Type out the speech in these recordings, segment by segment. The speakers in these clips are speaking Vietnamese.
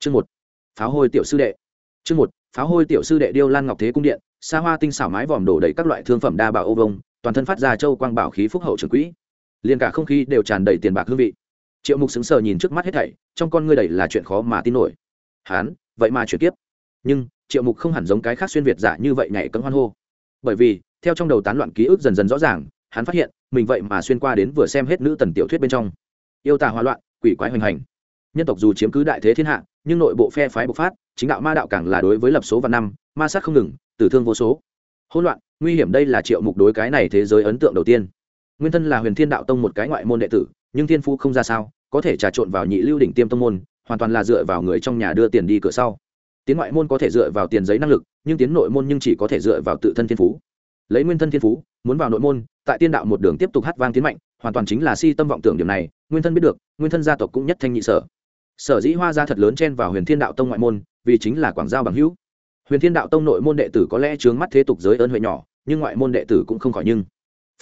chương một, pháo hôi tiểu sư đệ. Chương một, pháo hôi tiểu sư đệ điêu lan ngọc thế cung điện, xa hoa tinh xảo mái vòm đổ đầy các loại thương phẩm đa bảo ô vông, toàn thân phát ra châu quang bảo khí phúc hậu trường quỹ. Liền cả không khí đều tràn đầy tiền bạc hương vị. Triệu mục xứng sờ nhìn trước mắt hết thảy, trong con ngươi đầy là chuyện khó mà tin nổi. Hán, vậy mà chuyển tiếp nhưng, triệu mục không hẳn giống cái khác xuyên việt giả như vậy nhảy cấm hoan hô. Bởi vì, theo trong đầu tán loạn ký ức dần dần rõ ràng, hắn phát hiện, mình vậy mà xuyên qua đến vừa xem hết nữ tần tiểu thuyết bên trong. Yêu tà hoa loạn, quỷ quái hoành hành nhân tộc dù chiếm cứ đại thế thiên hạ, nhưng nội bộ phe phái bộc phát, chính đạo ma đạo càng là đối với lập số và năm, ma sát không ngừng, tử thương vô số. Hỗn loạn, nguy hiểm đây là triệu mục đối cái này thế giới ấn tượng đầu tiên. Nguyên thân là huyền thiên đạo tông một cái ngoại môn đệ tử, nhưng thiên phú không ra sao, có thể trà trộn vào nhị lưu đỉnh tiêm tông môn, hoàn toàn là dựa vào người trong nhà đưa tiền đi cửa sau. Tiến ngoại môn có thể dựa vào tiền giấy năng lực, nhưng tiến nội môn nhưng chỉ có thể dựa vào tự thân thiên phú. Lấy nguyên thân thiên phú, muốn vào nội môn, tại tiên đạo một đường tiếp tục hát vang tiến mạnh, hoàn toàn chính là si tâm vọng tưởng điểm này, nguyên thân biết được, nguyên thân gia tộc cũng nhất thanh nhị sở sở dĩ hoa gia thật lớn chen vào huyền thiên đạo tông ngoại môn, vì chính là quảng giao bằng hữu. Huyền thiên đạo tông nội môn đệ tử có lẽ chướng mắt thế tục giới ơn huệ nhỏ, nhưng ngoại môn đệ tử cũng không khỏi nhưng.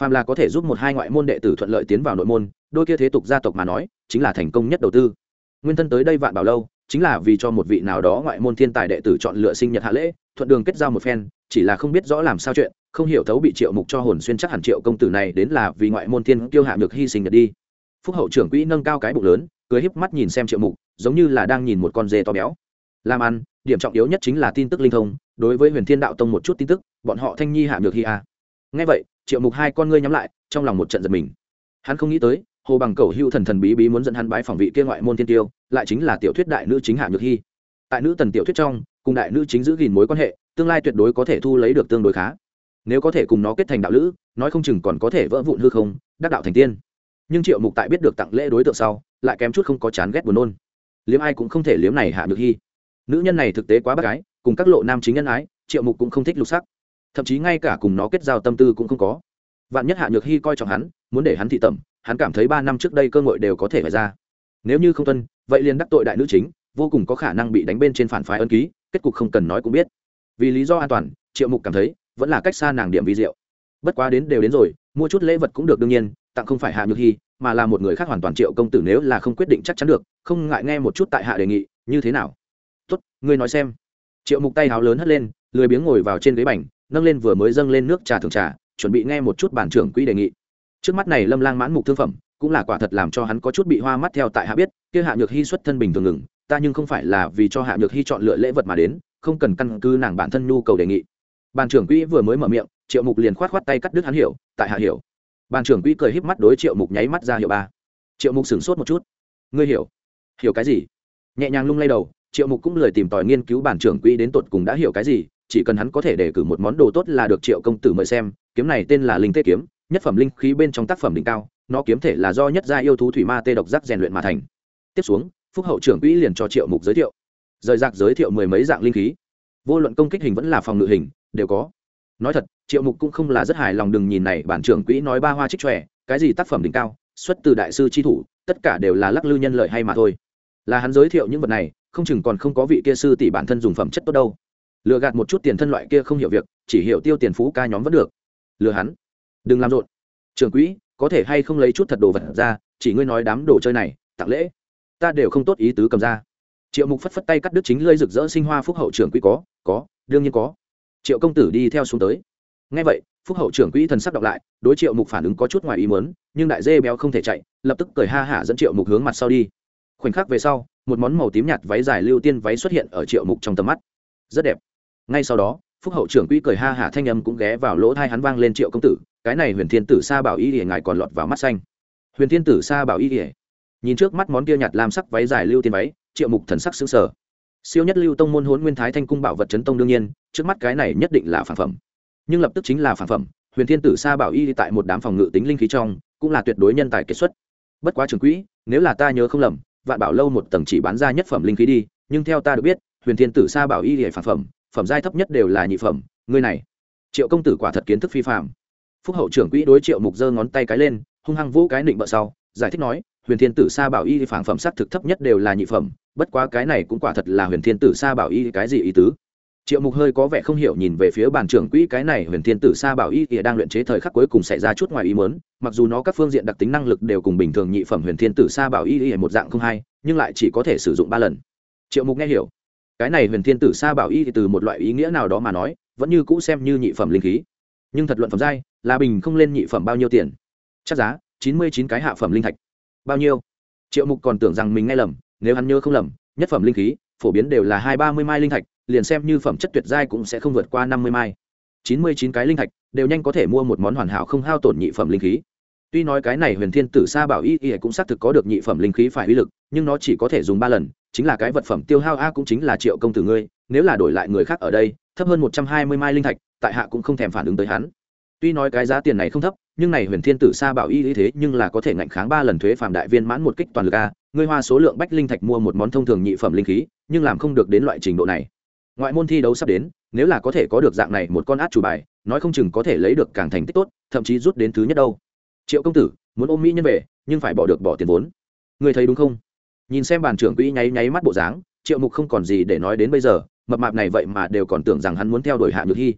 Phàm là có thể giúp một hai ngoại môn đệ tử thuận lợi tiến vào nội môn, đôi kia thế tục gia tộc mà nói, chính là thành công nhất đầu tư. Nguyên thân tới đây vạn bảo lâu, chính là vì cho một vị nào đó ngoại môn thiên tài đệ tử chọn lựa sinh nhật hạ lễ, thuận đường kết giao một phen, chỉ là không biết rõ làm sao chuyện, không hiểu thấu bị triệu mục cho hồn xuyên chắc hẳn triệu công tử này đến là vì ngoại môn thiên kiêu hạ được hy sinh nhật đi. Phúc hậu trưởng quỹ nâng cao cái bụng lớn, cười híp mắt nhìn xem triệu mục giống như là đang nhìn một con dê to béo. Làm ăn, điểm trọng yếu nhất chính là tin tức linh thông, đối với huyền thiên đạo tông một chút tin tức, bọn họ thanh nhi hạ được hi a ngay vậy, triệu mục hai con ngươi nhắm lại, trong lòng một trận giật mình. Hắn không nghĩ tới, hồ bằng cầu hưu thần thần bí bí muốn dẫn hắn bái phòng vị kia ngoại môn thiên tiêu, lại chính là tiểu thuyết đại nữ chính hạ nhược hy tại nữ tần tiểu thuyết trong, cùng đại nữ chính giữ gìn mối quan hệ, tương lai tuyệt đối có thể thu lấy được tương đối khá. Nếu có thể cùng nó kết thành đạo lữ, nói không chừng còn có thể vỡ vụn hư không, đắc đạo thành tiên. Nhưng triệu mục tại biết được tặng lễ đối tượng sau, lại kém chút không có chán ghét buồn nôn liếm ai cũng không thể liếm này hạ nhược hy. Nữ nhân này thực tế quá bác gái cùng các lộ nam chính nhân ái, triệu mục cũng không thích lục sắc. Thậm chí ngay cả cùng nó kết giao tâm tư cũng không có. Vạn nhất hạ nhược hy coi trọng hắn, muốn để hắn thị tẩm, hắn cảm thấy ba năm trước đây cơ ngội đều có thể phải ra. Nếu như không tuân, vậy liền đắc tội đại nữ chính, vô cùng có khả năng bị đánh bên trên phản phái ân ký, kết cục không cần nói cũng biết. Vì lý do an toàn, triệu mục cảm thấy, vẫn là cách xa nàng điểm vi diệu. Bất quá đến đều đến rồi, mua chút lễ vật cũng được đương nhiên, tặng không phải hạ nhược hy mà là một người khác hoàn toàn triệu công tử nếu là không quyết định chắc chắn được, không ngại nghe một chút tại hạ đề nghị, như thế nào? Tốt, ngươi nói xem. Triệu mục tay háo lớn hất lên, lười biếng ngồi vào trên ghế bành, nâng lên vừa mới dâng lên nước trà thường trà, chuẩn bị nghe một chút bản trưởng quỹ đề nghị. Trước mắt này lâm lang mãn mục thương phẩm, cũng là quả thật làm cho hắn có chút bị hoa mắt theo tại hạ biết, kia hạ nhược hy xuất thân bình thường ngừng, ta nhưng không phải là vì cho hạ nhược hy chọn lựa lễ vật mà đến, không cần căn cứ nàng bản thân nhu cầu đề nghị. Bàn trưởng quỹ vừa mới mở miệng, triệu mục liền khoát khoát tay cắt đứt hắn hiểu, tại hạ hiểu bàn trưởng quỹ cười híp mắt đối triệu mục nháy mắt ra hiệu ba. Triệu mục sửng sốt một chút. Ngươi hiểu. Hiểu cái gì? Nhẹ nhàng lung lay đầu, triệu mục cũng lười tìm tòi nghiên cứu bản trưởng quỹ đến tột cùng đã hiểu cái gì, chỉ cần hắn có thể đề cử một món đồ tốt là được triệu công tử mời xem, kiếm này tên là linh tê kiếm, nhất phẩm linh khí bên trong tác phẩm đỉnh cao, nó kiếm thể là do nhất gia yêu thú thủy ma tê độc giác rèn luyện mà thành. Tiếp xuống, phúc hậu trưởng quỹ liền cho triệu mục giới thiệu. Rời rạc giới thiệu mười mấy dạng linh khí. Vô luận công kích hình vẫn là phòng ngự hình, đều có nói thật, triệu mục cũng không là rất hài lòng đừng nhìn này, bản trưởng quỹ nói ba hoa trích tròe cái gì tác phẩm đỉnh cao, xuất từ đại sư tri thủ, tất cả đều là lắc lư nhân lợi hay mà thôi. Là hắn giới thiệu những vật này, không chừng còn không có vị kia sư tỷ bản thân dùng phẩm chất tốt đâu. Lừa gạt một chút tiền thân loại kia không hiểu việc, chỉ hiểu tiêu tiền phú ca nhóm vẫn được. Lừa hắn. Đừng làm rộn. Trưởng quỹ, có thể hay không lấy chút thật đồ vật ra, chỉ ngươi nói đám đồ chơi này, tặng lễ. Ta đều không tốt ý tứ cầm ra. Triệu mục phất phất tay cắt đứt chính lơi rực rỡ sinh hoa phúc hậu trưởng quỹ có có, đương nhiên có triệu công tử đi theo xuống tới. Ngay vậy, phúc hậu trưởng quỹ thần sắc đọc lại, đối triệu mục phản ứng có chút ngoài ý mớn nhưng đại dê béo không thể chạy, lập tức cười ha hả dẫn triệu mục hướng mặt sau đi. Khoảnh khắc về sau, một món màu tím nhạt váy dài lưu tiên váy xuất hiện ở triệu mục trong tầm mắt. Rất đẹp. Ngay sau đó, phúc hậu trưởng quỹ cười ha hả thanh âm cũng ghé vào lỗ thai hắn vang lên triệu công tử, cái này huyền thiên tử sa bảo y ỉa ngài còn lọt vào mắt xanh. Huyền thiên tử sa bảo y ỉa nhìn trước mắt món kia nhạt làm sắc váy dài lưu tiên váy, triệu mục thần sắc xứng sở siêu nhất lưu tông môn hốn nguyên thái thanh cung bảo vật chấn tông đương nhiên, trước mắt cái này nhất định là phản phẩm. Nhưng lập tức chính là phản phẩm, huyền thiên tử sa bảo y tại một đám phòng ngự tính linh khí trong, cũng là tuyệt đối nhân tài kết xuất. Bất quá trường quỹ, nếu là ta nhớ không lầm, vạn bảo lâu một tầng chỉ bán ra nhất phẩm linh khí đi, nhưng theo ta được biết, huyền thiên tử sa bảo y hệ phản phẩm phẩm giai thấp nhất đều là nhị phẩm, ngươi này, triệu công tử quả thật kiến thức phi phạm phúc hậu trưởng quỹ đối triệu mục giơ ngón tay cái lên, hung hăng vũ cái nịnh bợ sau, giải thích nói, huyền thiên tử sa bảo y phản phẩm sắc thực thấp nhất đều là nhị phẩm bất quá cái này cũng quả thật là huyền thiên tử sa bảo y cái gì ý tứ. Triệu mục hơi có vẻ không hiểu nhìn về phía bàn trưởng quỹ cái này huyền thiên tử sa bảo y ỉa đang luyện chế thời khắc cuối cùng xảy ra chút ngoài ý mớn mặc dù nó các phương diện đặc tính năng lực đều cùng bình thường nhị phẩm huyền thiên tử sa bảo y ỉa một dạng không hay, nhưng lại chỉ có thể sử dụng ba lần. Triệu mục nghe hiểu. Cái này huyền thiên tử sa bảo y thì từ một loại ý nghĩa nào đó mà nói, vẫn như cũ xem như nhị phẩm linh khí. Nhưng thật luận phẩm giai, là bình không lên nhị phẩm bao nhiêu tiền? Chắc giá, chín mươi chín cái hạ phẩm linh thạch. Bao nhiêu? Triệu mục còn tưởng rằng mình nghe lầm nếu hắn nhớ không lầm, nhất phẩm linh khí, phổ biến đều là hai ba mươi mai linh thạch, liền xem như phẩm chất tuyệt giai cũng sẽ không vượt qua năm mươi mai. Chín mươi chín cái linh thạch đều nhanh có thể mua một món hoàn hảo không hao tổn nhị phẩm linh khí. Tuy nói cái này huyền thiên tử sa bảo y y cũng xác thực có được nhị phẩm linh khí phải uy lực, nhưng nó chỉ có thể dùng ba lần, chính là cái vật phẩm tiêu hao a cũng chính là triệu công tử ngươi, nếu là đổi lại người khác ở đây, thấp hơn một trăm hai mươi mai linh thạch, tại hạ cũng không thèm phản ứng tới hắn. Tuy nói cái giá tiền này không thấp, nhưng này huyền thiên tử sa bảo y Y thế nhưng là có thể ngạnh kháng ba lần thuế phạm đại viên mãn một kích toàn lực a ngươi hoa số lượng bách linh thạch mua một món thông thường nhị phẩm linh khí, nhưng làm không được đến loại trình độ này. Ngoại môn thi đấu sắp đến, nếu là có thể có được dạng này một con át chủ bài, nói không chừng có thể lấy được càng thành tích tốt, thậm chí rút đến thứ nhất đâu. Triệu công tử, muốn ôm mỹ nhân về, nhưng phải bỏ được bỏ tiền vốn. Ngươi thấy đúng không? Nhìn xem bàn trưởng quỹ nháy nháy mắt bộ dáng, triệu mục không còn gì để nói đến bây giờ, mập mạp này vậy mà đều còn tưởng rằng hắn muốn theo đuổi hạ nhược hy.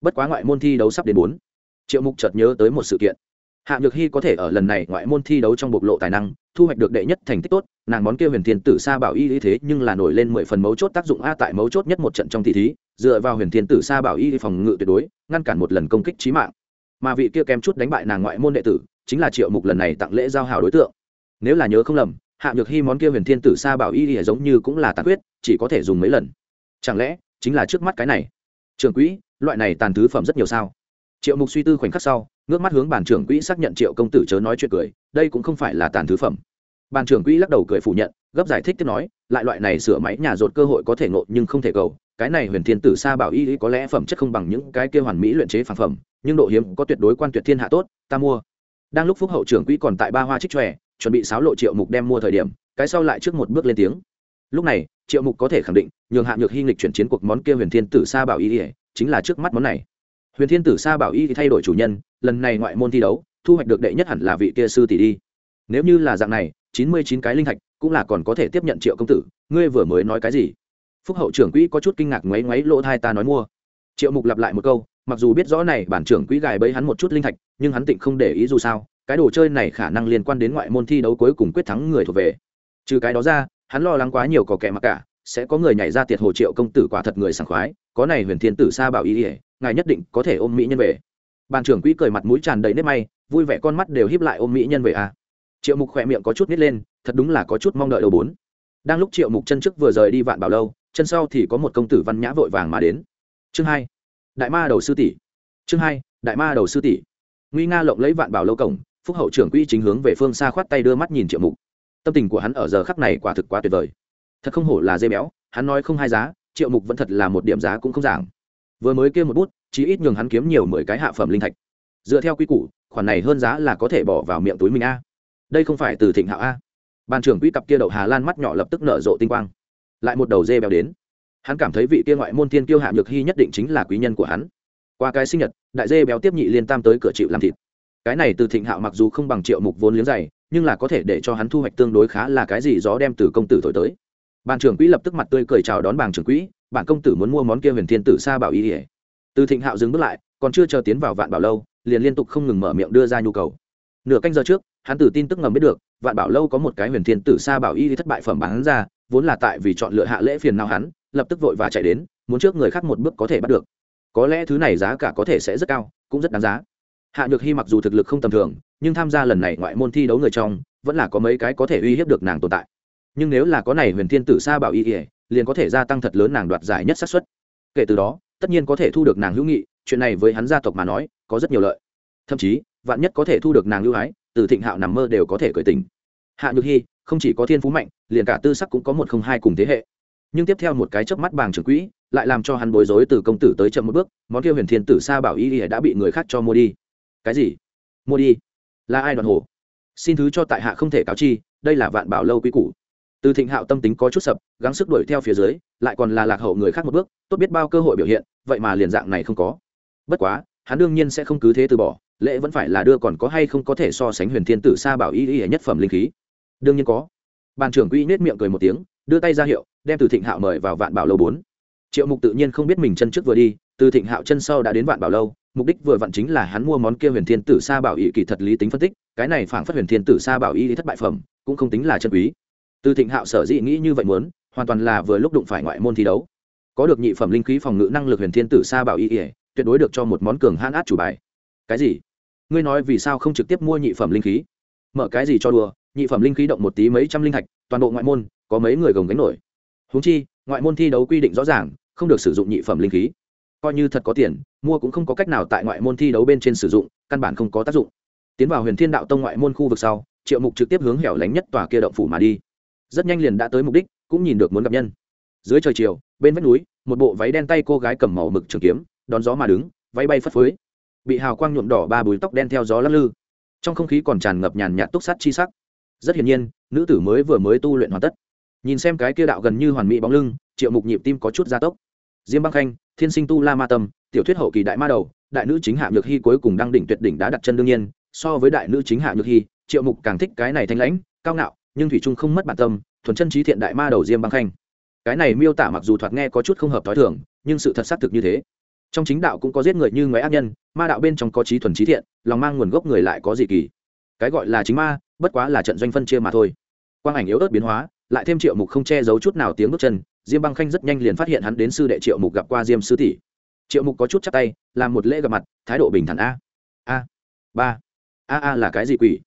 Bất quá ngoại môn thi đấu sắp đến bốn. Triệu mục chợt nhớ tới một sự kiện hạ nhược hy có thể ở lần này ngoại môn thi đấu trong bộc lộ tài năng, thu hoạch được đệ nhất thành tích tốt, nàng món kia huyền thiên tử sa bảo y lý thế nhưng là nổi lên mười phần mấu chốt tác dụng a tại mấu chốt nhất một trận trong thị thí, dựa vào huyền thiên tử sa bảo y phòng ngự tuyệt đối, ngăn cản một lần công kích trí mạng. Mà vị kia kém chút đánh bại nàng ngoại môn đệ tử, chính là triệu mục lần này tặng lễ giao hảo đối tượng. Nếu là nhớ không lầm, hạ nhược hy món kia huyền thiên tử sa bảo y thì giống như cũng là tàn quyết chỉ có thể dùng mấy lần. Chẳng lẽ, chính là trước mắt cái này? Trường quỹ, loại này tàn thứ phẩm rất nhiều sao? Triệu mục suy tư khoảnh khắc sau, ngước mắt hướng bàn trưởng quỹ xác nhận triệu công tử chớ nói chuyện cười, đây cũng không phải là tàn thứ phẩm. Bàn trưởng quỹ lắc đầu cười phủ nhận, gấp giải thích tiếp nói, lại loại này sửa máy nhà rột cơ hội có thể nộp nhưng không thể cầu, cái này huyền thiên tử sa bảo y có lẽ phẩm chất không bằng những cái kia hoàn mỹ luyện chế phản phẩm, nhưng độ hiếm có tuyệt đối quan tuyệt thiên hạ tốt, ta mua. Đang lúc phúc hậu trưởng quỹ còn tại ba hoa trích tròe chuẩn bị sáo lộ triệu mục đem mua thời điểm, cái sau lại trước một bước lên tiếng. Lúc này, triệu mục có thể khẳng định, nhường hạ nhược hy nghịch chuyển chiến cuộc món kia huyền thiên tử sa bảo y chính là trước mắt món này huyền thiên tử sa bảo y thay đổi chủ nhân, lần này ngoại môn thi đấu, thu hoạch được đệ nhất hẳn là vị kia sư tỷ đi. Nếu như là dạng này, chín mươi chín cái linh thạch cũng là còn có thể tiếp nhận triệu công tử, ngươi vừa mới nói cái gì? Phúc hậu trưởng quỹ có chút kinh ngạc ngoáy ngoáy lỗ thai ta nói mua. Triệu mục lặp lại một câu, mặc dù biết rõ này bản trưởng quỹ gài bẫy hắn một chút linh thạch, nhưng hắn tịnh không để ý dù sao, cái đồ chơi này khả năng liên quan đến ngoại môn thi đấu cuối cùng quyết thắng người thuộc về. Trừ cái đó ra, hắn lo lắng quá nhiều có kẻ mặc cả, sẽ có người nhảy ra tiệt hồ triệu công tử quả thật người sảng khoái, có này huyền thiên tử sa bảo ý ỉa ngài nhất định có thể ôm mỹ nhân về. Bàn trưởng quỹ cười mặt mũi tràn đầy nếp may, vui vẻ con mắt đều híp lại ôm mỹ nhân về à. triệu mục khỏe miệng có chút nít lên, thật đúng là có chút mong đợi đầu bốn. Đang lúc triệu mục chân trước vừa rời đi vạn bảo lâu, chân sau thì có một công tử văn nhã vội vàng mà đến. Chương hai, đại ma đầu sư tỷ. Chương hai, đại ma đầu sư tỷ. Nguy nga lộng lấy vạn bảo lâu cổng, phúc hậu trưởng quỹ chính hướng về phương xa khoát tay đưa mắt nhìn triệu mục. Tâm tình của hắn ở giờ khắc này quả thực quá tuyệt vời. Thật không hổ là dây béo, hắn nói không hai giá, triệu mục vẫn thật là một điểm giá cũng không giảng vừa mới kêu một bút, chí ít nhường hắn kiếm nhiều mười cái hạ phẩm linh thạch. Dựa theo quy củ, khoản này hơn giá là có thể bỏ vào miệng túi mình a. Đây không phải từ thịnh hạo a. Ban trưởng quỹ cặp kia đậu hà lan mắt nhỏ lập tức nở rộ tinh quang. Lại một đầu dê béo đến. Hắn cảm thấy vị kia ngoại môn thiên kiêu hạ nhược hy nhất định chính là quý nhân của hắn. Qua cái sinh nhật, đại dê béo tiếp nhị liên tam tới cửa chịu làm thịt. Cái này từ thịnh hạo mặc dù không bằng triệu mục vốn liếng dày, nhưng là có thể để cho hắn thu hoạch tương đối khá là cái gì gió đem từ công tử thổi tới bàn trưởng quỹ lập tức mặt tươi cười chào đón bàn trưởng quỹ, bản công tử muốn mua món kia huyền thiên tử sa bảo y. Ỉa từ thịnh hạo dừng bước lại, còn chưa chờ tiến vào vạn bảo lâu, liền liên tục không ngừng mở miệng đưa ra nhu cầu. Nửa canh giờ trước, hắn từ tin tức ngầm biết được, vạn bảo lâu có một cái huyền thiên tử sa bảo y thất bại phẩm bán ra, vốn là tại vì chọn lựa hạ lễ phiền nào hắn, lập tức vội và chạy đến, muốn trước người khác một bước có thể bắt được. Có lẽ thứ này giá cả có thể sẽ rất cao, cũng rất đáng giá. Hạ nhược hy mặc dù thực lực không tầm thường, nhưng tham gia lần này ngoại môn thi đấu người trong, vẫn là có mấy cái có thể uy hiếp được nàng tồn tại nhưng nếu là có này huyền thiên tử sa bảo y ỉa liền có thể gia tăng thật lớn nàng đoạt giải nhất xác suất. Kể từ đó, tất nhiên có thể thu được nàng hữu nghị, chuyện này với hắn gia tộc mà nói, có rất nhiều lợi. Thậm chí, vạn nhất có thể thu được nàng lưu hái từ thịnh hạo nằm mơ đều có thể cởi tình hạ nhược hy không chỉ có thiên phú mạnh, liền cả tư sắc cũng có một không hai cùng thế hệ. Nhưng tiếp theo một cái chớp mắt bàng trưởng quỹ, lại làm cho hắn bối rối từ công tử tới chậm một bước, món kia huyền thiên tử sa bảo y đã bị người khác cho mua đi. Cái gì? Mua đi? Là ai đoàn hồ xin thứ cho tại hạ không thể cáo chi, đây là vạn bảo lâu quý củ từ thịnh hạo tâm tính có chút sập, gắng sức đuổi theo phía dưới, lại còn là lạc hậu người khác một bước, tốt biết bao cơ hội biểu hiện, vậy mà liền dạng này không có. Bất quá, hắn đương nhiên sẽ không cứ thế từ bỏ, lễ vẫn phải là đưa còn có hay không có thể so sánh huyền thiên tử sa bảo y y nhất phẩm linh khí. Đương nhiên có. Bàn trưởng quỹ nết miệng cười một tiếng, đưa tay ra hiệu, đem từ thịnh hạo mời vào vạn bảo lâu bốn. Triệu mục tự nhiên không biết mình chân trước vừa đi, từ thịnh hạo chân sau đã đến vạn bảo lâu, mục đích vừa vặn chính là hắn mua món kia huyền thiên tử sa bảo y kỳ thật lý tính phân tích, cái này phảng phất huyền thiên tử sa bảo y thất bại phẩm, cũng không tính là chân quý từ thịnh hạo sở dĩ nghĩ như vậy muốn, hoàn toàn là vừa lúc đụng phải ngoại môn thi đấu. Có được nhị phẩm linh khí phòng ngự năng lực huyền thiên tử sa bảo y ỉa tuyệt đối được cho một món cường hãn át chủ bài. Cái gì? Ngươi nói vì sao không trực tiếp mua nhị phẩm linh khí? Mở cái gì cho đùa, nhị phẩm linh khí động một tí mấy trăm linh thạch, toàn bộ ngoại môn, có mấy người gồng gánh nổi. Húng chi, ngoại môn thi đấu quy định rõ ràng, không được sử dụng nhị phẩm linh khí. Coi như thật có tiền, mua cũng không có cách nào tại ngoại môn thi đấu bên trên sử dụng, căn bản không có tác dụng. Tiến vào huyền thiên đạo tông ngoại môn khu vực sau, triệu mục trực tiếp hướng hẻo lánh nhất tòa kia động phủ mà đi rất nhanh liền đã tới mục đích, cũng nhìn được muốn gặp nhân. Dưới trời chiều, bên vách núi, một bộ váy đen tay cô gái cầm màu mực trường kiếm, đón gió mà đứng, váy bay phất phới. Bị hào quang nhuộm đỏ ba bùi tóc đen theo gió lắc lư. Trong không khí còn tràn ngập nhàn nhạt túc sắt chi sắc. Rất hiển nhiên, nữ tử mới vừa mới tu luyện hoàn tất. Nhìn xem cái kia đạo gần như hoàn mỹ bóng lưng, triệu mục nhịp tim có chút gia tốc. Diêm băng khanh, thiên sinh tu la ma tâm, tiểu thuyết hậu kỳ đại ma đầu, đại nữ chính hạ nhược hy cuối cùng đang đỉnh tuyệt đỉnh đã đặt chân đương nhiên. So với đại nữ chính hạ nhược hy triệu mục càng thích cái này thanh lãnh, cao ngạo nhưng thủy trung không mất bản tâm, thuần chân trí thiện đại ma đầu diêm băng khanh. Cái này miêu tả mặc dù thoạt nghe có chút không hợp t h o i thường, nhưng sự thật xác thực như thế. Trong chính đạo cũng có giết người như ngoái ác nhân, ma đạo bên trong có trí thuần trí thiện, lòng mang nguồn gốc người lại có gì kỳ. Cái gọi là chính ma, bất quá là trận doanh phân chia mà thôi. Quang ảnh yếu ớt biến hóa, lại thêm triệu mục không che giấu chút nào tiếng bước chân, diêm băng khanh rất nhanh liền phát hiện hắn đến sư đệ triệu mục gặp qua diêm sư tỷ. Triệu mục có chút chắc tay, làm một lễ gặp mặt, thái độ bình thản a. A. Ba. A a là cái gì quỷ?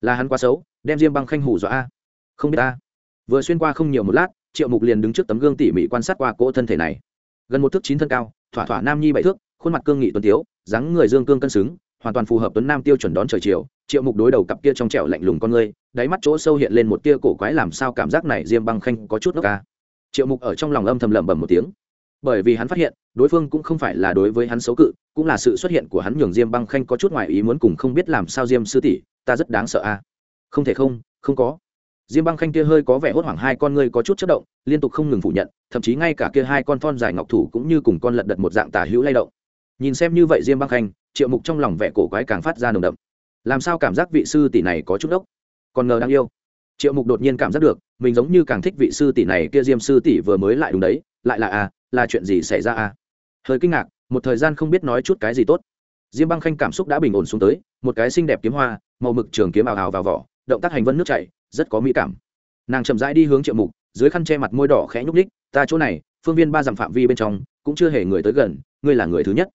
Là hắn quá xấu, đem diêm băng khanh hủ dọa a không biết ta. Vừa xuyên qua không nhiều một lát, triệu mục liền đứng trước tấm gương tỉ mỉ quan sát qua cỗ thân thể này. Gần một thước chín thân cao, thỏa thỏa nam nhi bảy thước, khuôn mặt cương nghị tuấn tiếu, dáng người dương cương cân xứng, hoàn toàn phù hợp tuấn nam tiêu chuẩn đón trời chiều. Triệu mục đối đầu cặp kia trong trẻo lạnh lùng con ngươi đáy mắt chỗ sâu hiện lên một tia cổ quái làm sao cảm giác này diêm băng khanh có chút nốc ca. Triệu mục ở trong lòng âm thầm lẩm bẩm một tiếng. Bởi vì hắn phát hiện, đối phương cũng không phải là đối với hắn xấu cự, cũng là sự xuất hiện của hắn nhường diêm băng khanh có chút ngoài ý muốn cùng không biết làm sao diêm sư tỷ, ta rất đáng sợ a không thể không không có diêm băng khanh kia hơi có vẻ hốt hoảng hai con ngươi có chút chất động, liên tục không ngừng phủ nhận, thậm chí ngay cả kia hai con thon dài ngọc thủ cũng như cùng con lật đật một dạng tả hữu lay động. Nhìn xem như vậy diêm băng khanh, triệu mục trong lòng vẻ cổ quái càng phát ra nồng đậm. Làm sao cảm giác vị sư tỷ này có chút đốc? Còn ngờ đang yêu. Triệu mục đột nhiên cảm giác được, mình giống như càng thích vị sư tỷ này kia diêm sư tỷ vừa mới lại đúng đấy, lại là à là chuyện gì xảy ra à? Hơi kinh ngạc, một thời gian không biết nói chút cái gì tốt. Diêm băng khanh cảm xúc đã bình ổn xuống tới, một cái xinh đẹp kiếm hoa, màu mực trường kiếm ào ào vào vỏ, động tác hành vân nước chảy rất có mỹ cảm. Nàng chậm rãi đi hướng triệu mục, dưới khăn che mặt môi đỏ khẽ nhúc ních ta chỗ này, phương viên ba dặm phạm vi bên trong, cũng chưa hề người tới gần, ngươi là người thứ nhất.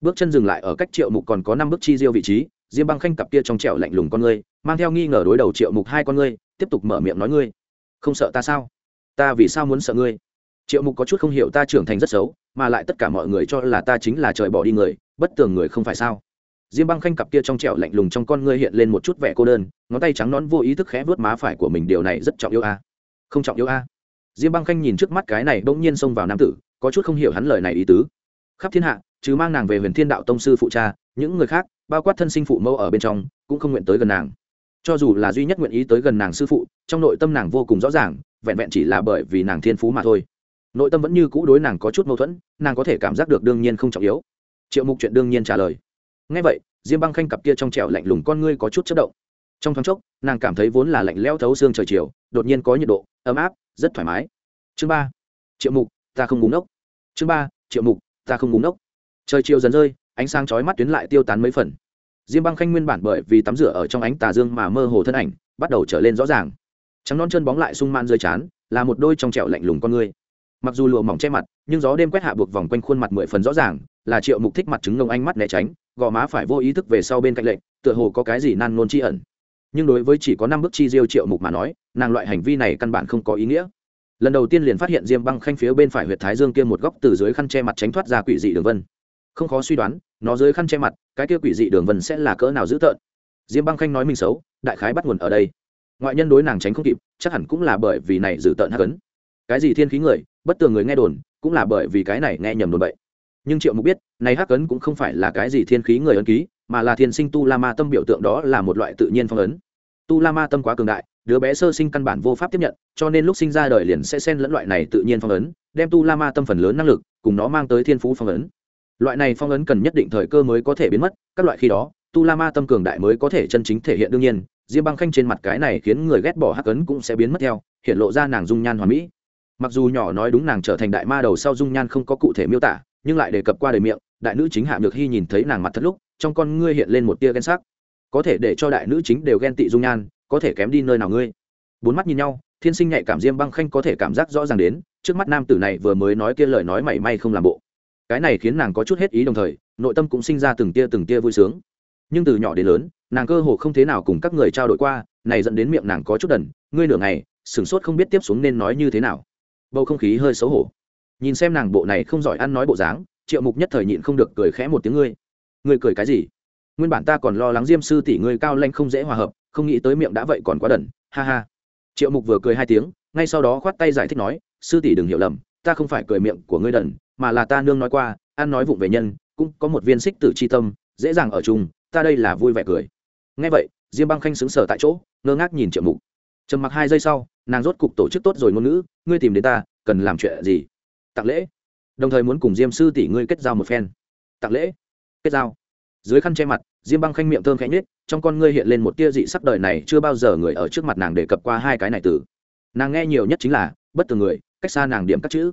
Bước chân dừng lại ở cách triệu mục còn có năm bước chi diêu vị trí, diêm băng khanh cặp kia trong trẻo lạnh lùng con ngươi, mang theo nghi ngờ đối đầu triệu mục hai con ngươi, tiếp tục mở miệng nói ngươi, không sợ ta sao? Ta vì sao muốn sợ ngươi? Triệu mục có chút không hiểu ta trưởng thành rất xấu, mà lại tất cả mọi người cho là ta chính là trời bỏ đi người, bất tường người không phải sao? Diêm băng khanh cặp kia trong trẻo lạnh lùng trong con ngươi hiện lên một chút vẻ cô đơn, ngón tay trắng nón vô ý thức khẽ vớt má phải của mình, điều này rất trọng yêu a. Không trọng yêu a. Diêm băng khanh nhìn trước mắt cái này bỗng nhiên xông vào nam tử, có chút không hiểu hắn lời này ý tứ. Khắp thiên hạ chứ mang nàng về huyền thiên đạo tông sư phụ cha, những người khác, bao quát thân sinh phụ mẫu ở bên trong, cũng không nguyện tới gần nàng. Cho dù là duy nhất nguyện ý tới gần nàng sư phụ, trong nội tâm nàng vô cùng rõ ràng, vẹn vẹn chỉ là bởi vì nàng thiên phú mà thôi. Nội tâm vẫn như cũ đối nàng có chút mâu thuẫn, nàng có thể cảm giác được đương nhiên không trọng yếu. Triệu mục chuyện đương nhiên trả lời ngay vậy, diêm băng khanh cặp kia trong trẻo lạnh lùng con ngươi có chút chất động trong thoáng chốc, nàng cảm thấy vốn là lạnh leo thấu xương trời chiều, đột nhiên có nhiệt độ, ấm áp, rất thoải mái chương ba, triệu mục, ta không búng nốc. chương ba, triệu mục, ta không búng nốc. trời chiều dần rơi, ánh sáng chói mắt tuyến lại tiêu tán mấy phần diêm băng khanh nguyên bản bởi vì tắm rửa ở trong ánh tà dương mà mơ hồ thân ảnh, bắt đầu trở lên rõ ràng trắng non chân bóng lại sung man rơi chán là một đôi trong trẻo lạnh lùng con ngươi. mặc dù lụa mỏng che mặt, nhưng gió đêm quét hạ buộc vòng quanh khuôn mặt mười phần rõ ràng, là triệu mục thích mặt trứng ngông anh mắt né tránh gò má phải vô ý thức về sau bên cạnh lệnh, tựa hồ có cái gì nan nôn chi ẩn. Nhưng đối với chỉ có năm bước chi diêu triệu mục mà nói, nàng loại hành vi này căn bản không có ý nghĩa. Lần đầu tiên liền phát hiện diêm băng khanh phía bên phải huyệt thái dương kia một góc từ dưới khăn che mặt tránh thoát ra quỷ dị đường vân. Không khó suy đoán, nó dưới khăn che mặt, cái kia quỷ dị đường vân sẽ là cỡ nào dữ tợn. Diêm băng khanh nói mình xấu, đại khái bắt nguồn ở đây. Ngoại nhân đối nàng tránh không kịp, chắc hẳn cũng là bởi vì này dữ tợn hắc ấn. Cái gì thiên khí người, bất tường người nghe đồn, cũng là bởi vì cái này nghe nhầm đồn bậy nhưng triệu mục biết, này hắc ấn cũng không phải là cái gì thiên khí người ấn ký, mà là thiên sinh tu la ma tâm biểu tượng đó là một loại tự nhiên phong ấn. Tu la ma tâm quá cường đại, đứa bé sơ sinh căn bản vô pháp tiếp nhận, cho nên lúc sinh ra đời liền sẽ xen lẫn loại này tự nhiên phong ấn, đem tu la ma tâm phần lớn năng lực cùng nó mang tới thiên phú phong ấn. Loại này phong ấn cần nhất định thời cơ mới có thể biến mất, các loại khi đó, tu la ma tâm cường đại mới có thể chân chính thể hiện đương nhiên, diêm băng khanh trên mặt cái này khiến người ghét bỏ hắc ấn cũng sẽ biến mất theo, hiện lộ ra nàng dung nhan hoàn mỹ. Mặc dù nhỏ nói đúng nàng trở thành đại ma đầu sau dung nhan không có cụ thể miêu tả nhưng lại đề cập qua đời miệng, đại nữ chính hạ nhược hy nhìn thấy nàng mặt thật lúc, trong con ngươi hiện lên một tia ghen sắc. Có thể để cho đại nữ chính đều ghen tị dung nhan, có thể kém đi nơi nào ngươi? Bốn mắt nhìn nhau, thiên sinh nhạy cảm diêm băng khanh có thể cảm giác rõ ràng đến, trước mắt nam tử này vừa mới nói kia lời nói mảy may không làm bộ. Cái này khiến nàng có chút hết ý đồng thời, nội tâm cũng sinh ra từng tia từng tia vui sướng. Nhưng từ nhỏ đến lớn, nàng cơ hồ không thế nào cùng các người trao đổi qua, này dẫn đến miệng nàng có chút đần, ngươi nửa ngày, sửng sốt không biết tiếp xuống nên nói như thế nào. Bầu không khí hơi xấu hổ nhìn xem nàng bộ này không giỏi ăn nói bộ dáng, triệu mục nhất thời nhịn không được cười khẽ một tiếng ngươi. Ngươi cười cái gì? Nguyên bản ta còn lo lắng diêm sư tỷ ngươi cao lanh không dễ hòa hợp, không nghĩ tới miệng đã vậy còn quá đần, ha ha. Triệu mục vừa cười hai tiếng, ngay sau đó khoát tay giải thích nói, sư tỷ đừng hiểu lầm, ta không phải cười miệng của ngươi đần, mà là ta nương nói qua, ăn nói vụng về nhân, cũng có một viên xích tử c h i tâm, dễ dàng ở chung, ta đây là vui vẻ cười. Ngay vậy, diêm băng khanh xứng sở tại chỗ, ngơ ngác nhìn triệu mục. Trầm mặc hai giây sau, nàng rốt cục tổ chức tốt rồi ngôn ngữ, ngươi tìm đến ta, cần làm chuyện gì? Tặng lễ. Đồng thời muốn cùng diêm sư tỷ ngươi kết giao một phen. Tặng lễ. Kết giao. Dưới khăn che mặt, diêm băng khanh miệng thơm khẽ nhết trong con ngươi hiện lên một tia dị sắc đời này chưa bao giờ người ở trước mặt nàng đề cập qua hai cái này từ. Nàng nghe nhiều nhất chính là, bất từ người, cách xa nàng điểm các chữ.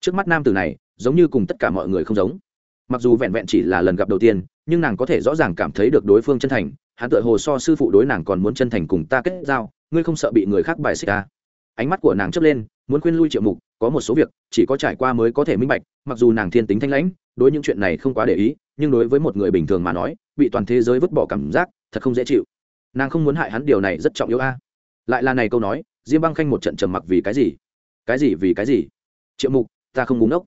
Trước mắt nam từ này, giống như cùng tất cả mọi người không giống. Mặc dù vẹn vẹn chỉ là lần gặp đầu tiên, nhưng nàng có thể rõ ràng cảm thấy được đối phương chân thành, hắn tự hồ so sư phụ đối nàng còn muốn chân thành cùng ta kết giao, ngươi không sợ bị người khác bài xích ta ánh mắt của nàng chớp lên muốn khuyên lui triệu mục, có một số việc, chỉ có trải qua mới có thể minh bạch, mặc dù nàng thiên tính thanh lãnh, đối những chuyện này không quá để ý, nhưng đối với một người bình thường mà nói, bị toàn thế giới vứt bỏ cảm giác, thật không dễ chịu. Nàng không muốn hại hắn, điều này rất trọng yếu a. Lại là này câu nói, diêm băng khanh một trận trầm mặc vì cái gì? Cái gì vì cái gì? Triệu mục, ta không búng ốc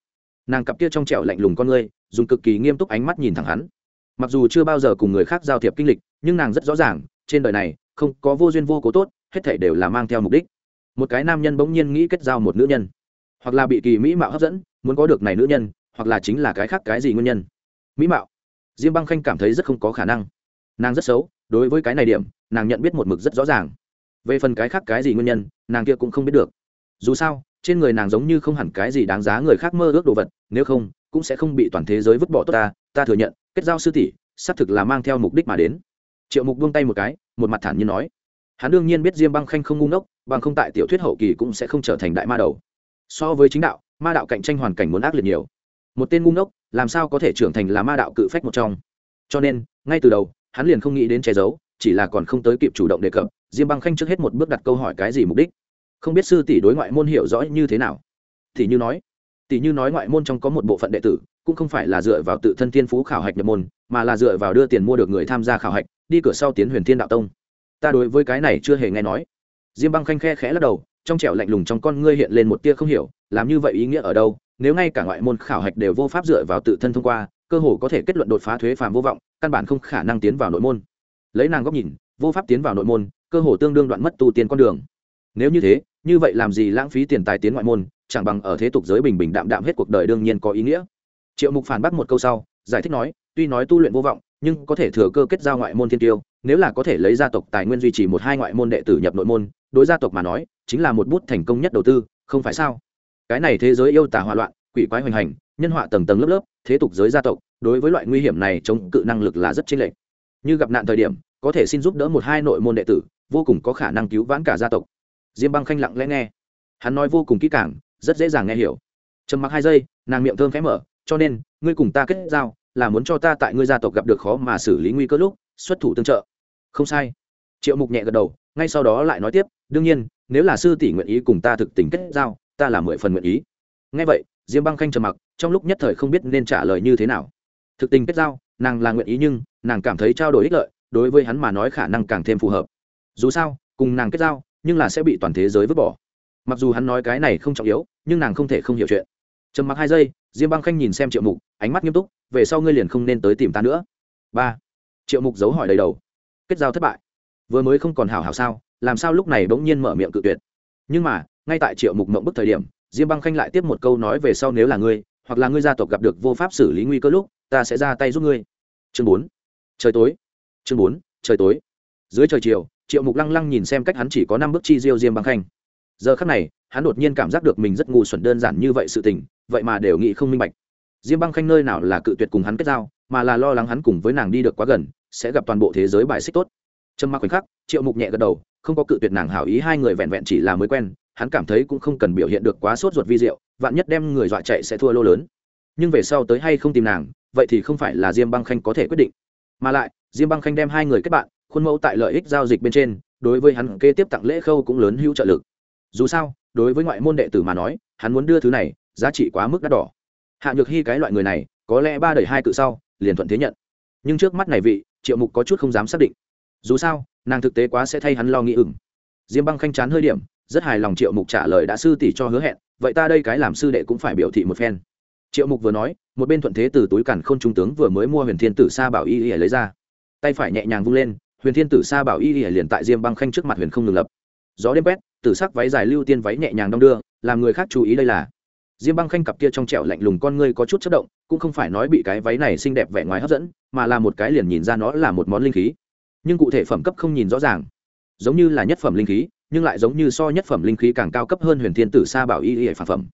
nàng cặp kia trong trẻo lạnh lùng con ngươi, dùng cực kỳ nghiêm túc ánh mắt nhìn thẳng hắn. Mặc dù chưa bao giờ cùng người khác giao thiệp kinh lịch, nhưng nàng rất rõ ràng, trên đời này, không có vô duyên vô cố tốt, hết thảy đều là mang theo mục đích một cái nam nhân bỗng nhiên nghĩ kết giao một nữ nhân. Hoặc là bị kỳ mỹ mạo hấp dẫn, muốn có được này nữ nhân, hoặc là chính là cái khác cái gì nguyên nhân. Mỹ mạo. Diêm băng khanh cảm thấy rất không có khả năng. Nàng rất xấu, đối với cái này điểm, nàng nhận biết một mực rất rõ ràng. Về phần cái khác cái gì nguyên nhân, nàng kia cũng không biết được. Dù sao, trên người nàng giống như không hẳn cái gì đáng giá người khác mơ ước đồ vật, nếu không, cũng sẽ không bị toàn thế giới vứt bỏ tốt ta ta thừa nhận, kết giao sư tỷ, xác thực là mang theo mục đích mà đến. Triệu mục buông tay một cái, một mặt thản nhiên nói. Hắn đương nhiên biết diêm băng khanh không ngu ngốc bằng không tại tiểu thuyết hậu kỳ cũng sẽ không trở thành đại ma đầu. So với chính đạo, ma đạo cạnh tranh hoàn cảnh muốn ác liệt nhiều. Một tên ngu ngốc, làm sao có thể trưởng thành là ma đạo cự phách một trong? Cho nên, ngay từ đầu, hắn liền không nghĩ đến che giấu, chỉ là còn không tới kịp chủ động đề cập, diêm băng khanh trước hết một bước đặt câu hỏi cái gì mục đích? Không biết sư tỷ đối ngoại môn hiểu rõ như thế nào? Thì như nói tỷ như nói ngoại môn trong có một bộ phận đệ tử, cũng không phải là dựa vào tự thân thiên phú khảo hạch nhập môn, mà là dựa vào đưa tiền mua được người tham gia khảo hạch, đi cửa sau tiến huyền thiên đạo tông. Ta đối với cái này chưa hề nghe nói diêm băng khanh khe khẽ lắc đầu, trong trẻo lạnh lùng trong con ngươi hiện lên một tia không hiểu, làm như vậy ý nghĩa ở đâu? Nếu ngay cả ngoại môn khảo hạch đều vô pháp dựa vào tự thân thông qua, cơ hồ có thể kết luận đột phá thuế phàm vô vọng, căn bản không khả năng tiến vào nội môn. Lấy nàng góc nhìn, vô pháp tiến vào nội môn, cơ hồ tương đương đoạn mất tu tiên con đường. Nếu như thế, như vậy làm gì lãng phí tiền tài tiến ngoại môn, chẳng bằng ở thế tục giới bình bình đạm đạm hết cuộc đời đương nhiên có ý nghĩa. Triệu mục phản bác một câu sau, giải thích nói, tuy nói tu luyện vô vọng, nhưng có thể thừa cơ kết giao ngoại môn thiên tiêu, nếu là có thể lấy gia tộc tài nguyên duy trì một hai ngoại môn đệ tử nhập nội môn đối gia tộc mà nói, chính là một bút thành công nhất đầu tư, không phải sao? Cái này thế giới yêu tả hòa loạn, quỷ quái hoành hành, nhân họa tầng tầng lớp lớp, thế tục giới gia tộc, đối với loại nguy hiểm này chống cự năng lực là rất chênh lệch. Như gặp nạn thời điểm, có thể xin giúp đỡ một hai nội môn đệ tử, vô cùng có khả năng cứu vãn cả gia tộc. Diêm băng khanh lặng lẽ nghe. Hắn nói vô cùng kỹ càng, rất dễ dàng nghe hiểu. Trầm mặc hai giây, nàng miệng thơm khẽ mở, cho nên, ngươi cùng ta kết giao, là muốn cho ta tại ngươi gia tộc gặp được khó mà xử lý nguy cơ lúc, xuất thủ tương trợ. Không sai. Triệu mục nhẹ gật đầu, ngay sau đó lại nói tiếp đương nhiên, nếu là sư tỷ nguyện ý cùng ta thực tình kết giao, ta là mười phần nguyện ý. Ngay vậy, diêm băng khanh trầm mặc, trong lúc nhất thời không biết nên trả lời như thế nào. Thực tình kết giao, nàng là nguyện ý nhưng, nàng cảm thấy trao đổi ích lợi, đối với hắn mà nói khả năng càng thêm phù hợp. Dù sao, cùng nàng kết giao, nhưng là sẽ bị toàn thế giới vứt bỏ. Mặc dù hắn nói cái này không trọng yếu, nhưng nàng không thể không hiểu chuyện. Trầm mặc hai giây, diêm băng khanh nhìn xem triệu mục, ánh mắt nghiêm túc, về sau ngươi liền không nên tới tìm ta nữa. Ba. Triệu mục giấu hỏi đầy đầu. Kết giao thất bại. Vừa mới không còn hảo hảo sao? Làm sao lúc này bỗng nhiên mở miệng cự tuyệt. Nhưng mà, ngay tại triệu mục mộng bức thời điểm, diêm băng khanh lại tiếp một câu nói về sau nếu là ngươi, hoặc là ngươi gia tộc gặp được vô pháp xử lý nguy cơ lúc, ta sẽ ra tay giúp ngươi. Chương bốn. Trời tối. Chương bốn. Trời tối. Dưới trời chiều, triệu mục lăng lăng nhìn xem cách hắn chỉ có năm bước chi diêu diêm băng khanh. Giờ khắc này, hắn đột nhiên cảm giác được mình rất ngu xuẩn đơn giản như vậy sự tình, vậy mà đều nghĩ không minh bạch. Diêm băng khanh nơi nào là cự tuyệt cùng hắn kết giao, mà là lo lắng hắn cùng với nàng đi được quá gần, sẽ gặp toàn bộ thế giới bài xích tốt trâm mặc khoảnh khắc, triệu mục nhẹ gật đầu, không có cự tuyệt nàng hảo ý, hai người vẹn vẹn chỉ là mới quen, hắn cảm thấy cũng không cần biểu hiện được quá sốt ruột vi diệu, vạn nhất đem người dọa chạy sẽ thua lô lớn. Nhưng về sau tới hay không tìm nàng, vậy thì không phải là diêm băng khanh có thể quyết định. Mà lại, diêm băng khanh đem hai người kết bạn, khuôn mẫu tại lợi ích giao dịch bên trên, đối với hắn kế tiếp tặng lễ khâu cũng lớn hữu trợ lực. Dù sao, đối với ngoại môn đệ tử mà nói, hắn muốn đưa thứ này, giá trị quá mức đắt đỏ. Hạ nhược hy cái loại người này, có lẽ ba đẩy hai cự sau, liền thuận thế nhận. Nhưng trước mắt này vị, triệu mục có chút không dám xác định dù sao, nàng thực tế quá sẽ thay hắn lo nghĩ ửng. Diêm băng khanh chán hơi điểm, rất hài lòng triệu mục trả lời đã sư tỷ cho hứa hẹn, vậy ta đây cái làm sư đệ cũng phải biểu thị một phen. Triệu mục vừa nói, một bên thuận thế từ túi cản k h ô n trung tướng vừa mới mua huyền thiên tử sa bảo y y lấy ra. Tay phải nhẹ nhàng vung lên, huyền thiên tử sa bảo y y liền tại diêm băng khanh trước mặt huyền không ngừng lập. Gió đêm quét, tử sắc váy dài lưu tiên váy nhẹ nhàng đong đưa, làm người khác chú ý đây là. Diêm băng khanh cặp kia trong trẹo lạnh lùng con ngươi có chút chất động, cũng không phải nói bị cái váy này xinh đẹp vẻ ngoài hấp dẫn, mà là một cái liền nhìn ra nó là một món linh khí nhưng cụ thể phẩm cấp không nhìn rõ ràng. Giống như là nhất phẩm linh khí, nhưng lại giống như so nhất phẩm linh khí càng cao cấp hơn huyền thiên tử sa bảo y y phản phẩm.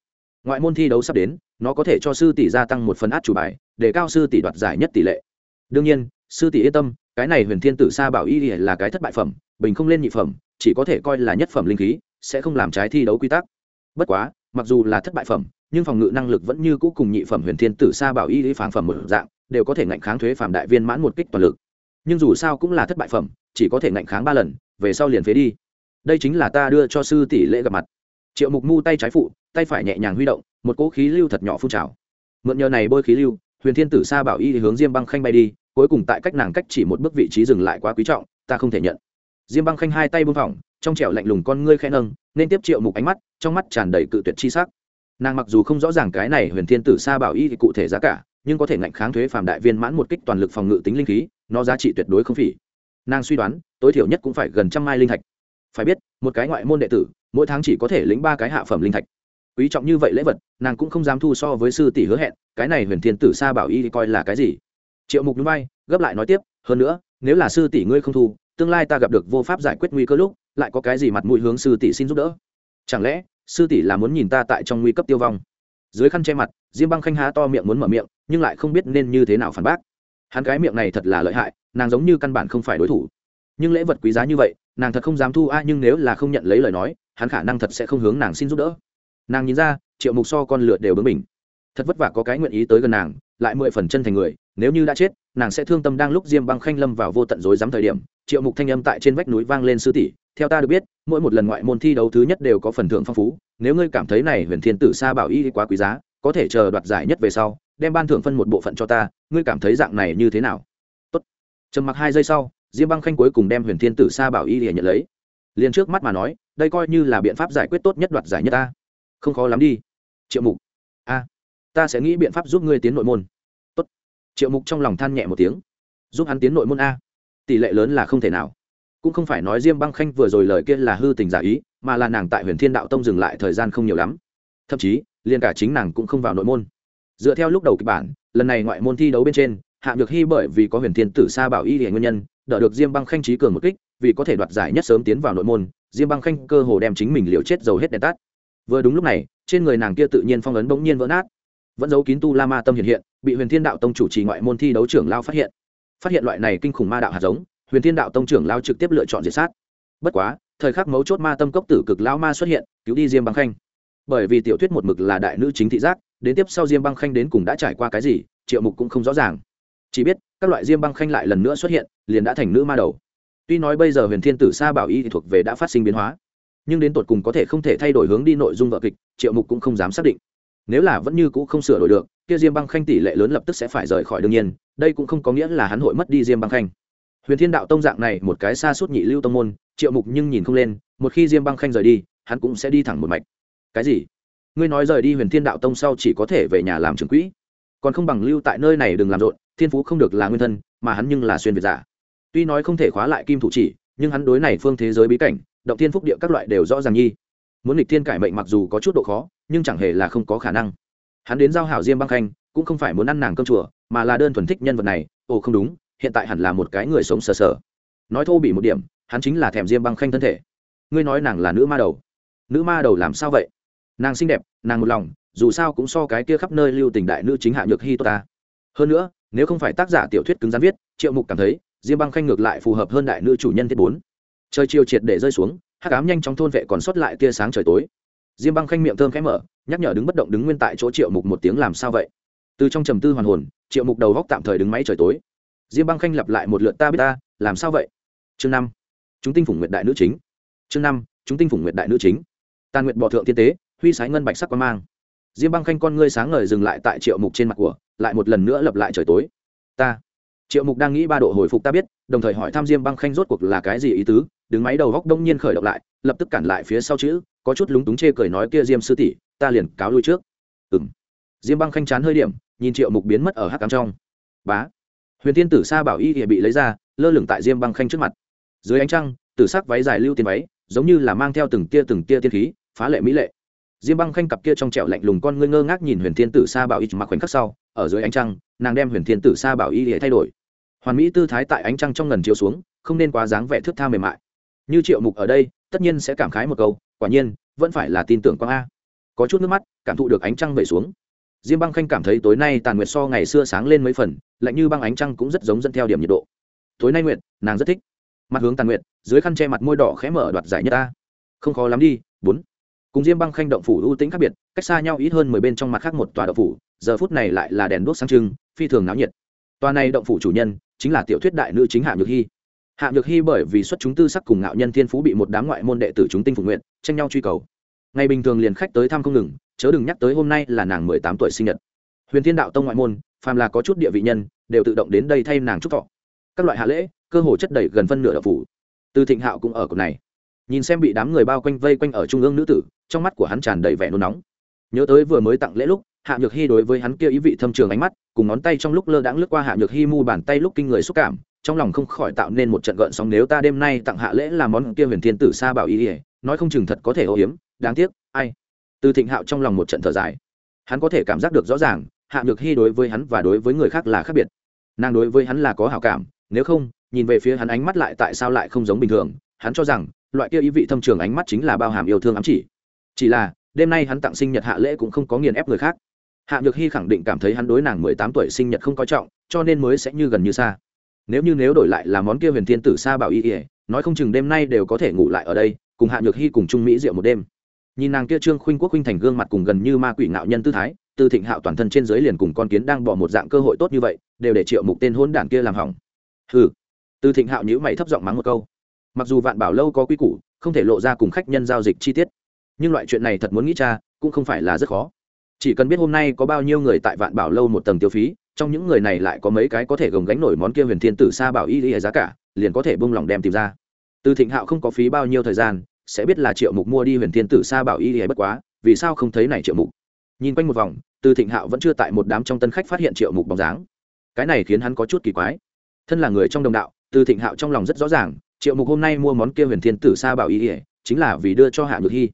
Ngoại môn thi đấu sắp đến, nó có thể cho sư tỷ gia tăng một phần át chủ bài, để cao sư tỷ đoạt giải nhất tỷ lệ. Đương nhiên, sư tỷ yên tâm, cái này huyền thiên tử sa bảo y y là cái thất bại phẩm, bình không lên nhị phẩm, chỉ có thể coi là nhất phẩm linh khí, sẽ không làm trái thi đấu quy tắc. Bất quá, mặc dù là thất bại phẩm, nhưng phòng ngự năng lực vẫn như cũ cùng nhị phẩm huyền thiên tử sa bảo y y phản phẩm một dạng, đều có thể ngạnh kháng thuế phạm đại viên mãn một kích toàn lực nhưng dù sao cũng là thất bại phẩm, chỉ có thể ngạnh kháng ba lần, về sau liền phế đi. Đây chính là ta đưa cho sư tỷ lễ gặp mặt. Triệu mục mu tay trái phụ, tay phải nhẹ nhàng huy động, một cỗ khí lưu thật nhỏ phun trào. Mượn nhờ này bôi khí lưu, huyền thiên tử sa bảo y hướng diêm băng khanh bay đi, cuối cùng tại cách nàng cách chỉ một bước vị trí dừng lại quá quý trọng, ta không thể nhận. Diêm băng khanh hai tay buông phỏng, trong trẻo lạnh lùng con ngươi khẽ nâng, nên tiếp triệu mục ánh mắt, trong mắt tràn đầy cự tuyệt chi sắc. Nàng mặc dù không rõ ràng cái này huyền thiên tử sa bảo y thì cụ thể giá cả nhưng có thể ngạnh kháng thuế phàm đại viên mãn một kích toàn lực phòng ngự tính linh khí, nó giá trị tuyệt đối không phỉ. Nàng suy đoán, tối thiểu nhất cũng phải gần trăm mai linh thạch. Phải biết, một cái ngoại môn đệ tử, mỗi tháng chỉ có thể lĩnh ba cái hạ phẩm linh thạch. Quý trọng như vậy lễ vật, nàng cũng không dám thu so với sư tỷ hứa hẹn, cái này huyền thiên tử sa bảo y coi là cái gì? Triệu mục núi bay gấp lại nói tiếp, hơn nữa, nếu là sư tỷ ngươi không thu, tương lai ta gặp được vô pháp giải quyết nguy cơ lúc, lại có cái gì mặt mũi hướng sư tỷ xin giúp đỡ? Chẳng lẽ, sư tỷ là muốn nhìn ta tại trong nguy cấp tiêu vong? Dưới khăn che mặt, diêm băng khanh há to miệng muốn mở miệng, nhưng lại không biết nên như thế nào phản bác. Hắn cái miệng này thật là lợi hại, nàng giống như căn bản không phải đối thủ. Nhưng lễ vật quý giá như vậy, nàng thật không dám thu a, nhưng nếu là không nhận lấy lời nói, hắn khả năng thật sẽ không hướng nàng xin giúp đỡ. Nàng nhìn ra, triệu mục so con lượt đều bướng mình thật vất vả có cái nguyện ý tới gần nàng, lại mười phần chân thành người, nếu như đã chết nàng sẽ thương tâm đang lúc diêm băng khanh lâm vào vô tận dối dám thời điểm, triệu mục thanh âm tại trên vách núi vang lên sư tỷ, theo ta được biết, mỗi một lần ngoại môn thi đấu thứ nhất đều có phần thưởng phong phú, nếu ngươi cảm thấy này huyền thiên tử sa bảo y quá quý giá, có thể chờ đoạt giải nhất về sau, đem ban thưởng phân một bộ phận cho ta, ngươi cảm thấy dạng này như thế nào? Tốt. Trầm mặc hai giây sau, diêm băng khanh cuối cùng đem huyền thiên tử sa bảo y để nhận lấy. Liền trước mắt mà nói, đây coi như là biện pháp giải quyết tốt nhất đoạt giải nhất ta. Không khó lắm đi, triệu mục. A ta sẽ nghĩ biện pháp giúp ngươi tiến nội môn triệu mục trong lòng than nhẹ một tiếng. Giúp hắn tiến nội môn a. Tỷ lệ lớn là không thể nào. Cũng không phải nói diêm băng khanh vừa rồi lời kia là hư tình giả ý, mà là nàng tại huyền thiên đạo tông dừng lại thời gian không nhiều lắm. Thậm chí, liền cả chính nàng cũng không vào nội môn. Dựa theo lúc đầu kịch bản, lần này ngoại môn thi đấu bên trên, hạ được hy bởi vì có huyền thiên tử sa bảo y hệ nguyên nhân, đỡ được diêm băng khanh trí cường một kích, vì có thể đoạt giải nhất sớm tiến vào nội môn, diêm băng khanh cơ hồ đem chính mình liều chết dầu hết đèn tắt. Vừa đúng lúc này, trên người nàng kia tự nhiên phong ấn bỗng nhiên vỡ nát vẫn giấu kín tu la ma tâm hiện hiện, bị huyền thiên đạo tông chủ trì ngoại môn thi đấu trưởng lao phát hiện. Phát hiện loại này kinh khủng ma đạo hạt giống, huyền thiên đạo tông trưởng lao trực tiếp lựa chọn diệt sát. Bất quá, thời khắc mấu chốt ma tâm cốc tử cực lao ma xuất hiện, cứu đi diêm băng khanh. Bởi vì tiểu thuyết một mực là đại nữ chính thị giác, đến tiếp sau diêm băng khanh đến cùng đã trải qua cái gì, triệu mục cũng không rõ ràng. Chỉ biết, các loại diêm băng khanh lại lần nữa xuất hiện, liền đã thành nữ ma đầu. Tuy nói bây giờ huyền thiên tử sa bảo y thì thuộc về đã phát sinh biến hóa, nhưng đến tột cùng có thể không thể thay đổi hướng đi nội dung vợ kịch, triệu mục cũng không dám xác định nếu là vẫn như cũ không sửa đổi được, kia diêm băng khanh tỷ lệ lớn lập tức sẽ phải rời khỏi đương nhiên, đây cũng không có nghĩa là hắn hội mất đi diêm băng khanh. Huyền thiên đạo tông dạng này một cái xa suốt nhị lưu tông môn, triệu mục nhưng nhìn không lên, một khi diêm băng khanh rời đi, hắn cũng sẽ đi thẳng một mạch. Cái gì? Ngươi nói rời đi huyền thiên đạo tông sau chỉ có thể về nhà làm trưởng quỹ, còn không bằng lưu tại nơi này đừng làm rộn, thiên phú không được là nguyên thân, mà hắn nhưng là xuyên việt giả. Tuy nói không thể khóa lại kim thủ chỉ, nhưng hắn đối này phương thế giới bí cảnh, động thiên phúc địa các loại đều rõ ràng nhi muốn lịch thiên cải mệnh mặc dù có chút độ khó, nhưng chẳng hề là không có khả năng. Hắn đến giao hảo diêm băng khanh, cũng không phải muốn ăn nàng cơm chùa, mà là đơn thuần thích nhân vật này. Ồ, không đúng, hiện tại hẳn là một cái người sống sờ sờ. Nói thô bị một điểm, hắn chính là thèm diêm băng khanh thân thể. Ngươi nói nàng là nữ ma đầu. Nữ ma đầu làm sao vậy? Nàng xinh đẹp, nàng một lòng, dù sao cũng so cái kia khắp nơi lưu tình đại nữ chính hạ nhược hy tốt ta. Hơn nữa, nếu không phải tác giả tiểu thuyết cứng rắn viết, triệu mục cảm thấy, diêm băng khanh ngược lại phù hợp hơn đại nữ chủ nhân thiết bốn. Trời chiều triệt để rơi xuống hát cám nhanh trong thôn vệ còn sót lại tia sáng trời tối. Diêm băng khanh miệng thơm khẽ mở, nhắc nhở đứng bất động đứng nguyên tại chỗ triệu mục một tiếng làm sao vậy? Từ trong trầm tư hoàn hồn, triệu mục đầu góc tạm thời đứng máy trời tối. Diêm băng khanh lặp lại một lượt ta biết ta, làm sao vậy? Chương năm, chúng tinh phủng nguyệt đại nữ chính. Chương năm, chúng tinh phủng nguyệt đại nữ chính. Tàn nguyệt bỏ thượng tiên tế, huy sái ngân bạch sắc quan mang. Diêm băng khanh con ngươi sáng ngời dừng lại tại triệu mục trên mặt của, lại một lần nữa lập lại trời tối. Ta. Triệu mục đang nghĩ ba độ hồi phục ta biết, đồng thời hỏi thăm diêm băng khanh rốt cuộc là cái gì ý tứ đứng máy đầu góc đông nhiên khởi động lại, lập tức cản lại phía sau chữ, có chút lúng túng chê cười nói kia diêm sư tỷ, ta liền cáo lui trước. Ừng diêm băng khanh chán hơi điểm, nhìn triệu mục biến mất ở hắc cám trong. Bá. Huyền Thiên tử sa bảo y hiện bị lấy ra, lơ lửng tại diêm băng khanh trước mặt. Dưới ánh trăng, tử sắc váy dài lưu tiền váy, giống như là mang theo từng tia từng tia tiên khí, phá lệ mỹ lệ. Diêm băng khanh cặp kia trong trẹo lạnh lùng con ngươi ngơ ngác nhìn huyền thiên tử sa bảo y mặc khoảnh khắc sau, ở dưới ánh trăng, nàng đem huyền thiên tử sa bảo y để thay đổi. Hoàn mỹ tư thái tại ánh trăng trong ngần chiếu xuống, không nên quá dáng vẻ thước tha mềm mại như triệu mục ở đây, tất nhiên sẽ cảm khái một câu, quả nhiên, vẫn phải là tin tưởng quang a. Có chút nước mắt, cảm thụ được ánh trăng vẩy xuống. Diêm băng khanh cảm thấy tối nay tàn nguyệt so ngày xưa sáng lên mấy phần, lạnh như băng ánh trăng cũng rất giống dẫn theo điểm nhiệt độ. Tối nay nguyệt, nàng rất thích. Mặt hướng tàn nguyệt, dưới khăn che mặt môi đỏ khẽ mở đoạt giải nhất ta không khó lắm đi, bốn. Cùng diêm băng khanh động phủ ưu tĩnh khác biệt, cách xa nhau ít hơn mười bên trong mặt khác một tòa động phủ, giờ phút này lại là đèn đuốc sáng trưng, phi thường náo nhiệt. Tòa này động phủ chủ nhân chính là tiểu thuyết đại nữ chính hạ nhược hy hạ nhược hy bởi vì xuất chúng tư sắc cùng ngạo nhân thiên phú bị một đám ngoại môn đệ tử chúng tinh phục nguyện, tranh nhau truy cầu. Ngày bình thường liền khách tới thăm không ngừng, chớ đừng nhắc tới hôm nay là nàng mười tám tuổi sinh nhật. Huyền thiên đạo tông ngoại môn, phàm là có chút địa vị nhân, đều tự động đến đây thay nàng chúc thọ. Các loại hạ lễ, cơ hồ chất đầy gần phân nửa đạo phủ. Từ thịnh hạo cũng ở cột này. Nhìn xem bị đám người bao quanh vây quanh ở trung ương nữ tử, trong mắt của hắn tràn đầy vẻ nôn nóng. Nhớ tới vừa mới tặng lễ lúc, hạ nhược hy đối với hắn kia ý vị thâm trường ánh mắt, cùng ngón tay trong lúc lơ đãng lướt qua hạ nhược hy mu bàn tay lúc kinh người xúc cảm trong lòng không khỏi tạo nên một trận gợn sóng nếu ta đêm nay tặng hạ lễ là món kia huyền thiên tử sa bảo ý ỉa, nói không chừng thật có thể ô hiếm đáng tiếc, ai? Từ thịnh hạo trong lòng một trận thở dài. Hắn có thể cảm giác được rõ ràng, hạ nhược hy đối với hắn và đối với người khác là khác biệt. Nàng đối với hắn là có hảo cảm, nếu không, nhìn về phía hắn ánh mắt lại tại sao lại không giống bình thường, hắn cho rằng, loại kia ý vị thâm trường ánh mắt chính là bao hàm yêu thương ám chỉ. Chỉ là, đêm nay hắn tặng sinh nhật hạ lễ cũng không có nghiền ép người khác. Hạ nhược hy khẳng định cảm thấy hắn đối nàng mười tám tuổi sinh nhật không coi trọng, cho nên mới sẽ như gần như xa nếu như nếu đổi lại là món kia huyền thiên tử sa bảo y ỉa nói không chừng đêm nay đều có thể ngủ lại ở đây, cùng hạ nhược hy cùng trung mỹ rượu một đêm. Nhìn nàng kia trương khuynh quốc khuynh thành gương mặt cùng gần như ma quỷ ngạo nhân tư thái, từ thịnh hạo toàn thân trên dưới liền cùng con kiến đang bỏ một dạng cơ hội tốt như vậy, đều để triệu mục tên hôn đản kia làm hỏng. Ừ từ thịnh hạo nhữ mày thấp giọng mắng một câu. Mặc dù vạn bảo lâu có quy củ, không thể lộ ra cùng khách nhân giao dịch chi tiết, nhưng loại chuyện này thật muốn nghĩ cha, cũng không phải là rất khó chỉ cần biết hôm nay có bao nhiêu người tại vạn bảo lâu một tầng tiêu phí, trong những người này lại có mấy cái có thể gồng gánh nổi món kia huyền thiên tử sa bảo y y giá cả, liền có thể bông lòng đem tìm ra. Từ thịnh hạo không có phí bao nhiêu thời gian, sẽ biết là triệu mục mua đi huyền thiên tử sa bảo y y bất quá, vì sao không thấy này triệu mục? Nhìn quanh một vòng, từ thịnh hạo vẫn chưa tại một đám trong tân khách phát hiện triệu mục bóng dáng. Cái này khiến hắn có chút kỳ quái. Thân là người trong đồng đạo, từ thịnh hạo trong lòng rất rõ ràng, triệu mục hôm nay mua món kia huyền thiên tử sa bảo y y, chính là vì đưa cho hạ nhược hy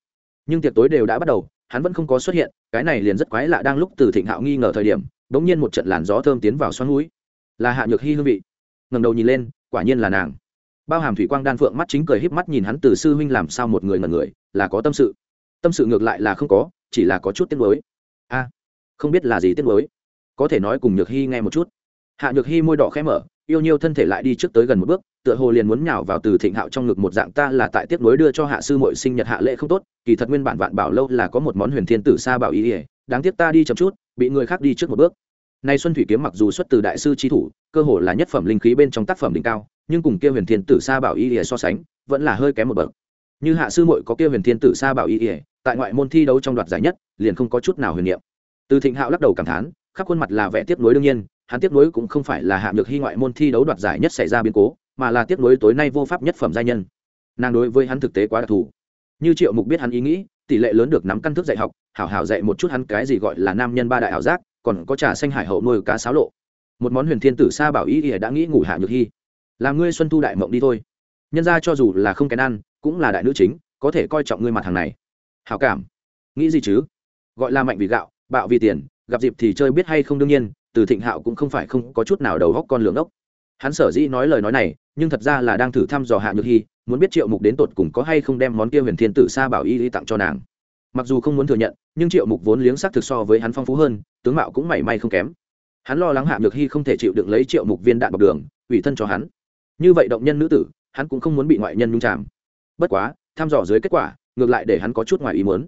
nhưng tiệc tối đều đã bắt đầu hắn vẫn không có xuất hiện, cái này liền rất quái lạ đang lúc từ thịnh hạo nghi ngờ thời điểm đ ỗ n g nhiên một trận làn gió thơm tiến vào xoắn núi. Là hạ nhược hy hương vị. Ngầm đầu nhìn lên, quả nhiên là nàng. Bao hàm thủy quang đan phượng mắt chính cười híp mắt nhìn hắn từ sư huynh làm sao một người ngần người, là có tâm sự. Tâm sự ngược lại là không có, chỉ là có chút tiếc nuối. A, không biết là gì tiếc nuối. Có thể nói cùng nhược hy nghe một chút. Hạ nhược hy môi đỏ khẽ mở yêu nhiêu thân thể lại đi trước tới gần một bước, tựa hồ liền muốn nhào vào từ thịnh hạo trong ngực một dạng, ta là tại tiếp nối đưa cho hạ sư mội sinh nhật hạ lễ không tốt, kỳ thật nguyên bản vạn bảo lâu là có một món huyền thiên tử sa bảo ý ỉa đáng tiếc ta đi chậm chút, bị người khác đi trước một bước. Nay xuân thủy kiếm mặc dù xuất từ đại sư trí thủ, cơ hồ là nhất phẩm linh khí bên trong tác phẩm đỉnh cao, nhưng cùng kia huyền thiên tử sa bảo ý ỉa so sánh, vẫn là hơi kém một bậc. Như hạ sư mội có kia huyền thiên tử sa bảo ý ỉa tại ngoại môn thi đấu trong đoạt giải nhất, liền không có chút nào huyền niệm. Từ thịnh hạo lắc đầu cảm thán, khắp khuôn mặt là vẻ tiếp nối đương nhiên hắn tiếp nuối cũng không phải là hạ nhược hy ngoại môn thi đấu đoạt giải nhất xảy ra biến cố, mà là tiếp nuối tối nay vô pháp nhất phẩm gia nhân. Nàng đối với hắn thực tế quá đặc thù. Như triệu mục biết hắn ý nghĩ, tỷ lệ lớn được nắm căn thức dạy học, hảo hảo dạy một chút hắn cái gì gọi là nam nhân ba đại ảo giác, còn có trà xanh hải hậu nuôi cá sáo lộ. Một món huyền thiên tử sa bảo ý ỉa đã nghĩ ngủ hạ nhược hy. Làm ngươi xuân thu đại mộng đi thôi. Nhân ra cho dù là không kén ăn, cũng là đại nữ chính, có thể coi trọng ngươi mặt hàng này. Hảo cảm. Nghĩ gì chứ? Gọi là mạnh vì gạo, bạo vì tiền, gặp dịp thì chơi biết hay không đương nhiên từ thịnh hạo cũng không phải không có chút nào đầu góc con lường ốc. Hắn sở dĩ nói lời nói này, nhưng thật ra là đang thử thăm dò hạ nhược hy muốn biết triệu mục đến tột cùng có hay không đem món kia huyền thiên tử sa bảo y y tặng cho nàng. Mặc dù không muốn thừa nhận, nhưng triệu mục vốn liếng sắc thực so với hắn phong phú hơn, tướng mạo cũng mảy may không kém. Hắn lo lắng hạ nhược hy không thể chịu đựng lấy triệu mục viên đạn bọc đường, ủy thân cho hắn. Như vậy động nhân nữ tử, hắn cũng không muốn bị ngoại nhân nhung chạm bất quá, thăm dò dưới kết quả, ngược lại để hắn có chút ngoài ý muốn.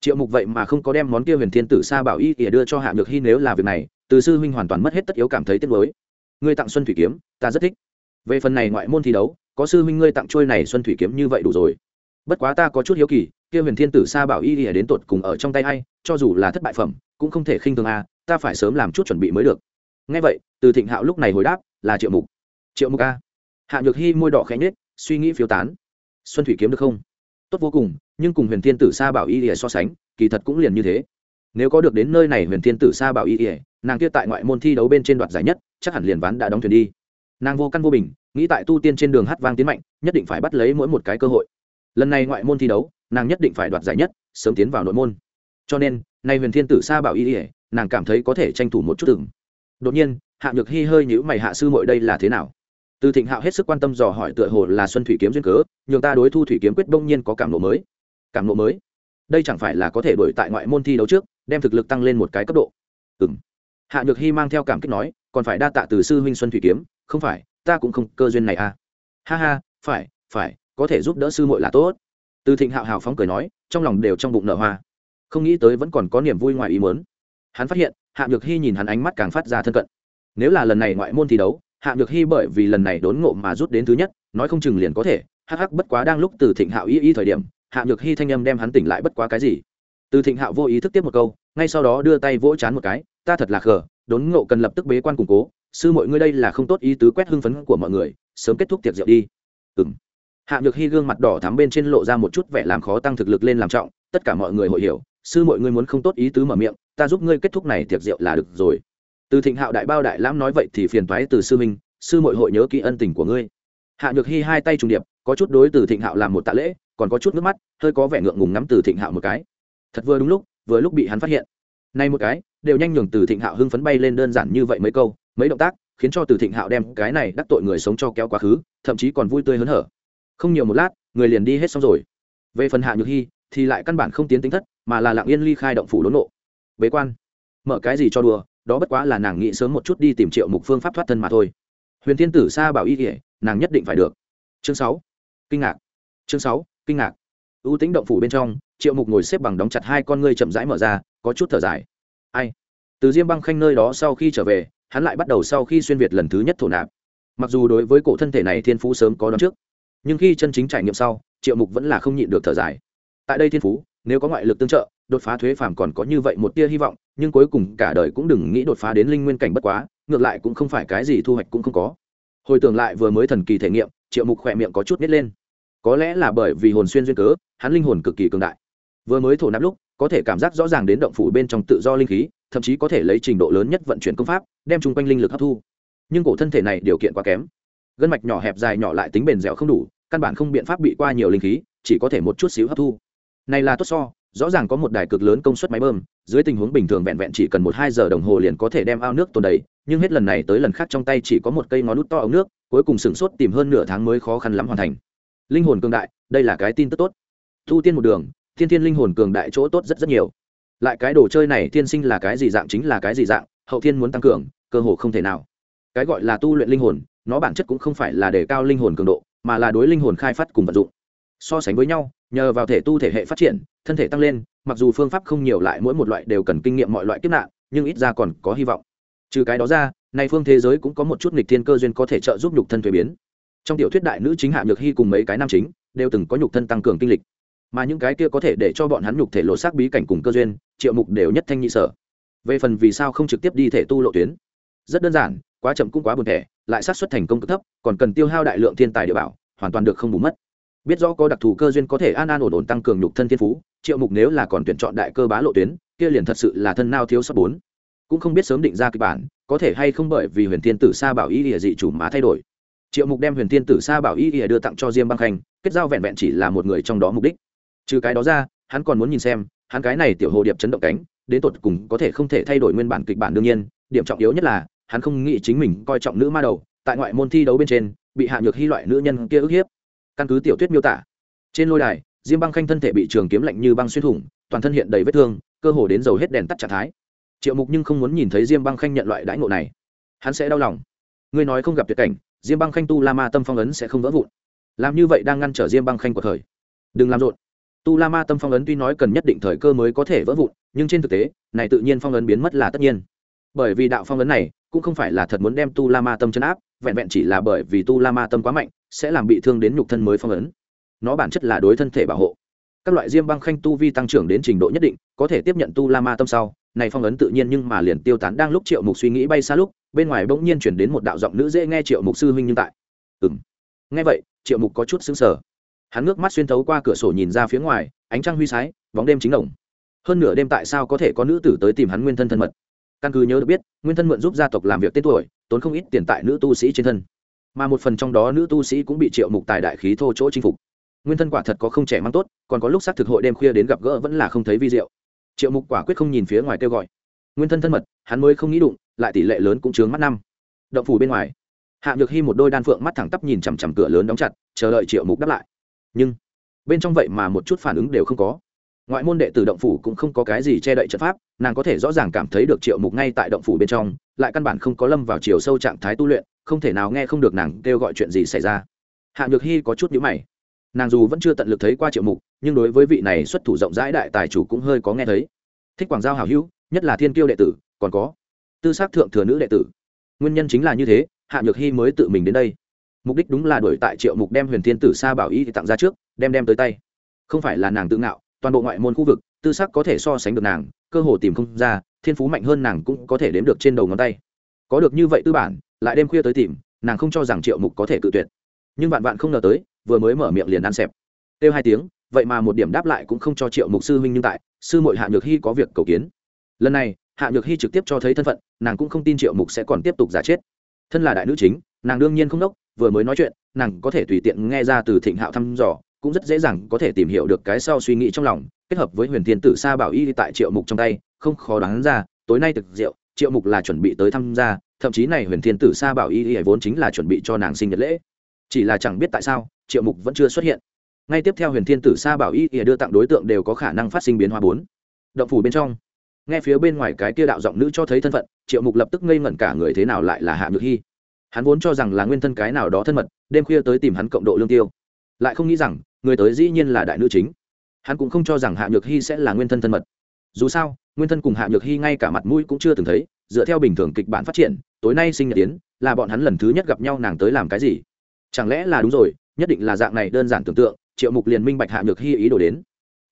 Triệu mục vậy mà không có đem món kia huyền thiên tử sa bảo y ỉa đưa cho hạ nhược hy nếu là việc này từ sư huynh hoàn toàn mất hết tất yếu cảm thấy tiếc nuối. Ngươi tặng xuân thủy kiếm, ta rất thích. Về phần này ngoại môn thi đấu, có sư huynh ngươi tặng trôi này xuân thủy kiếm như vậy đủ rồi. Bất quá ta có chút hiếu kỳ, kia huyền thiên tử sa bảo y ỉa đến tột cùng ở trong tay ai, cho dù là thất bại phẩm, cũng không thể khinh thường a, ta phải sớm làm chút chuẩn bị mới được. Ngay vậy, từ thịnh hạo lúc này hồi đáp, là triệu mục. Triệu mục a. Hạ nhược hy môi đỏ khẽ nhết suy nghĩ phiếu tán. Xuân thủy kiếm được không? Tốt vô cùng, nhưng cùng huyền thiên tử sa bảo y ỉa so sánh, kỳ thật cũng liền như thế nếu có được đến nơi này huyền thiên tử sa bảo y ỉa nàng kia tại ngoại môn thi đấu bên trên đoạt giải nhất, chắc hẳn liền ván đã đóng thuyền đi. Nàng vô căn vô bình, nghĩ tại tu tiên trên đường hát vang tiến mạnh, nhất định phải bắt lấy mỗi một cái cơ hội. Lần này ngoại môn thi đấu, nàng nhất định phải đoạt giải nhất, sớm tiến vào nội môn. Cho nên, nay huyền thiên tử sa bảo y ỉa nàng cảm thấy có thể tranh thủ một chút từng đột nhiên, hạ nhược hy hơi nhữ mày, hạ sư mội đây là thế nào? Từ thịnh hạo hết sức quan tâm dò hỏi tựa hồ là xuân thủy kiếm duyên cớ, nhường ta đối thu thủy kiếm quyết đông nhiên có cảm lộ mới. Cảm lộ mới? Đây chẳng phải là có thể đổi tại ngoại môn thi đấu trước đem thực lực tăng lên một cái cấp độ. Ừng hạ nhược hy mang theo cảm kích nói, còn phải đa tạ từ sư huynh xuân thủy kiếm, không phải, ta cũng không cơ duyên này à. Ha ha, phải phải, có thể giúp đỡ sư muội là tốt. Từ thịnh hạo hào phóng cười nói, trong lòng đều trong bụng nở hoa. Không nghĩ tới vẫn còn có niềm vui ngoài ý muốn. Hắn phát hiện, hạ nhược hy nhìn hắn ánh mắt càng phát ra thân cận. Nếu là lần này ngoại môn thi đấu, hạ nhược hy bởi vì lần này đốn ngộ mà rút đến thứ nhất, nói không chừng liền có thể, hắc hắc bất quá đang lúc từ thịnh hạo y y thời điểm, hạ nhược hy thanh âm đem hắn tỉnh lại bất quá cái gì từ thịnh hạo vô ý thức tiếp một câu, ngay sau đó đưa tay vỗ chán một cái, ta thật là khờ, đốn ngộ cần lập tức bế quan củng cố, sư mọi ngươi đây là không tốt ý tứ quét hưng phấn của mọi người, sớm kết thúc tiệc rượu đi. Ừ m hạ nhược hy gương mặt đỏ thắm bên trên lộ ra một chút vẻ làm khó tăng thực lực lên làm trọng, tất cả mọi người hội hiểu, sư mọi ngươi muốn không tốt ý tứ mở miệng, ta giúp ngươi kết thúc này tiệc rượu là được rồi. Từ thịnh hạo đại bao đại lãm nói vậy thì phiền toái từ sư minh, sư mọi hội nhớ kỹ ân tình của ngươi. Hạ nhược hy hai tay trùng điệp, có chút đối từ thịnh hạo làm một tạ lễ, còn có chút nước mắt, hơi có vẻ ngượng ngùng ngắm từ thịnh hạo một cái thật vừa đúng lúc, vừa lúc bị hắn phát hiện. Nay một cái, đều nhanh nhường từ thịnh hạo hưng phấn bay lên đơn giản như vậy mấy câu, mấy động tác, khiến cho từ thịnh hạo đem cái này đắc tội người sống cho kéo quá khứ, thậm chí còn vui tươi hớn hở. Không nhiều một lát, người liền đi hết xong rồi. Về phần hạ nhược hy thì lại căn bản không tiến tính thất, mà là lặng yên ly khai động phủ đốn nộ. Bế quan. Mở cái gì cho đùa, đó bất quá là nàng nghĩ sớm một chút đi tìm triệu mục phương pháp thoát thân mà thôi. Huyền thiên tử sa bảo y kỉa nàng nhất định phải được. Chương sáu. Kinh ngạc. Chương sáu, kinh ngạc ưu tính động phủ bên trong, triệu mục ngồi xếp bằng đóng chặt hai con ngươi chậm rãi mở ra, có chút thở dài. Ai? Từ diêm băng khanh nơi đó sau khi trở về, hắn lại bắt đầu sau khi xuyên việt lần thứ nhất thổ nạp. Mặc dù đối với cổ thân thể này thiên phú sớm có đón trước, nhưng khi chân chính trải nghiệm sau, triệu mục vẫn là không nhịn được thở dài. Tại đây thiên phú, nếu có ngoại lực tương trợ, đột phá thuế phàm còn có như vậy một tia hy vọng, nhưng cuối cùng cả đời cũng đừng nghĩ đột phá đến linh nguyên cảnh bất quá, ngược lại cũng không phải cái gì thu hoạch cũng không có. Hồi tưởng lại vừa mới thần kỳ thể nghiệm, triệu mục khỏe miệng có chút nít lên có lẽ là bởi vì hồn xuyên duyên cớ, hắn linh hồn cực kỳ cường đại. Vừa mới thổ nạp lúc, có thể cảm giác rõ ràng đến động phủ bên trong tự do linh khí, thậm chí có thể lấy trình độ lớn nhất vận chuyển công pháp, đem chung quanh linh lực hấp thu. Nhưng cổ thân thể này điều kiện quá kém. Gân mạch nhỏ hẹp dài nhỏ lại tính bền dẻo không đủ, căn bản không biện pháp bị qua nhiều linh khí, chỉ có thể một chút xíu hấp thu. Này là tốt so, rõ ràng có một đài cực lớn công suất máy bơm, dưới tình huống bình thường vẹn vẹn chỉ cần một hai giờ đồng hồ liền có thể đem ao nước tồn đầy, nhưng hết lần này tới lần khác trong tay chỉ có một cây ngón nút to ống nước, cuối cùng sửng sốt tìm hơn nửa tháng mới khó khăn lắm hoàn thành linh hồn cường đại, đây là cái tin tức tốt. Thu tiên một đường, thiên thiên linh hồn cường đại chỗ tốt rất rất nhiều. Lại cái đồ chơi này thiên sinh là cái gì dạng chính là cái gì dạng, hậu thiên muốn tăng cường, cơ hồ không thể nào. Cái gọi là tu luyện linh hồn, nó bản chất cũng không phải là để cao linh hồn cường độ, mà là đối linh hồn khai phát cùng vận dụng. So sánh với nhau, nhờ vào thể tu thể hệ phát triển, thân thể tăng lên, mặc dù phương pháp không nhiều lại mỗi một loại đều cần kinh nghiệm mọi loại kiếp nạn, nhưng ít ra còn có hy vọng. Trừ cái đó ra, nay phương thế giới cũng có một chút nghịch thiên cơ duyên có thể trợ giúp nhục thân thuế biến trong tiểu thuyết đại nữ chính hạ nhược hy cùng mấy cái nam chính đều từng có nhục thân tăng cường kinh lịch, mà những cái kia có thể để cho bọn hắn nhục thể lộ xác bí cảnh cùng cơ duyên, triệu mục đều nhất thanh nhị sở. Về phần vì sao không trực tiếp đi thể tu lộ tuyến, rất đơn giản, quá chậm cũng quá buồn thẻ, lại sát xuất thành công cực thấp, còn cần tiêu hao đại lượng thiên tài địa bảo, hoàn toàn được không bù mất. Biết rõ có đặc thù cơ duyên có thể an an ổn ổn tăng cường nhục thân thiên phú, triệu mục nếu là còn tuyển chọn đại cơ bá lộ tuyến, kia liền thật sự là thân nao thiếu sót bốn. Cũng không biết sớm định ra kịch bản, có thể hay không bởi vì huyền thiên tử sa bảo ý địa dị chủ má thay đổi triệu mục đem huyền thiên tử sa bảo y ỉa đưa tặng cho diêm băng khanh, kết giao vẹn vẹn chỉ là một người trong đó mục đích. Trừ cái đó ra, hắn còn muốn nhìn xem, hắn cái này tiểu hồ điệp chấn động cánh, đến tột cùng có thể không thể thay đổi nguyên bản kịch bản đương nhiên, điểm trọng yếu nhất là, hắn không nghĩ chính mình coi trọng nữ ma đầu, tại ngoại môn thi đấu bên trên, bị hạ nhược hy loại nữ nhân kia ức hiếp. Căn cứ tiểu thuyết miêu tả, trên lôi đài, diêm băng khanh thân thể bị trường kiếm lạnh như băng xuyên thủng, toàn thân hiện đầy vết thương, cơ hồ đến dầu hết đèn tắt trạng thái. Triệu mục nhưng không muốn nhìn thấy diêm băng khanh nhận loại đãi ngộ này. Hắn sẽ đau lòng. Ngươi nói không gặp tuyệt cảnh diêm băng khanh tu la ma tâm phong ấn sẽ không vỡ vụn. Làm như vậy đang ngăn trở diêm băng khanh của thời đừng làm rộn. Tu la ma tâm phong ấn tuy nói cần nhất định thời cơ mới có thể vỡ vụn, nhưng trên thực tế, này tự nhiên phong ấn biến mất là tất nhiên. Bởi vì đạo phong ấn này cũng không phải là thật muốn đem tu la ma tâm chấn áp, vẹn vẹn chỉ là bởi vì tu la ma tâm quá mạnh, sẽ làm bị thương đến nhục thân mới phong ấn. Nó bản chất là đối thân thể bảo hộ. Các loại diêm băng khanh tu vi tăng trưởng đến trình độ nhất định, có thể tiếp nhận tu la ma tâm sau, này phong ấn tự nhiên nhưng mà liền tiêu tán đang lúc triệu mục suy nghĩ bay xa lúc bên ngoài bỗng nhiên chuyển đến một đạo giọng nữ dễ nghe triệu mục sư huynh nhưng tại. Ừng nghe vậy, triệu mục có chút xứng sở hắn ngước mắt xuyên thấu qua cửa sổ nhìn ra phía ngoài, ánh trăng huy sái, bóng đêm chính đồng. Hơn nửa đêm tại sao có thể có nữ tử tới tìm hắn nguyên thân thân mật? Căn cứ nhớ được biết, nguyên thân mượn giúp gia tộc làm việc tên tuổi, tốn không ít tiền tại nữ tu sĩ trên thân. Mà một phần trong đó nữ tu sĩ cũng bị triệu mục tài đại khí thô chỗ chinh phục. Nguyên thân quả thật có không trẻ mang tốt, còn có lúc xác thực hội đêm khuya đến gặp gỡ vẫn là không thấy vi diệu. Triệu mục quả quyết không nhìn phía ngoài kêu gọi. Nguyên thân thân mật, hắn mới không nghĩ đụng lại tỷ lệ lớn cũng chướng mắt năm. Động phủ bên ngoài, hạ nhược hy một đôi đan phượng mắt thẳng tắp nhìn chằm chằm cửa lớn đóng chặt, chờ đợi triệu mục đáp lại. Nhưng, bên trong vậy mà một chút phản ứng đều không có. Ngoại môn đệ tử động phủ cũng không có cái gì che đậy trận pháp, nàng có thể rõ ràng cảm thấy được triệu mục ngay tại động phủ bên trong, lại căn bản không có lâm vào chiều sâu trạng thái tu luyện, không thể nào nghe không được nàng kêu gọi chuyện gì xảy ra. Hạ nhược hy có chút nhữ mày. Nàng dù vẫn chưa tận lực thấy qua triệu mục, nhưng đối với vị này xuất thủ rộng rãi đại tài chủ cũng hơi có nghe thấy. Thích quảng giao hảo hữu, nhất là thiên kiêu đệ tử, còn có tư xác thượng thừa nữ đệ tử. Nguyên nhân chính là như thế, hạ nhược hy mới tự mình đến đây. Mục đích đúng là đổi tại triệu mục đem huyền thiên tử sa bảo y tặng ra trước, đem đem tới tay. Không phải là nàng tự ngạo, toàn bộ ngoại môn khu vực, tư sắc có thể so sánh được nàng, cơ hồ tìm không ra, thiên phú mạnh hơn nàng cũng có thể đếm được trên đầu ngón tay. Có được như vậy tư bản, lại đêm khuya tới tìm, nàng không cho rằng triệu mục có thể cự tuyệt. Nhưng vạn vạn không ngờ tới, vừa mới mở miệng liền ăn xẹp. Kêu hai tiếng, vậy mà một điểm đáp lại cũng không cho triệu mục sư huynh nhưng tại, sư mội hạ nhược hy có việc cầu kiến. Lần này hạ nhược hy trực tiếp cho thấy thân phận, nàng cũng không tin triệu mục sẽ còn tiếp tục giả chết. Thân là đại nữ chính, nàng đương nhiên không đốc, vừa mới nói chuyện, nàng có thể tùy tiện nghe ra từ thịnh hạo thăm dò, cũng rất dễ dàng có thể tìm hiểu được cái sau suy nghĩ trong lòng, kết hợp với huyền thiên tử sa bảo y tại triệu mục trong tay, không khó đoán ra, tối nay thực rượu triệu mục là chuẩn bị tới tham gia, thậm chí này huyền thiên tử sa bảo y vốn chính là chuẩn bị cho nàng sinh nhật lễ. Chỉ là chẳng biết tại sao, triệu mục vẫn chưa xuất hiện. Ngay tiếp theo huyền thiên tử sa bảo y đưa tặng đối tượng đều có khả năng phát sinh biến hóa bốn. Động phủ bên trong nghe phía bên ngoài cái kia đạo giọng nữ cho thấy thân phận, triệu mục lập tức ngây ngẩn cả người thế nào lại là hạ nhược hy hắn vốn cho rằng là nguyên thân cái nào đó thân mật, đêm khuya tới tìm hắn cộng độ lương tiêu. Lại không nghĩ rằng, người tới dĩ nhiên là đại nữ chính. Hắn cũng không cho rằng hạ nhược hy sẽ là nguyên thân thân mật. Dù sao, nguyên thân cùng hạ nhược hy ngay cả mặt mũi cũng chưa từng thấy, dựa theo bình thường kịch bản phát triển, tối nay sinh nhật tiến là bọn hắn lần thứ nhất gặp nhau nàng tới làm cái gì? Chẳng lẽ là đúng rồi, nhất định là dạng này đơn giản tưởng tượng, triệu mục liền minh bạch hạ nhược hy ý đồ đến.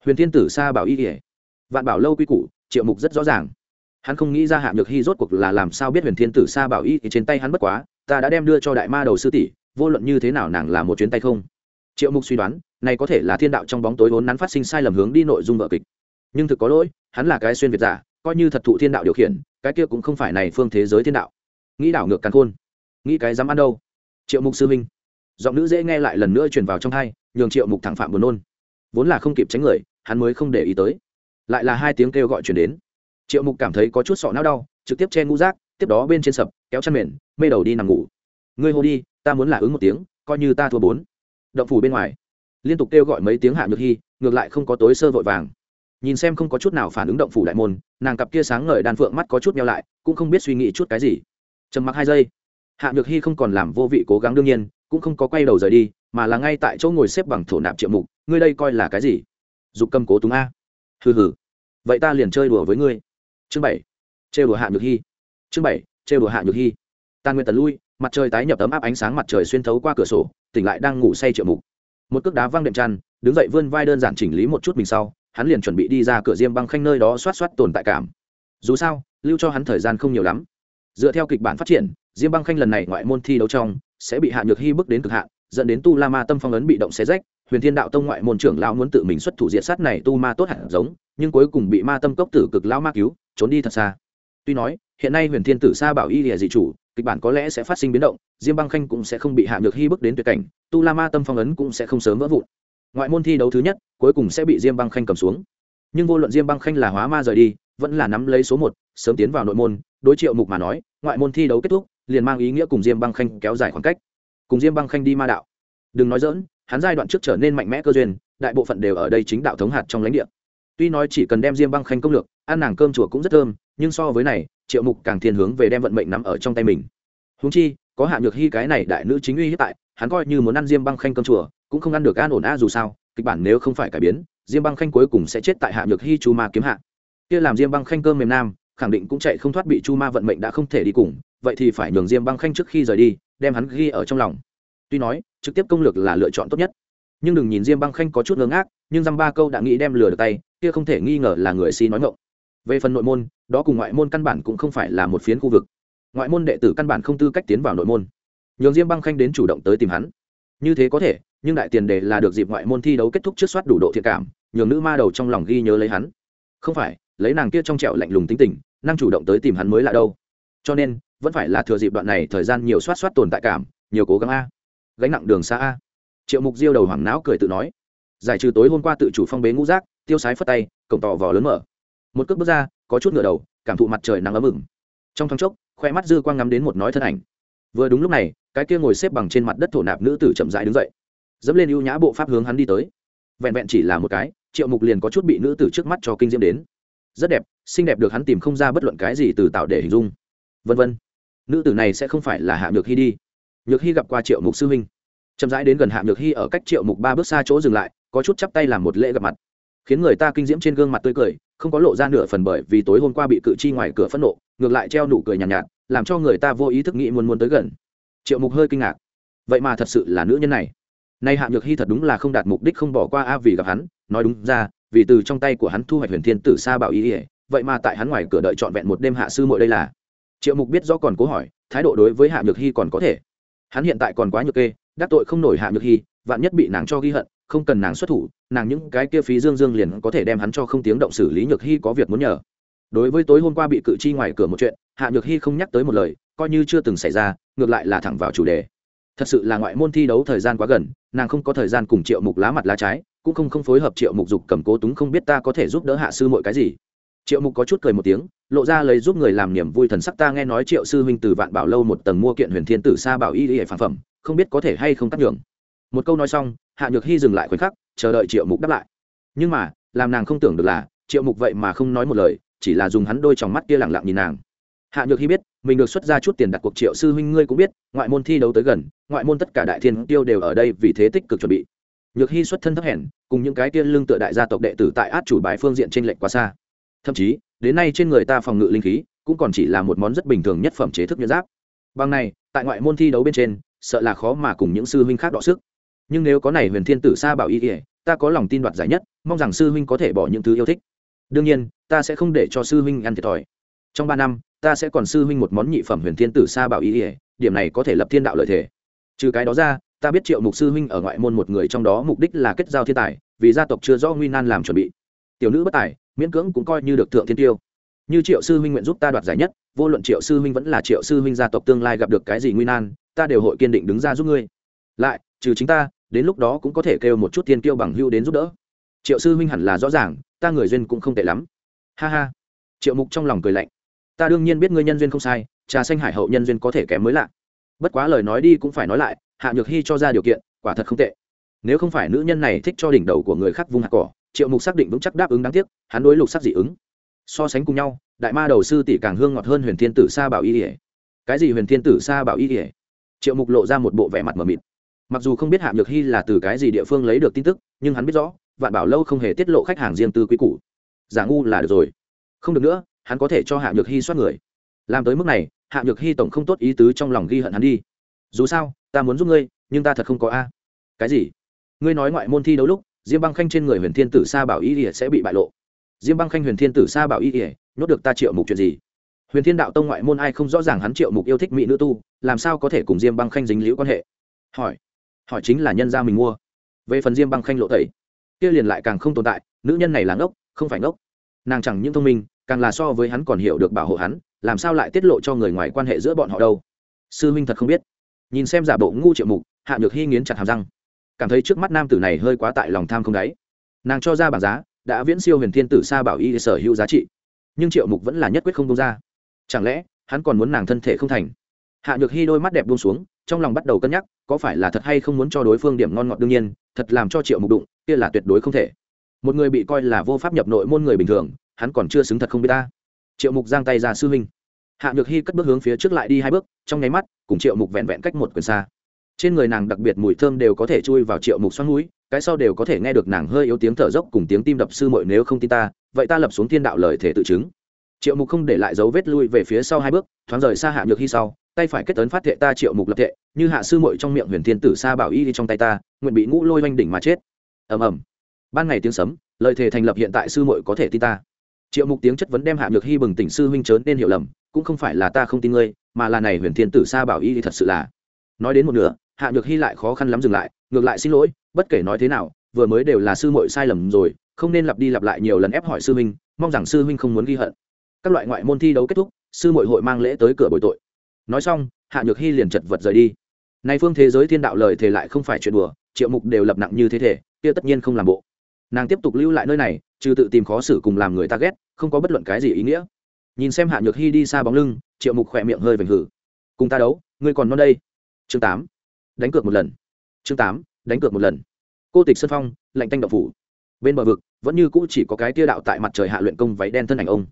Huyền thiên tử sa bảo y ỉa vạn bảo lâu quy củ triệu mục rất rõ ràng. Hắn không nghĩ ra hạ nhược hy rốt cuộc là làm sao biết huyền thiên tử sa bảo y thì trên tay hắn bất quá, ta đã đem đưa cho đại ma đầu sư tỷ, vô luận như thế nào nàng là một chuyến tay không? Triệu mục suy đoán, này có thể là thiên đạo trong bóng tối vốn nắn phát sinh sai lầm hướng đi nội dung vợ kịch. Nhưng thực có lỗi, hắn là cái xuyên việt giả, coi như thật thụ thiên đạo điều khiển, cái kia cũng không phải này phương thế giới thiên đạo. Nghĩ đảo ngược càn khôn. Nghĩ cái dám ăn đâu? Triệu mục sư minh giọng nữ dễ nghe lại lần nữa truyền vào trong hai nhường triệu mục thẳng phạm buồn nôn. Vốn là không kịp tránh người, hắn mới không để ý tới lại là hai tiếng kêu gọi chuyển đến. Triệu mục cảm thấy có chút sọ não đau, trực tiếp che ngũ rác, tiếp đó bên trên sập, kéo chăn mền, mê đầu đi nằm ngủ. Ngươi hô đi, ta muốn là ứng một tiếng, coi như ta thua bốn. Động phủ bên ngoài, liên tục kêu gọi mấy tiếng hạ nhược hy ngược lại không có tối sơ vội vàng. Nhìn xem không có chút nào phản ứng động phủ đại môn, nàng cặp kia sáng ngời đàn phượng mắt có chút nhau lại, cũng không biết suy nghĩ chút cái gì. Trầm mặc hai giây, hạ nhược hy không còn làm vô vị cố gắng đương nhiên, cũng không có quay đầu rời đi, mà là ngay tại chỗ ngồi xếp bằng thổ nạp triệu mục, ngươi đây coi là cái gì? Dục cầm cố túng a hừ hừ. Vậy ta liền chơi đùa với ngươi. Chương bảy. Trêu đùa hạ nhược hy chương bảy. Trêu đùa hạ nhược hy tàn nguyện tần lui, mặt trời tái nhập tấm áp ánh sáng mặt trời xuyên thấu qua cửa sổ, tỉnh lại đang ngủ say triệu mục. Một cước đá văng đệm chăn, đứng dậy vươn vai đơn giản chỉnh lý một chút mình sau, hắn liền chuẩn bị đi ra cửa diêm băng khanh nơi đó xoát xoát tồn tại cảm. Dù sao, lưu cho hắn thời gian không nhiều lắm. Dựa theo kịch bản phát triển, diêm băng khanh lần này ngoại môn thi đấu trong, sẽ bị hạ nhược hy bước đến cực hạn, dẫn đến tu la ma tâm phong ấn bị động xé rách huyền thiên đạo tông ngoại môn trưởng lão muốn tự mình xuất thủ diệt sát này tu ma tốt hẳn giống, nhưng cuối cùng bị ma tâm cốc tử cực lão ma cứu, trốn đi thật xa. Tuy nói, hiện nay huyền thiên tử sa bảo y lìa dị chủ, kịch bản có lẽ sẽ phát sinh biến động, diêm băng khanh cũng sẽ không bị hạ nhược hy bước đến tuyệt cảnh, tu la ma tâm phong ấn cũng sẽ không sớm vỡ vụn. Ngoại môn thi đấu thứ nhất, cuối cùng sẽ bị diêm băng khanh cầm xuống. Nhưng vô luận diêm băng khanh là hóa ma rời đi, vẫn là nắm lấy số một, sớm tiến vào nội môn, đối triệu mục mà nói, ngoại môn thi đấu kết thúc, liền mang ý nghĩa cùng diêm băng khanh kéo dài khoảng cách. Cùng diêm băng khanh đi ma đạo. Đừng nói dỡn hắn giai đoạn trước trở nên mạnh mẽ cơ duyên, đại bộ phận đều ở đây chính đạo thống hạt trong lãnh địa. Tuy nói chỉ cần đem diêm băng khanh công lược, ăn nàng cơm chùa cũng rất thơm, nhưng so với này, triệu mục càng thiên hướng về đem vận mệnh nắm ở trong tay mình. Húng chi, có hạ nhược hy cái này đại nữ chính uy hiếp tại, hắn coi như muốn ăn diêm băng khanh cơm chùa, cũng không ăn được an ổn a dù sao, kịch bản nếu không phải cải biến, diêm băng khanh cuối cùng sẽ chết tại hạ nhược hy chu ma kiếm hạ. Kia làm diêm băng khanh cơm mềm nam, khẳng định cũng chạy không thoát bị chu ma vận mệnh đã không thể đi cùng, vậy thì phải nhường diêm băng khanh trước khi rời đi, đem hắn ghi ở trong lòng tuy nói, trực tiếp công lược là lựa chọn tốt nhất. Nhưng đừng nhìn diêm băng khanh có chút ngơ ngác, nhưng dăm ba câu đã nghĩ đem lừa được tay, kia không thể nghi ngờ là người si nói ngộng về phần nội môn, đó cùng ngoại môn căn bản cũng không phải là một phiến khu vực. Ngoại môn đệ tử căn bản không tư cách tiến vào nội môn. Nhường diêm băng khanh đến chủ động tới tìm hắn. Như thế có thể, nhưng đại tiền đề là được dịp ngoại môn thi đấu kết thúc trước soát đủ độ thiện cảm, nhường nữ ma đầu trong lòng ghi nhớ lấy hắn. Không phải, lấy nàng kia trong trẹo lạnh lùng tính tình, năng chủ động tới tìm hắn mới là đâu. Cho nên, vẫn phải là thừa dịp đoạn này thời gian nhiều soát soát tồn tại cảm, nhiều cố gắng a gánh nặng đường xa a. Triệu mục diêu đầu hoảng não cười tự nói, giải trừ tối hôm qua tự chủ phong bế ngũ rác tiêu sái phất tay, cổng tỏ vò lớn mở. Một cước bước ra, có chút ngựa đầu, cảm thụ mặt trời nắng ấm ửng. Trong thoáng chốc, khoe mắt dư quang ngắm đến một nói thân ảnh. Vừa đúng lúc này, cái kia ngồi xếp bằng trên mặt đất thổ nạp nữ tử chậm rãi đứng dậy, dẫm lên ưu nhã bộ pháp hướng hắn đi tới. Vẹn vẹn chỉ là một cái, triệu mục liền có chút bị nữ tử trước mắt cho kinh diễm đến. Rất đẹp, xinh đẹp được hắn tìm không ra bất luận cái gì từ tạo để hình dung. Vân vân, nữ tử này sẽ không phải là hạ nhược hy đi nhược hy gặp qua triệu mục sư huynh. Chậm rãi đến gần hạ nhược hy ở cách triệu mục ba bước xa chỗ dừng lại có chút chắp tay làm một lễ gặp mặt. Khiến người ta kinh diễm trên gương mặt tươi cười không có lộ ra nửa phần bởi vì tối hôm qua bị cự chi ngoài cửa phẫn nộ ngược lại treo nụ cười nhàn nhạt, nhạt làm cho người ta vô ý thức nghĩ muốn muốn tới gần. Triệu mục hơi kinh ngạc. Vậy mà thật sự là nữ nhân này. Nay hạ nhược hy thật đúng là không đạt mục đích không bỏ qua a vì gặp hắn nói đúng ra vì từ trong tay của hắn thu hoạch huyền thiên tử xa bảo ý ỉa vậy mà tại hắn ngoài cửa đợi trọn vẹn một đêm hạ sư muội đây là. Triệu mục biết rõ còn cố hỏi thái độ đối với hạ nhược hy còn có thể hắn hiện tại còn quá nhược kê, đắc tội không nổi hạ nhược hy, vạn nhất bị nàng cho ghi hận, không cần nàng xuất thủ, nàng những cái kia phí dương dương liền có thể đem hắn cho không tiếng động xử lý nhược hy có việc muốn nhờ. Đối với tối hôm qua bị cự chi ngoài cửa một chuyện, hạ nhược hy không nhắc tới một lời, coi như chưa từng xảy ra, ngược lại là thẳng vào chủ đề. Thật sự là ngoại môn thi đấu thời gian quá gần, nàng không có thời gian cùng triệu mục lá mặt lá trái, cũng không không phối hợp triệu mục dục cầm cố túng không biết ta có thể giúp đỡ hạ sư mọi cái gì triệu mục có chút cười một tiếng, lộ ra lấy giúp người làm niềm vui thần sắc. Ta nghe nói triệu sư huynh từ vạn bảo lâu một tầng mua kiện huyền thiên tử sa bảo y y phản phẩm, không biết có thể hay không tác nhường một câu nói xong, hạ nhược hy dừng lại khoảnh khắc, chờ đợi triệu mục đáp lại. Nhưng mà, làm nàng không tưởng được là, triệu mục vậy mà không nói một lời, chỉ là dùng hắn đôi tròng mắt kia lẳng lặng nhìn nàng. Hạ nhược hy biết, mình được xuất ra chút tiền đặt cuộc triệu sư huynh ngươi cũng biết, ngoại môn thi đấu tới gần, ngoại môn tất cả đại thiên tiêu đều ở đây vì thế tích cực chuẩn bị. Nhược hy xuất thân thấp hèn, cùng những cái tiên lương tựa đại gia tộc đệ tử tại át chủ bài phương diện t r ê n lệch quá xa thậm chí, đến nay trên người ta phòng ngự linh khí cũng còn chỉ là một món rất bình thường nhất phẩm chế thức nhuyễn giáp. Bằng này, tại ngoại môn thi đấu bên trên, sợ là khó mà cùng những sư huynh khác đọ sức. Nhưng nếu có này huyền thiên tử sa bảo y ỉa ta có lòng tin đoạt giải nhất, mong rằng sư huynh có thể bỏ những thứ yêu thích. Đương nhiên, ta sẽ không để cho sư huynh ăn thiệt thòi. Trong ba năm, ta sẽ còn sư huynh một món nhị phẩm huyền thiên tử sa bảo y ỉa điểm này có thể lập thiên đạo lợi thể trừ cái đó ra, ta biết triệu mục sư huynh ở ngoại môn một người trong đó mục đích là kết giao thiên tài, vì gia tộc chưa rõ nguy nan làm chuẩn bị. Tiểu nữ bất tài miễn cưỡng cũng coi như được thượng thiên tiêu. Như triệu sư huynh nguyện giúp ta đoạt giải nhất, vô luận triệu sư huynh vẫn là triệu sư huynh gia tộc tương lai gặp được cái gì nguy nan, ta đều hội kiên định đứng ra giúp ngươi. Lại, trừ chính ta, đến lúc đó cũng có thể kêu một chút thiên kiêu bằng hưu đến giúp đỡ. Triệu sư huynh hẳn là rõ ràng, ta người duyên cũng không tệ lắm. Ha ha. Triệu mục trong lòng cười lạnh. Ta đương nhiên biết ngươi nhân duyên không sai, trà xanh hải hậu nhân duyên có thể kém mới lạ. Bất quá lời nói đi cũng phải nói lại, hạ nhược hy cho ra điều kiện, quả thật không tệ. Nếu không phải nữ nhân này thích cho đỉnh đầu của người khác vung hạt cỏ triệu mục xác định vững chắc đáp ứng đáng tiếc, hắn đối lục sắc dị ứng. So sánh cùng nhau, đại ma đầu sư tỷ càng hương ngọt hơn huyền thiên tử sa bảo y ỉa cái gì huyền thiên tử sa bảo y ỉa triệu mục lộ ra một bộ vẻ mặt mờ mịt. Mặc dù không biết hạ nhược hy là từ cái gì địa phương lấy được tin tức, nhưng hắn biết rõ, vạn bảo lâu không hề tiết lộ khách hàng riêng tư quý cũ giả ngu là được rồi. Không được nữa, hắn có thể cho hạ nhược hy soát người. Làm tới mức này hạ nhược hy tổng không tốt ý tứ trong lòng ghi hận hắn đi. Dù sao, ta muốn giúp ngươi, nhưng ta thật không có a. Cái gì? Ngươi nói ngoại môn thi đấu lúc diêm băng khanh trên người huyền thiên tử sa bảo y ỉa sẽ bị bại lộ. Diêm băng khanh huyền thiên tử sa bảo y ỉa nhốt được ta triệu mục chuyện gì? Huyền thiên đạo tông ngoại môn ai không rõ ràng hắn triệu mục yêu thích mỹ nữ tu, làm sao có thể cùng diêm băng khanh dính liễu quan hệ? Hỏi. Hỏi chính là nhân gia mình mua. Về phần diêm băng khanh lộ tẩy, kia liền lại càng không tồn tại, nữ nhân này là ngốc, không phải ngốc. Nàng chẳng những thông minh, càng là so với hắn còn hiểu được bảo hộ hắn, làm sao lại tiết lộ cho người ngoài quan hệ giữa bọn họ đâu? Sư huynh thật không biết. Nhìn xem giả bộ ngu triệu mục, hạ nhược hy nghiến chặt hàm răng cảm thấy trước mắt nam tử này hơi quá tại lòng tham không đáy. Nàng cho ra bảng giá, đã viễn siêu huyền thiên tử sa bảo y sở hữu giá trị. Nhưng triệu mục vẫn là nhất quyết không đông ra. Chẳng lẽ, hắn còn muốn nàng thân thể không thành? Hạ nhược hy đôi mắt đẹp buông xuống, trong lòng bắt đầu cân nhắc, có phải là thật hay không muốn cho đối phương điểm ngon ngọt đương nhiên, thật làm cho triệu mục đụng, kia là tuyệt đối không thể. Một người bị coi là vô pháp nhập nội môn người bình thường, hắn còn chưa xứng thật không biết ta. Triệu mục giang tay ra sư huynh. Hạ nhược hy cất bước hướng phía trước lại đi hai bước, trong nháy mắt, cùng triệu mục vẹn vẹn cách một quyền xa trên người nàng đặc biệt mùi thơm đều có thể chui vào triệu mục xoắn núi, cái sau đều có thể nghe được nàng hơi yếu tiếng thở dốc cùng tiếng tim đập sư mội nếu không tin ta, vậy ta lập xuống thiên đạo lời thể tự chứng. Triệu mục không để lại dấu vết lui về phía sau hai bước, thoáng rời xa hạ nhược hy sau, tay phải kết tấn phát thệ ta triệu mục lập thệ, như hạ sư mội trong miệng huyền thiên tử sa bảo y đi trong tay ta, nguyện bị ngũ lôi oanh đỉnh mà chết. Ầm ầm. Ban ngày tiếng sấm, lời thề thành lập hiện tại sư muội có thể tin ta. Triệu mục tiếng chất vấn đem hạ nhược hy bừng tỉnh sư huynh chớn nên hiểu lầm, cũng không phải là ta không tin ngươi, mà là này huyền thiên tử sa bảo y thì thật sự là. Nói đến một nửa hạ nhược hy lại khó khăn lắm dừng lại, ngược lại xin lỗi, bất kể nói thế nào, vừa mới đều là sư muội sai lầm rồi, không nên lặp đi lặp lại nhiều lần ép hỏi sư huynh, mong rằng sư huynh không muốn ghi hận. Các loại ngoại môn thi đấu kết thúc, sư muội hội mang lễ tới cửa bồi tội. Nói xong, hạ nhược hy liền chật vật rời đi. Nay phương thế giới thiên đạo lời thề lại không phải chuyện đùa, triệu mục đều lập nặng như thế thể, kia tất nhiên không làm bộ. Nàng tiếp tục lưu lại nơi này, trừ tự tìm khó xử cùng làm người ta ghét, không có bất luận cái gì ý nghĩa. Nhìn xem hạ nhược hy đi xa bóng lưng, triệu mục khỏe miệng hơi vành hử. Cùng ta đấu, ngươi còn non đây. Chương tám đánh cược một lần. Chương tám, đánh cược một lần. Cô tịch sơn phong, lạnh tanh độc phủ. Bên bờ vực, vẫn như cũ chỉ có cái tia đạo tại mặt trời hạ luyện công váy đen thân ảnh ông.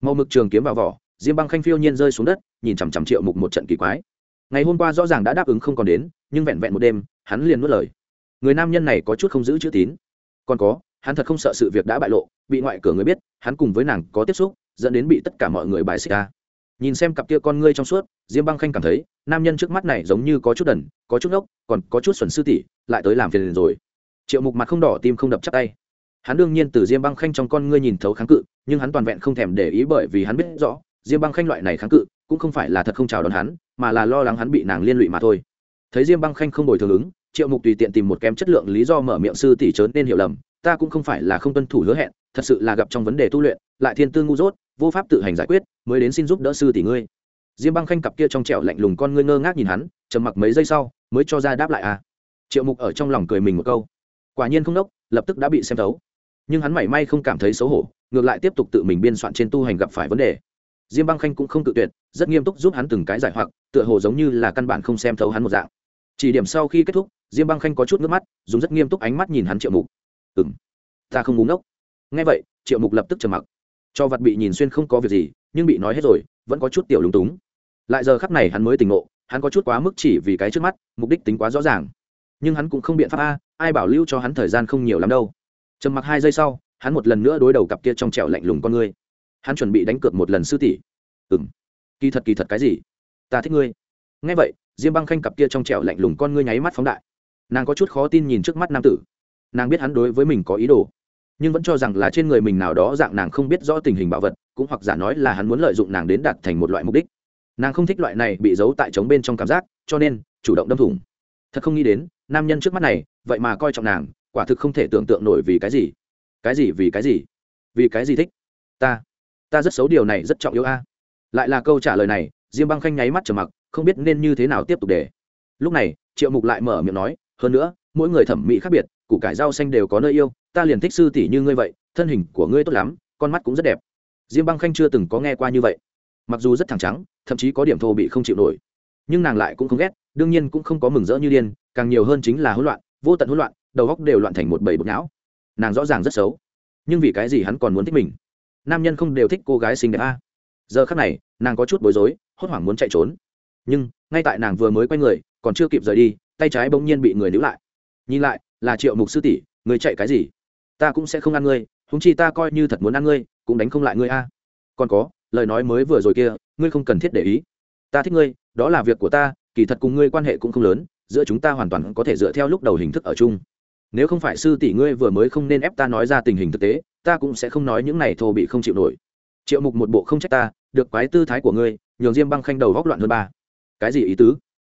Màu mực trường kiếm vào vỏ, diêm băng khanh phiêu nhiên rơi xuống đất, nhìn chằm chằm triệu mục một trận kỳ quái. Ngày hôm qua rõ ràng đã đáp ứng không còn đến, nhưng vẹn vẹn một đêm, hắn liền nuốt lời. Người nam nhân này có chút không giữ chữ tín. Còn có, hắn thật không sợ sự việc đã bại lộ, bị ngoại cửa người biết, hắn cùng với nàng có tiếp xúc, dẫn đến bị tất cả mọi người bài xích ra nhìn xem cặp kia con ngươi trong suốt, diêm băng khanh cảm thấy, nam nhân trước mắt này giống như có chút đần, có chút ốc còn có chút xuẩn sư tỷ, lại tới làm phiền rồi. Triệu mục mặt không đỏ, tim không đập chắc tay. Hắn đương nhiên từ diêm băng khanh trong con ngươi nhìn thấu kháng cự, nhưng hắn toàn vẹn không thèm để ý bởi vì hắn biết rõ, diêm băng khanh loại này kháng cự, cũng không phải là thật không chào đón hắn, mà là lo lắng hắn bị nàng liên lụy mà thôi. Thấy diêm băng khanh không đổi thường ứng, triệu mục tùy tiện tìm một kém chất lượng lý do mở miệng sư tỷ trớn nên hiểu lầm, ta cũng không phải là không tuân thủ hứa hẹn, thật sự là gặp trong vấn đề tu luyện, lại thiên tư ngu dốt vô pháp tự hành giải quyết, mới đến xin giúp đỡ sư tỷ ngươi. Diêm băng khanh cặp kia trong trẻo lạnh lùng con ngươi ngơ ngác nhìn hắn, trầm mặc mấy giây sau, mới cho ra đáp lại à. Triệu mục ở trong lòng cười mình một câu. Quả nhiên không đốc, lập tức đã bị xem thấu. Nhưng hắn mảy may không cảm thấy xấu hổ, ngược lại tiếp tục tự mình biên soạn trên tu hành gặp phải vấn đề. Diêm băng khanh cũng không tự tuyệt, rất nghiêm túc giúp hắn từng cái giải hoặc, tựa hồ giống như là căn bản không xem thấu hắn một dạng. Chỉ điểm sau khi kết thúc, diêm băng khanh có chút nước mắt, dùng rất nghiêm túc ánh mắt nhìn hắn triệu mục. Ừ m ta không búng đốc ngay vậy, triệu mục lập tức trầm mặc cho vật bị nhìn xuyên không có việc gì, nhưng bị nói hết rồi, vẫn có chút tiểu lúng túng. Lại giờ khắc này hắn mới tỉnh ngộ, hắn có chút quá mức chỉ vì cái trước mắt, mục đích tính quá rõ ràng. Nhưng hắn cũng không biện pháp a, ai bảo lưu cho hắn thời gian không nhiều lắm đâu. Trầm mặc hai giây sau, hắn một lần nữa đối đầu cặp kia trong trẻo lạnh lùng con ngươi hắn chuẩn bị đánh cược một lần sư tỷ. Ừng kỳ thật kỳ thật cái gì? Ta thích ngươi. Ngay vậy, diêm băng khanh cặp kia trong trẻo lạnh lùng con ngươi nháy mắt phóng đại. Nàng có chút khó tin nhìn trước mắt nam tử. Nàng biết hắn đối với mình có ý đồ nhưng vẫn cho rằng là trên người mình nào đó dạng nàng không biết rõ tình hình bảo vật, cũng hoặc giả nói là hắn muốn lợi dụng nàng đến đạt thành một loại mục đích. Nàng không thích loại này bị giấu tại trống bên trong cảm giác, cho nên chủ động đâm thủng. Thật không nghĩ đến, nam nhân trước mắt này, vậy mà coi trọng nàng, quả thực không thể tưởng tượng nổi vì cái gì. Cái gì vì cái gì? Vì cái gì thích? Ta ta rất xấu điều này rất trọng yếu a. Lại là câu trả lời này, diêm băng khanh nháy mắt trở mặc, không biết nên như thế nào tiếp tục để. Lúc này, triệu mục lại mở miệng nói, hơn nữa, mỗi người thẩm mỹ khác biệt, củ cải rau xanh đều có nơi yêu ta liền thích sư tỷ như ngươi vậy, thân hình của ngươi tốt lắm, con mắt cũng rất đẹp. Diêm băng khanh chưa từng có nghe qua như vậy. Mặc dù rất thẳng trắng, thậm chí có điểm thô bị không chịu nổi, nhưng nàng lại cũng không ghét, đương nhiên cũng không có mừng rỡ như điên, càng nhiều hơn chính là hỗn loạn, vô tận hỗn loạn, đầu góc đều loạn thành một bầy bột não. Nàng rõ ràng rất xấu, nhưng vì cái gì hắn còn muốn thích mình? Nam nhân không đều thích cô gái xinh đẹp a. Giờ khắc này, nàng có chút bối rối, hốt hoảng muốn chạy trốn. Nhưng, ngay tại nàng vừa mới quay người, còn chưa kịp rời đi, tay trái bỗng nhiên bị người níu lại. Nhìn lại, là triệu mục sư tỷ, người chạy cái gì? Ta cũng sẽ không ăn ngươi húng chi ta coi như thật muốn ăn ngươi, cũng đánh không lại ngươi a. Còn có, lời nói mới vừa rồi kia, ngươi không cần thiết để ý. Ta thích ngươi, đó là việc của ta, kỳ thật cùng ngươi quan hệ cũng không lớn, giữa chúng ta hoàn toàn có thể dựa theo lúc đầu hình thức ở chung. Nếu không phải sư tỷ ngươi vừa mới không nên ép ta nói ra tình hình thực tế, ta cũng sẽ không nói những này thô bị không chịu nổi. Triệu mục một bộ không trách ta, được quái tư thái của ngươi, nhường diêm băng khanh đầu góc loạn hơn ba. Cái gì ý tứ?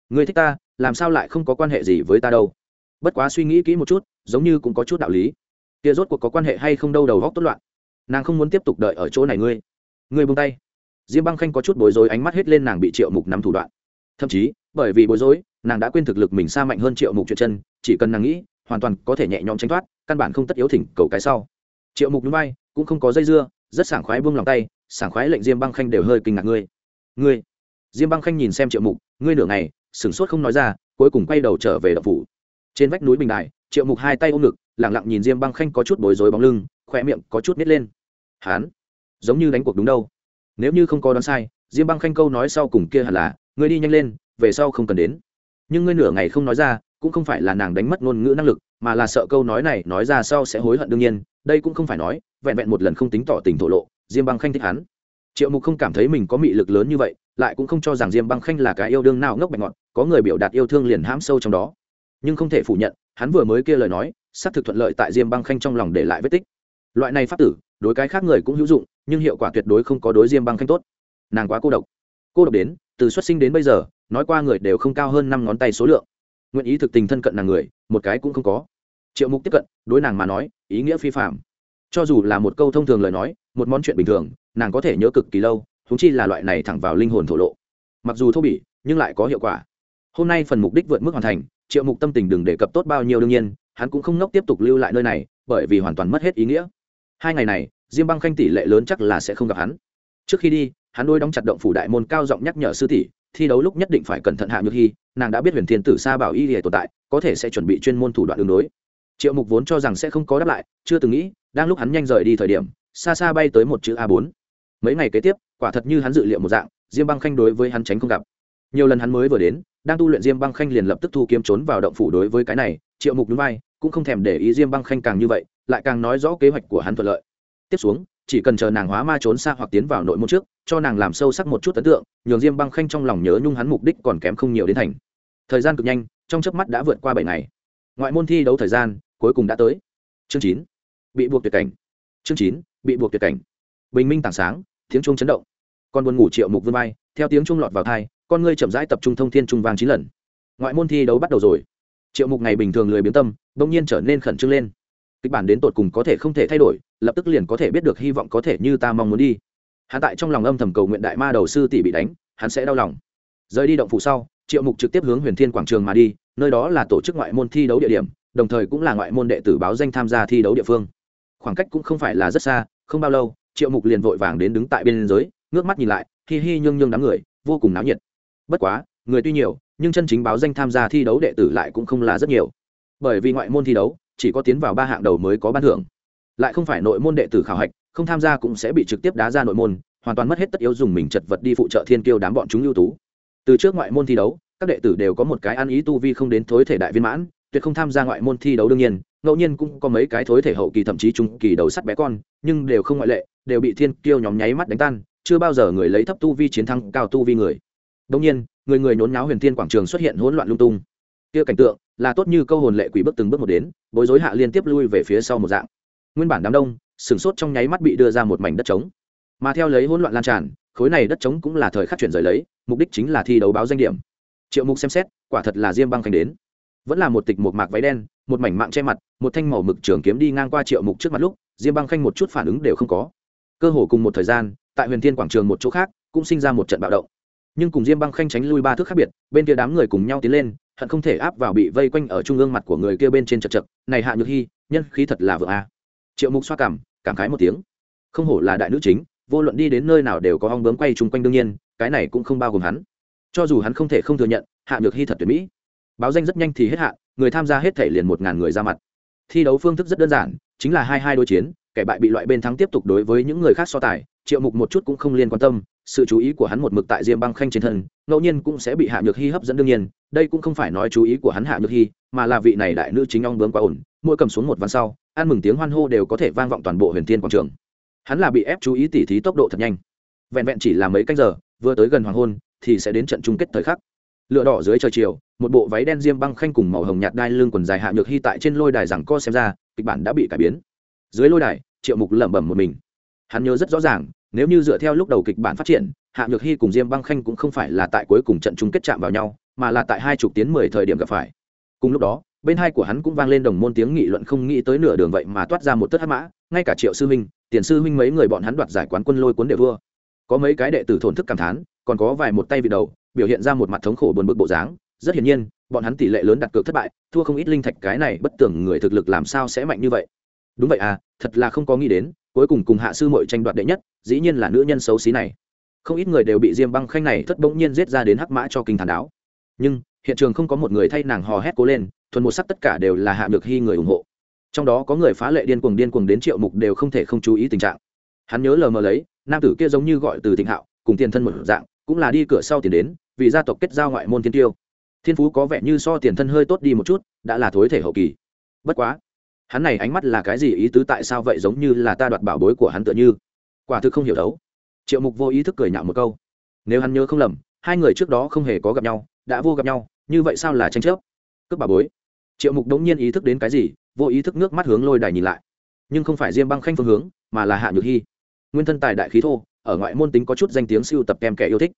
Ngươi thích ta, làm sao lại không có quan hệ gì với ta đâu? Bất quá suy nghĩ kỹ một chút, giống như cũng có chút đạo lý kia rốt cuộc có quan hệ hay không đâu đầu góc tốt loạn. Nàng không muốn tiếp tục đợi ở chỗ này ngươi. Ngươi buông tay. Diêm băng khanh có chút bối rối, ánh mắt hết lên nàng bị triệu mục nắm thủ đoạn. Thậm chí, bởi vì bối rối, nàng đã quên thực lực mình xa mạnh hơn triệu mục chuyện chân, chỉ cần nàng nghĩ, hoàn toàn có thể nhẹ nhõm tránh thoát, căn bản không tất yếu thỉnh cầu cái sau. Triệu mục núi bay cũng không có dây dưa, rất sảng khoái buông lòng tay, sảng khoái lệnh diêm băng khanh đều hơi kinh ngạc ngươi. Ngươi. Diêm băng khanh nhìn xem triệu mục, ngươi nửa ngày, sửng sốt không nói ra, cuối cùng quay đầu trở về đập phủ. Trên vách núi bình đài triệu mục hai tay ôm ngực lẳng lặng nhìn diêm băng khanh có chút bối rối bóng lưng khỏe miệng có chút nít lên. Hán giống như đánh cuộc đúng đâu. Nếu như không có đoán sai, diêm băng khanh câu nói sau cùng kia hẳn là, ngươi đi nhanh lên, về sau không cần đến. Nhưng ngươi nửa ngày không nói ra, cũng không phải là nàng đánh mất ngôn ngữ năng lực, mà là sợ câu nói này nói ra sau sẽ hối hận đương nhiên, đây cũng không phải nói, vẹn vẹn một lần không tính tỏ tình thổ lộ, diêm băng khanh thích hắn. Triệu mục không cảm thấy mình có mị lực lớn như vậy, lại cũng không cho rằng diêm băng khanh là cái yêu đương nào ngốc bạch ngọt có người biểu đạt yêu thương liền hãm sâu trong đó. Nhưng không thể phủ nhận hắn vừa mới kia lời nói, xác thực thuận lợi tại diêm băng khanh trong lòng để lại vết tích. Loại này pháp tử, đối cái khác người cũng hữu dụng, nhưng hiệu quả tuyệt đối không có đối diêm băng khanh tốt. Nàng quá cô độc. Cô độc đến, từ xuất sinh đến bây giờ, nói qua người đều không cao hơn năm ngón tay số lượng. Nguyện ý thực tình thân cận nàng người, một cái cũng không có. Triệu mục tiếp cận, đối nàng mà nói, ý nghĩa phi phạm cho dù là một câu thông thường lời nói, một món chuyện bình thường, nàng có thể nhớ cực kỳ lâu thúng chi là loại này thẳng vào linh hồn thổ lộ. Mặc dù thô bỉ, nhưng lại có hiệu quả. Hôm nay phần mục đích vượt mức hoàn thành triệu mục tâm tình đừng đề cập tốt bao nhiêu, đương nhiên, hắn cũng không ngốc tiếp tục lưu lại nơi này, bởi vì hoàn toàn mất hết ý nghĩa. Hai ngày này, diêm băng khanh tỷ lệ lớn chắc là sẽ không gặp hắn. Trước khi đi, hắn đôi đóng chặt động phủ đại môn cao giọng nhắc nhở sư tỷ, thi đấu lúc nhất định phải cẩn thận hạ nhược hy, nàng đã biết huyền thiên tử sa bảo y lìa tồn tại, có thể sẽ chuẩn bị chuyên môn thủ đoạn đường đối. Triệu mục vốn cho rằng sẽ không có đáp lại, chưa từng nghĩ, đang lúc hắn nhanh rời đi thời điểm, xa xa bay tới một chữ a bốn. Mấy ngày kế tiếp, quả thật như hắn dự liệu một dạng, diêm băng khanh đối với hắn tránh không gặp. Nhiều lần hắn mới vừa đến đang tu luyện diêm băng khanh liền lập tức thu kiếm trốn vào động phủ đối với cái này, triệu mục núi vai, cũng không thèm để ý diêm băng khanh càng như vậy, lại càng nói rõ kế hoạch của hắn thuận lợi. Tiếp xuống, chỉ cần chờ nàng hóa ma trốn xa hoặc tiến vào nội môn trước, cho nàng làm sâu sắc một chút ấn tượng, nhường diêm băng khanh trong lòng nhớ nhung hắn mục đích còn kém không nhiều đến thành. Thời gian cực nhanh, trong chớp mắt đã vượt qua bảy ngày. Ngoại môn thi đấu thời gian, cuối cùng đã tới. Chương chín, bị buộc tuyệt cảnh. Chương chín, bị buộc tuyệt cảnh. Bình minh tảng sáng, tiếng chuông chấn động. Con buồn ngủ triệu mục vươn vai, theo tiếng chuông lọt vào thai con ngươi chậm rãi tập trung thông thiên trung vang chín lần. Ngoại môn thi đấu bắt đầu rồi. Triệu mục ngày bình thường lười biến tâm, bỗng nhiên trở nên khẩn trương lên. Kịch bản đến tột cùng có thể không thể thay đổi, lập tức liền có thể biết được hy vọng có thể như ta mong muốn đi. Hắn tại trong lòng âm thầm cầu nguyện đại ma đầu sư tỷ bị đánh, hắn sẽ đau lòng. Rời đi động phủ sau, triệu mục trực tiếp hướng huyền thiên quảng trường mà đi, nơi đó là tổ chức ngoại môn thi đấu địa điểm, đồng thời cũng là ngoại môn đệ tử báo danh tham gia thi đấu địa phương. Khoảng cách cũng không phải là rất xa, không bao lâu, triệu mục liền vội vàng đến đứng tại bên giới, ngước mắt nhìn lại, hi hi nhương nhương đám người, vô cùng náo nhiệt bất quá, người tuy nhiều, nhưng chân chính báo danh tham gia thi đấu đệ tử lại cũng không là rất nhiều. Bởi vì ngoại môn thi đấu, chỉ có tiến vào ba hạng đầu mới có ban thưởng. Lại không phải nội môn đệ tử khảo hạch, không tham gia cũng sẽ bị trực tiếp đá ra nội môn, hoàn toàn mất hết tất yếu dùng mình chật vật đi phụ trợ thiên kiêu đám bọn chúng ưu tú. Từ trước ngoại môn thi đấu, các đệ tử đều có một cái ăn ý tu vi không đến thối thể đại viên mãn, tuyệt không tham gia ngoại môn thi đấu đương nhiên, ngẫu nhiên cũng có mấy cái thối thể hậu kỳ thậm chí trung kỳ đầu sắt bé con, nhưng đều không ngoại lệ, đều bị thiên kiêu nhóm nháy mắt đánh tan, chưa bao giờ người lấy thấp tu vi chiến thắng cao tu vi người đông nhiên, người người nhốn nháo huyền thiên quảng trường xuất hiện hỗn loạn lung tung. Kia cảnh tượng là tốt như câu hồn lệ quỷ bước từng bước một đến, bối rối hạ liên tiếp lui về phía sau một dạng. Nguyên bản đám đông, sửng sốt trong nháy mắt bị đưa ra một mảnh đất trống. Mà theo lấy hỗn loạn lan tràn, khối này đất trống cũng là thời khắc chuyển rời lấy, mục đích chính là thi đấu báo danh điểm. Triệu mục xem xét, quả thật là diêm băng khánh đến. Vẫn là một tịch một mạc váy đen, một mảnh mạng che mặt, một thanh màu mực trường kiếm đi ngang qua triệu mục trước mặt lúc, diêm băng khanh một chút phản ứng đều không có. Cơ hồ cùng một thời gian, tại huyền thiên quảng trường một chỗ khác, cũng sinh ra một trận bạo động nhưng cùng diêm băng khanh tránh lui ba thước khác biệt, bên kia đám người cùng nhau tiến lên, hận không thể áp vào bị vây quanh ở trung ương mặt của người kia bên trên chật chật, này hạ nhược hy nhân khí thật là vợ a. Triệu mục xoa cảm cảm khái một tiếng. Không hổ là đại nữ chính, vô luận đi đến nơi nào đều có hong bướm quay chung quanh đương nhiên, cái này cũng không bao gồm hắn. Cho dù hắn không thể không thừa nhận, hạ nhược hy thật tuyệt mỹ. Báo danh rất nhanh thì hết hạn, người tham gia hết thể liền một ngàn người ra mặt. Thi đấu phương thức rất đơn giản, chính là hai hai đối chiến, kẻ bại bị loại bên thắng tiếp tục đối với những người khác so tài, triệu mục một chút cũng không liên quan tâm sự chú ý của hắn một mực tại diêm băng khanh trên thân, ngẫu nhiên cũng sẽ bị hạ nhược hy hấp dẫn đương nhiên, đây cũng không phải nói chú ý của hắn hạ nhược hy, mà là vị này đại nữ chính ong bướm quá ổn, mỗi cầm xuống một ván sau, ăn mừng tiếng hoan hô đều có thể vang vọng toàn bộ huyền thiên quảng trường. Hắn là bị ép chú ý tỉ thí tốc độ thật nhanh. Vẹn vẹn chỉ là mấy canh giờ, vừa tới gần hoàng hôn, thì sẽ đến trận chung kết thời khắc. Lựa đỏ dưới trời chiều, một bộ váy đen diêm băng khanh cùng màu hồng nhạt đai lưng quần dài hạ nhược hy tại trên lôi đài rằng co xem ra, kịch bản đã bị cải biến. Dưới lôi đài, triệu mục lẩm bẩm một mình. Hắn nhớ rất rõ ràng nếu như dựa theo lúc đầu kịch bản phát triển, hạ nhược hy cùng diêm băng khanh cũng không phải là tại cuối cùng trận chung kết chạm vào nhau, mà là tại hai chục tiến mười thời điểm gặp phải. Cùng lúc đó, bên hai của hắn cũng vang lên đồng môn tiếng nghị luận không nghĩ tới nửa đường vậy mà toát ra một tất hát mã, ngay cả triệu sư huynh tiền sư huynh mấy người bọn hắn đoạt giải quán quân lôi cuốn đều vua có mấy cái đệ tử thổn thức cảm thán, còn có vài một tay vị đầu, biểu hiện ra một mặt thống khổ buồn bực bộ dáng. Rất hiển nhiên, bọn hắn tỷ lệ lớn đặt cược thất bại, thua không ít linh thạch, cái này bất tưởng người thực lực làm sao sẽ mạnh như vậy? Đúng vậy à thật là không có nghĩ đến cuối cùng cùng hạ sư mội tranh đoạt đệ nhất, dĩ nhiên là nữ nhân xấu xí này. Không ít người đều bị diêm băng khanh này thất bỗng nhiên giết ra đến hắc mã cho kinh thản đáo. Nhưng, hiện trường không có một người thay nàng hò hét cố lên, thuần một sắc tất cả đều là hạ được hy người ủng hộ. Trong đó có người phá lệ điên cuồng điên cuồng đến triệu mục đều không thể không chú ý tình trạng. Hắn nhớ lờ mờ lấy, nam tử kia giống như gọi từ thịnh hạo, cùng tiền thân một dạng, cũng là đi cửa sau tiền đến, vì gia tộc kết giao ngoại môn thiên tiêu. Thiên phú có vẻ như so tiền thân hơi tốt đi một chút, đã là thối thể hậu kỳ. Bất quá hắn này ánh mắt là cái gì ý tứ, tại sao vậy giống như là ta đoạt bảo bối của hắn tựa như? Quả thực không hiểu đấu. Triệu mục vô ý thức cười nhạo một câu. Nếu hắn nhớ không lầm, hai người trước đó không hề có gặp nhau, đã vô gặp nhau, như vậy sao là tranh chấp? Cướp bảo bối. Triệu mục đống nhiên ý thức đến cái gì, vô ý thức nước mắt hướng lôi đài nhìn lại. Nhưng không phải diêm băng khanh phương hướng, mà là hạ nhược hy nguyên thân tài đại khí thô, ở ngoại môn tính có chút danh tiếng siêu tập kem kẻ yêu thích.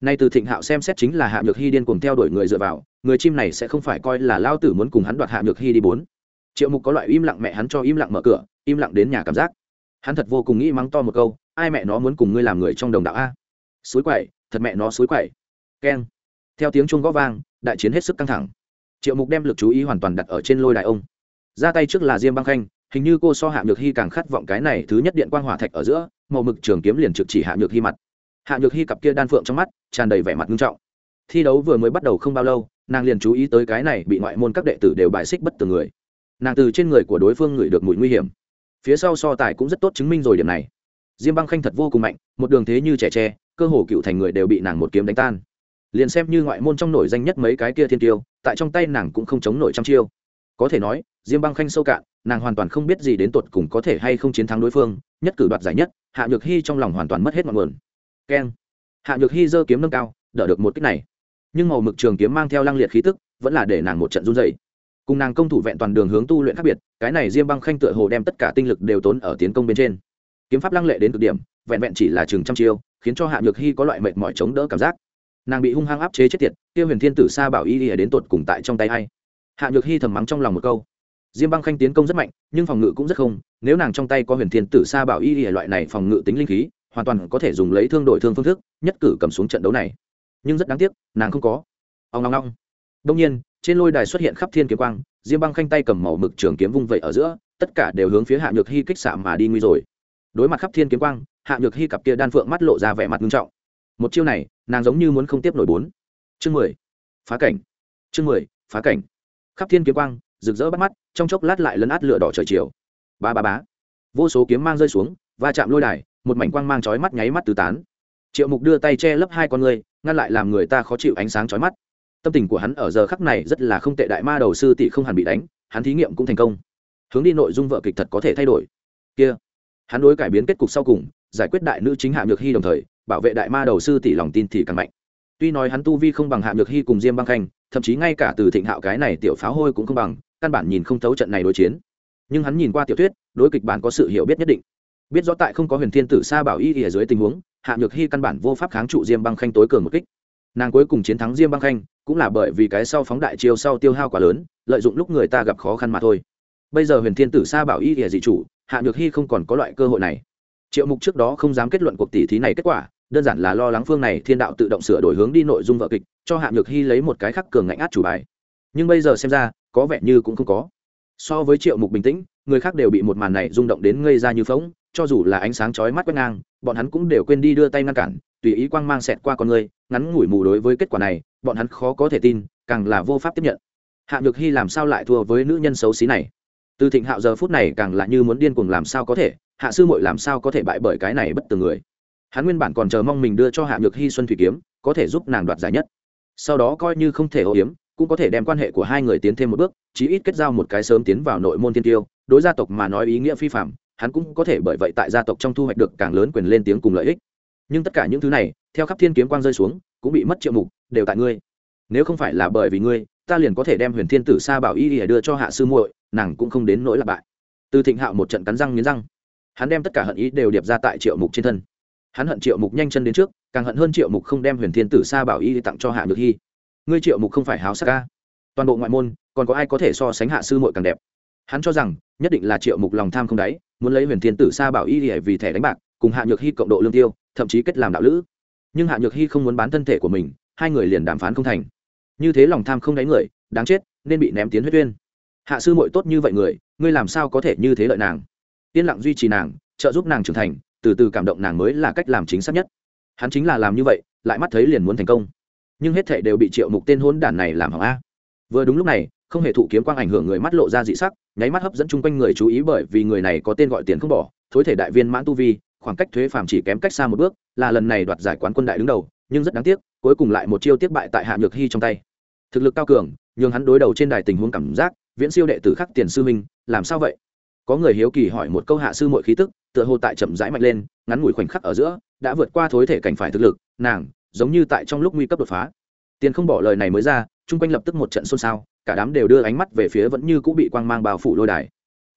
Nay từ thịnh hạo xem xét chính là hạ nhược hy điên cùng theo đuổi người dựa vào, người chim này sẽ không phải coi là lao tử muốn cùng hắn đoạt hạ nhược hy đi bốn triệu mục có loại im lặng mẹ hắn cho im lặng mở cửa, im lặng đến nhà cảm giác. Hắn thật vô cùng nghĩ mắng to một câu, ai mẹ nó muốn cùng ngươi làm người trong đồng đạo a? Suối quậy thật mẹ nó suối quậy keng. Theo tiếng chuông gõ vang, đại chiến hết sức căng thẳng. Triệu mục đem lực chú ý hoàn toàn đặt ở trên lôi đại ông. Ra tay trước là diêm băng khanh, hình như cô so hạ nhược hy càng khát vọng cái này thứ nhất điện quang hỏa thạch ở giữa, màu mực trường kiếm liền trực chỉ hạ nhược hy mặt. Hạ nhược hy cặp kia đan phượng trong mắt, tràn đầy vẻ mặt nghiêm trọng. Thi đấu vừa mới bắt đầu không bao lâu, nàng liền chú ý tới cái này bị ngoại môn các đệ tử đều bài xích bất từ người nàng từ trên người của đối phương ngửi được mùi nguy hiểm. Phía sau so tài cũng rất tốt chứng minh rồi điểm này. Diêm băng khanh thật vô cùng mạnh, một đường thế như trẻ tre, cơ hồ cựu thành người đều bị nàng một kiếm đánh tan. Liền xem như ngoại môn trong nổi danh nhất mấy cái kia thiên tiêu, tại trong tay nàng cũng không chống nổi trăm chiêu. Có thể nói, diêm băng khanh sâu cạn, nàng hoàn toàn không biết gì đến tột cùng có thể hay không chiến thắng đối phương, nhất cử đoạt giải nhất, hạ nhược hy trong lòng hoàn toàn mất hết ngọn nguồn. Keng. Hạ nhược hy giơ kiếm nâng cao, đỡ được một cách này. Nhưng màu mực trường kiếm mang theo lăng liệt khí tức, vẫn là để nàng một trận run dày cùng nàng công thủ vẹn toàn đường hướng tu luyện khác biệt, cái này diêm băng khanh tựa hồ đem tất cả tinh lực đều tốn ở tiến công bên trên. Kiếm pháp lăng lệ đến cực điểm, vẹn vẹn chỉ là chừng trăm chiêu, khiến cho hạ nhược hy có loại mệt mỏi chống đỡ cảm giác. Nàng bị hung hăng áp chế chết tiệt, tiêu huyền thiên tử sa bảo y ỉa đến tột cùng tại trong tay hay hạ nhược hy thầm mắng trong lòng một câu. Diêm băng khanh tiến công rất mạnh, nhưng phòng ngự cũng rất không, nếu nàng trong tay có huyền thiên tử sa bảo y ỉa loại này phòng ngự tính linh khí, hoàn toàn có thể dùng lấy thương đổi thương phương thức, nhất cử cầm xuống trận đấu này. Nhưng rất đáng tiếc, nàng không có. Ông long long đông nhiên trên lôi đài xuất hiện khắp thiên kiếm quang, diêm băng khanh tay cầm màu mực trường kiếm vung vẩy ở giữa, tất cả đều hướng phía hạ nhược hy kích xạ mà đi nguy rồi. Đối mặt khắp thiên kiếm quang, hạ nhược hy cặp kia đan phượng mắt lộ ra vẻ mặt nghiêm trọng. Một chiêu này, nàng giống như muốn không tiếp nổi bốn. Chương mười. Phá cảnh. Chương mười, phá cảnh. Khắp thiên kiếm quang, rực rỡ bắt mắt, trong chốc lát lại lấn át lửa đỏ trời chiều. Ba ba bá vô số kiếm mang rơi xuống, va chạm lôi đài, một mảnh quang mang chói mắt nháy mắt tứ tán. Triệu mục đưa tay che lấp hai con người, ngăn lại làm người ta khó chịu ánh sáng chói mắt tâm tình của hắn ở giờ khắc này rất là không tệ, đại ma đầu sư tỷ không hẳn bị đánh, hắn thí nghiệm cũng thành công. Hướng đi nội dung vợ kịch thật có thể thay đổi. Kia, hắn đối cải biến kết cục sau cùng, giải quyết đại nữ chính hạ nhược hy đồng thời, bảo vệ đại ma đầu sư tỷ lòng tin thì càng mạnh. Tuy nói hắn tu vi không bằng hạ nhược hy cùng diêm băng khanh, thậm chí ngay cả từ thịnh hạo cái này tiểu pháo hôi cũng không bằng, căn bản nhìn không thấu trận này đối chiến. Nhưng hắn nhìn qua tiểu thuyết, đối kịch bản có sự hiểu biết nhất định. Biết rõ tại không có huyền thiên tử sa bảo y ở dưới tình huống, hạ nhược hy căn bản vô pháp kháng trụ diêm băng khanh tối cường một kích. Nàng cuối cùng chiến thắng diêm băng khanh cũng là bởi vì cái sau phóng đại chiêu sau tiêu hao quá lớn, lợi dụng lúc người ta gặp khó khăn mà thôi. Bây giờ huyền thiên tử sa bảo y ỉa dị chủ, hạ nhược hy không còn có loại cơ hội này. Triệu mục trước đó không dám kết luận cuộc tỷ thí này kết quả, đơn giản là lo lắng phương này thiên đạo tự động sửa đổi hướng đi nội dung vợ kịch, cho hạ nhược hy lấy một cái khắc cường ngạnh át chủ bài. Nhưng bây giờ xem ra, có vẻ như cũng không có. So với triệu mục bình tĩnh, người khác đều bị một màn này rung động đến ngây ra như phóng cho dù là ánh sáng chói mắt quét ngang, bọn hắn cũng đều quên đi đưa tay ngăn cản, tùy ý quang mang xẹt qua con người, ngắn ngủi mù đối với kết quả này, bọn hắn khó có thể tin, càng là vô pháp tiếp nhận. Hạ nhược hy làm sao lại thua với nữ nhân xấu xí này? Từ thịnh hạo giờ phút này càng là như muốn điên cuồng làm sao có thể, hạ sư mội làm sao có thể bại bởi cái này bất từ người? Hắn nguyên bản còn chờ mong mình đưa cho hạ nhược hy xuân thủy kiếm, có thể giúp nàng đoạt giải nhất. Sau đó coi như không thể ô hiếm cũng có thể đem quan hệ của hai người tiến thêm một bước, chí ít kết giao một cái sớm tiến vào nội môn tiên tiêu, đối gia tộc mà nói ý nghĩa phi phạm hắn cũng có thể bởi vậy tại gia tộc trong thu hoạch được càng lớn quyền lên tiếng cùng lợi ích. Nhưng tất cả những thứ này, theo khắp thiên kiếm quang rơi xuống, cũng bị mất triệu mục, đều tại ngươi. Nếu không phải là bởi vì ngươi, ta liền có thể đem huyền thiên tử sa bảo y ỉa đưa cho hạ sư muội, nàng cũng không đến nỗi là bại. Từ thịnh hạo một trận cắn răng nghiến răng. Hắn đem tất cả hận ý đều điệp ra tại triệu mục trên thân. Hắn hận triệu mục nhanh chân đến trước, càng hận hơn triệu mục không đem huyền thiên tử sa bảo y tặng cho hạ nhược hy ngươi triệu mục không phải háo sắc ca toàn bộ ngoại môn, còn có ai có thể so sánh hạ sư muội càng đẹp? Hắn cho rằng, nhất định là triệu mục lòng tham không đáy muốn lấy huyền thiên tử sa bảo y vì thẻ đánh bạc, cùng hạ nhược hy cộng độ lương tiêu, thậm chí kết làm đạo lữ. Nhưng hạ nhược hy không muốn bán thân thể của mình, hai người liền đàm phán không thành. Như thế lòng tham không đáy người, đáng chết, nên bị ném tiến huyết tuyên hạ sư mội tốt như vậy người, ngươi làm sao có thể như thế lợi nàng? Yên lặng duy trì nàng, trợ giúp nàng trưởng thành, từ từ cảm động nàng mới là cách làm chính xác nhất. Hắn chính là làm như vậy, lại mắt thấy liền muốn thành công. Nhưng hết thể đều bị triệu mục tên hôn đản này làm hỏng a. Vừa đúng lúc này không hề thụ kiếm quang ảnh hưởng người mắt lộ ra dị sắc, nháy mắt hấp dẫn chung quanh người chú ý bởi vì người này có tên gọi tiền không bỏ, thối thể đại viên mãn tu vi, khoảng cách thuế phàm chỉ kém cách xa một bước, là lần này đoạt giải quán quân đại đứng đầu, nhưng rất đáng tiếc, cuối cùng lại một chiêu tiếp bại tại hạ nhược hy trong tay. Thực lực cao cường nhưng hắn đối đầu trên đài tình huống cảm giác, viễn siêu đệ tử khắc tiền sư minh, làm sao vậy? Có người hiếu kỳ hỏi một câu hạ sư mọi khí tức, tựa hồ tại chậm rãi mạnh lên, ngắn ngủi khoảnh khắc ở giữa, đã vượt qua thối thể cảnh phải thực lực, nàng, giống như tại trong lúc nguy cấp đột phá. Tiền không bỏ lời này mới ra chung quanh lập tức một trận xôn xao, cả đám đều đưa ánh mắt về phía vẫn như cũng bị quang mang bao phủ lôi đài.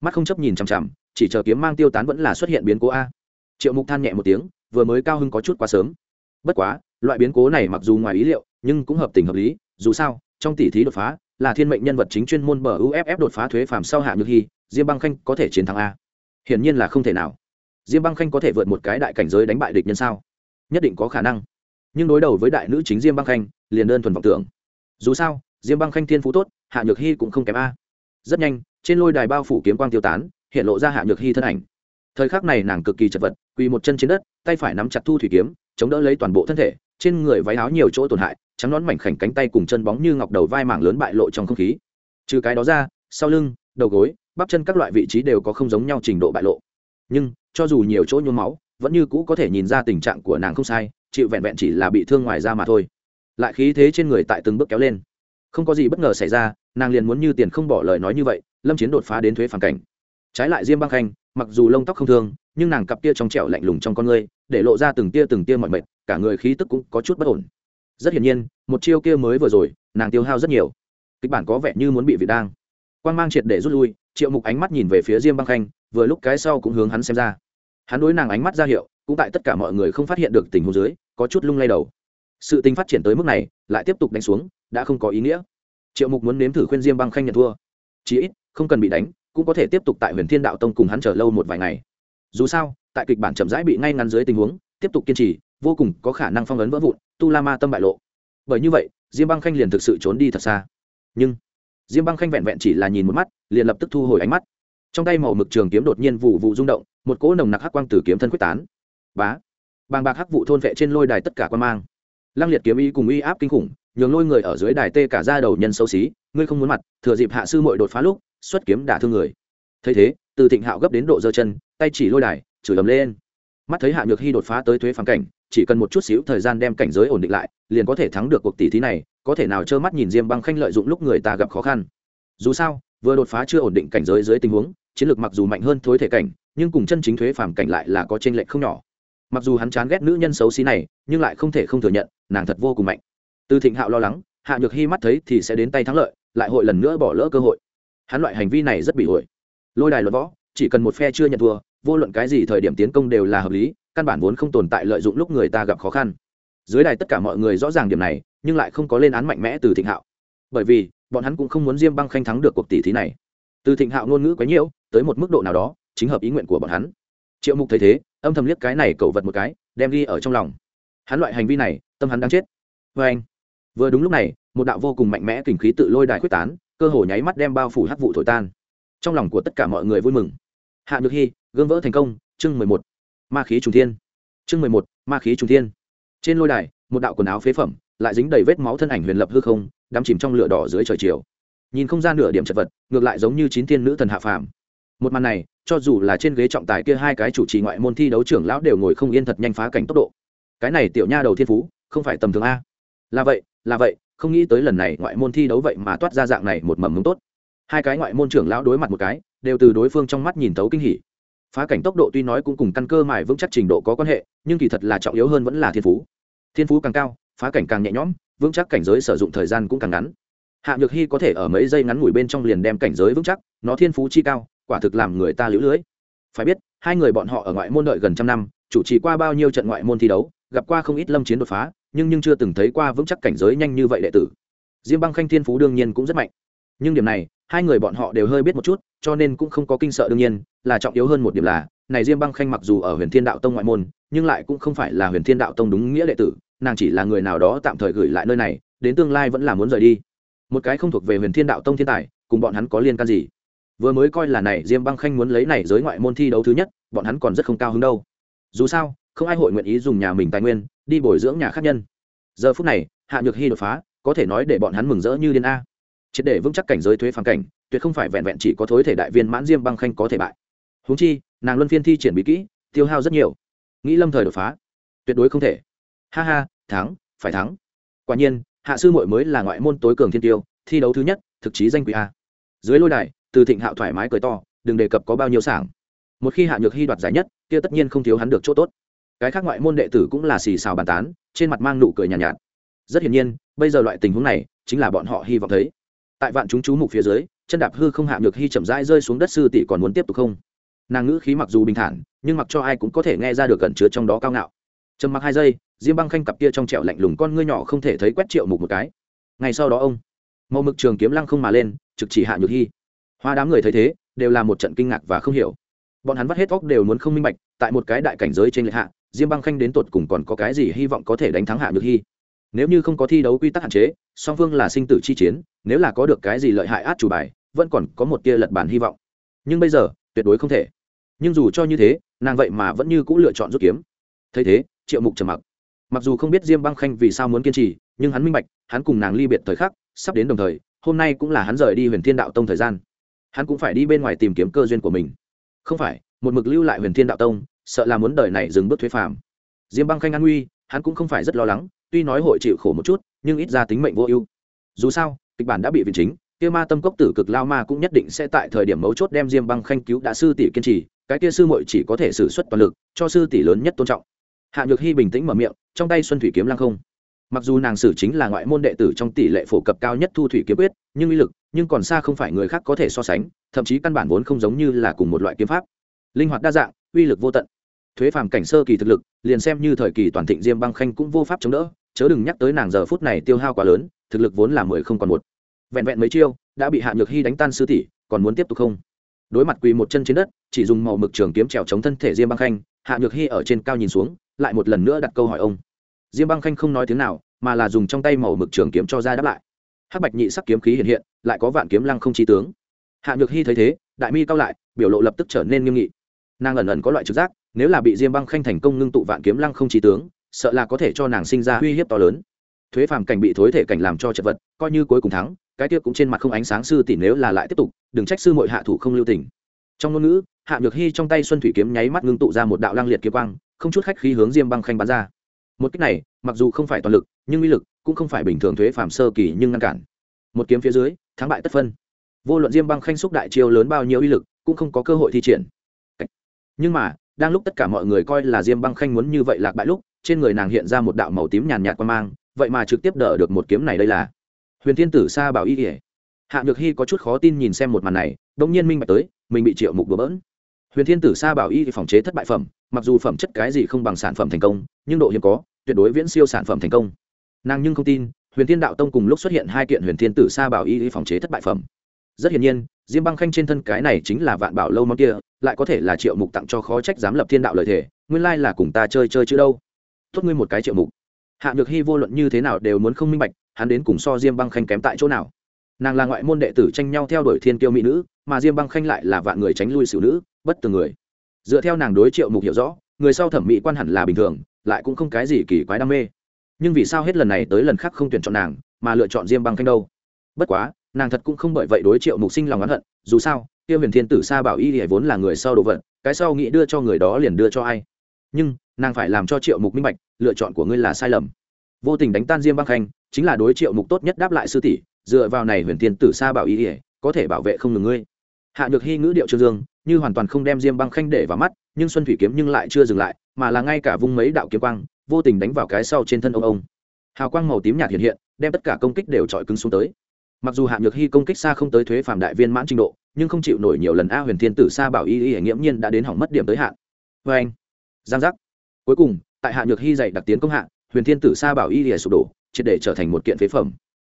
Mắt không chấp nhìn chằm chằm, chỉ chờ kiếm mang tiêu tán vẫn là xuất hiện biến cố a. Triệu mục than nhẹ một tiếng, vừa mới cao hưng có chút quá sớm. Bất quá, loại biến cố này mặc dù ngoài ý liệu, nhưng cũng hợp tình hợp lý, dù sao, trong tỷ thí đột phá, là thiên mệnh nhân vật chính chuyên môn bờ uff đột phá thuế phàm sau hạ nhược hy, diêm băng khanh có thể chiến thắng a. Hiển nhiên là không thể nào. Diêm băng khanh có thể vượt một cái đại cảnh giới đánh bại địch nhân sao? Nhất định có khả năng. Nhưng đối đầu với đại nữ chính diêm băng khanh, liền đơn thuần vọng tưởng dù sao, diêm băng khanh thiên phú tốt, hạ nhược hy cũng không kém a. Rất nhanh, trên lôi đài bao phủ kiếm quang tiêu tán, hiện lộ ra hạ nhược hy thân ảnh. Thời khắc này nàng cực kỳ chật vật, quỳ một chân trên đất, tay phải nắm chặt thu thủy kiếm, chống đỡ lấy toàn bộ thân thể, trên người váy áo nhiều chỗ tổn hại, trắng nón mảnh khảnh cánh tay cùng chân bóng như ngọc đầu vai mảng lớn bại lộ trong không khí. Trừ cái đó ra, sau lưng, đầu gối, bắp chân các loại vị trí đều có không giống nhau trình độ bại lộ. Nhưng, cho dù nhiều chỗ nhuốm máu, vẫn như cũ có thể nhìn ra tình trạng của nàng không sai, chịu vẹn vẹn chỉ là bị thương ngoài da mà thôi lại khí thế trên người tại từng bước kéo lên. Không có gì bất ngờ xảy ra, nàng liền muốn như tiền không bỏ lời nói như vậy, lâm chiến đột phá đến thuế phản cảnh. Trái lại diêm băng khanh, mặc dù lông tóc không thương, nhưng nàng cặp tia trong trẻo lạnh lùng trong con người để lộ ra từng tia từng tia mọi mệt, cả người khí tức cũng có chút bất ổn. Rất hiển nhiên, một chiêu kia mới vừa rồi, nàng tiêu hao rất nhiều. Kịch bản có vẻ như muốn bị vị đang. Quan mang triệt để rút lui, triệu mục ánh mắt nhìn về phía diêm băng khanh, vừa lúc cái sau cũng hướng hắn xem ra. Hắn đối nàng ánh mắt ra hiệu, cũng tại tất cả mọi người không phát hiện được tình huống dưới, có chút lung lay đầu sự tình phát triển tới mức này, lại tiếp tục đánh xuống, đã không có ý nghĩa. Triệu mục muốn nếm thử khuyên diêm băng khanh nhận thua. Chí ít, không cần bị đánh, cũng có thể tiếp tục tại huyền thiên đạo tông cùng hắn chờ lâu một vài ngày. Dù sao, tại kịch bản chậm rãi bị ngay ngắn dưới tình huống, tiếp tục kiên trì, vô cùng có khả năng phong ấn vỡ vụn, tu la ma tâm bại lộ. Bởi như vậy, diêm băng khanh liền thực sự trốn đi thật xa. Nhưng, diêm băng khanh vẹn vẹn chỉ là nhìn một mắt, liền lập tức thu hồi ánh mắt. Trong tay màu mực trường kiếm đột nhiên vụ vụ rung động, một cỗ nồng nặc hắc quang từ kiếm thân quyết tán. Bá! Bàng bạc hắc vụ thôn vệ trên lôi đài tất cả quan mang lăng liệt kiếm y cùng uy áp kinh khủng, nhường lôi người ở dưới đài tê cả ra đầu nhân xấu xí, ngươi không muốn mặt, thừa dịp hạ sư mội đột phá lúc, xuất kiếm đả thương người. Thấy thế, từ thịnh hạo gấp đến độ giơ chân, tay chỉ lôi đài, chửi ầm lên. Mắt thấy hạ nhược hy đột phá tới thuế phản cảnh, chỉ cần một chút xíu thời gian đem cảnh giới ổn định lại, liền có thể thắng được cuộc tỷ thí này, có thể nào trơ mắt nhìn diêm băng khanh lợi dụng lúc người ta gặp khó khăn. Dù sao, vừa đột phá chưa ổn định cảnh giới dưới tình huống, chiến lược mặc dù mạnh hơn thối thể cảnh, nhưng cùng chân chính thuế phàm cảnh lại là có t r ê n lệch không nhỏ mặc dù hắn chán ghét nữ nhân xấu xí này, nhưng lại không thể không thừa nhận, nàng thật vô cùng mạnh. Từ thịnh hạo lo lắng, hạ nhược hy mắt thấy thì sẽ đến tay thắng lợi, lại hội lần nữa bỏ lỡ cơ hội. Hắn loại hành vi này rất bị hội lôi đài luật võ, chỉ cần một phe chưa nhận thua, vô luận cái gì thời điểm tiến công đều là hợp lý, căn bản vốn không tồn tại lợi dụng lúc người ta gặp khó khăn. Dưới đài tất cả mọi người rõ ràng điểm này, nhưng lại không có lên án mạnh mẽ từ thịnh hạo. Bởi vì, bọn hắn cũng không muốn diêm băng khanh thắng được cuộc tỷ thí này. Từ thịnh hạo ngôn ngữ quấy nhiễu, tới một mức độ nào đó, chính hợp ý nguyện của bọn hắn. Triệu mục thấy thế âm thầm liếc cái này cậu vật một cái, đem ghi ở trong lòng. Hắn loại hành vi này, tâm hắn đang chết. Vê anh, vừa đúng lúc này, một đạo vô cùng mạnh mẽ kình khí tự lôi đài quyết tán, cơ hồ nháy mắt đem bao phủ hắc vụ thổi tan. Trong lòng của tất cả mọi người vui mừng. Hạ nhược hy gương vỡ thành công, chương mười một, ma khí trùng thiên. Chương mười một, ma khí trùng thiên. Trên lôi đài, một đạo quần áo phế phẩm, lại dính đầy vết máu thân ảnh huyền lập hư không, đắm chìm trong lửa đỏ dưới trời chiều. Nhìn không gian nửa điểm chật vật, ngược lại giống như chín thiên nữ thần hạ phàm một màn này, cho dù là trên ghế trọng tài kia hai cái chủ trì ngoại môn thi đấu trưởng lão đều ngồi không yên thật nhanh phá cảnh tốc độ. Cái này tiểu nha đầu thiên phú, không phải tầm thường a. Là vậy là vậy, không nghĩ tới lần này ngoại môn thi đấu vậy mà toát ra dạng này một mầm mống tốt. Hai cái ngoại môn trưởng lão đối mặt một cái, đều từ đối phương trong mắt nhìn thấu kinh hỉ. Phá cảnh tốc độ tuy nói cũng cùng căn cơ mài vững chắc trình độ có quan hệ, nhưng kỳ thật là trọng yếu hơn vẫn là thiên phú. Thiên phú càng cao, phá cảnh càng nhẹ nhõm, vững chắc cảnh giới sử dụng thời gian cũng càng ngắn. Hạ nhược hy có thể ở mấy giây ngắn ngủi bên trong liền đem cảnh giới vững chắc, nó thiên phú chi cao quả thực làm người ta lũ lưới. Phải biết, hai người bọn họ ở ngoại môn đợi gần trăm năm, chủ trì qua bao nhiêu trận ngoại môn thi đấu, gặp qua không ít lâm chiến đột phá, nhưng nhưng chưa từng thấy qua vững chắc cảnh giới nhanh như vậy đệ tử. Diêm băng khanh thiên phú đương nhiên cũng rất mạnh. Nhưng điểm này, hai người bọn họ đều hơi biết một chút, cho nên cũng không có kinh sợ đương nhiên, là trọng yếu hơn một điểm là, này diêm băng khanh mặc dù ở huyền thiên đạo tông ngoại môn, nhưng lại cũng không phải là huyền thiên đạo tông đúng nghĩa đệ tử, nàng chỉ là người nào đó tạm thời gửi lại nơi này, đến tương lai vẫn là muốn rời đi. Một cái không thuộc về huyền thiên đạo tông thiên tài, cùng bọn hắn có liên can gì? Vừa mới coi là này, diêm băng khanh muốn lấy này giới ngoại môn thi đấu thứ nhất, bọn hắn còn rất không cao hứng đâu. Dù sao, không ai hội nguyện ý dùng nhà mình tài nguyên, đi bồi dưỡng nhà khác nhân. Giờ phút này, hạ nhược hy đột phá, có thể nói để bọn hắn mừng rỡ như điên a. Triệt để vững chắc cảnh giới thuế phản cảnh, tuyệt không phải vẹn vẹn chỉ có thối thể đại viên mãn diêm băng khanh có thể bại. Húng chi, nàng luân phiên thi triển bí kỹ, tiêu hao rất nhiều. Nghĩ lâm thời đột phá, tuyệt đối không thể. Ha ha, thắng, phải thắng. Quả nhiên, hạ sư mội mới là ngoại môn tối cường thiên tiêu, thi đấu thứ nhất, thực chí danh quý a. Dưới lôi đài từ thịnh hạo thoải mái cười to đừng đề cập có bao nhiêu sảng một khi hạ nhược hy đoạt giải nhất kia tất nhiên không thiếu hắn được chỗ tốt cái khác ngoại môn đệ tử cũng là xì xào bàn tán trên mặt mang nụ cười nhàn nhạt, nhạt rất hiển nhiên bây giờ loại tình huống này chính là bọn họ hy vọng thấy tại vạn chúng chú mục phía dưới chân đạp hư không hạ nhược hy chậm rãi rơi xuống đất sư tỷ còn muốn tiếp tục không nàng ngữ khí mặc dù bình thản nhưng mặc cho ai cũng có thể nghe ra được cẩn chứa trong đó cao ngạo trầm mặc hai giây diêm băng khanh cặp kia trong trẹo lạnh lùng con ngươi nhỏ không thể thấy quét triệu mục một cái ngay sau đó ông màu mực trường kiếm lăng không mà lên trực chỉ hạ nhược hy hoa đám người thấy thế, đều là một trận kinh ngạc và không hiểu. Bọn hắn vắt hết óc đều muốn không minh bạch, tại một cái đại cảnh giới trên lệ hạ, diêm băng khanh đến tột cùng còn có cái gì hy vọng có thể đánh thắng hạ nhược hy nếu như không có thi đấu quy tắc hạn chế, song phương là sinh tử chi chiến, nếu là có được cái gì lợi hại át chủ bài, vẫn còn có một tia lật bàn hy vọng. Nhưng bây giờ, tuyệt đối không thể. Nhưng dù cho như thế, nàng vậy mà vẫn như c ũ lựa chọn rút kiếm. Thấy thế, triệu mục trầm mặc. Mặc dù không biết diêm băng khanh vì sao muốn kiên trì, nhưng hắn minh bạch, hắn cùng nàng ly biệt thời khắc, sắp đến đồng thời, hôm nay cũng là hắn rời đi huyền thiên đạo tông thời gian hắn cũng phải đi bên ngoài tìm kiếm cơ duyên của mình. Không phải, một mực lưu lại huyền thiên đạo tông, sợ là muốn đời này dừng bước thuế phàm. Diêm băng khanh an nguy, hắn cũng không phải rất lo lắng, tuy nói hội chịu khổ một chút, nhưng ít ra tính mệnh vô ưu. Dù sao, kịch bản đã bị viện chính, kia ma tâm cốc tử cực lao ma cũng nhất định sẽ tại thời điểm mấu chốt đem diêm băng khanh cứu đã sư tỷ kiên trì, cái kia sư muội chỉ có thể xử suất toàn lực, cho sư tỷ lớn nhất tôn trọng. Hạ nhược hy bình tĩnh mở miệng, trong tay xuân thủy kiếm lăng không mặc dù nàng sử chính là ngoại môn đệ tử trong tỷ lệ phổ cập cao nhất thu thủy kiếm quyết, nhưng uy lực, nhưng còn xa không phải người khác có thể so sánh, thậm chí căn bản vốn không giống như là cùng một loại kiếm pháp. Linh hoạt đa dạng, uy lực vô tận. Thuế phàm cảnh sơ kỳ thực lực, liền xem như thời kỳ toàn thịnh diêm băng khanh cũng vô pháp chống đỡ, chớ đừng nhắc tới nàng giờ phút này tiêu hao quá lớn, thực lực vốn là mười không còn một. Vẹn vẹn mấy chiêu, đã bị hạ nhược hy đánh tan sư tỷ, còn muốn tiếp tục không? Đối mặt quỳ một chân trên đất, chỉ dùng màu mực trường kiếm trèo chống thân thể diêm băng khanh, hạ nhược hy ở trên cao nhìn xuống, lại một lần nữa đặt câu hỏi ông diêm băng khanh không nói tiếng nào, mà là dùng trong tay màu mực trường kiếm cho ra đáp lại. Hắc bạch nhị sắc kiếm khí hiện hiện, lại có vạn kiếm lăng không chi tướng. Hạ nhược hy thấy thế, đại mi cao lại, biểu lộ lập tức trở nên nghiêm nghị. Nàng ẩn ẩn có loại trực giác, nếu là bị diêm băng khanh thành công ngưng tụ vạn kiếm lăng không chi tướng, sợ là có thể cho nàng sinh ra uy hiếp to lớn. Thuế phàm cảnh bị thối thể cảnh làm cho chật vật, coi như cuối cùng thắng, cái tiếc cũng trên mặt không ánh sáng sư tỷ nếu là lại tiếp tục, đừng trách sư mội hạ thủ không lưu tình. Trong ngôn ngữ, hạ nhược hy trong tay xuân thủy kiếm nháy mắt ngưng tụ ra một đạo lang liệt kiếm quang, không chút khách khí hướng diêm băng khanh bắn ra một cách này, mặc dù không phải toàn lực, nhưng uy lực cũng không phải bình thường thuế phàm sơ kỳ nhưng ngăn cản. Một kiếm phía dưới, thắng bại tất phân. Vô luận diêm băng khanh xúc đại chiêu lớn bao nhiêu uy lực, cũng không có cơ hội thi triển. Nhưng mà, đang lúc tất cả mọi người coi là diêm băng khanh muốn như vậy lạc bại lúc, trên người nàng hiện ra một đạo màu tím nhàn nhạt qua mang, vậy mà trực tiếp đỡ được một kiếm này đây là. Huyền thiên tử sa bảo y kỉa hạ nhược hy có chút khó tin nhìn xem một màn này đông nhiên minh bạch tới, mình bị triệu mục đùa bỡn huyền thiên tử sa bảo y phòng chế thất bại phẩm, mặc dù phẩm chất cái gì không bằng sản phẩm thành công, nhưng độ hiếm có, tuyệt đối viễn siêu sản phẩm thành công. Nàng nhưng không tin, huyền thiên đạo tông cùng lúc xuất hiện hai kiện huyền thiên tử sa bảo y phòng chế thất bại phẩm. Rất hiển nhiên, diêm băng khanh trên thân cái này chính là vạn bảo lâu món kia, lại có thể là triệu mục tặng cho khó trách dám lập thiên đạo lợi thể nguyên lai là cùng ta chơi chơi chứ đâu. Tốt ngươi một cái triệu mục. Hạ nhược hy vô luận như thế nào đều muốn không minh bạch, hắn đến cùng so diêm băng khanh kém tại chỗ nào. Nàng là ngoại môn đệ tử tranh nhau theo đuổi thiên kiêu mỹ nữ, mà diêm băng khanh lại là vạn người tránh lui xử nữ bất từ người. Dựa theo nàng đối triệu mục hiểu rõ, người sau thẩm mỹ quan hẳn là bình thường, lại cũng không cái gì kỳ quái đam mê. Nhưng vì sao hết lần này tới lần khác không tuyển chọn nàng, mà lựa chọn diêm băng khanh đâu? Bất quá, nàng thật cũng không bởi vậy đối triệu mục sinh lòng oán hận, dù sao, tiêu huyền thiên tử sa bảo y hề vốn là người sau đồ vật, cái sau nghĩ đưa cho người đó liền đưa cho ai? Nhưng, nàng phải làm cho triệu mục minh bạch, lựa chọn của ngươi là sai lầm. Vô tình đánh tan diêm băng khanh, chính là đối triệu mục tốt nhất đáp lại sư tỷ, dựa vào này huyền thiên tử sa bảo y hề có thể bảo vệ không ngừng ngươi. Hạ nhược hy ngữ điệu trương dương như hoàn toàn không đem diêm băng khanh để vào mắt, nhưng xuân thủy kiếm nhưng lại chưa dừng lại, mà là ngay cả vung mấy đạo kiếm quang, vô tình đánh vào cái sau trên thân ông ông. Hào quang màu tím nhạt hiện hiện, đem tất cả công kích đều trọi cứng xuống tới. Mặc dù hạ nhược hy công kích xa không tới thuế phạm đại viên mãn trình độ, nhưng không chịu nổi nhiều lần a huyền thiên tử sa bảo y y nghiễm nhiên đã đến hỏng mất điểm tới hạn. Vê anh, giang giác. Cuối cùng, tại hạ nhược hy dạy đặc tiến công hạ, huyền thiên tử sa bảo y y sụp đổ, triệt để trở thành một kiện phế phẩm.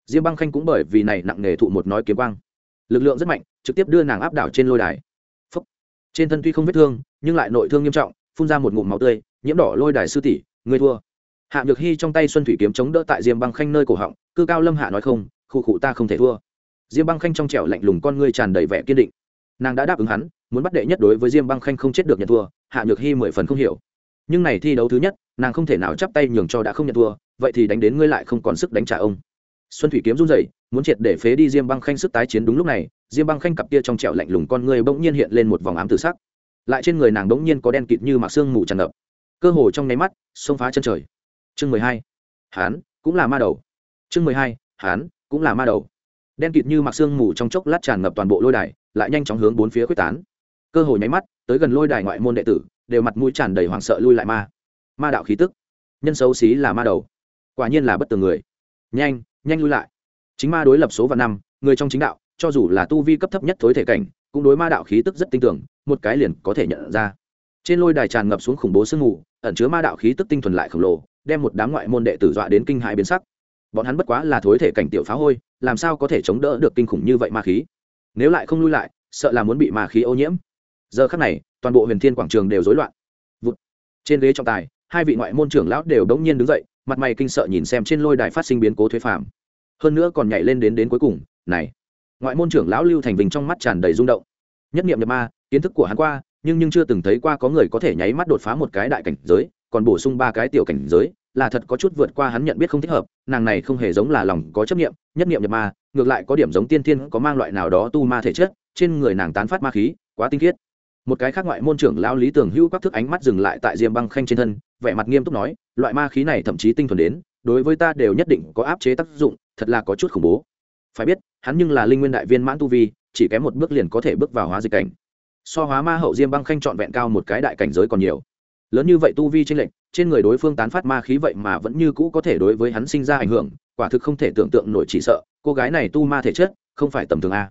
Diêm băng khanh cũng bởi vì này nặng nề thụ một nói kiếm quang. Lực lượng rất mạnh, trực tiếp đưa nàng áp đảo trên lôi đài trên thân tuy không vết thương, nhưng lại nội thương nghiêm trọng, phun ra một ngụm máu tươi, nhiễm đỏ lôi đài sư tỷ, người thua. Hạ nhược hy trong tay xuân thủy kiếm chống đỡ tại diêm băng khanh nơi cổ họng, cư cao lâm hạ nói không, khu cụ ta không thể thua. Diêm băng khanh trong trẻo lạnh lùng con ngươi tràn đầy vẻ kiên định. Nàng đã đáp ứng hắn, muốn bắt đệ nhất đối với diêm băng khanh không chết được nhận thua, hạ nhược hy mười phần không hiểu. Nhưng này thi đấu thứ nhất, nàng không thể nào chắp tay nhường cho đã không nhận thua, vậy thì đánh đến ngươi lại không còn sức đánh trả ông. Xuân thủy kiếm run rẩy, muốn triệt để phế đi diêm băng khanh sức tái chiến đúng lúc này diêm băng khanh cặp kia trong trẻo lạnh lùng con người bỗng nhiên hiện lên một vòng ám tử sắc. Lại trên người nàng bỗng nhiên có đen kịt như mặc xương mù tràn ngập. Cơ hồ trong nháy mắt, xông phá chân trời. Chương mười hai, hán cũng là ma đầu. Chương mười hai, hán cũng là ma đầu. Đen kịt như mặc xương mù trong chốc lát tràn ngập toàn bộ lôi đài, lại nhanh chóng hướng bốn phía quyết tán. Cơ hồ nháy mắt, tới gần lôi đài ngoại môn đệ tử, đều mặt mũi tràn đầy hoảng sợ lui lại ma. Ma đạo khí tức. Nhân xấu xí là ma đầu. Quả nhiên là bất tường người. Nhanh nhanh lui lại. Chính ma đối lập số và năm, người trong chính đạo cho dù là tu vi cấp thấp nhất thối thể cảnh, cũng đối ma đạo khí tức rất tinh tưởng, một cái liền có thể nhận ra. Trên lôi đài tràn ngập xuống khủng bố sương mù, ẩn chứa ma đạo khí tức tinh thuần lại khổng lồ, đem một đám ngoại môn đệ tử dọa đến kinh hãi biến sắc. Bọn hắn bất quá là thối thể cảnh tiểu phá hôi, làm sao có thể chống đỡ được kinh khủng như vậy ma khí? Nếu lại không lui lại, sợ là muốn bị ma khí ô nhiễm. Giờ khắc này, toàn bộ huyền thiên quảng trường đều rối loạn. Vụt. trên ghế trọng tài, hai vị ngoại môn trưởng lão đều đống nhiên đứng dậy, mặt mày kinh sợ nhìn xem trên lôi đài phát sinh biến cố thuế phạm hơn nữa còn nhảy lên đến đến cuối cùng, này ngoại môn trưởng lão lưu thành vinh trong mắt tràn đầy rung động. Nhất niệm nhập ma, kiến thức của hắn qua, nhưng nhưng chưa từng thấy qua có người có thể nháy mắt đột phá một cái đại cảnh giới, còn bổ sung ba cái tiểu cảnh giới, là thật có chút vượt qua hắn nhận biết không thích hợp, nàng này không hề giống là lòng có chấp niệm, nhất niệm nhập ma, ngược lại có điểm giống tiên thiên, có mang loại nào đó tu ma thể chất, trên người nàng tán phát ma khí, quá tinh khiết. Một cái khác ngoại môn trưởng lão lý tường hữu các thức ánh mắt dừng lại tại diêm băng khanh trên thân, vẻ mặt nghiêm túc nói, loại ma khí này thậm chí tinh thuần đến, đối với ta đều nhất định có áp chế tác dụng, thật là có chút khủng bố phải biết, hắn nhưng là linh nguyên đại viên mãn tu vi, chỉ kém một bước liền có thể bước vào hóa dịch cảnh. So hóa ma hậu diêm băng khanh trọn vẹn cao một cái đại cảnh giới còn nhiều. Lớn như vậy tu vi trên lệnh trên người đối phương tán phát ma khí vậy mà vẫn như cũ có thể đối với hắn sinh ra ảnh hưởng, quả thực không thể tưởng tượng nổi chỉ sợ, cô gái này tu ma thể chất, không phải tầm thường a.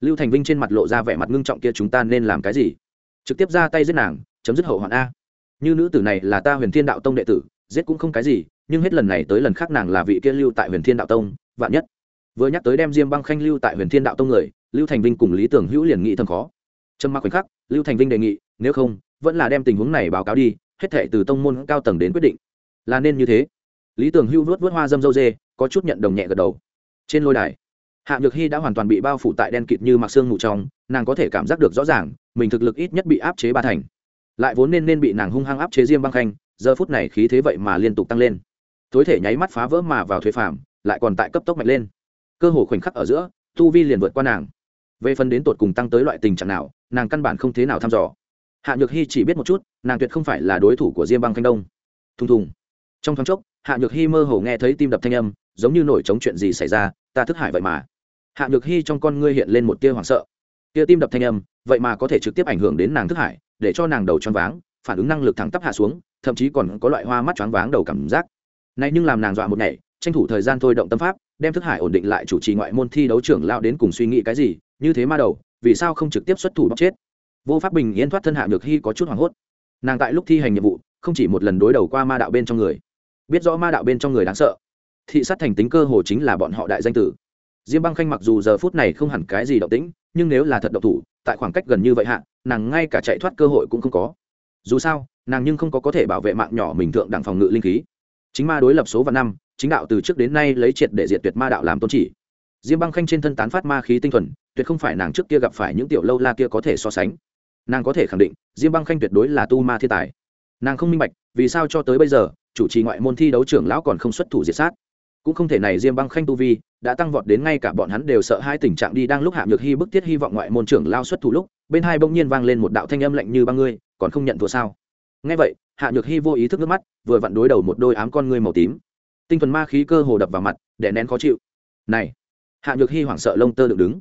Lưu thành vinh trên mặt lộ ra vẻ mặt ngưng trọng kia chúng ta nên làm cái gì? Trực tiếp ra tay giết nàng, chấm dứt hậu hoạn a. Như nữ tử này là ta huyền thiên đạo tông đệ tử, giết cũng không cái gì, nhưng hết lần này tới lần khác nàng là vị kia lưu tại huyền thiên đạo tông, vạn nhất vừa nhắc tới đem diêm băng khanh lưu tại huyền thiên đạo tông người, lưu thành vinh cùng lý tưởng hữu liền nghĩ thầm khó. Trâm mặc khoảnh khắc, lưu thành vinh đề nghị, nếu không, vẫn là đem tình huống này báo cáo đi, hết thệ từ tông môn cao tầng đến quyết định. Là nên như thế. Lý tưởng hữu vớt vớt hoa dâm dâu dê, có chút nhận đồng nhẹ gật đầu. Trên lôi đài, hạ nhược hy đã hoàn toàn bị bao phủ tại đen kịt như mặc xương mù trong, nàng có thể cảm giác được rõ ràng, mình thực lực ít nhất bị áp chế ba thành. Lại vốn nên nên bị nàng hung hăng áp chế diêm băng khanh, giờ phút này khí thế vậy mà liên tục tăng lên. Tối thể nháy mắt phá vỡ mà vào thuế phạm lại còn tại cấp tốc mạnh lên cơ hồ khoảnh khắc ở giữa, tu vi liền vượt qua nàng. Về phần đến tột cùng tăng tới loại tình trạng nào, nàng căn bản không thế nào thăm dò. Hạ nhược hy chỉ biết một chút, nàng tuyệt không phải là đối thủ của diêm băng khanh đông. Thùng thùng. Trong thoáng chốc, hạ nhược hy mơ hồ nghe thấy tim đập thanh âm, giống như nổi trống chuyện gì xảy ra, ta thức hải vậy mà. Hạ nhược hy trong con ngươi hiện lên một tia hoảng sợ. Tia tim đập thanh âm, vậy mà có thể trực tiếp ảnh hưởng đến nàng thức hải, để cho nàng đầu choáng váng, phản ứng năng lực thẳng tắp hạ xuống, thậm chí còn có loại hoa mắt choáng váng đầu cảm giác. Này nhưng làm nàng dọa một ngày, tranh thủ thời gian thôi động tâm pháp đem thức hải ổn định lại chủ trì ngoại môn thi đấu trưởng lao đến cùng suy nghĩ cái gì, như thế ma đầu, vì sao không trực tiếp xuất thủ bóc chết? Vô pháp bình yên thoát thân hạ được hy có chút hoảng hốt. Nàng tại lúc thi hành nhiệm vụ, không chỉ một lần đối đầu qua ma đạo bên trong người. Biết rõ ma đạo bên trong người đáng sợ. Thị sát thành tính cơ hồ chính là bọn họ đại danh tử. Diêm băng khanh mặc dù giờ phút này không hẳn cái gì động tĩnh, nhưng nếu là thật động thủ, tại khoảng cách gần như vậy hạ, nàng ngay cả chạy thoát cơ hội cũng không có. Dù sao, nàng nhưng không có có thể bảo vệ mạng nhỏ mình thượng đẳng phòng ngự linh khí. Chính ma đối lập số và năm chính đạo từ trước đến nay lấy triệt để diệt tuyệt ma đạo làm tôn chỉ. Diêm băng khanh trên thân tán phát ma khí tinh thuần, tuyệt không phải nàng trước kia gặp phải những tiểu lâu la kia có thể so sánh. Nàng có thể khẳng định, diêm băng khanh tuyệt đối là tu ma thiên tài. Nàng không minh bạch, vì sao cho tới bây giờ, chủ trì ngoại môn thi đấu trưởng lão còn không xuất thủ diệt sát. Cũng không thể này diêm băng khanh tu vi, đã tăng vọt đến ngay cả bọn hắn đều sợ hai tình trạng đi đang lúc hạ nhược hy bức thiết hy vọng ngoại môn trưởng lao xuất thủ lúc, bên hai bỗng nhiên vang lên một đạo thanh âm lạnh như băng ngươi, còn không nhận thua sao? Ngay vậy, hạ nhược hy vô ý thức nước mắt, vừa vặn đối đầu một đôi ám con ngươi màu tím tinh thuần ma khí cơ hồ đập vào mặt, đè nén khó chịu. Này, hạ nhược hy hoảng sợ lông tơ được đứng.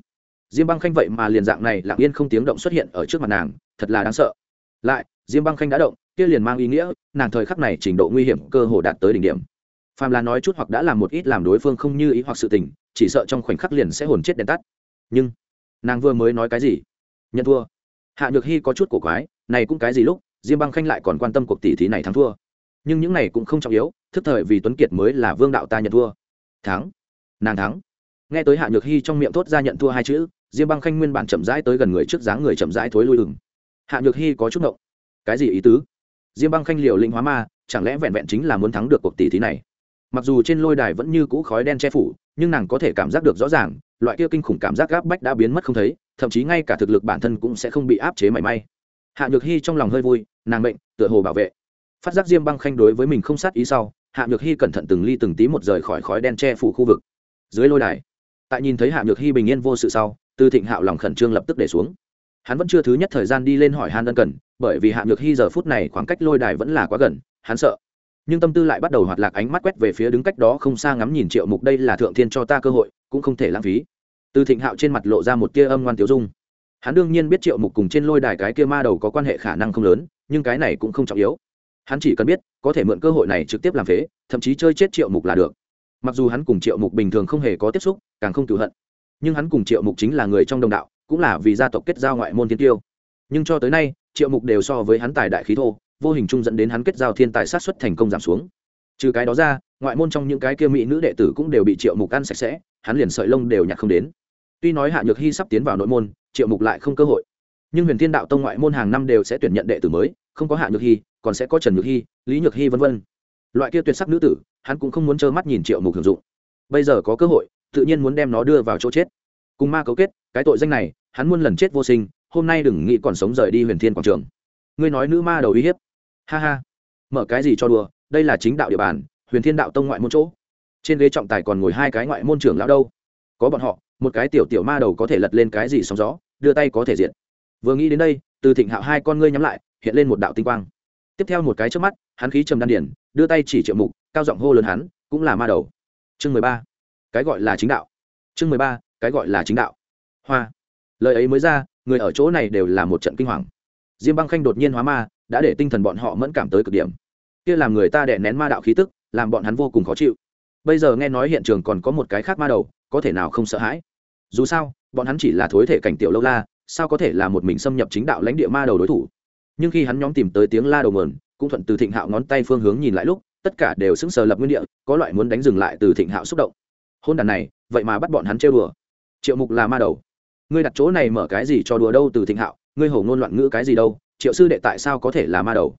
Diêm băng khanh vậy mà liền dạng này lặng yên không tiếng động xuất hiện ở trước mặt nàng, thật là đáng sợ. Lại, diêm băng khanh đã động, kia liền mang ý nghĩa, nàng thời khắc này trình độ nguy hiểm cơ hồ đạt tới đỉnh điểm. Phàm là nói chút hoặc đã làm một ít làm đối phương không như ý hoặc sự tình, chỉ sợ trong khoảnh khắc liền sẽ hồn chết đèn tắt. Nhưng, nàng vừa mới nói cái gì? Nhận thua. Hạ nhược hy có chút cổ quái, này cũng cái gì lúc, diêm băng khanh lại còn quan tâm cuộc tỷ thí này thắng thua. Nhưng những này cũng không trọng yếu thức thời vì tuấn kiệt mới là vương đạo ta nhận thua. Thắng. Nàng thắng. Nghe tới hạ nhược hy trong miệng thốt ra nhận thua hai chữ, diêm băng khanh nguyên bản chậm rãi tới gần người trước dáng người chậm rãi thối lui ừng hạ nhược hy có chút ngộng. Cái gì ý tứ? Diêm băng khanh liều linh hóa ma, chẳng lẽ vẹn vẹn chính là muốn thắng được cuộc tỷ thí này? Mặc dù trên lôi đài vẫn như cũ khói đen che phủ, nhưng nàng có thể cảm giác được rõ ràng, loại kia kinh khủng cảm giác gáp bách đã biến mất không thấy, thậm chí ngay cả thực lực bản thân cũng sẽ không bị áp chế mảy may. Hạ nhược hy trong lòng hơi vui, nàng mệnh, tựa hồ bảo vệ. Phát giác diêm băng khanh đối với mình không sát ý sau hạ nhược hy cẩn thận từng ly từng tí một rời khỏi khói đen che phủ khu vực. Dưới lôi đài, tại nhìn thấy hạ nhược hy bình yên vô sự sau từ thịnh hạo lòng khẩn trương lập tức để xuống. Hắn vẫn chưa thứ nhất thời gian đi lên hỏi han ân cần, bởi vì hạ nhược hy giờ phút này khoảng cách lôi đài vẫn là quá gần, hắn sợ. Nhưng tâm tư lại bắt đầu hoạt lạc ánh mắt quét về phía đứng cách đó không xa ngắm nhìn triệu mục đây là thượng thiên cho ta cơ hội, cũng không thể lãng phí. Từ thịnh hạo trên mặt lộ ra một tia âm ngoan tiêu dung. Hắn đương nhiên biết triệu mục cùng trên lôi đài cái kia ma đầu có quan hệ khả năng không lớn, nhưng cái này cũng không trọng yếu hắn chỉ cần biết, có thể mượn cơ hội này trực tiếp làm phế, thậm chí chơi chết triệu mục là được. Mặc dù hắn cùng triệu mục bình thường không hề có tiếp xúc, càng không cựu hận. Nhưng hắn cùng triệu mục chính là người trong đồng đạo, cũng là vì gia tộc kết giao ngoại môn thiên tiêu. Nhưng cho tới nay, triệu mục đều so với hắn tài đại khí thô, vô hình chung dẫn đến hắn kết giao thiên tài sát xuất thành công giảm xuống. Trừ cái đó ra, ngoại môn trong những cái kia mỹ nữ đệ tử cũng đều bị triệu mục ăn sạch sẽ, hắn liền sợi lông đều nhặt không đến. Tuy nói hạ nhược hy sắp tiến vào nội môn, triệu mục lại không cơ hội. Nhưng huyền thiên đạo tông ngoại môn hàng năm đều sẽ tuyển nhận đệ tử mới, không có hạ nhược hy còn sẽ có trần nhược hy lý nhược hy v v loại kia tuyệt sắc nữ tử, hắn cũng không muốn trơ mắt nhìn triệu mục hưởng dụng. Bây giờ có cơ hội, tự nhiên muốn đem nó đưa vào chỗ chết. Cùng ma cấu kết, cái tội danh này, hắn muôn lần chết vô sinh, hôm nay đừng nghĩ còn sống rời đi huyền thiên quảng trường. Ngươi nói nữ ma đầu uy hiếp. Ha ha. Mở cái gì cho đùa, đây là chính đạo địa bàn, huyền thiên đạo tông ngoại môn chỗ. Trên ghế trọng tài còn ngồi hai cái ngoại môn trưởng lão đâu? Có bọn họ, một cái tiểu tiểu ma đầu có thể lật lên cái gì sóng gió, đưa tay có thể diện vừa nghĩ đến đây, từ thịnh hạo hai con ngươi nhắm lại, hiện lên một đạo tinh quang tiếp theo một cái trước mắt, hắn khí trầm đan điển đưa tay chỉ triệu mục, cao giọng hô lớn hắn, cũng là ma đầu. Chương mười ba. Cái gọi là chính đạo. Chương mười ba, cái gọi là chính đạo. Hoa. Lời ấy mới ra, người ở chỗ này đều là một trận kinh hoàng. Diêm băng khanh đột nhiên hóa ma, đã để tinh thần bọn họ mẫn cảm tới cực điểm. Kia làm người ta đè nén ma đạo khí tức, làm bọn hắn vô cùng khó chịu. Bây giờ nghe nói hiện trường còn có một cái khác ma đầu, có thể nào không sợ hãi? Dù sao, bọn hắn chỉ là thối thể cảnh tiểu lâu la, sao có thể là một mình xâm nhập chính đạo lãnh địa ma đầu đối thủ? Nhưng khi hắn nhóm tìm tới tiếng la đầu mườn cũng thuận từ thịnh hạo ngón tay phương hướng nhìn lại lúc, tất cả đều sững sờ lập nguyên địa, có loại muốn đánh dừng lại từ thịnh hạo xúc động. Hôn đàn này, vậy mà bắt bọn hắn trêu đùa. Triệu mục là ma đầu. Ngươi đặt chỗ này mở cái gì cho đùa đâu từ thịnh hạo, ngươi hổ ngôn loạn ngữ cái gì đâu, triệu sư đệ tại sao có thể là ma đầu?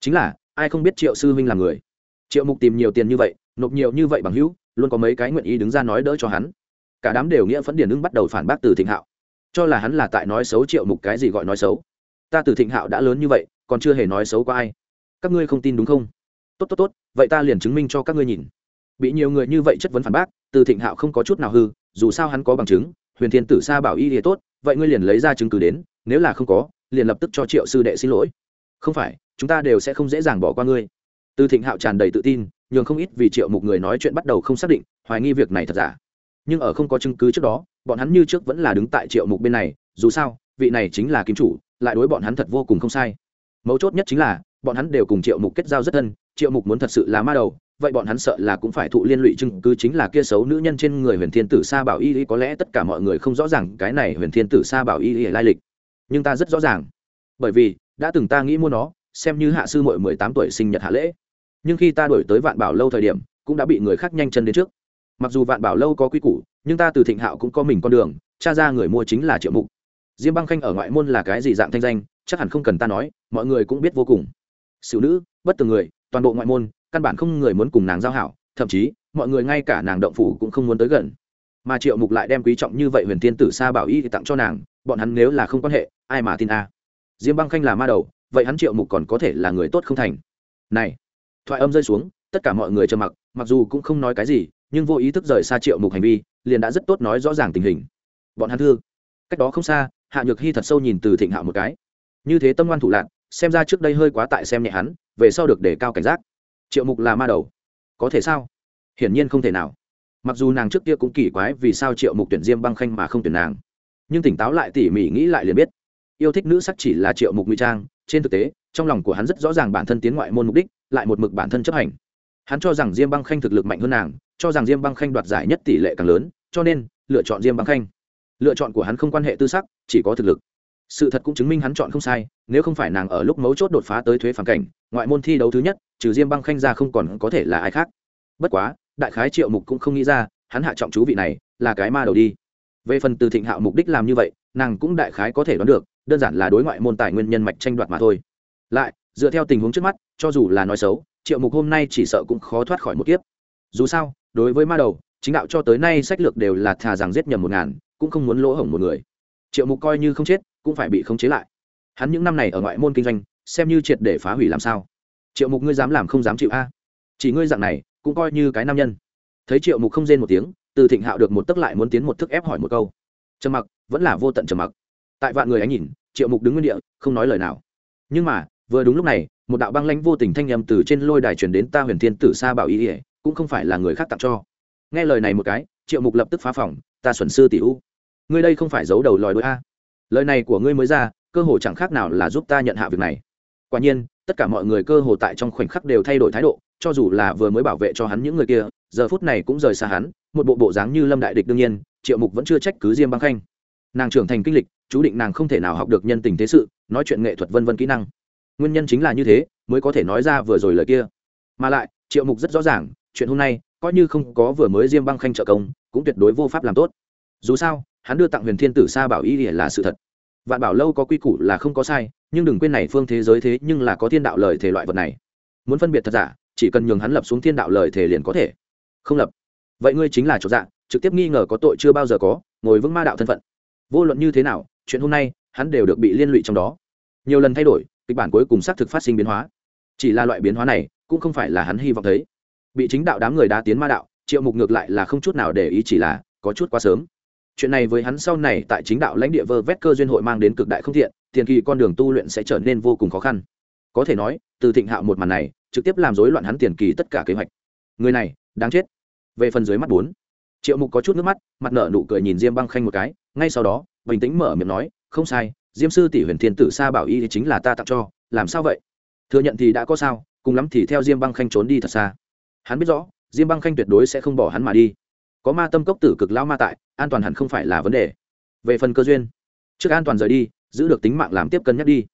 Chính là, ai không biết triệu sư huynh là người? Triệu mục tìm nhiều tiền như vậy, nộp nhiều như vậy bằng hữu, luôn có mấy cái nguyện ý đứng ra nói đỡ cho hắn. Cả đám đều nghĩa phấn điển ưng bắt đầu phản bác từ thịnh hạo. Cho là hắn là tại nói xấu triệu mục cái gì gọi nói xấu ta từ thịnh hạo đã lớn như vậy, còn chưa hề nói xấu qua ai. Các ngươi không tin đúng không? Tốt tốt tốt, vậy ta liền chứng minh cho các ngươi nhìn. Bị nhiều người như vậy chất vấn phản bác, từ thịnh hạo không có chút nào hư, dù sao hắn có bằng chứng, huyền thiên tử sa bảo y thì tốt, vậy ngươi liền lấy ra chứng cứ đến, nếu là không có, liền lập tức cho triệu sư đệ xin lỗi. Không phải, chúng ta đều sẽ không dễ dàng bỏ qua ngươi. Từ thịnh hạo tràn đầy tự tin, nhường không ít vì triệu mục người nói chuyện bắt đầu không xác định, hoài nghi việc này thật giả. Nhưng ở không có chứng cứ trước đó, bọn hắn như trước vẫn là đứng tại triệu mục bên này, dù sao vị này chính là kim chủ, lại đối bọn hắn thật vô cùng không sai. Mấu chốt nhất chính là, bọn hắn đều cùng triệu mục kết giao rất thân, triệu mục muốn thật sự là ma đầu, vậy bọn hắn sợ là cũng phải thụ liên lụy chứng cứ chính là kia xấu nữ nhân trên người huyền thiên tử sa bảo y y có lẽ tất cả mọi người không rõ ràng cái này huyền thiên tử sa bảo y y lai lịch. Nhưng ta rất rõ ràng. Bởi vì, đã từng ta nghĩ mua nó, xem như hạ sư mội mười tám tuổi sinh nhật hạ lễ. Nhưng khi ta đổi tới vạn bảo lâu thời điểm, cũng đã bị người khác nhanh chân đến trước. Mặc dù vạn bảo lâu có quy củ, nhưng ta từ thịnh hạo cũng có mình con đường, cha ra người mua chính là triệu mục diêm băng khanh ở ngoại môn là cái gì dạng thanh danh, chắc hẳn không cần ta nói, mọi người cũng biết vô cùng. Xỉu nữ, bất từng người, toàn bộ ngoại môn, căn bản không người muốn cùng nàng giao hảo, thậm chí, mọi người ngay cả nàng động phủ cũng không muốn tới gần. Mà triệu mục lại đem quý trọng như vậy huyền tiên tử sa bảo y thì tặng cho nàng, bọn hắn nếu là không quan hệ, ai mà tin a? Diêm băng khanh là ma đầu, vậy hắn triệu mục còn có thể là người tốt không thành? Này, thoại âm rơi xuống, tất cả mọi người trầm mặc mặc dù cũng không nói cái gì, nhưng vô ý thức rời xa triệu mục hành vi, liền đã rất tốt nói rõ ràng tình hình. Bọn hắn thương cách đó không xa hạ nhược hy thật sâu nhìn từ thịnh hạo một cái. Như thế tâm ngoan thủ lạc xem ra trước đây hơi quá tại xem nhẹ hắn, về sau được đề cao cảnh giác. Triệu mục là ma đầu. Có thể sao? Hiển nhiên không thể nào. Mặc dù nàng trước kia cũng kỳ quái vì sao triệu mục tuyển diêm băng khanh mà không tuyển nàng. Nhưng tỉnh táo lại tỉ mỉ nghĩ lại liền biết. Yêu thích nữ sắc chỉ là triệu mục nguy trang, trên thực tế, trong lòng của hắn rất rõ ràng bản thân tiến ngoại môn mục đích, lại một mực bản thân chấp hành. Hắn cho rằng diêm băng khanh thực lực mạnh hơn nàng, cho rằng diêm băng khanh đoạt giải nhất tỷ lệ càng lớn, cho nên lựa chọn diêm băng khanh lựa chọn của hắn không quan hệ tư sắc, chỉ có thực lực. Sự thật cũng chứng minh hắn chọn không sai, nếu không phải nàng ở lúc mấu chốt đột phá tới thuế phản cảnh, ngoại môn thi đấu thứ nhất, trừ diêm băng khanh ra không còn có thể là ai khác. Bất quá, đại khái triệu mục cũng không nghĩ ra, hắn hạ trọng chú vị này, là cái ma đầu đi. Về phần từ thịnh hạo mục đích làm như vậy, nàng cũng đại khái có thể đoán được, đơn giản là đối ngoại môn tài nguyên nhân mạch tranh đoạt mà thôi. Lại, dựa theo tình huống trước mắt, cho dù là nói xấu, triệu mục hôm nay chỉ sợ cũng khó thoát khỏi một kiếp. Dù sao, đối với ma đầu, chính đạo cho tới nay sách lược đều là thà rằng giết nhầm một ngàn cũng không muốn lỗ hổng một người. Triệu mục coi như không chết, cũng phải bị khống chế lại. Hắn những năm này ở ngoại môn kinh doanh, xem như triệt để phá hủy làm sao. Triệu mục ngươi dám làm không dám chịu a. Chỉ ngươi dạng này, cũng coi như cái nam nhân. Thấy triệu mục không rên một tiếng, từ thịnh hạo được một tức lại muốn tiến một thức ép hỏi một câu. Trầm mặc, vẫn là vô tận trầm mặc. Tại vạn người ánh nhìn, triệu mục đứng nguyên địa, không nói lời nào. Nhưng mà, vừa đúng lúc này, một đạo băng lãnh vô tình thanh nhầm từ trên lôi đài truyền đến ta huyền thiên tử sa bảo ý ỉa cũng không phải là người khác tặng cho. Nghe lời này một cái, triệu mục lập tức phá phòng, ta xuẩn sư tỷ u ngươi đây không phải giấu đầu lòi đôi a. Lời này của ngươi mới ra, cơ hồ chẳng khác nào là giúp ta nhận hạ việc này. Quả nhiên, tất cả mọi người cơ hồ tại trong khoảnh khắc đều thay đổi thái độ, cho dù là vừa mới bảo vệ cho hắn những người kia, giờ phút này cũng rời xa hắn, một bộ bộ dáng như lâm đại địch đương nhiên, triệu mục vẫn chưa trách cứ diêm băng khanh. Nàng trưởng thành kinh lịch, chú định nàng không thể nào học được nhân tình thế sự, nói chuyện nghệ thuật vân vân kỹ năng. Nguyên nhân chính là như thế, mới có thể nói ra vừa rồi lời kia. Mà lại, triệu mục rất rõ ràng, chuyện hôm nay, coi như không có vừa mới diêm băng khanh trợ công, cũng tuyệt đối vô pháp làm tốt. Dù sao hắn đưa tặng huyền thiên tử sa bảo y là sự thật. Vạn bảo lâu có quy củ là không có sai, nhưng đừng quên này phương thế giới thế nhưng là có thiên đạo lời thể loại vật này. Muốn phân biệt thật giả, chỉ cần nhường hắn lập xuống thiên đạo lời thể liền có thể. Không lập. Vậy ngươi chính là chỗ dạng trực tiếp nghi ngờ có tội chưa bao giờ có, ngồi vững ma đạo thân phận. Vô luận như thế nào, chuyện hôm nay, hắn đều được bị liên lụy trong đó. Nhiều lần thay đổi, kịch bản cuối cùng xác thực phát sinh biến hóa. Chỉ là loại biến hóa này, cũng không phải là hắn hy vọng thấy. Bị chính đạo đám người đá tiến ma đạo, triệu mục ngược lại là không chút nào để ý, chỉ là có chút quá sớm chuyện này với hắn sau này tại chính đạo lãnh địa vơ vét cơ duyên hội mang đến cực đại không thiện, tiền kỳ con đường tu luyện sẽ trở nên vô cùng khó khăn. Có thể nói, từ thịnh hạo một màn này, trực tiếp làm rối loạn hắn tiền kỳ tất cả kế hoạch. Người này, đáng chết. Về phần dưới mắt bốn, triệu mục có chút nước mắt, mặt nở nụ cười nhìn diêm băng khanh một cái, ngay sau đó, bình tĩnh mở miệng nói, không sai, diêm sư tỷ huyền thiên tử sa bảo y chính là ta tặng cho, làm sao vậy? Thừa nhận thì đã có sao, cùng lắm thì theo diêm băng khanh trốn đi thật xa. Hắn biết rõ, diêm băng khanh tuyệt đối sẽ không bỏ hắn mà đi có ma tâm cốc tử cực lão ma tại, an toàn hẳn không phải là vấn đề. Về phần cơ duyên, trước an toàn rời đi, giữ được tính mạng làm tiếp cân nhắc đi.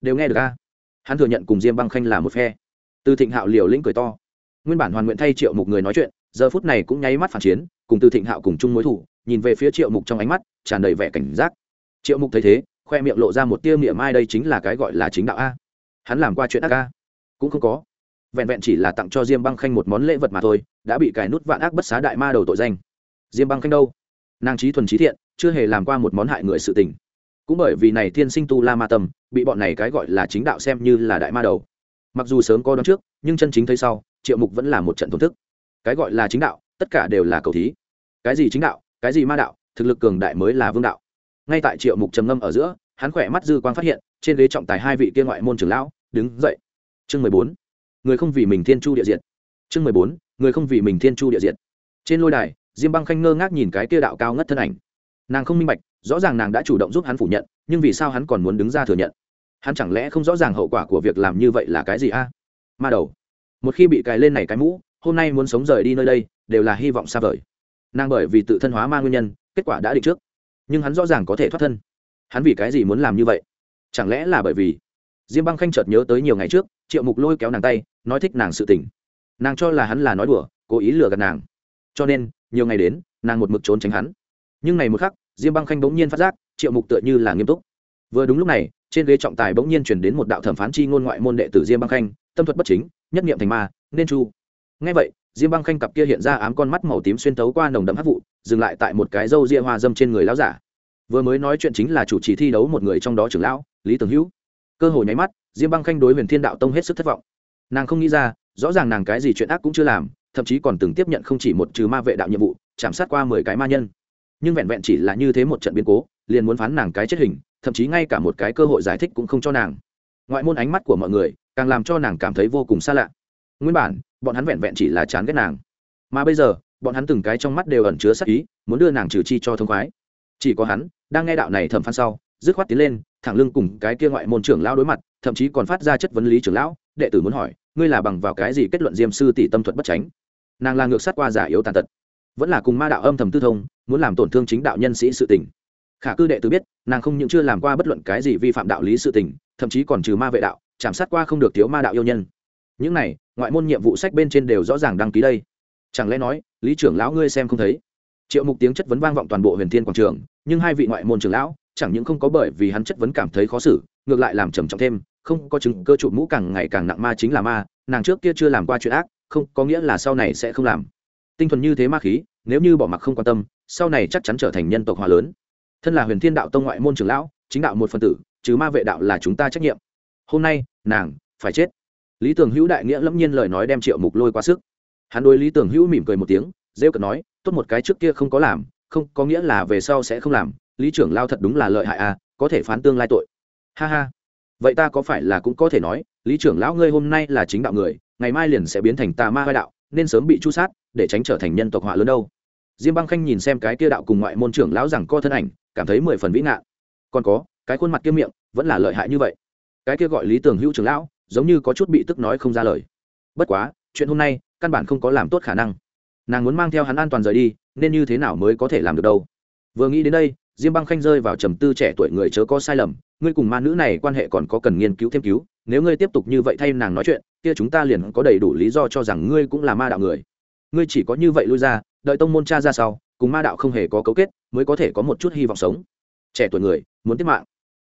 Đều nghe được a. Hắn thừa nhận cùng diêm băng khanh là một phe. Từ thịnh hạo liều lĩnh cười to. Nguyên bản hoàn nguyện thay triệu mục người nói chuyện, giờ phút này cũng nháy mắt phản chiến, cùng từ thịnh hạo cùng chung mối thủ, nhìn về phía triệu mục trong ánh mắt, tràn đầy vẻ cảnh giác. Triệu mục thấy thế, khoe miệng lộ ra một tiêu niệm mai, đây chính là cái gọi là chính đạo a. Hắn làm qua chuyện ác a. Cũng không có vẹn vẹn chỉ là tặng cho diêm băng khanh một món lễ vật mà thôi, đã bị cài nút vạn ác bất xá đại ma đầu tội danh. Diêm băng khanh đâu? Nàng trí thuần trí thiện, chưa hề làm qua một món hại người sự tình. Cũng bởi vì này thiên sinh tu la ma tâm, bị bọn này cái gọi là chính đạo xem như là đại ma đầu. Mặc dù sớm có đón trước, nhưng chân chính thấy sau, triệu mục vẫn là một trận thổn thức. Cái gọi là chính đạo, tất cả đều là cầu thí. Cái gì chính đạo, cái gì ma đạo, thực lực cường đại mới là vương đạo. Ngay tại triệu mục trầm ngâm ở giữa, hắn khỏe mắt dư quang phát hiện, trên ghế trọng tài hai vị kia ngoại môn trưởng lão, đứng dậy. Chương mười bốn người không vì mình thiên chu địa diện chương mười bốn, người không vì mình thiên chu địa diện trên lôi đài, diêm băng khanh ngơ ngác nhìn cái kia đạo cao ngất thân ảnh. Nàng không minh bạch, rõ ràng nàng đã chủ động giúp hắn phủ nhận, nhưng vì sao hắn còn muốn đứng ra thừa nhận? Hắn chẳng lẽ không rõ ràng hậu quả của việc làm như vậy là cái gì a? Ma đầu, một khi bị cài lên này cái mũ, hôm nay muốn sống rời đi nơi đây, đều là hy vọng xa vời. Nàng bởi vì tự thân hóa ma nguyên nhân, kết quả đã định trước, nhưng hắn rõ ràng có thể thoát thân. Hắn vì cái gì muốn làm như vậy? Chẳng lẽ là bởi vì diêm băng khanh chợt nhớ tới nhiều ngày trước, triệu mục lôi kéo nàng tay, nói thích nàng sự tình. Nàng cho là hắn là nói đùa, cố ý lừa gạt nàng. Cho nên, nhiều ngày đến, nàng một mực trốn tránh hắn. Nhưng ngày một khắc, diêm băng khanh bỗng nhiên phát giác, triệu mục tựa như là nghiêm túc. Vừa đúng lúc này, trên ghế trọng tài bỗng nhiên chuyển đến một đạo thẩm phán chi ngôn ngoại môn đệ tử diêm băng khanh, tâm thuật bất chính, nhất nghiệm thành ma, nên chu. Ngay vậy, diêm băng khanh cặp kia hiện ra ám con mắt màu tím xuyên tấu qua nồng đậm hát vụ, dừng lại tại một cái râu ria hoa dâm trên người lão giả. Vừa mới nói chuyện chính là chủ trì thi đấu một người trong đó trưởng lão, lý tường hữu cơ hội nháy mắt, diêm băng khanh đối huyền thiên đạo tông hết sức thất vọng. Nàng không nghĩ ra, rõ ràng nàng cái gì chuyện ác cũng chưa làm, thậm chí còn từng tiếp nhận không chỉ một trừ ma vệ đạo nhiệm vụ, chạm sát qua mười cái ma nhân. Nhưng vẹn vẹn chỉ là như thế một trận biến cố, liền muốn phán nàng cái chết hình, thậm chí ngay cả một cái cơ hội giải thích cũng không cho nàng. Ngoại môn ánh mắt của mọi người, càng làm cho nàng cảm thấy vô cùng xa lạ. Nguyên bản, bọn hắn vẹn vẹn chỉ là chán ghét nàng. Mà bây giờ, bọn hắn từng cái trong mắt đều ẩn chứa sắc ý, muốn đưa nàng trừ chi cho thông khoái. Chỉ có hắn, đang nghe đạo này thẩm phán sau, dứt khoát tiến lên thẳng lưng cùng cái kia ngoại môn trưởng lão đối mặt, thậm chí còn phát ra chất vấn lý trưởng lão, đệ tử muốn hỏi, ngươi là bằng vào cái gì kết luận diêm sư tỷ tâm thuật bất tránh? Nàng là ngược sát qua giả yếu tàn tật, vẫn là cùng ma đạo âm thầm tư thông, muốn làm tổn thương chính đạo nhân sĩ sự tình. Khả cư đệ tử biết, nàng không những chưa làm qua bất luận cái gì vi phạm đạo lý sự tình, thậm chí còn trừ ma vệ đạo, chạm sát qua không được thiếu ma đạo yêu nhân. Những này, ngoại môn nhiệm vụ sách bên trên đều rõ ràng đăng ký đây. Chẳng lẽ nói, lý trưởng lão ngươi xem không thấy? Triệu mục tiếng chất vấn vang vọng toàn bộ huyền thiên quảng trường nhưng hai vị ngoại môn trưởng lão chẳng những không có bởi vì hắn chất vấn cảm thấy khó xử, ngược lại làm trầm trọng thêm, không có chứng cơ trụ mũ càng ngày càng nặng ma chính là ma, nàng trước kia chưa làm qua chuyện ác, không, có nghĩa là sau này sẽ không làm. Tinh thuần như thế ma khí, nếu như bỏ mặc không quan tâm, sau này chắc chắn trở thành nhân tộc hòa lớn. Thân là huyền thiên đạo tông ngoại môn trưởng lão, chính đạo một phần tử chứ ma vệ đạo là chúng ta trách nhiệm. Hôm nay, nàng phải chết. Lý tưởng hữu đại nghĩa lẫm nhiên lời nói đem triệu mục lôi quá sức. Hắn đối lý tưởng hữu mỉm cười một tiếng, rêu cợt nói, tốt một cái trước kia không có làm không, có nghĩa là về sau sẽ không làm. Lý trưởng lao thật đúng là lợi hại à có thể phán tương lai tội. Ha ha. Vậy ta có phải là cũng có thể nói, lý trưởng lão ngươi hôm nay là chính đạo người, ngày mai liền sẽ biến thành tà ma vai đạo, nên sớm bị chu sát, để tránh trở thành nhân tộc họa lớn đâu. Diêm băng khanh nhìn xem cái kia đạo cùng ngoại môn trưởng lão rằng co thân ảnh, cảm thấy mười phần vĩ ngạn còn có, cái khuôn mặt kia miệng, vẫn là lợi hại như vậy. Cái kia gọi lý tưởng hữu trưởng lão, giống như có chút bị tức nói không ra lời. Bất quá, chuyện hôm nay, căn bản không có làm tốt khả năng nàng muốn mang theo hắn an toàn rời đi, nên như thế nào mới có thể làm được đâu? Vừa nghĩ đến đây, diêm băng khanh rơi vào trầm tư trẻ tuổi người chớ có sai lầm, ngươi cùng ma nữ này quan hệ còn có cần nghiên cứu thêm cứu, nếu ngươi tiếp tục như vậy thay nàng nói chuyện, kia chúng ta liền có đầy đủ lý do cho rằng ngươi cũng là ma đạo người. Ngươi chỉ có như vậy lui ra, đợi tông môn cha ra sau, cùng ma đạo không hề có cấu kết, mới có thể có một chút hy vọng sống. Trẻ tuổi người, muốn tiếp mạng.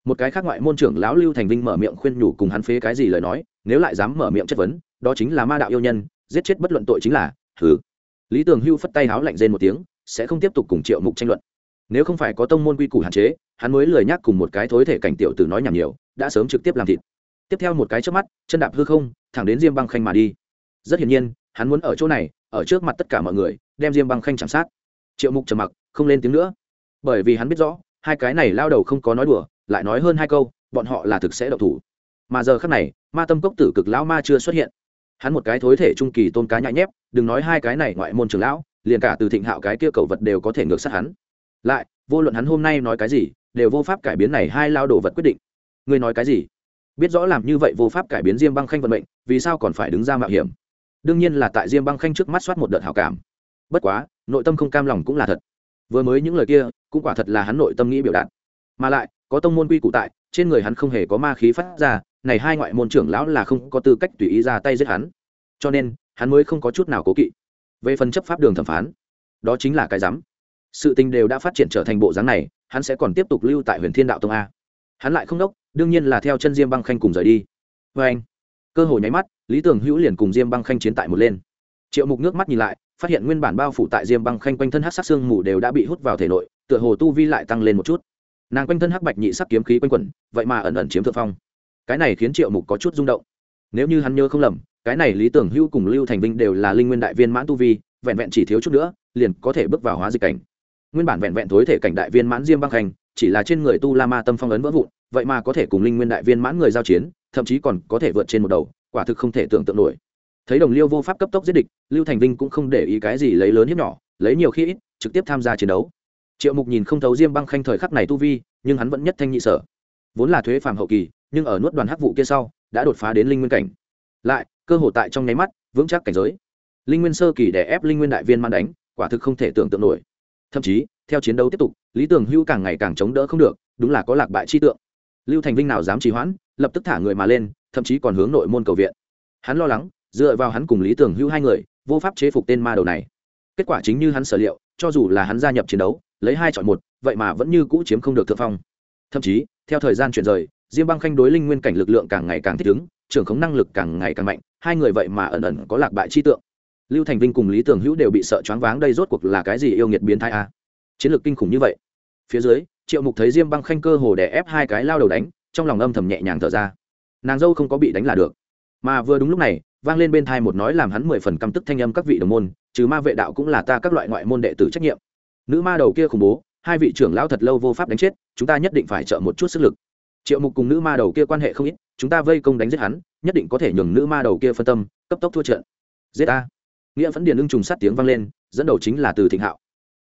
Một cái khác ngoại môn trưởng lão lưu thành vinh mở miệng khuyên nhủ cùng hắn phế cái gì lời nói, nếu lại dám mở miệng chất vấn, đó chính là ma đạo yêu nhân, giết chết bất luận tội chính là thứ lý tường hưu phất tay háo lạnh rên một tiếng, sẽ không tiếp tục cùng triệu mục tranh luận. Nếu không phải có tông môn quy củ hạn chế, hắn mới lười nhắc cùng một cái thối thể cảnh tiểu tử nói nhảm nhiều, đã sớm trực tiếp làm thịt. Tiếp theo một cái trước mắt, chân đạp hư không, thẳng đến diêm băng khanh mà đi. Rất hiển nhiên, hắn muốn ở chỗ này, ở trước mặt tất cả mọi người, đem diêm băng khanh chạm sát. Triệu mục trầm mặc, không lên tiếng nữa. Bởi vì hắn biết rõ, hai cái này lao đầu không có nói đùa, lại nói hơn hai câu, bọn họ là thực sẽ đậu thủ. Mà giờ khác này, ma tâm cốc tử cực lão ma chưa xuất hiện hắn một cái thối thể trung kỳ tôn cá nhại nhép, đừng nói hai cái này ngoại môn trường lão, liền cả từ thịnh hạo cái kia cầu vật đều có thể ngược sát hắn. Lại, vô luận hắn hôm nay nói cái gì, đều vô pháp cải biến này hai lao đồ vật quyết định. Ngươi nói cái gì? Biết rõ làm như vậy vô pháp cải biến diêm băng khanh vận mệnh, vì sao còn phải đứng ra mạo hiểm? Đương nhiên là tại diêm băng khanh trước mắt soát một đợt hảo cảm. Bất quá, nội tâm không cam lòng cũng là thật. Vừa mới những lời kia, cũng quả thật là hắn nội tâm nghĩ biểu đạt. Mà lại, có tông môn quy cụ tại, trên người hắn không hề có ma khí phát ra này hai ngoại môn trưởng lão là không có tư cách tùy ý ra tay giết hắn. Cho nên, hắn mới không có chút nào cố kỵ. Về phần chấp pháp đường thẩm phán, đó chính là cái rắm sự tình đều đã phát triển trở thành bộ dáng này, hắn sẽ còn tiếp tục lưu tại huyền thiên đạo tông a. Hắn lại không đốc, đương nhiên là theo chân diêm băng khanh cùng rời đi. Vê anh, cơ hội nháy mắt, lý tường hữu liền cùng diêm băng khanh chiến tại một lên. Triệu mục nước mắt nhìn lại, phát hiện nguyên bản bao phủ tại diêm băng khanh quanh thân hát sắc xương mù đều đã bị hút vào thể nội, tựa hồ tu vi lại tăng lên một chút. Nàng quanh thân hắc bạch nhị sắc kiếm khí quanh quẩn, vậy mà ẩn ẩn chiếm thượng phong cái này khiến triệu mục có chút rung động. Nếu như hắn nhớ không lầm, cái này lý tưởng hữu cùng lưu thành vinh đều là linh nguyên đại viên mãn tu vi, vẹn vẹn chỉ thiếu chút nữa, liền có thể bước vào hóa dịch cảnh. Nguyên bản vẹn vẹn thối thể cảnh đại viên mãn diêm băng khanh, chỉ là trên người tu la ma tâm phong ấn vỡ vụn, vậy mà có thể cùng linh nguyên đại viên mãn người giao chiến, thậm chí còn có thể vượt trên một đầu, quả thực không thể tưởng tượng nổi. Thấy đồng liêu vô pháp cấp tốc giết địch, lưu thành vinh cũng không để ý cái gì lấy lớn hiếp nhỏ, lấy nhiều khi ít, trực tiếp tham gia chiến đấu. Triệu mục nhìn không thấu diêm băng khanh thời khắc này tu vi, nhưng hắn vẫn nhất thanh nhị sở. Vốn là thuế phàm hậu kỳ nhưng ở nuốt đoàn hắc vụ kia sau, đã đột phá đến linh nguyên cảnh. Lại, cơ hội tại trong nháy mắt, vững chắc cảnh giới. Linh nguyên sơ kỳ để ép linh nguyên đại viên man đánh, quả thực không thể tưởng tượng nổi. Thậm chí, theo chiến đấu tiếp tục, lý tưởng hưu càng ngày càng chống đỡ không được, đúng là có lạc bại chi tượng. Lưu thành vinh nào dám trì hoãn, lập tức thả người mà lên, thậm chí còn hướng nội môn cầu viện. Hắn lo lắng, dựa vào hắn cùng lý tưởng hưu hai người, vô pháp chế phục tên ma đầu này. Kết quả chính như hắn sở liệu, cho dù là hắn gia nhập chiến đấu, lấy hai chọn một, vậy mà vẫn như cũ chiếm không được thượng phong. Thậm chí, theo thời gian chuyển rời diêm băng khanh đối linh nguyên cảnh lực lượng càng ngày càng thích ứng, trưởng khống năng lực càng ngày càng mạnh, hai người vậy mà ẩn ẩn có lạc bại chi tượng. Lưu thành vinh cùng lý tường hữu đều bị sợ choáng váng, đây rốt cuộc là cái gì yêu nghiệt biến thái a? Chiến lược kinh khủng như vậy. Phía dưới, triệu mục thấy diêm băng khanh cơ hồ đè ép hai cái lao đầu đánh, trong lòng âm thầm nhẹ nhàng thở ra. Nàng dâu không có bị đánh là được. Mà vừa đúng lúc này, vang lên bên thai một nói làm hắn mười phần căm tức thanh âm các vị đồng môn, trừ ma vệ đạo cũng là ta các loại ngoại môn đệ tử trách nhiệm. Nữ ma đầu kia khủng bố, hai vị trưởng lão thật lâu vô pháp đánh chết, chúng ta nhất định phải trợ một chút sức lực triệu mục cùng nữ ma đầu kia quan hệ không ít, chúng ta vây công đánh giết hắn, nhất định có thể nhường nữ ma đầu kia phân tâm, cấp tốc thua trận. Giết ta. Nghĩa phấn điền ưng trùng sát tiếng vang lên, dẫn đầu chính là từ thịnh hạo.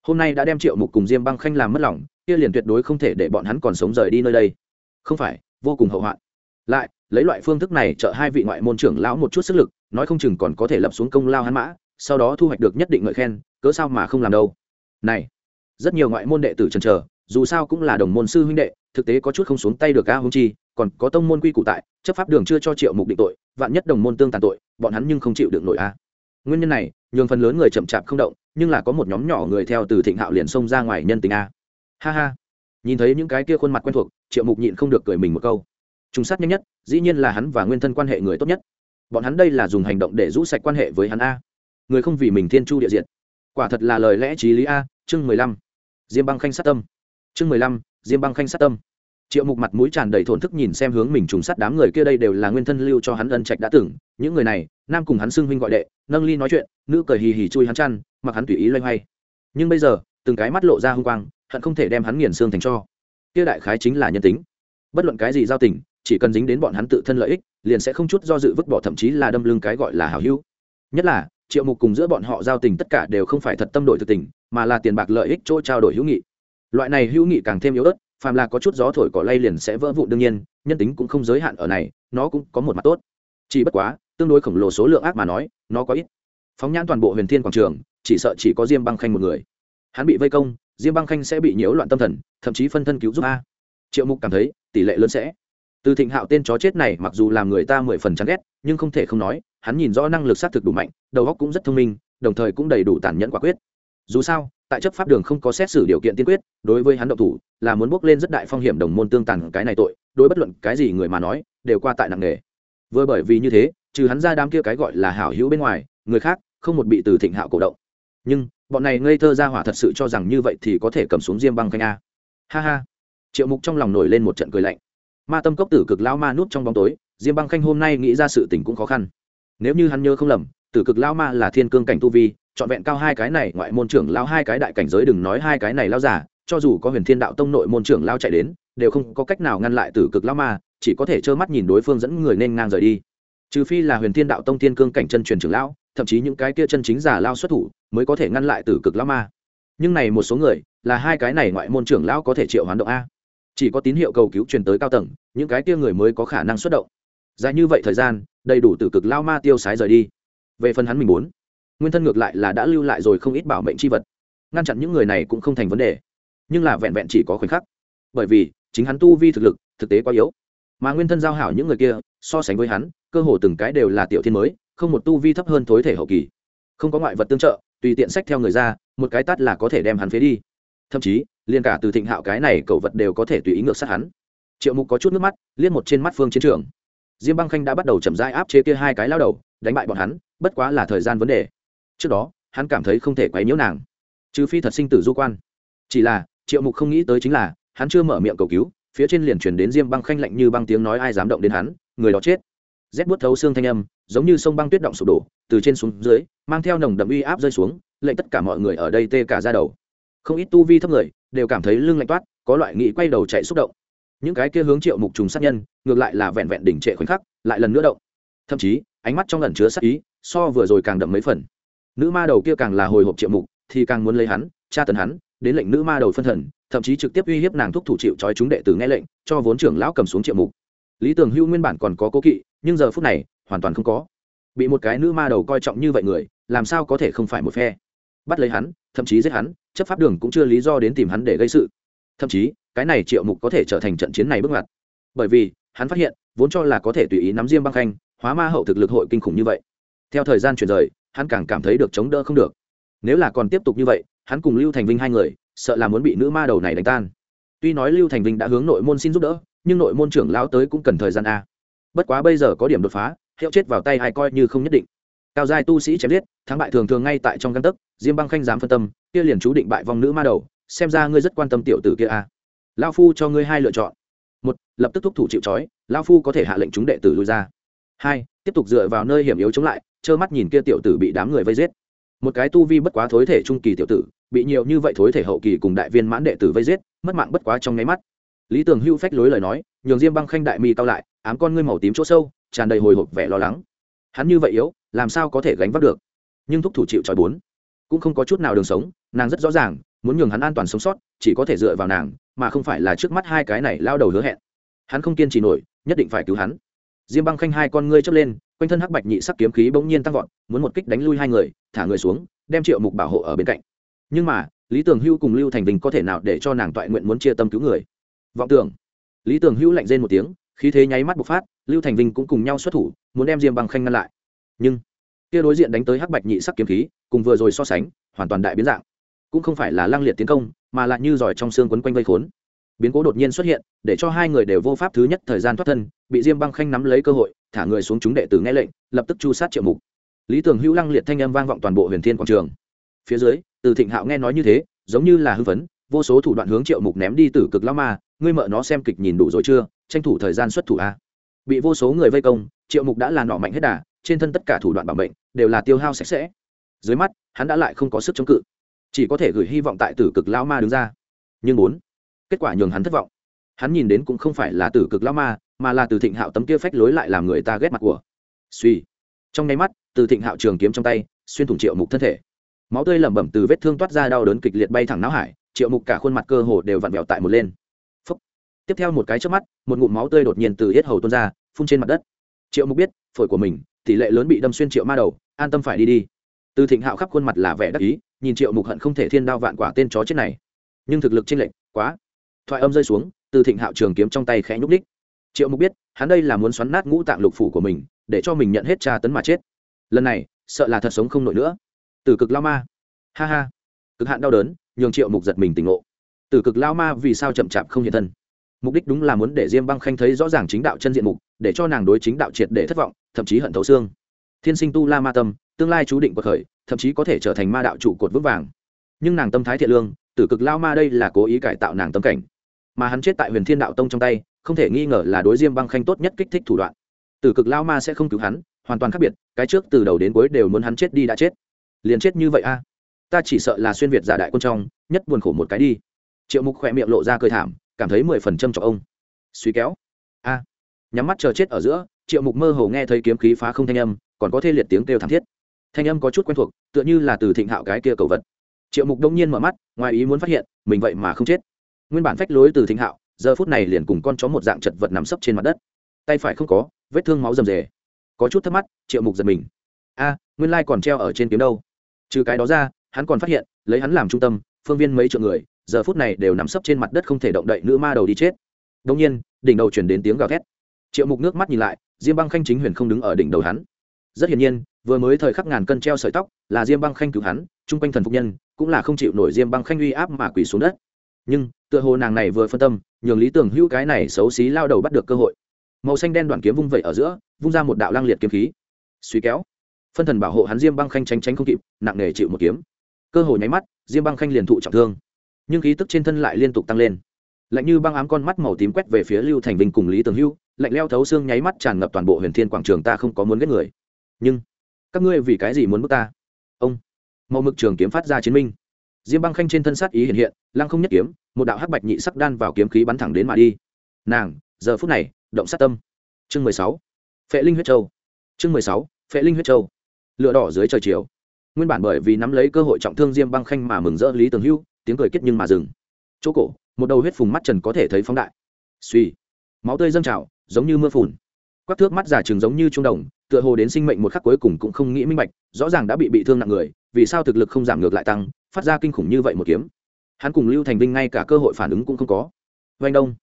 Hôm nay đã đem triệu mục cùng diêm băng khanh làm mất lòng, kia liền tuyệt đối không thể để bọn hắn còn sống rời đi nơi đây. Không phải, vô cùng hậu hoạn. Lại, lấy loại phương thức này trợ hai vị ngoại môn trưởng lão một chút sức lực, nói không chừng còn có thể lập xuống công lao hắn mã, sau đó thu hoạch được nhất định ngợi khen, cớ sao mà không làm đâu. Này, rất nhiều ngoại môn đệ tử trần chờ, dù sao cũng là đồng môn sư huynh đệ thực tế có chút không xuống tay được ca hung chi, còn có tông môn quy củ tại, chấp pháp đường chưa cho triệu mục định tội, vạn nhất đồng môn tương tàn tội, bọn hắn nhưng không chịu được nổi a. Nguyên nhân này, nhường phần lớn người chậm chạp không động, nhưng là có một nhóm nhỏ người theo từ thịnh hạo liền xông ra ngoài nhân tình a. Ha ha. Nhìn thấy những cái kia khuôn mặt quen thuộc, triệu mục nhịn không được cười mình một câu. Trùng sát nhanh nhất, dĩ nhiên là hắn và nguyên thân quan hệ người tốt nhất. Bọn hắn đây là dùng hành động để rũ sạch quan hệ với hắn a. Người không vì mình thiên chu địa diện quả thật là lời lẽ trí lý a, chương mười lăm. Diêm băng khanh sát tâm. Chương mười lăm diêm băng khanh sát tâm. Triệu mục mặt mũi tràn đầy thổn thức nhìn xem hướng mình trùng sát đám người kia đây đều là nguyên thân lưu cho hắn ân trạch đã tưởng những người này, nam cùng hắn xưng huynh gọi đệ, nâng ly nói chuyện, nữ cười hì hì chui hắn chăn, mặc hắn tùy ý loay hoay. Nhưng bây giờ, từng cái mắt lộ ra h u n g quang, hận không thể đem hắn nghiền xương thành cho. Kia đại khái chính là nhân tính. Bất luận cái gì giao tình, chỉ cần dính đến bọn hắn tự thân lợi ích, liền sẽ không chút do dự vứt bỏ thậm chí là đâm lưng cái gọi là hào hữu. Nhất là, triệu mục cùng giữa bọn họ giao tình tất cả đều không phải thật tâm đổi thực tình, mà là tiền bạc lợi ích chỗ trao đổi hữu nghị loại này hữu nghị càng thêm yếu ớt, phàm là có chút gió thổi cỏ lay liền sẽ vỡ vụn đương nhiên, nhân tính cũng không giới hạn ở này, nó cũng có một mặt tốt. Chỉ bất quá, tương đối khổng lồ số lượng ác mà nói, nó có ít. Phóng nhãn toàn bộ huyền thiên quảng trường, chỉ sợ chỉ có diêm băng khanh một người. Hắn bị vây công, diêm băng khanh sẽ bị nhiễu loạn tâm thần, thậm chí phân thân cứu giúp a. Triệu mục cảm thấy, tỷ lệ lớn sẽ. Từ thịnh hạo tên chó chết này mặc dù làm người ta mười phần chán ghét, nhưng không thể không nói, hắn nhìn rõ năng lực xác thực đủ mạnh, đầu óc cũng rất thông minh, đồng thời cũng đầy đủ tàn nhẫn quả quyết. Dù sao tại chấp pháp đường không có xét xử điều kiện tiên quyết, đối với hắn động thủ, là muốn bước lên rất đại phong hiểm đồng môn tương tàn cái này tội, đối bất luận cái gì người mà nói, đều qua tại nặng nghề vừa bởi vì như thế, trừ hắn ra đám kia cái gọi là hảo hữu bên ngoài, người khác không một bị từ thịnh hạo cổ động. Nhưng, bọn này ngây thơ ra hỏa thật sự cho rằng như vậy thì có thể cầm xuống diêm băng khanh a. Ha ha. Triệu mục trong lòng nổi lên một trận cười lạnh. Ma tâm cốc tử cực lao ma nút trong bóng tối, diêm băng khanh hôm nay nghĩ ra sự tình cũng khó khăn. Nếu như hắn nhớ không lầm tử cực lao ma là thiên cương cảnh tu vi, trọn vẹn cao hai cái này, ngoại môn trưởng lao hai cái đại cảnh giới đừng nói hai cái này lao giả cho dù có huyền thiên đạo tông nội môn trưởng lao chạy đến, đều không có cách nào ngăn lại tử cực lao ma, chỉ có thể trơ mắt nhìn đối phương dẫn người nên ngang rời đi. Trừ phi là huyền thiên đạo tông thiên cương cảnh chân truyền trưởng lão, thậm chí những cái kia chân chính giả lao xuất thủ mới có thể ngăn lại tử cực lao ma. Nhưng này một số người, là hai cái này ngoại môn trưởng lão có thể triệu hoán động a. Chỉ có tín hiệu cầu cứu truyền tới cao tầng, những cái kia người mới có khả năng xuất động. Dài như vậy thời gian, đầy đủ tử cực lao ma tiêu sái rời đi về phần hắn mình muốn, nguyên thân ngược lại là đã lưu lại rồi không ít bảo mệnh c h i vật. Ngăn chặn những người này cũng không thành vấn đề, nhưng là vẹn vẹn chỉ có khoảnh khắc. Bởi vì, chính hắn tu vi thực lực, thực tế quá yếu. Mà nguyên thân giao hảo những người kia, so sánh với hắn, cơ hồ từng cái đều là tiểu thiên mới, không một tu vi thấp hơn thối thể hậu kỳ. Không có ngoại vật tương trợ, tùy tiện sách theo người ra, một cái tắt là có thể đem hắn phế đi. Thậm chí, liền cả từ thịnh hạo cái này cậu vật đều có thể tùy ý ngược sát hắn. Triệu mục có chút nước mắt liên một trên mắt phương chiến trường. Diêm băng khanh đã bắt đầu chậm rãi áp chế kia hai cái lao đầu, đánh bại bọn hắn bất quá là thời gian vấn đề. Trước đó, hắn cảm thấy không thể quấy nhiễu nàng. Trừ phi thật sinh tử du quan. Chỉ là, triệu mục không nghĩ tới chính là, hắn chưa mở miệng cầu cứu, phía trên liền chuyển đến diêm băng khanh lạnh như băng tiếng nói ai dám động đến hắn, người đó chết. Rét buốt thấu xương thanh âm, giống như sông băng tuyết động sụp đổ, từ trên xuống dưới, mang theo nồng đậm uy áp rơi xuống, lệnh tất cả mọi người ở đây tê cả ra đầu. Không ít tu vi thấp người, đều cảm thấy lưng lạnh toát, có loại nghĩ quay đầu chạy xúc động. Những cái kia hướng triệu mục trùng sát nhân, ngược lại là vẹn vẹn đỉnh trệ khoảnh khắc, lại lần nữa động. Thậm chí, ánh mắt trong lần chứa sát ý so vừa rồi càng đậm mấy phần. Nữ ma đầu kia càng là hồi hộp triệu mục, thì càng muốn lấy hắn, tra tấn hắn, đến lệnh nữ ma đầu phân thần, thậm chí trực tiếp uy hiếp nàng thúc thủ chịu trói chúng đệ tử nghe lệnh, cho vốn trưởng lão cầm xuống triệu mục. Lý Tưởng hưu nguyên bản còn có cố kỵ, nhưng giờ phút này, hoàn toàn không có. Bị một cái nữ ma đầu coi trọng như vậy người, làm sao có thể không phải một phe? Bắt lấy hắn, thậm chí giết hắn, chấp pháp đường cũng chưa lý do đến tìm hắn để gây sự. Thậm chí, cái này triệu mục có thể trở thành trận chiến này bước ngoặt. Bởi vì, hắn phát hiện, vốn cho là có thể tùy ý nắm riêng băng khanh, hóa ma hậu thực lực hội kinh khủng như vậy theo thời gian chuyển rời, hắn càng cảm thấy được chống đỡ không được. Nếu là còn tiếp tục như vậy, hắn cùng lưu thành vinh hai người, sợ là muốn bị nữ ma đầu này đánh tan. Tuy nói lưu thành vinh đã hướng nội môn xin giúp đỡ, nhưng nội môn trưởng lão tới cũng cần thời gian a. Bất quá bây giờ có điểm đột phá, hiệu chết vào tay ai coi như không nhất định. Cao giai tu sĩ chém giết, thắng bại thường thường ngay tại trong căn tấc, diêm băng khanh dám phân tâm, kia liền chú định bại vòng nữ ma đầu, xem ra ngươi rất quan tâm tiểu tử kia a. Lao phu cho ngươi hai lựa chọn. Một, lập tức thúc thủ chịu trói lao phu có thể hạ lệnh chúng đệ tử lui ra. Hai, tiếp tục dựa vào nơi hiểm yếu chống lại trơ mắt nhìn kia tiểu tử bị đám người vây giết. Một cái tu vi bất quá thối thể trung kỳ tiểu tử, bị nhiều như vậy thối thể hậu kỳ cùng đại viên mãn đệ tử vây giết, mất mạng bất quá trong nháy mắt. Lý tường hưu phách lối lời nói, nhường diêm băng khanh đại mi cao lại, ám con ngươi màu tím chỗ sâu, tràn đầy hồi hộp vẻ lo lắng. Hắn như vậy yếu, làm sao có thể gánh vác được? Nhưng thúc thủ chịu trói bốn cũng không có chút nào đường sống, nàng rất rõ ràng, muốn nhường hắn an toàn sống sót, chỉ có thể dựa vào nàng, mà không phải là trước mắt hai cái này lao đầu hứa hẹn. Hắn không kiên trì nổi, nhất định phải cứu hắn diêm băng khanh hai con ngươi chớp lên, quanh thân hắc bạch nhị sắc kiếm khí bỗng nhiên tăng vọt, muốn một kích đánh lui hai người, thả người xuống, đem triệu mục bảo hộ ở bên cạnh. Nhưng mà, lý tường hưu cùng lưu thành vinh có thể nào để cho nàng toại nguyện muốn chia tâm cứu người? Vọng tưởng. Lý tường hưu lạnh rên một tiếng, khí thế nháy mắt bộc phát, lưu thành vinh cũng cùng nhau xuất thủ, muốn đem diêm băng khanh ngăn lại. Nhưng, kia đối diện đánh tới hắc bạch nhị sắc kiếm khí, cùng vừa rồi so sánh, hoàn toàn đại biến dạng. Cũng không phải là lăng liệt tiến công, mà lại như giỏi trong xương quấn quanh vây khốn biến cố đột nhiên xuất hiện, để cho hai người đều vô pháp thứ nhất thời gian thoát thân, bị diêm băng khanh nắm lấy cơ hội, thả người xuống chúng đệ tử nghe lệnh, lập tức chu sát triệu mục. Lý tưởng hữu lăng liệt thanh âm vang vọng toàn bộ huyền thiên quảng trường. Phía dưới, từ thịnh hạo nghe nói như thế, giống như là hư vấn, vô số thủ đoạn hướng triệu mục ném đi từ cực lao ma, ngươi mợ nó xem kịch nhìn đủ rồi chưa, tranh thủ thời gian xuất thủ a. Bị vô số người vây công, triệu mục đã là nọ mạnh hết đà, trên thân tất cả thủ đoạn bảo mệnh, đều là tiêu hao sạch sẽ. Dưới mắt, hắn đã lại không có sức chống cự, chỉ có thể gửi hy vọng tại tử cực lao ma đứng ra. Nhưng bốn kết quả nhường hắn thất vọng. Hắn nhìn đến cũng không phải là tử cực lao ma, mà là từ thịnh hạo tấm kia phách lối lại làm người ta ghét mặt của. Suy. Trong nháy mắt, từ thịnh hạo trường kiếm trong tay, xuyên thủng triệu mục thân thể. Máu tươi lẩm bẩm từ vết thương toát ra đau đớn kịch liệt bay thẳng não hải, triệu mục cả khuôn mặt cơ hồ đều vặn vẹo tại một lên. Phúc. tiếp theo một cái trước mắt, một ngụm máu tươi đột nhiên từ yết hầu tuôn ra, phun trên mặt đất. Triệu mục biết, phổi của mình, tỷ lệ lớn bị đâm xuyên triệu ma đầu, an tâm phải đi đi. Từ thịnh hạo khắp khuôn mặt là vẻ đắc ý, nhìn triệu mục hận không thể thiên đao vạn quả tên chó chết này. Nhưng thực lực trên lệnh quá thoại âm rơi xuống, từ thịnh hạo trường kiếm trong tay khẽ nhúc ních triệu mục biết, hắn đây là muốn xoắn nát ngũ tạng lục phủ của mình, để cho mình nhận hết tra tấn mà chết. Lần này, sợ là thật sống không nổi nữa. Từ cực lao ma. Ha ha. Cực hạn đau đớn, nhường triệu mục giật mình tỉnh ngộ. Từ cực lao ma vì sao chậm chạp không hiện thân? Mục đích đúng là muốn để diêm băng khanh thấy rõ ràng chính đạo chân diện mục, để cho nàng đối chính đạo triệt để thất vọng, thậm chí hận thấu xương. Thiên sinh tu la ma tâm, tương lai chú định bậc khởi, thậm chí có thể trở thành ma đạo trụ cột vững vàng. Nhưng nàng tâm thái thiện lương tử cực lao ma đây là cố ý cải tạo nàng tâm cảnh mà hắn chết tại huyền thiên đạo tông trong tay, không thể nghi ngờ là đối diêm băng khanh tốt nhất kích thích thủ đoạn. Tử cực lao ma sẽ không cứu hắn, hoàn toàn khác biệt, cái trước từ đầu đến cuối đều muốn hắn chết đi đã chết. Liền chết như vậy a? Ta chỉ sợ là xuyên việt giả đại quân trong, nhất buồn khổ một cái đi. Triệu mục khỏe miệng lộ ra cười thảm, cảm thấy mười phần trăm cho ông. Suy kéo. A. Nhắm mắt chờ chết ở giữa, triệu mục mơ hồ nghe thấy kiếm khí phá không thanh âm, còn có thê liệt tiếng kêu thảm thiết. Thanh âm có chút quen thuộc, tựa như là từ thịnh hạo cái kia cầu vật. Triệu mục đông nhiên mở mắt, ngoài ý muốn phát hiện, mình vậy mà không chết nguyên bản phách lối từ thịnh hạo, giờ phút này liền cùng con chó một dạng chật vật nằm sấp trên mặt đất. Tay phải không có, vết thương máu rầm rề. Có chút thắc mắt triệu mục giật mình. A, nguyên lai còn treo ở trên kiếm đâu. Trừ cái đó ra, hắn còn phát hiện, lấy hắn làm trung tâm, phương viên mấy triệu người, giờ phút này đều nằm sấp trên mặt đất không thể động đậy nữ ma đầu đi chết. Đông nhiên, đỉnh đầu chuyển đến tiếng gào thét. Triệu mục nước mắt nhìn lại, diêm băng khanh chính huyền không đứng ở đỉnh đầu hắn. Rất hiển nhiên, vừa mới thời khắc ngàn cân treo sợi tóc, là diêm băng khanh cứu hắn, chung quanh thần phục nhân, cũng là không chịu nổi diêm băng khanh uy áp mà quỳ xuống đất nhưng, tựa hồ nàng này vừa phân tâm, nhường lý tưởng hữu cái này xấu xí lao đầu bắt được cơ hội. Màu xanh đen đoạn kiếm vung vẩy ở giữa, vung ra một đạo lang liệt kiếm khí. Suy kéo. Phân thần bảo hộ hắn diêm băng khanh tránh tránh không kịp, nặng nề chịu một kiếm. Cơ hội nháy mắt, diêm băng khanh liền thụ trọng thương. Nhưng khí tức trên thân lại liên tục tăng lên. Lạnh như băng ám con mắt màu tím quét về phía lưu thành vinh cùng lý tường hưu lạnh leo thấu xương nháy mắt tràn ngập toàn bộ huyền thiên quảng trường ta không có muốn ghét người. Nhưng, các ngươi vì cái gì muốn bước ta? Ông, màu mực trường kiếm phát ra chiến minh diêm băng khanh trên thân sát ý hiện hiện, lăng không nhất kiếm, một đạo hắc bạch nhị sắc đan vào kiếm khí bắn thẳng đến mà đi. Nàng, giờ phút này, động sát tâm. Chương mười sáu, phệ linh huyết châu. Chương mười sáu, phệ linh huyết châu. Lửa đỏ dưới trời chiều. Nguyên bản bởi vì nắm lấy cơ hội trọng thương diêm băng khanh mà mừng rỡ lý tường hưu, tiếng cười kết nhưng mà dừng. Chỗ cổ, một đầu huyết phùng mắt trần có thể thấy phóng đại. Suy, máu tươi dâng trào, giống như mưa phùn. Quắc thước mắt giả chừng giống như trung đồng, tựa hồ đến sinh mệnh một khắc cuối cùng cũng không nghĩ minh bạch, rõ ràng đã bị bị thương nặng người, vì sao thực lực không giảm ngược lại tăng phát ra kinh khủng như vậy một kiếm. Hắn cùng lưu thành vinh ngay cả cơ hội phản ứng cũng không có. Vanh đông.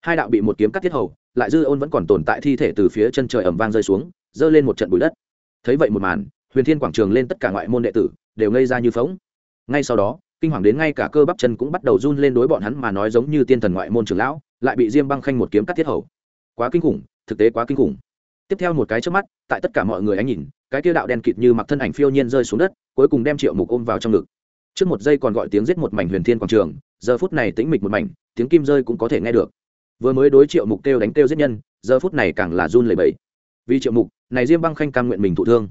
Hai đạo bị một kiếm cắt thiết hầu, lại dư ôn vẫn còn tồn tại thi thể từ phía chân trời ẩm vang rơi xuống, giơ lên một trận bụi đất. Thấy vậy một màn, huyền thiên quảng trường lên tất cả ngoại môn đệ tử, đều ngây ra như phóng ngay sau đó, kinh hoàng đến ngay cả cơ bắp chân cũng bắt đầu run lên đối bọn hắn mà nói giống như tiên thần ngoại môn trưởng lão, lại bị diêm băng khanh một kiếm cắt thiết hầu. Quá kinh khủng, thực tế quá kinh khủng. Tiếp theo một cái trước mắt, tại tất cả mọi người ánh nhìn, cái kia đạo đen kịt như mặc thân ảnh phiêu nhiên rơi xuống đất, cuối cùng đem triệu mục ôm vào trong ngực trước một giây còn gọi tiếng giết một mảnh huyền thiên quảng trường, giờ phút này tĩnh mịch một mảnh, tiếng kim rơi cũng có thể nghe được. Vừa mới đối triệu mục kêu đánh kêu giết nhân, giờ phút này càng là run lẩy bẩy. Vì triệu mục, này diêm băng khanh cam nguyện mình thụ thương.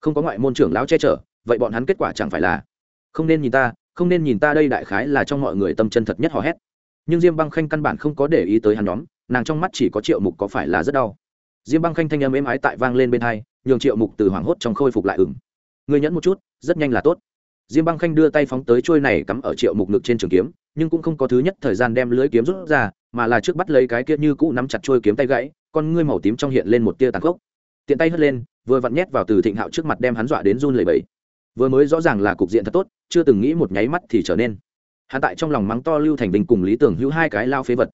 Không có ngoại môn trưởng lão che chở, vậy bọn hắn kết quả chẳng phải là không nên nhìn ta, không nên nhìn ta đây đại khái là trong mọi người tâm chân thật nhất hò hét. Nhưng diêm băng khanh căn bản không có để ý tới hắn nhóm, nàng trong mắt chỉ có triệu mục có phải là rất đau. Diêm băng khanh thanh âm êm ái tại vang lên bên hai, nhường triệu mục từ hoảng hốt trong khôi phục lại ửng. Người nhẫn một chút, rất nhanh là tốt diêm băng khanh đưa tay phóng tới trôi này cắm ở triệu mục ngực trên trường kiếm, nhưng cũng không có thứ nhất thời gian đem lưới kiếm rút ra, mà là trước bắt lấy cái kia như cũ nắm chặt trôi kiếm tay gãy, con ngươi màu tím trong hiện lên một tia tàn khốc. Tiện tay hất lên, vừa vặn nhét vào từ thịnh hạo trước mặt đem hắn dọa đến run lẩy bẩy. Vừa mới rõ ràng là cục diện thật tốt, chưa từng nghĩ một nháy mắt thì trở nên. Hắn tại trong lòng mắng to lưu thành bình cùng lý tưởng hữu hai cái lao phế vật.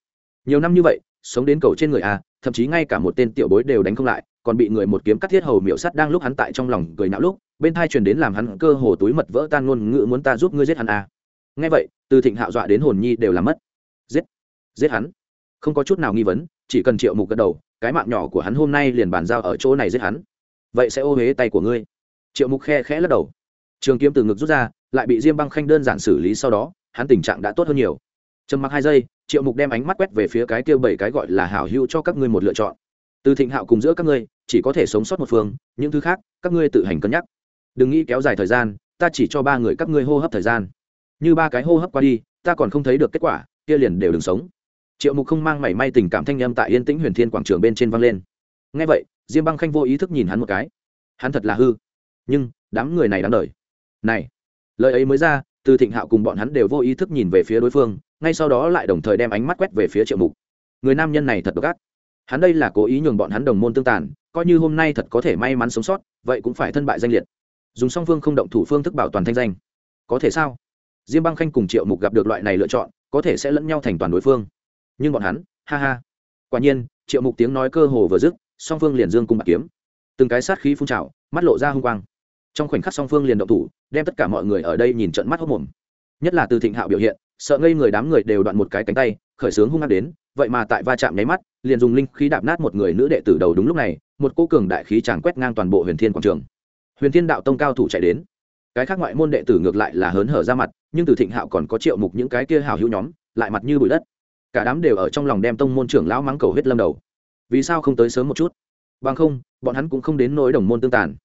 Nhiều năm như vậy, sống đến cầu trên người a thậm chí ngay cả một tên tiểu bối đều đánh không lại, còn bị người một kiếm cắt thiết hầu miệu sắt đang lúc hắn tại trong lòng cười não lúc bên thai truyền đến làm hắn cơ hồ túi mật vỡ tan ngôn ngữ muốn ta giúp ngươi giết hắn à. Nghe vậy, từ thịnh hạo dọa đến hồn nhi đều làm mất. Giết giết hắn. Không có chút nào nghi vấn, chỉ cần triệu mục gật đầu, cái mạng nhỏ của hắn hôm nay liền bàn giao ở chỗ này giết hắn. Vậy sẽ ô huế tay của ngươi. Triệu mục khe khẽ lắc đầu. Trường kiếm từ ngực rút ra, lại bị diêm băng khanh đơn giản xử lý sau đó, hắn tình trạng đã tốt hơn nhiều. Trầm mặc hai giây, triệu mục đem ánh mắt quét về phía cái kia bảy cái gọi là hảo hữu cho các ngươi một lựa chọn. Từ thịnh hạo cùng giữa các ngươi, chỉ có thể sống sót một phương, những thứ khác, các ngươi tự hành cân nhắc đừng nghĩ kéo dài thời gian, ta chỉ cho ba người các ngươi hô hấp thời gian. Như ba cái hô hấp qua đi, ta còn không thấy được kết quả, kia liền đều đừng sống. Triệu mục không mang mảy may tình cảm thanh â m tại yên tĩnh huyền thiên quảng trường bên trên vang lên. Ngay vậy, diêm băng khanh vô ý thức nhìn hắn một cái. Hắn thật là hư. Nhưng, đám người này đáng đời. Này, lời ấy mới ra, từ thịnh hạo cùng bọn hắn đều vô ý thức nhìn về phía đối phương, ngay sau đó lại đồng thời đem ánh mắt quét về phía triệu mục. Người nam nhân này thật độc ác. Hắn đây là cố ý nhường bọn hắn đồng môn tương tàn, coi như hôm nay thật có thể may mắn sống sót, vậy cũng phải thân bại danh liệt dùng song phương không động thủ phương thức bảo toàn thanh danh. Có thể sao? Diêm băng khanh cùng triệu mục gặp được loại này lựa chọn, có thể sẽ lẫn nhau thành toàn đối phương. Nhưng bọn hắn, ha ha. Quả nhiên, triệu mục tiếng nói cơ hồ vừa dứt, song phương liền dương cung bạc kiếm. Từng cái sát khí phun trào, mắt lộ ra h u n g quang. Trong khoảnh khắc song phương liền động thủ, đem tất cả mọi người ở đây nhìn trận mắt hốc mồm. Nhất là từ thịnh hạo biểu hiện, sợ ngây người đám người đều đoạn một cái cánh tay, khởi xướng hung hát đến, vậy mà tại va chạm nháy mắt, liền dùng linh khí đạp nát một người nữ đệ tử đầu đúng lúc này, một cô cường đại khí tràn quét ngang toàn bộ huyền thiên quảng trường huyền thiên đạo tông cao thủ chạy đến. Cái khác ngoại môn đệ tử ngược lại là hớn hở ra mặt, nhưng từ thịnh hạo còn có triệu mục những cái kia hào hữu nhóm, lại mặt như bụi đất. Cả đám đều ở trong lòng đem tông môn trưởng lão mắng cầu hết lâm đầu. Vì sao không tới sớm một chút? Bằng không, bọn hắn cũng không đến nỗi đồng môn tương tàn.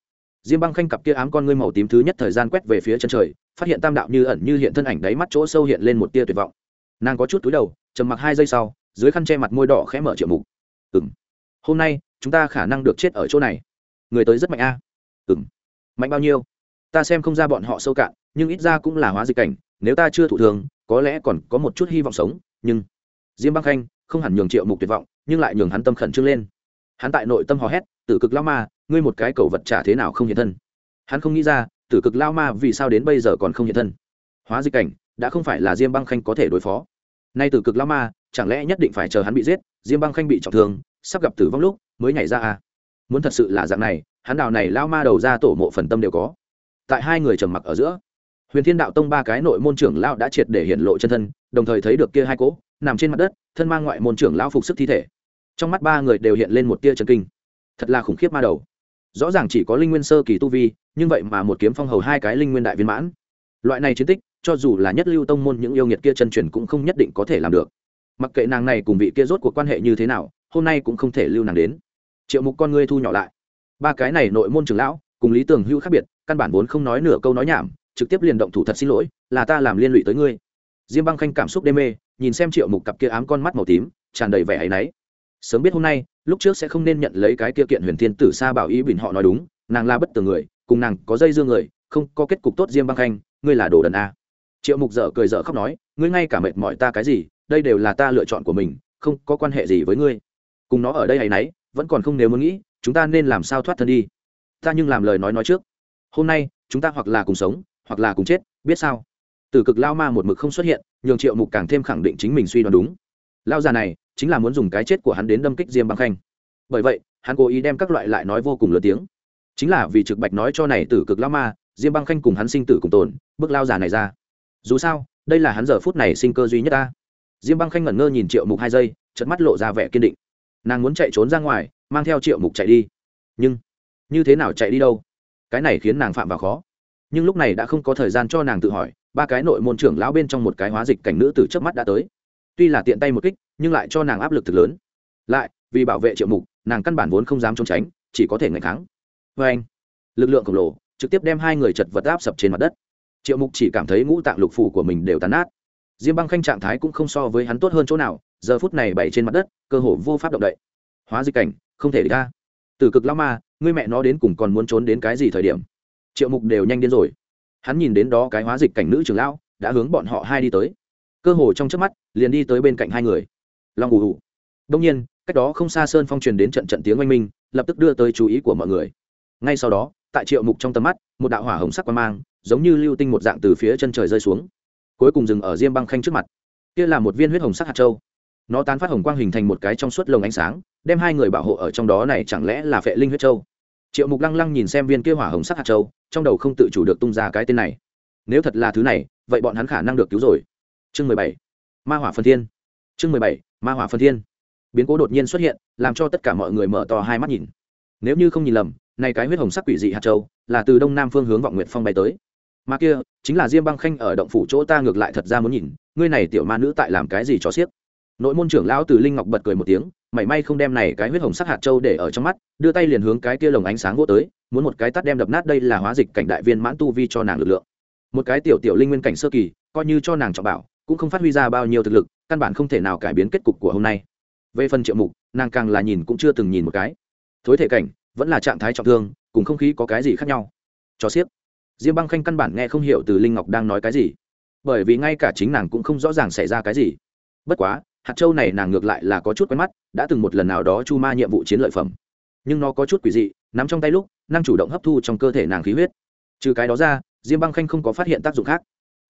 Diêm băng khanh cặp kia ám con ngươi màu tím thứ nhất thời gian quét về phía chân trời, phát hiện tam đạo như ẩn như hiện thân ảnh đáy mắt chỗ sâu hiện lên một tia tuyệt vọng. Nàng có chút túi đầu, trầm mặc hai giây sau, dưới khăn che mặt môi đỏ khẽ mở triệu mục. Ừng hôm nay, chúng ta khả năng được chết ở chỗ này. Người tới rất mạnh a. À? ừng mạnh bao nhiêu? Ta xem không ra bọn họ sâu cạn, nhưng ít ra cũng là hóa dịch cảnh, nếu ta chưa thụ thường, có lẽ còn có một chút hy vọng sống, nhưng diêm băng khanh không hẳn nhường triệu mục tuyệt vọng, nhưng lại nhường hắn tâm khẩn trương lên. Hắn tại nội tâm hò hét, tử cực lao ma, ngươi một cái cầu vật trả thế nào không hiện thân? Hắn không nghĩ ra, tử cực lao ma vì sao đến bây giờ còn không hiện thân? Hóa dịch cảnh, đã không phải là diêm băng khanh có thể đối phó. Nay tử cực lao ma, chẳng lẽ nhất định phải chờ hắn bị giết? Diêm băng khanh bị trọng thương, sắp gặp tử vong lúc mới nhảy ra à? Muốn thật sự là dạng này hắn đào này lao ma đầu ra tổ mộ phần tâm đều có. Tại hai người trầm mặc ở giữa, huyền thiên đạo tông ba cái nội môn trưởng lao đã triệt để hiện lộ chân thân, đồng thời thấy được kia hai cỗ, nằm trên mặt đất, thân mang ngoại môn trưởng lao phục sức thi thể. Trong mắt ba người đều hiện lên một tia chân kinh. Thật là khủng khiếp ma đầu. Rõ ràng chỉ có linh nguyên sơ kỳ tu vi, nhưng vậy mà một kiếm phong hầu hai cái linh nguyên đại viên mãn. Loại này chiến tích, cho dù là nhất lưu tông môn những yêu nghiệt kia chân truyền cũng không nhất định có thể làm được. Mặc kệ nàng này cùng vị kia rốt cuộc quan hệ như thế nào, hôm nay cũng không thể lưu nàng đến. Triệu mục con ngươi thu nhỏ lại ba cái này nội môn trưởng lão, cùng lý tường hữu khác biệt, căn bản vốn không nói nửa câu nói nhảm, trực tiếp liền động thủ thật xin lỗi, là ta làm liên lụy tới ngươi. Diêm băng khanh cảm xúc đê mê, nhìn xem triệu mục cặp kia ám con mắt màu tím, tràn đầy vẻ áy náy. Sớm biết hôm nay, lúc trước sẽ không nên nhận lấy cái kia kiện huyền thiên tử sa bảo ý bình họ nói đúng, nàng là bất tường người, cùng nàng có dây dương người, không có kết cục tốt diêm băng khanh, ngươi là đồ đần a. Triệu mục dở cười dở khóc nói, ngươi ngay cả mệt mỏi ta cái gì, đây đều là ta lựa chọn của mình, không có quan hệ gì với ngươi. Cùng nó ở đây hay nấy vẫn còn không nếu muốn nghĩ chúng ta nên làm sao thoát thân đi? Ta nhưng làm lời nói nói trước. Hôm nay, chúng ta hoặc là cùng sống, hoặc là cùng chết, biết sao? Từ cực lao ma một mực không xuất hiện, nhường triệu mục càng thêm khẳng định chính mình suy đoán đúng. Lao già này, chính là muốn dùng cái chết của hắn đến đâm kích diêm băng khanh. Bởi vậy, hắn cố ý đem các loại lại nói vô cùng lớn tiếng. Chính là vì trực bạch nói cho này tử cực lao ma, diêm băng khanh cùng hắn sinh tử cùng tồn, bước lao già này ra. Dù sao, đây là hắn giờ phút này sinh cơ duy nhất ta. Diêm băng khanh ngẩn ngơ nhìn triệu mục hai giây chật mắt lộ ra vẻ kiên định. Nàng muốn chạy trốn ra ngoài mang theo triệu mục chạy đi. Nhưng, như thế nào chạy đi đâu? Cái này khiến nàng phạm vào khó. Nhưng lúc này đã không có thời gian cho nàng tự hỏi, ba cái nội môn trưởng lão bên trong một cái hóa dịch cảnh nữ từ trước mắt đã tới. Tuy là tiện tay một kích, nhưng lại cho nàng áp lực thực lớn. Lại, vì bảo vệ triệu mục, nàng căn bản vốn không dám trốn tránh, chỉ có thể ngày kháng. Vê anh, lực lượng khổng lồ, trực tiếp đem hai người chật vật áp sập trên mặt đất. Triệu mục chỉ cảm thấy ngũ tạng lục phủ của mình đều tàn nát. Diêm băng khanh trạng thái cũng không so với hắn tốt hơn chỗ nào, giờ phút này bày trên mặt đất, cơ hồ vô pháp động đậy. Hóa dịch cảnh không thể ra từ cực lao ma, ngươi mẹ nó đến cùng còn muốn trốn đến cái gì thời điểm? Triệu mục đều nhanh đến rồi. Hắn nhìn đến đó cái hóa dịch cảnh nữ trưởng lão, đã hướng bọn họ hai đi tới. Cơ hồ trong trước mắt, liền đi tới bên cạnh hai người. Long ù ù. Đông nhiên, cách đó không xa sơn phong truyền đến trận trận tiếng oanh minh, lập tức đưa tới chú ý của mọi người. Ngay sau đó, tại triệu mục trong tầm mắt, một đạo hỏa hồng sắc quang mang, giống như lưu tinh một dạng từ phía chân trời rơi xuống, cuối cùng dừng ở diêm băng khanh trước mặt. Kia là một viên huyết hồng sắc hạt châu nó tán phát hồng quang hình thành một cái trong suốt lồng ánh sáng, đem hai người bảo hộ ở trong đó này chẳng lẽ là phệ linh huyết châu? Triệu mục lăng lăng nhìn xem viên kia hỏa hồng sắc hạt châu, trong đầu không tự chủ được tung ra cái tên này. Nếu thật là thứ này, vậy bọn hắn khả năng được cứu rồi. Chương mười bảy, ma hỏa phân thiên. Chương mười bảy, ma hỏa phân thiên. Biến cố đột nhiên xuất hiện, làm cho tất cả mọi người mở to hai mắt nhìn. Nếu như không nhìn lầm, này cái huyết hồng sắc quỷ dị hạt châu là từ đông nam phương hướng vọng nguyệt phong bay tới. Mà kia, chính là diêm băng khanh ở động phủ chỗ ta ngược lại thật ra muốn nhìn, ngươi này tiểu ma nữ tại làm cái gì cho xiếc? Nội môn trưởng lão từ linh ngọc bật cười một tiếng, mảy may không đem này cái huyết hồng sắc hạt châu để ở trong mắt, đưa tay liền hướng cái kia lồng ánh sáng vô tới, muốn một cái tắt đem đập nát đây là hóa dịch cảnh đại viên mãn tu vi cho nàng lực lượng. Một cái tiểu tiểu linh nguyên cảnh sơ kỳ, coi như cho nàng trọng bảo, cũng không phát huy ra bao nhiêu thực lực, căn bản không thể nào cải biến kết cục của hôm nay. Về phần triệu mục, nàng càng là nhìn cũng chưa từng nhìn một cái. Thối thể cảnh, vẫn là trạng thái trọng thương, cùng không khí có cái gì khác nhau. Cho xiếc. Diêm băng khanh căn bản nghe không hiểu từ linh ngọc đang nói cái gì, bởi vì ngay cả chính nàng cũng không rõ ràng xảy ra cái gì. Bất quá hạt châu này nàng ngược lại là có chút quen mắt, đã từng một lần nào đó chu ma nhiệm vụ chiến lợi phẩm. Nhưng nó có chút quỷ dị, nắm trong tay lúc, năng chủ động hấp thu trong cơ thể nàng khí huyết. Trừ cái đó ra, diêm băng khanh không có phát hiện tác dụng khác.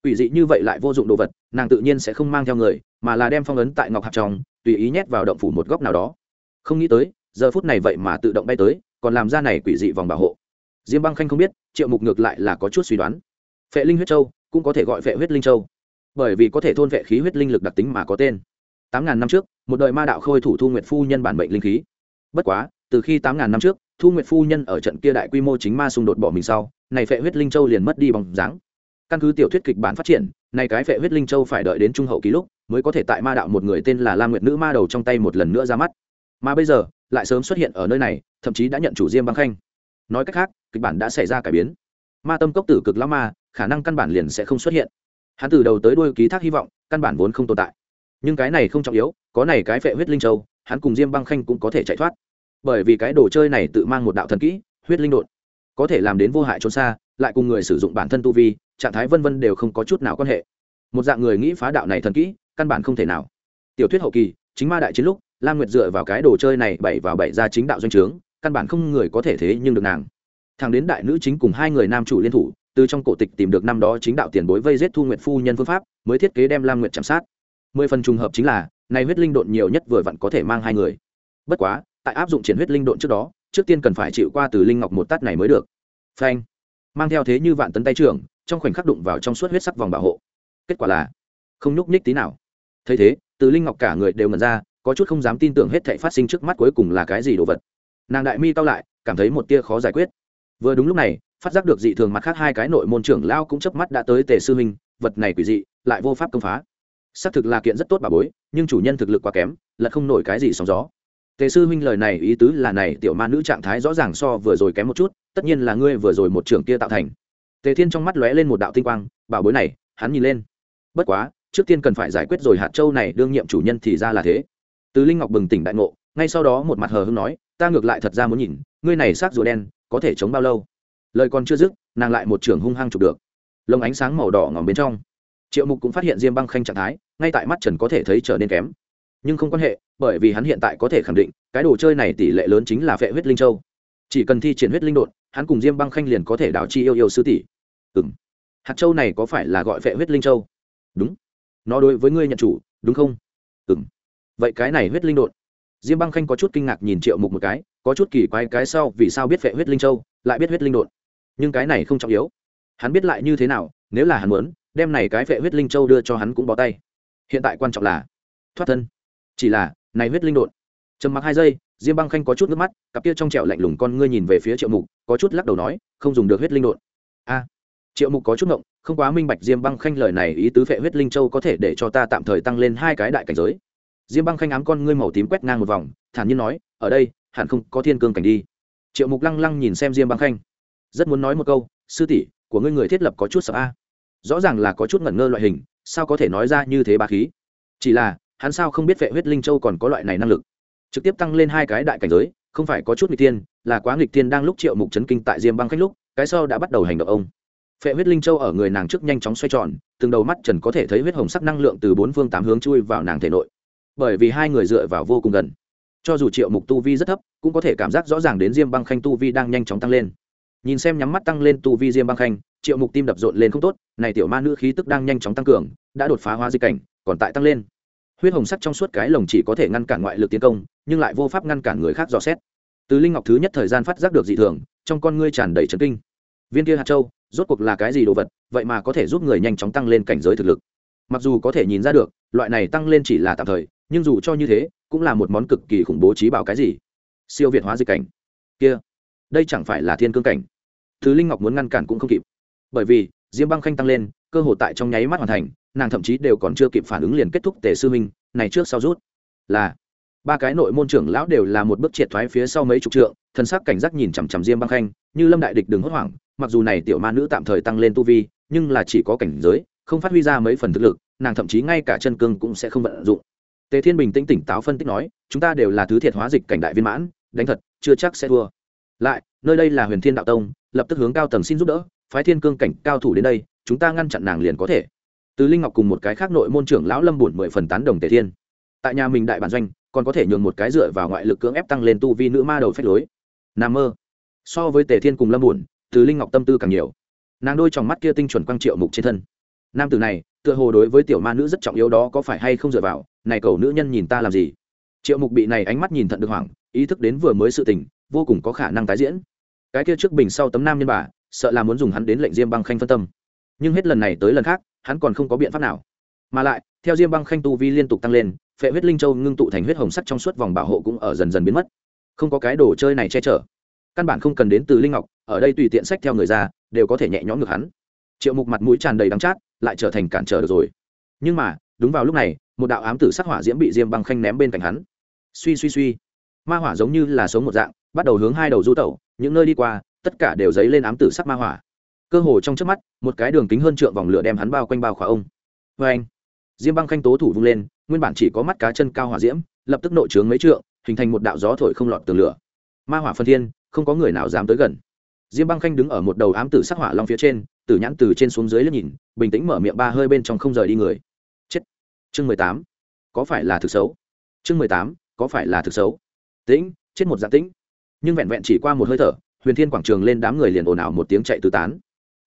Quỷ dị như vậy lại vô dụng đồ vật, nàng tự nhiên sẽ không mang theo người, mà là đem phong ấn tại ngọc hạt trong, tùy ý nhét vào động phủ một góc nào đó. Không nghĩ tới, giờ phút này vậy mà tự động bay tới, còn làm ra này quỷ dị vòng bảo hộ. Diêm băng khanh không biết, triệu mục ngược lại là có chút suy đoán. Phệ linh huyết châu, cũng có thể gọi phệ huyết linh châu. Bởi vì có thể thôn vệ khí huyết linh lực đặc tính mà có tên tám ngàn năm trước, một đời ma đạo khôi thủ thu nguyệt phu nhân bản mệnh linh khí. Bất quá, từ khi tám ngàn năm trước, thu nguyệt phu nhân ở trận kia đại quy mô chính ma xung đột bỏ mình sau, này phệ huyết linh châu liền mất đi bóng dáng. Căn cứ tiểu thuyết kịch bản phát triển, này cái phệ huyết linh châu phải đợi đến trung hậu ký lúc, mới có thể tại ma đạo một người tên là la nguyệt nữ ma đầu trong tay một lần nữa ra mắt. Mà bây giờ, lại sớm xuất hiện ở nơi này, thậm chí đã nhận chủ diêm băng khanh. Nói cách khác, kịch bản đã xảy ra cải biến. Ma tâm cốc tử cực lão ma, khả năng căn bản liền sẽ không xuất hiện. Hắn từ đầu tới đuôi ký thác hy vọng, căn bản vốn không tồn tại nhưng cái này không trọng yếu, có này cái phệ huyết linh châu, hắn cùng diêm băng khanh cũng có thể chạy thoát. Bởi vì cái đồ chơi này tự mang một đạo thần kỹ, huyết linh đột có thể làm đến vô hại trốn xa, lại cùng người sử dụng bản thân tu vi, trạng thái vân vân đều không có chút nào quan hệ. Một dạng người nghĩ phá đạo này thần kỹ, căn bản không thể nào. Tiểu thuyết hậu kỳ, chính ma đại chiến lúc, lam nguyệt dựa vào cái đồ chơi này bảy vào bảy ra chính đạo doanh trướng, căn bản không người có thể thế nhưng được nàng. Thằng đến đại nữ chính cùng hai người nam chủ liên thủ, từ trong cổ tịch tìm được năm đó chính đạo tiền bối vây giết thu nguyệt phu nhân phương pháp, mới thiết kế đem lam nguyệt chạm sát mười phần trùng hợp chính là nay huyết linh độn nhiều nhất vừa vặn có thể mang hai người. Bất quá, tại áp dụng triển huyết linh độn trước đó, trước tiên cần phải chịu qua từ linh ngọc một tát này mới được. Phanh. Mang theo thế như vạn tấn tay trưởng, trong khoảnh khắc đụng vào trong suốt huyết sắc vòng bảo hộ. Kết quả là, không nhúc nhích tí nào. Thấy thế, từ linh ngọc cả người đều ngẩn ra, có chút không dám tin tưởng hết thảy phát sinh trước mắt cuối cùng là cái gì đồ vật. Nàng đại mi cao lại, cảm thấy một tia khó giải quyết. Vừa đúng lúc này, phát giác được dị thường mặt khác hai cái nội môn trưởng lao cũng chớp mắt đã tới tề sư minh vật này quỷ dị, lại vô pháp công phá xác thực là kiện rất tốt bà bối, nhưng chủ nhân thực lực quá kém, là không nổi cái gì sóng gió. Tề sư huynh lời này ý tứ là này, tiểu ma nữ trạng thái rõ ràng so vừa rồi kém một chút, tất nhiên là ngươi vừa rồi một trưởng kia tạo thành. Tề thiên trong mắt lóe lên một đạo tinh quang bảo bối này, hắn nhìn lên. Bất quá, trước tiên cần phải giải quyết rồi hạt châu này, đương nhiệm chủ nhân thì ra là thế. Từ linh ngọc bừng tỉnh đại ngộ, ngay sau đó một mặt hờ hưng nói, ta ngược lại thật ra muốn nhìn, ngươi này xác rùa đen, có thể chống bao lâu? Lời còn chưa dứt, nàng lại một trưởng hung hăng chụp được. Lồng ánh sáng màu đỏ ngỏm bên trong triệu mục cũng phát hiện diêm băng khanh trạng thái, ngay tại mắt trần có thể thấy trở nên kém. Nhưng không quan hệ, bởi vì hắn hiện tại có thể khẳng định, cái đồ chơi này tỷ lệ lớn chính là phệ huyết linh châu. Chỉ cần thi triển huyết linh đột hắn cùng diêm băng khanh liền có thể đảo chi yêu yêu sư tỷ. Ừ m hạt châu này có phải là gọi phệ huyết linh châu? Đúng. Nó đối với ngươi nhận chủ, đúng không? Ừ m vậy cái này huyết linh đột diêm băng khanh có chút kinh ngạc nhìn triệu mục một cái, có chút kỳ quái cái sau vì sao biết phệ huyết linh châu, lại biết huyết linh đột nhưng cái này không trọng yếu. Hắn biết lại như thế nào, nếu là hắn muốn đem này cái phệ huyết linh châu đưa cho hắn cũng bó tay. Hiện tại quan trọng là thoát thân. Chỉ là, này huyết linh đột trầm mặc hai giây, diêm băng khanh có chút nước mắt, cặp kia trong trẹo lạnh lùng con ngươi nhìn về phía triệu mục, có chút lắc đầu nói, không dùng được huyết linh đột a. Triệu mục có chút ngộng, không quá minh bạch diêm băng khanh lời này ý tứ phệ huyết linh châu có thể để cho ta tạm thời tăng lên hai cái đại cảnh giới. Diêm băng khanh ám con ngươi màu tím quét ngang một vòng, thản nhiên nói, ở đây, hẳn không có thiên cương cảnh đi. Triệu mục lăng lăng nhìn xem diêm băng khanh. Rất muốn nói một câu, sư tỷ, của ngươi người thiết lập có chút sợ a rõ ràng là có chút ngẩn ngơ loại hình, sao có thể nói ra như thế ba khí? Chỉ là, hắn sao không biết vệ huyết linh châu còn có loại này năng lực? Trực tiếp tăng lên hai cái đại cảnh giới, không phải có chút nghịch tiên là quá nghịch tiên đang lúc triệu mục chấn kinh tại diêm băng khách lúc, cái sau đã bắt đầu hành động ông. Phệ huyết linh châu ở người nàng trước nhanh chóng xoay tròn, từng đầu mắt trần có thể thấy huyết hồng sắc năng lượng từ bốn phương tám hướng chui vào nàng thể nội. Bởi vì hai người dựa vào vô cùng gần. Cho dù triệu mục tu vi rất thấp, cũng có thể cảm giác rõ ràng đến diêm băng khanh tu vi đang nhanh chóng tăng lên. Nhìn xem nhắm mắt tăng lên tu vi diêm băng khanh triệu mục tim đập rộn lên không tốt, này tiểu ma nữ khí tức đang nhanh chóng tăng cường, đã đột phá hóa di cảnh, còn tại tăng lên. Huyết hồng sắc trong suốt cái lồng chỉ có thể ngăn cản ngoại lực tiến công, nhưng lại vô pháp ngăn cản người khác dò xét. Từ linh ngọc thứ nhất thời gian phát giác được dị thường, trong con ngươi tràn đầy trấn kinh. Viên kia hạt châu, rốt cuộc là cái gì đồ vật, vậy mà có thể giúp người nhanh chóng tăng lên cảnh giới thực lực. Mặc dù có thể nhìn ra được, loại này tăng lên chỉ là tạm thời, nhưng dù cho như thế, cũng là một món cực kỳ khủng bố trí bảo cái gì. Siêu việt hóa dịch cảnh. Kia, đây chẳng phải là thiên cương cảnh. Thứ linh ngọc muốn ngăn cản cũng không kịp bởi vì, diêm băng khanh tăng lên, cơ hội tại trong nháy mắt hoàn thành, nàng thậm chí đều còn chưa kịp phản ứng liền kết thúc tề sư minh, này trước sau rút. Là, ba cái nội môn trưởng lão đều là một bước triệt thoái phía sau mấy chục trượng thân sắc cảnh giác nhìn chằm chằm diêm băng khanh, như lâm đại địch đừng hốt hoảng, mặc dù này tiểu ma nữ tạm thời tăng lên tu vi, nhưng là chỉ có cảnh giới, không phát huy ra mấy phần thực lực, nàng thậm chí ngay cả chân cương cũng sẽ không vận dụng. Tề thiên bình tĩnh tỉnh táo phân tích nói, chúng ta đều là thứ thiệt hóa dịch cảnh đại viên mãn, đánh thật, chưa chắc sẽ thua. Lại, nơi đây là huyền thiên đạo tông, lập tức hướng cao tầng xin giúp đỡ phái thiên cương cảnh cao thủ đến đây, chúng ta ngăn chặn nàng liền có thể. Từ linh ngọc cùng một cái khác nội môn trưởng lão lâm bùn mười phần tán đồng tề thiên. Tại nhà mình đại bản doanh, còn có thể nhường một cái dựa vào ngoại lực cưỡng ép tăng lên tu vi nữ ma đầu phép lối. N mơ. So với tề thiên cùng lâm bùn từ linh ngọc tâm tư càng nhiều. Nàng đôi trong mắt kia tinh chuẩn quang triệu mục trên thân. Nam tử này, tựa hồ đối với tiểu ma nữ rất trọng yếu đó có phải hay không dựa vào, này cầu nữ nhân nhìn ta làm gì? Triệu mục bị này ánh mắt nhìn thận được hoảng, ý thức đến vừa mới sự tình, vô cùng có khả năng tái diễn. Cái kia trước bình sau tấm nam nhân bà sợ là muốn dùng hắn đến lệnh diêm băng khanh phân tâm. Nhưng hết lần này tới lần khác, hắn còn không có biện pháp nào. Mà lại, theo diêm băng khanh tu vi liên tục tăng lên, phệ huyết linh châu ngưng tụ thành huyết hồng sắt trong suốt vòng bảo hộ cũng ở dần dần biến mất. Không có cái đồ chơi này che chở. Căn bản không cần đến từ linh ngọc, ở đây tùy tiện sách theo người ra, đều có thể nhẹ nhõm ngược hắn. Triệu mục mặt mũi tràn đầy đắng chát, lại trở thành cản trở được rồi. Nhưng mà, đúng vào lúc này, một đạo ám tử sắc hỏa diễm bị diêm băng khanh ném bên cạnh hắn. Suy suy suy. Ma hỏa giống như là sống một dạng, bắt đầu hướng hai đầu du tẩu, những nơi đi qua tất cả đều dấy lên ám tử sắc ma hỏa. Cơ hồ trong trước mắt, một cái đường kính hơn trượng vòng lửa đem hắn bao quanh bao khỏa ông. Vê anh, diêm băng khanh tố thủ vung lên, nguyên bản chỉ có mắt cá chân cao hỏa diễm, lập tức nội trướng mấy trượng, hình thành một đạo gió thổi không lọt tường lửa. Ma hỏa phân thiên, không có người nào dám tới gần. Diêm băng khanh đứng ở một đầu ám tử sắc hỏa long phía trên tử nhãn từ trên xuống dưới liếc nhìn, bình tĩnh mở miệng ba hơi bên trong không rời đi người. Chết. Chương mười tám. Có phải là thực xấu? Chương mười tám. Có phải là thực xấu? Tĩnh, chết một dạng tĩnh. Nhưng vẹn vẹn chỉ qua một hơi thở huyền thiên quảng trường lên đám người liền ồn ào một tiếng chạy tứ tán.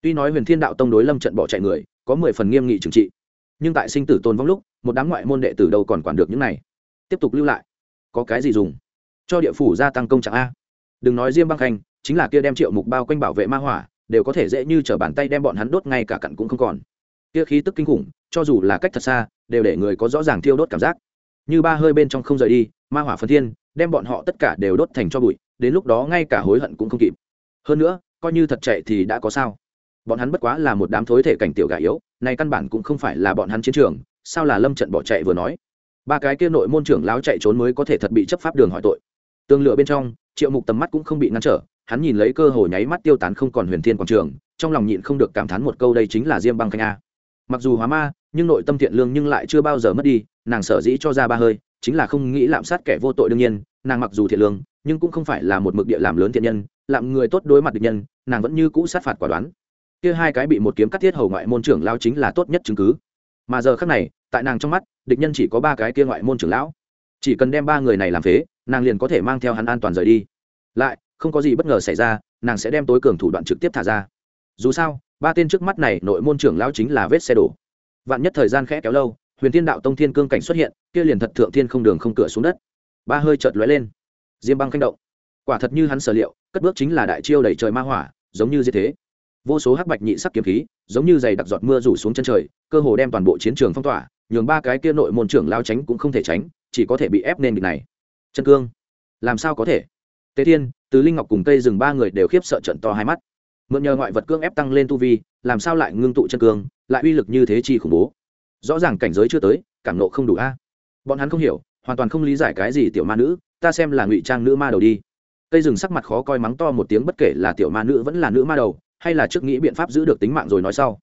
Tuy nói huyền thiên đạo tông đối lâm trận bỏ chạy người, có mười phần nghiêm nghị trừng trị, nhưng tại sinh tử tôn vong lúc, một đám ngoại môn đệ tử đâu còn quản được những này. Tiếp tục lưu lại. Có cái gì dùng? Cho địa phủ gia tăng công trạng a. Đừng nói riêng băng khanh, chính là kia đem triệu mục bao quanh bảo vệ ma hỏa, đều có thể dễ như t r ở bàn tay đem bọn hắn đốt ngay cả cặn cũng không còn. Kia khí tức kinh khủng, cho dù là cách thật xa, đều để người có rõ ràng thiêu đốt cảm giác. Như ba hơi bên trong không rời đi, ma hỏa phân thiên đem bọn họ tất cả đều đốt thành cho bụi, đến lúc đó ngay cả hối hận cũng không kịp. Hơn nữa, coi như thật chạy thì đã có sao. Bọn hắn bất quá là một đám thối thể cảnh tiểu gà yếu nay căn bản cũng không phải là bọn hắn chiến trường, sao là lâm trận bỏ chạy vừa nói. Ba cái kia nội môn trưởng láo chạy trốn mới có thể thật bị chấp pháp đường hỏi tội. Tương lựa bên trong, triệu mục tầm mắt cũng không bị ngăn trở, hắn nhìn lấy cơ hội nháy mắt tiêu tán không còn huyền thiên quảng trường, trong lòng nhịn không được cảm thán một câu đây chính là diêm băng khanh a. Mặc dù hóa ma, nhưng nội tâm thiện lương nhưng lại chưa bao giờ mất đi, nàng sở dĩ cho ra ba hơi chính là không nghĩ lạm sát kẻ vô tội đương nhiên, nàng mặc dù thiện lương, nhưng cũng không phải là một mực địa làm lớn thiện nhân làm người tốt đối mặt địch nhân, nàng vẫn như cũ sát phạt quả đoán. Kia hai cái bị một kiếm cắt thiết hầu ngoại môn trưởng lao chính là tốt nhất chứng cứ. Mà giờ khác này, tại nàng trong mắt, địch nhân chỉ có ba cái kia ngoại môn trưởng lão. Chỉ cần đem ba người này làm phế, nàng liền có thể mang theo hắn an toàn rời đi. Lại, không có gì bất ngờ xảy ra, nàng sẽ đem tối cường thủ đoạn trực tiếp thả ra. Dù sao, ba tên trước mắt này nội môn trưởng lão chính là vết xe đổ. Vạn nhất thời gian khẽ kéo lâu huyền thiên đạo tông thiên cương cảnh xuất hiện, kia liền thật thượng thiên không đường không cửa xuống đất. Ba hơi chợt lóe lên. Diêm băng khanh động. Quả thật như hắn sở liệu, cất bước chính là đại chiêu đẩy trời ma hỏa, giống như như thế. Vô số hắc bạch nhị sắc kiếm khí, giống như dày đặc giọt mưa rủ xuống chân trời, cơ hồ đem toàn bộ chiến trường phong tỏa, nhường ba cái kia nội môn trưởng lao tránh cũng không thể tránh, chỉ có thể bị ép nên địch này. Chân cương. Làm sao có thể? Tế thiên, từ linh ngọc cùng cây rừng ba người đều khiếp sợ trận to hai mắt. Mượn nhờ ngoại vật cương ép tăng lên tu vi, làm sao lại ngưng tụ chân cương, lại uy lực như thế chi khủng bố? Rõ ràng cảnh giới chưa tới, cảm nộ không đủ a. Bọn hắn không hiểu, hoàn toàn không lý giải cái gì tiểu ma nữ, ta xem là ngụy trang nữ ma đầu đi. Cây rừng sắc mặt khó coi mắng to một tiếng bất kể là tiểu ma nữ vẫn là nữ ma đầu, hay là trước nghĩ biện pháp giữ được tính mạng rồi nói sau.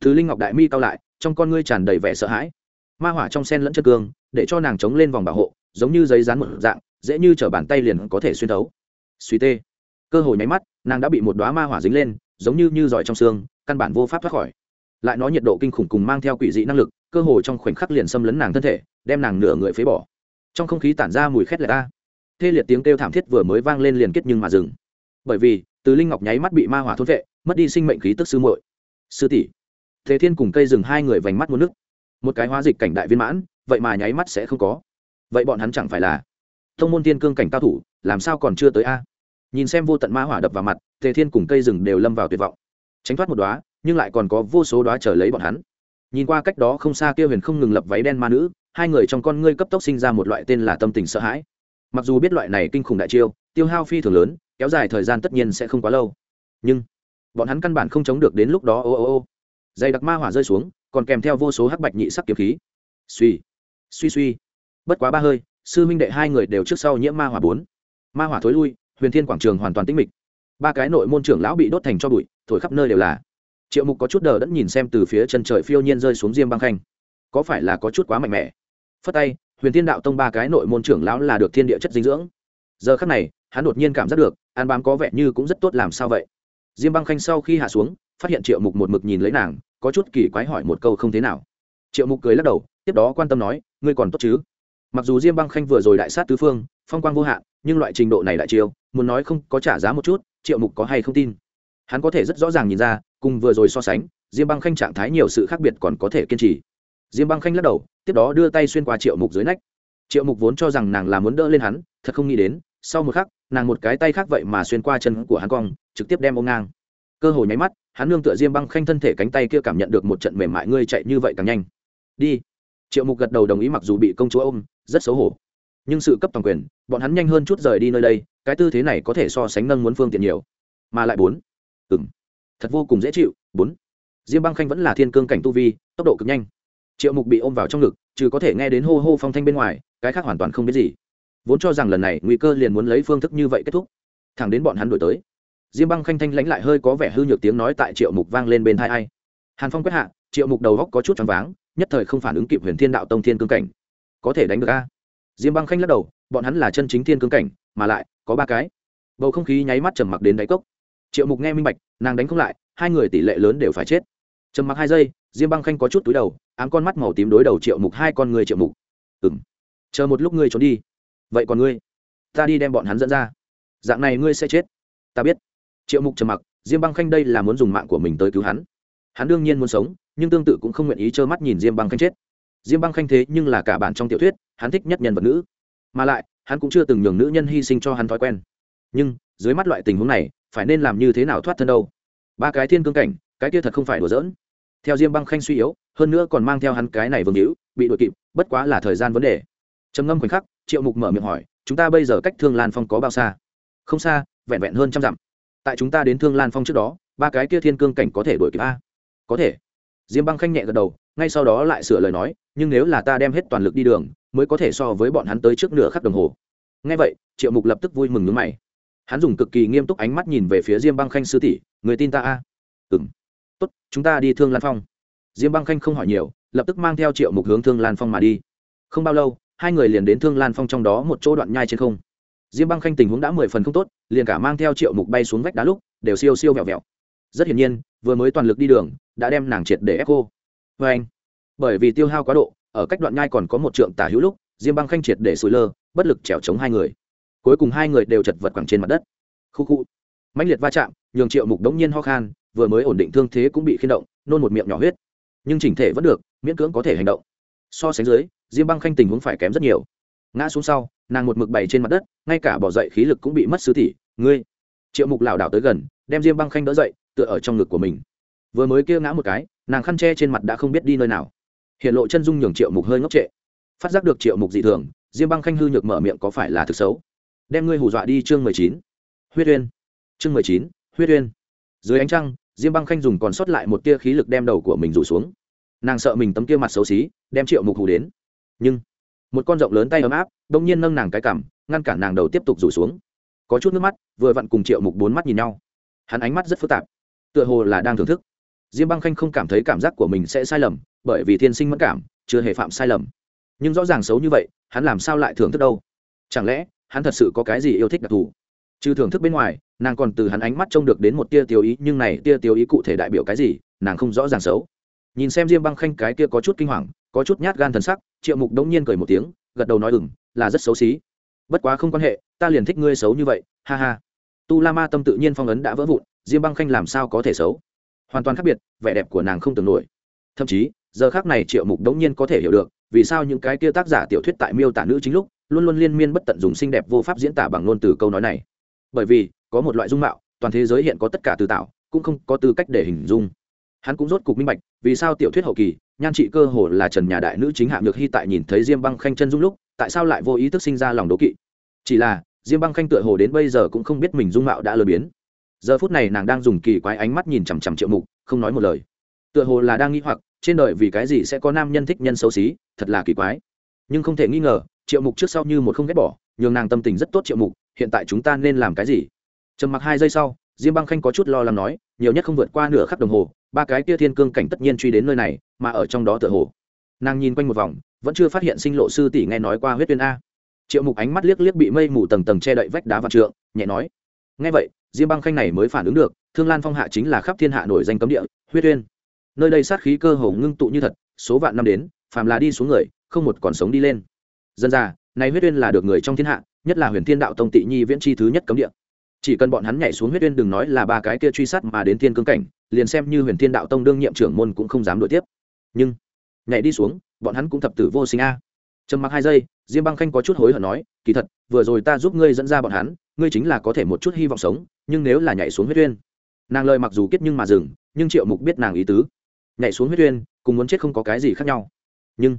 Thứ linh ngọc đại mi cao lại, trong con ngươi tràn đầy vẻ sợ hãi. Ma hỏa trong sen lẫn chất cương, để cho nàng chống lên vòng bảo hộ, giống như giấy dán một dạng, dễ như chở bàn tay liền có thể xuyên thấu. Suy tê. Cơ hội nháy mắt, nàng đã bị một đoá ma hỏa dính lên, giống như như giỏi trong xương, căn bản vô pháp thoát khỏi. Lại nói nhiệt độ kinh khủng cùng mang theo quỷ dị năng lực cơ hồ trong khoảnh khắc liền xâm lấn nàng thân thể đem nàng nửa người phế bỏ. Trong không khí tản ra mùi khét lệ ta thê liệt tiếng kêu thảm thiết vừa mới vang lên liền kết nhưng mà dừng. Bởi vì từ linh ngọc nháy mắt bị ma hỏa thôn vệ mất đi sinh mệnh khí tức sư muội. Sư tỷ thế thiên cùng cây rừng hai người vành mắt muốn nước. Một cái hóa dịch cảnh đại viên mãn vậy mà nháy mắt sẽ không có. Vậy bọn hắn chẳng phải là thông môn tiên cương cảnh cao thủ làm sao còn chưa tới a? Nhìn xem vô tận ma hỏa đập vào mặt tề thiên cùng cây rừng đều lâm vào tuyệt vọng. Tránh thoát một đóa, nhưng lại còn có vô số đóa chờ lấy bọn hắn nhìn qua cách đó không xa kia huyền không ngừng lập váy đen ma nữ, hai người trong con ngươi cấp tốc sinh ra một loại tên là tâm tình sợ hãi. Mặc dù biết loại này kinh khủng đại chiêu, tiêu hao phi thường lớn, kéo dài thời gian tất nhiên sẽ không quá lâu. Nhưng, bọn hắn căn bản không chống được đến lúc đó, ô ô ô. Dày đặc ma hỏa rơi xuống, còn kèm theo vô số hắc bạch nhị sắc kiếm khí. Suy suy suy. Bất quá ba hơi, sư minh đệ hai người đều trước sau nhiễm ma hỏa bốn. Ma hỏa thối lui, huyền thiên quảng trường hoàn toàn tĩnh mịch. Ba cái nội môn trưởng lão bị đốt thành cho bụi, thổi khắp nơi đều là triệu mục có chút đờ đẫn nhìn xem từ phía chân trời phiêu nhiên rơi xuống diêm băng khanh. Có phải là có chút quá mạnh mẽ? Phất tay, huyền thiên đạo tông ba cái nội môn trưởng lão là được thiên địa chất dinh dưỡng. Giờ khắc này, hắn đột nhiên cảm giác được, an bám có vẻ như cũng rất tốt làm sao vậy? Diêm băng khanh sau khi hạ xuống, phát hiện triệu mục một mực nhìn lấy nàng, có chút kỳ quái hỏi một câu không thế nào. Triệu mục cười lắc đầu, tiếp đó quan tâm nói, ngươi còn tốt chứ? Mặc dù diêm băng khanh vừa rồi đại sát tứ phương, phong quang vô hạn, nhưng loại trình độ này đại chiêu, muốn nói không có trả giá một chút, triệu mục có hay không tin? Hắn có thể rất rõ ràng nhìn ra, cùng vừa rồi so sánh, diêm băng khanh trạng thái nhiều sự khác biệt còn có thể kiên trì. Diêm băng khanh lắc đầu, tiếp đó đưa tay xuyên qua triệu mục dưới nách. Triệu mục vốn cho rằng nàng là muốn đỡ lên hắn, thật không nghĩ đến, sau một khắc, nàng một cái tay khác vậy mà xuyên qua chân của hắn cong, trực tiếp đem ôm ngang. Cơ hồ nháy mắt, hắn nương tựa diêm băng khanh thân thể cánh tay kia cảm nhận được một trận mềm mại ngươi chạy như vậy càng nhanh. Đi. Triệu mục gật đầu đồng ý mặc dù bị công chúa ôm, rất xấu hổ. Nhưng sự cấp toàn quyền, bọn hắn nhanh hơn chút rời đi nơi đây, cái tư thế này có thể so sánh nâng muốn phương tiện nhiều. Mà lại bốn ừng thật vô cùng dễ chịu. Bốn. Diêm băng khanh vẫn là thiên cương cảnh tu vi, tốc độ cực nhanh. Triệu mục bị ôm vào trong ngực chứ có thể nghe đến hô hô phong thanh bên ngoài, cái khác hoàn toàn không biết gì. Vốn cho rằng lần này nguy cơ liền muốn lấy phương thức như vậy kết thúc. Thẳng đến bọn hắn đổi tới, diêm băng khanh thanh lãnh lại hơi có vẻ hư nhược tiếng nói tại triệu mục vang lên bên thai ai. Hàn phong quét hạ, triệu mục đầu góc có chút choáng váng, nhất thời không phản ứng kịp huyền thiên đạo tông thiên cương cảnh. Có thể đánh được a? Diêm băng khanh lắc đầu, bọn hắn là chân chính thiên cương cảnh, mà lại có ba cái. Bầu không khí nháy mắt trầm mặc đến đáy cốc triệu mục nghe minh bạch, nàng đánh không lại, hai người tỷ lệ lớn đều phải chết. Trầm mặc hai giây, diêm băng khanh có chút túi đầu, ám con mắt màu tím đối đầu triệu mục, hai con người triệu mục. Ừng chờ một lúc ngươi trốn đi. Vậy còn ngươi? Ta đi đem bọn hắn dẫn ra. Dạng này ngươi sẽ chết. Ta biết. Triệu mục trầm mặc, diêm băng khanh đây là muốn dùng mạng của mình tới cứu hắn. Hắn đương nhiên muốn sống, nhưng tương tự cũng không nguyện ý trơ mắt nhìn diêm băng khanh chết. Diêm băng khanh thế nhưng là cả bản trong tiểu thuyết, hắn thích nhất nhân vật nữ. Mà lại, hắn cũng chưa từng nhường nữ nhân hy sinh cho hắn thói quen. Nhưng, dưới mắt loại tình huống này phải nên làm như thế nào thoát thân đâu? Ba cái thiên cương cảnh, cái kia thật không phải đùa giỡn. Theo diêm băng khanh suy yếu, hơn nữa còn mang theo hắn cái này vương hữu, bị đội kịp, bất quá là thời gian vấn đề. Trầm ngâm khoảnh khắc, triệu mục mở miệng hỏi, chúng ta bây giờ cách thương lan phong có bao xa? Không xa, vẹn vẹn hơn trăm dặm. Tại chúng ta đến thương lan phong trước đó, ba cái kia thiên cương cảnh có thể đổi kịp a? Có thể. Diêm băng khanh nhẹ gật đầu, ngay sau đó lại sửa lời nói, nhưng nếu là ta đem hết toàn lực đi đường, mới có thể so với bọn hắn tới trước nửa khắc đồng hồ. Ngay vậy, triệu mục lập tức vui mừng nước mày hắn dùng cực kỳ nghiêm túc ánh mắt nhìn về phía diêm băng khanh sư tỷ, người tin ta a? À? ừ m tốt, chúng ta đi thương lan phong. Diêm băng khanh không hỏi nhiều, lập tức mang theo triệu mục hướng thương lan phong mà đi. Không bao lâu, hai người liền đến thương lan phong trong đó một chỗ đoạn nhai trên không. Diêm băng khanh tình huống đã mười phần không tốt, liền cả mang theo triệu mục bay xuống vách đá lúc, đều siêu siêu vẹo vẹo. Rất hiển nhiên, vừa mới toàn lực đi đường, đã đem nàng triệt để ép cô. Vê anh, bởi vì tiêu hao quá độ, ở cách đoạn nhai còn có một trượng tả hữu lúc, diêm băng khanh triệt để sủi lơ, bất lực trèo chống hai người cuối cùng hai người đều chật vật quẳng trên mặt đất. Khu khu. Mãnh liệt va chạm, nhường triệu mục đống nhiên ho khan, vừa mới ổn định thương thế cũng bị khiên động, nôn một miệng nhỏ huyết. Nhưng chỉnh thể vẫn được, miễn cưỡng có thể hành động. So sánh dưới, diêm băng khanh tình huống phải kém rất nhiều. Ngã xuống sau, nàng một mực bày trên mặt đất, ngay cả bỏ dậy khí lực cũng bị mất sứ tỷ ngươi. Triệu mục lảo đảo tới gần, đem diêm băng khanh đỡ dậy, tựa ở trong ngực của mình. Vừa mới kia ngã một cái, nàng khăn che trên mặt đã không biết đi nơi nào. Hiện lộ chân dung nhường triệu mục hơi ngốc trệ. Phát giác được triệu mục dị thường, diêm băng khanh hư nhược mở miệng có phải là thực xấu? Đem ngươi hù dọa đi chương mười chín. Huyết uyên. Chương mười chín, huyết uyên. Dưới ánh trăng, diêm băng khanh dùng còn sót lại một tia khí lực đem đầu của mình rủ xuống. Nàng sợ mình tấm kia mặt xấu xí, đem triệu mục hù đến. Nhưng, một con rộng lớn tay ấm áp, đông nhiên nâng nàng cái cằm, ngăn cản nàng đầu tiếp tục rủ xuống. Có chút nước mắt, vừa vặn cùng triệu mục bốn mắt nhìn nhau. Hắn ánh mắt rất phức tạp, tựa hồ là đang thưởng thức. Diêm băng khanh không cảm thấy cảm giác của mình sẽ sai lầm, bởi vì thiên sinh mất cảm, chưa hề phạm sai lầm. Nhưng rõ ràng xấu như vậy, hắn làm sao lại thưởng thức đâu? Chẳng lẽ hắn thật sự có cái gì yêu thích đặc thù. Trừ thưởng thức bên ngoài, nàng còn từ hắn ánh mắt trông được đến một tia tiêu ý, nhưng này tia tiêu ý cụ thể đại biểu cái gì, nàng không rõ ràng xấu. Nhìn xem diêm băng khanh cái kia có chút kinh hoàng, có chút nhát gan thần sắc, triệu mục đống nhiên cười một tiếng, gật đầu nói ừng là rất xấu xí. Bất quá không quan hệ, ta liền thích ngươi xấu như vậy, ha ha. Tu la ma tâm tự nhiên phong ấn đã vỡ vụn, diêm băng khanh làm sao có thể xấu? Hoàn toàn khác biệt, vẻ đẹp của nàng không tưởng nổi. Thậm chí, giờ khác này triệu mục đống nhiên có thể hiểu được, vì sao những cái kia tác giả tiểu thuyết tại miêu tả nữ chính lúc luôn luôn liên miên bất tận dùng xinh đẹp vô pháp diễn tả bằng ngôn từ câu nói này. Bởi vì, có một loại dung mạo, toàn thế giới hiện có tất cả từ tạo, cũng không có tư cách để hình dung. Hắn cũng rốt cục minh bạch, vì sao tiểu thuyết hậu kỳ, nhan trị cơ hồ là trần nhà đại nữ chính hạ nhược hy tại nhìn thấy diêm băng khanh chân dung lúc, tại sao lại vô ý thức sinh ra lòng đố kỵ? Chỉ là, diêm băng khanh tựa hồ đến bây giờ cũng không biết mình dung mạo đã lừa biến. Giờ phút này nàng đang dùng kỳ quái ánh mắt nhìn chằm chằm triệu mục, không nói một lời. Tựa hồ là đang nghĩ hoặc, trên đời vì cái gì sẽ có nam nhân thích nhân xấu xí, thật là kỳ quái. Nhưng không thể nghi ngờ triệu mục trước sau như một không ghét bỏ, nhường nàng tâm tình rất tốt triệu mục, hiện tại chúng ta nên làm cái gì? Trầm mặc hai giây sau, diêm băng khanh có chút lo lắng nói, nhiều nhất không vượt qua nửa khắc đồng hồ, ba cái kia thiên cương cảnh tất nhiên truy đến nơi này, mà ở trong đó tựa hồ. Nàng nhìn quanh một vòng, vẫn chưa phát hiện sinh lộ sư tỷ nghe nói qua huyết tuyên a. Triệu mục ánh mắt liếc liếc bị mây mù tầng tầng che đậy vách đá và trượng, nhẹ nói. Nghe vậy, diêm băng khanh này mới phản ứng được, thương lan phong hạ chính là khắp thiên hạ nổi danh cấm địa, huyết tuyên. Nơi đây sát khí cơ hồ ngưng tụ như thật, số vạn năm đến, phàm là đi xuống người, không một còn sống đi lên dân ra này huyết uyên là được người trong thiên hạ, nhất là huyền thiên đạo tông tị nhi viễn chi thứ nhất cấm địa. Chỉ cần bọn hắn nhảy xuống huyết uyên đừng nói là ba cái kia truy sát mà đến thiên cương cảnh, liền xem như huyền thiên đạo tông đương nhiệm trưởng môn cũng không dám đuổi tiếp. Nhưng, nhảy đi xuống, bọn hắn cũng thập tử vô sinh a. Trầm mặc hai giây, diêm băng khanh có chút hối hận nói, kỳ thật, vừa rồi ta giúp ngươi dẫn ra bọn hắn, ngươi chính là có thể một chút hy vọng sống, nhưng nếu là nhảy xuống huyết uyên. Nàng lời mặc dù kết nhưng mà dừng, nhưng triệu mục biết nàng ý tứ. Nhảy xuống huyết uyên, cùng muốn chết không có cái gì khác nhau. Nhưng,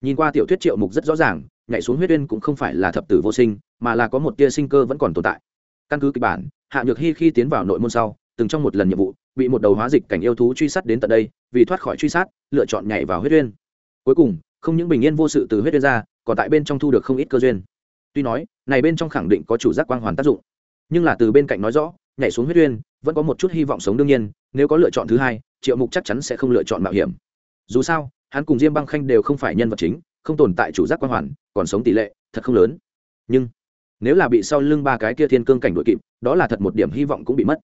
nhìn qua tiểu thuyết triệu mục rất rõ ràng nhảy xuống huyết uyên cũng không phải là thập tử vô sinh, mà là có một tia sinh cơ vẫn còn tồn tại. Căn cứ kịch bản, hạ nhược hy khi tiến vào nội môn sau, từng trong một lần nhiệm vụ, bị một đầu hóa dịch cảnh yêu thú truy sát đến tận đây, vì thoát khỏi truy sát, lựa chọn nhảy vào huyết uyên. Cuối cùng, không những bình yên vô sự từ huyết uyên ra, còn tại bên trong thu được không ít cơ duyên. Tuy nói, này bên trong khẳng định có chủ giác quang hoàn tác dụng, nhưng là từ bên cạnh nói rõ, nhảy xuống huyết uyên vẫn có một chút hy vọng sống đương nhiên, nếu có lựa chọn thứ hai, triệu mục chắc chắn sẽ không lựa chọn mạo hiểm. Dù sao, hắn cùng diêm băng khanh đều không phải nhân vật chính không tồn tại chủ giác quan hoàn, còn sống tỷ lệ thật không lớn. Nhưng, nếu là bị sau lưng ba cái kia thiên cương cảnh đội kịp, đó là thật một điểm hy vọng cũng bị mất.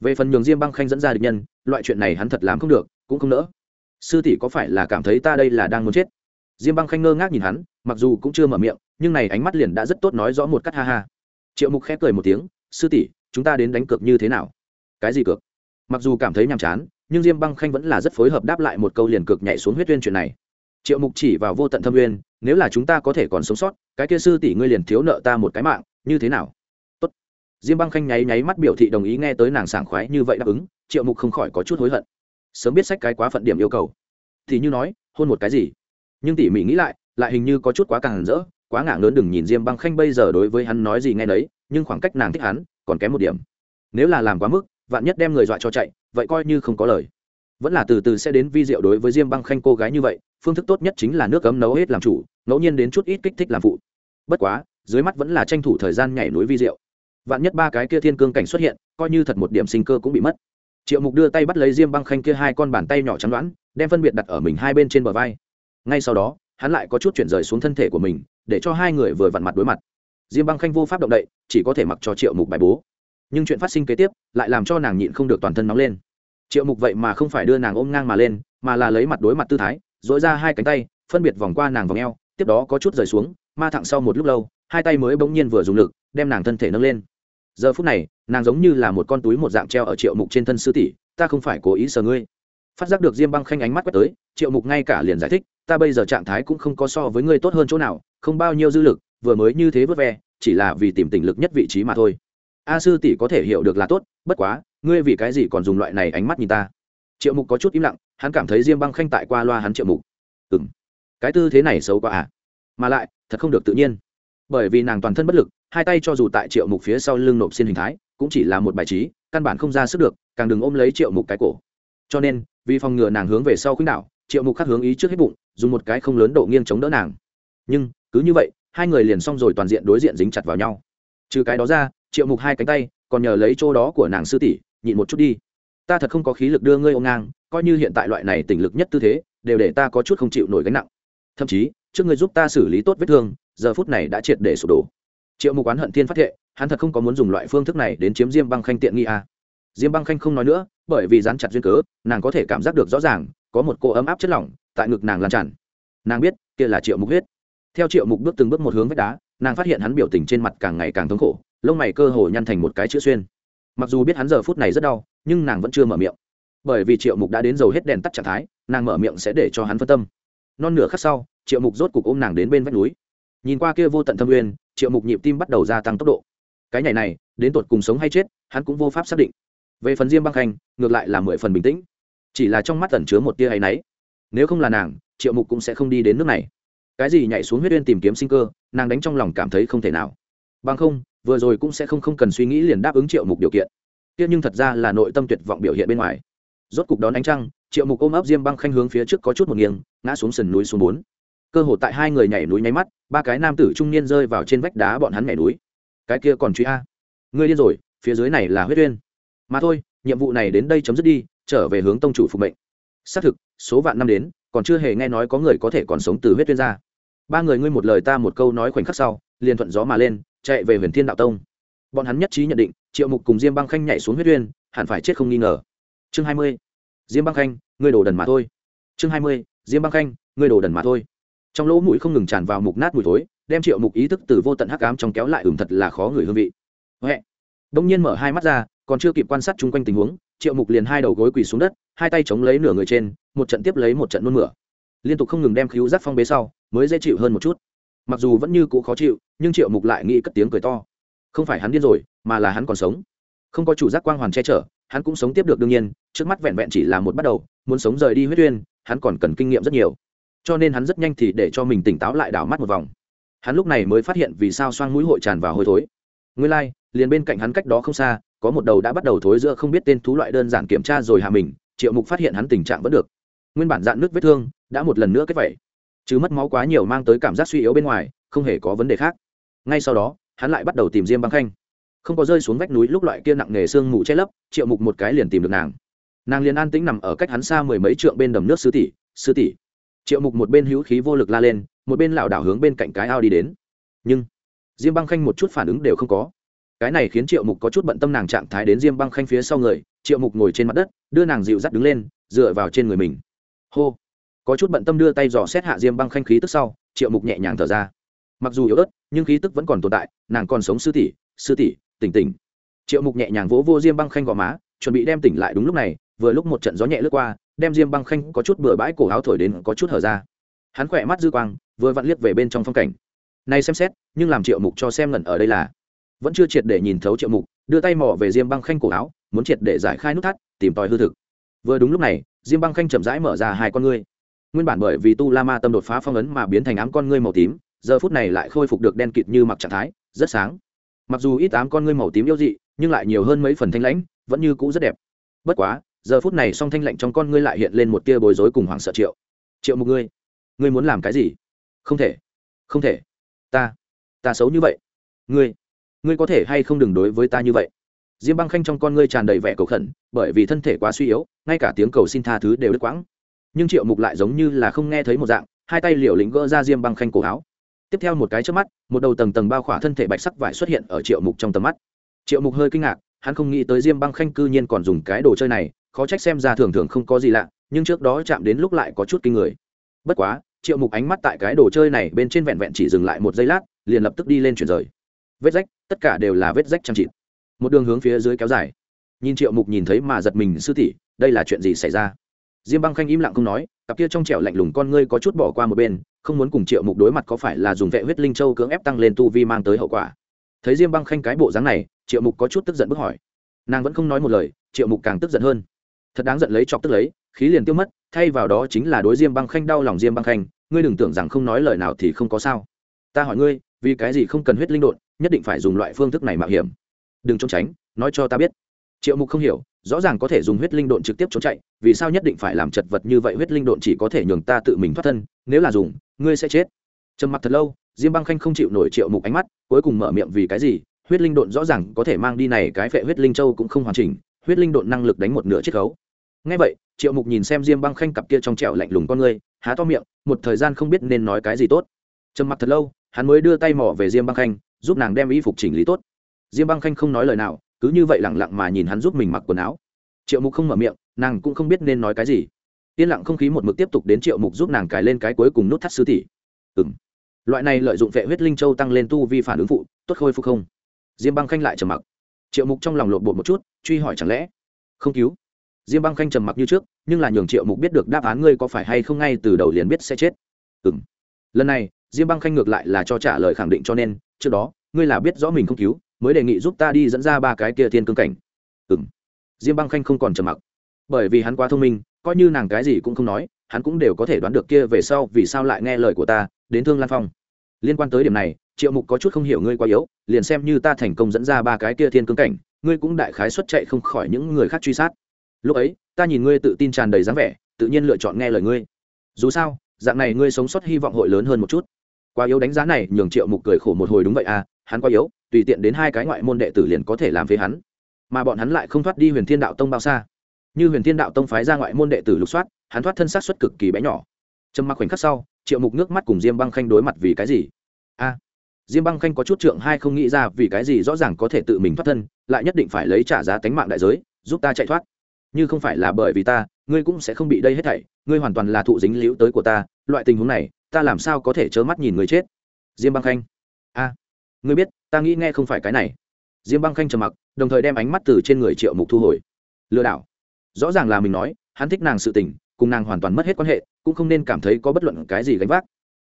Về phần nhường diêm băng khanh dẫn ra địch nhân, loại chuyện này hắn thật làm không được, cũng không nỡ. Sư tỷ có phải là cảm thấy ta đây là đang muốn chết? Diêm băng khanh ngơ ngác nhìn hắn, mặc dù cũng chưa mở miệng, nhưng này ánh mắt liền đã rất tốt nói rõ một cách ha ha. Triệu mục khép cười một tiếng, sư tỷ, chúng ta đến đánh cược như thế nào? Cái gì cược? Mặc dù cảm thấy nhàm chán, nhưng diêm băng khanh vẫn là rất phối hợp đáp lại một câu liền cược nhảy xuống huyết uyên chuyện này triệu mục chỉ vào vô tận thâm nguyên, nếu là chúng ta có thể còn sống sót cái kia sư tỷ ngươi liền thiếu nợ ta một cái mạng như thế nào? Tốt. diêm băng khanh nháy nháy mắt biểu thị đồng ý nghe tới nàng sảng khoái như vậy đáp ứng triệu mục không khỏi có chút hối hận. Sớm biết sách cái quá phận điểm yêu cầu. Thì như nói hôn một cái gì? Nhưng tỉ mỉ nghĩ lại lại hình như có chút quá càng rỡ quá ngạng lớn đừng nhìn diêm băng khanh bây giờ đối với hắn nói gì nghe đấy nhưng khoảng cách nàng thích hắn còn kém một điểm. Nếu là làm quá mức vạn nhất đem người dọa cho chạy vậy coi như không có lời. Vẫn là từ từ sẽ đến vi diệu đối với diêm băng khanh cô gái như vậy phương thức tốt nhất chính là nước cấm nấu hết làm chủ, ngẫu nhiên đến chút ít kích thích làm phụ. Bất quá, dưới mắt vẫn là tranh thủ thời gian nhảy núi vi rượu. vạn nhất ba cái kia thiên cương cảnh xuất hiện, coi như thật một điểm sinh cơ cũng bị mất. Triệu mục đưa tay bắt lấy diêm băng khanh kia hai con bàn tay nhỏ chắn đoán, đem phân biệt đặt ở mình hai bên trên bờ vai. Ngay sau đó, hắn lại có chút chuyển rời xuống thân thể của mình, để cho hai người vừa vặn mặt đối mặt. Diêm băng khanh vô pháp động đậy, chỉ có thể mặc cho triệu mục bài bố. Nhưng chuyện phát sinh kế tiếp, lại làm cho nàng nhịn không được toàn thân nóng lên. Triệu mục vậy mà không phải đưa nàng ôm ngang mà lên, mà là lấy mặt đối mặt tư thái dỗi ra hai cánh tay, phân biệt vòng qua nàng vòng eo, tiếp đó có chút rời xuống, ma thẳng sau một lúc lâu, hai tay mới bỗng nhiên vừa dùng lực, đem nàng thân thể nâng lên. Giờ phút này, nàng giống như là một con túi một dạng treo ở triệu mục trên thân sư tỷ, ta không phải cố ý sờ ngươi. Phát giác được diêm băng khanh ánh mắt quét tới, triệu mục ngay cả liền giải thích, ta bây giờ trạng thái cũng không có so với ngươi tốt hơn chỗ nào, không bao nhiêu dư lực, vừa mới như thế vớt ve, chỉ là vì tìm tình lực nhất vị trí mà thôi. A sư tỷ có thể hiểu được là tốt, bất quá, ngươi vì cái gì còn dùng loại này ánh mắt nhìn ta? Triệu mục có chút im lặng hắn cảm thấy diêm băng khanh tại qua loa hắn triệu mục. Ừ m cái tư thế này xấu quá à. Mà lại thật không được tự nhiên. Bởi vì nàng toàn thân bất lực hai tay cho dù tại triệu mục phía sau lưng nộp xin hình thái cũng chỉ là một bài trí căn bản không ra sức được càng đừng ôm lấy triệu mục cái cổ. Cho nên vì phòng ngừa nàng hướng về sau khuynh đạo, triệu mục khắc hướng ý trước hết bụng dùng một cái không lớn độ nghiêng chống đỡ nàng. Nhưng cứ như vậy hai người liền xong rồi toàn diện đối diện dính chặt vào nhau. Trừ cái đó ra triệu mục hai cánh tay còn nhờ lấy chỗ đó của nàng sư tỷ nhịn một chút đi ta thật không có khí lực đưa ngươi ôm ngang, coi như hiện tại loại này tỉnh lực nhất tư thế, đều để ta có chút không chịu nổi gánh nặng. Thậm chí, trước ngươi giúp ta xử lý tốt vết thương, giờ phút này đã triệt để sụp đổ. Triệu mục oán hận thiên phát thệ, hắn thật không có muốn dùng loại phương thức này đến chiếm diêm băng khanh tiện nghi à. diêm băng khanh không nói nữa, bởi vì dán chặt duyên cớ, nàng có thể cảm giác được rõ ràng, có một cô ấm áp chất lỏng tại ngực nàng lan tràn. Nàng biết, kia là triệu mục huyết. Theo triệu mục bước từng bước một hướng vách đá, nàng phát hiện hắn biểu tình trên mặt càng ngày càng thống khổ, lông mày cơ hồ nhăn thành một cái chữ xuyên mặc dù biết hắn giờ phút này rất đau, nhưng nàng vẫn chưa mở miệng. Bởi vì triệu mục đã đến dầu hết đèn tắt trạng thái, nàng mở miệng sẽ để cho hắn phân tâm. Non nửa khắc sau, triệu mục rốt cục ôm nàng đến bên vách núi. Nhìn qua kia vô tận thâm uyên, triệu mục nhịp tim bắt đầu gia tăng tốc độ. Cái nhảy này, đến tột cùng sống hay chết, hắn cũng vô pháp xác định. Về phần diêm băng khanh, ngược lại là mười phần bình tĩnh. Chỉ là trong mắt ẩn chứa một tia hay náy. Nếu không là nàng, triệu mục cũng sẽ không đi đến nước này. Cái gì nhảy xuống huyết uyên tìm kiếm sinh cơ, nàng đánh trong lòng cảm thấy không thể nào. Bằng không vừa rồi cũng sẽ không không cần suy nghĩ liền đáp ứng triệu mục điều kiện. Tiếc nhưng thật ra là nội tâm tuyệt vọng biểu hiện bên ngoài. Rốt cục đón ánh trăng, triệu mục ôm ấp diêm băng khanh hướng phía trước có chút một nghiêng, ngã xuống sườn núi xuống bốn. Cơ hồ tại hai người nhảy núi nháy mắt, ba cái nam tử trung niên rơi vào trên vách đá bọn hắn nhảy núi. Cái kia còn truy a. Ngươi điên rồi, phía dưới này là huyết uyên. Mà thôi, nhiệm vụ này đến đây chấm dứt đi, trở về hướng tông chủ phục mệnh. Xác thực, số vạn năm đến, còn chưa hề nghe nói có người có thể còn sống từ huyết uyên ra. Ba người ngươi một lời ta một câu nói khoảnh khắc sau, liền thuận gió mà lên chạy về huyền thiên đạo tông. Bọn hắn nhất trí nhận định, triệu mục cùng diêm băng khanh nhảy xuống huyết uyên, hẳn phải chết không nghi ngờ. Chương hai mươi, diêm băng khanh, ngươi đổ đần mà thôi. Chương hai mươi, diêm băng khanh, ngươi đổ đần mà thôi. Trong lỗ mũi không ngừng tràn vào mục nát mùi thối, đem triệu mục ý thức từ vô tận hắc ám trong kéo lại ửng thật là khó người hương vị. Huệ. Đông nhiên mở hai mắt ra, còn chưa kịp quan sát chung quanh tình huống, triệu mục liền hai đầu gối quỳ xuống đất, hai tay chống lấy nửa người trên, một trận tiếp lấy một trận nôn mửa. Liên tục không ngừng đem cứu giác phong bế sau, mới dễ chịu hơn một chút mặc dù vẫn như cũ khó chịu nhưng triệu mục lại nghĩ cất tiếng cười to. Không phải hắn điên rồi mà là hắn còn sống. Không có chủ giác quang hoàn che chở hắn cũng sống tiếp được đương nhiên trước mắt vẹn vẹn chỉ là một bắt đầu muốn sống rời đi huyết uyên hắn còn cần kinh nghiệm rất nhiều. Cho nên hắn rất nhanh thì để cho mình tỉnh táo lại đảo mắt một vòng. Hắn lúc này mới phát hiện vì sao xoang mũi hội tràn vào hôi thối. Nguyên lai、like, liền bên cạnh hắn cách đó không xa có một đầu đã bắt đầu thối giữa không biết tên thú loại đơn giản kiểm tra rồi hạ mình triệu mục phát hiện hắn tình trạng vẫn được. Nguyên bản dạn nước vết thương đã một lần nữa kết vẩy chứ mất máu quá nhiều mang tới cảm giác suy yếu bên ngoài, không hề có vấn đề khác. Ngay sau đó, hắn lại bắt đầu tìm diêm băng khanh. Không có rơi xuống vách núi lúc loại kia nặng nề sương mù che lấp, triệu mục một cái liền tìm được nàng. Nàng liền an tĩnh nằm ở cách hắn xa mười mấy trượng bên đầm nước sư tỷ sư tỷ. Triệu mục một bên hữu khí vô lực la lên, một bên lảo đảo hướng bên cạnh cái ao đi đến. Nhưng, diêm băng khanh một chút phản ứng đều không có. Cái này khiến triệu mục có chút bận tâm nàng trạng thái đến diêm băng khanh phía sau người, triệu mục ngồi trên mặt đất, đưa nàng dịu dắt đứng lên, dựa vào trên người mình. Hô có chút bận tâm đưa tay dò xét hạ diêm băng khanh khí tức sau, triệu mục nhẹ nhàng thở ra. Mặc dù yếu ớt, nhưng khí tức vẫn còn tồn tại, nàng còn sống sư tỷ sư tỷ, tỉnh tỉnh. Triệu mục nhẹ nhàng vỗ vô diêm băng khanh gò má, chuẩn bị đem tỉnh lại đúng lúc này, vừa lúc một trận gió nhẹ lướt qua, đem diêm băng khanh có chút bừa bãi cổ áo thổi đến có chút hở ra. Hắn khỏe mắt dư quang, vừa vặn liếc về bên trong phong cảnh. Nay xem xét, nhưng làm triệu mục cho xem lần ở đây là, vẫn chưa triệt để nhìn thấu triệu mục, đưa tay mò về diêm băng khanh cổ áo, muốn triệt để giải khai nút thắt, tìm tòi hư thực. Vừa đúng lúc này, diêm băng khanh chậm rãi mở ra hai con ngươi nguyên bản bởi vì tu la ma tâm đột phá phong ấn mà biến thành ám con ngươi màu tím, giờ phút này lại khôi phục được đen kịt như mặc trạng thái, rất sáng. Mặc dù ít ám con ngươi màu tím yếu dị, nhưng lại nhiều hơn mấy phần thanh lãnh, vẫn như cũ rất đẹp. Bất quá, giờ phút này song thanh lạnh trong con ngươi lại hiện lên một tia bối rối cùng hoảng sợ triệu. Triệu một ngươi ngươi muốn làm cái gì? Không thể không thể. Ta ta xấu như vậy. Ngươi ngươi có thể hay không đừng đối với ta như vậy? Diêm băng khanh trong con ngươi tràn đầy vẻ cầu khẩn, bởi vì thân thể quá suy yếu, ngay cả tiếng cầu xin tha thứ đều đứt quãng nhưng triệu mục lại giống như là không nghe thấy một dạng, hai tay liều lĩnh gỡ ra diêm băng khanh cổ áo. Tiếp theo một cái trước mắt, một đầu tầng tầng bao khỏa thân thể bạch sắc vải xuất hiện ở triệu mục trong tầm mắt. Triệu mục hơi kinh ngạc, hắn không nghĩ tới diêm băng khanh cư nhiên còn dùng cái đồ chơi này, khó trách xem ra thường thường không có gì lạ, nhưng trước đó chạm đến lúc lại có chút kinh người. Bất quá, triệu mục ánh mắt tại cái đồ chơi này bên trên vẹn vẹn chỉ dừng lại một giây lát, liền lập tức đi lên chuyển rời. Vết rách, tất cả đều là vết rách chăm chịt. Một đường hướng phía dưới kéo dài. Nhìn triệu mục nhìn thấy mà giật mình sư tỷ, đây là chuyện gì xảy ra? Diêm băng khanh im lặng không nói, cặp kia trong trẻo lạnh lùng con ngươi có chút bỏ qua một bên, không muốn cùng triệu mục đối mặt có phải là dùng vệ huyết linh châu cưỡng ép tăng lên tu vi mang tới hậu quả. Thấy diêm băng khanh cái bộ dáng này, triệu mục có chút tức giận bức hỏi. Nàng vẫn không nói một lời, triệu mục càng tức giận hơn. Thật đáng giận lấy chọc tức lấy, khí liền tiêu mất, thay vào đó chính là đối diêm băng khanh đau lòng diêm băng khanh, ngươi đừng tưởng rằng không nói lời nào thì không có sao. Ta hỏi ngươi, vì cái gì không cần huyết linh đột nhất định phải dùng loại phương thức này mạo hiểm. Đừng trốn tránh, nói cho ta biết. Triệu mục không hiểu rõ ràng có thể dùng huyết linh độn trực tiếp trốn chạy, vì sao nhất định phải làm chật vật như vậy? Huyết linh độn chỉ có thể nhường ta tự mình thoát thân, nếu là dùng, ngươi sẽ chết. Trầm mặc thật lâu, diêm băng khanh không chịu nổi triệu mục ánh mắt, cuối cùng mở miệng vì cái gì? Huyết linh độn rõ ràng có thể mang đi này, cái phệ huyết linh châu cũng không hoàn chỉnh, huyết linh độn năng lực đánh một nửa chiết khấu. Ngay vậy, triệu mục nhìn xem diêm băng khanh cặp kia trong trẻo lạnh lùng con ngươi há to miệng, một thời gian không biết nên nói cái gì tốt. Trầm mặc thật lâu, hắn mới đưa tay mỏ về diêm băng khanh, giúp nàng đem y phục chỉnh lý tốt. Diêm băng khanh không nói lời nào cứ như vậy lẳng lặng mà nhìn hắn giúp mình mặc quần áo. Triệu mục không mở miệng, nàng cũng không biết nên nói cái gì. Yên lặng không khí một mực tiếp tục đến triệu mục giúp nàng cài lên cái cuối cùng nút thắt sư tỷ. Ừng loại này lợi dụng vệ huyết linh châu tăng lên tu vi phản ứng phụ, tốt khôi phục không? Diêm băng khanh lại trầm mặc. Triệu mục trong lòng lộn bột một chút, truy hỏi chẳng lẽ? Không cứu. Diêm băng khanh trầm mặc như trước, nhưng là nhường triệu mục biết được đáp án ngươi có phải hay không ngay từ đầu liền biết sẽ chết. Ừng lần này, diêm băng khanh ngược lại là cho trả lời khẳng định cho nên, trước đó, ngươi là biết rõ mình không cứu mới đề nghị giúp ta đi dẫn ra ba cái kia thiên cương cảnh. Ừ m diêm băng khanh không còn trầm mặc. Bởi vì hắn quá thông minh, coi như nàng cái gì cũng không nói, hắn cũng đều có thể đoán được kia về sau vì sao lại nghe lời của ta, đến thương lan phong. Liên quan tới điểm này, triệu mục có chút không hiểu ngươi quá yếu, liền xem như ta thành công dẫn ra ba cái kia thiên cương cảnh, ngươi cũng đại khái xuất chạy không khỏi những người khác truy sát. Lúc ấy, ta nhìn ngươi tự tin tràn đầy dáng vẻ, tự nhiên lựa chọn nghe lời ngươi. Dù sao, dạng này ngươi sống sót hy vọng hội lớn hơn một chút. Quá yếu đánh giá này, nhường triệu mục cười khổ một hồi đúng vậy à hắn quá yếu tùy tiện đến hai cái ngoại môn đệ tử liền có thể làm phế hắn. Mà bọn hắn lại không thoát đi huyền thiên đạo tông bao xa. Như huyền thiên đạo tông phái ra ngoại môn đệ tử lục soát, hắn thoát thân sát xuất cực kỳ bé nhỏ. Trầm mặc khoảnh khắc sau, triệu mục nước mắt cùng diêm băng khanh đối mặt vì cái gì? A! Diêm băng khanh có chút trượng hai không nghĩ ra vì cái gì rõ ràng có thể tự mình thoát thân, lại nhất định phải lấy trả giá tánh mạng đại giới, giúp ta chạy thoát. Như không phải là bởi vì ta, ngươi cũng sẽ không bị đây hết thảy, ngươi hoàn toàn là thụ dính liễu tới của ta, loại tình huống này, ta làm sao có thể trơ mắt nhìn người chết? Diêm băng khanh. A! Ngươi biết ta nghĩ nghe không phải cái này. Diêm băng khanh trầm mặc, đồng thời đem ánh mắt từ trên người triệu mục thu hồi. Lừa đảo. Rõ ràng là mình nói, hắn thích nàng sự tình, cùng nàng hoàn toàn mất hết quan hệ, cũng không nên cảm thấy có bất luận cái gì gánh vác.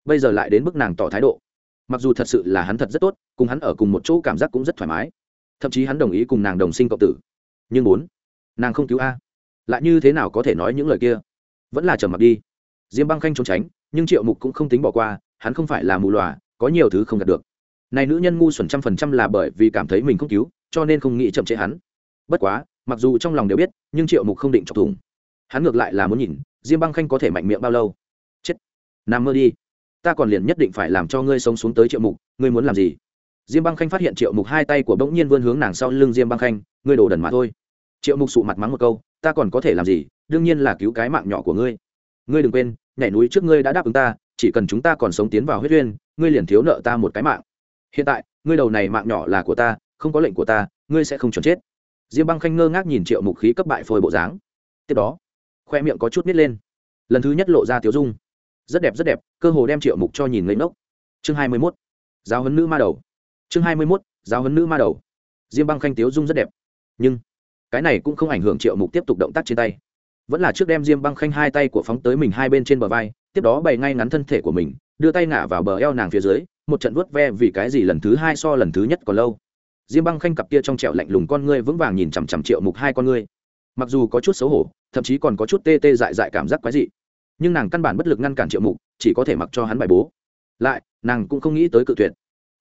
Bây giờ lại đến mức nàng tỏ thái độ. Mặc dù thật sự là hắn thật rất tốt, cùng hắn ở cùng một chỗ cảm giác cũng rất thoải mái. Thậm chí hắn đồng ý cùng nàng đồng sinh cộng tử. Nhưng bốn nàng không cứu a. Lại như thế nào có thể nói những lời kia? Vẫn là trầm mặc đi. Diêm băng khanh trốn tránh, nhưng triệu mục cũng không tính bỏ qua, hắn không phải là mù lòa, có nhiều thứ không đạt được này nữ nhân ngu xuẩn trăm phần trăm là bởi vì cảm thấy mình không cứu, cho nên không nghĩ chậm trễ hắn. Bất quá, mặc dù trong lòng đều biết, nhưng triệu mục không định chọc thủng. Hắn ngược lại là muốn nhìn, diêm băng khanh có thể mạnh miệng bao lâu. Chết. Nằm mơ đi. Ta còn liền nhất định phải làm cho ngươi sống xuống tới triệu mục, ngươi muốn làm gì? Diêm băng khanh phát hiện triệu mục hai tay của bỗng nhiên vươn hướng nàng sau lưng diêm băng khanh, ngươi đổ đần mà thôi. Triệu mục sụ mặt mắng một câu, ta còn có thể làm gì? Đương nhiên là cứu cái mạng nhỏ của ngươi. Ngươi đừng quên, nhảy núi trước ngươi đã đáp ứng ta, chỉ cần chúng ta còn sống tiến vào huyết uyên, ngươi liền thiếu nợ ta một cái mạng hiện tại, ngươi đầu này mạng nhỏ là của ta, không có lệnh của ta, ngươi sẽ không chuẩn chết. Diêm băng khanh ngơ ngác nhìn triệu mục khí cấp bại phôi bộ dáng. Tiếp đó, khoe miệng có chút nít lên. Lần thứ nhất lộ ra tiếu dung. Rất đẹp rất đẹp, cơ hồ đem triệu mục cho nhìn lấy nốc. chương hai mươi mốt, giáo huấn nữ ma đầu. Chương hai mươi mốt, giáo huấn nữ ma đầu. Diêm băng khanh, tiếu dung rất đẹp. Nhưng, cái này cũng không ảnh hưởng triệu mục tiếp tục động tác trên tay. Vẫn là trước đem diêm băng khanh hai tay của phóng tới mình hai bên trên bờ vai, tiếp đó bày ngay ngắn thân thể của mình, đưa tay ngả vào bờ eo nàng phía dưới một trận vuốt ve vì cái gì lần thứ hai so lần thứ nhất còn lâu. Diêm băng khanh cặp kia trong trẹo lạnh lùng con ngươi vững vàng nhìn chằm chằm triệu mục hai con ngươi. Mặc dù có chút xấu hổ thậm chí còn có chút tê tê dại dại cảm giác quái dị nhưng nàng căn bản bất lực ngăn cản triệu mục chỉ có thể mặc cho hắn bài bố. Lại nàng cũng không nghĩ tới cự tuyệt.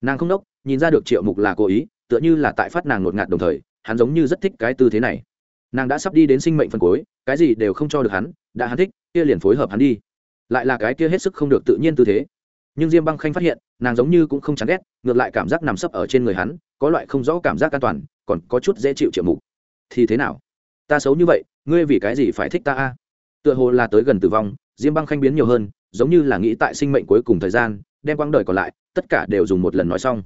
Nàng không đốc nhìn ra được triệu mục là cố ý tựa như là tại phát nàng ngột ngạt đồng thời hắn giống như rất thích cái tư thế này. Nàng đã sắp đi đến sinh mệnh phân cối, cái gì đều không cho được hắn đã hắn thích kia liền phối hợp hắn đi. Lại là cái kia hết sức không được tự nhiên tư thế nhưng diêm băng khanh phát hiện, nàng giống như cũng không chán ghét, ngược lại cảm giác nằm sấp ở trên người hắn, có loại không rõ cảm giác an toàn, còn có chút dễ chịu triệu mục. Thì thế nào? Ta xấu như vậy, ngươi vì cái gì phải thích ta a? Tựa hồ là tới gần tử vong, diêm băng khanh biến nhiều hơn, giống như là nghĩ tại sinh mệnh cuối cùng thời gian, đem quãng đời còn lại, tất cả đều dùng một lần nói xong.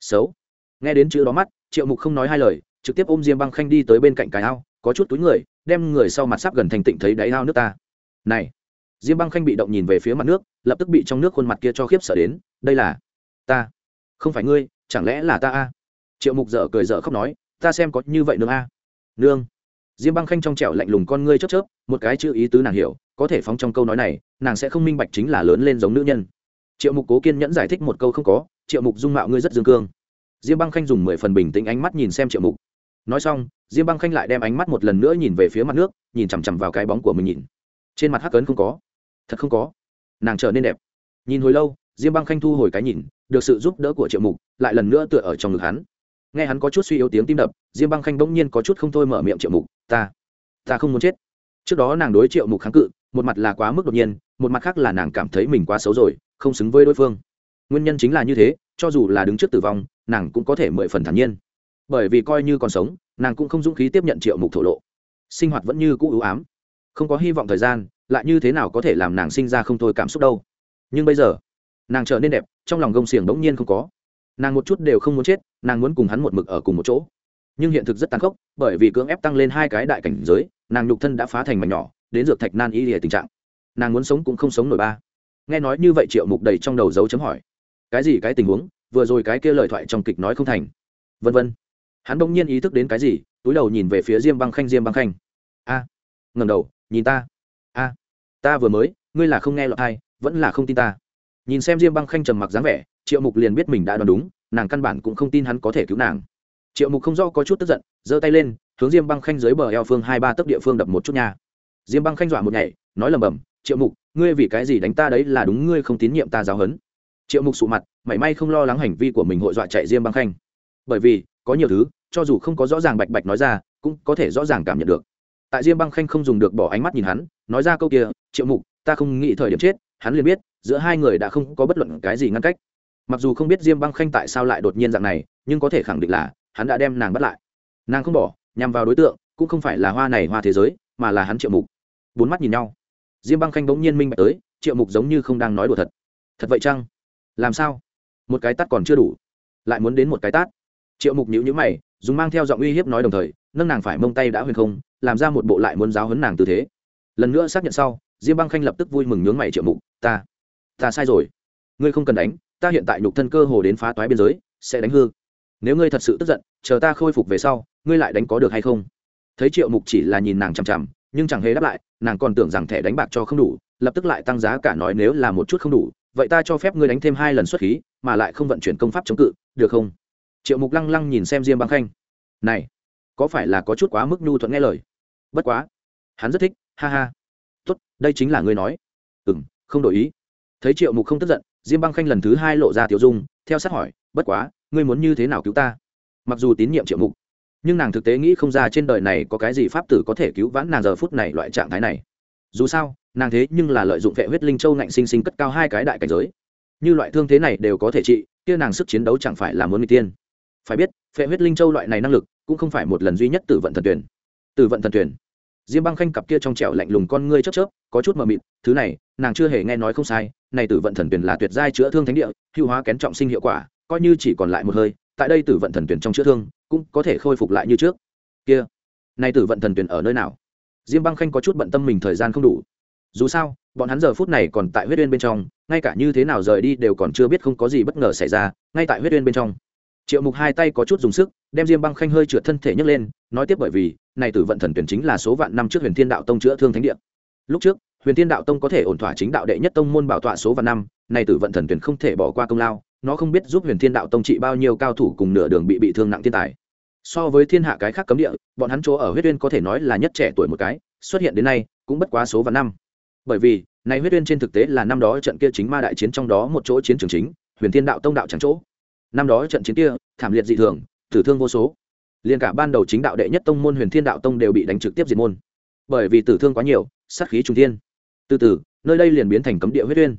Xấu. Nghe đến chữ đó mắt, triệu mục không nói hai lời, trực tiếp ôm diêm băng khanh đi tới bên cạnh cái ao, có chút túi người, đem người sau mặt sắp gần thành tịnh thấy đáy ao nước ta. Này diêm băng khanh bị động nhìn về phía mặt nước, lập tức bị trong nước khuôn mặt kia cho khiếp sợ đến, đây là ta, không phải ngươi, chẳng lẽ là ta a? Triệu mục dở cười dở khóc nói, ta xem có như vậy nương a. Nương. Diêm băng khanh trong trẻo lạnh lùng con ngươi chớp chớp, một cái chữ ý tứ nàng hiểu, có thể phóng trong câu nói này, nàng sẽ không minh bạch chính là lớn lên giống nữ nhân. Triệu mục cố kiên nhẫn giải thích một câu không có, triệu mục dung mạo ngươi rất dương cương. Diêm băng khanh dùng mười phần bình tĩnh ánh mắt nhìn xem triệu mục. Nói xong, diêm băng khanh lại đem ánh mắt một lần nữa nhìn về phía mặt nước, nhìn chằm chằm vào cái bóng của mình nhìn. Trên mặt hắc cấn không có thật không có. Nàng trở nên đẹp. Nhìn hồi lâu, diêm băng khanh thu hồi cái nhìn, được sự giúp đỡ của triệu mục, lại lần nữa tựa ở trong ngực hắn. Nghe hắn có chút suy yếu tiếng tim đập, diêm băng khanh bỗng nhiên có chút không thôi mở miệng triệu mục, ta ta không muốn chết. Trước đó nàng đối triệu mục kháng cự, một mặt là quá mức đột nhiên, một mặt khác là nàng cảm thấy mình quá xấu rồi, không xứng với đối phương. Nguyên nhân chính là như thế, cho dù là đứng trước tử vong, nàng cũng có thể mười phần thản nhiên. Bởi vì coi như còn sống, nàng cũng không dũng khí tiếp nhận triệu mục thổ lộ. Sinh hoạt vẫn như cũ ưu ám. Không có hy vọng thời gian lại như thế nào có thể làm nàng sinh ra không thôi cảm xúc đâu. Nhưng bây giờ nàng trở nên đẹp trong lòng gông xiềng bỗng nhiên không có. Nàng một chút đều không muốn chết nàng muốn cùng hắn một mực ở cùng một chỗ. Nhưng hiện thực rất tàn khốc bởi vì cưỡng ép tăng lên hai cái đại cảnh giới nàng nhục thân đã phá thành mảnh nhỏ đến dược thạch nan y lìa tình trạng. Nàng muốn sống cũng không sống nổi ba. Nghe nói như vậy triệu mục đầy trong đầu dấu chấm hỏi. Cái gì cái tình huống? Vừa rồi cái kia lời thoại trong kịch nói không thành. Vân vân. Hắn bỗng nhiên ý thức đến cái gì túi đầu nhìn về phía diêm băng khanh diêm băng khanh. A à, ngầm đầu nhìn ta a ta vừa mới, ngươi là không nghe lọt hay vẫn là không tin ta. Nhìn xem diêm băng khanh trầm mặc dáng vẻ, triệu mục liền biết mình đã đoán đúng, nàng căn bản cũng không tin hắn có thể cứu nàng. Triệu mục không do có chút tức giận, giơ tay lên, hướng diêm băng khanh dưới bờ eo phương hai ba tấc địa phương đập một chút nha. Diêm băng khanh dọa một nhảy, nói lầm bầm, triệu mục, ngươi vì cái gì đánh ta đấy là đúng ngươi không tín nhiệm ta giáo hấn triệu mục sụ mặt, mảy may không lo lắng hành vi của mình hội dọa chạy diêm băng khanh. Bởi vì, có nhiều thứ, cho dù không có rõ ràng bạch bạch nói ra, cũng có thể rõ ràng cảm nhận được tại diêm băng khanh không dùng được bỏ ánh mắt nhìn hắn, nói ra câu kia, triệu mục, ta không nghĩ thời điểm chết, hắn liền biết, giữa hai người đã không có bất luận cái gì ngăn cách. Mặc dù không biết diêm băng khanh tại sao lại đột nhiên dạng này, nhưng có thể khẳng định là, hắn đã đem nàng bắt lại. Nàng không bỏ, nhằm vào đối tượng, cũng không phải là hoa này hoa thế giới, mà là hắn triệu mục. Bốn mắt nhìn nhau. Diêm băng khanh bỗng nhiên minh bạch tới, triệu mục giống như không đang nói đùa thật. Thật vậy chăng? Làm sao? Một cái tát còn chưa đủ. Lại muốn đến một cái tát. Triệu mục nhữ nhữ mày, dùng mang theo giọng uy hiếp nói đồng thời, nâng nàng phải mông tay đã huyền không làm ra một bộ lại muốn giáo hấn nàng tư thế. Lần nữa xác nhận sau, diêm băng khanh lập tức vui mừng nhướng mày triệu mục, ta ta sai rồi. Ngươi không cần đánh, ta hiện tại nhục thân cơ hồ đến phá toái biên giới, sẽ đánh hư. Nếu ngươi thật sự tức giận, chờ ta khôi phục về sau, ngươi lại đánh có được hay không? Thấy triệu mục chỉ là nhìn nàng chằm chằm, nhưng chẳng hề đáp lại, nàng còn tưởng rằng thẻ đánh bạc cho không đủ, lập tức lại tăng giá cả nói nếu là một chút không đủ, vậy ta cho phép ngươi đánh thêm hai lần xuất khí, mà lại không vận chuyển công pháp chống cự, được không? Triệu mục lăng lăng nhìn xem diêm băng khanh, này, có phải là có chút quá mức nhu thuận nghe lời? Bất quá. Hắn rất thích, ha ha. Tốt, đây chính là ngươi nói. Ừ m không đổi ý. Thấy triệu mục không tức giận, diêm băng khanh lần thứ hai lộ ra tiểu dung, theo sát hỏi, bất quá, ngươi muốn như thế nào cứu ta? Mặc dù tín nhiệm triệu mục, nhưng nàng thực tế nghĩ không ra trên đời này có cái gì pháp tử có thể cứu vãn nàng giờ phút này loại trạng thái này. Dù sao, nàng thế nhưng là lợi dụng vệ huyết linh châu ngạnh sinh sinh cất cao hai cái đại cảnh giới. Như loại thương thế này đều có thể trị, kia nàng sức chiến đấu chẳng phải là muốn người tiên. Phải biết phệ huyết linh châu loại này năng lực cũng không phải một lần duy nhất từ vận thần tuyển từ vận thần tuyển diêm băng khanh cặp kia trong trẻo lạnh lùng con ngươi chớp chớp, có chút mờ mịt, thứ này, nàng chưa hề nghe nói không sai, này tử vận thần tuyển là tuyệt giai chữa thương thánh địa, hưu hóa kén trọng sinh hiệu quả, coi như chỉ còn lại một hơi, tại đây tử vận thần tuyển trong chữa thương, cũng có thể khôi phục lại như trước. Kia, này tử vận thần tuyển ở nơi nào? Diêm băng khanh có chút bận tâm mình thời gian không đủ. Dù sao, bọn hắn giờ phút này còn tại huyết uyên bên trong, ngay cả như thế nào rời đi đều còn chưa biết không có gì bất ngờ xảy ra, ngay tại huyết uyên bên trong. Triệu mục hai tay có chút dùng sức, đem diêm băng khanh hơi trượt thân thể nhấc lên nói tiếp bởi vì, này tử vận thần tuyển chính là số vạn năm trước huyền thiên đạo tông chữa thương thánh địa. Lúc trước, huyền thiên đạo tông có thể ổn thỏa chính đạo đệ nhất tông môn bảo tọa số vạn năm, này tử vận thần tuyển không thể bỏ qua công lao, nó không biết giúp huyền thiên đạo tông trị bao nhiêu cao thủ cùng nửa đường bị bị thương nặng thiên tài. So với thiên hạ cái khác cấm địa, bọn hắn chỗ ở huyết uyên có thể nói là nhất trẻ tuổi một cái, xuất hiện đến nay, cũng bất quá số vạn năm. Bởi vì, này huyết uyên trên thực tế là năm đó trận kia chính ma đại chiến trong đó một chỗ chiến trường chính, huyền thiên đạo tông đạo chẳng chỗ. Năm đó trận chiến kia, thảm liệt dị thường, tử thương vô số liền cả ban đầu chính đạo đệ nhất tông môn huyền thiên đạo tông đều bị đánh trực tiếp diệt môn. Bởi vì tử thương quá nhiều, sát khí trung thiên. Từ từ, nơi đây liền biến thành cấm địa huyết uyên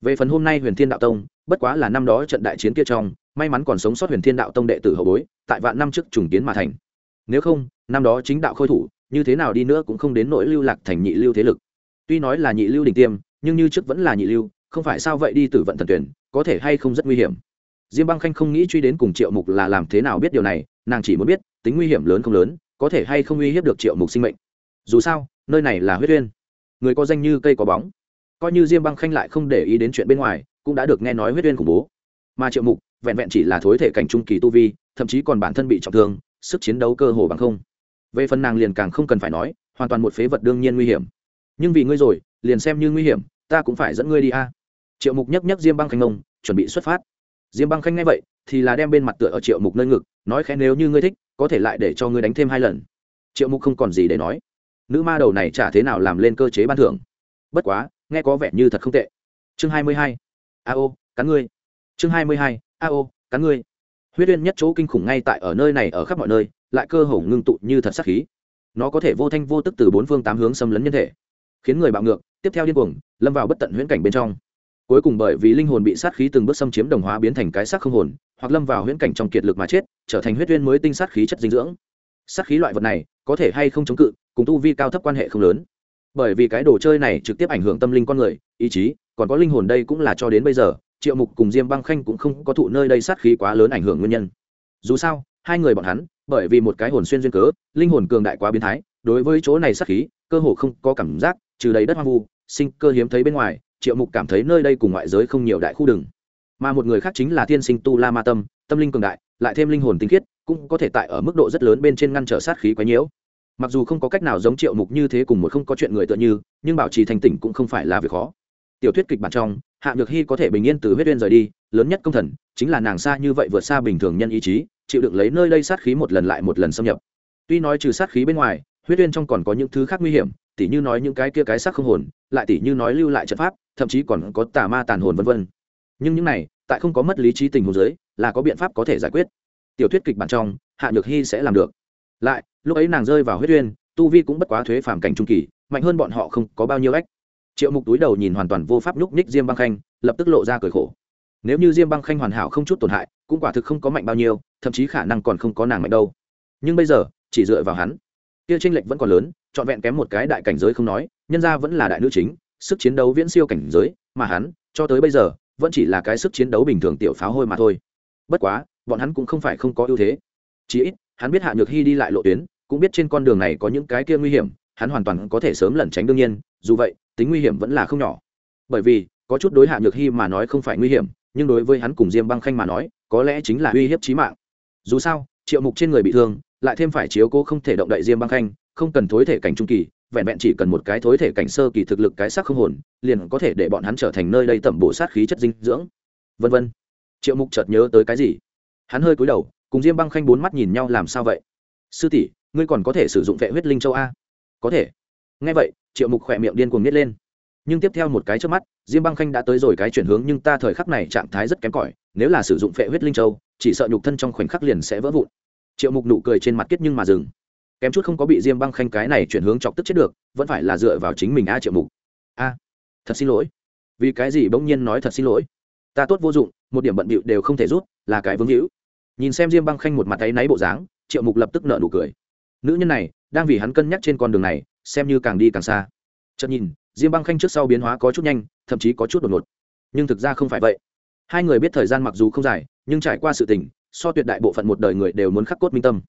về phần hôm nay huyền thiên đạo tông, bất quá là năm đó trận đại chiến kia trong, may mắn còn sống sót huyền thiên đạo tông đệ tử hậu bối, tại vạn năm trước trùng kiến mà thành. Nếu không, năm đó chính đạo khôi thủ, như thế nào đi nữa cũng không đến nỗi lưu lạc thành nhị lưu thế lực. Tuy nói là nhị lưu đỉnh tiêm, nhưng như trước vẫn là nhị lưu, không phải sao vậy đi tử vận thần tuyển, có thể hay không rất nguy hiểm diêm băng khanh không nghĩ truy đến cùng triệu mục là làm thế nào biết điều này, nàng chỉ muốn biết, tính nguy hiểm lớn không lớn, có thể hay không uy hiếp được triệu mục sinh mệnh. Dù sao, nơi này là huyết uyên. Người có danh như cây có bóng. Coi như diêm băng khanh lại không để ý đến chuyện bên ngoài, cũng đã được nghe nói huyết uyên khủng bố. Mà triệu mục, vẹn vẹn chỉ là thối thể cảnh trung kỳ tu vi, thậm chí còn bản thân bị trọng thương, sức chiến đấu cơ hồ bằng không. Về phần nàng liền càng không cần phải nói, hoàn toàn một phế vật đương nhiên nguy hiểm. Nhưng vì ngươi rồi, liền xem như nguy hiểm, ta cũng phải dẫn ngươi đi a. Triệu mục nhấc nhấc diêm băng khanh ông chuẩn bị xuất phát diêm băng khanh nghe vậy, thì là đem bên mặt tựa ở triệu mục nơi ngực, nói khẽ, nếu như ngươi thích, có thể lại để cho ngươi đánh thêm hai lần. Triệu mục không còn gì để nói. Nữ ma đầu này chả thế nào làm lên cơ chế ban thưởng. Bất quá, nghe có vẻ như thật không tệ. Chương hai mươi hai. A ô, cắn ngươi. Chương hai mươi hai. A ô, cắn ngươi. Huyết uyên nhất chỗ kinh khủng ngay tại ở nơi này ở khắp mọi nơi, lại cơ hồ ngưng tụ như thật sắc khí. Nó có thể vô thanh vô tức từ bốn phương tám hướng xâm lấn nhân thể, khiến người bạo ngược, tiếp theo điên cuồng, lâm vào bất tận huyễn cảnh bên trong cuối cùng bởi vì linh hồn bị sát khí từng bước xâm chiếm đồng hóa biến thành cái xác không hồn, hoặc lâm vào huyễn cảnh trong kiệt lực mà chết, trở thành huyết uyên mới tinh sát khí chất dinh dưỡng. Sát khí loại vật này, có thể hay không chống cự, cùng tu vi cao thấp quan hệ không lớn. Bởi vì cái đồ chơi này trực tiếp ảnh hưởng tâm linh con người, ý chí, còn có linh hồn đây cũng là cho đến bây giờ, triệu mục cùng diêm băng khanh cũng không có thụ nơi đây sát khí quá lớn ảnh hưởng nguyên nhân. Dù sao, hai người bọn hắn, bởi vì một cái hồn xuyên duyên cớ, linh hồn cường đại quá biến thái, đối với chỗ này sát khí, cơ hồ không có cảm giác, trừ đầy đất hoang vu, sinh cơ hiếm thấy bên ngoài triệu mục cảm thấy nơi đây cùng ngoại giới không nhiều đại khu đừng. Mà một người khác chính là thiên sinh tu la ma tâm tâm linh cường đại, lại thêm linh hồn tinh khiết, cũng có thể tại ở mức độ rất lớn bên trên ngăn trở sát khí quá nhiễu. Mặc dù không có cách nào giống triệu mục như thế cùng một không có chuyện người tựa như, nhưng bảo trì thành tỉnh cũng không phải là việc khó. Tiểu thuyết kịch bản trong, hạ nhược hy có thể bình yên từ huyết uyên rời đi, lớn nhất công thần chính là nàng xa như vậy vượt xa bình thường nhân ý chí, chịu đựng lấy nơi đây sát khí một lần lại một lần xâm nhập. Tuy nói trừ sát khí bên ngoài, huyết uyên trong còn có những thứ khác nguy hiểm, tỉ như nói những cái kia cái xác không hồn, lại tỉ như nói lưu lại trận pháp thậm chí còn có tà ma tàn hồn vân vân. Nhưng những này, tại không có mất lý trí tình huống dưới, là có biện pháp có thể giải quyết. Tiểu thuyết kịch bản trong, hạ nhược hy sẽ làm được. Lại, lúc ấy nàng rơi vào huyết uyên, tu vi cũng bất quá thuế phàm cảnh trung kỳ, mạnh hơn bọn họ không có bao nhiêu ách. Triệu mục túi đầu nhìn hoàn toàn vô pháp nhúc nhích diêm băng khanh, lập tức lộ ra cười khổ. Nếu như diêm băng khanh hoàn hảo không chút tổn hại, cũng quả thực không có mạnh bao nhiêu, thậm chí khả năng còn không có nàng mạnh đâu. Nhưng bây giờ, chỉ dựa vào hắn. Kia chênh lệch vẫn còn lớn, trọn vẹn kém một cái đại cảnh giới không nói, nhân ra vẫn là đại nữ chính sức chiến đấu viễn siêu cảnh giới, mà hắn, cho tới bây giờ, vẫn chỉ là cái sức chiến đấu bình thường tiểu pháo hôi mà thôi. Bất quá, bọn hắn cũng không phải không có ưu thế. Chí ít, hắn biết hạ nhược hy đi lại lộ tuyến, cũng biết trên con đường này có những cái kia nguy hiểm, hắn hoàn toàn có thể sớm lẩn tránh đương nhiên, dù vậy, tính nguy hiểm vẫn là không nhỏ. Bởi vì, có chút đối hạ nhược hy mà nói không phải nguy hiểm, nhưng đối với hắn cùng diêm băng khanh mà nói, có lẽ chính là uy hiếp trí mạng. Dù sao, triệu mục trên người bị thương, lại thêm phải chiếu cố không thể động đậy diêm băng khanh, không cần thối thể cảnh trung kỳ vẹn vẹn chỉ cần một cái thối thể cảnh sơ kỳ thực lực cái sắc không hồn, liền có thể để bọn hắn trở thành nơi đây tẩm bổ sát khí chất dinh dưỡng. Vân vân. Triệu mục chợt nhớ tới cái gì? Hắn hơi cúi đầu, cùng diêm băng khanh bốn mắt nhìn nhau làm sao vậy? Sư tỷ, ngươi còn có thể sử dụng vệ huyết linh châu a? Có thể. Ngay vậy, triệu mục khỏe miệng điên cuồng nhét lên. Nhưng tiếp theo một cái trước mắt, diêm băng khanh đã tới rồi cái chuyển hướng nhưng ta thời khắc này trạng thái rất kém cỏi, nếu là sử dụng phệ huyết linh châu, chỉ sợ nhục thân trong khoảnh khắc liền sẽ vỡ vụn. Triệu mục nụ cười trên mặt kết nhưng mà dừng kém chút không có bị diêm băng khanh cái này chuyển hướng chọc tức chết được, vẫn phải là dựa vào chính mình a triệu mục. A, thật xin lỗi. Vì cái gì bỗng nhiên nói thật xin lỗi? Ta tốt vô dụng, một điểm bận bịu đều không thể rút, là cái vương hữu. Nhìn xem diêm băng khanh một mặt tay náy bộ dáng, triệu mục lập tức nợ nụ cười. Nữ nhân này, đang vì hắn cân nhắc trên con đường này, xem như càng đi càng xa. Chợt nhìn, diêm băng khanh trước sau biến hóa có chút nhanh, thậm chí có chút đột ngột. Nhưng thực ra không phải vậy. Hai người biết thời gian mặc dù không dài, nhưng trải qua sự tình, so tuyệt đại bộ phận một đời người đều muốn khắc cốt minh tâm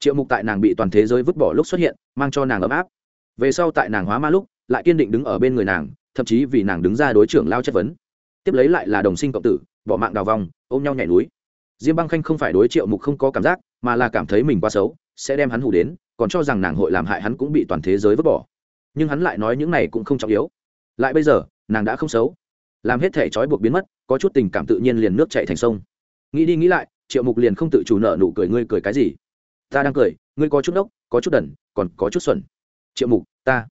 triệu mục tại nàng bị toàn thế giới vứt bỏ lúc xuất hiện, mang cho nàng ấm áp. Về sau tại nàng hóa ma lúc, lại kiên định đứng ở bên người nàng, thậm chí vì nàng đứng ra đối trưởng lao chất vấn. Tiếp lấy lại là đồng sinh cộng tử, bỏ mạng đào vòng, ôm nhau nhảy núi. Diêm băng khanh không phải đối triệu mục không có cảm giác, mà là cảm thấy mình quá xấu, sẽ đem hắn hủ đến, còn cho rằng nàng hội làm hại hắn cũng bị toàn thế giới vứt bỏ. Nhưng hắn lại nói những này cũng không trọng yếu. Lại bây giờ, nàng đã không xấu. Làm hết thể trói buộc biến mất, có chút tình cảm tự nhiên liền nước chạy thành sông. Nghĩ đi nghĩ lại, triệu mục liền không tự chủ nợ nụ cười, ngươi cười cái gì? Ta đang cười, ngươi có chút đốc, có chút đần, còn có chút xuẩn. Triệu mục, ta.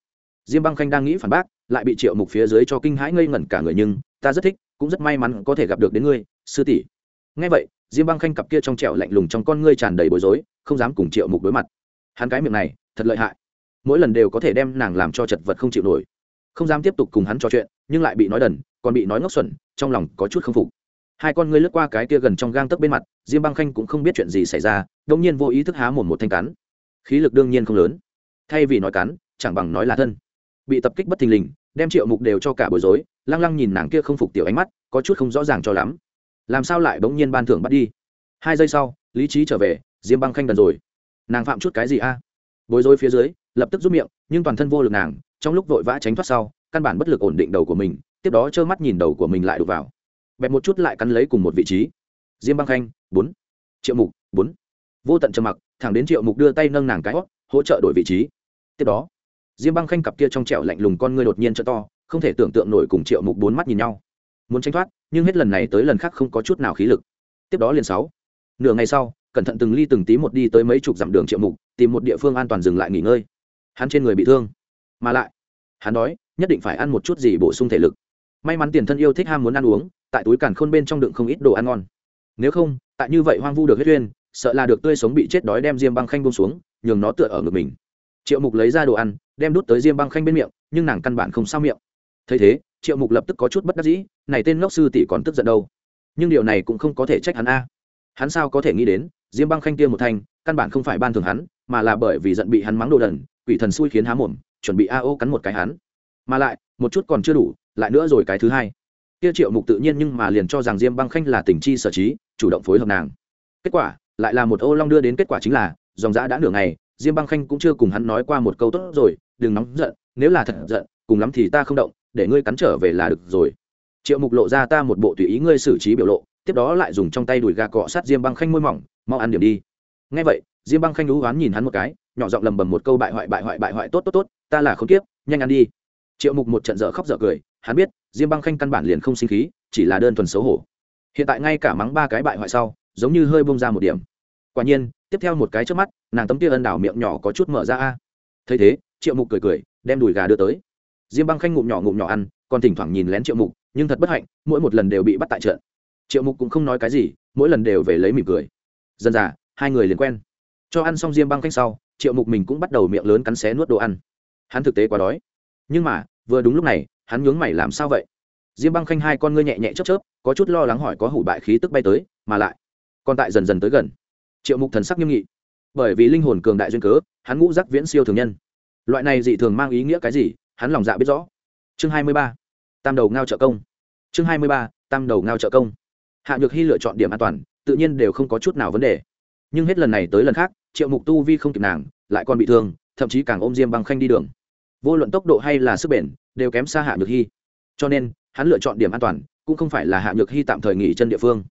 Diêm băng khanh đang nghĩ phản bác, lại bị triệu mục phía dưới cho kinh hãi ngây ngẩn cả người nhưng, ta rất thích, cũng rất may mắn có thể gặp được đến ngươi, sư tỷ. Ngay vậy, diêm băng khanh cặp kia trong trẻo lạnh lùng trong con ngươi tràn đầy bối rối, không dám cùng triệu mục đối mặt. Hắn cái miệng này, thật lợi hại. Mỗi lần đều có thể đem nàng làm cho chật vật không chịu nổi. Không dám tiếp tục cùng hắn trò chuyện, nhưng lại bị nói đần, còn bị nói ngốc xuẩn, trong lòng có chút k phục. Hai con ngươi lướt qua cái kia gần trong gang tấc bên mặt, diêm băng khanh cũng không biết chuyện gì xảy ra đông nhiên vô ý thức há mồm một thanh cắn. Khí lực đương nhiên không lớn. Thay vì nói cắn, chẳng bằng nói là thân. Bị tập kích bất thình lình, đem triệu mục đều cho cả bối rối, lăng lăng nhìn nàng kia không phục tiểu ánh mắt, có chút không rõ ràng cho lắm. Làm sao lại bỗng nhiên ban thưởng bắt đi? Hai giây sau, lý trí trở về, diêm băng khanh gần rồi. Nàng phạm chút cái gì a? Bối rối phía dưới, lập tức rút miệng, nhưng toàn thân vô lực nàng, trong lúc vội vã tránh thoát sau, căn bản bất lực ổn định đầu của mình, tiếp đó trơ mắt nhìn đầu của mình lại đục vào. Bẹp một chút lại cắn lấy cùng một vị trí. Diêm băng khanh, bốn. Triệu mục, bốn vô tận trầm mặc, thẳng đến triệu mục đưa tay nâng nàng cái hót, hỗ trợ đổi vị trí. Tiếp đó, diêm băng khanh cặp kia trong trẻo lạnh lùng con ngươi đột nhiên t to, không thể tưởng tượng nổi cùng triệu mục bốn mắt nhìn nhau. Muốn tranh thoát, nhưng hết lần này tới lần khác không có chút nào khí lực. Tiếp đó liền sáu. Nửa ngày sau, cẩn thận từng ly từng tí một đi tới mấy chục dặm đường triệu mục, tìm một địa phương an toàn dừng lại nghỉ ngơi. Hắn trên người bị thương. Mà lại, hắn đói, nhất định phải ăn một chút gì bổ sung thể lực. May mắn tiền thân yêu thích ham muốn ăn uống, tại túi càn khôn bên trong đựng không ít đồ ăn ngon. Nếu không, tại như vậy hoang vu được huyết uyên sợ là được tươi sống bị chết đói đem diêm băng khanh bông xuống, nhường nó tựa ở ngực mình. Triệu mục lấy ra đồ ăn, đem đút tới diêm băng khanh bên miệng, nhưng nàng căn bản không sao miệng. Thấy thế, triệu mục lập tức có chút bất đắc dĩ, này tên ngốc sư tỷ còn tức giận đâu. Nhưng điều này cũng không có thể trách hắn a. Hắn sao có thể nghĩ đến, diêm băng khanh kia một thanh, căn bản không phải ban thường hắn, mà là bởi vì giận bị hắn mắng đồ đần, quỷ thần xui khiến há mồm, chuẩn bị a ô cắn một cái hắn. Mà lại, một chút còn chưa đủ, lại nữa rồi cái thứ hai. Kia triệu mục tự nhiên nhưng mà liền cho rằng diêm băng khanh là tình chi sở trí, chủ động phối hợp nàng. Kết quả lại là một ô long đưa đến kết quả chính là, dòng giã đã nửa ngày, diêm băng khanh cũng chưa cùng hắn nói qua một câu tốt rồi, đừng nóng giận, nếu là thật giận, cùng lắm thì ta không động, để ngươi cắn trở về là được rồi. Triệu mục lộ ra ta một bộ tùy ý ngươi xử trí biểu lộ, tiếp đó lại dùng trong tay đùi gà cọ sát diêm băng khanh môi mỏng, mau ăn điểm đi. Ngay vậy, diêm băng khanh lũ oán nhìn hắn một cái, nhỏ giọng lầm bầm một câu bại hoại bại hoại bại hoại tốt tốt tốt, ta là không tiếp nhanh ăn đi. Triệu mục một trận dở khóc dở cười, hắn biết, diêm băng khanh căn bản liền không sinh khí, chỉ là đơn thuần xấu hổ. Hiện tại ngay cả mắng ba cái bại hoại sau giống như hơi bông ra một điểm. Quả nhiên, tiếp theo một cái trước mắt, nàng tấm kia ân đảo miệng nhỏ có chút mở ra a. Thấy thế, triệu mục cười cười, đem đùi gà đưa tới. Diêm băng khanh ngụm nhỏ ngụm nhỏ ăn, còn thỉnh thoảng nhìn lén triệu mục, nhưng thật bất hạnh, mỗi một lần đều bị bắt tại trận. Triệu mục cũng không nói cái gì, mỗi lần đều về lấy mỉm cười. Dần dà, hai người liền quen. Cho ăn xong diêm băng khanh sau, triệu mục mình cũng bắt đầu miệng lớn cắn xé nuốt đồ ăn. Hắn thực tế quá đói. Nhưng mà, vừa đúng lúc này, hắn nhướng mày làm sao vậy? Diêm băng khanh hai con ngươi nhẹ nhẹ chớp chớp, có chút lo lắng hỏi có hủ bại khí tức bay tới, mà lại còn tại dần dần tới gần. Triệu mục thần sắc nghiêm nghị. Bởi vì linh hồn cường đại duyên cớ, hắn ngũ giác viễn siêu thường nhân. Loại này dị thường mang ý nghĩa cái gì, hắn lòng dạ biết rõ. Chương hai mươi ba, tam đầu ngao trợ công. Chương hai mươi ba, tam đầu ngao trợ công. Hạ nhược hy lựa chọn điểm an toàn, tự nhiên đều không có chút nào vấn đề. Nhưng hết lần này tới lần khác, triệu mục tu vi không kịp nàng, lại còn bị thương, thậm chí càng ôm diêm băng khanh đi đường. Vô luận tốc độ hay là sức bền, đều kém xa hạ nhược hy cho nên, hắn lựa chọn điểm an toàn, cũng không phải là hạ nhược hy tạm thời nghỉ chân địa phương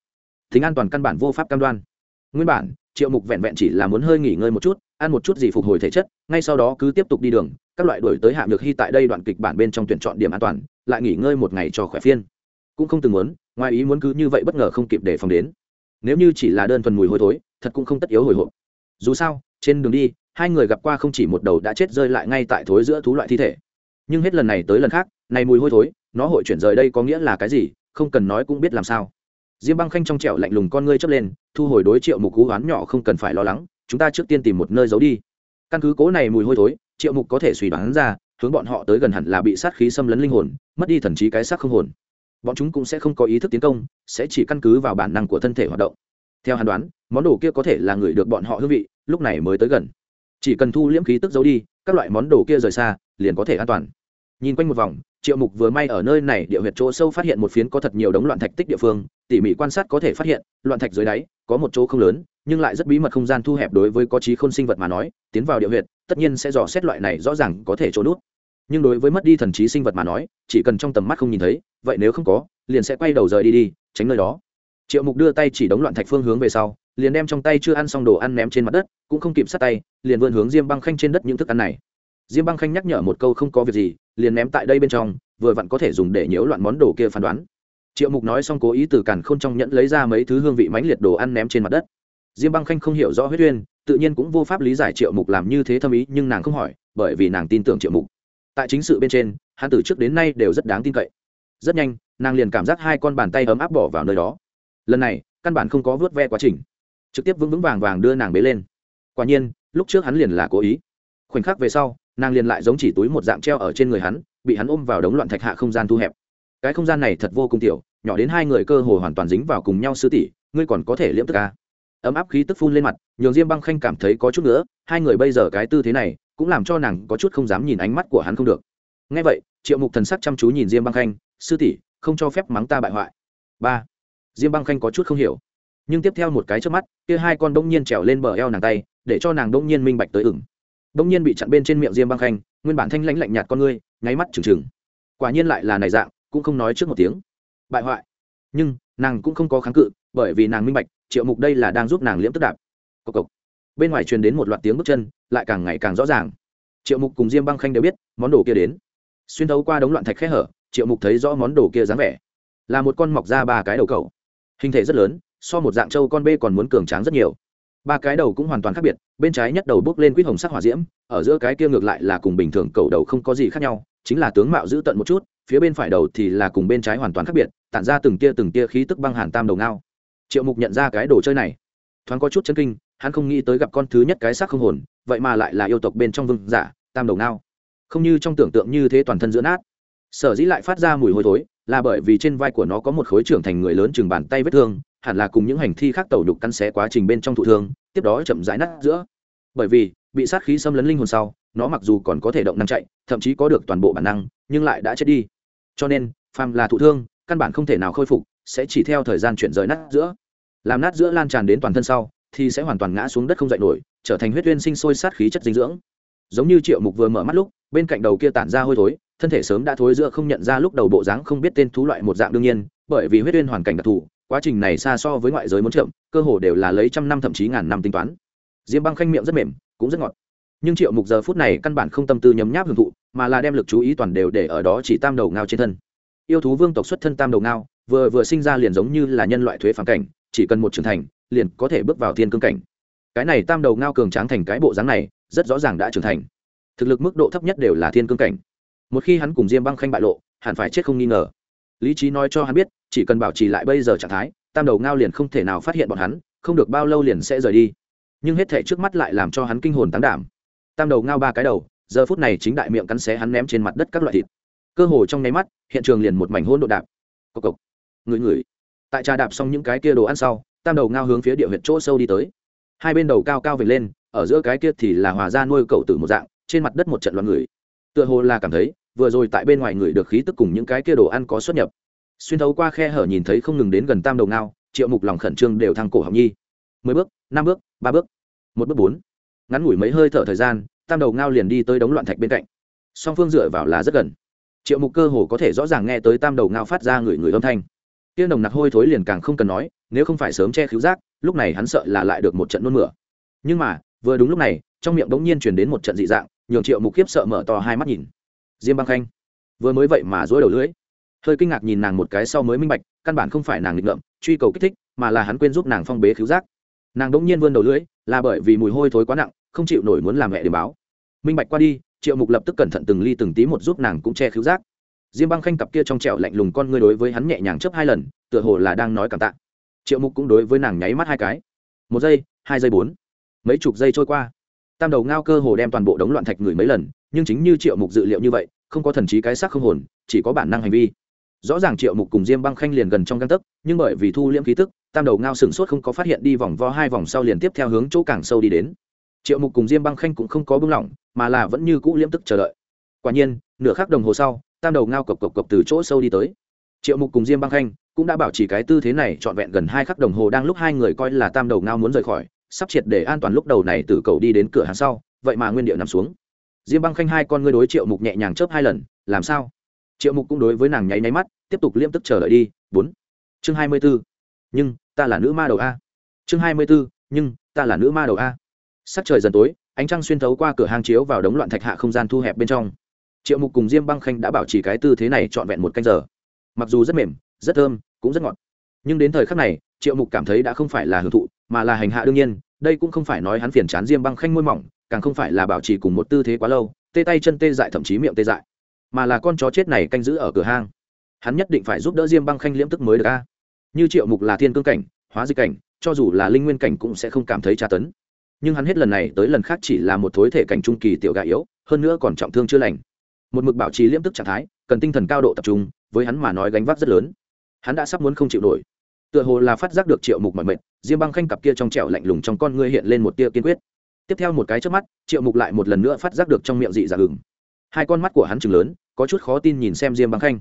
tính an toàn căn bản vô pháp cam đoan. Nguyên bản, triệu mục vẹn vẹn chỉ là muốn hơi nghỉ ngơi một chút, ăn một chút gì phục hồi thể chất, ngay sau đó cứ tiếp tục đi đường, các loại đổi tới hạng được hy tại đây đoạn kịch bản bên trong tuyển chọn điểm an toàn, lại nghỉ ngơi một ngày cho khỏe phiên. Cũng không từng muốn, ngoài ý muốn cứ như vậy bất ngờ không kịp để phòng đến. Nếu như chỉ là đơn thuần mùi hôi thối, thật cũng không tất yếu hồi hộp. Dù sao, trên đường đi, hai người gặp qua không chỉ một đầu đã chết rơi lại ngay tại thối giữa thú loại thi thể. Nhưng hết lần này tới lần khác, này mùi hôi thối, nó hội chuyển rời đây có nghĩa là cái gì, không cần nói cũng biết làm sao diêm băng khanh trong trẻo lạnh lùng con ngươi chớp lên, thu hồi đối triệu mục cú oán nhỏ không cần phải lo lắng, chúng ta trước tiên tìm một nơi giấu đi. Căn cứ cố này mùi hôi thối, triệu mục có thể suy đoán ra, hướng bọn họ tới gần hẳn là bị sát khí xâm lấn linh hồn, mất đi thần trí cái xác không hồn. Bọn chúng cũng sẽ không có ý thức tiến công, sẽ chỉ căn cứ vào bản năng của thân thể hoạt động. Theo hàn đoán, món đồ kia có thể là người được bọn họ hương vị, lúc này mới tới gần. Chỉ cần thu liễm khí tức giấu đi, các loại món đồ kia rời xa, liền có thể an toàn. Nhìn quanh một vòng triệu mục vừa may ở nơi này địa huyệt chỗ sâu phát hiện một phiến có thật nhiều đống loạn thạch tích địa phương, tỉ mỉ quan sát có thể phát hiện, loạn thạch dưới đáy, có một chỗ không lớn, nhưng lại rất bí mật không gian thu hẹp đối với có trí khôn sinh vật mà nói, tiến vào địa huyệt, tất nhiên sẽ dò xét loại này rõ ràng có thể trốn nút nhưng đối với mất đi thần trí sinh vật mà nói, chỉ cần trong tầm mắt không nhìn thấy, vậy nếu không có, liền sẽ quay đầu rời đi đi, tránh nơi đó. Triệu mục đưa tay chỉ đống loạn thạch phương hướng về sau, liền đem trong tay chưa ăn xong đồ ăn ném trên mặt đất, cũng không kịp sát tay, liền vươn hướng diêm băng khanh trên đất những thức ăn này. Diêm băng khanh nhắc nhở một câu không có việc gì liền ném tại đây bên trong, vừa vặn có thể dùng để nhiễu loạn món đồ kia phán đoán. Triệu mục nói xong cố ý từ càn k h ô n trong nhẫn lấy ra mấy thứ hương vị mãnh liệt đồ ăn ném trên mặt đất. Diêm băng khanh không hiểu rõ huyết uyên, tự nhiên cũng vô pháp lý giải triệu mục làm như thế thâm ý, nhưng nàng không hỏi, bởi vì nàng tin tưởng triệu mục. Tại chính sự bên trên, hắn từ trước đến nay đều rất đáng tin cậy. Rất nhanh, nàng liền cảm giác hai con bàn tay ấm áp bỏ vào nơi đó. Lần này, căn bản không có vớt ve quá trình. Trực tiếp vững vững vàng vàng đưa nàng bế lên. Quả nhiên, lúc trước hắn liền là cố ý. Khoảnh khắc về sau nàng liền lại giống chỉ túi một dạng treo ở trên người hắn, bị hắn ôm vào đống loạn thạch hạ không gian thu hẹp. Cái không gian này thật vô cùng tiểu, nhỏ đến hai người cơ hồ hoàn toàn dính vào cùng nhau sư tỷ, ngươi còn có thể liễm tức ca ấm áp khí tức phun lên mặt, nhường diêm băng khanh cảm thấy có chút nữa, hai người bây giờ cái tư thế này, cũng làm cho nàng có chút không dám nhìn ánh mắt của hắn không được. Ngay vậy, triệu mục thần sắc chăm chú nhìn diêm băng khanh, sư tỷ, không cho phép mắng ta bại hoại. Ba. Diêm băng khanh có chút không hiểu. Nhưng tiếp theo một cái trước mắt, kia hai con đông nhiên trèo lên bờ eo nàng tay, để cho nàng đông nhiên minh bạch tới ửng đông nhiên bị chặn bên trên miệng diêm băng khanh, nguyên bản thanh lãnh lạnh nhạt con ngươi, nháy mắt trừng trừng. Quả nhiên lại là này dạng, cũng không nói trước một tiếng. Bại hoại. Nhưng, nàng cũng không có kháng cự, bởi vì nàng minh bạch, triệu mục đây là đang giúp nàng liễm tức đạp. Cộc cộc. Bên ngoài truyền đến một loạt tiếng bước chân, lại càng ngày càng rõ ràng. Triệu mục cùng diêm băng khanh đều biết, món đồ kia đến. Xuyên thấu qua đống loạn thạch khẽ hở, triệu mục thấy rõ món đồ kia dáng vẻ. Là một con mọc ra ba cái đầu cầu. Hình thể rất lớn, so một dạng trâu con bê còn muốn cường tráng rất nhiều ba cái đầu cũng hoàn toàn khác biệt, bên trái nhất đầu bước lên quýt hồng sắc hỏa diễm, ở giữa cái kia ngược lại là cùng bình thường cầu đầu không có gì khác nhau, chính là tướng mạo giữ tận một chút, phía bên phải đầu thì là cùng bên trái hoàn toàn khác biệt, tản ra từng tia từng tia khí tức băng hàn tam đầu ngao. Triệu mục nhận ra cái đồ chơi này. Thoáng có chút chân kinh, hắn không nghĩ tới gặp con thứ nhất cái xác không hồn, vậy mà lại là yêu tộc bên trong vương giả, tam đầu ngao. Không như trong tưởng tượng như thế toàn thân giữa nát. Sở dĩ lại phát ra mùi hôi thối, là bởi vì trên vai của nó có một khối trưởng thành người lớn chừng bàn tay vết thương hẳn là cùng những hành thi khác tẩu đục căn xé quá trình bên trong thụ thương, tiếp đó chậm rãi nát giữa. Bởi vì, bị sát khí xâm lấn linh hồn sau, nó mặc dù còn có thể động năng chạy, thậm chí có được toàn bộ bản năng, nhưng lại đã chết đi. Cho nên, phàm là thụ thương, căn bản không thể nào khôi phục, sẽ chỉ theo thời gian chuyển rời nát giữa. Làm nát giữa lan tràn đến toàn thân sau, thì sẽ hoàn toàn ngã xuống đất không dậy nổi, trở thành huyết uyên sinh sôi sát khí chất dinh dưỡng. Giống như triệu mục vừa mở mắt lúc, bên cạnh đầu kia tản ra hôi thối, thân thể sớm đã thối giữa không nhận ra lúc đầu bộ dáng không biết tên thú loại một dạng đương nhiên, bởi vì huyết uyên hoàn cảnh đặc thù quá trình này xa so với ngoại giới muốn chậm, cơ hồ đều là lấy trăm năm thậm chí ngàn năm tính toán. Diêm băng khanh miệng rất mềm, cũng rất ngọt. Nhưng triệu mục giờ phút này căn bản không tâm tư nhấm nháp hưởng thụ, mà là đem lực chú ý toàn đều để ở đó chỉ tam đầu ngao trên thân. Yêu thú vương tộc xuất thân tam đầu ngao, vừa vừa sinh ra liền giống như là nhân loại thuế phản cảnh, chỉ cần một trưởng thành, liền có thể bước vào thiên cương cảnh. Cái này tam đầu ngao cường tráng thành cái bộ dáng này, rất rõ ràng đã trưởng thành. Thực lực mức độ thấp nhất đều là thiên cương cảnh. Một khi hắn cùng diêm băng khanh bại lộ, hẳn phải chết không nghi ngờ lý trí nói cho hắn biết, chỉ cần bảo trì lại bây giờ trạng thái, tam đầu ngao liền không thể nào phát hiện bọn hắn, không được bao lâu liền sẽ rời đi. Nhưng hết thể trước mắt lại làm cho hắn kinh hồn tán đảm. Tam đầu ngao ba cái đầu, giờ phút này chính đại miệng cắn xé hắn ném trên mặt đất các loại thịt. Cơ hồ trong nháy mắt, hiện trường liền một mảnh hôn độ đạp. Cộc cộc. Người người tại trà đạp xong những cái kia đồ ăn sau, tam đầu ngao hướng phía địa huyệt chỗ sâu đi tới. Hai bên đầu cao cao về lên, ở giữa cái kia thì là hòa ra nuôi cậu tử một dạng, trên mặt đất một trận loạn người. Tựa hồ là cảm thấy vừa rồi tại bên ngoài người được khí tức cùng những cái kia đồ ăn có xuất nhập. Xuyên thấu qua khe hở nhìn thấy không ngừng đến gần tam đầu ngao, triệu mục lòng khẩn trương đều thăng cổ học nhi. Mười bước, năm bước, ba bước, một bước bốn. Ngắn ngủi mấy hơi thở thời gian, tam đầu ngao liền đi tới đống loạn thạch bên cạnh. Song phương dựa vào là rất gần. Triệu mục cơ hồ có thể rõ ràng nghe tới tam đầu ngao phát ra người người âm thanh. Tiên đồng nặc hôi thối liền càng không cần nói, nếu không phải sớm che khíu giác, lúc này hắn sợ là lại được một trận nôn mửa. Nhưng mà, vừa đúng lúc này, trong miệng bỗng nhiên chuyển đến một trận dị dạng, nhường triệu mục khiếp sợ mở to hai mắt nhìn diêm băng khanh. Vừa mới vậy mà dối đầu lưỡi. Hơi kinh ngạc nhìn nàng một cái sau mới minh bạch, căn bản không phải nàng nghịch ngợm, truy cầu kích thích, mà là hắn quên giúp nàng phong bế cứu giác. Nàng đ ỗ n g nhiên vươn đầu lưỡi, là bởi vì mùi hôi thối quá nặng, không chịu nổi muốn làm mẹ để báo. Minh bạch qua đi, triệu mục lập tức cẩn thận từng ly từng tí một giúp nàng cũng che cứu giác. Diêm băng khanh cặp kia trong trẹo lạnh lùng con ngươi đối với hắn nhẹ nhàng chấp hai lần, tựa hồ là đang nói cảm tạ. Triệu mục cũng đối với nàng nháy mắt hai cái. Một giây, hai giây bốn. Mấy chục giây trôi qua. Tam đầu ngao cơ hồ đem toàn bộ đống loạn thạch người mấy lần, nhưng chính như triệu mục dự liệu như vậy không có thần trí cái xác không hồn, chỉ có bản năng hành vi. Rõ ràng triệu mục cùng diêm băng khanh liền gần trong găng tấc, nhưng bởi vì thu liễm khí tức, tam đầu ngao sửng sốt không có phát hiện đi vòng vo hai vòng sau liền tiếp theo hướng chỗ càng sâu đi đến. Triệu mục cùng diêm băng khanh cũng không có bưng lỏng, mà là vẫn như cũ liễm tức chờ đợi. Quả nhiên, nửa khắc đồng hồ sau, tam đầu ngao cộc cộc cộc từ chỗ sâu đi tới. Triệu mục cùng diêm băng khanh cũng đã bảo trì cái tư thế này trọn vẹn gần hai khắc đồng hồ đang lúc hai người coi là tam đầu ngao muốn rời khỏi, sắp triệt để an toàn lúc đầu này từ cầu đi đến cửa hàng sau, vậy mà nguyên điệu nằm xuống diêm băng khanh hai con ngươi đối triệu mục nhẹ nhàng chớp hai lần, làm sao? Triệu mục cũng đối với nàng nháy nháy mắt, tiếp tục liêm tức chờ đợi đi. Bốn. Chương hai mươi b ố nhưng, ta là nữ ma đầu a. Chương hai mươi b ố nhưng, ta là nữ ma đầu a. Sắc trời dần tối, ánh trăng xuyên thấu qua cửa hang chiếu vào đống loạn thạch hạ không gian thu hẹp bên trong. Triệu mục cùng diêm băng khanh đã bảo trì cái tư thế này trọn vẹn một canh giờ. Mặc dù rất mềm, rất thơm, cũng rất ngọt. Nhưng đến thời khắc này, triệu mục cảm thấy đã không phải là hưởng thụ, mà là hành hạ đương nhiên, đây cũng không phải nói hắn phiền chán diêm băng khanh môi mỏng càng không phải là bảo trì cùng một tư thế quá lâu, tê tay chân tê dại thậm chí miệng tê dại, mà là con chó chết này canh giữ ở cửa hang. Hắn nhất định phải giúp đỡ diêm băng khanh liễm tức mới được a. Như triệu mục là thiên cương cảnh, hóa dịch cảnh, cho dù là linh nguyên cảnh cũng sẽ không cảm thấy tra tấn. Nhưng hắn hết lần này tới lần khác chỉ là một thối thể cảnh trung kỳ tiểu gà yếu, hơn nữa còn trọng thương chưa lành. Một mực bảo trì liễm tức trạng thái, cần tinh thần cao độ tập trung, với hắn mà nói gánh vác rất lớn. Hắn đã sắp muốn không chịu nổi. Tựa hồ là phát giác được triệu mục mọi mệt, diêm băng khanh cặp kia trong trẻo lạnh lùng trong con ngươi hiện lên một tia kiên quyết tiếp theo một cái trước mắt, triệu mục lại một lần nữa phát giác được trong miệng dị dạ gừng hai con mắt của hắn chừng lớn, có chút khó tin nhìn xem diêm băng khanh.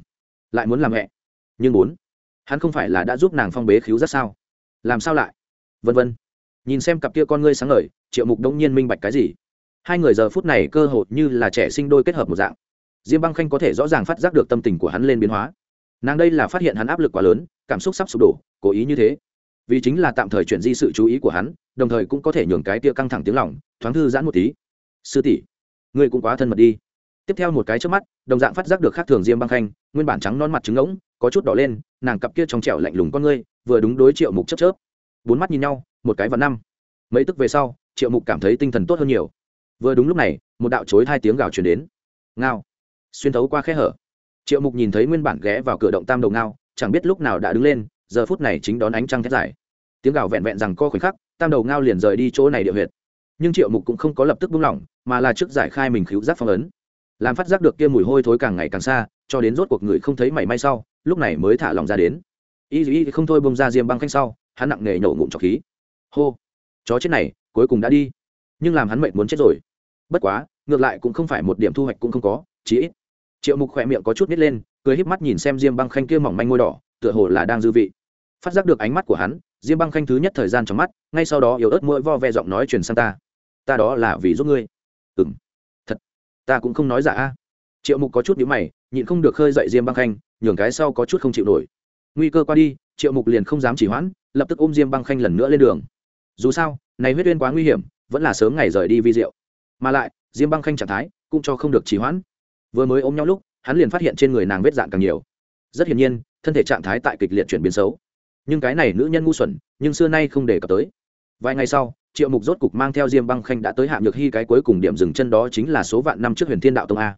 Lại muốn làm mẹ. Nhưng bốn hắn không phải là đã giúp nàng phong bế khíu rất sao? Làm sao lại? Vân vân. Nhìn xem cặp kia con ngươi sáng ngời, triệu mục đông nhiên minh bạch cái gì? Hai người giờ phút này cơ hội như là trẻ sinh đôi kết hợp một dạng. Diêm băng khanh có thể rõ ràng phát giác được tâm tình của hắn lên biến hóa. Nàng đây là phát hiện hắn áp lực quá lớn, cảm xúc sắp sụp đổ, cố ý như thế vì chính là tạm thời chuyển di sự chú ý của hắn, đồng thời cũng có thể nhường cái tia căng thẳng tiếng lòng, thoáng thư giãn một tí. Sư tỷ, ngươi cũng quá thân mật đi. Tiếp theo một cái trước mắt, đồng dạng phát giác được khác thường diêm băng khanh, nguyên bản trắng non mặt trứng ngỗng, có chút đỏ lên, nàng cặp kia trong trẻo lạnh lùng con ngươi, vừa đúng đối triệu mục chấp chớp. Bốn mắt nhìn nhau, một cái và năm. Mấy tức về sau, triệu mục cảm thấy tinh thần tốt hơn nhiều. Vừa đúng lúc này, một đạo chối hai tiếng gào truyền đến. Ngao. Xuyên thấu qua khe hở. Triệu mục nhìn thấy nguyên bản ghé vào cửa động tam đầu ngao, chẳng biết lúc nào đã đứng lên giờ phút này chính đón ánh trăng thét dài. Tiếng gào vẹn vẹn rằng co khoảnh khắc, tam đầu ngao liền rời đi chỗ này địa huyệt. Nhưng triệu mục cũng không có lập tức buông lỏng, mà là trước giải khai mình khíu giác phong ấn. Làm phát giác được kia mùi hôi thối càng ngày càng xa, cho đến rốt cuộc người không thấy mảy may sau, lúc này mới thả lòng ra đến. Y y không thôi bông ra diêm băng khanh sau, hắn nặng nề nhổ ngụm trọc khí. Hô! Chó chết này, cuối cùng đã đi. Nhưng làm hắn mệnh muốn chết rồi. Bất quá, ngược lại cũng không phải một điểm thu hoạch cũng không có, chí ít. Triệu mục khỏe miệng có chút nít lên, cười híp mắt nhìn xem diêm băng khanh kia mỏng manh môi đỏ, tựa hồ là đang dư vị phát giác được ánh mắt của hắn, diêm băng khanh thứ nhất thời gian trong mắt, ngay sau đó yếu ớt mỗi vo ve giọng nói truyền sang ta. Ta đó là vì giúp ngươi. Ừ m thật. Ta cũng không nói giả a. Triệu mục có chút nhữ mày, nhịn không được khơi dậy diêm băng khanh, nhường cái sau có chút không chịu nổi. Nguy cơ qua đi, triệu mục liền không dám chỉ hoãn, lập tức ôm diêm băng khanh lần nữa lên đường. Dù sao, này huyết uyên quá nguy hiểm, vẫn là sớm ngày rời đi vi rượu mà lại, diêm băng khanh trạng thái cũng cho không được chỉ hoãn. Vừa mới ôm nhau lúc, hắn liền phát hiện trên người nàng vết dạn càng nhiều. Rất hiển nhiên, thân thể trạng thái tại kịch liệt chuyển biến xấu nhưng cái này nữ nhân ngu xuẩn, nhưng xưa nay không đề cập tới. Vài ngày sau, triệu mục rốt cục mang theo diêm băng khanh đã tới hạ nhược hy cái cuối cùng điểm dừng chân đó chính là số vạn năm trước huyền thiên đạo tông a.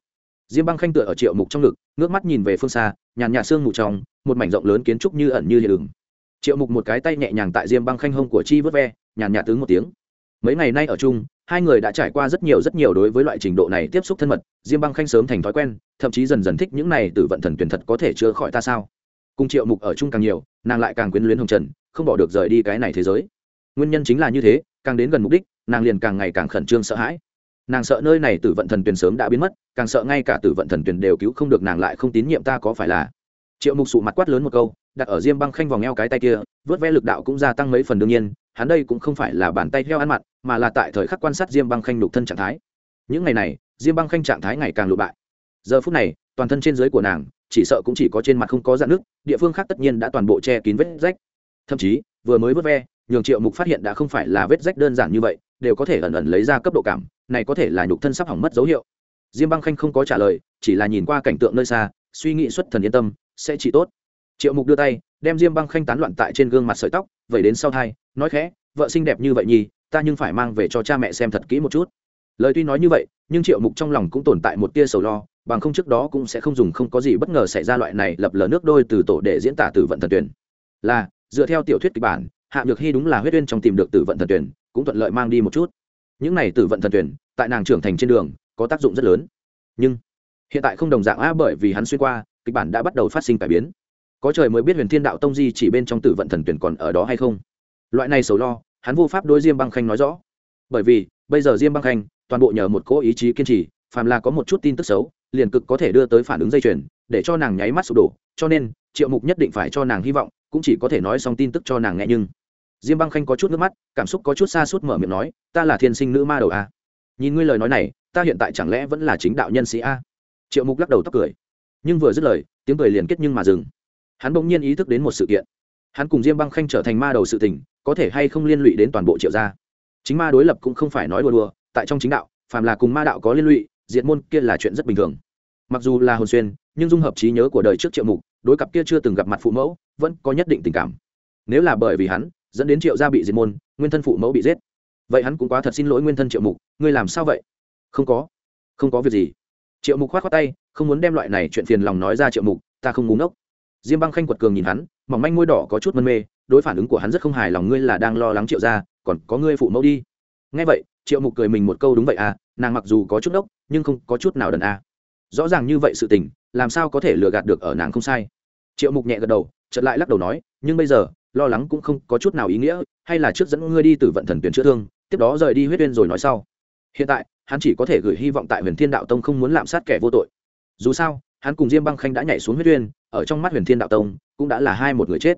Diêm băng khanh tựa ở triệu mục trong ngực, ngước mắt nhìn về phương xa, nhàn nhạt sương mù trong, một mảnh rộng lớn kiến trúc như ẩn như hiện đường triệu mục một cái tay nhẹ nhàng tại diêm băng khanh hông của chi vớt ve, nhàn nhạt tướng một tiếng. Mấy ngày nay ở chung, hai người đã trải qua rất nhiều rất nhiều đối với loại trình độ này tiếp xúc thân mật, diêm băng khanh sớm thành thói quen, thậm chí dần dần thích những này từ vận thần tuyển thật có thể chữa khỏi ta sao? Cùng triệu mục ở chung càng nhiều, nàng lại càng quyến luyến hồng trần, không bỏ được rời đi cái này thế giới. Nguyên nhân chính là như thế, càng đến gần mục đích, nàng liền càng ngày càng khẩn trương sợ hãi. Nàng sợ nơi này tử vận thần tuyền sớm đã biến mất, càng sợ ngay cả tử vận thần tuyền đều cứu không được nàng lại không tín nhiệm ta có phải là? Triệu mục sụ mặt quát lớn một câu, đặt ở diêm băng khanh vòng eo cái tay kia, vớt ve lực đạo cũng gia tăng mấy phần đương nhiên, hắn đây cũng không phải là bàn tay theo ăn mặn, mà là tại thời khắc quan sát diêm băng khanh lục thân trạng thái. Những ngày này, diêm băng khanh trạng thái ngày càng lụ bại. Giờ phút này toàn thân trên dưới của nàng, chỉ sợ cũng chỉ có trên mặt không có dạn nước địa phương khác tất nhiên đã toàn bộ che kín vết rách. Thậm chí, vừa mới vớt ve, nhường triệu mục phát hiện đã không phải là vết rách đơn giản như vậy, đều có thể ẩn ẩn lấy ra cấp độ cảm, này có thể là nhục thân sắp hỏng mất dấu hiệu. Diêm băng khanh không có trả lời, chỉ là nhìn qua cảnh tượng nơi xa, suy nghĩ xuất thần yên tâm, sẽ chỉ tốt. Triệu mục đưa tay, đem diêm băng khanh tán loạn tại trên gương mặt sợi tóc vậy đến sau thai, nói khẽ, vợ xinh đẹp như vậy nhi ta nhưng phải mang về cho cha mẹ xem thật kỹ một chút. Lời tuy nói như vậy, nhưng triệu mục trong lòng cũng tồn tại một tia sầu lo bằng không trước đó cũng sẽ không dùng không có gì bất ngờ xảy ra loại này lập lờ nước đôi từ tổ để diễn tả tử vận thần tuyển. Là, dựa theo tiểu thuyết kịch bản, hạ nhược hy đúng là huyết uyên trong tìm được tử vận thần tuyển, cũng thuận lợi mang đi một chút. Những này tử vận thần tuyển, tại nàng trưởng thành trên đường, có tác dụng rất lớn. Nhưng, hiện tại không đồng dạng a bởi vì hắn xuyên qua, kịch bản đã bắt đầu phát sinh cải biến. Có trời mới biết huyền thiên đạo tông di chỉ bên trong tử vận thần tuyển còn ở đó hay không. Loại này sầu lo, hắn vô pháp đối diêm băng khanh nói rõ. Bởi vì, bây giờ diêm băng khanh toàn bộ nhờ một cỗ ý chí kiên trì, phàm là có một chút tin tức xấu liền cực có thể đưa tới phản ứng dây chuyền, để cho nàng nháy mắt sụp đổ, cho nên, triệu mục nhất định phải cho nàng hy vọng, cũng chỉ có thể nói xong tin tức cho nàng nghe nhưng. Diêm băng khanh có chút nước mắt, cảm xúc có chút xa suốt mở miệng nói, ta là thiên sinh nữ ma đầu a. Nhìn ngươi lời nói này, ta hiện tại chẳng lẽ vẫn là chính đạo nhân sĩ a? Triệu mục lắc đầu tóc cười. Nhưng vừa dứt lời, tiếng cười liền kết nhưng mà dừng. Hắn bỗng nhiên ý thức đến một sự kiện. Hắn cùng diêm băng khanh trở thành ma đầu sự tình, có thể hay không liên lụy đến toàn bộ triệu gia? Chính ma đối lập cũng không phải nói đùa đùa, tại trong chính đạo, phàm là cùng ma đạo có liên lụy diện môn kia là chuyện rất bình thường mặc dù là hồn xuyên, nhưng dung hợp trí nhớ của đời trước triệu mục, đối cặp kia chưa từng gặp mặt phụ mẫu, vẫn có nhất định tình cảm. Nếu là bởi vì hắn, dẫn đến triệu gia bị diệt môn, nguyên thân phụ mẫu bị giết. Vậy hắn cũng quá thật xin lỗi nguyên thân triệu mục, ngươi làm sao vậy? Không có. Không có việc gì. Triệu mục k h o á t khoác tay, không muốn đem loại này chuyện phiền lòng nói ra triệu mục, ta không ngúng ốc diêm băng khanh quật cường nhìn hắn, mỏng manh môi đỏ có chút mân mê, đối phản ứng của hắn rất không hài lòng, ngươi là đang lo lắng triệu gia, còn có ngươi phụ mẫu đi. Ngay vậy, triệu mục cười mình một câu, đúng vậy à nàng mặc dù có chút ốc nhưng không có chút nào đần à rõ ràng như vậy sự tình, làm sao có thể lừa gạt được ở nàng không sai. Triệu mục nhẹ gật đầu, chợt lại lắc đầu nói, nhưng bây giờ, lo lắng cũng không có chút nào ý nghĩa, hay là trước dẫn ngươi đi từ vận thần tuyển chữa thương, tiếp đó rời đi huyết uyên rồi nói sau. Hiện tại, hắn chỉ có thể gửi hy vọng tại huyền thiên đạo tông không muốn lạm sát kẻ vô tội. Dù sao, hắn cùng diêm băng khanh đã nhảy xuống huyết uyên, ở trong mắt huyền thiên đạo tông, cũng đã là hai một người chết.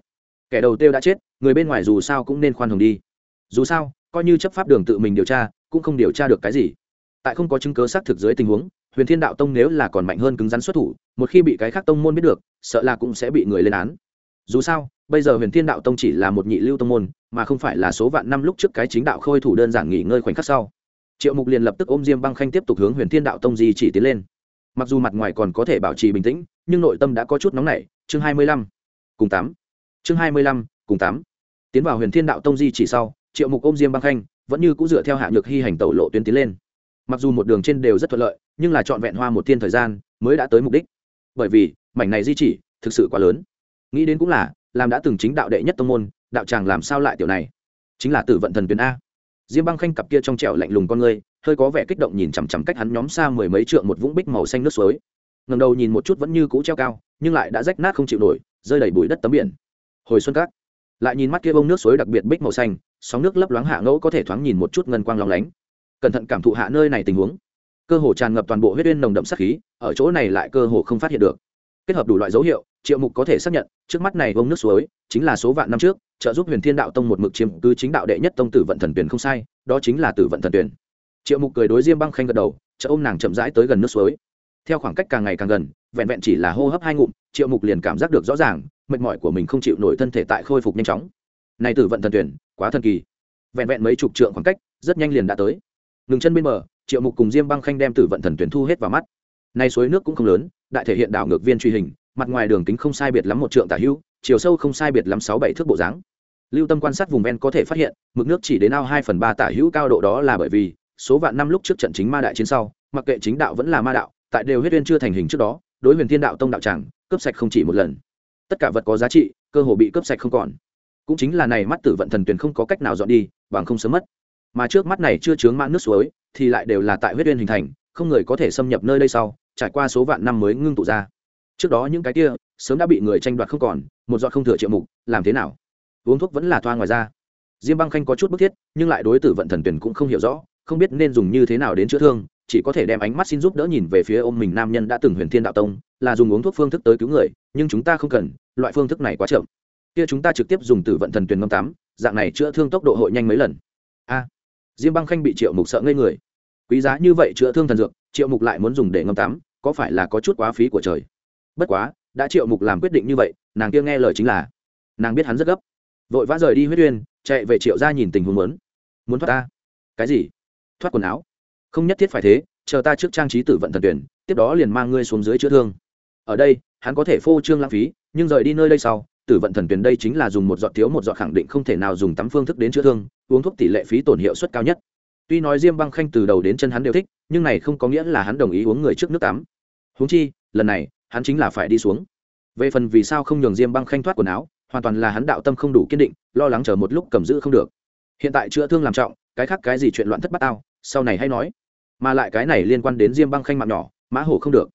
Kẻ đầu tiêu đã chết, người bên ngoài dù sao cũng nên khoan hồng đi. Dù sao, coi như chấp pháp đường tự mình điều tra, cũng không điều tra được cái gì. Tại không có chứng cớ xác thực dưới tình huống huyền thiên đạo tông nếu là còn mạnh hơn cứng rắn xuất thủ, một khi bị cái khác tông môn biết được, sợ là cũng sẽ bị người lên án. Dù sao, bây giờ huyền thiên đạo tông chỉ là một nhị lưu tông môn, mà không phải là số vạn năm lúc trước cái chính đạo khôi thủ đơn giản nghỉ ngơi khoảnh khắc sau. Triệu mục liền lập tức ôm diêm băng khanh tiếp tục hướng huyền thiên đạo tông di chỉ tiến lên. Mặc dù mặt ngoài còn có thể bảo trì bình tĩnh, nhưng nội tâm đã có chút nóng nảy. Chương hai mươi lăm, cùng tám. Chương hai mươi lăm, cùng tám. Tiến vào huyền thiên đạo tông di chỉ sau, triệu mục ôm diêm băng khanh, vẫn như c ũ dựa theo hạ nhược hy hành tẩu lộ tuyến tiến lên mặc dù một đường trên đều rất thuận lợi, nhưng là trọn vẹn hoa một thiên thời gian mới đã tới mục đích. Bởi vì, mảnh này di chỉ thực sự quá lớn. Nghĩ đến cũng là, làm đã từng chính đạo đệ nhất tông môn, đạo tràng làm sao lại tiểu này? Chính là tử vận thần tuyến a. Diêm băng khanh cặp kia trong trẻo lạnh lùng con người, hơi có vẻ kích động nhìn chằm chằm cách hắn nhóm xa mười mấy trượng một vũng bích màu xanh nước suối. Ngầm đầu nhìn một chút vẫn như cũ treo cao, nhưng lại đã rách nát không chịu nổi, rơi đầy bụi đất tấm biển. Hồi xuân cát. Lại nhìn mắt kia bông nước suối đặc biệt bích màu xanh, sóng nước lấp loáng hạ ngẫu có thể thoáng nhìn một chút ngân quang lóng lánh cẩn thận cảm thụ hạ nơi này tình huống. Cơ hồ tràn ngập toàn bộ huyết uyên nồng đậm sắc khí, ở chỗ này lại cơ hồ không phát hiện được. Kết hợp đủ loại dấu hiệu, triệu mục có thể xác nhận, trước mắt này vông nước suối, chính là số vạn năm trước, trợ giúp huyền thiên đạo tông một mực chiếm cứ chính đạo đệ nhất tông tử vận thần tuyển không sai, đó chính là tử vận thần tuyển. Triệu mục cười đối diêm băng khanh gật đầu, chợ ôm nàng chậm rãi tới gần nước suối. Theo khoảng cách càng ngày càng gần, vẹn vẹn chỉ là hô hấp hai ngụm, triệu mục liền cảm giác được rõ ràng, mệt mỏi của mình không chịu nổi thân thể tại khôi phục nhanh chóng. Này tử vận thần tuyển, quá thần kỳ. Vẹn vẹn mấy chục trượng khoảng cách, rất nhanh liền đã tới ngừng chân bên bờ, triệu mục cùng diêm băng khanh đem tử vận thần tuyển thu hết vào mắt. Nay suối nước cũng không lớn, đại thể hiện đảo ngược viên truy hình, mặt ngoài đường kính không sai biệt lắm một trượng tả hữu, chiều sâu không sai biệt lắm sáu bảy thước bộ dáng. Lưu tâm quan sát vùng ven có thể phát hiện, mực nước chỉ đến ao hai phần ba tả hữu cao độ đó là bởi vì, số vạn năm lúc trước trận chính ma đại chiến sau, mặc kệ chính đạo vẫn là ma đạo, tại đều huyết uyên chưa thành hình trước đó, đối huyền thiên đạo tông đạo tràng, cướp sạch không chỉ một lần. Tất cả vật có giá trị, cơ hồ bị cướp sạch không còn. Cũng chính là này mắt tử vận thần tuyền không có cách nào dọn đi, bằng không sớm mất mà trước mắt này chưa chướng mãn nước suối, thì lại đều là tại huyết uyên hình thành, không người có thể xâm nhập nơi đây sau, trải qua số vạn năm mới ngưng tụ ra. Trước đó những cái kia, sớm đã bị người tranh đoạt không còn, một giọt không thừa triệu mục, làm thế nào? Uống thuốc vẫn là thoa ngoài ra diêm băng khanh có chút bức thiết, nhưng lại đối tử vận thần tuyển cũng không hiểu rõ, không biết nên dùng như thế nào đến chữa thương, chỉ có thể đem ánh mắt xin giúp đỡ nhìn về phía ôm mình nam nhân đã từng huyền thiên đạo tông, là dùng uống thuốc phương thức tới cứu người, nhưng chúng ta không cần, loại phương thức này quá chậm. Kia chúng ta trực tiếp dùng tử vận thần tuyển ngâm tắm, dạng này chữa thương tốc độ hội nhanh mấy lần. A diêm băng khanh bị triệu mục sợ ngây người. Quý giá như vậy chữa thương thần dược, triệu mục lại muốn dùng để ngâm tắm, có phải là có chút quá phí của trời? Bất quá, đã triệu mục làm quyết định như vậy, nàng kia nghe lời chính là, nàng biết hắn rất gấp. Vội vã rời đi huyết uyên, chạy về triệu ra nhìn tình huống muốn. Muốn thoát ta? Cái gì? Thoát quần áo? Không nhất thiết phải thế, chờ ta trước trang trí tử vận thần tuyển, tiếp đó liền mang ngươi xuống dưới chữa thương. Ở đây, hắn có thể phô trương lãng phí, nhưng rời đi nơi đây sau, tử vận thần tuyển đây chính là dùng một giọt thiếu một giọt khẳng định không thể nào dùng tắm phương thức đến chữa thương uống thuốc tỷ lệ phí tổn hiệu suất cao nhất. Tuy nói diêm băng khanh từ đầu đến chân hắn đều thích nhưng này không có nghĩa là hắn đồng ý uống người trước nước tắm. Huống chi lần này hắn chính là phải đi xuống. Về phần vì sao không nhường diêm băng khanh thoát quần áo hoàn toàn là hắn đạo tâm không đủ kiên định lo lắng chờ một lúc cầm giữ không được. Hiện tại chữa thương làm trọng cái khác cái gì chuyện loạn thất bát ao, sau này hay nói. Mà lại cái này liên quan đến diêm băng khanh mạng nhỏ mã hổ không được.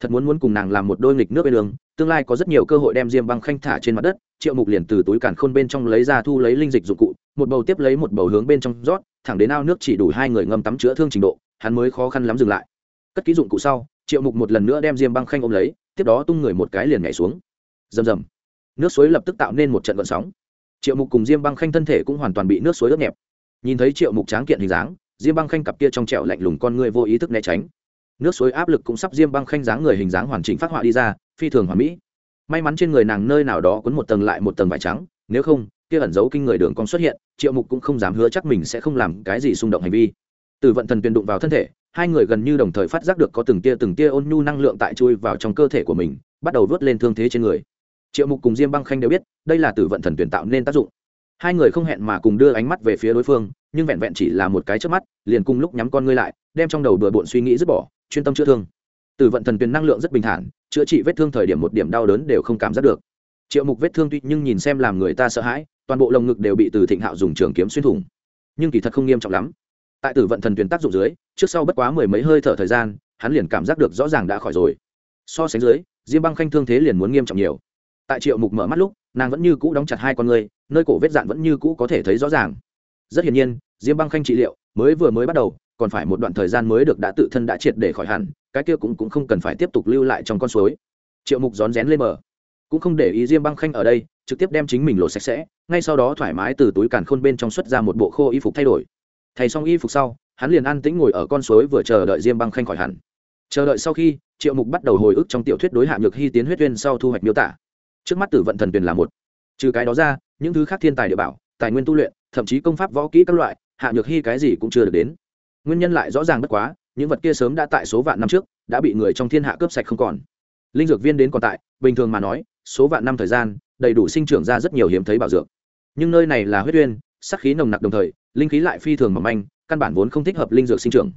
Thật muốn muốn cùng nàng làm một đôi nghịch nước bên đường tương lai có rất nhiều cơ hội đem diêm băng khanh thả trên mặt đất, triệu mục liền từ túi càn khôn bên trong lấy ra thu lấy linh dịch dụng cụ, một bầu tiếp lấy một bầu hướng bên trong rót, thẳng đến ao nước chỉ đủ hai người ngâm tắm chữa thương trình độ, hắn mới khó khăn lắm dừng lại. Cất ký dụng cụ sau, triệu mục một lần nữa đem diêm băng khanh ôm lấy, tiếp đó tung người một cái liền nhảy xuống. Rầm rầm. Nước suối lập tức tạo nên một trận vận sóng. Triệu mục cùng diêm băng khanh thân thể cũng hoàn toàn bị nước suối ướt nhẹp. Nhìn thấy triệu mục tráng kiện hình dáng, diêm băng khanh cặp kia trong trẹo lạnh lùng con người vô ý thức né tránh. Nước suối áp lực cũng sắp diêm băng khanh dáng người hình dáng hoàn chỉnh phát họa đi ra phi thường hoàn mỹ. May mắn trên người nàng nơi nào đó cuốn một tầng lại một tầng vải trắng, nếu không, kia ẩn giấu kinh người đường con xuất hiện, triệu mục cũng không dám hứa chắc mình sẽ không làm cái gì xung động hành vi. Từ vận thần tuyền đụng vào thân thể, hai người gần như đồng thời phát giác được có từng tia từng tia ôn nhu năng lượng tại chui vào trong cơ thể của mình, bắt đầu vớt lên thương thế trên người. Triệu mục cùng diêm băng khanh đều biết, đây là Tử vận thần tuyển tạo nên tác dụng. Hai người không hẹn mà cùng đưa ánh mắt về phía đối phương, nhưng vẹn vẹn chỉ là một cái trước mắt, liền cùng lúc nhắm con ngươi lại, đem trong đầu bừa bộn suy nghĩ dứt bỏ, chuyên tâm chữa thương. Tử vận thần tuyển năng lượng rất bình thản chữa trị vết thương thời điểm một điểm đau đớn đều không cảm giác được. Triệu mục vết thương tuy nhưng nhìn xem làm người ta sợ hãi, toàn bộ lồng ngực đều bị từ thịnh hạo dùng trường kiếm xuyên thủng. Nhưng kỳ thật không nghiêm trọng lắm. Tại tử vận thần tuyển tác dụng dưới, trước sau bất quá mười mấy hơi thở thời gian, hắn liền cảm giác được rõ ràng đã khỏi rồi. So sánh dưới, diêm băng khanh thương thế liền muốn nghiêm trọng nhiều. Tại triệu mục mở mắt lúc, nàng vẫn như cũ đóng chặt hai con người, nơi cổ vết dạn vẫn như cũ có thể thấy rõ ràng. Rất hiển nhiên, diêm băng khanh trị liệu mới vừa mới bắt đầu, còn phải một đoạn thời gian mới được đã tự thân đã triệt để khỏi hẳn cái kia cũng, cũng không cần phải tiếp tục lưu lại trong con suối. Triệu mục rón rén lên bờ. Cũng không để ý diêm băng khanh ở đây trực tiếp đem chính mình lột sạch sẽ ngay sau đó thoải mái từ túi càn khôn bên trong xuất ra một bộ khô y phục thay đổi. Thay xong y phục sau hắn liền an tĩnh ngồi ở con suối vừa chờ đợi diêm băng khanh khỏi hẳn. Chờ đợi sau khi triệu mục bắt đầu hồi ức trong tiểu thuyết đối hạ nhược hy tiến huyết viên sau thu hoạch miêu tả. Trước mắt tử vận thần tuyền là một. Trừ cái đó ra những thứ khác thiên tài địa bảo tài nguyên tu luyện thậm chí công pháp võ kỹ các loại hạ nhược hy cái gì cũng chưa được đến. Nguyên nhân lại rõ ràng bất quá những vật kia sớm đã tại số vạn năm trước, đã bị người trong thiên hạ cướp sạch không còn. Linh dược viên đến còn tại, bình thường mà nói, số vạn năm thời gian, đầy đủ sinh trưởng ra rất nhiều hiếm thấy bảo dược. Nhưng nơi này là huyết uyên, sắc khí nồng nặc đồng thời, linh khí lại phi thường mỏng manh, căn bản vốn không thích hợp linh dược sinh trưởng.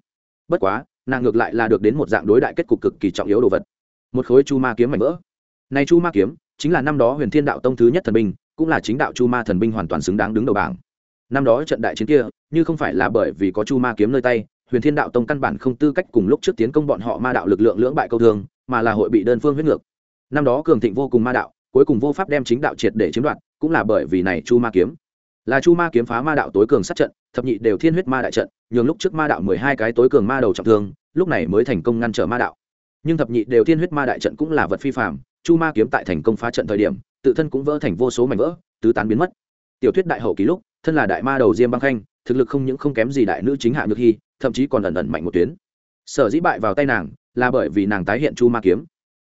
Bất quá, nàng ngược lại là được đến một dạng đối đại kết cục cực kỳ trọng yếu đồ vật. Một khối chu ma kiếm mảnh vỡ. Này chu ma kiếm, chính là năm đó huyền thiên đạo tông thứ nhất thần binh, cũng là chính đạo chu ma thần binh hoàn toàn xứng đáng đứng đầu bảng. Năm đó trận đại chiến kia, như không phải là bởi vì có chu ma kiếm nơi tay huyền thiên đạo tông căn bản không tư cách cùng lúc trước tiến công bọn họ ma đạo lực lượng lưỡng bại câu thương, mà là hội bị đơn phương huyết ngược. Năm đó cường thịnh vô cùng ma đạo, cuối cùng vô pháp đem chính đạo triệt để chiếm đoạt, cũng là bởi vì này chu ma kiếm. Là chu ma kiếm phá ma đạo tối cường sát trận, thập nhị đều thiên huyết ma đại trận, nhường lúc trước ma đạo mười hai cái tối cường ma đầu trọng thương, lúc này mới thành công ngăn trở ma đạo. Nhưng thập nhị đều thiên huyết ma đại trận cũng là vật phi phạm chu ma kiếm tại thành công phá trận thời điểm, tự thân cũng vỡ thành vô số mảnh vỡ, tứ tán biến mất. Tiểu thuyết đại hậu ký lúc, thân là đại ma đầu diêm băng khanh, thực lực không những không kém gì đại nữ chính hạ nhược hy thậm chí còn ẩn ẩn mạnh một tuyến. Sở dĩ bại vào tay nàng là bởi vì nàng tái hiện chu ma kiếm.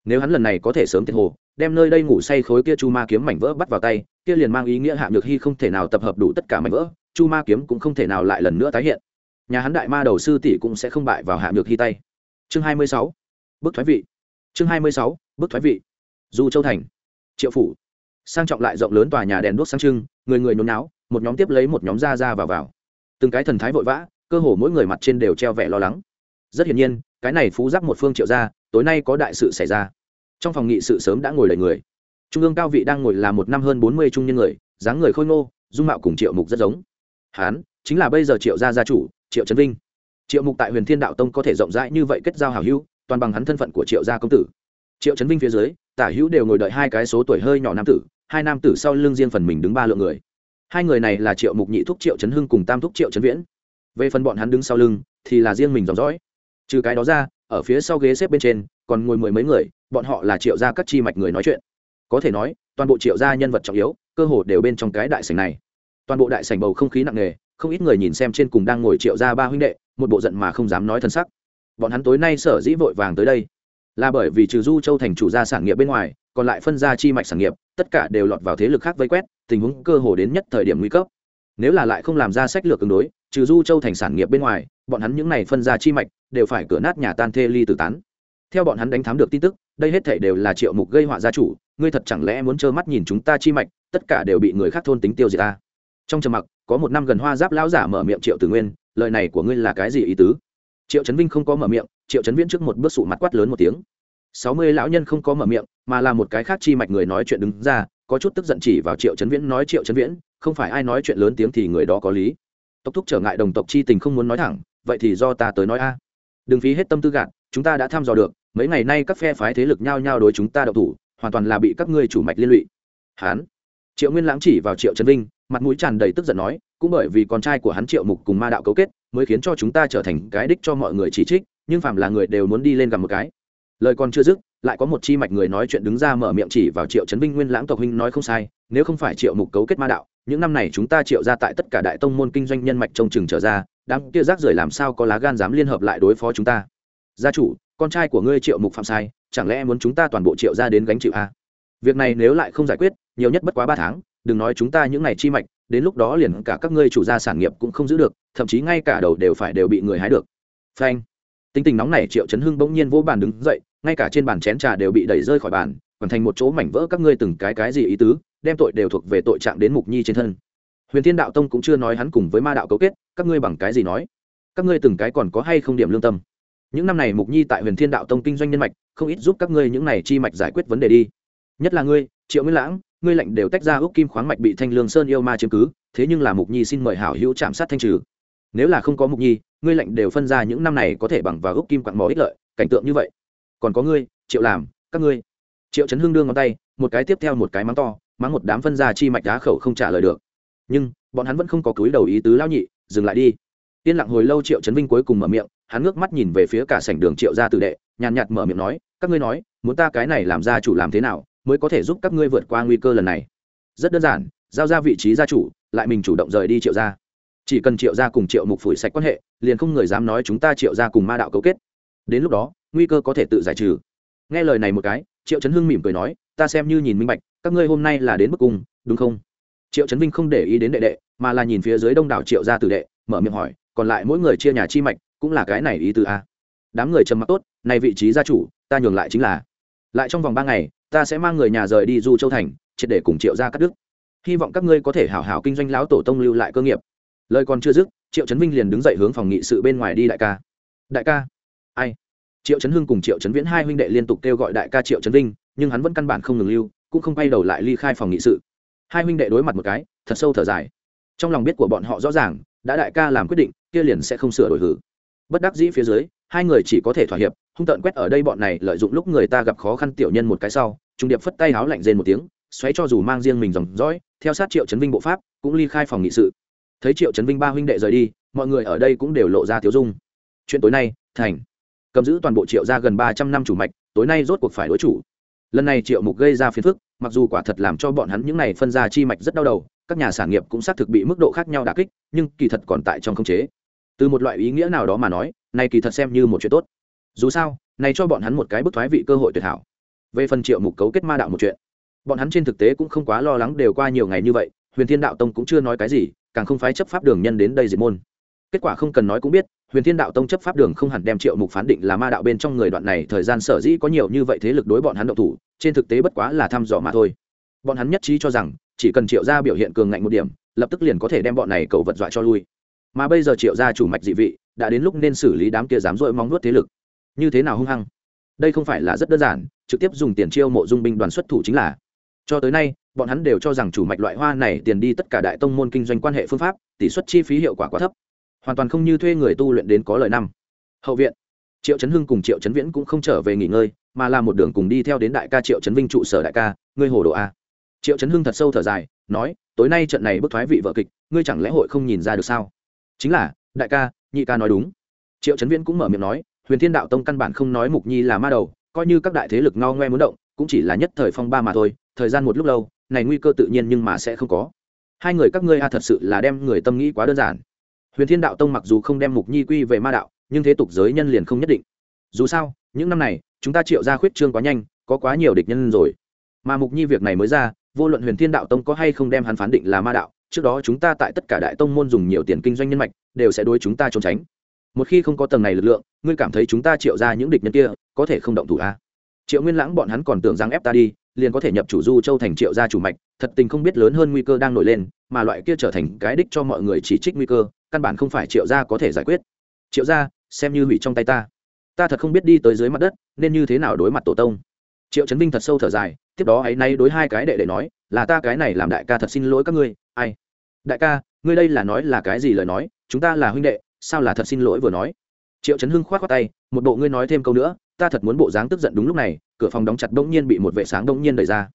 Nếu hắn lần này có thể sớm tiệt hồ, đem nơi đây ngủ say khối kia chu ma kiếm mảnh vỡ bắt vào tay, kia liền mang ý nghĩa hạ nhược hy không thể nào tập hợp đủ tất cả mảnh vỡ, chu ma kiếm cũng không thể nào lại lần nữa tái hiện. Nhà hắn đại ma đầu sư tỷ cũng sẽ không bại vào hạ nhược hy tay. Chương hai mươi sáu, bức thoái vị. Chương hai mươi sáu, bức thoái vị. Du châu thành, triệu phủ. Sang trọng lại rộng lớn tòa nhà đèn đuốc sang trưng, người người nôn náo, một nhóm tiếp lấy một nhóm ra ra vào vào. Từng cái thần thái vội vã cơ hồ mỗi người mặt trên đều treo vẻ lo lắng. Rất hiển nhiên, cái này phú giáp một phương triệu ra tối nay có đại sự xảy ra. Trong phòng nghị sự sớm đã ngồi đầy người. Trung ương cao vị đang ngồi là một năm hơn bốn mươi trung nhân người, dáng người khôi ngô, dung mạo cùng triệu mục rất giống. Hán, chính là bây giờ triệu gia gia chủ, triệu trấn vinh. Triệu mục tại huyền thiên đạo tông có thể rộng rãi như vậy kết giao hảo hữu, toàn bằng hắn thân phận của triệu gia công tử. Triệu trấn vinh phía dưới, tả hữu đều ngồi đợi hai cái số tuổi hơi nhỏ nam tử, hai nam tử sau lưng riêng phần mình đứng ba lượng người. Hai người này là triệu mục nhị thúc triệu trấn hưng cùng tam thúc triệu trấn viễn về phần bọn hắn đứng sau lưng, thì là riêng mình dòng dõi. Trừ cái đó ra, ở phía sau ghế xếp bên trên, còn ngồi mười mấy người, bọn họ là triệu gia các chi mạch người nói chuyện. Có thể nói, toàn bộ triệu gia nhân vật trọng yếu, cơ hồ đều bên trong cái đại sảnh này. Toàn bộ đại sảnh bầu không khí nặng nề, không ít người nhìn xem trên cùng đang ngồi triệu gia ba huynh đệ, một bộ giận mà không dám nói thân sắc. Bọn hắn tối nay sở dĩ vội vàng tới đây, là bởi vì trừ du châu thành chủ gia sản nghiệp bên ngoài, còn lại phân ra chi mạch sản nghiệp, tất cả đều lọt vào thế lực khác vây quét, tình huống cơ hồ đến nhất thời điểm nguy cấp. Nếu là lại không làm ra sách lược ứng đối trừ du châu thành sản nghiệp bên ngoài, bọn hắn những này phân ra chi mạch đều phải cửa nát nhà tan thê ly tử tán. Theo bọn hắn đánh thám được tin tức, đây hết thể đều là triệu mục gây họa gia chủ, ngươi thật chẳng lẽ muốn trơ mắt nhìn chúng ta chi mạch, tất cả đều bị người khác thôn tính tiêu diệt ta. Trong trầm mặc, có một năm gần hoa giáp lão giả mở miệng triệu tử nguyên, lời này của ngươi là cái gì ý tứ? Triệu trấn vinh không có mở miệng, triệu trấn viễn trước một bước sụ mặt quát lớn một tiếng. Sáu mươi lão nhân không có mở miệng, mà là một cái khác chi mạch người nói chuyện đứng ra, có chút tức giận chỉ vào triệu trấn viễn nói, triệu trấn viễn, không phải ai nói chuyện lớn tiếng thì người đó có lý. Tộc thúc trở ngại đồng tộc chi tình không muốn nói thẳng, vậy thì do ta tới nói a. Đừng phí hết tâm tư gạt, chúng ta đã thăm dò được, mấy ngày nay các phe phái thế lực nhao nhao đối chúng ta đậu thủ, hoàn toàn là bị các ngươi chủ mạch liên lụy. Hán. Triệu nguyên lãng chỉ vào triệu trấn vinh, mặt mũi tràn đầy tức giận nói, cũng bởi vì con trai của hắn triệu mục cùng ma đạo cấu kết, mới khiến cho chúng ta trở thành cái đích cho mọi người chỉ trích, nhưng phạm là người đều muốn đi lên gặp một cái. Lời còn chưa dứt, lại có một chi mạch người nói chuyện đứng ra mở miệng chỉ vào triệu trấn vinh nguyên lãng tộc huynh nói không sai, nếu không phải triệu mục cấu kết ma đạo những năm này chúng ta triệu ra tại tất cả đại tông môn kinh doanh nhân mạch trông chừng trở ra, đám kia rác rưởi làm sao có lá gan dám liên hợp lại đối phó chúng ta? Gia chủ, con trai của ngươi triệu mục phạm sai, chẳng lẽ muốn chúng ta toàn bộ triệu ra đến gánh chịu a việc này nếu lại không giải quyết, nhiều nhất bất quá ba tháng, đừng nói chúng ta những ngày chi mạch, đến lúc đó liền cả các ngươi chủ gia sản nghiệp cũng không giữ được, thậm chí ngay cả đầu đều phải đều bị người hái được. Phanh. Tính tình nóng này triệu chấn hưng bỗng nhiên vỗ bàn đứng dậy, ngay cả trên bàn chén trà đều bị đẩy rơi khỏi bàn, còn thành một chỗ mảnh vỡ các ngươi từng cái cái gì ý tứ? Đem tội đều thuộc về tội trạng đến mục nhi trên thân. Huyền thiên đạo tông cũng chưa nói hắn cùng với ma đạo cấu kết, các ngươi bằng cái gì nói? Các ngươi từng cái còn có hay không điểm lương tâm? Những năm này mục nhi tại huyền thiên đạo tông kinh doanh nhân mạch, không ít giúp các ngươi những này chi mạch giải quyết vấn đề đi. Nhất là ngươi, triệu nguyên lãng, ngươi lệnh đều tách ra ước kim khoáng mạch bị thanh lương sơn yêu ma chiếm cứ, thế nhưng là mục nhi xin mời hảo hữu chạm sát thanh trừ. Nếu là không có mục nhi, ngươi lệnh đều phân ra những năm này có thể bằng vào ước kim quặng mỏ ích lợi, cảnh tượng như vậy. Còn có ngươi, triệu làm, các ngươi. Triệu chấn hương đương ngón tay, một cái tiếp theo một cái mắng to mắng một đám phân ra chi mạch đá khẩu không trả lời được. Nhưng, bọn hắn vẫn không có cúi đầu ý tứ lao nhị, dừng lại đi. Yên lặng hồi lâu triệu chấn vinh cuối cùng mở miệng, hắn ngước mắt nhìn về phía cả sảnh đường triệu gia tử đệ, nhàn nhạt mở miệng nói, các ngươi nói, muốn ta cái này làm gia chủ làm thế nào, mới có thể giúp các ngươi vượt qua nguy cơ lần này? Rất đơn giản, giao ra vị trí gia chủ, lại mình chủ động rời đi triệu gia. Chỉ cần triệu gia cùng triệu mục phủi sạch quan hệ, liền không người dám nói chúng ta triệu gia cùng ma đạo cấu kết. Đến lúc đó, nguy cơ có thể tự giải trừ. Nghe lời này một cái, triệu trấn hưng mỉm cười nói ta xem như nhìn minh bạch, các ngươi hôm nay là đến bức cung, đúng không? Triệu trấn vinh không để ý đến đệ đệ, mà là nhìn phía dưới đông đảo triệu gia tử đệ, mở miệng hỏi, còn lại mỗi người chia nhà chi mạch, cũng là cái này ý từ a à? đám người trầm mặc tốt, này vị trí gia chủ, ta nhường lại chính là. Lại trong vòng ba ngày, ta sẽ mang người nhà rời đi du châu thành, triệt để cùng triệu gia cắt đức hy vọng các ngươi có thể hảo hảo kinh doanh lão tổ tông lưu lại cơ nghiệp. Lời còn chưa dứt, triệu trấn vinh liền đứng dậy hướng phòng nghị sự bên ngoài đi đại ca. Đại ca? Ai? Triệu trấn hưng cùng triệu trấn viễn hai huynh đệ liên tục kêu gọi đại ca triệu trấn vinh nhưng hắn vẫn căn bản không ngừng lưu, cũng không quay đầu lại ly khai phòng nghị sự. Hai huynh đệ đối mặt một cái, thật sâu thở dài. Trong lòng biết của bọn họ rõ ràng, đã đại ca làm quyết định, kia liền sẽ không sửa đổi hử. Bất đắc dĩ phía dưới, hai người chỉ có thể thỏa hiệp, hung tợn quét ở đây bọn này lợi dụng lúc người ta gặp khó khăn tiểu nhân một cái sau, trung điệp phất tay háo lạnh rên một tiếng, xoáy cho dù mang riêng mình dòng dõi, theo sát triệu trấn vinh bộ pháp, cũng ly khai phòng nghị sự. Thấy triệu trấn vinh ba huynh đệ rời đi, mọi người ở đây cũng đều lộ ra tiếu dung. Chuyện tối nay, thành. Cầm giữ toàn bộ triệu ra gần ba trăm năm chủ mạch, tối nay rốt cuộc phải đối chủ lần này triệu mục gây ra phiền phức, mặc dù quả thật làm cho bọn hắn những này phân ra chi mạch rất đau đầu, các nhà sản nghiệp cũng xác thực bị mức độ khác nhau đà kích, nhưng kỳ thật còn tại trong khống chế. Từ một loại ý nghĩa nào đó mà nói, này kỳ thật xem như một chuyện tốt. Dù sao, này cho bọn hắn một cái bức thoái vị cơ hội tuyệt hảo. Về phần triệu mục cấu kết ma đạo một chuyện, bọn hắn trên thực tế cũng không quá lo lắng đều qua nhiều ngày như vậy, huyền thiên đạo tông cũng chưa nói cái gì, càng không phái chấp pháp đường nhân đến đây diệt môn. Kết quả không cần nói cũng biết huyền thiên đạo tông chấp pháp đường không hẳn đem triệu mục phán định là ma đạo bên trong người đoạn này, thời gian sở dĩ có nhiều như vậy thế lực đối bọn hắn động thủ, trên thực tế bất quá là thăm dò mà thôi. Bọn hắn nhất trí cho rằng, chỉ cần triệu gia biểu hiện cường ngạnh một điểm, lập tức liền có thể đem bọn này cầu vật dọa cho lui. Mà bây giờ triệu gia chủ mạch dị vị, đã đến lúc nên xử lý đám kia dám dội móng nuốt thế lực. Như thế nào hung hăng? Đây không phải là rất đơn giản, trực tiếp dùng tiền chiêu mộ dung binh đoàn xuất thủ chính là. Cho tới nay, bọn hắn đều cho rằng chủ mạch loại hoa này tiền đi tất cả đại tông môn kinh doanh quan hệ phương pháp, tỷ suất chi phí hiệu quả quá thấp hoàn toàn không như thuê người tu luyện đến có lời năm. Hậu viện, triệu trấn hưng cùng triệu trấn viễn cũng không trở về nghỉ ngơi, mà là một đường cùng đi theo đến đại ca triệu trấn vinh trụ sở đại ca, ngươi hồ đồ a. Triệu trấn hưng thật sâu thở dài, nói, tối nay trận này bức thoái vị vợ kịch, ngươi chẳng lẽ hội không nhìn ra được sao? Chính là, đại ca, nhị ca nói đúng. Triệu trấn viễn cũng mở miệng nói, huyền thiên đạo tông căn bản không nói mục nhi là ma đầu, coi như các đại thế lực ngao ngoe muốn động, cũng chỉ là nhất thời phong ba mà thôi, thời gian một lúc lâu, này nguy cơ tự nhiên nhưng mà sẽ không có. Hai người các ngươi a thật sự là đem người tâm nghĩ quá đơn giản huyền thiên đạo tông mặc dù không đem mục nhi quy về ma đạo, nhưng thế tục giới nhân liền không nhất định. Dù sao, những năm này, chúng ta triệu ra khuyết trương quá nhanh, có quá nhiều địch nhân rồi. Mà mục nhi việc này mới ra, vô luận huyền thiên đạo tông có hay không đem hắn phán định là ma đạo, trước đó chúng ta tại tất cả đại tông môn dùng nhiều tiền kinh doanh nhân mạch, đều sẽ đối chúng ta trốn tránh. Một khi không có tầng này lực lượng, ngươi cảm thấy chúng ta triệu ra những địch nhân kia, có thể không động thủ a à? triệu nguyên lãng bọn hắn còn tưởng rằng ép ta đi, liền có thể nhập chủ du châu thành triệu gia chủ mạch, thật tình không biết lớn hơn nguy cơ đang nổi lên, mà loại kia trở thành cái đích cho mọi người chỉ trích nguy cơ căn bản không phải triệu gia có thể giải quyết. Triệu gia, xem như hủy trong tay ta. Ta thật không biết đi tới dưới mặt đất, nên như thế nào đối mặt tổ tông. Triệu trấn vinh thật sâu thở dài, tiếp đó ấy nay đối hai cái đệ đệ nói, là ta cái này làm đại ca thật xin lỗi các ngươi, ai? Đại ca, ngươi đây là nói là cái gì lời nói, chúng ta là huynh đệ, sao là thật xin lỗi vừa nói? Triệu trấn hưng k h o á t khoác tay, một bộ ngươi nói thêm câu nữa, ta thật muốn bộ dáng tức giận đúng lúc này, cửa phòng đóng chặt bỗng nhiên bị một vệ sáng bỗng nhiên đẩy ra.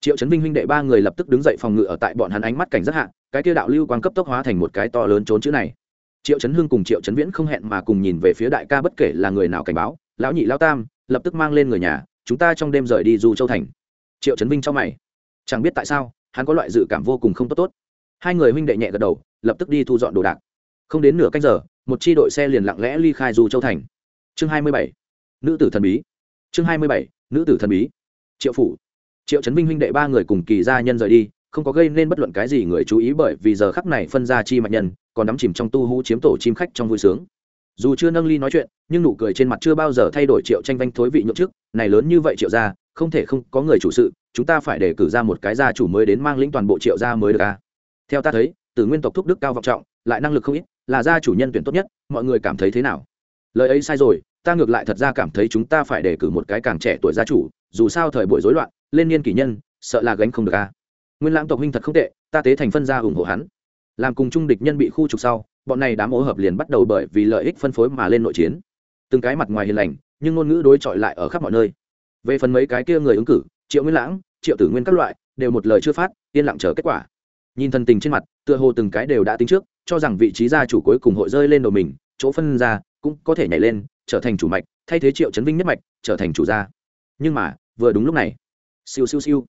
Triệu trấn vinh huynh đệ ba người lập tức đứng dậy phòng ngự ở tại bọn hắn ánh mắt cảnh rất hạ cái kia đạo lưu quan cấp tốc hóa thành một cái to lớn trốn chữ này. Triệu trấn hưng cùng triệu trấn viễn không hẹn mà cùng nhìn về phía đại ca bất kể là người nào cảnh báo, lão nhị lao tam, lập tức mang lên người nhà, chúng ta trong đêm rời đi du châu thành. Triệu trấn vinh cho mày. Chẳng biết tại sao, hắn có loại dự cảm vô cùng không tốt tốt. Hai người huynh đệ nhẹ gật đầu, lập tức đi thu dọn đồ đạc. Không đến nửa canh giờ, một chi đội xe liền lặng lẽ ly khai du châu thành. Chương hai mươi bảy. Nữ tử thần bí. Chương hai mươi bảy. Nữ tử thần bí. Triệu phủ. Triệu trấn vinh huynh đệ ba người cùng kỳ gia nhân rời đi không có gây nên bất luận cái gì người chú ý bởi vì giờ khắc này phân ra chi mạnh nhân, còn đắm chìm trong tu hú chiếm tổ chim khách trong vui sướng. Dù chưa nâng ly nói chuyện, nhưng nụ cười trên mặt chưa bao giờ thay đổi triệu tranh vanh thối vị nhượng trước này lớn như vậy triệu gia, không thể không có người chủ sự, chúng ta phải để cử ra một cái gia chủ mới đến mang lĩnh toàn bộ triệu gia mới được a theo ta thấy, từ nguyên tộc thúc đức cao vọng trọng, lại năng lực không ít, là gia chủ nhân tuyển tốt nhất, mọi người cảm thấy thế nào? Lời ấy sai rồi, ta ngược lại thật ra cảm thấy chúng ta phải đề cử một cái càng trẻ tuổi gia chủ, dù sao thời buổi rối loạn, lên niên kỷ nhân, sợ là gánh không được a nguyên lãng tộc huynh thật không tệ, ta tế thành phân gia ủng hộ hắn. Làm cùng trung địch nhân bị khu trục sau, bọn này đám ô hợp liền bắt đầu bởi vì lợi ích phân phối mà lên nội chiến. Từng cái mặt ngoài hiền lành, nhưng ngôn ngữ đối chọi lại ở khắp mọi nơi. Về phần mấy cái kia người ứng cử, triệu nguyên lãng, triệu tử nguyên các loại, đều một lời chưa phát, yên lặng chờ kết quả. Nhìn thần tình trên mặt, tựa hồ từng cái đều đã tính trước, cho rằng vị trí gia chủ cuối cùng hội rơi lên đầu mình, chỗ phân ra cũng có thể nhảy lên, trở thành chủ mạch, thay thế triệu chấn vinh nhất mạch, trở thành chủ gia. Nhưng mà, vừa đúng lúc này, siêu siêu siêu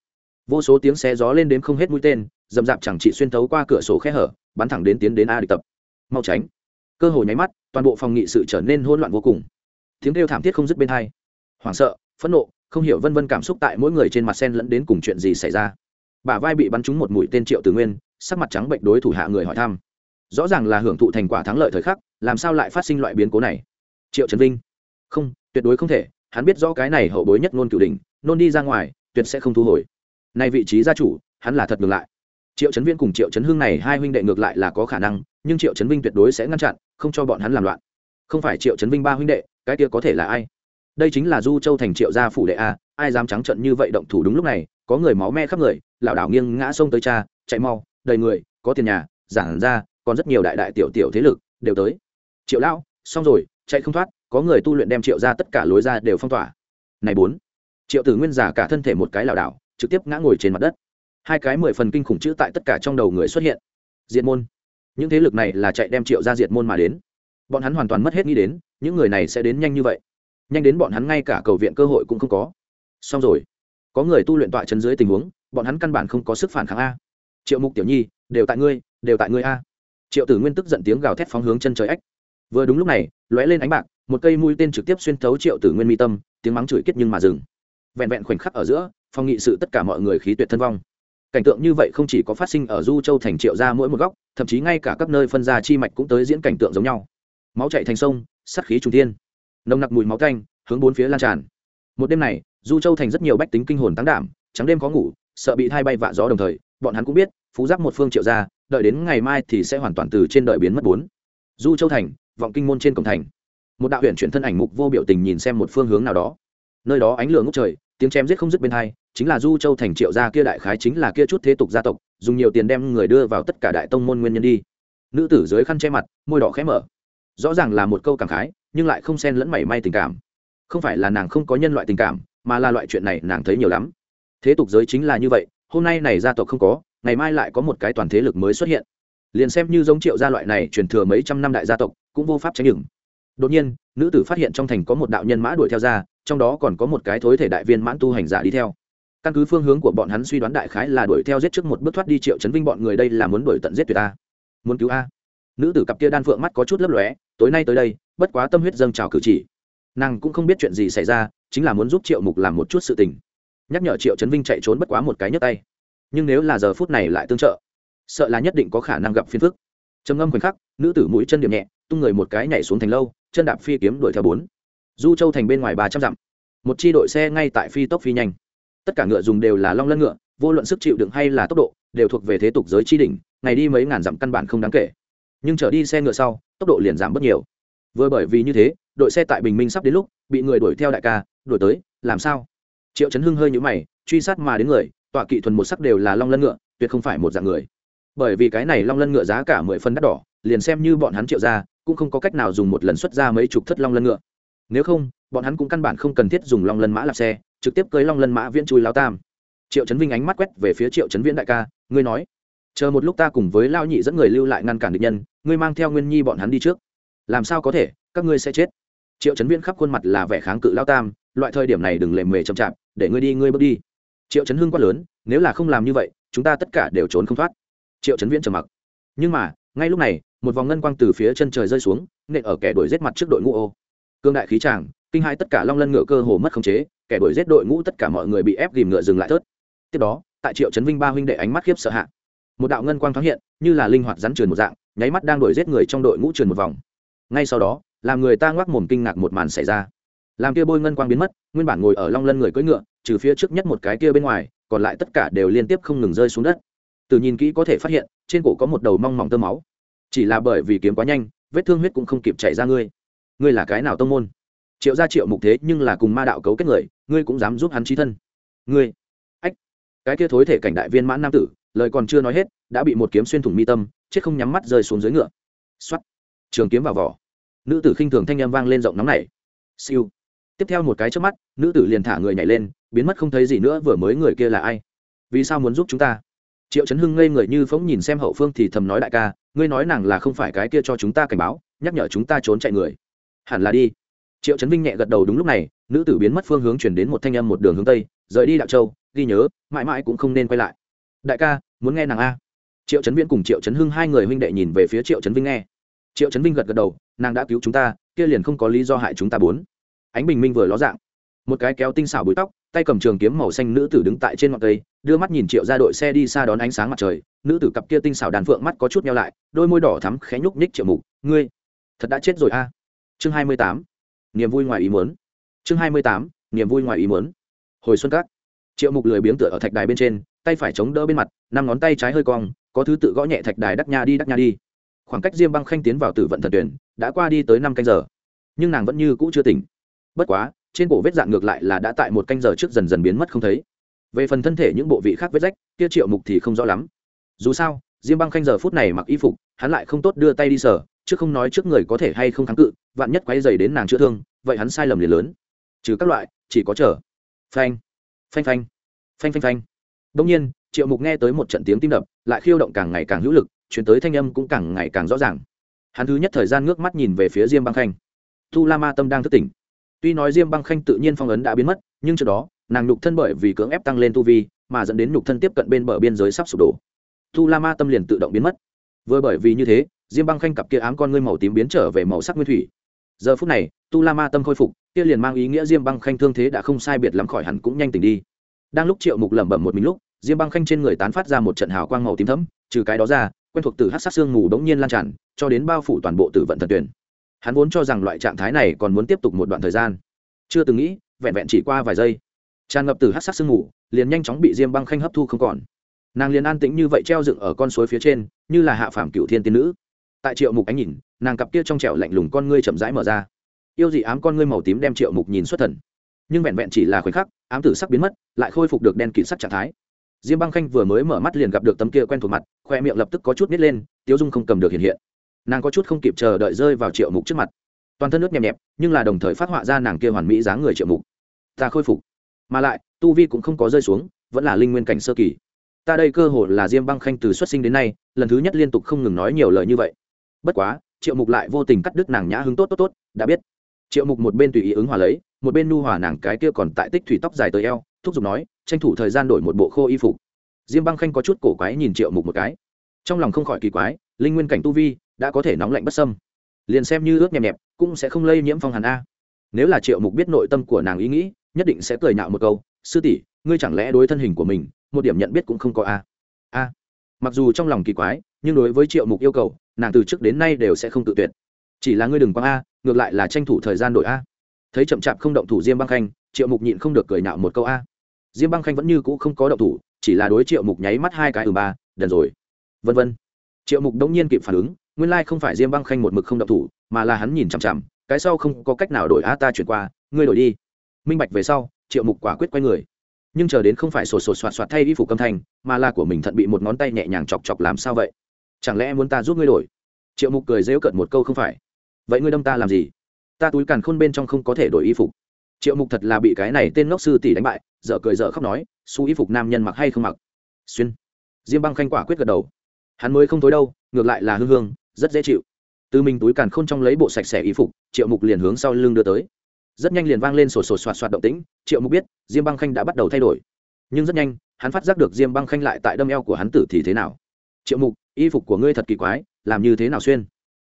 vô số tiếng xe gió lên đến không hết mũi tên, dầm dạp chẳng chị xuyên thấu qua cửa sổ khe hở, bắn thẳng đến tiến đến a địch tập. Mau tránh. Cơ hội nháy mắt, toàn bộ phòng nghị sự trở nên hỗn loạn vô cùng. Tiếng kêu thảm thiết không dứt bên hai. Hoảng sợ, phẫn nộ, không hiểu vân vân cảm xúc tại mỗi người trên mặt sen lẫn đến cùng chuyện gì xảy ra. Bả vai bị bắn trúng một mũi tên triệu tử nguyên, sắc mặt trắng bệnh đối thủ hạ người hỏi thăm. Rõ ràng là hưởng thụ thành quả thắng lợi thời khắc, làm sao lại phát sinh loại biến cố này? Triệu trần vinh. Không, tuyệt đối không thể, hắn biết rõ cái này hậu bối nhất ngôn cửu đình nôn đi ra ngoài, tuyệt sẽ không thu hồi nay vị trí gia chủ, hắn là thật ngược lại. Triệu trấn viên cùng triệu trấn hưng này hai huynh đệ ngược lại là có khả năng, nhưng triệu trấn vinh tuyệt đối sẽ ngăn chặn, không cho bọn hắn làm loạn. Không phải triệu trấn vinh ba huynh đệ, cái kia có thể là ai? Đây chính là du châu thành triệu gia phủ đệ a, ai dám trắng trận như vậy động thủ đúng lúc này, có người máu me khắp người, lảo đảo nghiêng ngã sông tới cha, chạy mau, đầy người, có tiền nhà giản ra, còn rất nhiều đại đại tiểu tiểu thế lực, đều tới. Triệu lão, xong rồi, chạy không thoát, có người tu luyện đem triệu ra tất cả lối ra đều phong tỏa. Này bốn, triệu tử nguyên giả cả thân thể một cái lảo đảo trực tiếp ngã ngồi trên mặt đất. Hai cái mười phần kinh khủng chữ tại tất cả trong đầu người xuất hiện. Diệt môn. Những thế lực này là chạy đem triệu ra diệt môn mà đến. Bọn hắn hoàn toàn mất hết nghĩ đến, những người này sẽ đến nhanh như vậy. Nhanh đến bọn hắn ngay cả cầu viện cơ hội cũng không có. Xong rồi. Có người tu luyện tọa chân dưới tình huống, bọn hắn căn bản không có sức phản kháng a. Triệu mục tiểu nhi, đều tại ngươi, đều tại ngươi a. Triệu tử nguyên tức giận tiếng gào thét phóng hướng chân trời ếch vừa đúng lúc này, lóe lên ánh bạc, một cây mũi tên trực tiếp xuyên thấu triệu tử nguyên mi tâm, tiếng mắng chửi kết nhưng mà dừng. Vẹn vẹn khoảnh khắc ở giữa phong nghị sự tất cả mọi người khí tuyệt thân vong. Cảnh tượng như vậy không chỉ có phát sinh ở du châu thành triệu ra mỗi một góc, thậm chí ngay cả các nơi phân ra chi mạch cũng tới diễn cảnh tượng giống nhau. Máu chạy thành sông sắt khí trung thiên. Nồng nặc mùi máu canh hướng bốn phía lan tràn. Một đêm này, du châu thành rất nhiều bách tính kinh hồn tăng đảm, trắng đêm có ngủ, sợ bị thai bay vạ gió đồng thời, bọn hắn cũng biết, phú giáp một phương triệu ra đợi đến ngày mai thì sẽ hoàn toàn từ trên đợi biến mất bốn. Du châu thành, vọng kinh môn trên cổng thành. Một đạo huyện chuyển thân ảnh mục vô biểu tình nhìn xem một phương hướng nào đó. Nơi đó ánh lửa ngốc trời, tiếng chém giết không dứt bên hai chính là du châu thành triệu gia kia đại khái chính là kia chút thế tục gia tộc, dùng nhiều tiền đem người đưa vào tất cả đại tông môn nguyên nhân đi. Nữ tử dưới khăn che mặt, môi đỏ khẽ mở. Rõ ràng là một câu cảm khái, nhưng lại không xen lẫn mảy may tình cảm. Không phải là nàng không có nhân loại tình cảm, mà là loại chuyện này nàng thấy nhiều lắm. Thế tục giới chính là như vậy, hôm nay này gia tộc không có, ngày mai lại có một cái toàn thế lực mới xuất hiện. Liền xem như giống triệu gia loại này truyền thừa mấy trăm năm đại gia tộc, cũng vô pháp tránh đừng đột nhiên, nữ tử phát hiện trong thành có một đạo nhân mã đuổi theo ra, trong đó còn có một cái thối thể đại viên mãn tu hành giả đi theo căn cứ phương hướng của bọn hắn suy đoán đại khái là đuổi theo giết trước một bước thoát đi triệu chấn vinh bọn người đây là muốn đuổi tận giết tuyệt a muốn cứu a. Nữ tử cặp kia đan phượng mắt có chút lấp lóe, tối nay tới đây, bất quá tâm huyết dâng trào cử chỉ. Nàng cũng không biết chuyện gì xảy ra, chính là muốn giúp triệu mục làm một chút sự tình. Nhắc nhở triệu chấn vinh chạy trốn bất quá một cái nhấc tay. Nhưng nếu là giờ phút này lại tương trợ, sợ là nhất định có khả năng gặp phiền phức. Trầm ngâm khoảnh khắc, nữ tử mũi chân điểm nhẹ, tung người một cái nhảy xuống thành lâu, chân đạp phi kiếm đuổi theo bốn. Du châu thành bên ngoài ba trăm dặm. Một chi đội xe ngay tại phi tốc phi nhanh tất cả ngựa dùng đều là long lân ngựa, vô luận sức chịu đựng hay là tốc độ, đều thuộc về thế tục giới chi đỉnh, ngày đi mấy ngàn dặm căn bản không đáng kể. Nhưng trở đi xe ngựa sau, tốc độ liền giảm bớt nhiều. Vừa bởi vì như thế, đội xe tại bình minh sắp đến lúc, bị người đuổi theo đại ca, đuổi tới, làm sao? Triệu chấn hưng hơi nhũ mày, truy sát mà đến người, tọa kỵ thuần một sắc đều là long lân ngựa, tuyệt không phải một dạng người. Bởi vì cái này long lân ngựa giá cả mười phân đắt đỏ, liền xem như bọn hắn triệu ra cũng không có cách nào dùng một lần xuất ra mấy chục thất long lân ngựa. Nếu không, bọn hắn cũng căn bản không cần thiết dùng long lân mã lạp xe trực tiếp cưới long lân mã viễn chui lao tam. Triệu trấn vinh ánh mắt quét về phía triệu trấn viễn đại ca, ngươi nói, chờ một lúc ta cùng với lao nhị dẫn người lưu lại ngăn cản địch nhân, ngươi mang theo nguyên nhi bọn hắn đi trước. Làm sao có thể, các ngươi sẽ chết. Triệu trấn viễn khắp khuôn mặt là vẻ kháng cự lao tam, loại thời điểm này đừng lề mề chậm chạp, để ngươi đi, ngươi bước đi. Triệu trấn hưng quá lớn, nếu là không làm như vậy, chúng ta tất cả đều trốn không thoát. Triệu trấn viễn trầm mặc. Nhưng mà, ngay lúc này, một vòng ngân quang từ phía chân trời rơi xuống, nện ở kẻ đuổi giết mặt trước đội ngũ ô. Cương đại khí tràng, kinh hai tất cả long lân ngựa cơ hồ mất khống chế kẻ đuổi giết đội ngũ tất cả mọi người bị ép ghìm ngựa dừng lại thớt. Tiếp đó, tại triệu trấn vinh ba huynh đệ ánh mắt khiếp sợ hạ, một đạo ngân quang thoáng hiện, như là linh hoạt rắn trườn một dạng, nháy mắt đang đuổi giết người trong đội ngũ trườn một vòng. Ngay sau đó, làm người ta ngoác mồm kinh ngạc một màn xảy ra. Làm kia bôi ngân quang biến mất, nguyên bản ngồi ở long lân người cưỡi ngựa, trừ phía trước nhất một cái kia bên ngoài, còn lại tất cả đều liên tiếp không ngừng rơi xuống đất. Từ nhìn kỹ có thể phát hiện, trên cổ có một đầu mong mỏng tơ máu. Chỉ là bởi vì kiếm quá nhanh, vết thương huyết cũng không kịp chảy ra ngươi. Ngươi là cái nào tông môn? Triệu ra triệu mục thế nhưng là cùng ma đạo cấu kết người ngươi cũng dám giúp hắn trí thân. Ngươi, ách, cái kia thối thể cảnh đại viên mãn nam tử, lời còn chưa nói hết, đã bị một kiếm xuyên thủng mi tâm, chết không nhắm mắt rơi xuống dưới ngựa. X trường kiếm vào vỏ. Nữ tử khinh thường thanh â m vang lên rộng nóng này siêu. Tiếp theo một cái trước mắt, nữ tử liền thả người nhảy lên, biến mất không thấy gì nữa, vừa mới người kia là ai? Vì sao muốn giúp chúng ta? Triệu chấn hưng ngây người như phóng nhìn xem hậu phương thì thầm nói đại ca, ngươi nói nàng là không phải cái kia cho chúng ta cảnh báo, nhắc nhở chúng ta trốn chạy người. Hẳn là đi triệu chấn vinh nhẹ gật đầu đúng lúc này, nữ tử biến mất phương hướng chuyển đến một thanh âm một đường hướng tây, rời đi đạo châu, ghi nhớ, mãi mãi cũng không nên quay lại. Đại ca, muốn nghe nàng a. Triệu chấn viễn cùng triệu chấn hưng hai người huynh đệ nhìn về phía triệu chấn vinh nghe. Triệu chấn vinh gật gật đầu, nàng đã cứu chúng ta, kia liền không có lý do hại chúng ta bốn. Ánh bình minh vừa ló dạng. Một cái kéo tinh xảo bụi tóc, tay cầm trường kiếm màu xanh nữ tử đứng tại trên ngọn cây, đưa mắt nhìn triệu ra đội xe đi xa đón ánh sáng mặt trời, nữ tử cặp kia tinh xảo đàn phượng mắt có chút nhau lại, đôi môi đỏ thắm khẽ nhúc nhích triệu mục, ngươi thật đã chết rồi a. Chương hai mươi tám niềm vui ngoài ý muốn. Chương hai mươi tám, niềm vui ngoài ý muốn. Hồi xuân các. Triệu mục lười biếng tựa ở thạch đài bên trên, tay phải chống đỡ bên mặt, năm ngón tay trái hơi cong, có thứ tự gõ nhẹ thạch đài đắc nha đi đắc nha đi. Khoảng cách diêm băng khanh tiến vào tử vận thần tuyển, đã qua đi tới năm canh giờ. Nhưng nàng vẫn như cũ chưa tỉnh. Bất quá, trên cổ vết dạn ngược lại là đã tại một canh giờ trước dần dần biến mất không thấy. Về phần thân thể những bộ vị khác vết rách, kia triệu mục thì không rõ lắm. Dù sao, diêm băng khanh giờ phút này mặc y phục, hắn lại không tốt đưa tay đi sở chứ không nói trước người có thể hay không kháng cự, vạn nhất quay dày đến nàng chữa thương, vậy hắn sai lầm liền lớn. Trừ các loại, chỉ có chờ. Phanh phanh phanh phanh phanh phanh. Đông nhiên, triệu mục nghe tới một trận tiếng tim đập, lại khiêu động càng ngày càng hữu lực, chuyển tới thanh âm cũng càng ngày càng rõ ràng. Hắn thứ nhất thời gian ngước mắt nhìn về phía diêm băng khanh. Tu la ma tâm đang thức tỉnh. Tuy nói diêm băng khanh tự nhiên phong ấn đã biến mất, nhưng trước đó, nàng nhục thân bởi vì cưỡng ép tăng lên tu vi, mà dẫn đến nhục thân tiếp cận bên bờ biên giới sắp sụp đổ. Tu la ma tâm liền tự động biến mất. Vừa bởi vì như thế diêm băng khanh cặp kia ám con ngươi màu tím biến trở về màu sắc nguyên thủy. Giờ phút này, tu la ma tâm khôi phục, kia liền mang ý nghĩa diêm băng khanh thương thế đã không sai biệt lắm khỏi hẳn cũng nhanh tỉnh đi. Đang lúc triệu mục lẩm bẩm một mình lúc, diêm băng khanh trên người tán phát ra một trận hào quang màu tím thấm trừ cái đó ra, quen thuộc từ hát sát xương mù đống nhiên lan tràn, cho đến bao phủ toàn bộ tử vận thần tuyển. Hắn vốn cho rằng loại trạng thái này còn muốn tiếp tục một đoạn thời gian. Chưa từng nghĩ, vẹn vẹn chỉ qua vài giây, tràn ngập từ hát sắc sương mù, liền nhanh chóng bị diêm băng khanh hấp thu không còn. Nàng liền an tĩnh như vậy treo dựng ở con suối phía trên, như là hạ phàm cựu thiên tiên nữ tại triệu mục ánh nhìn, nàng cặp kia trong trẻo lạnh lùng con ngươi chậm rãi mở ra. Yêu dị ám con ngươi màu tím đem triệu mục nhìn xuất thần. Nhưng vẹn vẹn chỉ là khoảnh khắc, ám tử sắc biến mất, lại khôi phục được đen kịt sắc trạng thái. Diêm băng khanh vừa mới mở mắt liền gặp được tấm kia quen thuộc mặt, khoe miệng lập tức có chút nít lên, tiếu dung không cầm được hiện hiện. Nàng có chút không kịp chờ đợi rơi vào triệu mục trước mặt. Toàn thân nước nhẹp nhẹp, nhưng là đồng thời phát họa ra nàng kia hoàn mỹ dáng người triệu mục. Ta khôi phục. Mà lại, tu vi cũng không có rơi xuống, vẫn là linh nguyên cảnh sơ kỳ. Ta đây cơ hồ là diêm băng khanh từ xuất sinh đến nay, lần thứ nhất liên tục không ngừng nói nhiều lời như vậy bất quá, triệu mục lại vô tình cắt đứt nàng nhã hứng tốt tốt tốt, đã biết. Triệu mục một bên tùy ý ứng hòa lấy, một bên nu hòa nàng cái kia còn tại tích thủy tóc dài tới eo, thúc giục nói, tranh thủ thời gian đổi một bộ khô y phục. Diêm băng khanh có chút cổ quái nhìn triệu mục một cái. Trong lòng không khỏi kỳ quái, linh nguyên cảnh tu vi, đã có thể nóng lạnh bất sâm liền xem như ướt nhẹp nhẹp, cũng sẽ không lây nhiễm phong hàn a. Nếu là triệu mục biết nội tâm của nàng ý nghĩ, nhất định sẽ cười nạo một câu, sư tỷ, ngươi chẳng lẽ đối thân hình của mình, một điểm nhận biết cũng không có a? A. Mặc dù trong lòng kỳ quái, nhưng đối với triệu mục yêu cầu nàng từ trước đến nay đều sẽ không tự tuyệt. Chỉ là ngươi đừng quăng a, ngược lại là tranh thủ thời gian đổi a. Thấy chậm chạp không động thủ diêm băng khanh, triệu mục nhịn không được cười nạo một câu a. Diêm băng khanh vẫn như cũ không có động thủ, chỉ là đối triệu mục nháy mắt hai cái ừ ba, đần rồi. Vân vân. Triệu mục đống nhiên kịp phản ứng, nguyên lai không phải diêm băng khanh một mực không động thủ, mà là hắn nhìn chằm chằm, cái sau không có cách nào đổi a ta chuyển qua, ngươi đổi đi. Minh bạch về sau, triệu mục quả quyết quay người. Nhưng chờ đến không phải sổ sổ soạt soạt thay y phục âm thanh, mà là của mình thận bị một ngón tay nhẹ nhàng chọc chọc làm sao vậy? Chẳng lẽ muốn ta giúp ngươi đổi? Triệu mục cười dễu cận một câu không phải. Vậy ngươi đâm ta làm gì? Ta túi càn khôn bên trong không có thể đổi y phục. Triệu mục thật là bị cái này tên ngốc sư tỷ đánh bại, dở cười dở khóc nói, su y phục nam nhân mặc hay không mặc? Xuyên. Diêm băng khanh quả quyết gật đầu. Hắn mới không tối đâu, ngược lại là hương hương, rất dễ chịu. Từ mình túi càn khôn trong lấy bộ sạch sẽ y phục, triệu mục liền hướng sau lưng đưa tới. Rất nhanh liền vang lên sổ sổ soạt soạt động tĩnh, triệu mục biết, diêm băng khanh đã bắt đầu thay đổi. Nhưng rất nhanh, hắn phát giác được diêm băng khanh lại tại đâm eo của hắn tử thì thế nào. Triệu mục y phục của ngươi thật kỳ quái, làm như thế nào xuyên?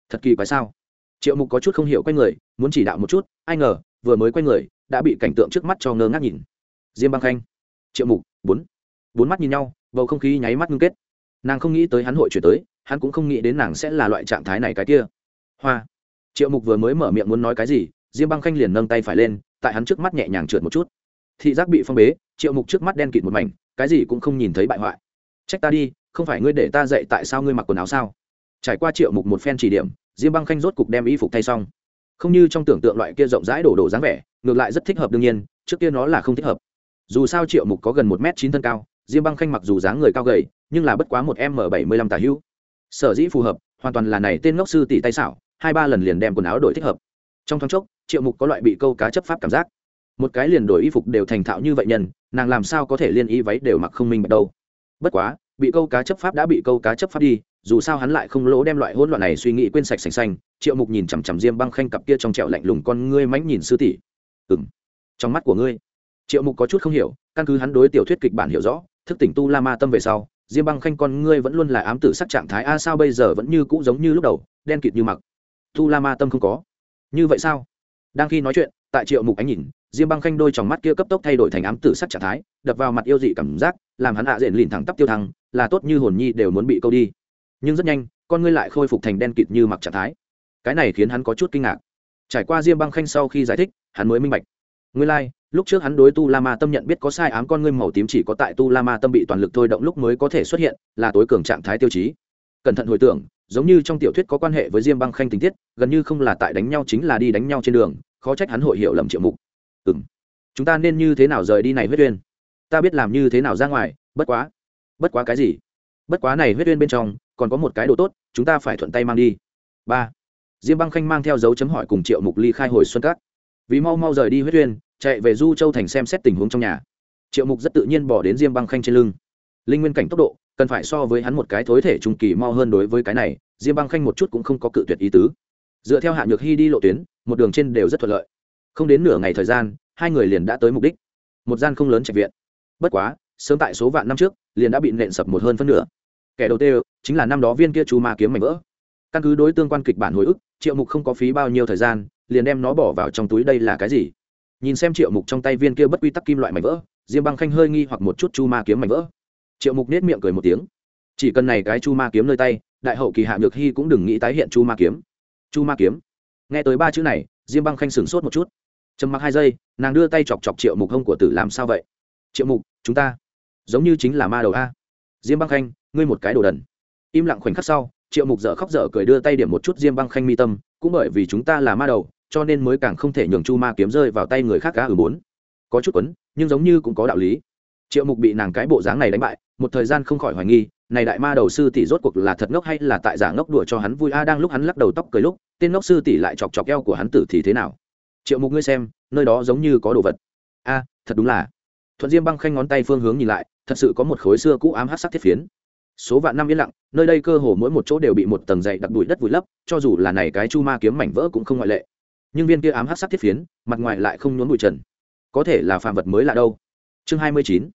Thật kỳ quái sao? Triệu mục có chút không hiểu q u a y người, muốn chỉ đạo một chút, ai ngờ, vừa mới q u a y người, đã bị cảnh tượng trước mắt cho ngơ ngác nhìn. Diêm băng khanh, triệu mục, bốn. Bốn mắt nhìn nhau, bầu không khí nháy mắt ngưng kết. Nàng không nghĩ tới hắn hội chuyển tới, hắn cũng không nghĩ đến nàng sẽ là loại trạng thái này cái kia. Hoa. Triệu mục vừa mới mở miệng muốn nói cái gì, diêm băng khanh liền nâng tay phải lên, tại hắn trước mắt nhẹ nhàng trượt một chút. Thị giác bị phong bế, triệu mục trước mắt đen kịt một mảnh, cái gì cũng không nhìn thấy bại hoại. Trách ta đi không phải ngươi để ta dạy tại sao ngươi mặc quần áo sao? Trải qua triệu mục một phen chỉ điểm, diêm băng khanh rốt cục đem y phục thay xong. Không như trong tưởng tượng loại kia rộng rãi đổ đổ dáng vẻ, ngược lại rất thích hợp đương nhiên, trước kia nó là không thích hợp. Dù sao triệu mục có gần một m chín thân cao, diêm băng khanh mặc dù dáng người cao gầy, nhưng là bất quá một m bảy mươi lăm tả hữu. Sở dĩ phù hợp, hoàn toàn là này tên ngốc sư tỷ tay xảo, hai ba lần liền đem quần áo đổi thích hợp. Trong thoáng chốc, triệu mục có loại bị câu cá chấp pháp cảm giác. Một cái liền đổi y phục đều thành thạo như vậy nhân, nàng làm sao có thể liên y váy đều mặc không minh bạch đâu. Bất quá bị câu cá chấp pháp đã bị câu cá chấp pháp đi, dù sao hắn lại không lỗ đem loại hỗn loạn này suy nghĩ quên sạch sành xanh, triệu mục nhìn chằm chằm diêm băng khanh cặp kia trong trẹo lạnh lùng con ngươi mánh nhìn sư tỷ. Ừ m trong mắt của ngươi. Triệu mục có chút không hiểu, căn cứ hắn đối tiểu thuyết kịch bản hiểu rõ, thức tỉnh tu la ma tâm về sau, diêm băng khanh con ngươi vẫn luôn là ám tử sắc trạng thái, a sao bây giờ vẫn như cũ giống như lúc đầu, đen kịt như mặc. Tu la ma tâm không có. Như vậy sao? Đang khi nói chuyện, tại triệu mục ánh nhìn, diêm băng khanh đôi trong mắt kia cấp tốc thay đổi thành ám tử sắc trạng thái, đập vào mặt yêu dị cảm giác, làm hắn hạ diện lìn thẳng tắp tiêu thăng là tốt như hồn nhi đều muốn bị câu đi. Nhưng rất nhanh con ngươi lại khôi phục thành đen kịt như mặc trạng thái. Cái này khiến hắn có chút kinh ngạc. Trải qua diêm băng khanh sau khi giải thích hắn mới minh bạch. Nguyên lai、like, lúc trước hắn đối tu la ma tâm nhận biết có sai ám con ngươi màu tím chỉ có tại tu la ma tâm bị toàn lực thôi động lúc mới có thể xuất hiện là tối cường trạng thái tiêu chí. Cẩn thận hồi tưởng giống như trong tiểu thuyết có quan hệ với diêm băng khanh tình tiết gần như không là tại đánh nhau chính là đi đánh nhau trên đường khó trách hắn hội hiểu lầm triệu mục. Ừ m chúng ta nên như thế nào rời đi này huyết uyên? Ta biết làm như thế nào ra ngoài bất quá bất quá cái gì? Bất quá này huyết uyên bên trong, còn có một cái đồ tốt, chúng ta phải thuận tay mang đi. Ba. Diêm băng khanh mang theo dấu chấm hỏi cùng triệu mục ly khai hồi xuân cát vì mau mau rời đi huyết uyên, chạy về du châu thành xem xét tình huống trong nhà. Triệu mục rất tự nhiên bỏ đến diêm băng khanh trên lưng. Linh nguyên cảnh tốc độ, cần phải so với hắn một cái thối thể trung kỳ mau hơn đối với cái này, diêm băng khanh một chút cũng không có cự tuyệt ý tứ. Dựa theo hạ nhược hy đi lộ tuyến, một đường trên đều rất thuận lợi. Không đến nửa ngày thời gian, hai người liền đã tới mục đích. Một gian không lớn trạch viện. Bất quá sớm tại số vạn năm trước, liền đã bị nện sập một hơn phân nửa. Kẻ đầu tiên chính là năm đó viên kia chú ma kiếm mảnh vỡ. Căn cứ đối tương quan kịch bản hồi ức, triệu mục không có phí bao nhiêu thời gian, liền đem nó bỏ vào trong túi đây là cái gì? Nhìn xem triệu mục trong tay viên kia bất quy tắc kim loại mảnh vỡ, diêm băng khanh hơi nghi hoặc một chút chu ma kiếm mảnh vỡ. Triệu mục nết miệng cười một tiếng. Chỉ cần này cái chu ma kiếm nơi tay, đại hậu kỳ hạ nhược hy cũng đừng nghĩ tái hiện chu ma kiếm. Chu ma kiếm. Nghe tới ba chữ này, diêm băng khanh sửng sốt một chút. Trầm mặc hai giây, nàng đưa tay chọc chọc triệu mục hông của tử làm sao vậy? Triệu mục, chúng ta giống như chính là ma đầu a. Diêm băng khanh, ngươi một cái đồ đần. Im lặng khoảnh khắc sau, triệu mục dở khóc dở cười đưa tay điểm một chút diêm băng khanh mi tâm, cũng bởi vì chúng ta là ma đầu, cho nên mới càng không thể nhường chu ma kiếm rơi vào tay người khác cá ừ bốn. Có chút quấn, nhưng giống như cũng có đạo lý. Triệu mục bị nàng cái bộ dáng này đánh bại, một thời gian không khỏi hoài nghi, này đại ma đầu sư tỷ rốt cuộc là thật ngốc hay là tại giả ngốc đùa cho hắn vui a? Đang lúc hắn lắc đầu tóc cười lúc, tên ngốc sư tỷ lại chọc chọc eo của hắn tử thì thế nào? Triệu mục ngươi xem, nơi đó giống như có đồ vật. A, thật đúng là. Thuận diêm băng khanh ngón tay phương hướng nhìn lại thật sự có một khối xưa cũ ám hát sắc thiết phiến. Số vạn năm yên lặng, nơi đây cơ hồ mỗi một chỗ đều bị một tầng dày đặc bụi đất vùi lấp, cho dù là này cái chu ma kiếm mảnh vỡ cũng không ngoại lệ. Nhưng viên kia ám hát sắc thiết phiến, mặt ngoài lại không nhốn bụi trần. Có thể là phạm vật mới là đâu. Chương hai mươi chín,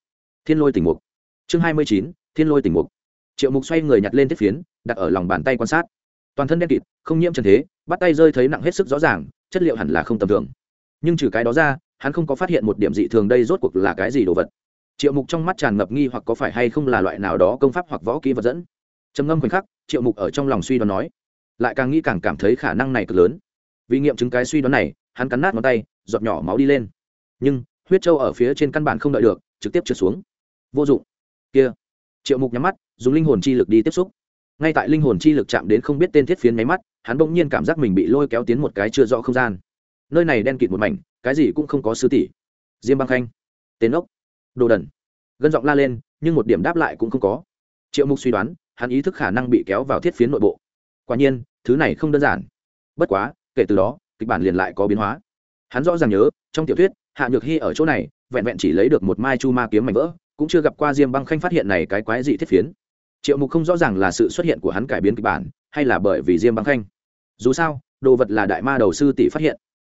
thiên lôi tỉnh mục. Chương hai mươi chín, thiên lôi tỉnh mục. Triệu mục xoay người nhặt lên thiết phiến, đặt ở lòng bàn tay quan sát. Toàn thân đen kịt, không nhiễm trần thế, bắt tay rơi thấy nặng hết sức rõ ràng, chất liệu hẳn là không tầm thường. Nhưng trừ cái đó ra, hắn không có phát hiện một điểm dị thường đây rốt cuộc là cái gì đồ vật triệu mục trong mắt tràn ngập nghi hoặc có phải hay không là loại nào đó công pháp hoặc võ kỹ vật dẫn. Trầm ngâm khoảnh khắc, triệu mục ở trong lòng suy đoán nói, lại càng nghĩ càng cảm thấy khả năng này cực lớn. Vì nghiệm chứng cái suy đoán này, hắn cắn nát ngón tay, giọt nhỏ máu đi lên. Nhưng, huyết trâu ở phía trên căn bản không đợi được, trực tiếp trượt xuống. Vô dụng. Kia. Triệu mục nhắm mắt, dùng linh hồn chi lực đi tiếp xúc. Ngay tại linh hồn chi lực chạm đến không biết tên thiết phiến máy mắt, hắn bỗng nhiên cảm giác mình bị lôi kéo tiến một cái chưa rõ không gian. Nơi này đen kịt một mảnh, cái gì cũng không có sứ tỷ. Diêm băng khanh. Tên ốc đồ đần. Gân giọng la lên, nhưng một điểm đáp lại cũng không có. Triệu mục suy đoán, hắn ý thức khả năng bị kéo vào thiết phiến nội bộ. Quả nhiên, thứ này không đơn giản. Bất quá, kể từ đó, kịch bản liền lại có biến hóa. Hắn rõ ràng nhớ, trong tiểu thuyết, hạ nhược hy ở chỗ này, vẹn vẹn chỉ lấy được một mai chu ma kiếm mảnh vỡ, cũng chưa gặp qua diêm băng khanh phát hiện này cái quái dị thiết phiến. Triệu mục không rõ ràng là sự xuất hiện của hắn cải biến kịch bản, hay là bởi vì diêm băng khanh. Dù sao, đồ vật là đại ma đầu sư tỷ phát hiện.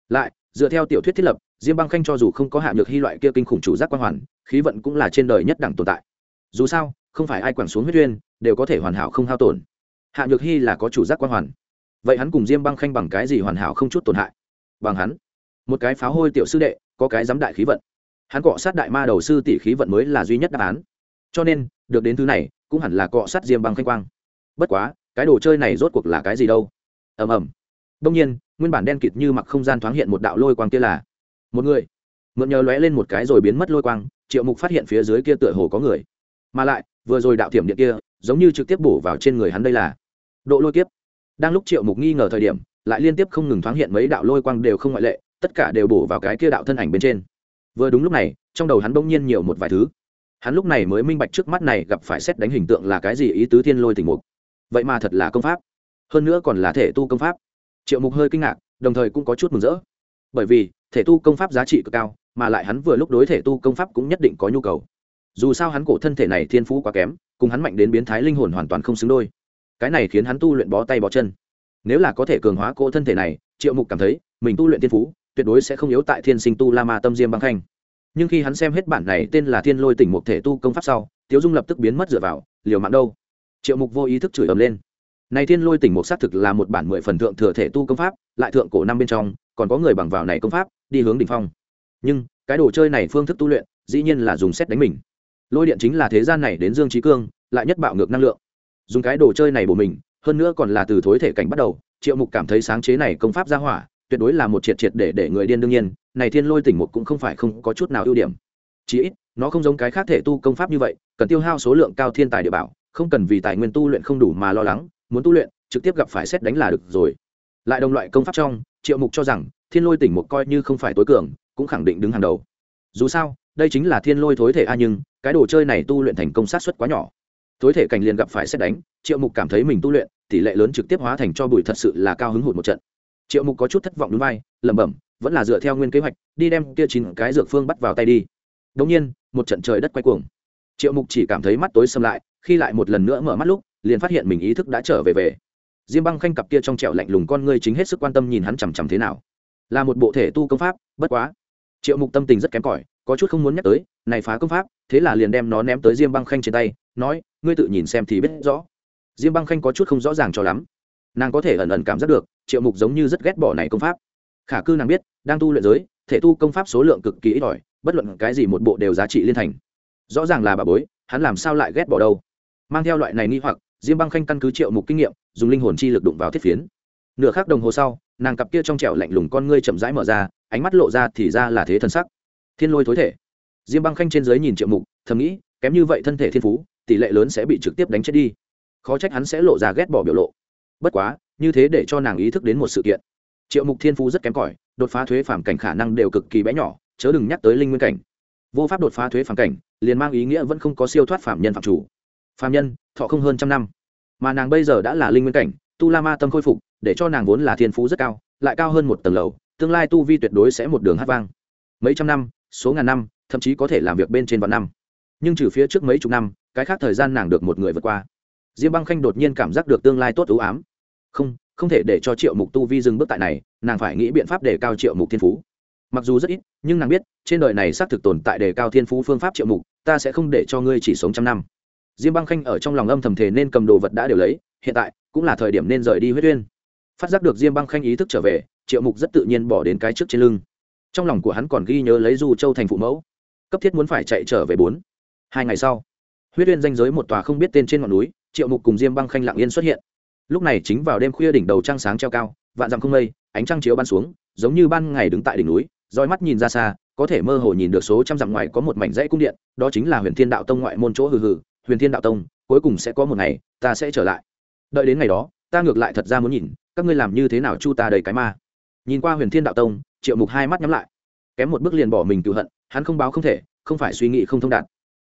Lại, dựa theo tiểu thuyết thiết lập diêm băng khanh cho dù không có hạ nhược hy loại kia kinh khủng chủ giác quan hoàn, khí vận cũng là trên đời nhất đẳng tồn tại. Dù sao, không phải ai quẳng xuống huyết uyên, đều có thể hoàn hảo không hao tổn. Hạ nhược hy là có chủ giác quan hoàn. Vậy hắn cùng diêm băng khanh bằng cái gì hoàn hảo không chút tổn hại? Bằng hắn. Một cái pháo hôi tiểu sư đệ, có cái giám đại khí vận. Hắn cọ sát đại ma đầu sư tỷ khí vận mới là duy nhất đáp án. Cho nên, được đến thứ này, cũng hẳn là cọ sát diêm băng khanh quang. Bất quá, cái đồ chơi này rốt cuộc là cái gì đâu? Ầm ầm. Đông nhiên, nguyên bản đen kịt như mặc không gian thoáng hiện một đạo lôi quang kia là một người. Mượn nhờ lóe lên một cái rồi biến mất lôi quang, triệu mục phát hiện phía dưới kia tựa hồ có người. Mà lại, vừa rồi đạo thiểm điện kia, giống như trực tiếp bổ vào trên người hắn đây là độ lôi kiếp. Đang lúc triệu mục nghi ngờ thời điểm, lại liên tiếp không ngừng thoáng hiện mấy đạo lôi quang đều không ngoại lệ, tất cả đều bổ vào cái kia đạo thân ảnh bên trên. Vừa đúng lúc này, trong đầu hắn bỗng nhiên nhiều một vài thứ. Hắn lúc này mới minh bạch trước mắt này gặp phải xét đánh hình tượng là cái gì ý tứ thiên lôi tình mục. Vậy mà thật là công pháp. Hơn nữa còn là thể tu công pháp. Triệu mục hơi kinh ngạc, đồng thời cũng có chút mừng rỡ. Bởi vì thể tu công pháp giá trị cực cao, mà lại hắn vừa lúc đối thể tu công pháp cũng nhất định có nhu cầu. Dù sao hắn cổ thân thể này thiên phú quá kém, cùng hắn mạnh đến biến thái linh hồn hoàn toàn không xứng đôi. Cái này khiến hắn tu luyện bó tay bó chân. Nếu là có thể cường hóa cổ thân thể này, triệu mục cảm thấy, mình tu luyện thiên phú, tuyệt đối sẽ không yếu tại thiên sinh tu la ma tâm diêm băng khanh. Nhưng khi hắn xem hết bản này tên là thiên lôi tỉnh mục thể tu công pháp sau, tiếu dung lập tức biến mất dựa vào, liều mạng đâu? Triệu mục vô ý thức chửi ầm lên. Này thiên lôi tỉnh mục xác thực là một bản mười phần thượng thừa thể tu công pháp, lại thượng cổ năm bên trong, còn có người bằng vào này công pháp đi hướng đỉnh phong. Nhưng, cái đồ chơi này phương thức tu luyện, dĩ nhiên là dùng xét đánh mình. Lôi điện chính là thế gian này đến dương trí cương, lại nhất bạo ngược năng lượng. Dùng cái đồ chơi này của mình, hơn nữa còn là từ thối thể cảnh bắt đầu, triệu mục cảm thấy sáng chế này công pháp ra hỏa, tuyệt đối là một triệt triệt để để người điên đương nhiên, này thiên lôi tỉnh mục cũng không phải không có chút nào ưu điểm. Chí ít, nó không giống cái khác thể tu công pháp như vậy, cần tiêu hao số lượng cao thiên tài địa bảo, không cần vì tài nguyên tu luyện không đủ mà lo lắng, muốn tu luyện, trực tiếp gặp phải xét đánh là được rồi. Lại đồng loại công pháp trong, triệu mục cho rằng thiên lôi tỉnh một coi như không phải tối cường, cũng khẳng định đứng hàng đầu. Dù sao, đây chính là thiên lôi thối thể a nhưng, cái đồ chơi này tu luyện thành công sát xuất quá nhỏ. Thối thể cảnh liền gặp phải xét đánh, triệu mục cảm thấy mình tu luyện, tỷ lệ lớn trực tiếp hóa thành cho bụi thật sự là cao hứng hụt một trận. Triệu mục có chút thất vọng núi vai, lẩm bẩm, vẫn là dựa theo nguyên kế hoạch, đi đem kia chín cái dược phương bắt vào tay đi. Đống nhiên, một trận trời đất quay cuồng. Triệu mục chỉ cảm thấy mắt tối xâm lại, khi lại một lần nữa mở mắt lúc, liền phát hiện mình ý thức đã trở về về. Diêm băng khanh cặp kia trong trẹo lạnh lùng con ngươi chính hết sức quan tâm nhìn hắn chằm chằm thế nào là một bộ thể tu công pháp, bất quá. Triệu mục tâm tình rất kém cỏi, có chút không muốn nhắc tới, này phá công pháp, thế là liền đem nó ném tới diêm băng khanh trên tay, nói, ngươi tự nhìn xem thì biết rõ. Diêm băng khanh có chút không rõ ràng cho lắm. Nàng có thể ẩn ẩn cảm giác được, triệu mục giống như rất ghét bỏ này công pháp. Khả cư nàng biết, đang tu luyện giới, thể tu công pháp số lượng cực kỳ ít ỏi, bất luận cái gì một bộ đều giá trị liên thành. Rõ ràng là bà bối, hắn làm sao lại ghét bỏ đâu. Mang theo loại này nghi hoặc, diêm băng khanh căn cứ triệu mục kinh nghiệm, dùng linh hồn chi lực đụng vào thiết phiến. Nửa khắc đồng hồ sau nàng cặp kia trong trẻo lạnh lùng con ngươi chậm rãi mở ra, ánh mắt lộ ra thì ra là thế thân sắc. Thiên lôi thối thể. Diêm băng khanh trên giới nhìn triệu mục, thầm nghĩ, kém như vậy thân thể thiên phú, tỷ lệ lớn sẽ bị trực tiếp đánh chết đi. Khó trách hắn sẽ lộ ra ghét bỏ biểu lộ. Bất quá, như thế để cho nàng ý thức đến một sự kiện. Triệu mục thiên phú rất kém cỏi, đột phá thuế phản cảnh khả năng đều cực kỳ bé nhỏ, chớ đừng nhắc tới linh nguyên cảnh. Vô pháp đột phá thuế phản cảnh, liền mang ý nghĩa vẫn không có siêu thoát phạm nhân phạm chủ. Phạm nhân, thọ không hơn trăm năm. Mà nàng bây giờ đã là linh nguyên cảnh tu la ma tâm khôi phục, để cho nàng vốn là thiên phú rất cao, lại cao hơn một tầng lầu, tương lai tu vi tuyệt đối sẽ một đường hát vang. Mấy trăm năm, số ngàn năm, thậm chí có thể làm việc bên trên vạn năm. Nhưng trừ phía trước mấy chục năm, cái khác thời gian nàng được một người vượt qua. Diêm băng khanh đột nhiên cảm giác được tương lai tốt ưu ám. Không không thể để cho triệu mục tu vi dừng bước tại này, nàng phải nghĩ biện pháp để cao triệu mục thiên phú. Mặc dù rất ít, nhưng nàng biết, trên đời này xác thực tồn tại đề cao thiên phú phương pháp triệu mục, ta sẽ không để cho ngươi chỉ sống trăm năm. Diêm băng khanh ở trong lòng âm thầm thể nên cầm đồ vật đã đều lấy, hiện tại cũng là thời điểm nên rời đi huyết uyên phát giác được diêm băng khanh ý thức trở về, triệu mục rất tự nhiên bỏ đến cái trước trên lưng. Trong lòng của hắn còn ghi nhớ lấy du châu thành phụ mẫu. Cấp thiết muốn phải chạy trở về bốn. Hai ngày sau, huyết uyên danh giới một tòa không biết tên trên ngọn núi, triệu mục cùng diêm băng khanh lặng yên xuất hiện. Lúc này chính vào đêm khuya đỉnh đầu trăng sáng treo cao, vạn dặm không mây, ánh trăng chiếu ban xuống, giống như ban ngày đứng tại đỉnh núi, roi mắt nhìn ra xa, có thể mơ hồ nhìn được số trăm dặm ngoài có một mảnh dãy cung điện, đó chính là huyền thiên đạo tông ngoại môn chỗ hừ hừ, huyền thiên đạo tông, cuối cùng sẽ có một ngày, ta sẽ trở lại đợi đến ngày đó, ta ngược lại thật ra muốn nhìn, các ngươi làm như thế nào chu ta đầy cái ma. Nhìn qua huyền thiên đạo tông, triệu mục hai mắt nhắm lại. Kém một bước liền bỏ mình cựu hận, hắn không báo không thể, không phải suy nghĩ không thông đạt.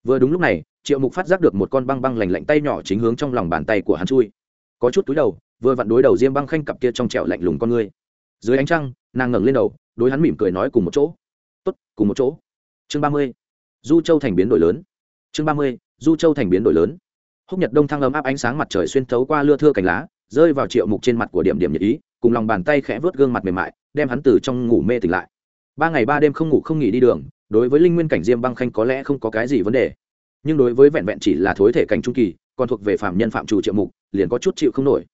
Vừa đúng lúc này, triệu mục phát giác được một con băng băng lành lạnh tay nhỏ chính hướng trong lòng bàn tay của hắn chui. Có chút túi đầu, vừa vặn đối đầu diêm băng khanh cặp kia trong trẹo lạnh lùng con ngươi. Dưới ánh trăng, nàng ngẩng lên đầu, đối hắn mỉm cười nói cùng một chỗ. Tốt, cùng một chỗ. Chương ba mươi. Du châu thành biến đổi lớn. Chương ba mươi. Du châu thành biến đổi lớn húc nhật đông thăng ấm áp ánh sáng mặt trời xuyên thấu qua lưa thưa cành lá, rơi vào triệu mục trên mặt của điểm điểm nhật ý, cùng lòng bàn tay khẽ vớt gương mặt mềm mại, đem hắn từ trong ngủ mê tỉnh lại. Ba ngày ba đêm không ngủ không nghỉ đi đường, đối với linh nguyên cảnh diêm băng khanh có lẽ không có cái gì vấn đề. Nhưng đối với vẹn vẹn chỉ là thối thể cảnh trung kỳ, còn thuộc về phạm nhân phạm chủ triệu mục, liền có chút chịu không nổi.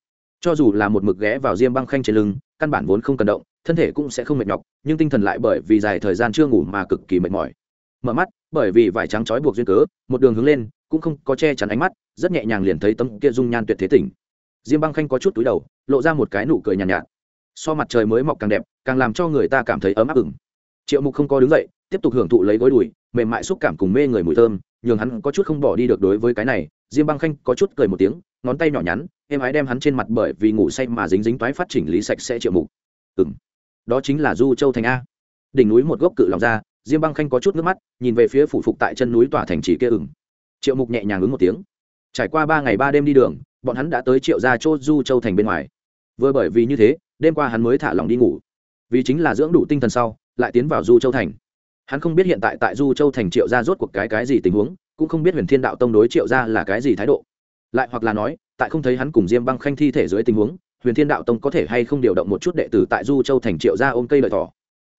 Cho dù là một mực ghé vào diêm băng khanh trên lưng, căn bản vốn không cần động, thân thể cũng sẽ không mệt nhọc, nhưng tinh thần lại bởi vì dài thời gian chưa ngủ mà cực kỳ mệt mỏi. Mở mắt, bởi vì vải trắng trói buộc duyên cớ, một đường hướng lên cũng không có che chắn ánh mắt rất nhẹ nhàng liền thấy tấm kia dung nhan tuyệt thế tỉnh. Diêm băng khanh có chút túi đầu lộ ra một cái nụ cười nhàn nhạt, nhạt. So mặt trời mới mọc càng đẹp càng làm cho người ta cảm thấy ấm áp ửng. Triệu mục không có đứng dậy tiếp tục hưởng thụ lấy gối đùi mềm mại xúc cảm cùng mê người mùi thơm nhường hắn có chút không bỏ đi được đối với cái này. Diêm băng khanh có chút cười một tiếng ngón tay nhỏ nhắn em ái đem hắn trên mặt bởi vì ngủ say mà dính dính toái phát chỉnh lý sạch sẽ triệu mục. Ừng đó chính là du châu thành a. Đỉnh núi một gốc cự lòng ra diêm băng khanh có chút nước mắt nhìn về phía phủ phục tại chân núi tòa thành trì kia ừng triệu mục nhẹ nhàng ứng một tiếng. Trải qua ba ngày ba đêm đi đường, bọn hắn đã tới triệu ra chỗ du châu thành bên ngoài. Vừa bởi vì như thế, đêm qua hắn mới thả lòng đi ngủ. Vì chính là dưỡng đủ tinh thần sau, lại tiến vào du châu thành. Hắn không biết hiện tại tại du châu thành triệu ra rốt cuộc cái cái gì tình huống, cũng không biết huyền thiên đạo tông đối triệu ra là cái gì thái độ. Lại hoặc là nói, tại không thấy hắn cùng diêm băng khanh thi thể dưới tình huống, huyền thiên đạo tông có thể hay không điều động một chút đệ tử tại du châu thành triệu ra ôm cây lợi thỏ.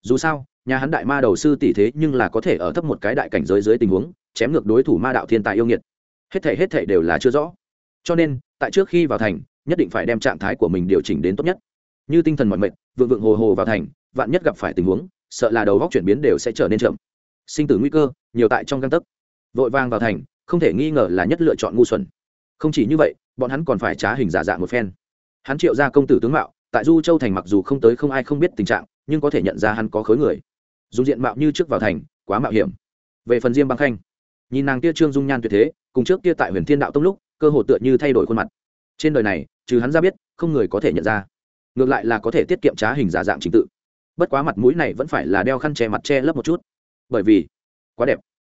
Dù sao, nhà hắn đại ma đầu sư tỷ thế nhưng là có thể ở thấp một cái đại cảnh giới dưới tình huống chém ngược đối thủ ma đạo thiên tài yêu nghiệt. Hết thể hết thể đều là chưa rõ. Cho nên, tại trước khi vào thành, nhất định phải đem trạng thái của mình điều chỉnh đến tốt nhất. Như tinh thần mọi mệnh, vượng vượng hồ hồ vào thành, vạn nhất gặp phải tình huống, sợ là đầu góc chuyển biến đều sẽ trở nên chậm. Sinh tử nguy cơ, nhiều tại trong găng tấc. Vội vàng vào thành, không thể nghi ngờ là nhất lựa chọn ngu xuẩn. Không chỉ như vậy, bọn hắn còn phải trá hình giả dạng một phen. Hắn triệu ra công tử tướng mạo, tại du châu thành mặc dù không tới không ai không biết tình trạng, nhưng có thể nhận ra hắn có khối người. Dùng diện mạo như trước vào thành, quá mạo hiểm. Về phần diêm băng khanh nhìn nàng kia trương dung nhan tuyệt thế, cùng trước kia tại huyền thiên đạo tông lúc, cơ hồ tựa như thay đổi khuôn mặt. Trên đời này, trừ hắn ra biết, không người có thể nhận ra. Ngược lại là có thể tiết kiệm trá hình giả dạng trình tự. Bất quá mặt mũi này vẫn phải là đeo khăn che mặt che lấp một chút. Bởi vì, quá đẹp.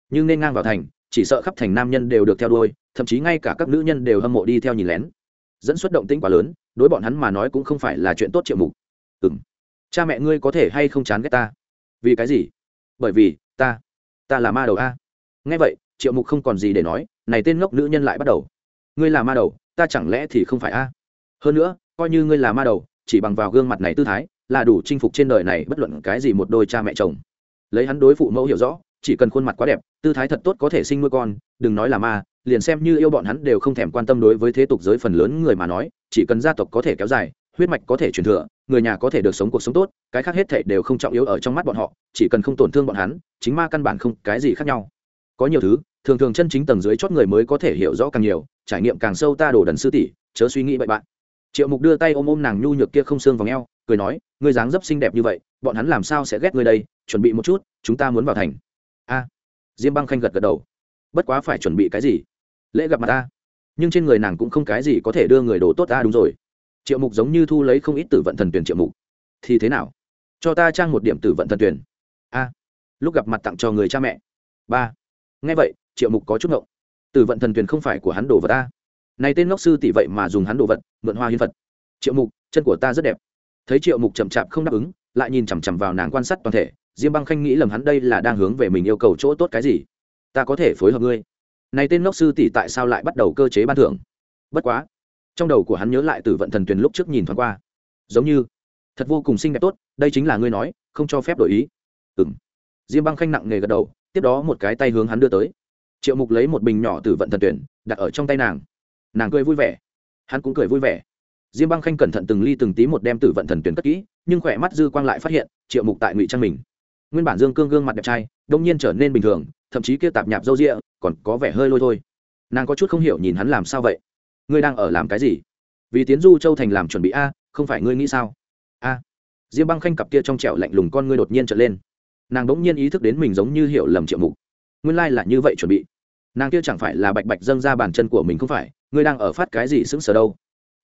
Nhưng nên ngang vào thành, chỉ sợ khắp thành nam nhân đều được theo đuôi, thậm chí ngay cả các nữ nhân đều hâm mộ đi theo nhìn lén. Dẫn xuất động tĩnh quá lớn, đối bọn hắn mà nói cũng không phải là chuyện tốt triệu mục. Ừng cha mẹ ngươi có thể hay không chán ghét ta? Vì cái gì? Bởi vì, ta ta là ma đầu a nghe vậy, triệu mục không còn gì để nói, này tên ngốc nữ nhân lại bắt đầu. Ngươi là ma đầu, ta chẳng lẽ thì không phải a? Hơn nữa, coi như ngươi là ma đầu, chỉ bằng vào gương mặt này tư thái, là đủ chinh phục trên đời này bất luận cái gì một đôi cha mẹ chồng. Lấy hắn đối phụ mẫu hiểu rõ, chỉ cần khuôn mặt quá đẹp, tư thái thật tốt có thể sinh nuôi con, đừng nói là ma, liền xem như yêu bọn hắn đều không thèm quan tâm đối với thế tục giới phần lớn người mà nói, chỉ cần gia tộc có thể kéo dài, huyết mạch có thể truyền thừa, người nhà có thể được sống cuộc sống tốt, cái khác hết thể đều không trọng yếu ở trong mắt bọn họ, chỉ cần không tổn thương bọn hắn, chính ma căn bản không cái gì khác nhau có nhiều thứ, thường thường chân chính tầng dưới chót người mới có thể hiểu rõ càng nhiều, trải nghiệm càng sâu ta đổ đần sư tỷ, chớ suy nghĩ bậy bạn. Triệu mục đưa tay ôm ôm nàng nhu nhược kia không xương vào ngheo cười nói, ngươi dáng dấp xinh đẹp như vậy, bọn hắn làm sao sẽ ghét ngươi đây, chuẩn bị một chút, chúng ta muốn vào thành. A. Diêm băng khanh gật gật đầu. Bất quá phải chuẩn bị cái gì? Lễ gặp mặt ta nhưng trên người nàng cũng không cái gì có thể đưa người đồ tốt ta đúng rồi. Triệu mục giống như thu lấy không ít tử vận thần tuyển triệu mục. Thì thế nào? Cho ta trang một điểm tử vận thần tuyển. A. Lúc gặp mặt tặng cho người cha mẹ. Ba nghe vậy, triệu mục có chút ngộng. Tử vận thần tuyển không phải của hắn đồ vật ta này tên ngốc sư tỷ vậy mà dùng hắn đồ vật, mượn hoa hiến vật triệu mục, chân của ta rất đẹp. Thấy triệu mục chậm chạp không đáp ứng, lại nhìn chằm chằm vào nàng quan sát toàn thể, diêm băng khanh nghĩ lầm hắn đây là đang hướng về mình yêu cầu chỗ tốt cái gì. Ta có thể phối hợp ngươi. Này tên ngốc sư tỷ tại sao lại bắt đầu cơ chế ban thưởng? Bất quá, trong đầu của hắn nhớ lại tử vận thần tuyền lúc trước nhìn thoáng qua. Giống như, thật vô cùng xinh đẹp tốt, đây chính là ngươi nói, không cho phép đổi ý. Ừng diêm băng khanh nặng nề gật đầu tiếp đó một cái tay hướng hắn đưa tới. Triệu mục lấy một bình nhỏ từ vận thần tuyển, đặt ở trong tay nàng. Nàng cười vui vẻ. Hắn cũng cười vui vẻ. Diêm băng khanh cẩn thận từng ly từng tí một đem tử vận thần tuyển cất kỹ, nhưng khỏe mắt dư quang lại phát hiện, triệu mục tại ngụy trang mình. Nguyên bản dương cương gương mặt đẹp trai, đông nhiên trở nên bình thường, thậm chí kia tạp nhạp râu rịa, còn có vẻ hơi lôi thôi. Nàng có chút không hiểu nhìn hắn làm sao vậy. Ngươi đang ở làm cái gì? Vì tiến du châu thành làm chuẩn bị a, không phải ngươi nghĩ sao? A. Diêm băng khanh cặp kia trong trẻo lạnh lùng con ngươi đột nhiên trở lên nàng đ ỗ n g nhiên ý thức đến mình giống như hiểu lầm triệu mục. Nguyên lai、like、là như vậy chuẩn bị. Nàng kia chẳng phải là bạch bạch dâng ra bàn chân của mình không phải, ngươi đang ở phát cái gì sững sờ đâu.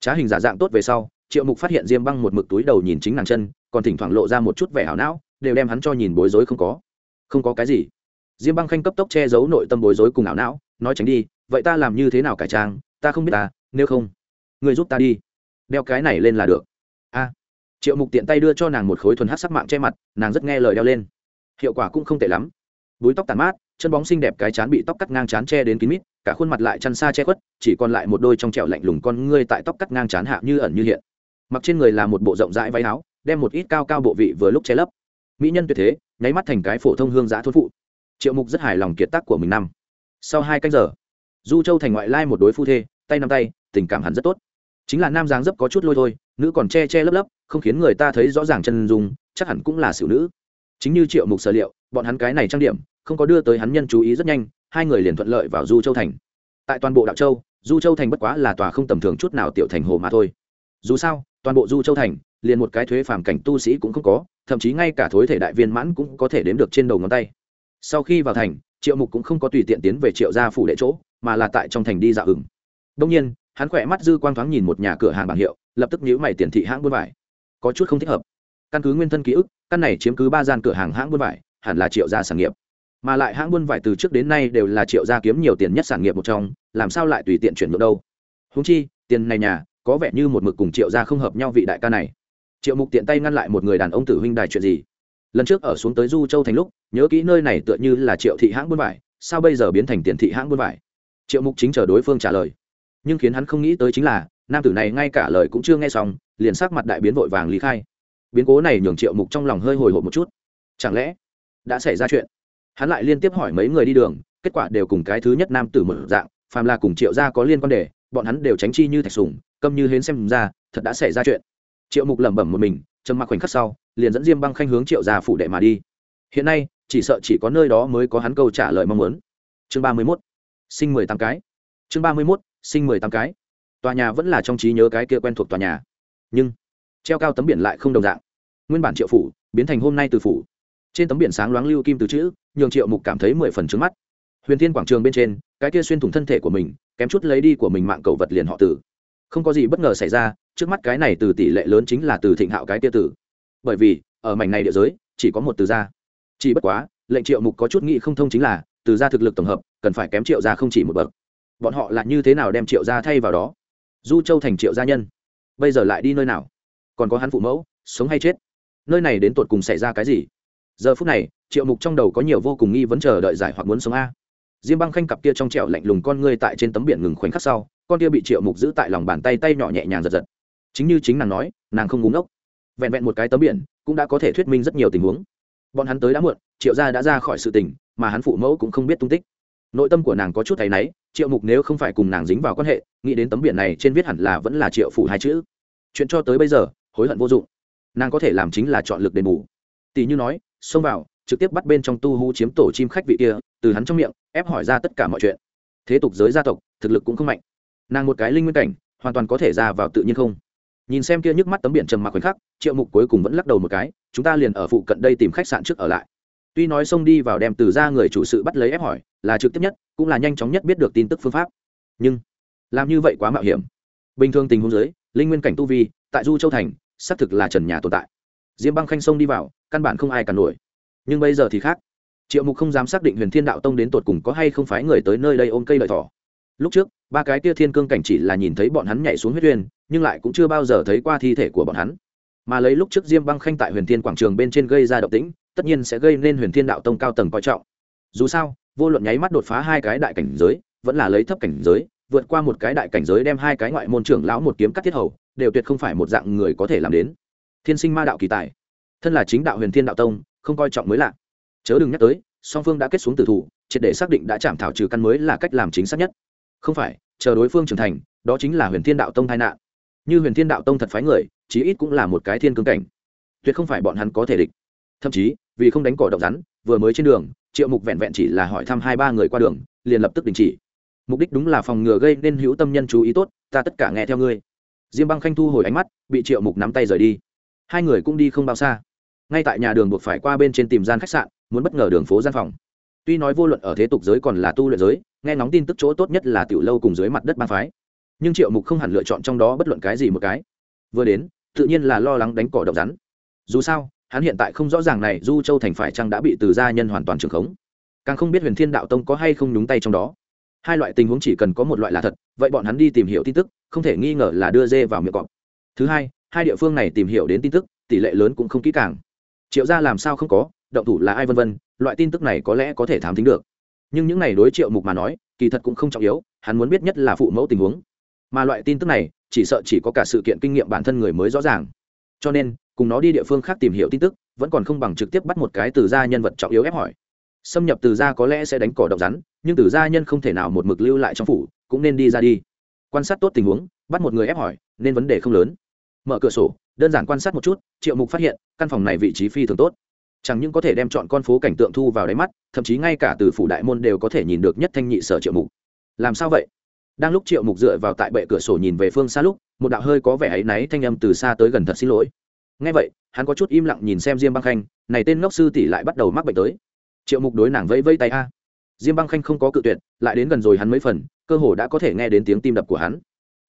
Trá hình giả dạng tốt về sau, triệu mục phát hiện diêm băng một mực túi đầu nhìn chính nàng chân, còn thỉnh thoảng lộ ra một chút vẻ hảo não, đều đem hắn cho nhìn bối rối không có. Không có cái gì. Diêm băng khanh cấp tốc che giấu nội tâm bối rối cùng ảo não, nói tránh đi, vậy ta làm như thế nào cải trang, ta không biết ta, nếu không người giúp ta đi. Đeo cái này lên là được. A. Triệu mục tiện tay đưa cho nàng một khối thuần hát sắc mạng che mặt, nàng rất nghe lời đeo lên hiệu quả cũng không tệ lắm. Búi tóc tàn mát, chân bóng xinh đẹp cái chán bị tóc cắt ngang chán che đến kín mít, cả khuôn mặt lại chăn xa che khuất, chỉ còn lại một đôi trong trẹo lạnh lùng con ngươi tại tóc cắt ngang chán hạ như ẩn như hiện. Mặc trên người là một bộ rộng rãi váy áo, đem một ít cao cao bộ vị vừa lúc che lấp. Mỹ nhân tuyệt thế, nháy mắt thành cái phổ thông hương giã thôn phụ. Triệu mục rất hài lòng kiệt tác của mình năm. Sau hai canh giờ, du châu thành ngoại lai một đối phu thê, tay nắm tay, tình cảm hẳn rất tốt. Chính là nam dáng dấp có chút lôi thôi, nữ còn che che lấp lấp, không khiến người ta thấy rõ ràng chân dung, chắc hẳn cũng là xử nữ chính như triệu mục sở liệu, bọn hắn cái này trang điểm, không có đưa tới hắn nhân chú ý rất nhanh, hai người liền thuận lợi vào du châu thành. Tại toàn bộ đạo châu, du châu thành bất quá là tòa không tầm thường chút nào tiểu thành hồ mà thôi. Dù sao, toàn bộ du châu thành, liền một cái thuế phàm cảnh tu sĩ cũng không có, thậm chí ngay cả thối thể đại viên mãn cũng có thể đếm được trên đầu ngón tay. Sau khi vào thành, triệu mục cũng không có tùy tiện tiến về triệu gia phủ đệ chỗ, mà là tại trong thành đi dạo hừng đông nhiên, hắn khỏe mắt dư quang thoáng nhìn một nhà cửa hàng bảng hiệu, lập tức nhíu mày tiền thị hãng buôn vải. Có chút không thích hợp căn cứ nguyên thân ký ức, căn này chiếm cứ ba gian cửa hàng hãng buôn vải, hẳn là triệu gia sản nghiệp. Mà lại hãng buôn vải từ trước đến nay đều là triệu gia kiếm nhiều tiền nhất sản nghiệp một trong, làm sao lại tùy tiện chuyển nhượng đâu? Húng chi, tiền này nhà, có vẻ như một mực cùng triệu gia không hợp nhau vị đại ca này. Triệu mục tiện tay ngăn lại một người đàn ông tử huynh đài chuyện gì? Lần trước ở xuống tới du châu thành lúc, nhớ kỹ nơi này tựa như là triệu thị hãng buôn vải, sao bây giờ biến thành tiền thị hãng buôn vải? Triệu mục chính chờ đối phương trả lời. Nhưng khiến hắn không nghĩ tới chính là, nam tử này ngay cả lời cũng chưa nghe xong, liền sắc mặt đại biến vội vàng lý khai biến cố này nhường triệu mục trong lòng hơi hồi hộp một chút. Chẳng lẽ đã xảy ra chuyện? Hắn lại liên tiếp hỏi mấy người đi đường, kết quả đều cùng cái thứ nhất nam tử mở dạng, phàm là cùng triệu gia có liên quan đề, bọn hắn đều tránh chi như thạch sùng, câm như hến xem ra, thật đã xảy ra chuyện. Triệu mục lẩm bẩm một mình, trầm mặc khoảnh khắc sau, liền dẫn diêm băng khanh hướng triệu gia phủ đệ mà đi. Hiện nay, chỉ sợ chỉ có nơi đó mới có hắn câu trả lời mong muốn. Chương ba mươi mốt, sinh mười tám cái. Chương ba mươi mốt, sinh mười tám cái. Tòa nhà vẫn là trong trí nhớ cái kia quen thuộc tòa nhà. Nhưng, treo cao tấm biển lại không đồng dạng nguyên bản triệu phủ biến thành hôm nay từ phủ. Trên tấm biển sáng loáng lưu kim từ chữ, nhường triệu mục cảm thấy mười phần trứng mắt. Huyền thiên quảng trường bên trên, cái kia xuyên thủng thân thể của mình, kém chút lấy đi của mình mạng cầu vật liền họ tử. Không có gì bất ngờ xảy ra, trước mắt cái này từ tỷ lệ lớn chính là từ thịnh hạo cái kia tử. Bởi vì, ở mảnh này địa giới, chỉ có một từ gia. Chỉ bất quá, lệnh triệu mục có chút nghĩ không thông chính là, từ gia thực lực tổng hợp, cần phải kém triệu gia không chỉ một bậc. Bọn họ là như thế nào đem triệu gia thay vào đó? Du châu thành triệu gia nhân, bây giờ lại đi nơi nào? Còn có hắn phụ mẫu, sống hay chết? Nơi này đến tột cùng xảy ra cái gì? Giờ phút này, triệu mục trong đầu có nhiều vô cùng nghi vấn chờ đợi giải hoặc muốn sống a. Diêm băng khanh cặp kia trong trẻo lạnh lùng con ngươi tại trên tấm biển ngừng khoảnh khắc sau, con kia bị triệu mục giữ tại lòng bàn tay tay nhỏ nhẹ nhàng giật giật. Chính như chính nàng nói, nàng không ngúng ốc vẹn vẹn một cái tấm biển cũng đã có thể thuyết minh rất nhiều tình huống. Bọn hắn tới đã muộn, triệu gia đã ra khỏi sự tình, mà hắn phụ mẫu cũng không biết tung tích. Nội tâm của nàng có chút thấy náy, triệu mục nếu không phải cùng nàng dính vào quan hệ, nghĩ đến tấm biển này trên viết hẳn là vẫn là triệu phủ hai chữ. Chuyện cho tới bây giờ, hối hận vô dụng nàng có thể làm chính là chọn lực đền bù. Tỷ như nói, xông vào, trực tiếp bắt bên trong tu hú chiếm tổ chim khách vị kia, từ hắn trong miệng, ép hỏi ra tất cả mọi chuyện. Thế tục giới gia tộc, thực lực cũng không mạnh. Nàng một cái linh nguyên cảnh, hoàn toàn có thể ra vào tự nhiên không? Nhìn xem kia nhức mắt tấm biển trầm mặc khoảnh khắc, triệu mục cuối cùng vẫn lắc đầu một cái, chúng ta liền ở phụ cận đây tìm khách sạn trước ở lại. Tuy nói xông đi vào đem từ ra người chủ sự bắt lấy ép hỏi, là trực tiếp nhất, cũng là nhanh chóng nhất biết được tin tức phương pháp. Nhưng, làm như vậy quá mạo hiểm. Bình thường tình huống giới linh nguyên cảnh tu vi, tại du châu thành xác thực là trần nhà tồn tại. Diêm băng khanh sông đi vào, căn bản không ai cả nổi. Nhưng bây giờ thì khác. Triệu mục không dám xác định huyền thiên đạo tông đến tột cùng có hay không phái người tới nơi đây ôm cây lợi thỏ. Lúc trước, ba cái tia thiên cương cảnh chỉ là nhìn thấy bọn hắn nhảy xuống huyết huyền nhưng lại cũng chưa bao giờ thấy qua thi thể của bọn hắn. Mà lấy lúc trước diêm băng khanh tại huyền thiên quảng trường bên trên gây ra động tĩnh, tất nhiên sẽ gây nên huyền thiên đạo tông cao tầng coi trọng. Dù sao, vô luận nháy mắt đột phá hai cái đại cảnh giới, vẫn là lấy thấp cảnh giới, vượt qua một cái đại cảnh giới đem hai cái ngoại môn trưởng lão một kiếm cắt thiết hầu đều tuyệt không phải một dạng người có thể làm đến. Thiên sinh ma đạo kỳ tài, thân là chính đạo huyền thiên đạo tông, không coi trọng mới lạ. Chớ đừng nhắc tới, song phương đã kết xuống tử thủ, triệt để xác định đã chạm thảo trừ căn mới là cách làm chính xác nhất. Không phải, chờ đối phương trưởng thành, đó chính là huyền thiên đạo tông tai nạn. Như huyền thiên đạo tông thật phái người, chí ít cũng là một cái thiên cương cảnh. Tuyệt không phải bọn hắn có thể địch. Thậm chí, vì không đánh cỏ động rắn, vừa mới trên đường, triệu mục vẹn vẹn chỉ là hỏi thăm hai ba người qua đường, liền lập tức đình chỉ. Mục đích đúng là phòng ngừa gây nên hữu tâm nhân chú ý tốt, ta tất cả nghe theo ngươi diêm băng khanh thu hồi ánh mắt, bị triệu mục nắm tay rời đi. Hai người cũng đi không bao xa. Ngay tại nhà đường buộc phải qua bên trên tìm gian khách sạn, muốn bất ngờ đường phố gian phòng. Tuy nói vô luận ở thế tục giới còn là tu luyện giới, nghe ngóng tin tức chỗ tốt nhất là tiểu lâu cùng dưới mặt đất bang phái. Nhưng triệu mục không hẳn lựa chọn trong đó bất luận cái gì một cái. Vừa đến, tự nhiên là lo lắng đánh cỏ độc rắn. Dù sao, hắn hiện tại không rõ ràng này, du châu thành phải chăng đã bị từ gia nhân hoàn toàn trường khống. Càng không biết huyền thiên đạo tông có hay không nhúng tay trong đó hai loại tình huống chỉ cần có một loại là thật, vậy bọn hắn đi tìm hiểu tin tức, không thể nghi ngờ là đưa dê vào miệng cọp. Thứ hai hai địa phương này tìm hiểu đến tin tức, tỷ lệ lớn cũng không kỹ càng. Triệu gia làm sao không có, động thủ là ai vân vân, loại tin tức này có lẽ có thể thám tính được. Nhưng những này đối triệu mục mà nói, kỳ thật cũng không trọng yếu, hắn muốn biết nhất là phụ mẫu tình huống. Mà loại tin tức này, chỉ sợ chỉ có cả sự kiện kinh nghiệm bản thân người mới rõ ràng. Cho nên, cùng nó đi địa phương khác tìm hiểu tin tức, vẫn còn không bằng trực tiếp bắt một cái từ ra nhân vật trọng yếu ép hỏi xâm nhập từ gia có lẽ sẽ đánh cỏ độc rắn, nhưng từ gia nhân không thể nào một mực lưu lại trong phủ, cũng nên đi ra đi. Quan sát tốt tình huống, bắt một người ép hỏi, nên vấn đề không lớn. Mở cửa sổ, đơn giản quan sát một chút, triệu mục phát hiện, căn phòng này vị trí phi thường tốt. Chẳng những có thể đem chọn con phố cảnh tượng thu vào đáy mắt, thậm chí ngay cả từ phủ đại môn đều có thể nhìn được nhất thanh nhị sở triệu mục. Làm sao vậy? Đang lúc triệu mục dựa vào tại bệ cửa sổ nhìn về phương xa lúc, một đạo hơi có vẻ áy náy thanh âm từ xa tới gần thật xin lỗi. Ngay vậy, hắn có chút im lặng nhìn xem diêm băng khanh, này tên ngốc sư tỷ lại bắt đầu mắc bệnh tới triệu mục đối nàng vẫy vẫy tay a. Diêm băng khanh không có cự tuyệt, lại đến gần rồi hắn mấy phần, cơ hồ đã có thể nghe đến tiếng tim đập của hắn.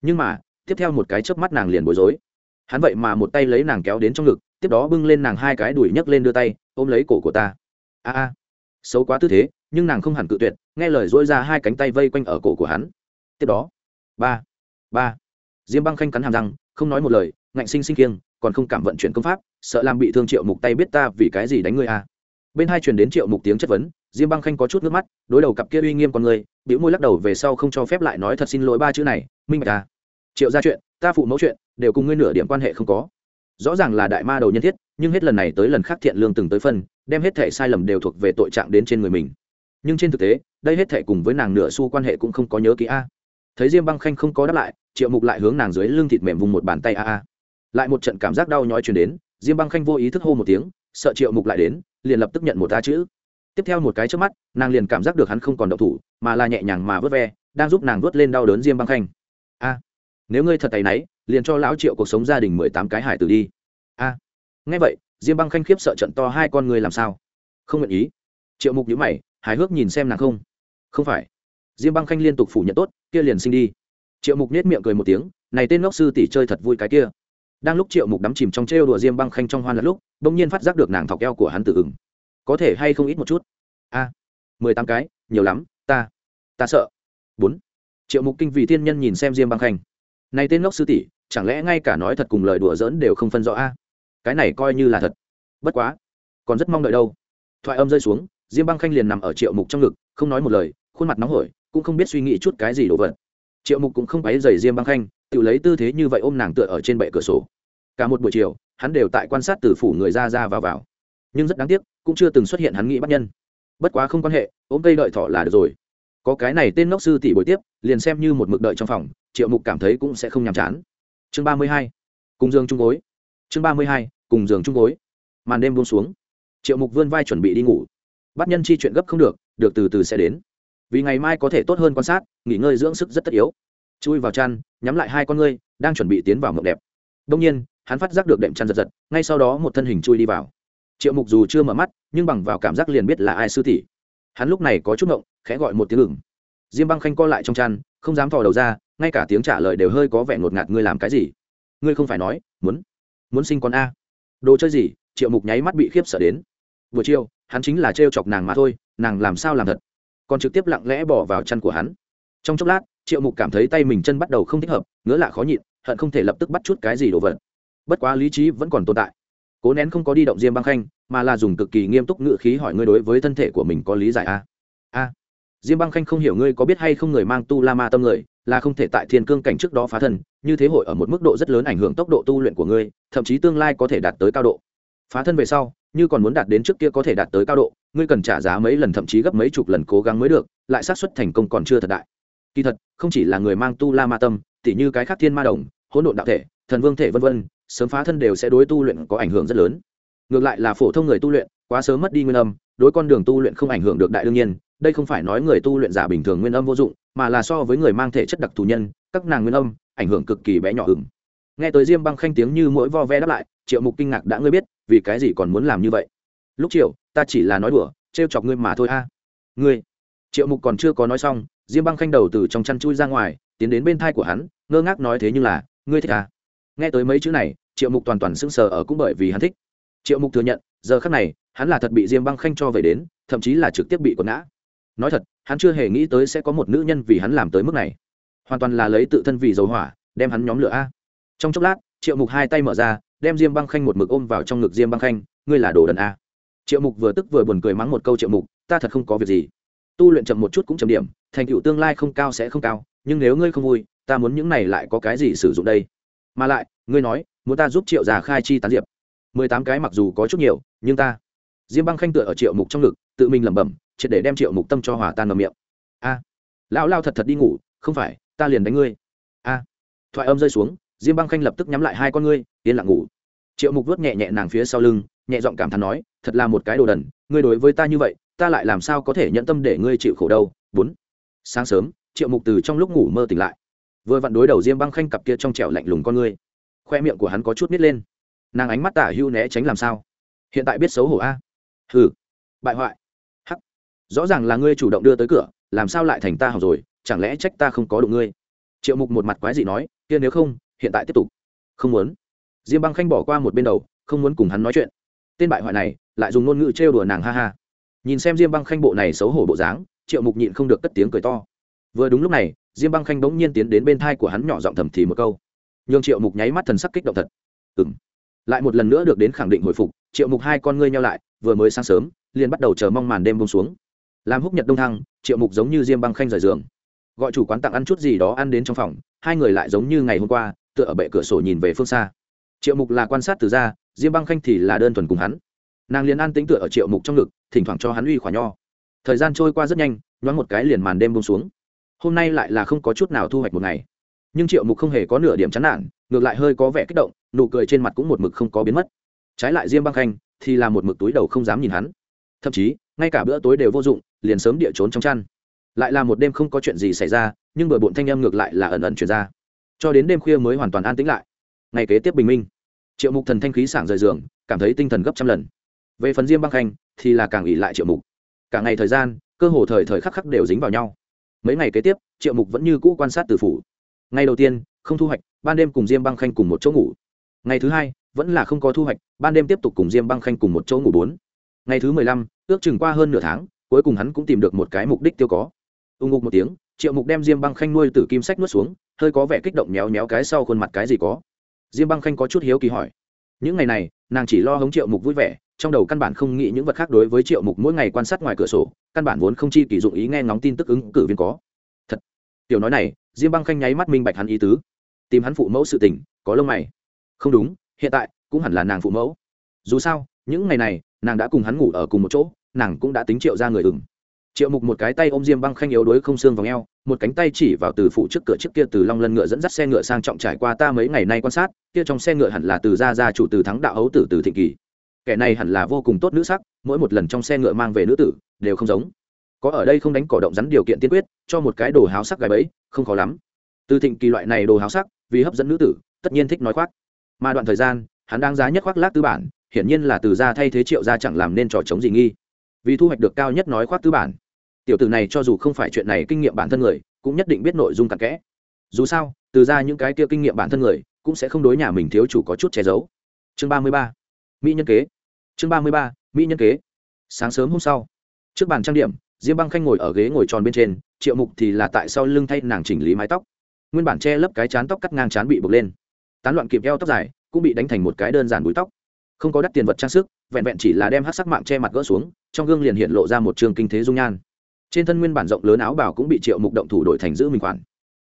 Nhưng mà, tiếp theo một cái chớp mắt nàng liền bối rối. Hắn vậy mà một tay lấy nàng kéo đến trong ngực, tiếp đó bưng lên nàng hai cái đùi nhấc lên đưa tay, ôm lấy cổ của ta. A a. Xấu quá tư thế, nhưng nàng không hẳn cự tuyệt, nghe lời dỗi ra hai cánh tay vây quanh ở cổ của hắn. Tiếp đó, ba ba. Diêm băng khanh cắn hàm răng, không nói một lời, ngạnh sinh sinh kiêng, còn không cảm vận chuyển công pháp, sợ làm bị thương triệu mục tay biết ta vì cái gì đánh ngươi a bên hai truyền đến triệu mục tiếng chất vấn, diêm băng khanh có chút nước mắt, đối đầu cặp kia uy nghiêm con người biểu môi lắc đầu về sau không cho phép lại nói thật xin lỗi ba chữ này, minh bạch ta triệu ra chuyện, ta phụ mẫu chuyện, đều cùng ngươi nửa điểm quan hệ không có. Rõ ràng là đại ma đầu nhân thiết, nhưng hết lần này tới lần khác thiện lương từng tới phân, đem hết thẻ sai lầm đều thuộc về tội trạng đến trên người mình. Nhưng trên thực tế, đây hết thẻ cùng với nàng nửa xu quan hệ cũng không có nhớ kỹ a. Thấy diêm băng khanh không có đáp lại, triệu mục lại hướng nàng dưới lưng thịt mềm vùng một bàn tay a a. Lại một trận cảm giác đau nhói truyền đến diêm băng khanh vô ý thức hô một tiếng sợ triệu mục lại đến liền lập tức nhận một ta chữ. Tiếp theo một cái trước mắt nàng liền cảm giác được hắn không còn độc thủ mà là nhẹ nhàng mà vớt ve đang giúp nàng vớt lên đau đớn diêm băng khanh. A nếu ngươi thật tay náy liền cho lão triệu cuộc sống gia đình mười tám cái hải tử đi. A. À, nghe vậy diêm băng khanh khiếp sợ trận to hai con người làm sao? Không nguyện ý. Triệu mục nhữ mày hài hước nhìn xem nàng không. Không phải. Diêm băng khanh liên tục phủ nhận tốt kia liền sinh đi. Triệu mục nết miệng cười một tiếng này tên ngốc sư tỷ chơi thật vui cái kia đang lúc triệu mục đắm chìm trong trêu đùa diêm băng khanh trong hoan lẫn lúc, bỗng nhiên phát giác được nàng thọc eo của hắn tự ứng có thể hay không ít một chút? A, mười tám cái, nhiều lắm, ta ta sợ. Bốn, triệu mục kinh vị thiên nhân nhìn xem diêm băng khanh. Này tên ngốc sư tỷ, chẳng lẽ ngay cả nói thật cùng lời đùa giỡn đều không phân rõ a? Cái này coi như là thật. Bất quá, còn rất mong đợi đâu. Thoại âm rơi xuống, diêm băng khanh liền nằm ở triệu mục trong ngực, không nói một lời, khuôn mặt nóng hổi, cũng không biết suy nghĩ chút cái gì đồ vật. Triệu mục cũng không quấy dày diêm băng khanh tự lấy tư thế như vậy ôm nàng tựa ở trên bệ cửa sổ. Cả một buổi chiều, hắn đều tại quan sát từ phủ người ra ra vào vào. Nhưng rất đáng tiếc, cũng chưa từng xuất hiện hắn nghĩ bắt nhân. Bất quá không quan hệ, ôm cây đợi thọ là được rồi. Có cái này tên ngốc sư tỷ buổi tiếp, liền xem như một mực đợi trong phòng, triệu mục cảm thấy cũng sẽ không nhàm chán. Chương ba mươi hai, cùng giường chung gối. Chương ba mươi hai, cùng giường chung gối. Màn đêm buông xuống. Triệu mục vươn vai chuẩn bị đi ngủ. Bắt nhân chi chuyện gấp không được được từ từ sẽ đến. Vì ngày mai có thể tốt hơn quan sát, nghỉ ngơi dưỡng sức rất tất yếu chui vào chăn, nhắm lại hai con ngươi, đang chuẩn bị tiến vào mộng đẹp. Đông nhiên, hắn phát giác được đệm chăn giật giật, ngay sau đó một thân hình chui đi vào. Triệu mục dù chưa mở mắt, nhưng bằng vào cảm giác liền biết là ai sư tỷ. Hắn lúc này có chút mộng khẽ gọi một tiếng ửng diêm băng khanh co lại trong chăn, không dám thò đầu ra, ngay cả tiếng trả lời đều hơi có vẻ ngột ngạt, ngươi làm cái gì? Ngươi không phải nói, muốn muốn sinh con a. Đồ chơi gì? Triệu mục nháy mắt bị khiếp sợ đến. Buổi chiều, hắn chính là trêu chọc nàng mà thôi, nàng làm sao làm thật? Còn trực tiếp lặng lẽ bỏ vào chăn của hắn. Trong chốc lát triệu mục cảm thấy tay mình chân bắt đầu không thích hợp, ngứa lạ khó nhịn, hận không thể lập tức bắt chút cái gì đồ vật. Bất quá lý trí vẫn còn tồn tại. Cố nén không có đi động diêm băng khanh, mà là dùng cực kỳ nghiêm túc ngự khí hỏi ngươi đối với thân thể của mình có lý giải a a diêm băng khanh không hiểu ngươi có biết hay không người mang tu la ma tâm người, là không thể tại thiên cương cảnh trước đó phá thân, như thế hội ở một mức độ rất lớn ảnh hưởng tốc độ tu luyện của ngươi, thậm chí tương lai có thể đạt tới cao độ. Phá thân về sau, như còn muốn đạt đến trước kia có thể đạt tới cao độ, ngươi cần trả giá mấy lần thậm chí gấp mấy chục lần cố gắng mới được, lại xác suất thành công còn chưa thật đại kỳ thật, không chỉ là người mang tu la ma tâm, tỉ như cái khác thiên ma đồng, hỗn độn đạo thể, thần vương thể vân vân, sớm phá thân đều sẽ đối tu luyện có ảnh hưởng rất lớn. Ngược lại là phổ thông người tu luyện, quá sớm mất đi nguyên âm, đối con đường tu luyện không ảnh hưởng được đại đương nhiên, đây không phải nói người tu luyện giả bình thường nguyên âm vô dụng, mà là so với người mang thể chất đặc thù nhân, các nàng nguyên âm, ảnh hưởng cực kỳ bé nhỏ hừng nghe tới diêm băng khanh tiếng như mỗi vo ve đáp lại, triệu mục kinh ngạc đã ngươi biết, vì cái gì còn muốn làm như vậy? Lúc triệu ta chỉ là nói đùa, trêu chọc ngươi mà thôi a. Ngươi. Triệu mục còn chưa có nói xong diêm băng khanh đầu từ trong chăn chui ra ngoài, tiến đến bên thai của hắn, ngơ ngác nói thế nhưng là, ngươi thích à? Nghe tới mấy chữ này, triệu mục toàn toàn sững sờ ở cũng bởi vì hắn thích. Triệu mục thừa nhận, giờ khắc này, hắn là thật bị diêm băng khanh cho về đến, thậm chí là trực tiếp bị quật ngã. Nói thật, hắn chưa hề nghĩ tới sẽ có một nữ nhân vì hắn làm tới mức này. Hoàn toàn là lấy tự thân vì dầu hỏa, đem hắn nhóm lửa a. Trong chốc lát, triệu mục hai tay mở ra, đem diêm băng khanh một mực ôm vào trong ngực diêm băng khanh, ngươi là đồ đần a. Triệu mục vừa tức vừa buồn cười mắng một câu triệu mục, ta thật không có việc gì tu luyện chậm một chút cũng chậm điểm, thành tựu tương lai không cao sẽ không cao, nhưng nếu ngươi không vui, ta muốn những này lại có cái gì sử dụng đây? Mà lại, ngươi nói, muốn ta giúp triệu già khai chi tán diệp. Mười tám cái mặc dù có chút nhiều, nhưng ta, diêm băng khanh tựa ở triệu mục trong ngực, tự mình lẩm bẩm, triệt để đem triệu mục tâm cho hòa tan vào miệng. A, lão lao thật thật đi ngủ, không phải, ta liền đánh ngươi. A, thoại âm rơi xuống, diêm băng khanh lập tức nhắm lại hai con ngươi, yên lặng ngủ. Triệu mục vuốt nhẹ nhẹ nàng phía sau lưng, nhẹ giọng cảm thán nói, thật là một cái đồ đần, ngươi đối với ta như vậy ta lại làm sao có thể nhận tâm để ngươi chịu khổ đâu? Bốn. Sáng sớm, triệu mục từ trong lúc ngủ mơ tỉnh lại. Vừa vặn đối đầu diêm băng khanh cặp kia trong trẻo lạnh lùng con ngươi. Khoe miệng của hắn có chút nít lên. Nàng ánh mắt tả hưu né tránh làm sao? Hiện tại biết xấu hổ a. Hừ. Bại hoại. Hắc. Rõ ràng là ngươi chủ động đưa tới cửa, làm sao lại thành ta học rồi? Chẳng lẽ trách ta không có đụng ngươi? Triệu mục một mặt quái dị nói, kia nếu không, hiện tại tiếp tục. Không muốn. Diêm băng khanh bỏ qua một bên đầu, không muốn cùng hắn nói chuyện. Tên bại hoại này, lại dùng ngôn ngữ trêu đùa nàng, ha ha nhìn xem diêm băng khanh bộ này xấu hổ bộ dáng, triệu mục nhịn không được cất tiếng cười to. Vừa đúng lúc này, diêm băng khanh bỗng nhiên tiến đến bên thai của hắn nhỏ giọng thầm thì một câu. Nhường triệu mục nháy mắt thần sắc kích động thật. Ừng lại một lần nữa được đến khẳng định hồi phục, triệu mục hai con ngươi nhau lại, vừa mới sáng sớm, liền bắt đầu chờ mong màn đêm bông xuống. Làm húc nhật đông thăng, triệu mục giống như diêm băng khanh rời giường. Gọi chủ quán tặng ăn chút gì đó ăn đến trong phòng, hai người lại giống như ngày hôm qua, tựa ở bệ cửa sổ nhìn về phương xa. Triệu mục là quan sát từ ra, diêm băng khanh thì là đơn thuần cùng hắn. Nàng liền ăn tính tựa ở triệu mục trong ngực thỉnh thoảng cho hắn uy khỏa nho. Thời gian trôi qua rất nhanh, nhoáng một cái liền màn đêm bông xuống. Hôm nay lại là không có chút nào thu hoạch một ngày. Nhưng triệu mục không hề có nửa điểm chán nản, ngược lại hơi có vẻ kích động, nụ cười trên mặt cũng một mực không có biến mất. Trái lại diêm băng khanh thì là một mực túi đầu không dám nhìn hắn. Thậm chí, ngay cả bữa tối đều vô dụng, liền sớm địa trốn trong chăn. Lại là một đêm không có chuyện gì xảy ra, nhưng bờ bộn thanh em ngược lại là ẩn ẩn chuyển ra. Cho đến đêm khuya mới hoàn toàn an tĩnh lại. Ngày kế tiếp bình minh, triệu mục thần thanh khí sảng rời giường, cảm thấy tinh thần gấp trăm lần về phần diêm băng khanh, thì là càng ỉ lại triệu mục. Cả ngày thời gian, cơ hồ thời thời khắc khắc đều dính vào nhau. Mấy ngày kế tiếp, triệu mục vẫn như cũ quan sát từ phủ. Ngày đầu tiên, không thu hoạch, ban đêm cùng diêm băng khanh cùng một chỗ ngủ. Ngày thứ hai, vẫn là không có thu hoạch, ban đêm tiếp tục cùng diêm băng khanh cùng một chỗ ngủ bốn. Ngày thứ mười lăm, ước chừng qua hơn nửa tháng, cuối cùng hắn cũng tìm được một cái mục đích tiêu có. Ưng ngục một tiếng, triệu mục đem diêm băng khanh nuôi từ kim sách nuốt xuống, hơi có vẻ kích động méo méo cái sau khuôn mặt cái gì có. Diêm băng khanh có chút hiếu kỳ hỏi. Những ngày này, nàng chỉ lo hống triệu mục vui vẻ trong đầu căn bản không nghĩ những vật khác đối với triệu mục mỗi ngày quan sát ngoài cửa sổ, căn bản vốn không chi kỷ dụng ý nghe ngóng tin tức ứng cử viên có. Thật. Tiểu nói này, diêm băng khanh nháy mắt minh bạch hắn ý tứ. Tìm hắn phụ mẫu sự tình, có lông mày. Không đúng, hiện tại, cũng hẳn là nàng phụ mẫu. Dù sao, những ngày này, nàng đã cùng hắn ngủ ở cùng một chỗ, nàng cũng đã tính triệu ra người ừng triệu mục một cái tay ôm diêm băng khanh yếu đuối không xương vào ngheo một cánh tay chỉ vào từ phụ trước cửa trước kia từ long lân ngựa dẫn dắt xe ngựa sang trọng trải qua ta mấy ngày nay quan sát, kia trong xe ngựa hẳn là từ gia gia chủ từ thắng đạo ấu tử từ thịnh kỳ kẻ này hẳn là vô cùng tốt nữ sắc, mỗi một lần trong xe ngựa mang về nữ tử, đều không giống. Có ở đây không đánh cỏ động rắn điều kiện tiên quyết, cho một cái đồ háo sắc gài bẫy, không khó lắm. Từ thịnh kỳ loại này đồ háo sắc, vì hấp dẫn nữ tử, tất nhiên thích nói khoác. Mà đoạn thời gian, hắn đang giá nhất khoác lác tư bản, hiển nhiên là từ gia thay thế triệu gia chẳng làm nên trò chống gì nghi. Vì thu hoạch được cao nhất nói khoác tư bản. Tiểu tử này cho dù không phải chuyện này kinh nghiệm bản thân người, cũng nhất định biết nội dung cặn kẽ. Dù sao, từ ra những cái kia kinh nghiệm bản thân người, cũng sẽ không đối nhà mình thiếu chủ có chút che giấu. Chương ba mươi ba. Mỹ nhân kế chương ba mươi ba, mỹ nhân kế. Sáng sớm hôm sau, trước bàn trang điểm, diêm băng khanh ngồi ở ghế ngồi tròn bên trên, triệu mục thì là tại sau lưng thay nàng chỉnh lý mái tóc. Nguyên bản che lấp cái chán tóc cắt ngang chán bị bực lên. Tán loạn kịp eo tóc dài, cũng bị đánh thành một cái đơn giản búi tóc. Không có đắt tiền vật trang sức, vẹn vẹn chỉ là đem hát sắc mạng che mặt gỡ xuống, trong gương liền hiện lộ ra một trường kinh thế dung nhan. Trên thân nguyên bản rộng lớn áo bào cũng bị triệu mục động thủ đổi thành giữ mình khoản.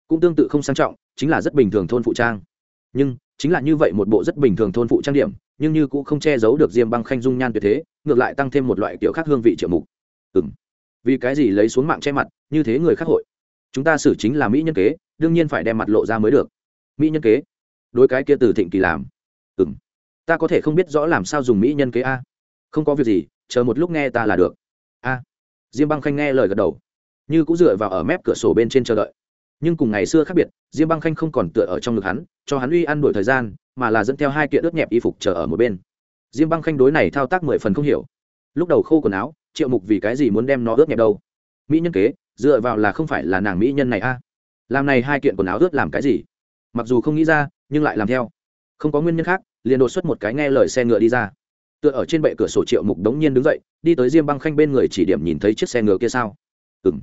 Cũng tương tự không sang trọng, chính là rất bình thường thôn phụ trang. Nhưng, chính là như vậy một bộ rất bình thường thôn phụ trang điểm nhưng như cũng không che giấu được diêm băng khanh dung nhan tuyệt thế, ngược lại tăng thêm một loại kiểu khác hương vị triệu mục. Ừ m vì cái gì lấy xuống mạng che mặt, như thế người khác hội? Chúng ta xử chính là mỹ nhân kế, đương nhiên phải đem mặt lộ ra mới được. Mỹ nhân kế? Đối cái kia từ thịnh kỳ làm. Ừ m ta có thể không biết rõ làm sao dùng mỹ nhân kế a. Không có việc gì, chờ một lúc nghe ta là được. A. Diêm băng khanh nghe lời gật đầu. Như cũng dựa vào ở mép cửa sổ bên trên chờ đợi. Nhưng cùng ngày xưa khác biệt, diêm băng khanh không còn tựa ở trong ngực hắn, cho hắn uy ăn đổi thời gian mà là dẫn theo hai kiện ướt nhẹp y phục chờ ở một bên. Diêm băng khanh đối này thao tác mười phần không hiểu. Lúc đầu khô quần áo, triệu mục vì cái gì muốn đem nó ướt nhẹp đâu? Mỹ nhân kế, dựa vào là không phải là nàng mỹ nhân này a? Làm này hai kiện quần áo ướt làm cái gì? Mặc dù không nghĩ ra, nhưng lại làm theo. Không có nguyên nhân khác, liền đột xuất một cái nghe lời xe ngựa đi ra. Tựa ở trên bệ cửa sổ triệu mục đống nhiên đứng dậy, đi tới diêm băng khanh bên người chỉ điểm nhìn thấy chiếc xe ngựa kia sao. Ừng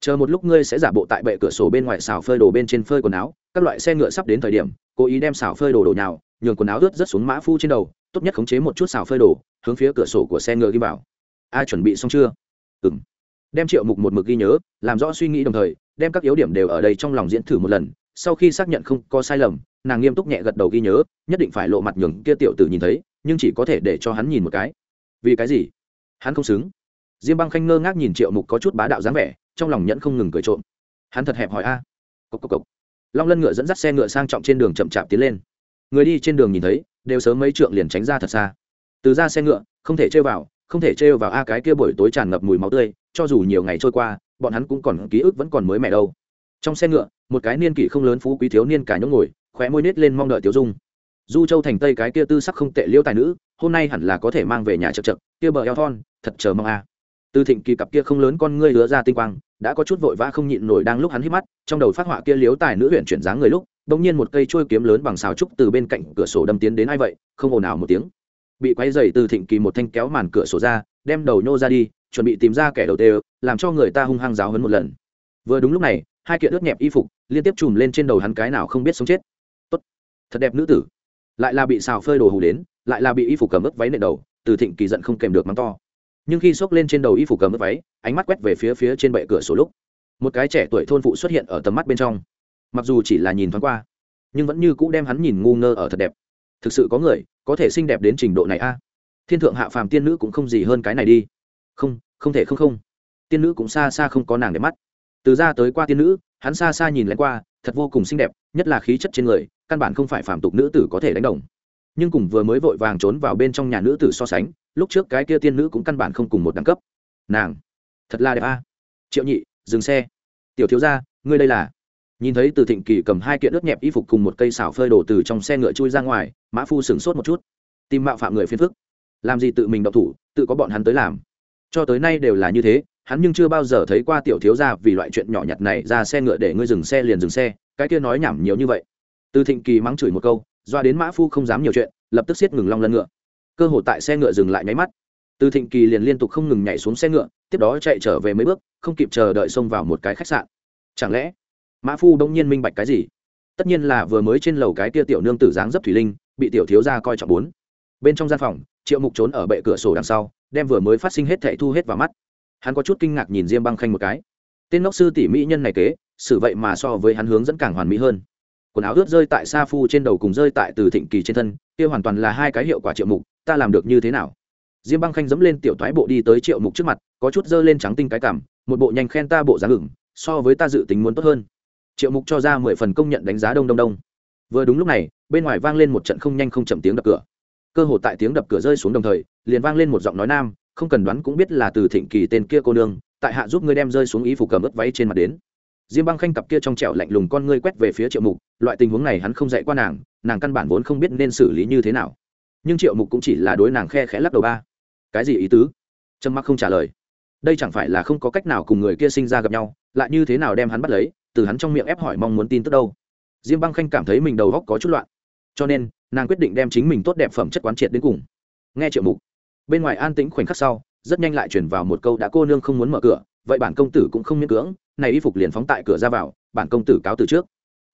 chờ một lúc ngươi sẽ giả bộ tại bệ cửa sổ bên ngoài xào phơi đồ bên trên phơi quần áo các loại xe ngựa sắp đến thời điểm, cố ý đem xào phơi đồ đổ nhào, nhường quần áo ướt rất xuống mã phu trên đầu, tốt nhất khống chế một chút xào phơi đồ, hướng phía cửa sổ của xe ngựa ghi vào. Ai chuẩn bị xong chưa? Ừ m đem triệu mục một mực ghi nhớ, làm rõ suy nghĩ đồng thời, đem các yếu điểm đều ở đây trong lòng diễn thử một lần, sau khi xác nhận không có sai lầm, nàng nghiêm túc nhẹ gật đầu ghi nhớ, nhất định phải lộ mặt nhường kia tiểu tử nhìn thấy, nhưng chỉ có thể để cho hắn nhìn một cái. Vì cái gì? Hắn không xứng. Diêm băng khanh ngơ ngác nhìn triệu mục có chút bá đạo dáng vẻ, trong lòng nhẫn không ngừng cười trộm. Hắn thật hẹp hỏi a. Cốc cốc cốc long lân ngựa dẫn dắt xe ngựa sang trọng trên đường chậm chạp tiến lên. Người đi trên đường nhìn thấy, đều sớm mấy trượng liền tránh ra thật xa. Từ ra xe ngựa, không thể trêu vào, không thể trêu vào a cái kia buổi tối tràn ngập mùi máu tươi, cho dù nhiều ngày trôi qua, bọn hắn cũng còn ký ức vẫn còn mới mẻ đâu. Trong xe ngựa, một cái niên kỷ không lớn phú quý thiếu niên cả nhóm ngồi, khóe môi nết lên mong đợi tiểu dung. Du châu thành tây cái kia tư sắc không tệ liêu tài nữ, hôm nay hẳn là có thể mang về nhà chật chật, kia bờ eo thon, thật chờ mong a. Từ thịnh kỳ cặp kia không lớn con ngươi lứa ra tinh quang đã có chút vội vã không nhịn nổi đang lúc hắn hít mắt, trong đầu phát họa kia liếu tài nữ huyện chuyển dáng người lúc bỗng nhiên một cây trôi kiếm lớn bằng xào trúc từ bên cạnh cửa sổ đâm tiến đến ai vậy, không ồn ào một tiếng. Bị quay dày từ thịnh kỳ một thanh kéo màn cửa sổ ra, đem đầu nhô ra đi, chuẩn bị tìm ra kẻ đầu tê, làm cho người ta hung hăng giáo hấn một lần. Vừa đúng lúc này, hai kiện ướt nhẹp y phục liên tiếp chùm lên trên đầu hắn cái nào không biết sống chết. Tốt, thật đẹp nữ tử. Lại là bị xào phơi đồ hù đến, lại là bị y phục cầm ướt váy nệ đầu, từ thịnh kỳ giận không kèm được mắng to nhưng khi xốc lên trên đầu y phục cầm ướt váy, ánh mắt quét về phía phía trên bệ cửa sổ lúc, một cái trẻ tuổi thôn phụ xuất hiện ở tầm mắt bên trong. Mặc dù chỉ là nhìn thoáng qua, nhưng vẫn như cũ đem hắn nhìn ngu ngơ ở thật đẹp. Thực sự có người có thể xinh đẹp đến trình độ này a. Thiên thượng hạ phàm tiên nữ cũng không gì hơn cái này đi. Không không thể không không. Tiên nữ cũng xa xa không có nàng đẹp mắt. Từ ra tới qua tiên nữ, hắn xa xa nhìn lén qua, thật vô cùng xinh đẹp, nhất là khí chất trên người, căn bản không phải phàm tục nữ tử có thể đánh đồng. Nhưng cùng vừa mới vội vàng trốn vào bên trong nhà nữ tử so sánh lúc trước cái kia tiên nữ cũng căn bản không cùng một đẳng cấp. Nàng, thật là đẹp a. Triệu nhị, dừng xe. Tiểu thiếu gia, ngươi đây là? Nhìn thấy từ thịnh kỳ cầm hai kiện ướt nhẹp y phục cùng một cây xảo phơi đổ từ trong xe ngựa chui ra ngoài, mã phu sửng sốt một chút. Tìm mạo phạm người phiền phức. Làm gì tự mình độc thủ, tự có bọn hắn tới làm. Cho tới nay đều là như thế, hắn nhưng chưa bao giờ thấy qua tiểu thiếu gia vì loại chuyện nhỏ nhặt này ra xe ngựa để ngươi dừng xe liền dừng xe, cái kia nói nhảm nhiều như vậy. Từ thịnh kỳ mắng chửi một câu, doa đến mã phu không dám nhiều chuyện, lập tức xiết ngừng long lân ngựa cơ hội tại xe ngựa dừng lại nháy mắt. Từ thịnh kỳ liền liên tục không ngừng nhảy xuống xe ngựa, tiếp đó chạy trở về mấy bước, không kịp chờ đợi xông vào một cái khách sạn. Chẳng lẽ, mã phu đông nhiên minh bạch cái gì? Tất nhiên là vừa mới trên lầu cái kia tiểu nương tử dáng dấp thủy linh, bị tiểu thiếu gia coi trọng bốn. Bên trong gian phòng, triệu mục trốn ở bệ cửa sổ đằng sau, đem vừa mới phát sinh hết thệ thu hết vào mắt. Hắn có chút kinh ngạc nhìn diêm băng khanh một cái. Tên ngốc sư tỷ mỹ nhân này kế, xử vậy mà so với hắn hướng dẫn càng hoàn mỹ hơn. Quần áo ướt rơi tại sa phu trên đầu cùng rơi tại từ thịnh kỳ trên thân, kia hoàn toàn là hai cái hiệu quả triệu mục ta làm được như thế nào? Diêm băng khanh dẫm lên tiểu thoái bộ đi tới triệu mục trước mặt, có chút dơ lên trắng tinh cái cảm, một bộ nhanh khen ta bộ dáng ửng, so với ta dự tính muốn tốt hơn. Triệu mục cho ra mười phần công nhận đánh giá đông đông đông. Vừa đúng lúc này, bên ngoài vang lên một trận không nhanh không chậm tiếng đập cửa. Cơ hồ tại tiếng đập cửa rơi xuống đồng thời, liền vang lên một giọng nói nam, không cần đoán cũng biết là từ thịnh kỳ tên kia cô nương, tại hạ giúp ngươi đem rơi xuống ý phục cầm ướt váy trên mặt đến. Diêm băng khanh cặp kia trong trẻo lạnh lùng con ngươi quét về phía triệu mục, loại tình huống này hắn không dạy qua nàng nàng căn bản vốn không biết nên xử lý như thế nào nhưng triệu mục cũng chỉ là đối nàng khe khẽ lắc đầu ba. Cái gì ý tứ? Trâm mắc không trả lời. Đây chẳng phải là không có cách nào cùng người kia sinh ra gặp nhau, lại như thế nào đem hắn bắt lấy, từ hắn trong miệng ép hỏi mong muốn tin tức đâu. Diêm băng khanh cảm thấy mình đầu góc có chút loạn. Cho nên, nàng quyết định đem chính mình tốt đẹp phẩm chất quán triệt đến cùng. Nghe triệu mục, bên ngoài an tĩnh khoảnh khắc sau, rất nhanh lại chuyển vào một câu đã cô nương không muốn mở cửa, vậy bản công tử cũng không miễn cưỡng, này y phục liền phóng tại cửa ra vào, bản công tử cáo từ trước.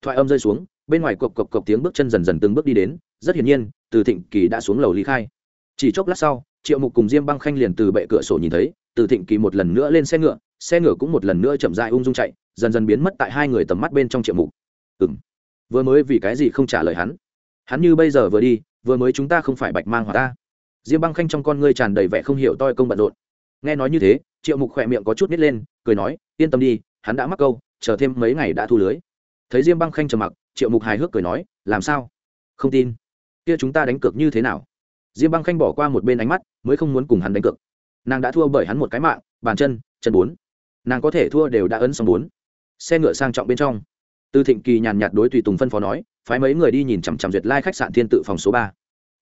Thoại âm rơi xuống, bên ngoài cộc cộc cộc tiếng bước chân dần dần từng bước đi đến, rất hiển nhiên từ thịnh kỳ đã xuống lầu ly khai. Chỉ chốc lát sau, triệu mục cùng diêm băng khanh liền từ bệ cửa sổ nhìn thấy, từ thịnh kỳ một lần nữa lên xe ngựa xe ngựa cũng một lần nữa chậm dại ung dung chạy, dần dần biến mất tại hai người tầm mắt bên trong triệu mục. Ừ m vừa mới vì cái gì không trả lời hắn? Hắn như bây giờ vừa đi, vừa mới chúng ta không phải bạch mang hoặc ta. Diêm băng khanh trong con ngươi tràn đầy vẻ không hiểu toi công bận rộn. Nghe nói như thế, triệu mục khỏe miệng có chút nít lên, cười nói, yên tâm đi, hắn đã mắc câu, chờ thêm mấy ngày đã thu lưới. Thấy diêm băng khanh trầm mặc, triệu mục hài hước cười nói, làm sao? Không tin kia chúng ta đánh cược như thế nào? Diêm băng khanh bỏ qua một bên ánh mắt, mới không muốn cùng hắn đánh cược. Nàng đã thua bởi hắn một cái mạng, bàn chân chân bốn. Nàng có thể thua đều đã ấn xong bốn. Xe ngựa sang trọng bên trong. Từ thịnh kỳ nhàn nhạt đối tùy tùng phân phó nói, phái mấy người đi nhìn chằm chằm duyệt lai khách sạn thiên tự phòng số ba.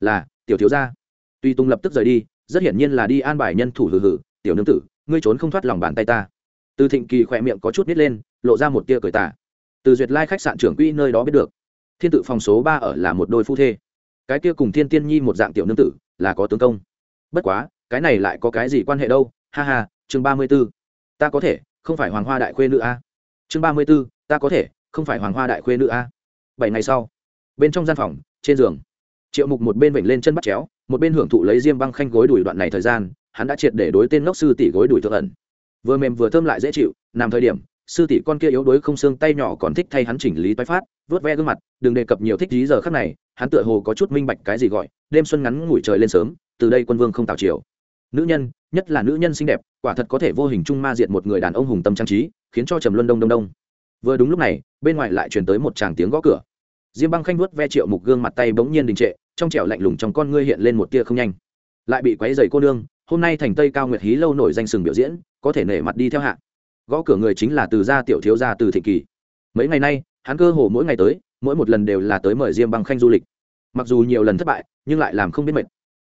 Là, tiểu thiếu gia. Tùy tùng lập tức rời đi, rất hiển nhiên là đi an bài nhân thủ hử hử tiểu nương tử, ngươi trốn không thoát lòng bàn tay ta. Từ thịnh kỳ khỏe miệng có chút nít lên, lộ ra một tia cười tả từ duyệt lai khách sạn trưởng quỹ nơi đó biết được, thiên tự phòng số ba ở là một đôi phu thê cái kia cùng thiên tiên nhi một dạng tiểu nương tử, là có tướng công. Bất quá, cái này lại có cái gì quan hệ đâu? Ha ha, chương ba mươi b ố ta có thể, không phải hoàng hoa đại khuê nữ a. Chương ba mươi b ố ta có thể, không phải hoàng hoa đại khuê nữ a. Bảy ngày sau, bên trong gian phòng, trên giường, triệu mục một bên vểnh lên chân bắt chéo, một bên hưởng thụ lấy diêm băng khanh gối đuổi đoạn này thời gian, hắn đã triệt để đối tên ngốc sư tỷ gối đuổi thượng ẩn. Vừa mềm vừa thơm lại dễ chịu, nằm thời điểm sư tỷ con kia yếu đuối không xương tay nhỏ còn thích thay hắn chỉnh lý toái phát, vớt ve gương mặt, đừng đề cập nhiều thích lý giờ khắc này, hắn tựa hồ có chút minh bạch cái gì gọi, đêm xuân ngắn ngủi trời lên sớm, từ đây quân vương không tạo chiều nữ nhân, nhất là nữ nhân xinh đẹp, quả thật có thể vô hình chung ma diện một người đàn ông hùng tâm trang trí, khiến cho trầm luân đông đông đông. Vừa đúng lúc này, bên ngoài lại truyền tới một tràng tiếng gõ cửa. Diêm băng khanh vuốt ve triệu mục gương mặt tay bỗng nhiên đình trệ, trong trẻo lạnh lùng trong con ngươi hiện lên một tia không nhanh. Lại bị quấy dày cô nương, hôm nay thành tây cao nguyệt hí lâu nổi danh sừng biểu diễn, có thể nể mặt đi theo hạ gõ cửa người chính là từ gia tiểu thiếu gia từ Thịnh kỳ. Mấy ngày nay, hắn cơ hồ mỗi ngày tới, mỗi một lần đều là tới mời diêm băng khanh du lịch. Mặc dù nhiều lần thất bại, nhưng lại làm không biết mệt.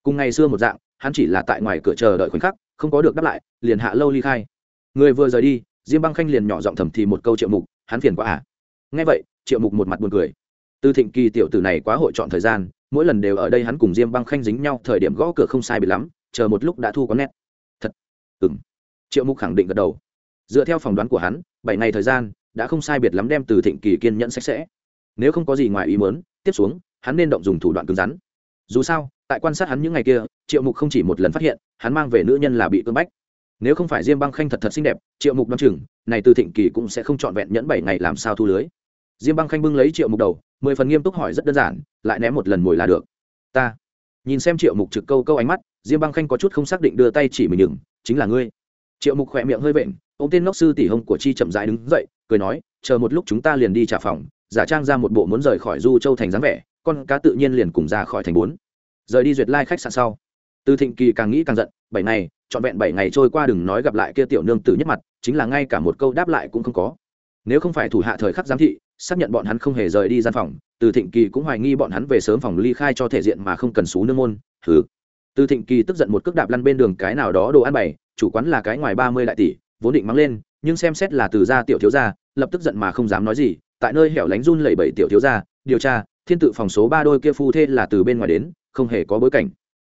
Cùng ngày xưa một dạng, hắn chỉ là tại ngoài cửa chờ đợi khoảnh khắc, không có được đáp lại, liền hạ lâu ly khai. Người vừa rời đi, diêm băng khanh liền nhỏ giọng thầm thì một câu triệu mục, hắn phiền quá à. Nghe vậy, triệu mục một mặt buồn cười. Từ thịnh kỳ tiểu tử này quá hội chọn thời gian, mỗi lần đều ở đây hắn cùng diêm băng khanh dính nhau, thời điểm gõ cửa không sai bị lắm, chờ một lúc đã thu có nét. Thật. Ừng triệu mục khẳng định gật đầu dựa theo phỏng đoán của hắn, bảy ngày thời gian đã không sai biệt lắm đem từ thịnh kỳ kiên nhẫn sạch sẽ. Nếu không có gì ngoài ý mớn tiếp xuống, hắn nên động dùng thủ đoạn cứng rắn. Dù sao, tại quan sát hắn những ngày kia, triệu mục không chỉ một lần phát hiện, hắn mang về nữ nhân là bị cưỡng bách. Nếu không phải diêm băng khanh thật thật xinh đẹp, triệu mục đ o chừng, này từ thịnh kỳ cũng sẽ không trọn vẹn nhẫn bảy ngày làm sao thu lưới. Diêm băng khanh bưng lấy triệu mục đầu, mười phần nghiêm túc hỏi rất đơn giản, lại ném một lần mồi là được. Ta. Nhìn xem triệu mục trực câu câu ánh mắt, diêm băng khanh có chút không xác định đưa tay chỉ mình nhừng chính là ngươi. Triệu mục khỏe miệng hơi vện ô tên ngốc sư tỷ hông của chi chậm dãi đứng dậy, cười nói, chờ một lúc chúng ta liền đi trả phòng, giả trang ra một bộ muốn rời khỏi du châu thành dáng vẻ, con cá tự nhiên liền cùng ra khỏi thành bốn. Rời đi duyệt lai khách sạn sau, từ thịnh kỳ càng nghĩ càng giận, bảy ngày, trọn vẹn bảy ngày trôi qua đừng nói gặp lại kia tiểu nương tử nhất mặt, chính là ngay cả một câu đáp lại cũng không có. Nếu không phải thủ hạ thời khắc giám thị, xác nhận bọn hắn không hề rời đi gian phòng, từ thịnh kỳ cũng hoài nghi bọn hắn về sớm phòng ly khai cho thể diện mà không cần xú nương môn thứ từ thịnh kỳ tức giận một cước đạp lăn bên đường cái nào đó đồ ăn bày, chủ quán là cái ngoài ba mươi đại tỷ vốn định mắng lên, nhưng xem xét là từ gia tiểu thiếu gia, lập tức giận mà không dám nói gì, tại nơi hẻo lánh run lẩy bẩy tiểu thiếu gia, điều tra, thiên tự phòng số ba đôi kia phu thê là từ bên ngoài đến, không hề có bối cảnh.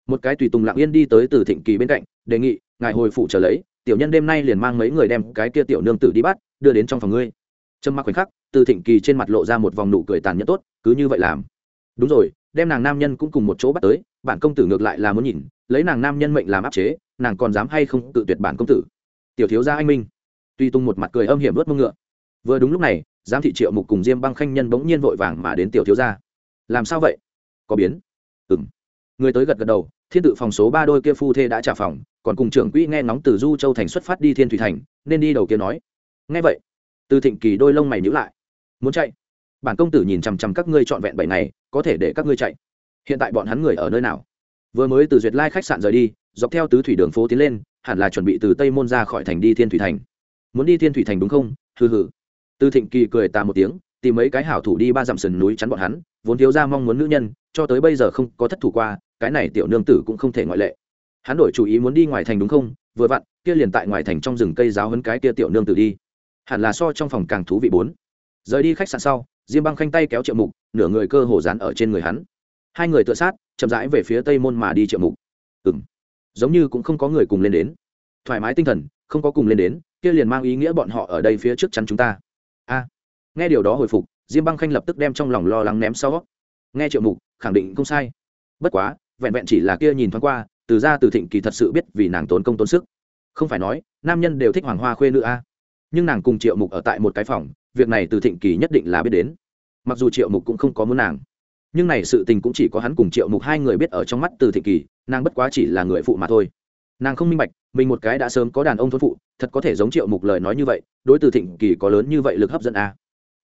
Một cái tùy tùng lặng yên đi tới từ thịnh kỳ bên cạnh, đề nghị, ngài hồi phụ trở lấy, tiểu nhân đêm nay liền mang mấy người đem cái kia tiểu nương tử đi bắt, đưa đến trong phòng ngươi. Trâm mặc khoảnh khắc, từ thịnh kỳ trên mặt lộ ra một vòng nụ cười tàn nhẫn tốt, cứ như vậy làm. Đúng rồi, đem nàng nam nhân cũng cùng một chỗ bắt tới, bản công tử ngược lại là muốn nhìn, lấy nàng nam nhân mệnh làm áp chế, nàng còn dám hay không tự tuyệt bản công tử? Tiểu thiếu gia anh minh. Tuy tung một mặt cười âm hiểm vớt mông ngựa, vừa đúng lúc này, giám thị triệu mục cùng diêm băng khanh nhân bỗng nhiên vội vàng mà đến tiểu thiếu gia. Làm sao vậy? Có biến? Ừng người tới gật gật đầu, thiên tự phòng số ba đôi kia phu thê đã trả phòng, còn cùng trưởng quỹ nghe ngóng từ du châu thành xuất phát đi thiên thủy thành, nên đi đầu kia nói. Nghe vậy, từ thịnh kỳ đôi lông mày nhữ lại. Muốn chạy? Bản công tử nhìn chằm chằm các ngươi trọn vẹn bảy ngày, có thể để các ngươi chạy. Hiện tại bọn hắn người ở nơi nào? Vừa mới từ duyệt lai khách sạn rời đi, dọc theo tứ thủy đường phố tiến lên hẳn là chuẩn bị từ tây môn ra khỏi thành đi thiên thủy thành. Muốn đi thiên thủy thành đúng không? Hừ hừ. Từ thịnh kỳ cười tà một tiếng, tìm mấy cái hảo thủ đi ba dặm sườn núi chắn bọn hắn, vốn thiếu ra mong muốn nữ nhân, cho tới bây giờ không có thất thủ qua, cái này tiểu nương tử cũng không thể ngoại lệ. Hắn đổi chủ ý muốn đi ngoài thành đúng không? Vừa vặn, kia liền tại ngoài thành trong rừng cây giáo hấn cái kia tiểu nương tử đi. Hẳn là so trong phòng càng thú vị bốn. Rời đi khách sạn sau, diêm băng khanh tay kéo triệu mục, nửa người cơ hồ dán ở trên người hắn. Hai người tựa sát, chậm rãi về phía tây môn mà đi triệu mục. Ừng giống như cũng không có người cùng lên đến. Thoải mái tinh thần, không có cùng lên đến, kia liền mang ý nghĩa bọn họ ở đây phía trước chắn chúng ta. A. Nghe điều đó hồi phục, diêm băng khanh lập tức đem trong lòng lo lắng ném sau. Nghe triệu mục, khẳng định không sai. Bất quá, vẹn vẹn chỉ là kia nhìn thoáng qua, từ ra từ thịnh kỳ thật sự biết vì nàng tốn công tốn sức. Không phải nói, nam nhân đều thích hoàng hoa khuê nữ a. Nhưng nàng cùng triệu mục ở tại một cái phòng, việc này từ thịnh kỳ nhất định là biết đến. Mặc dù triệu mục cũng không có muốn nàng nhưng này sự tình cũng chỉ có hắn cùng triệu mục hai người biết ở trong mắt từ thịnh kỳ, nàng bất quá chỉ là người phụ mà thôi. Nàng không minh bạch, mình một cái đã sớm có đàn ông thôn phụ, thật có thể giống triệu mục lời nói như vậy, đối từ thịnh kỳ có lớn như vậy lực hấp dẫn à?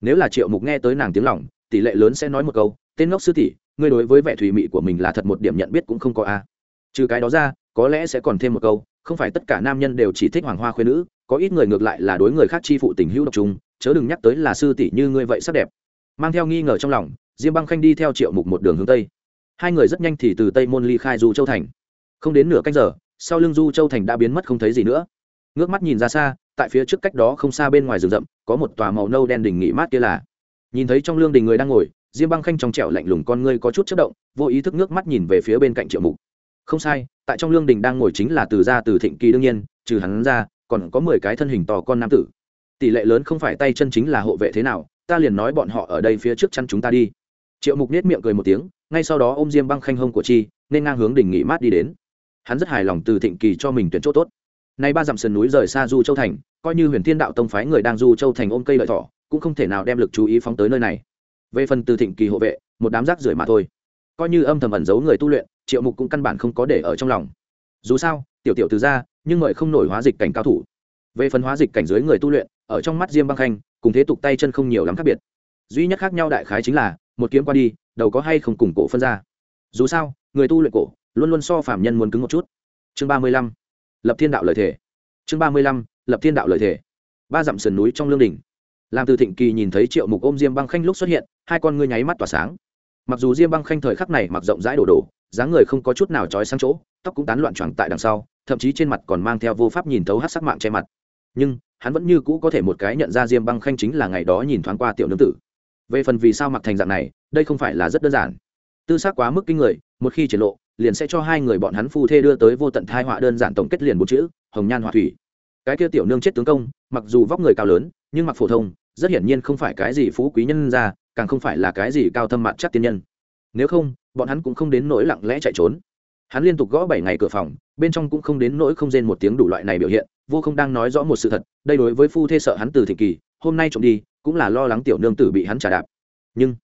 Nếu là triệu mục nghe tới nàng tiếng lòng, tỷ lệ lớn sẽ nói một câu, tên ngốc sư tỷ, ngươi đối với vẻ thùy mị của mình là thật một điểm nhận biết cũng không có a trừ cái đó ra, có lẽ sẽ còn thêm một câu, không phải tất cả nam nhân đều chỉ thích hoàng hoa khuyên nữ, có ít người ngược lại là đối người khác chi phụ tình hữu độc trùng chớ đừng nhắc tới là sư tỷ như ngươi vậy sắc đẹp. Mang theo nghi ngờ trong lòng diêm băng khanh đi theo triệu mục một đường hướng tây. Hai người rất nhanh thì từ tây môn ly khai du châu thành. Không đến nửa canh giờ, sau lưng du châu thành đã biến mất không thấy gì nữa. Ngước mắt nhìn ra xa, tại phía trước cách đó không xa bên ngoài rừng rậm, có một tòa màu nâu đen đỉnh nghỉ mát kia là. Nhìn thấy trong lương đình người đang ngồi, diêm băng khanh trong trẻo lạnh lùng con ngươi có chút chất động, vô ý thức nước mắt nhìn về phía bên cạnh triệu mục. Không sai, tại trong lương đình đang ngồi chính là từ gia từ thịnh kỳ đương nhiên, trừ hắn ra, còn có mười cái thân hình to con nam tử. Tỷ lệ lớn không phải tay chân chính là hộ vệ thế nào, ta liền nói bọn họ ở đây phía trước chăn chúng ta đi triệu mục nết miệng cười một tiếng, ngay sau đó ôm diêm băng khanh hông của chi, nên ngang hướng đỉnh nghỉ mát đi đến. Hắn rất hài lòng từ thịnh kỳ cho mình tuyển chỗ tốt. Nay ba dặm sườn núi rời xa du châu thành, coi như huyền thiên đạo tông phái người đang du châu thành ôm cây lợi thỏ cũng không thể nào đem lực chú ý phóng tới nơi này. Về phần từ thịnh kỳ hộ vệ, một đám rác rưởi mà thôi. Coi như âm thầm ẩn giấu người tu luyện, triệu mục cũng căn bản không có để ở trong lòng. Dù sao, tiểu tiểu từ ra, nhưng mời không nổi hóa dịch cảnh cao thủ. Về phần hóa dịch cảnh dưới người tu luyện, ở trong mắt diêm băng khanh, cùng thế tục tay chân không nhiều lắm khác biệt. Duy nhất khác nhau đại khái chính là một kiếm qua đi, đầu có hay không cùng cổ phân ra. Dù sao, người tu luyện cổ, luôn luôn so phạm nhân muốn cứng một chút. Chương ba mươi lăm, lập thiên đạo lợi thể chương ba mươi lăm, lập thiên đạo lợi thể ba dặm sườn núi trong lương đình làm từ thịnh kỳ nhìn thấy triệu mục ôm diêm băng khanh lúc xuất hiện, hai con ngươi nháy mắt tỏa sáng. Mặc dù diêm băng khanh thời khắc này mặc rộng rãi đổ đổ, dáng người không có chút nào trói sang chỗ, tóc cũng tán loạn choàng tại đằng sau, thậm chí trên mặt còn mang theo vô pháp nhìn thấu hát sắc mạng che mặt. Nhưng, hắn vẫn như cũ có thể một cái nhận ra diêm băng khanh chính là ngày đó nhìn thoáng qua tiểu nương tử về phần vì sao mặc thành dạng này, đây không phải là rất đơn giản. Tư xác quá mức kinh người, một khi triển lộ, liền sẽ cho hai người bọn hắn phu thê đưa tới vô tận thai họa đơn giản tổng kết liền một chữ, hồng nhan họa thủy. Cái kia tiểu nương chết tướng công, mặc dù vóc người cao lớn, nhưng mặc phổ thông, rất hiển nhiên không phải cái gì phú quý nhân ra càng không phải là cái gì cao thâm mặt chắc tiên nhân. Nếu không, bọn hắn cũng không đến nỗi lặng lẽ chạy trốn. Hắn liên tục gõ bảy ngày cửa phòng, bên trong cũng không đến nỗi không rên một tiếng đủ loại này biểu hiện, vô không đang nói rõ một sự thật, đây đối với phu thê sợ hắn từ thị kỳ, hôm nay trộm đi cũng là lo lắng tiểu nương tử bị hắn trả đạp. Nhưng,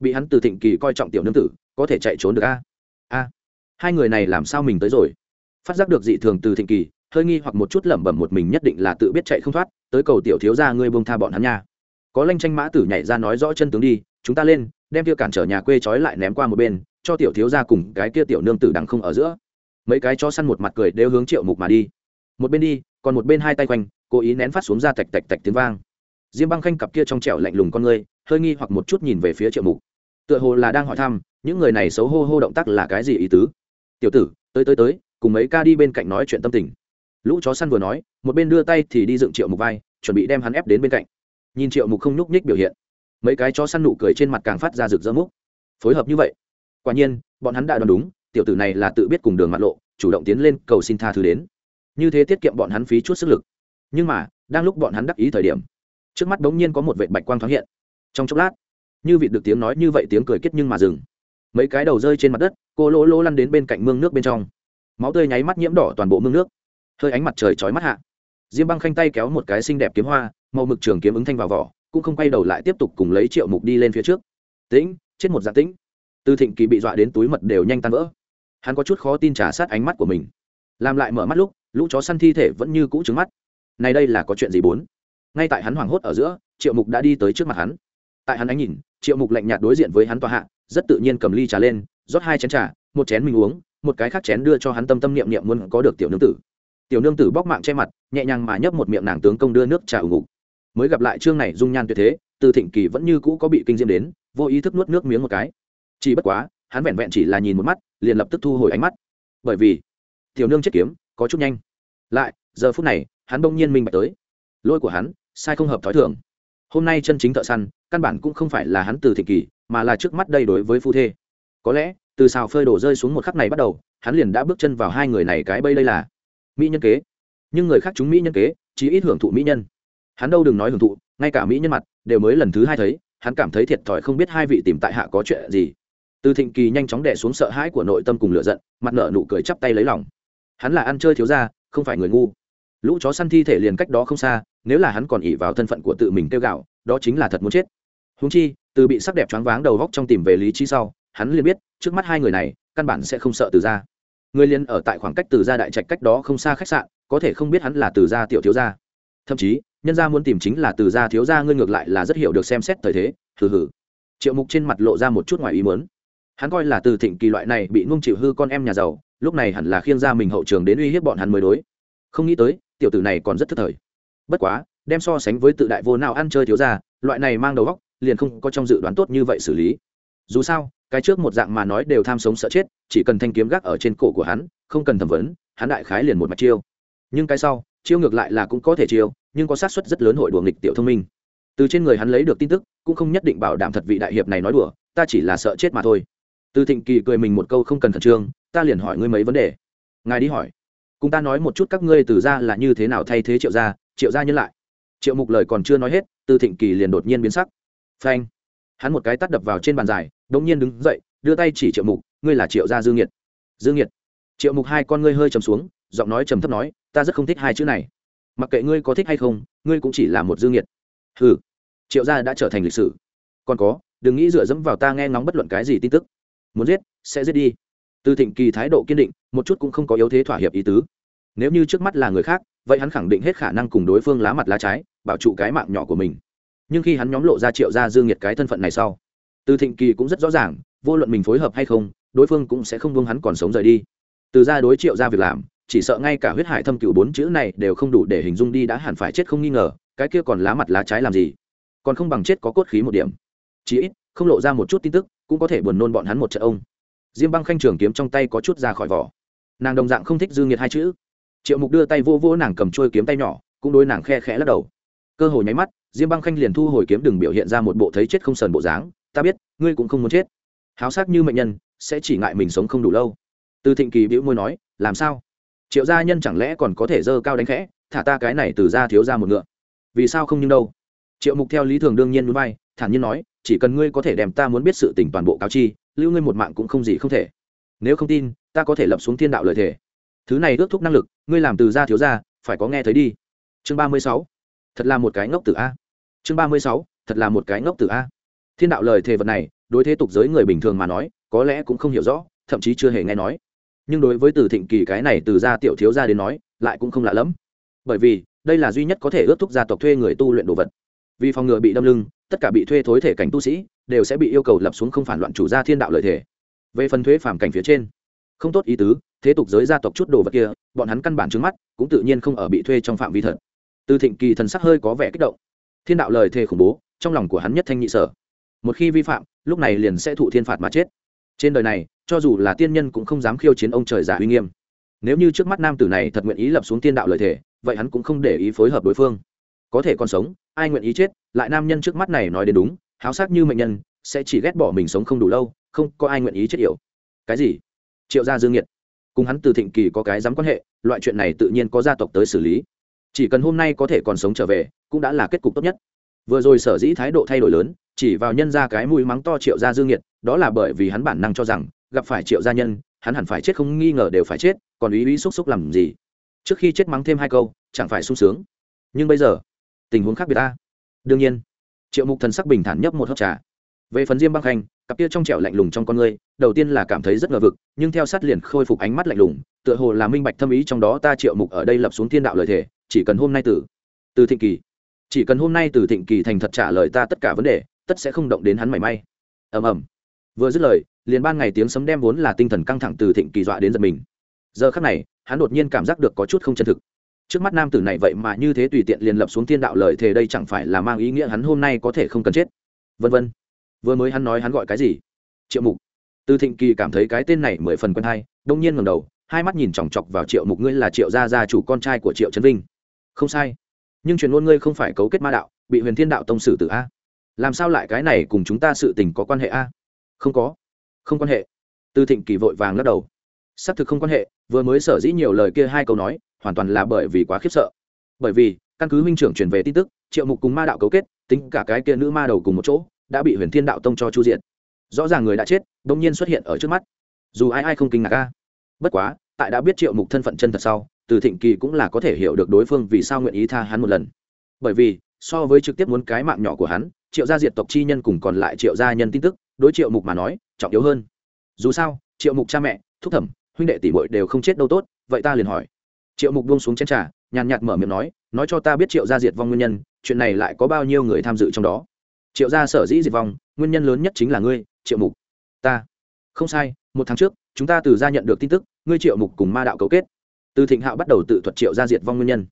bị hắn từ thịnh kỳ coi trọng tiểu nương tử, có thể chạy trốn được a? A, hai người này làm sao mình tới rồi? Phát giác được dị thường từ thịnh kỳ, hơi nghi hoặc một chút lẩm bẩm một mình nhất định là tự biết chạy không thoát, tới cầu tiểu thiếu ra ngươi bông tha bọn hắn nha. Có lanh tranh mã tử nhảy ra nói rõ chân tướng đi, chúng ta lên, đem kia cản trở nhà quê trói lại ném qua một bên, cho tiểu thiếu ra cùng cái kia tiểu nương tử đằng không ở giữa. Mấy cái chó săn một mặt cười đều hướng triệu mục mà đi. Một bên đi, còn một bên hai tay quanh, cố ý nén phát xuống ra tạch tạch tạch tiếng vang diêm băng khanh cặp kia trong trẻo lạnh lùng con ngươi, hơi nghi hoặc một chút nhìn về phía triệu mục. Tựa hồ là đang hỏi thăm, những người này xấu hô hô động tác là cái gì ý tứ? Tiểu tử, tới tới tới, cùng mấy ca đi bên cạnh nói chuyện tâm tình. Lũ chó săn vừa nói, một bên đưa tay thì đi dựng triệu mục vai, chuẩn bị đem hắn ép đến bên cạnh. Nhìn triệu mục không nhúc nhích biểu hiện, mấy cái chó săn nụ cười trên mặt càng phát ra rực rỡ múc. Phối hợp như vậy, quả nhiên, bọn hắn đã đoán đúng, tiểu tử này là tự biết cùng đường mặt lộ, chủ động tiến lên cầu xin tha thứ đến. Như thế tiết kiệm bọn hắn phí chút sức lực. Nhưng mà, đang lúc bọn hắn đắc ý thời điểm trước mắt bỗng nhiên có một vệ bạch quang thoáng hiện. Trong chốc lát, như vịt được tiếng nói như vậy tiếng cười kết nhưng mà dừng. Mấy cái đầu rơi trên mặt đất, cô lỗ lỗ lăn đến bên cạnh mương nước bên trong. Máu tươi nháy mắt nhiễm đỏ toàn bộ mương nước. Hơi ánh mặt trời chói mắt hạ. Diêm băng khanh tay kéo một cái xinh đẹp kiếm hoa, màu mực trường kiếm ứng thanh vào vỏ, cũng không quay đầu lại tiếp tục cùng lấy triệu mục đi lên phía trước. Tĩnh, chết một dạng tĩnh. Từ thịnh kỳ bị dọa đến túi mật đều nhanh tan vỡ. Hắn có chút khó tin trả sát ánh mắt của mình. Làm lại mở mắt lúc, lũ chó săn thi thể vẫn như cũ trứng mắt. Này đây là có chuyện gì bốn? Ngay tại hắn hoảng hốt ở giữa, triệu mục đã đi tới trước mặt hắn. Tại hắn ánh nhìn, triệu mục lạnh nhạt đối diện với hắn tòa hạ, rất tự nhiên cầm ly trà lên, rót hai chén trà, một chén mình uống, một cái khác chén đưa cho hắn tâm tâm niệm niệm muốn có được tiểu nương tử. Tiểu nương tử bóc mạng che mặt, nhẹ nhàng mà nhấp một miệng nàng tướng công đưa nước trà ủng ngục. Mới gặp lại chương này dung nhan tuyệt thế, từ thịnh kỳ vẫn như cũ có bị kinh diễm đến, vô ý thức nuốt nước miếng một cái. Chỉ bất quá, hắn vẹn vẹn chỉ là nhìn một mắt, liền lập tức thu hồi ánh mắt. Bởi vì, tiểu nương chết kiếm, có chút nhanh. Lại, giờ phút này, hắn bỗng nhiên minh bạch tới. Lỗi của hắn sai không hợp thói thường. Hôm nay chân chính thợ săn, căn bản cũng không phải là hắn từ thịnh kỳ, mà là trước mắt đây đối với phu thê. Có lẽ, từ xào phơi đổ rơi xuống một khắc này bắt đầu, hắn liền đã bước chân vào hai người này cái bây đây là mỹ nhân kế. Nhưng người khác chúng mỹ nhân kế chỉ ít hưởng thụ mỹ nhân. Hắn đâu đừng nói hưởng thụ, ngay cả mỹ nhân mặt, đều mới lần thứ hai thấy, hắn cảm thấy thiệt thòi không biết hai vị tìm tại hạ có chuyện gì. Từ thịnh kỳ nhanh chóng đẻ xuống sợ hãi của nội tâm cùng lửa giận, mặt nợ nụ cười chắp tay lấy lòng. Hắn là ăn chơi thiếu ra không phải người ngu lũ chó săn thi thể liền cách đó không xa, nếu là hắn còn ỉ vào thân phận của tự mình kêu gạo, đó chính là thật muốn chết. Húng chi, từ bị sắc đẹp choáng váng đầu góc trong tìm về lý trí sau, hắn liền biết, trước mắt hai người này, căn bản sẽ không sợ từ ra người liền ở tại khoảng cách từ gia đại trạch cách đó không xa khách sạn, có thể không biết hắn là từ gia tiểu thiếu gia. Thậm chí, nhân gia muốn tìm chính là từ gia thiếu gia, ngươi ngược lại là rất hiểu được xem xét thời thế, hừ hừ. Triệu mục trên mặt lộ ra một chút ngoài ý muốn. Hắn coi là từ thịnh kỳ loại này bị nuông chịu hư con em nhà giàu, lúc này hẳn là khiêng ra mình hậu trường đến uy hiếp bọn hắn mới đối. Không nghĩ tới tiểu tử này còn rất thất thời. Bất quá, đem so sánh với tự đại vô nào ăn chơi thiếu ra loại này mang đầu góc liền không có trong dự đoán tốt như vậy xử lý. Dù sao, cái trước một dạng mà nói đều tham sống sợ chết, chỉ cần thanh kiếm gác ở trên cổ của hắn, không cần thẩm vấn, hắn đại khái liền một mặt chiêu. Nhưng cái sau, chiêu ngược lại là cũng có thể chiêu, nhưng có sát suất rất lớn hội đùa nghịch tiểu thông minh. Từ trên người hắn lấy được tin tức, cũng không nhất định bảo đảm thật vị đại hiệp này nói đùa, ta chỉ là sợ chết mà thôi. Từ thịnh kỳ cười mình một câu không cần khẩn trương, ta liền hỏi ngươi mấy vấn đề. Ngài đi hỏi cùng ta nói một chút các ngươi từ ra là như thế nào thay thế triệu gia triệu gia nhân lại. Triệu mục lời còn chưa nói hết, từ thịnh kỳ liền đột nhiên biến sắc. Phanh! Hắn một cái tắt đập vào trên bàn dài, đống nhiên đứng dậy, đưa tay chỉ triệu mục, ngươi là triệu gia dương nhiệt dương nhiệt triệu mục hai con ngươi hơi trầm xuống, giọng nói trầm thấp nói, ta rất không thích hai chữ này. Mặc kệ ngươi có thích hay không, ngươi cũng chỉ là một dương nhiệt ừ triệu gia đã trở thành lịch sử. Còn có, đừng nghĩ dựa dẫm vào ta nghe ngóng bất luận cái gì tin tức. Muốn giết, sẽ giết đi từ thịnh kỳ thái độ kiên định, một chút cũng không có yếu thế thỏa hiệp ý tứ. Nếu như trước mắt là người khác, vậy hắn khẳng định hết khả năng cùng đối phương lá mặt lá trái, bảo trụ cái mạng nhỏ của mình. Nhưng khi hắn nhóm lộ ra triệu ra dương nhiệt cái thân phận này sau, từ thịnh kỳ cũng rất rõ ràng, vô luận mình phối hợp hay không, đối phương cũng sẽ không vương hắn còn sống rời đi. Từ ra đối triệu ra việc làm, chỉ sợ ngay cả huyết hải thâm cựu bốn chữ này đều không đủ để hình dung đi đã hẳn phải chết không nghi ngờ, cái kia còn lá mặt lá trái làm gì? Còn không bằng chết có cốt khí một điểm. Chí ít, không lộ ra một chút tin tức, cũng có thể buồn nôn bọn hắn một trận ông diêm băng khanh trường kiếm trong tay có chút ra khỏi vỏ. Nàng đồng dạng không thích dư nghiệt hai chữ. Triệu mục đưa tay vô vô nàng cầm trôi kiếm tay nhỏ, cũng đôi nàng khe khẽ lắc đầu. Cơ hội nháy mắt, diêm băng khanh liền thu hồi kiếm đừng biểu hiện ra một bộ thấy chết không sờn bộ dáng. Ta biết, ngươi cũng không muốn chết. Háo sắc như mệnh nhân, sẽ chỉ ngại mình sống không đủ lâu. Từ thịnh kỳ bĩu môi nói, làm sao? Triệu gia nhân chẳng lẽ còn có thể dơ cao đánh khẽ? Thả ta cái này từ ra thiếu ra một ngựa. Vì sao không nhưng đâu? Triệu mục theo lý thường đương nhiên núi bay, thản nhiên nói, chỉ cần ngươi có thể đem ta muốn biết sự tình toàn bộ cáo chi lưu ngươi một mạng cũng không gì không thể. Nếu không tin, ta có thể lập xuống thiên đạo lợi thể thứ này ước thúc năng lực, ngươi làm từ gia thiếu gia, phải có nghe thấy đi. Chương ba mươi sáu. Thật là một cái ngốc tử a. Chương ba mươi sáu. Thật là một cái ngốc tử a. Thiên đạo lời thề vật này, đối thế tục giới người bình thường mà nói, có lẽ cũng không hiểu rõ, thậm chí chưa hề nghe nói. Nhưng đối với từ thịnh kỳ cái này từ gia tiểu thiếu gia đến nói, lại cũng không lạ lẫm. Bởi vì, đây là duy nhất có thể ước thúc gia tộc thuê người tu luyện đồ vật. Vì phòng ngừa bị đâm lưng, tất cả bị thuê thối thể cảnh tu sĩ đều sẽ bị yêu cầu lập xuống không phản loạn chủ gia thiên đạo lợi thể. Về phần thuế phản cảnh phía trên, không tốt ý tứ, thế tục giới gia tộc chút đồ vật kia, bọn hắn căn bản trước mắt, cũng tự nhiên không ở bị thuê trong phạm vi thật. Từ thịnh kỳ thần sắc hơi có vẻ kích động. Thiên đạo lời thề khủng bố, trong lòng của hắn nhất thanh nhị sở. Một khi vi phạm, lúc này liền sẽ thụ thiên phạt mà chết. Trên đời này, cho dù là tiên nhân cũng không dám khiêu chiến ông trời giả uy nghiêm. Nếu như trước mắt nam tử này thật nguyện ý lập xuống thiên đạo lời thề vậy hắn cũng không để ý phối hợp đối phương. Có thể còn sống, ai nguyện ý chết, lại nam nhân trước mắt này nói đến đúng háo sắc như mệnh nhân, sẽ chỉ ghét bỏ mình sống không đủ lâu, không có ai nguyện ý chết yểu. Cái gì? Triệu gia dương nhiệt cùng hắn từ thịnh kỳ có cái dám quan hệ, loại chuyện này tự nhiên có gia tộc tới xử lý. Chỉ cần hôm nay có thể còn sống trở về, cũng đã là kết cục tốt nhất. Vừa rồi sở dĩ thái độ thay đổi lớn, chỉ vào nhân ra cái mũi mắng to triệu gia dương nhiệt đó là bởi vì hắn bản năng cho rằng, gặp phải triệu gia nhân, hắn hẳn phải chết không nghi ngờ đều phải chết, còn ý ý xúc xúc làm gì? Trước khi chết mắng thêm hai câu, chẳng phải sung sướng. Nhưng bây giờ, tình huống khác biệt ta. Đương nhiên triệu mục thần sắc bình thản nhấp một hớp trà. Về phần diêm băng khanh, cặp kia trong trẻo lạnh lùng trong con người đầu tiên là cảm thấy rất ngờ vực, nhưng theo sát liền khôi phục ánh mắt lạnh lùng, tựa hồ là minh bạch thâm ý trong đó ta triệu mục ở đây lập xuống thiên đạo lời thề, chỉ cần hôm nay từ từ thịnh kỳ, chỉ cần hôm nay từ thịnh kỳ thành thật trả lời ta tất cả vấn đề, tất sẽ không động đến hắn mảy may. Ầm ầm. Vừa dứt lời, liền ban ngày tiếng sấm đem vốn là tinh thần căng thẳng từ thịnh kỳ dọa đến giật mình. Giờ khắc này, hắn đột nhiên cảm giác được có chút không chân thực trước mắt nam tử này vậy mà như thế tùy tiện liền lập xuống thiên đạo lời thề đây chẳng phải là mang ý nghĩa hắn hôm nay có thể không cần chết. Vân vân. Vừa mới hắn nói hắn gọi cái gì? Triệu mục. Từ thịnh kỳ cảm thấy cái tên này mười phần quen hay, đông nhiên ngầm đầu, hai mắt nhìn chòng chọc vào triệu mục, ngươi là triệu gia gia chủ con trai của triệu trấn vinh. Không sai. Nhưng truyền ngôn ngươi không phải cấu kết ma đạo, bị huyền thiên đạo tông sử tử a? Làm sao lại cái này cùng chúng ta sự tình có quan hệ a? Không có. Không quan hệ. Từ thịnh kỳ vội vàng lắc đầu. Xác thực không quan hệ, vừa mới sở dĩ nhiều lời kia hai câu nói hoàn toàn là bởi vì quá khiếp sợ. Bởi vì, căn cứ huynh trưởng truyền về tin tức, triệu mục cùng ma đạo cấu kết, tính cả cái kia nữ ma đầu cùng một chỗ, đã bị huyền thiên đạo tông cho chu diện rõ ràng người đã chết đông nhiên xuất hiện ở trước mắt. Dù ai ai không kinh ngạc ca bất quá, tại đã biết triệu mục thân phận chân thật sau, từ thịnh kỳ cũng là có thể hiểu được đối phương vì sao nguyện ý tha hắn một lần. Bởi vì, so với trực tiếp muốn cái mạng nhỏ của hắn, triệu gia diệt tộc chi nhân cùng còn lại triệu gia nhân tin tức, đối triệu mục mà nói, trọng yếu hơn. Dù sao, triệu mục cha mẹ, thúc thẩm, huynh đệ tỷ bội đều không chết đâu tốt, vậy ta liền hỏi triệu mục buông xuống chén trà, nhàn nhạt mở miệng nói nói cho ta biết triệu gia diệt vong nguyên nhân, chuyện này lại có bao nhiêu người tham dự trong đó? Triệu gia sở dĩ diệt vong, nguyên nhân lớn nhất chính là ngươi, triệu mục. Ta? Không sai, một tháng trước, chúng ta từ gia nhận được tin tức, ngươi triệu mục cùng ma đạo cấu kết. Từ thịnh hạo bắt đầu tự thuật triệu gia diệt vong nguyên nhân.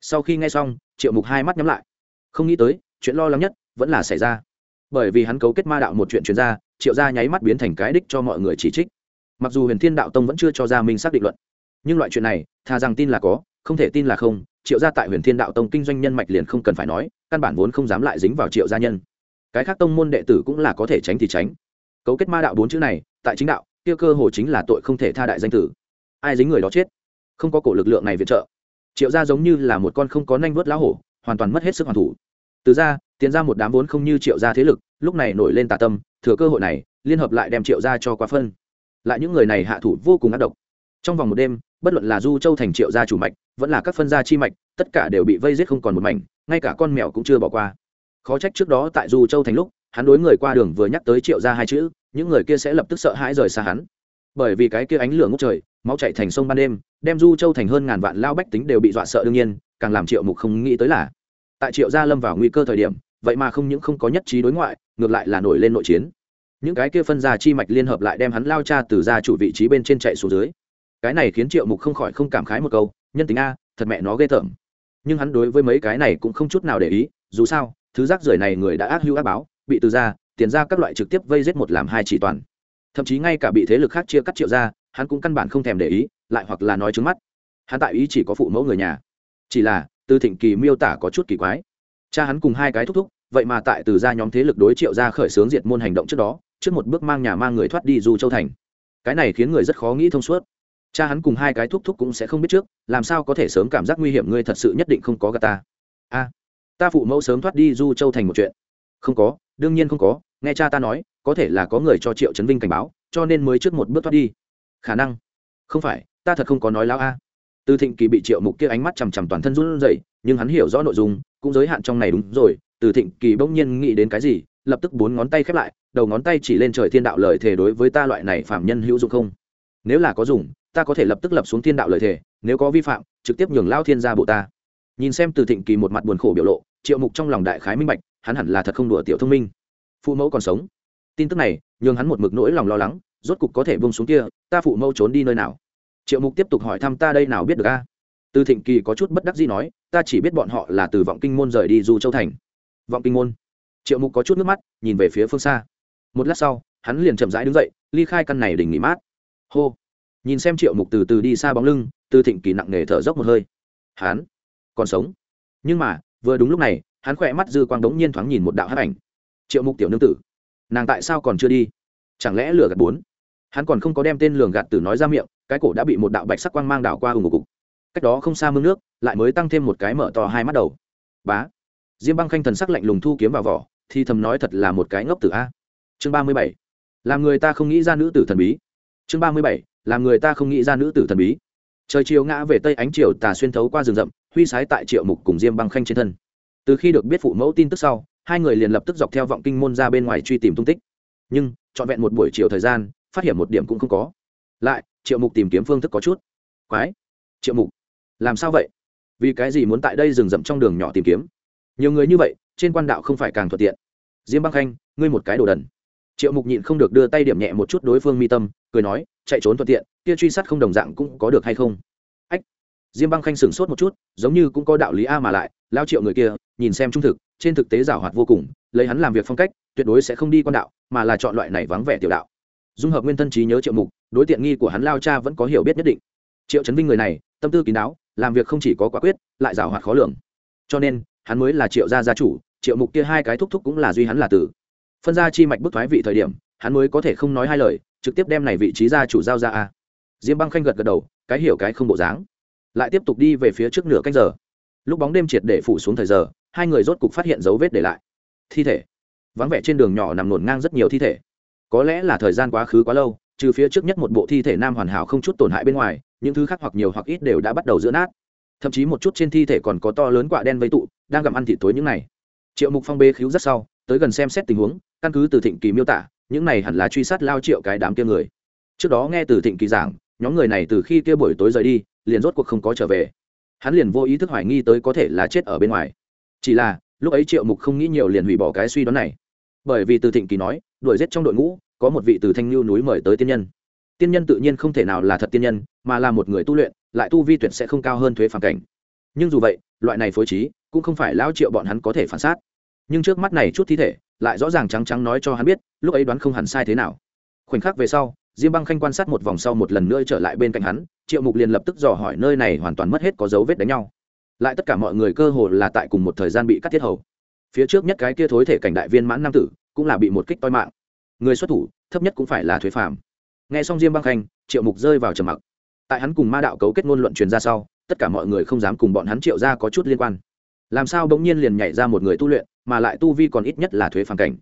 Sau khi nghe xong, triệu mục hai mắt nhắm lại. Không nghĩ tới, chuyện lo lắng nhất vẫn là xảy ra. Bởi vì hắn cấu kết ma đạo một chuyện chuyên gia triệu gia nháy mắt biến thành cái đích cho mọi người chỉ trích. Mặc dù huyền thiên đạo tông vẫn chưa cho ra minh xác định luận nhưng loại chuyện này, thà rằng tin là có, không thể tin là không, triệu gia tại huyền thiên đạo tông kinh doanh nhân mạch liền không cần phải nói, căn bản vốn không dám lại dính vào triệu gia nhân. Cái khác tông môn đệ tử cũng là có thể tránh thì tránh. Cấu kết ma đạo bốn chữ này, tại chính đạo, kia cơ hồ chính là tội không thể tha đại danh tử. Ai dính người đó chết? Không có cổ lực lượng này viện trợ. Triệu gia giống như là một con không có nanh vớt lá hổ, hoàn toàn mất hết sức hoàn thủ. Từ ra, tiến ra một đám vốn không như triệu gia thế lực, lúc này nổi lên tà tâm, thừa cơ hội này, liên hợp lại đem triệu gia cho quá phân. Lại những người này hạ thủ vô cùng ác độc. Trong vòng một đêm bất luận là du châu thành triệu gia chủ mạch, vẫn là các phân gia chi mạch, tất cả đều bị vây giết không còn một mảnh, ngay cả con mèo cũng chưa bỏ qua. Khó trách trước đó tại du châu thành lúc, hắn đối người qua đường vừa nhắc tới triệu gia hai chữ, những người kia sẽ lập tức sợ hãi rời xa hắn. Bởi vì cái kia ánh lửa ngốc trời, máu chạy thành sông ban đêm, đem du châu thành hơn ngàn vạn lao bách tính đều bị dọa sợ đương nhiên, càng làm triệu mục không nghĩ tới là, tại triệu gia lâm vào nguy cơ thời điểm, vậy mà không những không có nhất trí đối ngoại, ngược lại là nổi lên nội chiến. Những cái kia phân gia chi mạch liên hợp lại đem hắn lao cha từ gia chủ vị trí bên trên chạy xuống dưới cái này khiến triệu mục không khỏi không cảm khái một câu, nhân tính a, thật mẹ nó ghê tởm. Nhưng hắn đối với mấy cái này cũng không chút nào để ý, dù sao, thứ rác rưởi này người đã ác hữu ác báo, bị từ ra, tiền ra các loại trực tiếp vây giết một làm hai chỉ toàn. Thậm chí ngay cả bị thế lực khác chia cắt triệu ra, hắn cũng căn bản không thèm để ý, lại hoặc là nói trứng mắt. Hắn tại ý chỉ có phụ mẫu người nhà. Chỉ là, từ thịnh kỳ miêu tả có chút kỳ quái. Cha hắn cùng hai cái thúc thúc, vậy mà tại từ ra nhóm thế lực đối triệu ra khởi xướng diệt môn hành động trước đó, trước một bước mang nhà mang người thoát đi du châu thành. Cái này khiến người rất khó nghĩ thông suốt cha hắn cùng hai cái thúc thúc cũng sẽ không biết trước, làm sao có thể sớm cảm giác nguy hiểm ngươi thật sự nhất định không có gà ta. A, ta phụ mẫu sớm thoát đi du châu thành một chuyện. Không có, đương nhiên không có, nghe cha ta nói, có thể là có người cho triệu trấn vinh cảnh báo, cho nên mới trước một bước thoát đi. Khả năng. Không phải, ta thật không có nói láo a. Từ thịnh kỳ bị triệu mục kia ánh mắt chằm chằm toàn thân run rẩy, nhưng hắn hiểu rõ nội dung, cũng giới hạn trong này đúng rồi, từ thịnh kỳ bỗng nhiên nghĩ đến cái gì, lập tức bốn ngón tay khép lại, đầu ngón tay chỉ lên trời thiên đạo lời thề đối với ta loại này phạm nhân hữu dụng không? Nếu là có dùng ta có thể lập tức lập xuống thiên đạo lời thề, nếu có vi phạm, trực tiếp nhường lao thiên gia bộ ta. Nhìn xem từ thịnh kỳ một mặt buồn khổ biểu lộ, triệu mục trong lòng đại khái minh bạch, hắn hẳn là thật không đùa tiểu thông minh. Phụ mẫu còn sống. Tin tức này, nhường hắn một mực nỗi lòng lo lắng, rốt cục có thể bông xuống kia, ta phụ mẫu trốn đi nơi nào? Triệu mục tiếp tục hỏi thăm ta đây nào biết được a? Từ thịnh kỳ có chút bất đắc gì nói, ta chỉ biết bọn họ là từ vọng kinh môn rời đi du châu thành. Vọng kinh môn? Triệu mục có chút nước mắt, nhìn về phía phương xa. Một lát sau, hắn liền chậm rãi đứng dậy, ly khai căn này đỉnh nghỉ mát. Hô! Nhìn xem triệu mục từ từ đi xa bóng lưng, từ thịnh kỳ nặng nề thở dốc một hơi. Hắn còn sống. Nhưng mà, vừa đúng lúc này, hắn khỏe mắt dư quang đống nhiên thoáng nhìn một đạo hát ảnh. Triệu mục tiểu nương tử, nàng tại sao còn chưa đi? Chẳng lẽ lừa gạt bốn? Hắn còn không có đem tên lường gạt tử nói ra miệng, cái cổ đã bị một đạo bạch sắc quang mang đảo qua hùng ngục cục cách đó không xa mương nước, lại mới tăng thêm một cái mở to hai mắt đầu. Bá, diêm băng khanh thần sắc lạnh lùng thu kiếm vào vỏ, thì thầm nói thật là một cái ngốc tử a. Chương ba mươi bảy, làm người ta không nghĩ ra nữ tử thần bí. Chương ba mươi bảy làm người ta không nghĩ ra nữ tử thần bí. Trời chiều ngã về tây ánh chiều tà xuyên thấu qua rừng rậm, huy sái tại triệu mục cùng diêm băng khanh trên thân. Từ khi được biết phụ mẫu tin tức sau, hai người liền lập tức dọc theo vọng kinh môn ra bên ngoài truy tìm tung tích. Nhưng, trọn vẹn một buổi chiều thời gian, phát hiện một điểm cũng không có. Lại, triệu mục tìm kiếm phương thức có chút. Quái! Triệu mục! Làm sao vậy? Vì cái gì muốn tại đây rừng rậm trong đường nhỏ tìm kiếm? Nhiều người như vậy, trên quan đạo không phải càng thuận tiện. Diêm băng khanh, ngươi một cái đồ đần triệu mục nhịn không được đưa tay điểm nhẹ một chút đối phương mi tâm, cười nói, chạy trốn thuận tiện, kia truy sát không đồng dạng cũng có được hay không? Ách. Diêm băng khanh sửng sốt một chút, giống như cũng có đạo lý a mà lại, lao triệu người kia, nhìn xem trung thực, trên thực tế giảo hoạt vô cùng, lấy hắn làm việc phong cách, tuyệt đối sẽ không đi con đạo, mà là chọn loại này vắng vẻ tiểu đạo. Dung hợp nguyên thân trí nhớ triệu mục, đối tiện nghi của hắn lao cha vẫn có hiểu biết nhất định. Triệu chấn vinh người này, tâm tư kín đáo, làm việc không chỉ có quả quyết, lại giảo hoạt khó lường. Cho nên, hắn mới là triệu gia gia chủ, triệu mục kia hai cái thúc thúc cũng là duy hắn là tử phân ra chi mạch bức thoái vị thời điểm, hắn mới có thể không nói hai lời, trực tiếp đem này vị trí gia chủ giao ra a. Diêm băng khanh gật gật đầu, cái hiểu cái không bộ dáng. Lại tiếp tục đi về phía trước nửa canh giờ. Lúc bóng đêm triệt để phủ xuống thời giờ, hai người rốt cục phát hiện dấu vết để lại. Thi thể. Vắng vẻ trên đường nhỏ nằm nổn ngang rất nhiều thi thể. Có lẽ là thời gian quá khứ quá lâu, trừ phía trước nhất một bộ thi thể nam hoàn hảo không chút tổn hại bên ngoài, những thứ khác hoặc nhiều hoặc ít đều đã bắt đầu giữa nát. Thậm chí một chút trên thi thể còn có to lớn quạ đen vây tụ, đang gặm ăn thịt tối những này. Triệu mục phong bê khíu rất sau, tới gần xem xét tình huống căn cứ từ thịnh kỳ miêu tả, những này hẳn là truy sát lao triệu cái đám kia người. Trước đó nghe từ thịnh kỳ giảng, nhóm người này từ khi kia buổi tối rời đi, liền rốt cuộc không có trở về. Hắn liền vô ý thức hoài nghi tới có thể là chết ở bên ngoài. Chỉ là, lúc ấy triệu mục không nghĩ nhiều liền hủy bỏ cái suy đoán này. Bởi vì từ thịnh kỳ nói, đuổi giết trong đội ngũ, có một vị từ thanh lưu núi mời tới tiên nhân. Tiên nhân tự nhiên không thể nào là thật tiên nhân, mà là một người tu luyện, lại tu vi tuyệt sẽ không cao hơn thuế phản cảnh. Nhưng dù vậy, loại này phối trí, cũng không phải lao triệu bọn hắn có thể phản xác. Nhưng trước mắt này chút thi thể lại rõ ràng trắng trắng nói cho hắn biết, lúc ấy đoán không hẳn sai thế nào. Khoảnh khắc về sau, diêm băng khanh quan sát một vòng sau một lần nữa trở lại bên cạnh hắn, triệu mục liền lập tức dò hỏi nơi này hoàn toàn mất hết có dấu vết đánh nhau. Lại tất cả mọi người cơ hồ là tại cùng một thời gian bị cắt thiết hầu. Phía trước nhất cái kia thối thể cảnh đại viên mãn nam tử, cũng là bị một kích toi mạng. Người xuất thủ, thấp nhất cũng phải là thuế phàm. Nghe xong diêm băng khanh, triệu mục rơi vào trầm mặc. Tại hắn cùng ma đạo cấu kết ngôn luận truyền ra sau, tất cả mọi người không dám cùng bọn hắn triệu ra có chút liên quan làm sao bỗng nhiên liền nhảy ra một người tu luyện, mà lại tu vi còn ít nhất là thuế phàm cảnh.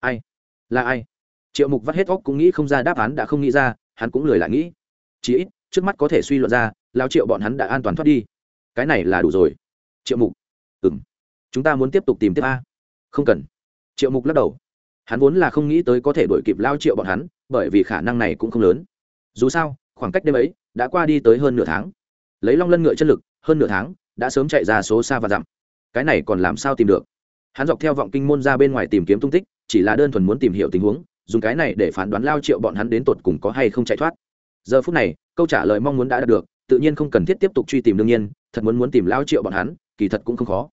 Ai? Là ai? Triệu mục vắt hết óc cũng nghĩ không ra đáp án đã không nghĩ ra, hắn cũng lười lại nghĩ. Chỉ ít, trước mắt có thể suy luận ra lao triệu bọn hắn đã an toàn thoát đi. Cái này là đủ rồi. Triệu mục. Ừ m chúng ta muốn tiếp tục tìm tiếp a. Không cần. Triệu mục lắc đầu. Hắn vốn là không nghĩ tới có thể đuổi kịp lao triệu bọn hắn, bởi vì khả năng này cũng không lớn. Dù sao, khoảng cách đêm ấy đã qua đi tới hơn nửa tháng. Lấy long lân ngựa chân lực, hơn nửa tháng, đã sớm chạy ra số xa và dặm cái này còn làm sao tìm được? Hắn dọc theo vọng kinh môn ra bên ngoài tìm kiếm tung tích, chỉ là đơn thuần muốn tìm hiểu tình huống, dùng cái này để phán đoán lao triệu bọn hắn đến tột cùng có hay không chạy thoát. Giờ phút này, câu trả lời mong muốn đã đạt được, tự nhiên không cần thiết tiếp tục truy tìm đương nhiên, thật muốn muốn tìm lao triệu bọn hắn, kỳ thật cũng không khó.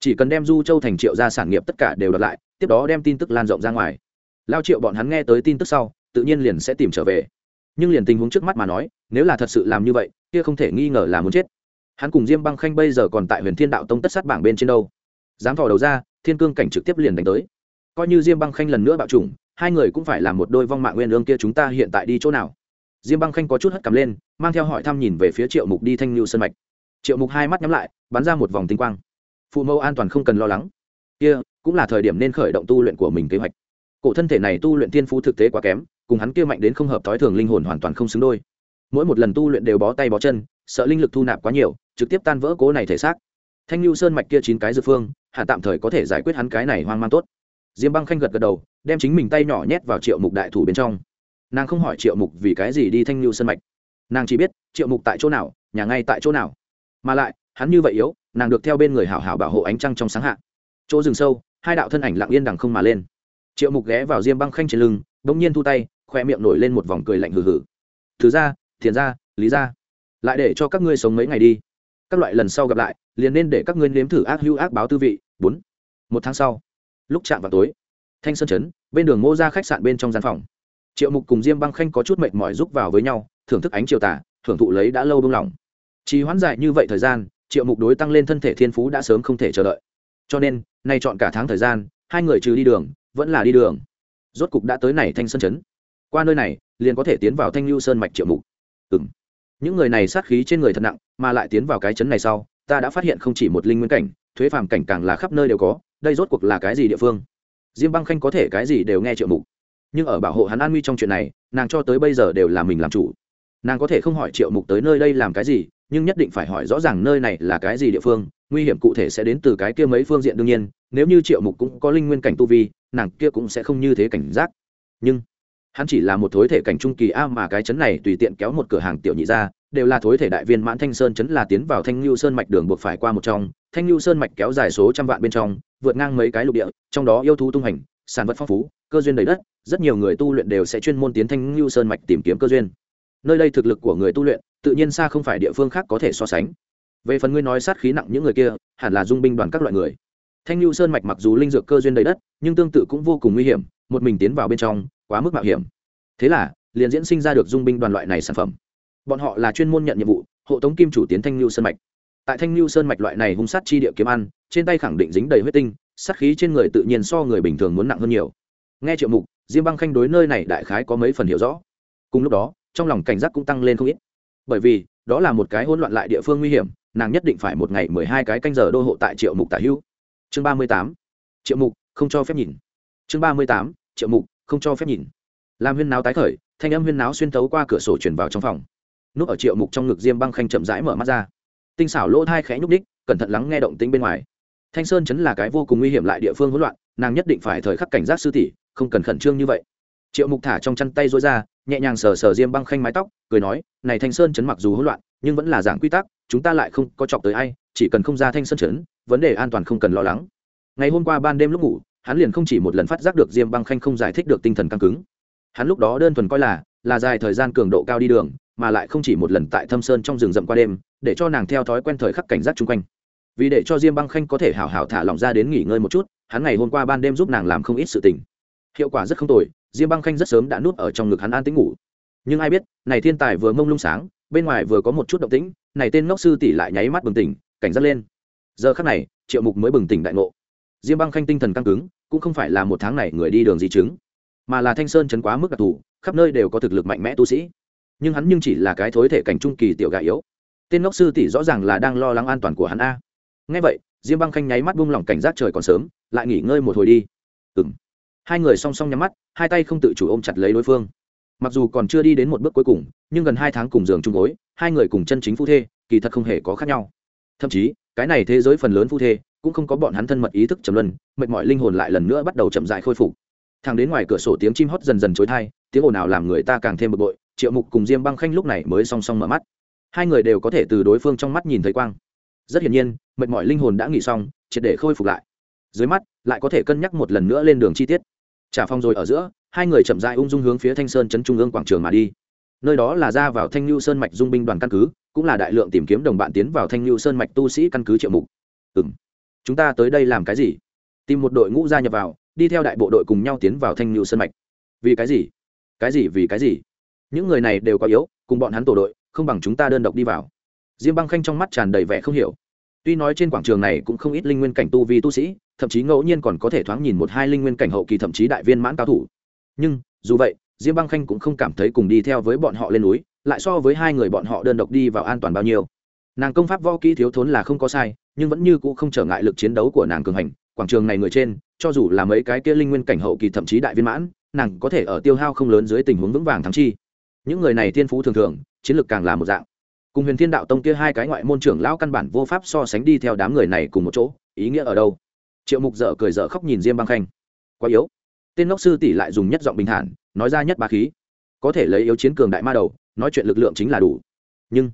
Chỉ cần đem du châu thành triệu ra sản nghiệp tất cả đều đặt lại, tiếp đó đem tin tức lan rộng ra ngoài. Lao triệu bọn hắn nghe tới tin tức sau, tự nhiên liền sẽ tìm trở về. Nhưng liền tình huống trước mắt mà nói, nếu là thật sự làm như vậy, kia không thể nghi ngờ là muốn chết hắn cùng diêm băng khanh bây giờ còn tại huyền thiên đạo tông tất sát bảng bên trên đâu. Dám thò đầu ra, thiên cương cảnh trực tiếp liền đánh tới. Coi như diêm băng khanh lần nữa bạo chủng, hai người cũng phải làm một đôi vong mạng nguyên lương kia chúng ta hiện tại đi chỗ nào? Diêm băng khanh có chút hất cầm lên, mang theo hỏi thăm nhìn về phía triệu mục đi thanh lưu sân mạch. Triệu mục hai mắt nhắm lại, bắn ra một vòng tinh quang. Phụ mẫu an toàn không cần lo lắng. Kia, cũng là thời điểm nên khởi động tu luyện của mình kế hoạch. Cổ thân thể này tu luyện tiên phú thực tế quá kém, cùng hắn kia mạnh đến không hợp thói thường linh hồn hoàn toàn không xứng đôi. Mỗi một lần tu luyện đều bó tay bó chân sợ linh lực thu nạp quá nhiều, trực tiếp tan vỡ cố này thể xác. Thanh lưu sơn mạch kia chín cái dược phương hạ tạm thời có thể giải quyết hắn cái này hoang mang tốt. Diêm băng khanh gật gật đầu, đem chính mình tay nhỏ nhét vào triệu mục đại thủ bên trong. Nàng không hỏi triệu mục vì cái gì đi thanh lưu sơn mạch. Nàng chỉ biết, triệu mục tại chỗ nào, nhà ngay tại chỗ nào. Mà lại, hắn như vậy yếu, nàng được theo bên người hảo hảo bảo hộ ánh trăng trong sáng hạ. Chỗ rừng sâu, hai đạo thân ảnh lặng yên đằng không mà lên. Triệu mục ghé vào diêm băng khanh trên lưng đ ỗ n g nhiên thu tay, khoe miệng nổi lên một vòng cười lạnh hừ hừ. Thứ ra thiền ra lý ra lại để cho các ngươi sống mấy ngày đi. Các loại lần sau gặp lại, liền nên để các ngươi nếm thử ác hữu ác báo tư vị. Bốn. Một tháng sau, lúc chạm vào tối, thanh sơn chấn bên đường mô ra khách sạn bên trong gian phòng. Triệu mục cùng diêm băng khanh có chút mệt mỏi rúc vào với nhau, thưởng thức ánh chiều tả thưởng thụ lấy đã lâu buông lỏng. Chỉ hoãn dài như vậy thời gian, triệu mục đối tăng lên thân thể thiên phú đã sớm không thể chờ đợi. Cho nên, nay chọn cả tháng thời gian, hai người trừ đi đường, vẫn là đi đường. Rốt cục đã tới này thanh sơn chấn qua nơi này, liền có thể tiến vào thanh lưu sơn mạch triệu mục. Ừ những người này sát khí trên người thật nặng, mà lại tiến vào cái chấn này sau, ta đã phát hiện không chỉ một linh nguyên cảnh, thuế phàm cảnh càng là khắp nơi đều có, đây rốt cuộc là cái gì địa phương? Diêm băng khanh có thể cái gì đều nghe triệu mục. Nhưng ở bảo hộ hắn an nguy trong chuyện này, nàng cho tới bây giờ đều là mình làm chủ. Nàng có thể không hỏi triệu mục tới nơi đây làm cái gì, nhưng nhất định phải hỏi rõ ràng nơi này là cái gì địa phương, nguy hiểm cụ thể sẽ đến từ cái kia mấy phương diện đương nhiên, nếu như triệu mục cũng có linh nguyên cảnh tu vi, nàng kia cũng sẽ không như thế cảnh giác. Nhưng hắn chỉ là một thối thể cảnh trung kỳ a mà cái chấn này tùy tiện kéo một cửa hàng tiểu nhị ra, đều là thối thể đại viên mãn thanh sơn chấn là tiến vào thanh lưu sơn mạch đường buộc phải qua một trong. Thanh lưu sơn mạch kéo dài số trăm vạn bên trong, vượt ngang mấy cái lục địa, trong đó yêu thú tung hành, sản vật phong phú, cơ duyên đầy đất, rất nhiều người tu luyện đều sẽ chuyên môn tiến thanh lưu sơn mạch tìm kiếm cơ duyên. Nơi đây thực lực của người tu luyện, tự nhiên xa không phải địa phương khác có thể so sánh. Về phần ngươi nói sát khí nặng những người kia, hẳn là dung binh đoàn các loại người. Thanh lưu sơn mạch mặc dù linh dược cơ duyên đầy đất, nhưng tương tự cũng vô cùng nguy hiểm, một mình tiến vào bên trong quá mức mạo hiểm. Thế là, liền diễn sinh ra được dung binh đoàn loại này sản phẩm. Bọn họ là chuyên môn nhận nhiệm vụ, hộ tống kim chủ tiến thanh lưu sơn mạch. Tại thanh lưu sơn mạch loại này hung sát chi địa kiếm ăn, trên tay khẳng định dính đầy huyết tinh, sát khí trên người tự nhiên so người bình thường muốn nặng hơn nhiều. Nghe triệu mục, diêm băng khanh đối nơi này đại khái có mấy phần hiểu rõ. Cùng lúc đó, trong lòng cảnh giác cũng tăng lên không ít. Bởi vì, đó là một cái hỗn loạn lại địa phương nguy hiểm, nàng nhất định phải một ngày mười hai cái canh giờ đô hộ tại triệu mục tả hữu chương ba mươi tám. Triệu mục, không cho phép nhìn. Chương ba mươi tám. Triệu mục không cho phép nhìn. Làm huyên náo tái khởi, thanh âm huyên náo xuyên tấu qua cửa sổ chuyển vào trong phòng. Núp ở triệu mục trong ngực diêm băng khanh chậm rãi mở mắt ra. Tinh xảo lỗ thai khẽ nhúc đích cẩn thận lắng nghe động tính bên ngoài. Thanh sơn chấn là cái vô cùng nguy hiểm lại địa phương hỗn loạn, nàng nhất định phải thời khắc cảnh giác sư tỷ, không cần khẩn trương như vậy. Triệu mục thả trong chăn tay rối ra, nhẹ nhàng sờ sờ diêm băng khanh mái tóc, cười nói, này thanh sơn chấn mặc dù hỗn loạn, nhưng vẫn là giảng quy tắc, chúng ta lại không có chọc tới ai, chỉ cần không ra thanh sơn chấn, vấn đề an toàn không cần lo lắng. Ngày hôm qua ban đêm lúc ngủ hắn liền không chỉ một lần phát giác được diêm băng khanh không giải thích được tinh thần căng cứng. Hắn lúc đó đơn thuần coi là là dài thời gian cường độ cao đi đường, mà lại không chỉ một lần tại thâm sơn trong rừng rậm qua đêm, để cho nàng theo thói quen thời khắc cảnh giác chung quanh. Vì để cho diêm băng khanh có thể hảo hảo thả lỏng ra đến nghỉ ngơi một chút, hắn ngày hôm qua ban đêm giúp nàng làm không ít sự tình. Hiệu quả rất không tồi, diêm băng khanh rất sớm đã nuốt ở trong ngực hắn an tĩnh ngủ. Nhưng ai biết, này thiên tài vừa mông lung sáng, bên ngoài vừa có một chút động tĩnh, này tên ngốc sư tỷ lại nháy mắt bừng tỉnh, cảnh giác lên. Giờ khắc này, triệu mục mới bừng tỉnh đại ngộ diêm băng khanh tinh thần căng cứng, cũng không phải là một tháng này người đi đường di chứng, mà là thanh sơn chấn quá mức đặc thù, khắp nơi đều có thực lực mạnh mẽ tu sĩ. Nhưng hắn nhưng chỉ là cái thối thể cảnh trung kỳ tiểu gà yếu. Tên ngốc sư tỷ rõ ràng là đang lo lắng an toàn của hắn a. Ngay vậy, diêm băng khanh nháy mắt buông lỏng cảnh giác trời còn sớm, lại nghỉ ngơi một hồi đi. Ừng hai người song song nhắm mắt, hai tay không tự chủ ôm chặt lấy đối phương. Mặc dù còn chưa đi đến một bước cuối cùng, nhưng gần hai tháng cùng giường chung gối, hai người cùng chân chính phu thê, kỳ thật không hề có khác nhau thậm chí, cái này thế giới phần lớn phu thê cũng không có bọn hắn thân mật ý thức trầm luân, mệt mỏi linh hồn lại lần nữa bắt đầu chậm dại khôi phục. Thằng đến ngoài cửa sổ tiếng chim hót dần dần chối thai tiếng ồn nào làm người ta càng thêm bực bội, triệu mục cùng diêm băng khanh lúc này mới song song mở mắt. Hai người đều có thể từ đối phương trong mắt nhìn thấy quang. Rất hiển nhiên, mệt mỏi linh hồn đã nghỉ xong, triệt để khôi phục lại. Dưới mắt, lại có thể cân nhắc một lần nữa lên đường chi tiết. Trả phong rồi ở giữa, hai người chậm dại ung dung hướng phía thanh sơn chấn trung ương quảng trường mà đi. Nơi đó là ra vào thanh lưu sơn mạch dung binh đoàn căn cứ cũng là đại lượng tìm kiếm đồng bạn tiến vào thanh lưu sơn mạch tu sĩ căn cứ triệu mục. Ừ m chúng ta tới đây làm cái gì? Tìm một đội ngũ gia nhập vào, đi theo đại bộ đội cùng nhau tiến vào thanh lưu sơn mạch. Vì cái gì? Cái gì vì cái gì? Những người này đều có yếu, cùng bọn hắn tổ đội, không bằng chúng ta đơn độc đi vào. Diêm băng khanh trong mắt tràn đầy vẻ không hiểu. Tuy nói trên quảng trường này cũng không ít linh nguyên cảnh tu vi tu sĩ, thậm chí ngẫu nhiên còn có thể thoáng nhìn một hai linh nguyên cảnh hậu kỳ thậm chí đại viên mãn cao thủ. Nhưng, dù vậy, diêm băng khanh cũng không cảm thấy cùng đi theo với bọn họ lên núi lại so với hai người bọn họ đơn độc đi vào an toàn bao nhiêu. Nàng công pháp võ kỹ thiếu thốn là không có sai, nhưng vẫn như c ũ không trở ngại lực chiến đấu của nàng cường hành, quảng trường này người trên, cho dù là mấy cái kia linh nguyên cảnh hậu kỳ thậm chí đại viên mãn, nàng có thể ở tiêu hao không lớn dưới tình huống vững vàng thắng chi. Những người này thiên phú thường thường, chiến lược càng là một dạng. Cùng huyền thiên đạo tông kia hai cái ngoại môn trưởng lão căn bản vô pháp so sánh đi theo đám người này cùng một chỗ, ý nghĩa ở đâu? Triệu mục dở cười dở khóc nhìn diêm băng khanh. Quá yếu. Tên ngốc sư tỷ lại dùng nhất giọng bình thản, nói ra nhất ba khí. Có thể lấy yếu chiến cường đại ma đầu nói chuyện lực lượng chính là đủ. Nhưng,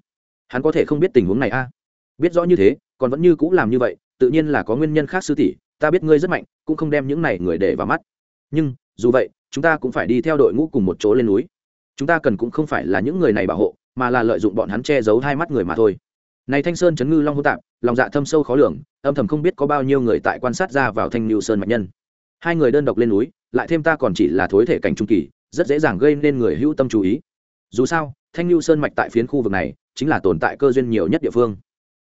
hắn có thể không biết tình huống này a. Biết rõ như thế, còn vẫn như c ũ làm như vậy, tự nhiên là có nguyên nhân khác sư tỷ, ta biết ngươi rất mạnh, cũng không đem những này người để vào mắt. Nhưng, dù vậy, chúng ta cũng phải đi theo đội ngũ cùng một chỗ lên núi. Chúng ta cần cũng không phải là những người này bảo hộ, mà là lợi dụng bọn hắn che giấu hai mắt người mà thôi. Này thanh sơn chấn ngư long hô tạp, lòng dạ thâm sâu khó lường, âm thầm không biết có bao nhiêu người tại quan sát ra vào thanh lưu sơn mạch nhân. Hai người đơn độc lên núi, lại thêm ta còn chỉ là thối thể cảnh trung kỳ, rất dễ dàng gây nên người hữu tâm chú ý dù sao, thanh lưu sơn mạch tại phiến khu vực này chính là tồn tại cơ duyên nhiều nhất địa phương.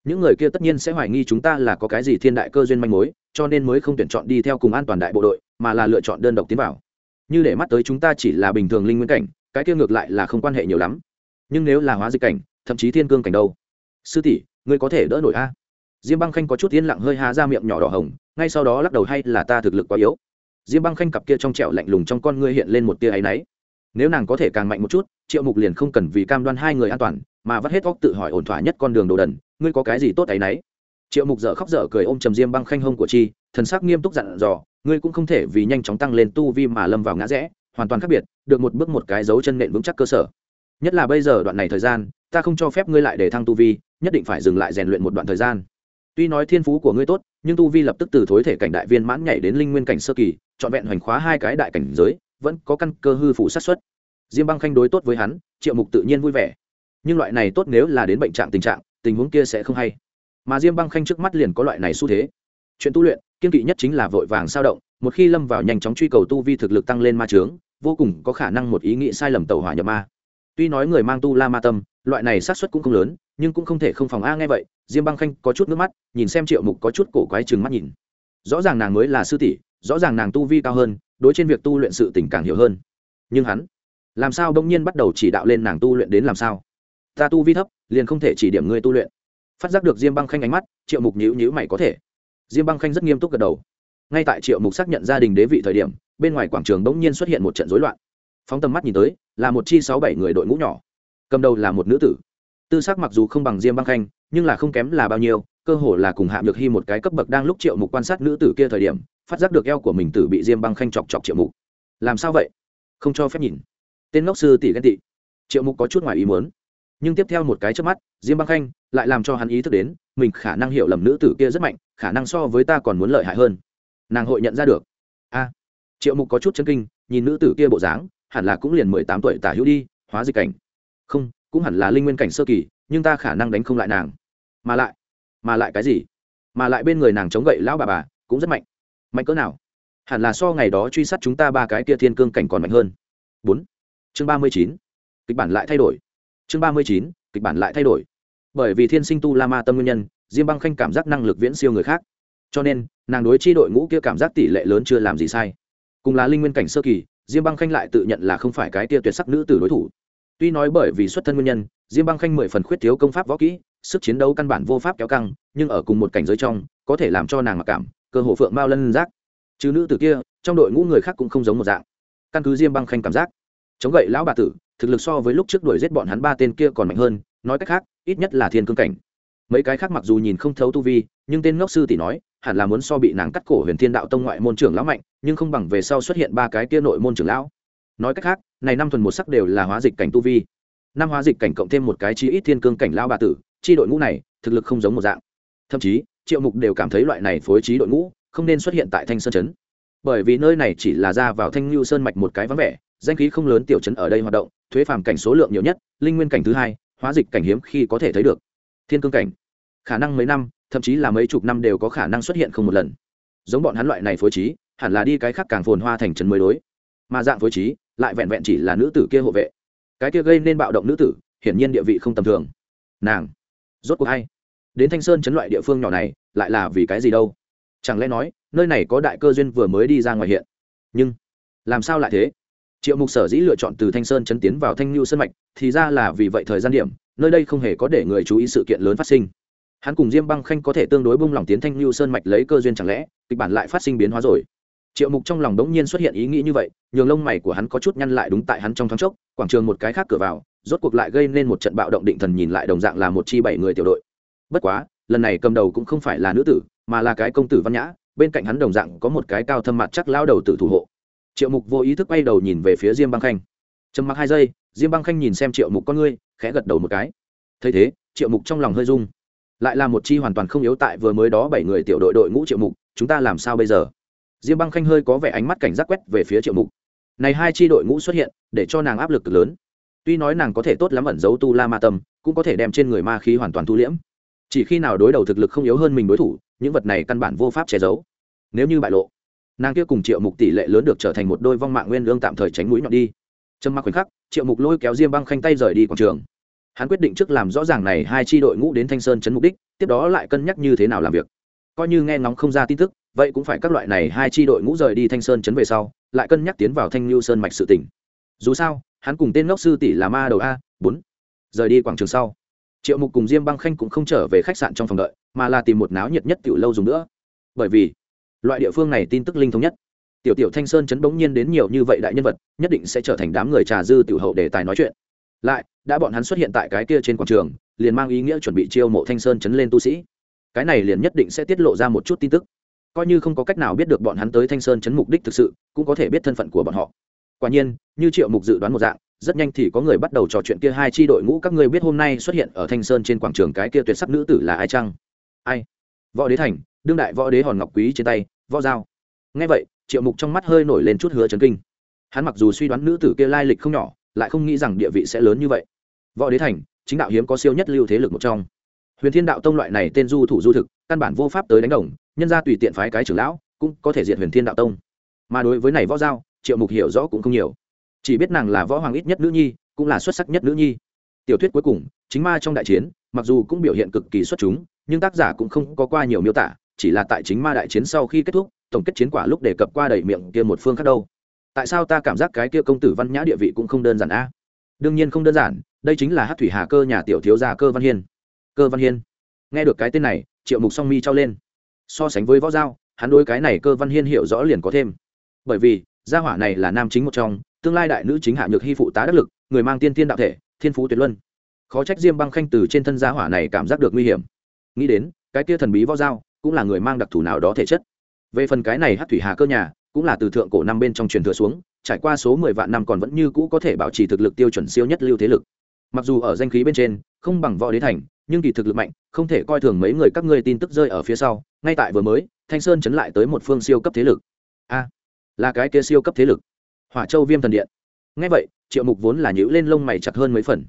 Những người kia tất nhiên sẽ hoài nghi chúng ta là có cái gì thiên đại cơ duyên manh mối, cho nên mới không tuyển chọn đi theo cùng an toàn đại bộ đội, mà là lựa chọn đơn độc tiến vào. Như để mắt tới chúng ta chỉ là bình thường linh nguyên cảnh, cái kia ngược lại là không quan hệ nhiều lắm. Nhưng nếu là hóa dịch cảnh, thậm chí thiên cương cảnh đâu? Sư tỷ, ngươi có thể đỡ nổi a? Diêm băng khanh có chút yên lặng hơi há ra miệng nhỏ đỏ hồng, ngay sau đó lắc đầu hay là ta thực lực quá yếu. Diêm băng khanh cặp kia trong trẹo lạnh lùng trong con ngươi hiện lên một tia áy náy nếu nàng có thể càng mạnh một chút, triệu mục liền không cần vì cam đoan hai người an toàn, mà vắt hết óc tự hỏi ổn thỏa nhất con đường đồ đần, ngươi có cái gì tốt áy nấy? Triệu mục dở khóc dở cười ôm trầm diêm băng khanh hông của chi, thần sắc nghiêm túc dặn dò, ngươi cũng không thể vì nhanh chóng tăng lên tu vi mà lâm vào ngã rẽ, hoàn toàn khác biệt, được một bước một cái dấu chân nện vững chắc cơ sở. Nhất là bây giờ đoạn này thời gian, ta không cho phép ngươi lại để thăng tu vi, nhất định phải dừng lại rèn luyện một đoạn thời gian. Tuy nói thiên phú của ngươi tốt, nhưng tu vi lập tức từ thối thể cảnh đại viên mãn nhảy đến linh nguyên cảnh sơ kỳ, trọn vẹn hoành khóa hai cái đại cảnh giới vẫn có căn cơ hư phủ sát xuất diêm băng khanh đối tốt với hắn, triệu mục tự nhiên vui vẻ. Nhưng loại này tốt nếu là đến bệnh trạng tình trạng, tình huống kia sẽ không hay. Mà diêm băng khanh trước mắt liền có loại này xu thế. Chuyện tu luyện, kiên kỵ nhất chính là vội vàng sao động, một khi lâm vào nhanh chóng truy cầu tu vi thực lực tăng lên ma trướng vô cùng có khả năng một ý nghĩ sai lầm tàu hỏa nhập ma. Tuy nói người mang tu la ma tâm, loại này xác suất cũng không lớn, nhưng cũng không thể không phòng a nghe vậy, diêm băng khanh có chút nước mắt, nhìn xem triệu mục có chút cổ quái chừng mắt nhìn. Rõ ràng nàng mới là sư tỷ rõ ràng nàng tu vi cao hơn, đối trên việc tu luyện sự tình càng hiểu hơn. Nhưng hắn, làm sao bỗng nhiên bắt đầu chỉ đạo lên nàng tu luyện đến làm sao? Ta tu vi thấp, liền không thể chỉ điểm ngươi tu luyện. Phát giác được diêm băng khanh ánh mắt, triệu mục nhữ nhữ mày có thể. Diêm băng khanh rất nghiêm túc gật đầu. Ngay tại triệu mục xác nhận gia đình đế vị thời điểm, bên ngoài quảng trường bỗng nhiên xuất hiện một trận rối loạn. Phóng tầm mắt nhìn tới, là một chi sáu bảy người đội ngũ nhỏ. Cầm đầu là một nữ tử. Tư sắc mặc dù không bằng diêm băng khanh, nhưng là không kém là bao nhiêu, cơ hồ là cùng hạ được hy một cái cấp bậc đang lúc triệu mục quan sát nữ tử kia thời điểm phát giác được eo của mình tử bị diêm băng khanh chọc chọc triệu mục. Làm sao vậy? Không cho phép nhìn. Tên ngốc sư tỷ ghen tị. Triệu mục có chút ngoài ý muốn. Nhưng tiếp theo một cái trước mắt, diêm băng khanh lại làm cho hắn ý thức đến, mình khả năng hiểu lầm nữ tử kia rất mạnh, khả năng so với ta còn muốn lợi hại hơn. Nàng hội nhận ra được. A. Triệu mục có chút chân kinh, nhìn nữ tử kia bộ dáng, hẳn là cũng liền mười tám tuổi tả hữu đi, hóa dịch cảnh. Không, cũng hẳn là linh nguyên cảnh sơ kỳ, nhưng ta khả năng đánh không lại nàng. Mà lại mà lại cái gì? Mà lại bên người nàng chống gậy lão bà bà cũng rất mạnh mạnh cỡ nào? Hẳn là so ngày đó truy sát chúng ta ba cái kia thiên cương cảnh còn mạnh hơn. Bốn. Chương ba mươi chín. Kịch bản lại thay đổi. Chương ba mươi chín, kịch bản lại thay đổi. Bởi vì thiên sinh tu la ma tâm nguyên nhân, diêm băng khanh cảm giác năng lực viễn siêu người khác. Cho nên, nàng đối chi đội ngũ kia cảm giác tỷ lệ lớn chưa làm gì sai. Cùng là linh nguyên cảnh sơ kỳ, diêm băng khanh lại tự nhận là không phải cái tia tuyệt sắc nữ tử đối thủ. Tuy nói bởi vì xuất thân nguyên nhân, diêm băng khanh mười phần khuyết thiếu công pháp võ kỹ, sức chiến đấu căn bản vô pháp kéo căng, nhưng ở cùng một cảnh giới trong, có thể làm cho nàng mặc cảm cơ hồ phượng mao lân giác. Chứ nữ tử kia, trong đội ngũ người khác cũng không giống một dạng. Căn cứ diêm băng khanh cảm giác, chống gậy lão bà tử, thực lực so với lúc trước đuổi giết bọn hắn ba tên kia còn mạnh hơn, nói cách khác, ít nhất là thiên cương cảnh. Mấy cái khác mặc dù nhìn không thấu tu vi, nhưng tên ngốc sư tỷ nói, hẳn là muốn so bị nàng cắt cổ huyền thiên đạo tông ngoại môn trưởng lão mạnh, nhưng không bằng về sau xuất hiện ba cái kia nội môn trưởng lão. Nói cách khác, này năm thuần một sắc đều là hóa dịch cảnh tu vi. Năm hóa dịch cảnh cộng thêm một cái chi ít thiên cương cảnh lão bà tử, chi đội ngũ này, thực lực không giống một dạng. Thậm chí triệu mục đều cảm thấy loại này phối trí đội ngũ không nên xuất hiện tại thanh sơn chấn bởi vì nơi này chỉ là ra vào thanh lưu sơn mạch một cái vắng vẻ, danh khí không lớn tiểu chấn ở đây hoạt động, thuế phàm cảnh số lượng nhiều nhất, linh nguyên cảnh thứ hai, hóa dịch cảnh hiếm khi có thể thấy được. Thiên cương cảnh, khả năng mấy năm, thậm chí là mấy chục năm đều có khả năng xuất hiện không một lần. Giống bọn hắn loại này phối trí, hẳn là đi cái khác càng phồn hoa thành trấn mới đối. Mà dạng phối trí, lại vẹn vẹn chỉ là nữ tử kia hộ vệ. Cái kia gây nên bạo động nữ tử, hiển nhiên địa vị không tầm thường. Nàng, rốt cuộc hay đến thanh sơn chấn loại địa phương nhỏ này, lại là vì cái gì đâu? Chẳng lẽ nói, nơi này có đại cơ duyên vừa mới đi ra ngoài hiện? Nhưng, làm sao lại thế? Triệu mục sở dĩ lựa chọn từ thanh sơn chấn tiến vào thanh lưu sơn mạch, thì ra là vì vậy thời gian điểm, nơi đây không hề có để người chú ý sự kiện lớn phát sinh. Hắn cùng diêm băng khanh có thể tương đối bung lòng tiến thanh lưu sơn mạch lấy cơ duyên chẳng lẽ, kịch bản lại phát sinh biến hóa rồi? Triệu mục trong lòng đống nhiên xuất hiện ý nghĩ như vậy, nhường lông mày của hắn có chút nhăn lại đúng tại hắn trong thoáng chốc, quảng trường một cái khác cửa vào, rốt cuộc lại gây nên một trận bạo động định thần nhìn lại đồng dạng là một chi bảy người tiểu đội bất quá, lần này cầm đầu cũng không phải là nữ tử, mà là cái công tử văn nhã, bên cạnh hắn đồng dạng có một cái cao thâm mặt chắc lao đầu tử thủ hộ. Triệu mục vô ý thức bay đầu nhìn về phía diêm băng khanh. Trầm mặc hai giây, diêm băng khanh nhìn xem triệu mục con ngươi, khẽ gật đầu một cái. Thấy thế, triệu mục trong lòng hơi rung. Lại là một chi hoàn toàn không yếu tại vừa mới đó bảy người tiểu đội đội ngũ triệu mục, chúng ta làm sao bây giờ? Diêm băng khanh hơi có vẻ ánh mắt cảnh giác quét về phía triệu mục. Này hai chi đội ngũ xuất hiện, để cho nàng áp lực cực lớn. Tuy nói nàng có thể tốt lắm ẩn giấu tu la ma tâm, cũng có thể đem trên người ma khí hoàn toàn thu liễm chỉ khi nào đối đầu thực lực không yếu hơn mình đối thủ, những vật này căn bản vô pháp che giấu. Nếu như bại lộ, nàng kia cùng triệu mục tỷ lệ lớn được trở thành một đôi vong mạng nguyên lương tạm thời tránh mũi nhọn đi. Trầm mặc khoảnh khắc, triệu mục lôi kéo diêm băng khanh tay rời đi quảng trường. Hắn quyết định trước làm rõ ràng này hai tri đội ngũ đến thanh sơn chấn mục đích, tiếp đó lại cân nhắc như thế nào làm việc. Coi như nghe ngóng không ra tin tức, vậy cũng phải các loại này hai tri đội ngũ rời đi thanh sơn chấn về sau, lại cân nhắc tiến vào thanh lưu sơn mạch sự tỉnh. Dù sao, hắn cùng tên ngốc sư tỷ là ma đầu a, bốn, rời đi quảng trường sau triệu mục cùng diêm băng khanh cũng không trở về khách sạn trong phòng đợi, mà là tìm một náo nhiệt nhất tiểu lâu dùng nữa. Bởi vì, loại địa phương này tin tức linh thống nhất. Tiểu tiểu thanh sơn chấn bỗng nhiên đến nhiều như vậy đại nhân vật, nhất định sẽ trở thành đám người trà dư tiểu hậu để tài nói chuyện. Lại, đã bọn hắn xuất hiện tại cái kia trên quảng trường, liền mang ý nghĩa chuẩn bị chiêu mộ thanh sơn chấn lên tu sĩ. Cái này liền nhất định sẽ tiết lộ ra một chút tin tức. Coi như không có cách nào biết được bọn hắn tới thanh sơn chấn mục đích thực sự, cũng có thể biết thân phận của bọn họ. Quả nhiên, như triệu mục dự đoán một dạng rất nhanh thì có người bắt đầu trò chuyện kia, hai chi đội ngũ các ngươi biết hôm nay xuất hiện ở thanh sơn trên quảng trường cái kia tuyệt sắc nữ tử là ai chăng? Ai? Võ đế thành, đương đại võ đế hòn ngọc quý trên tay, võ dao ngay vậy, triệu mục trong mắt hơi nổi lên chút hứa chấn kinh. Hắn mặc dù suy đoán nữ tử kia lai lịch không nhỏ, lại không nghĩ rằng địa vị sẽ lớn như vậy. Võ đế thành, chính đạo hiếm có siêu nhất lưu thế lực một trong. Huyền thiên đạo tông loại này tên du thủ du thực, căn bản vô pháp tới đánh đồng, nhân ra tùy tiện phái cái trưởng lão, cũng có thể diệt huyền thiên đạo tông. Mà đối với này võ giao, triệu mục hiểu rõ cũng không nhiều chỉ biết nàng là võ hoàng ít nhất nữ nhi, cũng là xuất sắc nhất nữ nhi. Tiểu thuyết cuối cùng, chính ma trong đại chiến, mặc dù cũng biểu hiện cực kỳ xuất chúng, nhưng tác giả cũng không có qua nhiều miêu tả, chỉ là tại chính ma đại chiến sau khi kết thúc, tổng kết chiến quả lúc đề cập qua đầy miệng kia một phương khác đâu. Tại sao ta cảm giác cái kia công tử văn nhã địa vị cũng không đơn giản a? Đương nhiên không đơn giản, đây chính là hát thủy hà cơ nhà tiểu thiếu gia cơ văn hiên. Cơ văn hiên. Nghe được cái tên này, triệu mục song mi trao lên. So sánh với võ giao, hắn đối cái này cơ văn hiên hiểu rõ liền có thêm. Bởi vì, gia hỏa này là nam chính một trong tương lai đại nữ chính hạ nhược hy phụ tá đắc lực, người mang tiên tiên đạo thể, thiên phú tuyệt luân. Khó trách diêm băng khanh từ trên thân gia hỏa này cảm giác được nguy hiểm. Nghĩ đến, cái kia thần bí võ giao, cũng là người mang đặc thù nào đó thể chất. Về phần cái này hát thủy hà cơ nhà, cũng là từ thượng cổ năm bên trong truyền thừa xuống, trải qua số mười vạn năm còn vẫn như cũ có thể bảo trì thực lực tiêu chuẩn siêu nhất lưu thế lực. Mặc dù ở danh khí bên trên, không bằng võ đế thành, nhưng kỳ thực lực mạnh, không thể coi thường mấy người các ngươi tin tức rơi ở phía sau. Ngay tại vừa mới, thanh sơn chấn lại tới một phương siêu cấp thế lực. A, là cái kia siêu cấp thế lực hỏa châu viêm thần điện. Ngay vậy, triệu mục vốn là nhữ lên lông mày chặt hơn mấy phần.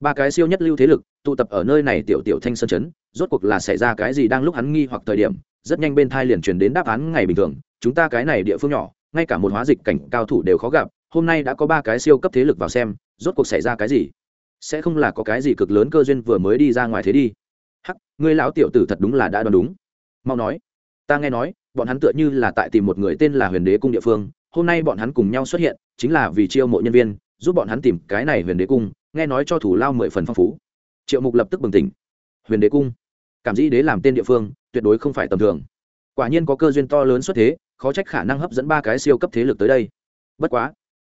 Ba cái siêu nhất lưu thế lực tụ tập ở nơi này tiểu tiểu thanh sơn chấn, rốt cuộc là xảy ra cái gì đang lúc hắn nghi hoặc thời điểm, rất nhanh bên thai liền truyền đến đáp án ngày bình thường. Chúng ta cái này địa phương nhỏ, ngay cả một hóa dịch cảnh cao thủ đều khó gặp, hôm nay đã có ba cái siêu cấp thế lực vào xem, rốt cuộc xảy ra cái gì? Sẽ không là có cái gì cực lớn cơ duyên vừa mới đi ra ngoài thế đi. Hắc, ngươi lão tiểu tử thật đúng là đã đoán đúng. Mau nói. Ta nghe nói, bọn hắn tựa như là tại tìm một người tên là huyền đế cung địa phương hôm nay bọn hắn cùng nhau xuất hiện, chính là vì chiêu mộ nhân viên, giúp bọn hắn tìm cái này huyền đế cung, nghe nói cho thủ lao mười phần phong phú. Triệu mục lập tức bừng tỉnh. Huyền đế cung? Cảm dĩ đế làm tên địa phương, tuyệt đối không phải tầm thường. Quả nhiên có cơ duyên to lớn xuất thế, khó trách khả năng hấp dẫn ba cái siêu cấp thế lực tới đây. Bất quá,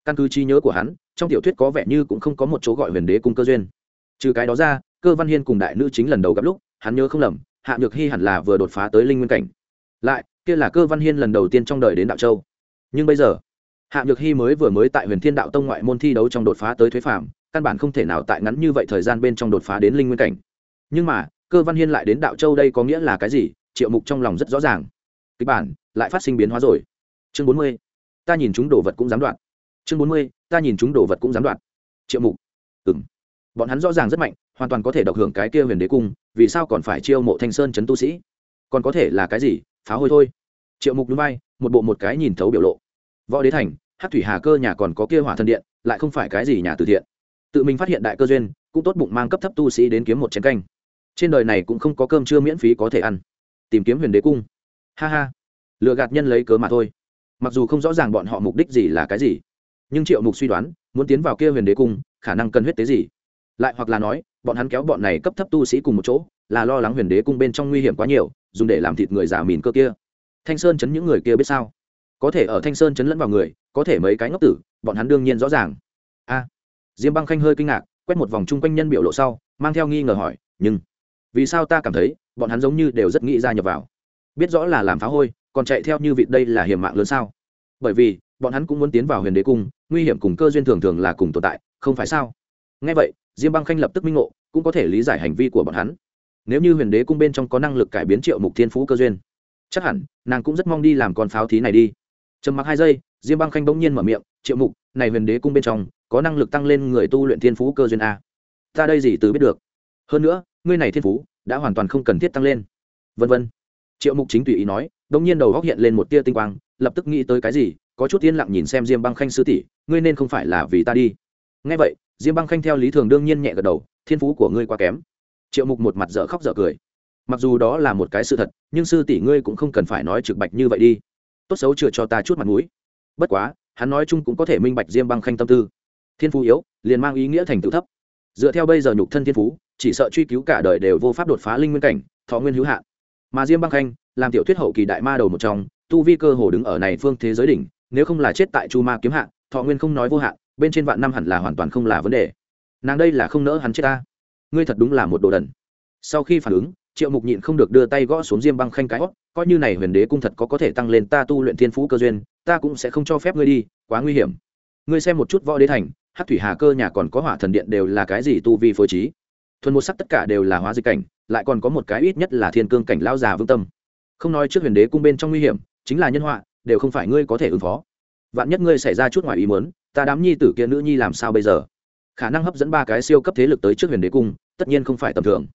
căn cứ trí nhớ của hắn, trong tiểu thuyết có vẻ như cũng không có một chỗ gọi huyền đế cung cơ duyên. Trừ cái đó ra, cơ văn hiên cùng đại nữ chính lần đầu gặp lúc, hắn nhớ không lầm, hạ nhược hy hẳn là vừa đột phá tới linh nguyên cảnh. Lại, kia là cơ văn hiên lần đầu tiên trong đời đến đạo châu nhưng bây giờ, hạ nhược hy mới vừa mới tại huyền thiên đạo tông ngoại môn thi đấu trong đột phá tới thuế phạm căn bản không thể nào tại ngắn như vậy thời gian bên trong đột phá đến linh nguyên cảnh. Nhưng mà, cơ văn hiên lại đến đạo châu đây có nghĩa là cái gì, triệu mục trong lòng rất rõ ràng. Kịch bản, lại phát sinh biến hóa rồi. Chương bốn mươi, ta nhìn chúng đồ vật cũng dám đoạn. Chương bốn mươi, ta nhìn chúng đồ vật cũng dám đoạn. Triệu mục ừng bọn hắn rõ ràng rất mạnh, hoàn toàn có thể độc hưởng cái kia huyền đế cung, vì sao còn phải chiêu mộ thanh sơn chấn tu sĩ? Còn có thể là cái gì? Phá hôi thôi. Triệu mục núi bay một bộ một cái nhìn thấu biểu lộ võ đế thành hát thủy hà cơ nhà còn có kia hỏa thân điện, lại không phải cái gì nhà từ thiện. Tự mình phát hiện đại cơ duyên, cũng tốt bụng mang cấp thấp tu sĩ đến kiếm một chén canh. Trên đời này cũng không có cơm chưa miễn phí có thể ăn. Tìm kiếm huyền đế cung. Ha ha. Lựa gạt nhân lấy cớ mà thôi. Mặc dù không rõ ràng bọn họ mục đích gì là cái gì, nhưng triệu mục suy đoán, muốn tiến vào kia huyền đế cung, khả năng cần huyết tế gì. Lại hoặc là nói, bọn hắn kéo bọn này cấp thấp tu sĩ cùng một chỗ, là lo lắng huyền đế cung bên trong nguy hiểm quá nhiều, dùng để làm thịt người giả mìn cơ kia. Thanh sơn chấn những người kia biết sao? Có thể ở thanh sơn chấn lẫn vào người, có thể mấy cái ngốc tử, bọn hắn đương nhiên rõ ràng. A. Diêm băng khanh hơi kinh ngạc, quét một vòng chung quanh nhân biểu lộ sau, mang theo nghi ngờ hỏi, nhưng vì sao ta cảm thấy bọn hắn giống như đều rất nghĩ ra nhập vào? Biết rõ là làm phá hôi, còn chạy theo như vị đây là hiểm mạng lớn sao? Bởi vì, bọn hắn cũng muốn tiến vào huyền đế cung, nguy hiểm cùng cơ duyên thường thường là cùng tồn tại, không phải sao? Ngay vậy, diêm băng khanh lập tức minh ngộ, cũng có thể lý giải hành vi của bọn hắn. Nếu như huyền đế cung bên trong có năng lực cải biến triệu mục thiên phú cơ duyên, chắc hẳn nàng cũng rất mong đi làm con pháo thí này đi trầm mặc hai giây, diêm băng khanh bỗng nhiên mở miệng, triệu mục, này huyền đế cung bên trong có năng lực tăng lên người tu luyện thiên phú cơ duyên a. Ta đây gì từ biết được? Hơn nữa, ngươi này thiên phú đã hoàn toàn không cần thiết tăng lên. Vân vân. Triệu mục chính tùy ý nói, bỗng nhiên đầu góc hiện lên một tia tinh quang, lập tức nghĩ tới cái gì, có chút yên lặng nhìn xem diêm băng khanh sư tỷ, ngươi nên không phải là vì ta đi. Ngay vậy, diêm băng khanh theo lý thường đương nhiên nhẹ gật đầu, thiên phú của ngươi quá kém. Triệu mục một mặt dở khóc dở cười. Mặc dù đó là một cái sự thật, nhưng sư tỷ ngươi cũng không cần phải nói trực bạch như vậy đi tốt xấu chừa cho ta chút mặt mũi. Bất quá, hắn nói chung cũng có thể minh bạch diêm băng khanh tâm tư. Thiên phú yếu, liền mang ý nghĩa thành tựu thấp. Dựa theo bây giờ nhục thân thiên phú, chỉ sợ truy cứu cả đời đều vô pháp đột phá linh nguyên cảnh, thọ nguyên hữu hạn. Mà diêm băng khanh, làm tiểu thuyết hậu kỳ đại ma đầu một trong, tu vi cơ hồ đứng ở này phương thế giới đỉnh, nếu không là chết tại chu ma kiếm hạn thọ nguyên không nói vô hạn, bên trên vạn năm hẳn là hoàn toàn không là vấn đề. Nàng đây là không nỡ hắn chết ta. Ngươi thật đúng là một đồ đần. Sau khi phản ứng triệu mục nhịn không được đưa tay gõ xuống diêm băng khanh cái hót, coi như này huyền đế cung thật có có thể tăng lên ta tu luyện thiên phú cơ duyên, ta cũng sẽ không cho phép ngươi đi, quá nguy hiểm. Ngươi xem một chút võ đế thành hát thủy hà cơ nhà còn có hỏa thần điện đều là cái gì tu vi phối trí? Thuần một sắc tất cả đều là hóa dịch cảnh, lại còn có một cái ít nhất là thiên cương cảnh lao già vương tâm. Không nói trước huyền đế cung bên trong nguy hiểm, chính là nhân họa, đều không phải ngươi có thể ứng phó. Vạn nhất ngươi xảy ra chút ngoài ý muốn, ta đám nhi tử kia nữ nhi làm sao bây giờ? Khả năng hấp dẫn ba cái siêu cấp thế lực tới trước huyền đế cung, tất nhiên không phải tầm thường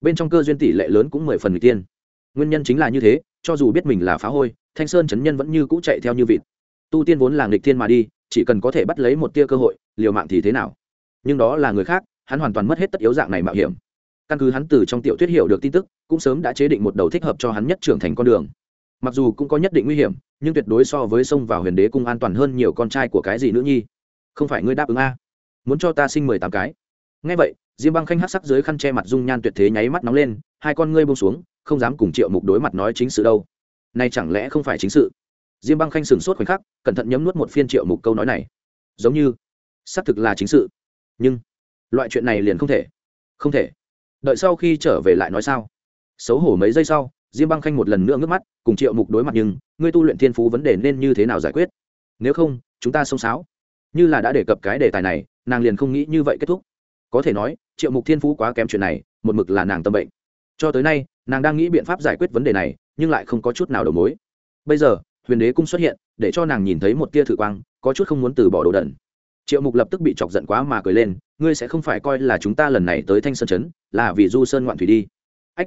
bên trong cơ duyên tỷ lệ lớn cũng mười phần người tiên. Nguyên nhân chính là như thế, cho dù biết mình là phá hôi, thanh sơn chấn nhân vẫn như cũ chạy theo như vịt. Tu tiên vốn là nghịch thiên mà đi, chỉ cần có thể bắt lấy một tia cơ hội, liều mạng thì thế nào? Nhưng đó là người khác, hắn hoàn toàn mất hết tất yếu dạng này mạo hiểm. Căn cứ hắn từ trong tiểu thuyết hiểu được tin tức, cũng sớm đã chế định một đầu thích hợp cho hắn nhất trưởng thành con đường. Mặc dù cũng có nhất định nguy hiểm, nhưng tuyệt đối so với sông vào huyền đế cung an toàn hơn nhiều con trai của cái gì nữ nhi. Không phải ngươi đáp ứng a? Muốn cho ta sinh mười tám cái? Ngay vậy diêm băng khanh hát sắc dưới khăn che mặt dung nhan tuyệt thế nháy mắt nóng lên, hai con ngươi bông xuống, không dám cùng triệu mục đối mặt nói chính sự đâu. Nay chẳng lẽ không phải chính sự? Diêm băng khanh sửng sốt khoảnh khắc, cẩn thận nhấm nuốt một phiên triệu mục câu nói này. Giống như, xác thực là chính sự. Nhưng, loại chuyện này liền không thể. Không thể. Đợi sau khi trở về lại nói sao? Xấu hổ mấy giây sau, diêm băng khanh một lần nữa ngước mắt, cùng triệu mục đối mặt nhưng, ngươi tu luyện thiên phú vấn đề nên như thế nào giải quyết? Nếu không, chúng ta xông xáo. Như là đã đề cập cái đề tài này, nàng liền không nghĩ như vậy kết thúc có thể nói, triệu mục thiên phú quá kém chuyện này, một mực là nàng tâm bệnh. Cho tới nay, nàng đang nghĩ biện pháp giải quyết vấn đề này, nhưng lại không có chút nào đầu mối. Bây giờ, huyền đế cung xuất hiện, để cho nàng nhìn thấy một tia thử quang, có chút không muốn từ bỏ đồ đần. Triệu mục lập tức bị chọc giận quá mà cười lên, ngươi sẽ không phải coi là chúng ta lần này tới thanh sơn chấn là vì du sơn ngoạn thủy đi. Ách!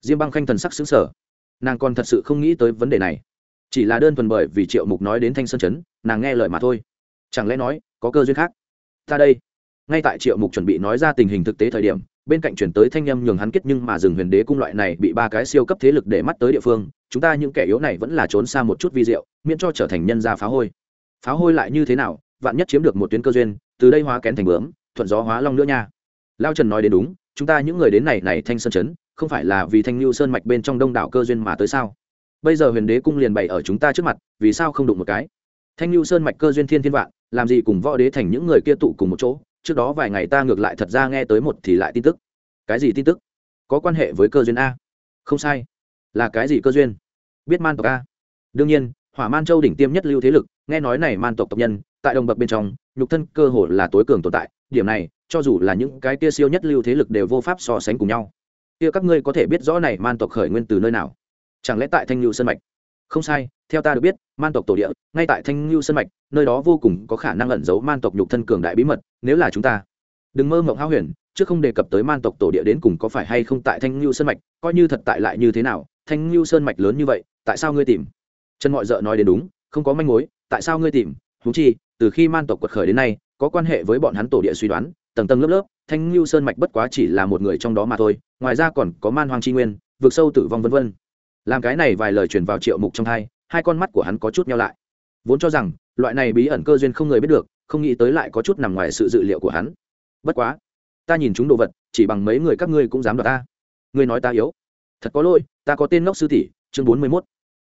Diêm băng khanh thần sắc xứng sở nàng còn thật sự không nghĩ tới vấn đề này. Chỉ là đơn thuần bởi vì triệu mục nói đến thanh sơn chấn nàng nghe lời mà thôi. Chẳng lẽ nói, có cơ duyên khác? Ta đây ngay tại triệu mục chuẩn bị nói ra tình hình thực tế thời điểm, bên cạnh chuyển tới thanh â m nhường hắn kết nhưng mà rừng huyền đế cung loại này bị ba cái siêu cấp thế lực để mắt tới địa phương, chúng ta những kẻ yếu này vẫn là trốn xa một chút vi diệu, miễn cho trở thành nhân gia phá hôi. Phá hôi lại như thế nào? Vạn nhất chiếm được một tuyến cơ duyên, từ đây hóa kén thành bướm, thuận gió hóa long nữa nha. Lao trần nói đến đúng, chúng ta những người đến này này thanh sơn chấn, không phải là vì thanh lưu sơn mạch bên trong đông đảo cơ duyên mà tới sao? Bây giờ huyền đế cung liền bày ở chúng ta trước mặt, vì sao không đụng một cái? Thanh lưu sơn mạch cơ duyên thiên thiên vạn, làm gì cùng võ đế thành những người kia tụ cùng một chỗ? Trước đó vài ngày ta ngược lại thật ra nghe tới một thì lại tin tức. Cái gì tin tức? Có quan hệ với cơ duyên a. Không sai. Là cái gì cơ duyên? Biết man tộc a. Đương nhiên, hỏa man châu đỉnh tiêm nhất lưu thế lực, nghe nói này man tộc tộc nhân, tại đồng bậc bên trong, nhục thân cơ hồ là tối cường tồn tại. Điểm này, cho dù là những cái kia siêu nhất lưu thế lực đều vô pháp so sánh cùng nhau. Kia các ngươi có thể biết rõ này man tộc khởi nguyên từ nơi nào? Chẳng lẽ tại thanh lưu sơn mạch? Không sai theo ta được biết, man tộc tổ địa, ngay tại thanh lưu sơn mạch, nơi đó vô cùng có khả năng ẩn giấu man tộc nhục thân cường đại bí mật, nếu là chúng ta. Đừng mơ mộng hao huyền chứ không đề cập tới man tộc tổ địa đến cùng có phải hay không tại thanh lưu sơn mạch, coi như thật tại lại như thế nào, thanh lưu sơn mạch lớn như vậy, tại sao ngươi tìm? Trần mọi d nói đến đúng, không có manh mối, tại sao ngươi tìm? Húng chi, từ khi man tộc quật khởi đến nay, có quan hệ với bọn hắn tổ địa suy đoán, tầng tầng lớp lớp, thanh lưu sơn mạch bất quá chỉ là một người trong đó mà thôi, ngoài ra còn có man hoang tri nguyên vượt sâu tử vong vân vân. Làm cái này vài lời truyền vào triệu mục trong thai hai con mắt của hắn có chút nhau lại. Vốn cho rằng, loại này bí ẩn cơ duyên không người biết được, không nghĩ tới lại có chút nằm ngoài sự dự liệu của hắn. Bất quá, ta nhìn chúng đồ vật, chỉ bằng mấy người các ngươi cũng dám đoạt ta. Ngươi nói ta yếu. Thật có lỗi, ta có tên ngốc sư tỷ, chương bốn mươi mốt.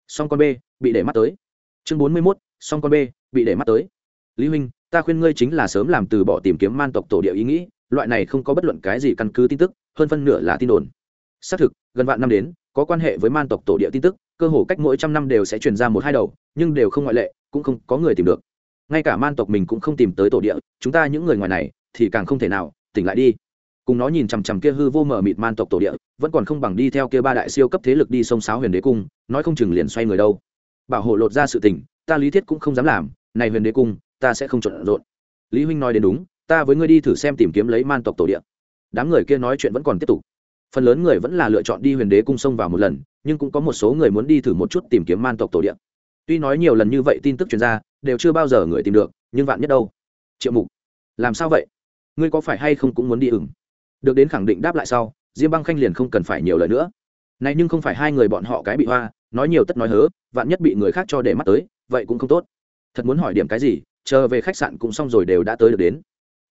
Song con b bị để mắt tới. Chương bốn mươi mốt, song con b bị để mắt tới. Lý huynh, ta khuyên ngươi chính là sớm làm từ bỏ tìm kiếm man tộc tổ địa ý nghĩ, loại này không có bất luận cái gì căn cứ tin tức, hơn phân nửa là tin đồn. Xác thực, gần vạn năm đến, có quan hệ với man tộc tổ địa tin tức cơ hồ cách mỗi trăm năm đều sẽ truyền ra một hai đầu, nhưng đều không ngoại lệ, cũng không có người tìm được. Ngay cả man tộc mình cũng không tìm tới tổ địa, chúng ta những người ngoài này thì càng không thể nào, tỉnh lại đi. Cùng nó nhìn chằm chằm kia hư vô mở mịt man tộc tổ địa, vẫn còn không bằng đi theo kia ba đại siêu cấp thế lực đi sông sáo huyền đế cung, nói không chừng liền xoay người đâu. Bảo hộ lột ra sự tình, ta lý thiết cũng không dám làm, này huyền đế cung, ta sẽ không trộn rộn. Lý huynh nói đến đúng, ta với ngươi đi thử xem tìm kiếm lấy man tộc tổ địa. Đám người kia nói chuyện vẫn còn tiếp tục phần lớn người vẫn là lựa chọn đi huyền đế cung sông vào một lần, nhưng cũng có một số người muốn đi thử một chút tìm kiếm man tộc tổ địa. Tuy nói nhiều lần như vậy tin tức truyền ra, đều chưa bao giờ người tìm được, nhưng vạn nhất đâu? Triệu mục, làm sao vậy? Ngươi có phải hay không cũng muốn đi ửng? Được đến khẳng định đáp lại sau, diêm băng khanh liền không cần phải nhiều lời nữa. Này nhưng không phải hai người bọn họ cái bị hoa, nói nhiều tất nói hớ, vạn nhất bị người khác cho để mắt tới, vậy cũng không tốt. Thật muốn hỏi điểm cái gì, chờ về khách sạn cũng xong rồi đều đã tới được đến.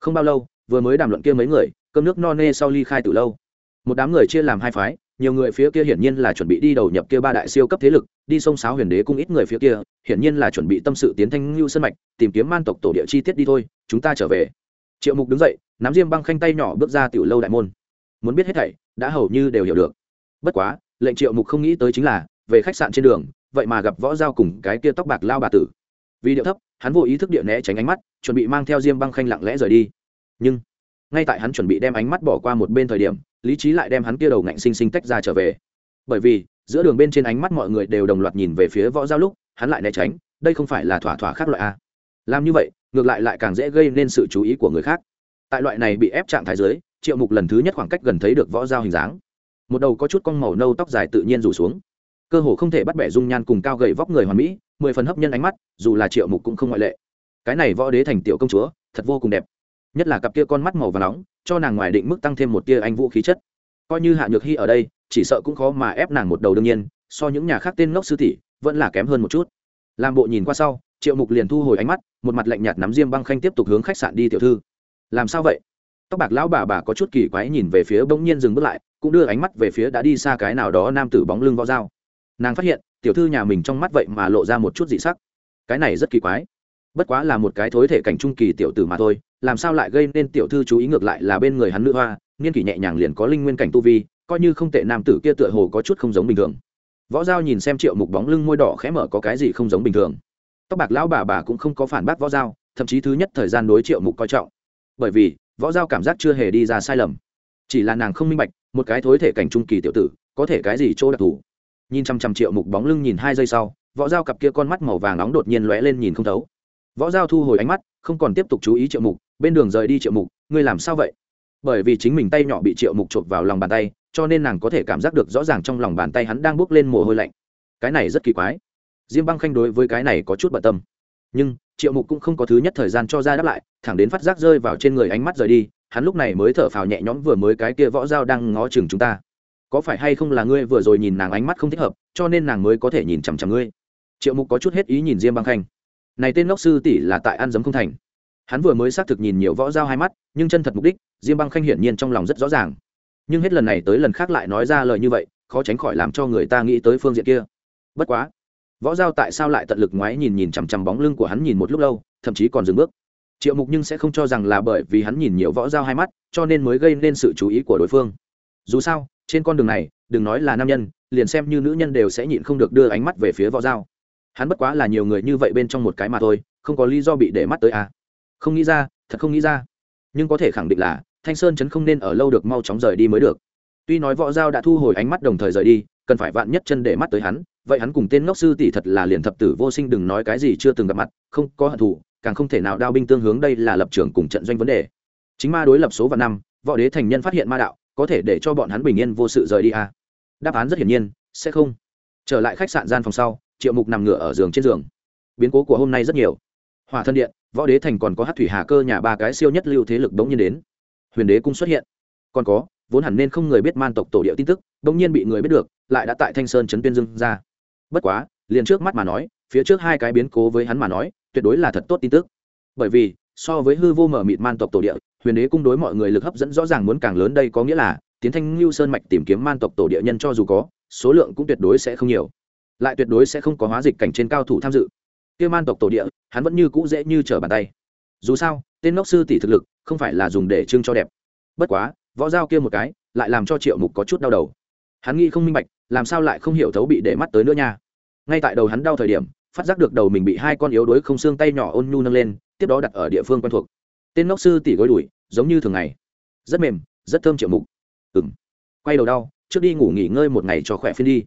Không bao lâu, vừa mới đàm luận kia mấy người, cơm nước no nê sau ly khai từ lâu một đám người chia làm hai phái, nhiều người phía kia hiển nhiên là chuẩn bị đi đầu nhập kia ba đại siêu cấp thế lực, đi sông sáo huyền đế cung ít người phía kia, hiển nhiên là chuẩn bị tâm sự tiến thanh ngưu sân mạch, tìm kiếm man tộc tổ địa chi tiết đi thôi, chúng ta trở về. Triệu mục đứng dậy, nắm diêm băng khanh tay nhỏ bước ra tiểu lâu đại môn. Muốn biết hết thảy, đã hầu như đều hiểu được. Bất quá, lệnh triệu mục không nghĩ tới chính là, về khách sạn trên đường, vậy mà gặp võ giao cùng cái kia tóc bạc lao bà tử. Vì điệu thấp, hắn vô ý thức địa né tránh ánh mắt, chuẩn bị mang theo diêm băng khanh lặng lẽ rời đi. Nhưng, ngay tại hắn chuẩn bị đem ánh mắt bỏ qua một bên thời điểm lý trí lại đem hắn kia đầu ngạnh sinh sinh tách ra trở về. Bởi vì, giữa đường bên trên ánh mắt mọi người đều đồng loạt nhìn về phía võ giao lúc, hắn lại né tránh, đây không phải là thỏa thỏa khác loại a. Làm như vậy, ngược lại lại càng dễ gây nên sự chú ý của người khác. Tại loại này bị ép trạng thái dưới, triệu mục lần thứ nhất khoảng cách gần thấy được võ giao hình dáng. Một đầu có chút cong màu nâu tóc dài tự nhiên rủ xuống. Cơ hồ không thể bắt bẻ dung nhan cùng cao gầy vóc người hoàn mỹ, mười phần hấp nhân ánh mắt, dù là triệu mục cũng không ngoại lệ. Cái này võ đế thành tiểu công chúa, thật vô cùng đẹp nhất là cặp kia con mắt màu và nóng, cho nàng ngoài định mức tăng thêm một tia anh vũ khí chất. Coi như hạ nhược hy ở đây, chỉ sợ cũng khó mà ép nàng một đầu đương nhiên, so những nhà khác tên ngốc sư tỷ, vẫn là kém hơn một chút. Làm bộ nhìn qua sau, triệu mục liền thu hồi ánh mắt, một mặt lạnh nhạt nắm diêm băng khanh tiếp tục hướng khách sạn đi tiểu thư. Làm sao vậy? Tóc bạc lão bà bà có chút kỳ quái nhìn về phía bỗng nhiên dừng bước lại, cũng đưa ánh mắt về phía đã đi xa cái nào đó nam tử bóng lưng võ dao. Nàng phát hiện, tiểu thư nhà mình trong mắt vậy mà lộ ra một chút dị sắc. Cái này rất kỳ quái. Bất quá là một cái thối thể cảnh trung kỳ tiểu tử mà thôi làm sao lại gây nên tiểu thư chú ý ngược lại là bên người hắn nữ hoa, niên kỷ nhẹ nhàng liền có linh nguyên cảnh tu vi, coi như không tệ nam tử kia tựa hồ có chút không giống bình thường. Võ giao nhìn xem triệu mục bóng lưng môi đỏ khẽ mở có cái gì không giống bình thường. Tóc bạc lão bà bà cũng không có phản bác võ giao, thậm chí thứ nhất thời gian đối triệu mục coi trọng. Bởi vì, võ giao cảm giác chưa hề đi ra sai lầm. Chỉ là nàng không minh bạch, một cái thối thể cảnh trung kỳ tiểu tử, có thể cái gì chỗ đặc thù. Nhìn chăm chăm triệu mục bóng lưng nhìn hai giây sau, võ giao cặp kia con mắt màu vàng nóng đột nhiên lóe lên nhìn không thấu võ giao thu hồi ánh mắt, không còn tiếp tục chú ý triệu mục, bên đường rời đi triệu mục, ngươi làm sao vậy? Bởi vì chính mình tay nhỏ bị triệu mục chộp vào lòng bàn tay, cho nên nàng có thể cảm giác được rõ ràng trong lòng bàn tay hắn đang bốc lên mồ hôi lạnh. Cái này rất kỳ quái. Diêm băng khanh đối với cái này có chút bận tâm. Nhưng, triệu mục cũng không có thứ nhất thời gian cho ra đáp lại, thẳng đến phát giác rơi vào trên người ánh mắt rời đi, hắn lúc này mới thở phào nhẹ nhõm vừa mới cái kia võ dao đang ngó chừng chúng ta. Có phải hay không là ngươi vừa rồi nhìn nàng ánh mắt không thích hợp, cho nên nàng mới có thể nhìn chằm chằm ngươi? Triệu mục có chút hết ý nhìn diêm băng khanh này tên ngốc sư tỷ là tại ăn giấm không thành. Hắn vừa mới xác thực nhìn nhiều võ dao hai mắt, nhưng chân thật mục đích, diêm băng khanh hiển nhiên trong lòng rất rõ ràng. Nhưng hết lần này tới lần khác lại nói ra lời như vậy, khó tránh khỏi làm cho người ta nghĩ tới phương diện kia. Bất quá, võ giao tại sao lại tận lực ngoái nhìn nhìn chằm chằm bóng lưng của hắn nhìn một lúc lâu, thậm chí còn dừng bước. Triệu mục nhưng sẽ không cho rằng là bởi vì hắn nhìn nhiều võ giao hai mắt, cho nên mới gây nên sự chú ý của đối phương. Dù sao, trên con đường này, đừng nói là nam nhân, liền xem như nữ nhân đều sẽ nhịn không được đưa ánh mắt về phía võ giao hắn bất quá là nhiều người như vậy bên trong một cái mà thôi, không có lý do bị để mắt tới à. không nghĩ ra, thật không nghĩ ra nhưng có thể khẳng định là, thanh sơn chấn không nên ở lâu được mau chóng rời đi mới được tuy nói võ giao đã thu hồi ánh mắt đồng thời rời đi, cần phải vạn nhất chân để mắt tới hắn, vậy hắn cùng tên ngốc sư tỷ thật là liền thập tử vô sinh đừng nói cái gì chưa từng gặp mặt, không có hận thù, càng không thể nào đao binh tương hướng đây là lập trường cùng trận doanh vấn đề chính ma đối lập số và năm, võ đế thành nhân phát hiện ma đạo, có thể để cho bọn hắn bình yên vô sự rời đi à. đáp án rất hiển nhiên, sẽ không trở lại khách sạn gian phòng sau triệu mục nằm ngửa ở giường trên giường. Biến cố của hôm nay rất nhiều. Hòa thân điện, võ đế thành còn có hát thủy hà cơ nhà ba cái siêu nhất lưu thế lực đống nhiên đến. Huyền đế cung xuất hiện. Còn có, vốn hẳn nên không người biết man tộc tổ địa tin tức đống nhiên bị người biết được, lại đã tại thanh sơn trấn tuyên dưng ra. Bất quá, liền trước mắt mà nói, phía trước hai cái biến cố với hắn mà nói, tuyệt đối là thật tốt tin tức. Bởi vì, so với hư vô mở mịt man tộc tổ địa, huyền đế cung đối mọi người lực hấp dẫn rõ ràng muốn càng lớn đây có nghĩa là, tiến thanh lưu sơn mạch tìm kiếm man tộc tổ địa nhân cho dù có, số lượng cũng tuyệt đối sẽ không nhiều lại tuyệt đối sẽ không có hóa dịch cảnh trên cao thủ tham dự. Kia man tộc tổ địa, hắn vẫn như cũ dễ như trở bàn tay. Dù sao, tên ngốc sư tỷ thực lực, không phải là dùng để trưng cho đẹp. Bất quá, võ dao kia một cái, lại làm cho triệu mục có chút đau đầu. Hắn nghĩ không minh bạch, làm sao lại không hiểu thấu bị để mắt tới nữa nha. Ngay tại đầu hắn đau thời điểm, phát giác được đầu mình bị hai con yếu đuối không xương tay nhỏ ôn nhu nâng lên, tiếp đó đặt ở địa phương quen thuộc. Tên ngốc sư tỷ gối đùi, giống như thường ngày. Rất mềm, rất thơm triệu mục. Ừng quay đầu đau, trước đi ngủ nghỉ ngơi một ngày cho khỏe phiên đi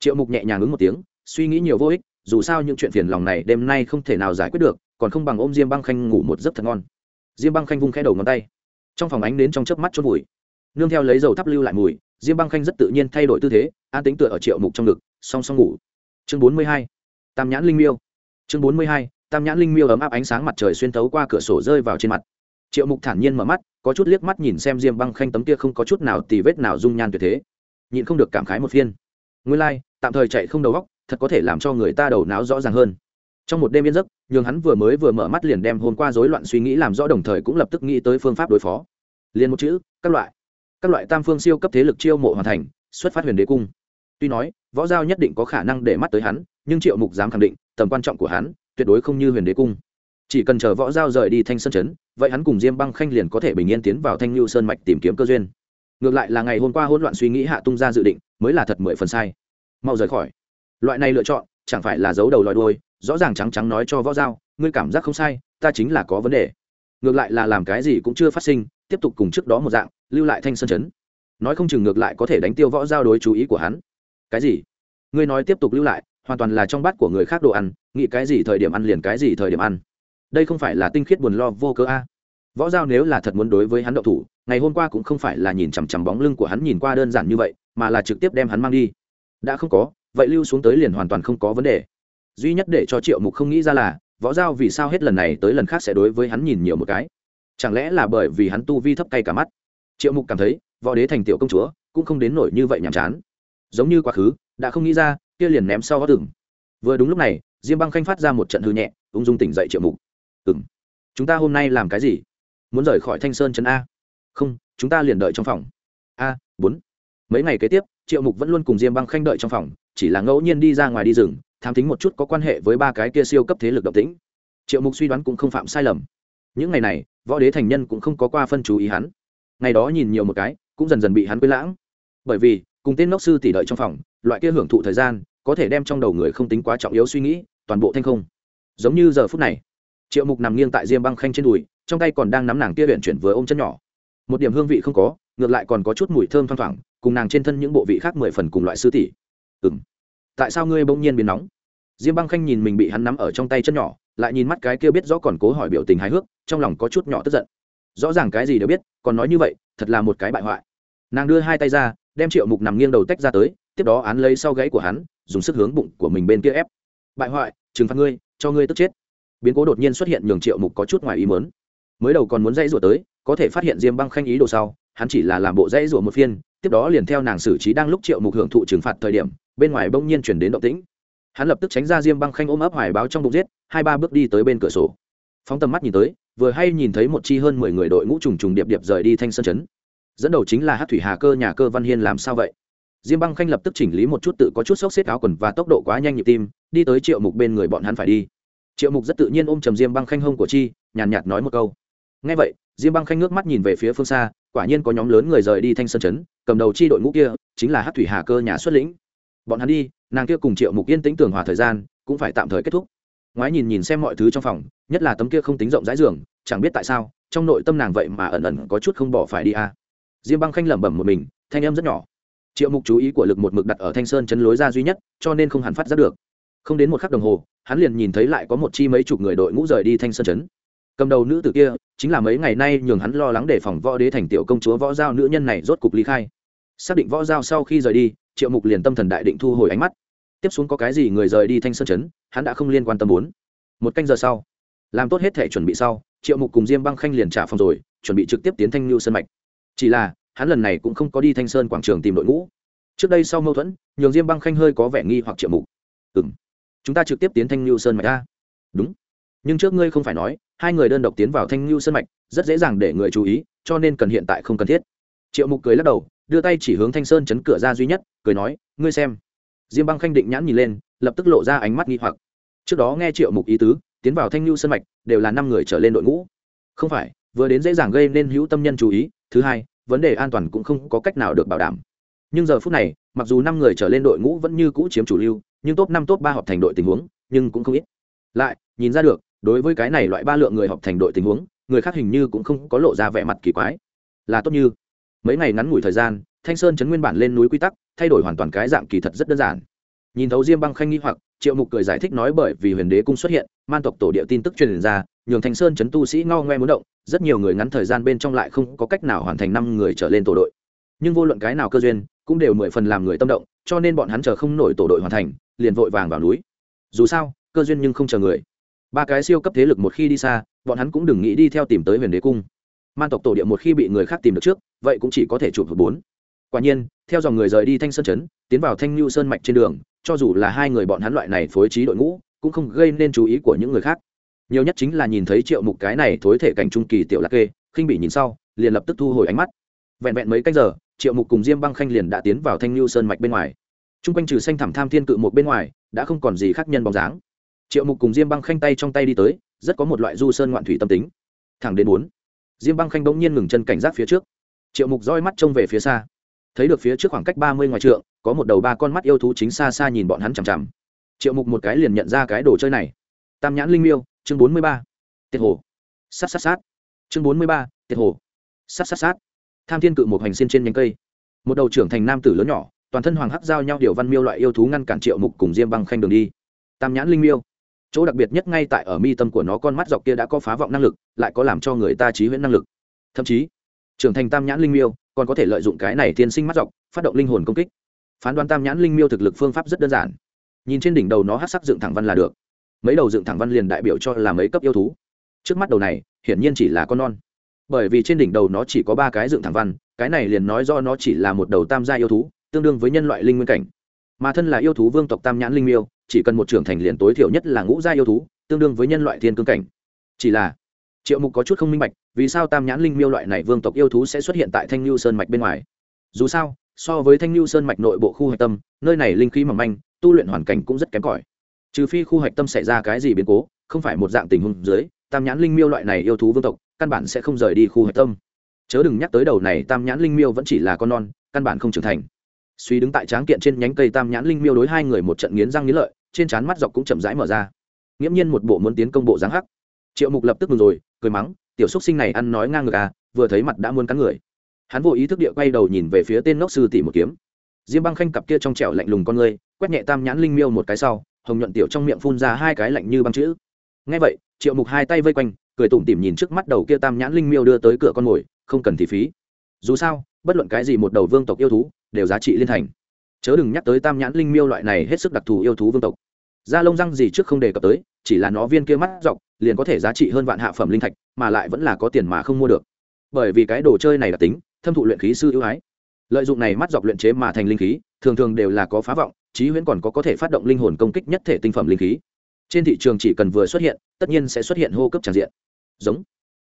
triệu mục nhẹ nhàng ứng một tiếng, suy nghĩ nhiều vô ích, dù sao những chuyện phiền lòng này đêm nay không thể nào giải quyết được, còn không bằng ôm diêm băng khanh ngủ một giấc thật ngon. Diêm băng khanh vung khẽ đầu ngón tay. Trong phòng ánh đến trong chớp mắt chốt bụi nương theo lấy dầu thắp lưu lại mùi, diêm băng khanh rất tự nhiên thay đổi tư thế, an tính tựa ở triệu mục trong ngực, song song ngủ. Chương bốn mươi hai, tam nhãn linh miêu. Chương bốn mươi hai, tam nhãn linh miêu ấm áp ánh sáng mặt trời xuyên thấu qua cửa sổ rơi vào trên mặt. Triệu mục thản nhiên mở mắt, có chút liếc mắt nhìn xem diêm băng khanh tấm kia không có chút nào tì vết nào dung nhan tuyệt thế. Nhịn không được cảm khái một phiên nguyên lai、like, tạm thời chạy không đầu góc thật có thể làm cho người ta đầu não rõ ràng hơn. Trong một đêm yên giấc nhường hắn vừa mới vừa mở mắt liền đem hôm qua rối loạn suy nghĩ làm rõ đồng thời cũng lập tức nghĩ tới phương pháp đối phó. Liền một chữ các loại. Các loại tam phương siêu cấp thế lực chiêu mộ hoàn thành xuất phát huyền đế cung. Tuy nói võ giao nhất định có khả năng để mắt tới hắn nhưng triệu mục dám khẳng định tầm quan trọng của hắn tuyệt đối không như huyền đế cung. Chỉ cần chờ võ giao rời đi thanh sơn chấn vậy hắn cùng diêm băng khanh liền có thể bình yên tiến vào thanh lưu sơn mạch tìm kiếm cơ duyên. Ngược lại là ngày hôm qua hỗn loạn suy nghĩ hạ tung ra dự định mới là thật mười phần sai. Mau rời khỏi. Loại này lựa chọn, chẳng phải là giấu đầu lòi đuôi, rõ ràng trắng trắng nói cho võ giao, ngươi cảm giác không sai, ta chính là có vấn đề. Ngược lại là làm cái gì cũng chưa phát sinh, tiếp tục cùng trước đó một dạng, lưu lại thanh sơn chấn. Nói không chừng ngược lại có thể đánh tiêu võ giao đối chú ý của hắn. Cái gì? Ngươi nói tiếp tục lưu lại, hoàn toàn là trong bát của người khác đồ ăn, nghĩ cái gì thời điểm ăn liền cái gì thời điểm ăn. Đây không phải là tinh khiết buồn lo vô cớ a. Võ giao nếu là thật muốn đối với hắn đậu thủ, ngày hôm qua cũng không phải là nhìn chằm chằm bóng lưng của hắn nhìn qua đơn giản như vậy mà là trực tiếp đem hắn mang đi. Đã không có, vậy lưu xuống tới liền hoàn toàn không có vấn đề. Duy nhất để cho triệu mục không nghĩ ra là, võ giao vì sao hết lần này tới lần khác sẽ đối với hắn nhìn nhiều một cái? Chẳng lẽ là bởi vì hắn tu vi thấp cay cả mắt? Triệu mục cảm thấy, võ đế thành tiểu công chúa, cũng không đến nổi như vậy nhàm chán. Giống như quá khứ, đã không nghĩ ra, kia liền ném sau gót tường. vừa đúng lúc này, diêm băng khanh phát ra một trận hư nhẹ, ung dung tỉnh dậy triệu mục. Ừng chúng ta hôm nay làm cái gì? Muốn rời khỏi thanh sơn trấn a? Không, chúng ta liền đợi trong phòng. A, bốn mấy ngày kế tiếp, triệu mục vẫn luôn cùng diêm băng khanh đợi trong phòng, chỉ là ngẫu nhiên đi ra ngoài đi rừng tham tính một chút có quan hệ với ba cái kia siêu cấp thế lực động tĩnh. Triệu mục suy đoán cũng không phạm sai lầm. Những ngày này, võ đế thành nhân cũng không có qua phân chú ý hắn. Ngày đó nhìn nhiều một cái, cũng dần dần bị hắn quên lãng. Bởi vì, cùng tên ngốc sư tỷ đợi trong phòng, loại kia hưởng thụ thời gian, có thể đem trong đầu người không tính quá trọng yếu suy nghĩ, toàn bộ thanh không. Giống như giờ phút này, triệu mục nằm nghiêng tại diêm băng khanh trên đùi, trong tay còn đang nắm nàng kia huyện chuyển vừa ôm chân nhỏ. Một điểm hương vị không có, ngược lại còn có chút mùi thơm thoang thoảng cùng nàng trên thân những bộ vị khác mười phần cùng loại sư tỷ. Ừ m tại sao ngươi bỗng nhiên biến nóng? Diêm băng khanh nhìn mình bị hắn nắm ở trong tay chân nhỏ, lại nhìn mắt cái kia biết rõ còn cố hỏi biểu tình hài hước, trong lòng có chút nhỏ tức giận. Rõ ràng cái gì đều biết, còn nói như vậy, thật là một cái bại hoại. Nàng đưa hai tay ra, đem triệu mục nằm nghiêng đầu tách ra tới, tiếp đó án lấy sau gáy của hắn, dùng sức hướng bụng của mình bên kia ép. Bại hoại, trừng phạt ngươi, cho ngươi tức chết. Biến cố đột nhiên xuất hiện nhường triệu mục có chút ngoài ý mớn mới đầu còn muốn dãy rủa tới, có thể phát hiện diêm băng khanh ý đồ sau, hắn chỉ là làm bộ dãy rủa một phiên tiếp đó liền theo nàng xử trí đang lúc triệu mục hưởng thụ trừng phạt thời điểm, bên ngoài bỗng nhiên chuyển đến động tĩnh. Hắn lập tức tránh ra diêm băng khanh ôm ấp hoài báo trong bụng giết, hai ba bước đi tới bên cửa sổ. Phóng tầm mắt nhìn tới, vừa hay nhìn thấy một chi hơn mười người đội ngũ trùng trùng điệp điệp rời đi thanh sơn chấn. Dẫn đầu chính là hát thủy hà cơ, nhà cơ văn hiên làm sao vậy? Diêm băng khanh lập tức chỉnh lý một chút tự có chút sốc xếp áo quần và tốc độ quá nhanh nhịp tim, đi tới triệu mục bên người bọn hắn phải đi. Triệu mục rất tự nhiên ôm trầm diêm băng khanh hông của chi, nhàn nhạt nói một câu. Ngay vậy, diêm băng khanh ngước mắt nhìn về phía phương xa, quả nhiên có nhóm lớn người rời đi thanh sơn chấn cầm đầu chi đội ngũ kia chính là hát thủy hà cơ nhà xuất lĩnh. Bọn hắn đi, nàng kia cùng triệu mục yên tĩnh tưởng hòa thời gian cũng phải tạm thời kết thúc. Ngoái nhìn nhìn xem mọi thứ trong phòng, nhất là tấm kia không tính rộng rãi giường, chẳng biết tại sao, trong nội tâm nàng vậy mà ẩn ẩn có chút không bỏ phải đi à. diêm băng khanh lẩm bẩm một mình, thanh âm rất nhỏ. Triệu mục chú ý của lực một mực đặt ở thanh sơn chân lối ra duy nhất, cho nên không hẳn phát giác được. Không đến một khắc đồng hồ, hắn liền nhìn thấy lại có một chi mấy chục người đội ngũ rời đi thanh sơn chấn. Cầm đầu nữ tử kia, chính là mấy ngày nay nhường hắn lo lắng để phòng võ đế thành tiểu công chúa võ giao nữ nhân này rốt cục ly khai xác định võ giao sau khi rời đi, triệu mục liền tâm thần đại định thu hồi ánh mắt. Tiếp xuống có cái gì người rời đi thanh sơn chấn hắn đã không liên quan tâm bốn một canh giờ sau, làm tốt hết thể chuẩn bị sau, triệu mục cùng diêm băng khanh liền trả phòng rồi, chuẩn bị trực tiếp tiến thanh lưu sơn mạch. Chỉ là, hắn lần này cũng không có đi thanh sơn quảng trường tìm đội ngũ. Trước đây sau mâu thuẫn, nhường diêm băng khanh hơi có vẻ nghi hoặc triệu mục. Ừ m chúng ta trực tiếp tiến thanh lưu sơn mạch ra đúng. Nhưng trước ngươi không phải nói, hai người đơn độc tiến vào thanh lưu sơn mạch, rất dễ dàng để người chú ý, cho nên cần hiện tại không cần thiết. Triệu mục cười lắc đầu đưa tay chỉ hướng thanh sơn chấn cửa ra duy nhất, cười nói, ngươi xem. Diêm băng khanh định nhãn nhìn lên, lập tức lộ ra ánh mắt nghi hoặc. Trước đó nghe triệu mục ý tứ, tiến vào thanh lưu sân mạch, đều là năm người trở lên đội ngũ. Không phải, vừa đến dễ dàng gây nên hữu tâm nhân chú ý, thứ hai, vấn đề an toàn cũng không có cách nào được bảo đảm. Nhưng giờ phút này, mặc dù năm người trở lên đội ngũ vẫn như cũ chiếm chủ lưu, nhưng top năm, top ba họp thành đội tình huống, nhưng cũng không ít. Lại, nhìn ra được, đối với cái này loại ba lượng người họp thành đội tình huống, người khác hình như cũng không có lộ ra vẻ mặt kỳ quái. Là tốt như mấy ngày ngắn ngủi thời gian, thanh sơn chấn nguyên bản lên núi quy tắc, thay đổi hoàn toàn cái dạng kỳ thật rất đơn giản. Nhìn thấu diêm băng khanh nghi hoặc, triệu mục cười giải thích nói bởi vì huyền đế cung xuất hiện, man tộc tổ địa tin tức truyền ra, nhường thanh sơn chấn tu sĩ ngao ngoe muốn động, rất nhiều người ngắn thời gian bên trong lại không có cách nào hoàn thành năm người trở lên tổ đội. Nhưng vô luận cái nào cơ duyên, cũng đều mười phần làm người tâm động, cho nên bọn hắn chờ không nổi tổ đội hoàn thành, liền vội vàng vào núi. Dù sao, cơ duyên nhưng không chờ người. Ba cái siêu cấp thế lực một khi đi xa, bọn hắn cũng đừng nghĩ đi theo tìm tới huyền đế cung man tộc tổ địa một khi bị người khác tìm được trước, vậy cũng chỉ có thể chụp bốn. Quả nhiên, theo dòng người rời đi thanh sơn chấn tiến vào thanh lưu sơn mạch trên đường, cho dù là hai người bọn hắn loại này phối trí đội ngũ, cũng không gây nên chú ý của những người khác. Nhiều nhất chính là nhìn thấy triệu mục cái này thối thể cảnh trung kỳ tiểu lạc kê, khinh bị nhìn sau, liền lập tức thu hồi ánh mắt. Vẹn vẹn mấy cách giờ, triệu mục cùng diêm băng khanh liền đã tiến vào thanh lưu sơn mạch bên ngoài. T r u n g quanh trừ xanh thẳm tham thiên cự một bên ngoài, đã không còn gì khác nhân bóng dáng. Triệu mục cùng diêm băng khanh tay trong tay đi tới, rất có một loại du sơn ngoạn thủy tâm tính. Thẳng đến bốn diêm băng khanh bỗng nhiên ngừng chân cảnh giác phía trước. Triệu mục roi mắt trông về phía xa. Thấy được phía trước khoảng cách ba mươi ngoài trượng, có một đầu ba con mắt yêu thú chính xa xa nhìn bọn hắn chằm chằm. Triệu mục một cái liền nhận ra cái đồ chơi này. Tam nhãn linh miêu, chương bốn mươi ba. Tiệt hồ sát sát sát. Chương bốn mươi ba, tiệt hồ sát sát sát. Tham thiên cự một hành xin trên nhánh cây. Một đầu trưởng thành nam tử lớn nhỏ, toàn thân hoàng hắc giao nhau điều văn miêu loại yêu thú ngăn cản triệu mục cùng diêm băng khanh đường đi. Tam nhãn linh miêu chỗ đặc biệt nhất ngay tại ở mi tâm của nó con mắt dọc kia đã có phá vọng năng lực, lại có làm cho người ta trí huyễn năng lực. Thậm chí, trưởng thành tam nhãn linh miêu còn có thể lợi dụng cái này tiên sinh mắt dọc, phát động linh hồn công kích. Phán đoán tam nhãn linh miêu thực lực phương pháp rất đơn giản. Nhìn trên đỉnh đầu nó hát sắc dựng thẳng văn là được. Mấy đầu dựng thẳng văn liền đại biểu cho là mấy cấp yêu thú. Trước mắt đầu này, hiển nhiên chỉ là con non. Bởi vì trên đỉnh đầu nó chỉ có ba cái dựng thẳng văn, cái này liền nói do nó chỉ là một đầu tam gia yêu thú, tương đương với nhân loại linh nguyên cảnh. Mà thân là yêu thú vương tộc tam nhãn linh miêu chỉ cần một trưởng thành liền tối thiểu nhất là ngũ gia yêu thú, tương đương với nhân loại thiên cương cảnh. Chỉ là, triệu mục có chút không minh bạch, vì sao tam nhãn linh miêu loại này vương tộc yêu thú sẽ xuất hiện tại thanh lưu sơn mạch bên ngoài? Dù sao, so với thanh lưu sơn mạch nội bộ khu hạch tâm, nơi này linh khí mỏng manh, tu luyện hoàn cảnh cũng rất kém cỏi. Trừ phi khu hạch tâm xảy ra cái gì biến cố, không phải một dạng tình huống dưới, tam nhãn linh miêu loại này yêu thú vương tộc, căn bản sẽ không rời đi khu hạch tâm. Chớ đừng nhắc tới đầu này tam nhãn linh miêu vẫn chỉ là con non, căn bản không trưởng thành suy đứng tại tráng kiện trên nhánh cây tam nhãn linh miêu đối hai người một trận nghiến răng nghiến lợi, trên trán mắt dọc cũng chậm rãi mở ra. Nghiễm nhiên một bộ muốn tiến công bộ dáng hắc. Triệu mục lập tức mừng rồi, cười mắng, tiểu xúc sinh này ăn nói ngang ngược à vừa thấy mặt đã muốn cắn người. Hắn vô ý thức địa quay đầu nhìn về phía tên ngốc sư tỷ một kiếm. Diêm băng khanh cặp kia trong trẻo lạnh lùng con người quét nhẹ tam nhãn linh miêu một cái sau, hồng nhuận tiểu trong miệng phun ra hai cái lạnh như băng chữ. Ngay vậy, triệu mục hai tay vây quanh, cười tủm tỉm nhìn trước mắt đầu kia tam nhãn linh miêu đưa tới cửa con mồi, không cần thì phí. Dù sao, bất luận cái gì một đầu vương tộc yêu thú đều giá trị liên thành. Chớ đừng nhắc tới tam nhãn linh miêu loại này hết sức đặc thù yêu thú vương tộc. Da lông răng gì trước không đề cập tới, chỉ là nó viên kia mắt dọc, liền có thể giá trị hơn vạn hạ phẩm linh thạch, mà lại vẫn là có tiền mà không mua được. Bởi vì cái đồ chơi này là tính, thâm thụ luyện khí sư ưu ái. Lợi dụng này mắt dọc luyện chế mà thành linh khí, thường thường đều là có phá vọng trí huyễn còn có có thể phát động linh hồn công kích nhất thể tinh phẩm linh khí. Trên thị trường chỉ cần vừa xuất hiện, tất nhiên sẽ xuất hiện hô cấp tràn diện. Giống.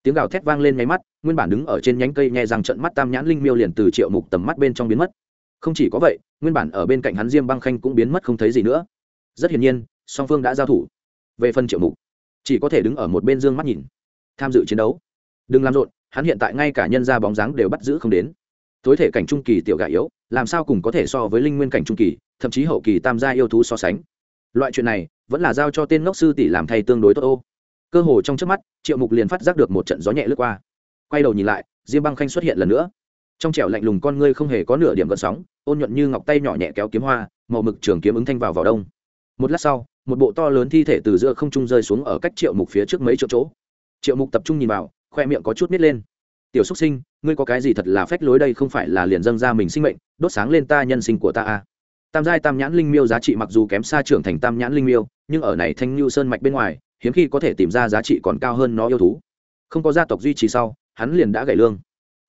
Tiếng gào thét vang lên nháy mắt, nguyên bản đứng ở trên nhánh cây nhẹ rằng trận mắt tam nhãn linh miêu liền từ triệu mục tầm mắt bên trong biến mất không chỉ có vậy, nguyên bản ở bên cạnh hắn diêm băng khanh cũng biến mất không thấy gì nữa. Rất hiển nhiên, song phương đã giao thủ. Về phần triệu mục, chỉ có thể đứng ở một bên dương mắt nhìn. Tham dự chiến đấu. Đừng làm rộn, hắn hiện tại ngay cả nhân ra bóng dáng đều bắt giữ không đến. Tối thể cảnh trung kỳ tiểu gà yếu, làm sao cùng có thể so với linh nguyên cảnh trung kỳ, thậm chí hậu kỳ tam gia yêu thú so sánh. Loại chuyện này, vẫn là giao cho tên ngốc sư tỷ làm thay tương đối tốt ô. Cơ hồ trong trước mắt, triệu mục liền phát giác được một trận gió nhẹ lướt qua. Quay đầu nhìn lại, diêm băng khanh xuất hiện lần nữa trong trẻo lạnh lùng con ngươi không hề có nửa điểm gợn sóng, ôn nhuận như ngọc tay nhỏ nhẹ kéo kiếm hoa, màu mực trường kiếm ứng thanh vào vào đông. Một lát sau, một bộ to lớn thi thể từ giữa không trung rơi xuống ở cách triệu mục phía trước mấy chỗ chỗ. Triệu mục tập trung nhìn vào, khoe miệng có chút nít lên. Tiểu xúc sinh, ngươi có cái gì thật là phách lối đây không phải là liền dâng ra mình sinh mệnh, đốt sáng lên ta nhân sinh của ta à. tam giai tam nhãn linh miêu giá trị mặc dù kém xa trưởng thành tam nhãn linh miêu, nhưng ở này thanh lưu sơn mạch bên ngoài, hiếm khi có thể tìm ra giá trị còn cao hơn nó yêu thú. Không có gia tộc duy trì sau, hắn liền đã gãy lương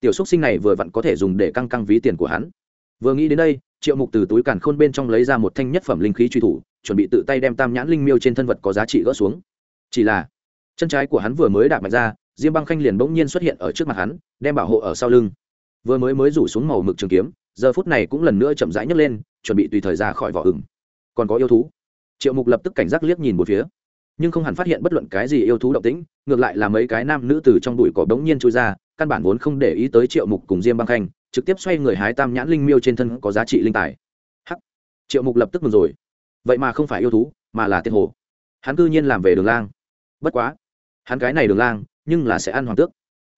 tiểu xúc sinh này vừa vặn có thể dùng để căng căng ví tiền của hắn. Vừa nghĩ đến đây, triệu mục từ túi càn khôn bên trong lấy ra một thanh nhất phẩm linh khí truy thủ, chuẩn bị tự tay đem tam nhãn linh miêu trên thân vật có giá trị gỡ xuống. Chỉ là, chân trái của hắn vừa mới đạp mạnh ra, diêm băng khanh liền bỗng nhiên xuất hiện ở trước mặt hắn, đem bảo hộ ở sau lưng. Vừa mới mới rủ xuống màu mực trường kiếm, giờ phút này cũng lần nữa chậm rãi nhấc lên, chuẩn bị tùy thời ra khỏi vỏ ửng. Còn có yêu thú. Triệu mục lập tức cảnh giác liếc nhìn một phía. Nhưng không hẳn phát hiện bất luận cái gì yêu thú động tĩnh, ngược lại là mấy cái nam nữ từ trong đùi cỏ bỗng nhiên trôi ra căn bản vốn không để ý tới triệu mục cùng diêm băng khanh, trực tiếp xoay người hái tam nhãn linh miêu trên thân có giá trị linh tài. Hắc! Triệu mục lập tức mừng rồi. Vậy mà không phải yêu thú, mà là tiết hồ. Hắn cư nhiên làm về đường lang. Bất quá, hắn cái này đường lang, nhưng là sẽ ăn hoàng tước.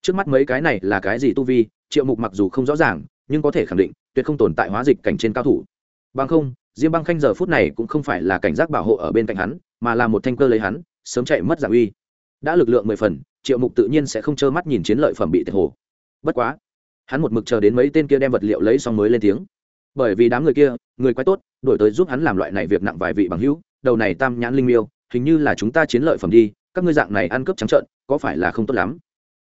Trước mắt mấy cái này là cái gì tu vi, triệu mục mặc dù không rõ ràng, nhưng có thể khẳng định, tuyệt không tồn tại hóa dịch cảnh trên cao thủ. Bằng không, diêm băng khanh giờ phút này cũng không phải là cảnh giác bảo hộ ở bên cạnh hắn, mà là một thanh cơ lấy hắn, sớm chạy mất dạng uy. Đã lực lượng mười phần triệu mục tự nhiên sẽ không trơ mắt nhìn chiến lợi phẩm bị thiệt hồ. Bất quá, hắn một mực chờ đến mấy tên kia đem vật liệu lấy xong mới lên tiếng. Bởi vì đám người kia, người quái tốt, đổi tới giúp hắn làm loại này việc nặng vài vị bằng hữu, đầu này tam nhãn linh miêu, hình như là chúng ta chiến lợi phẩm đi, các ngươi dạng này ăn cướp trắng trợn, có phải là không tốt lắm?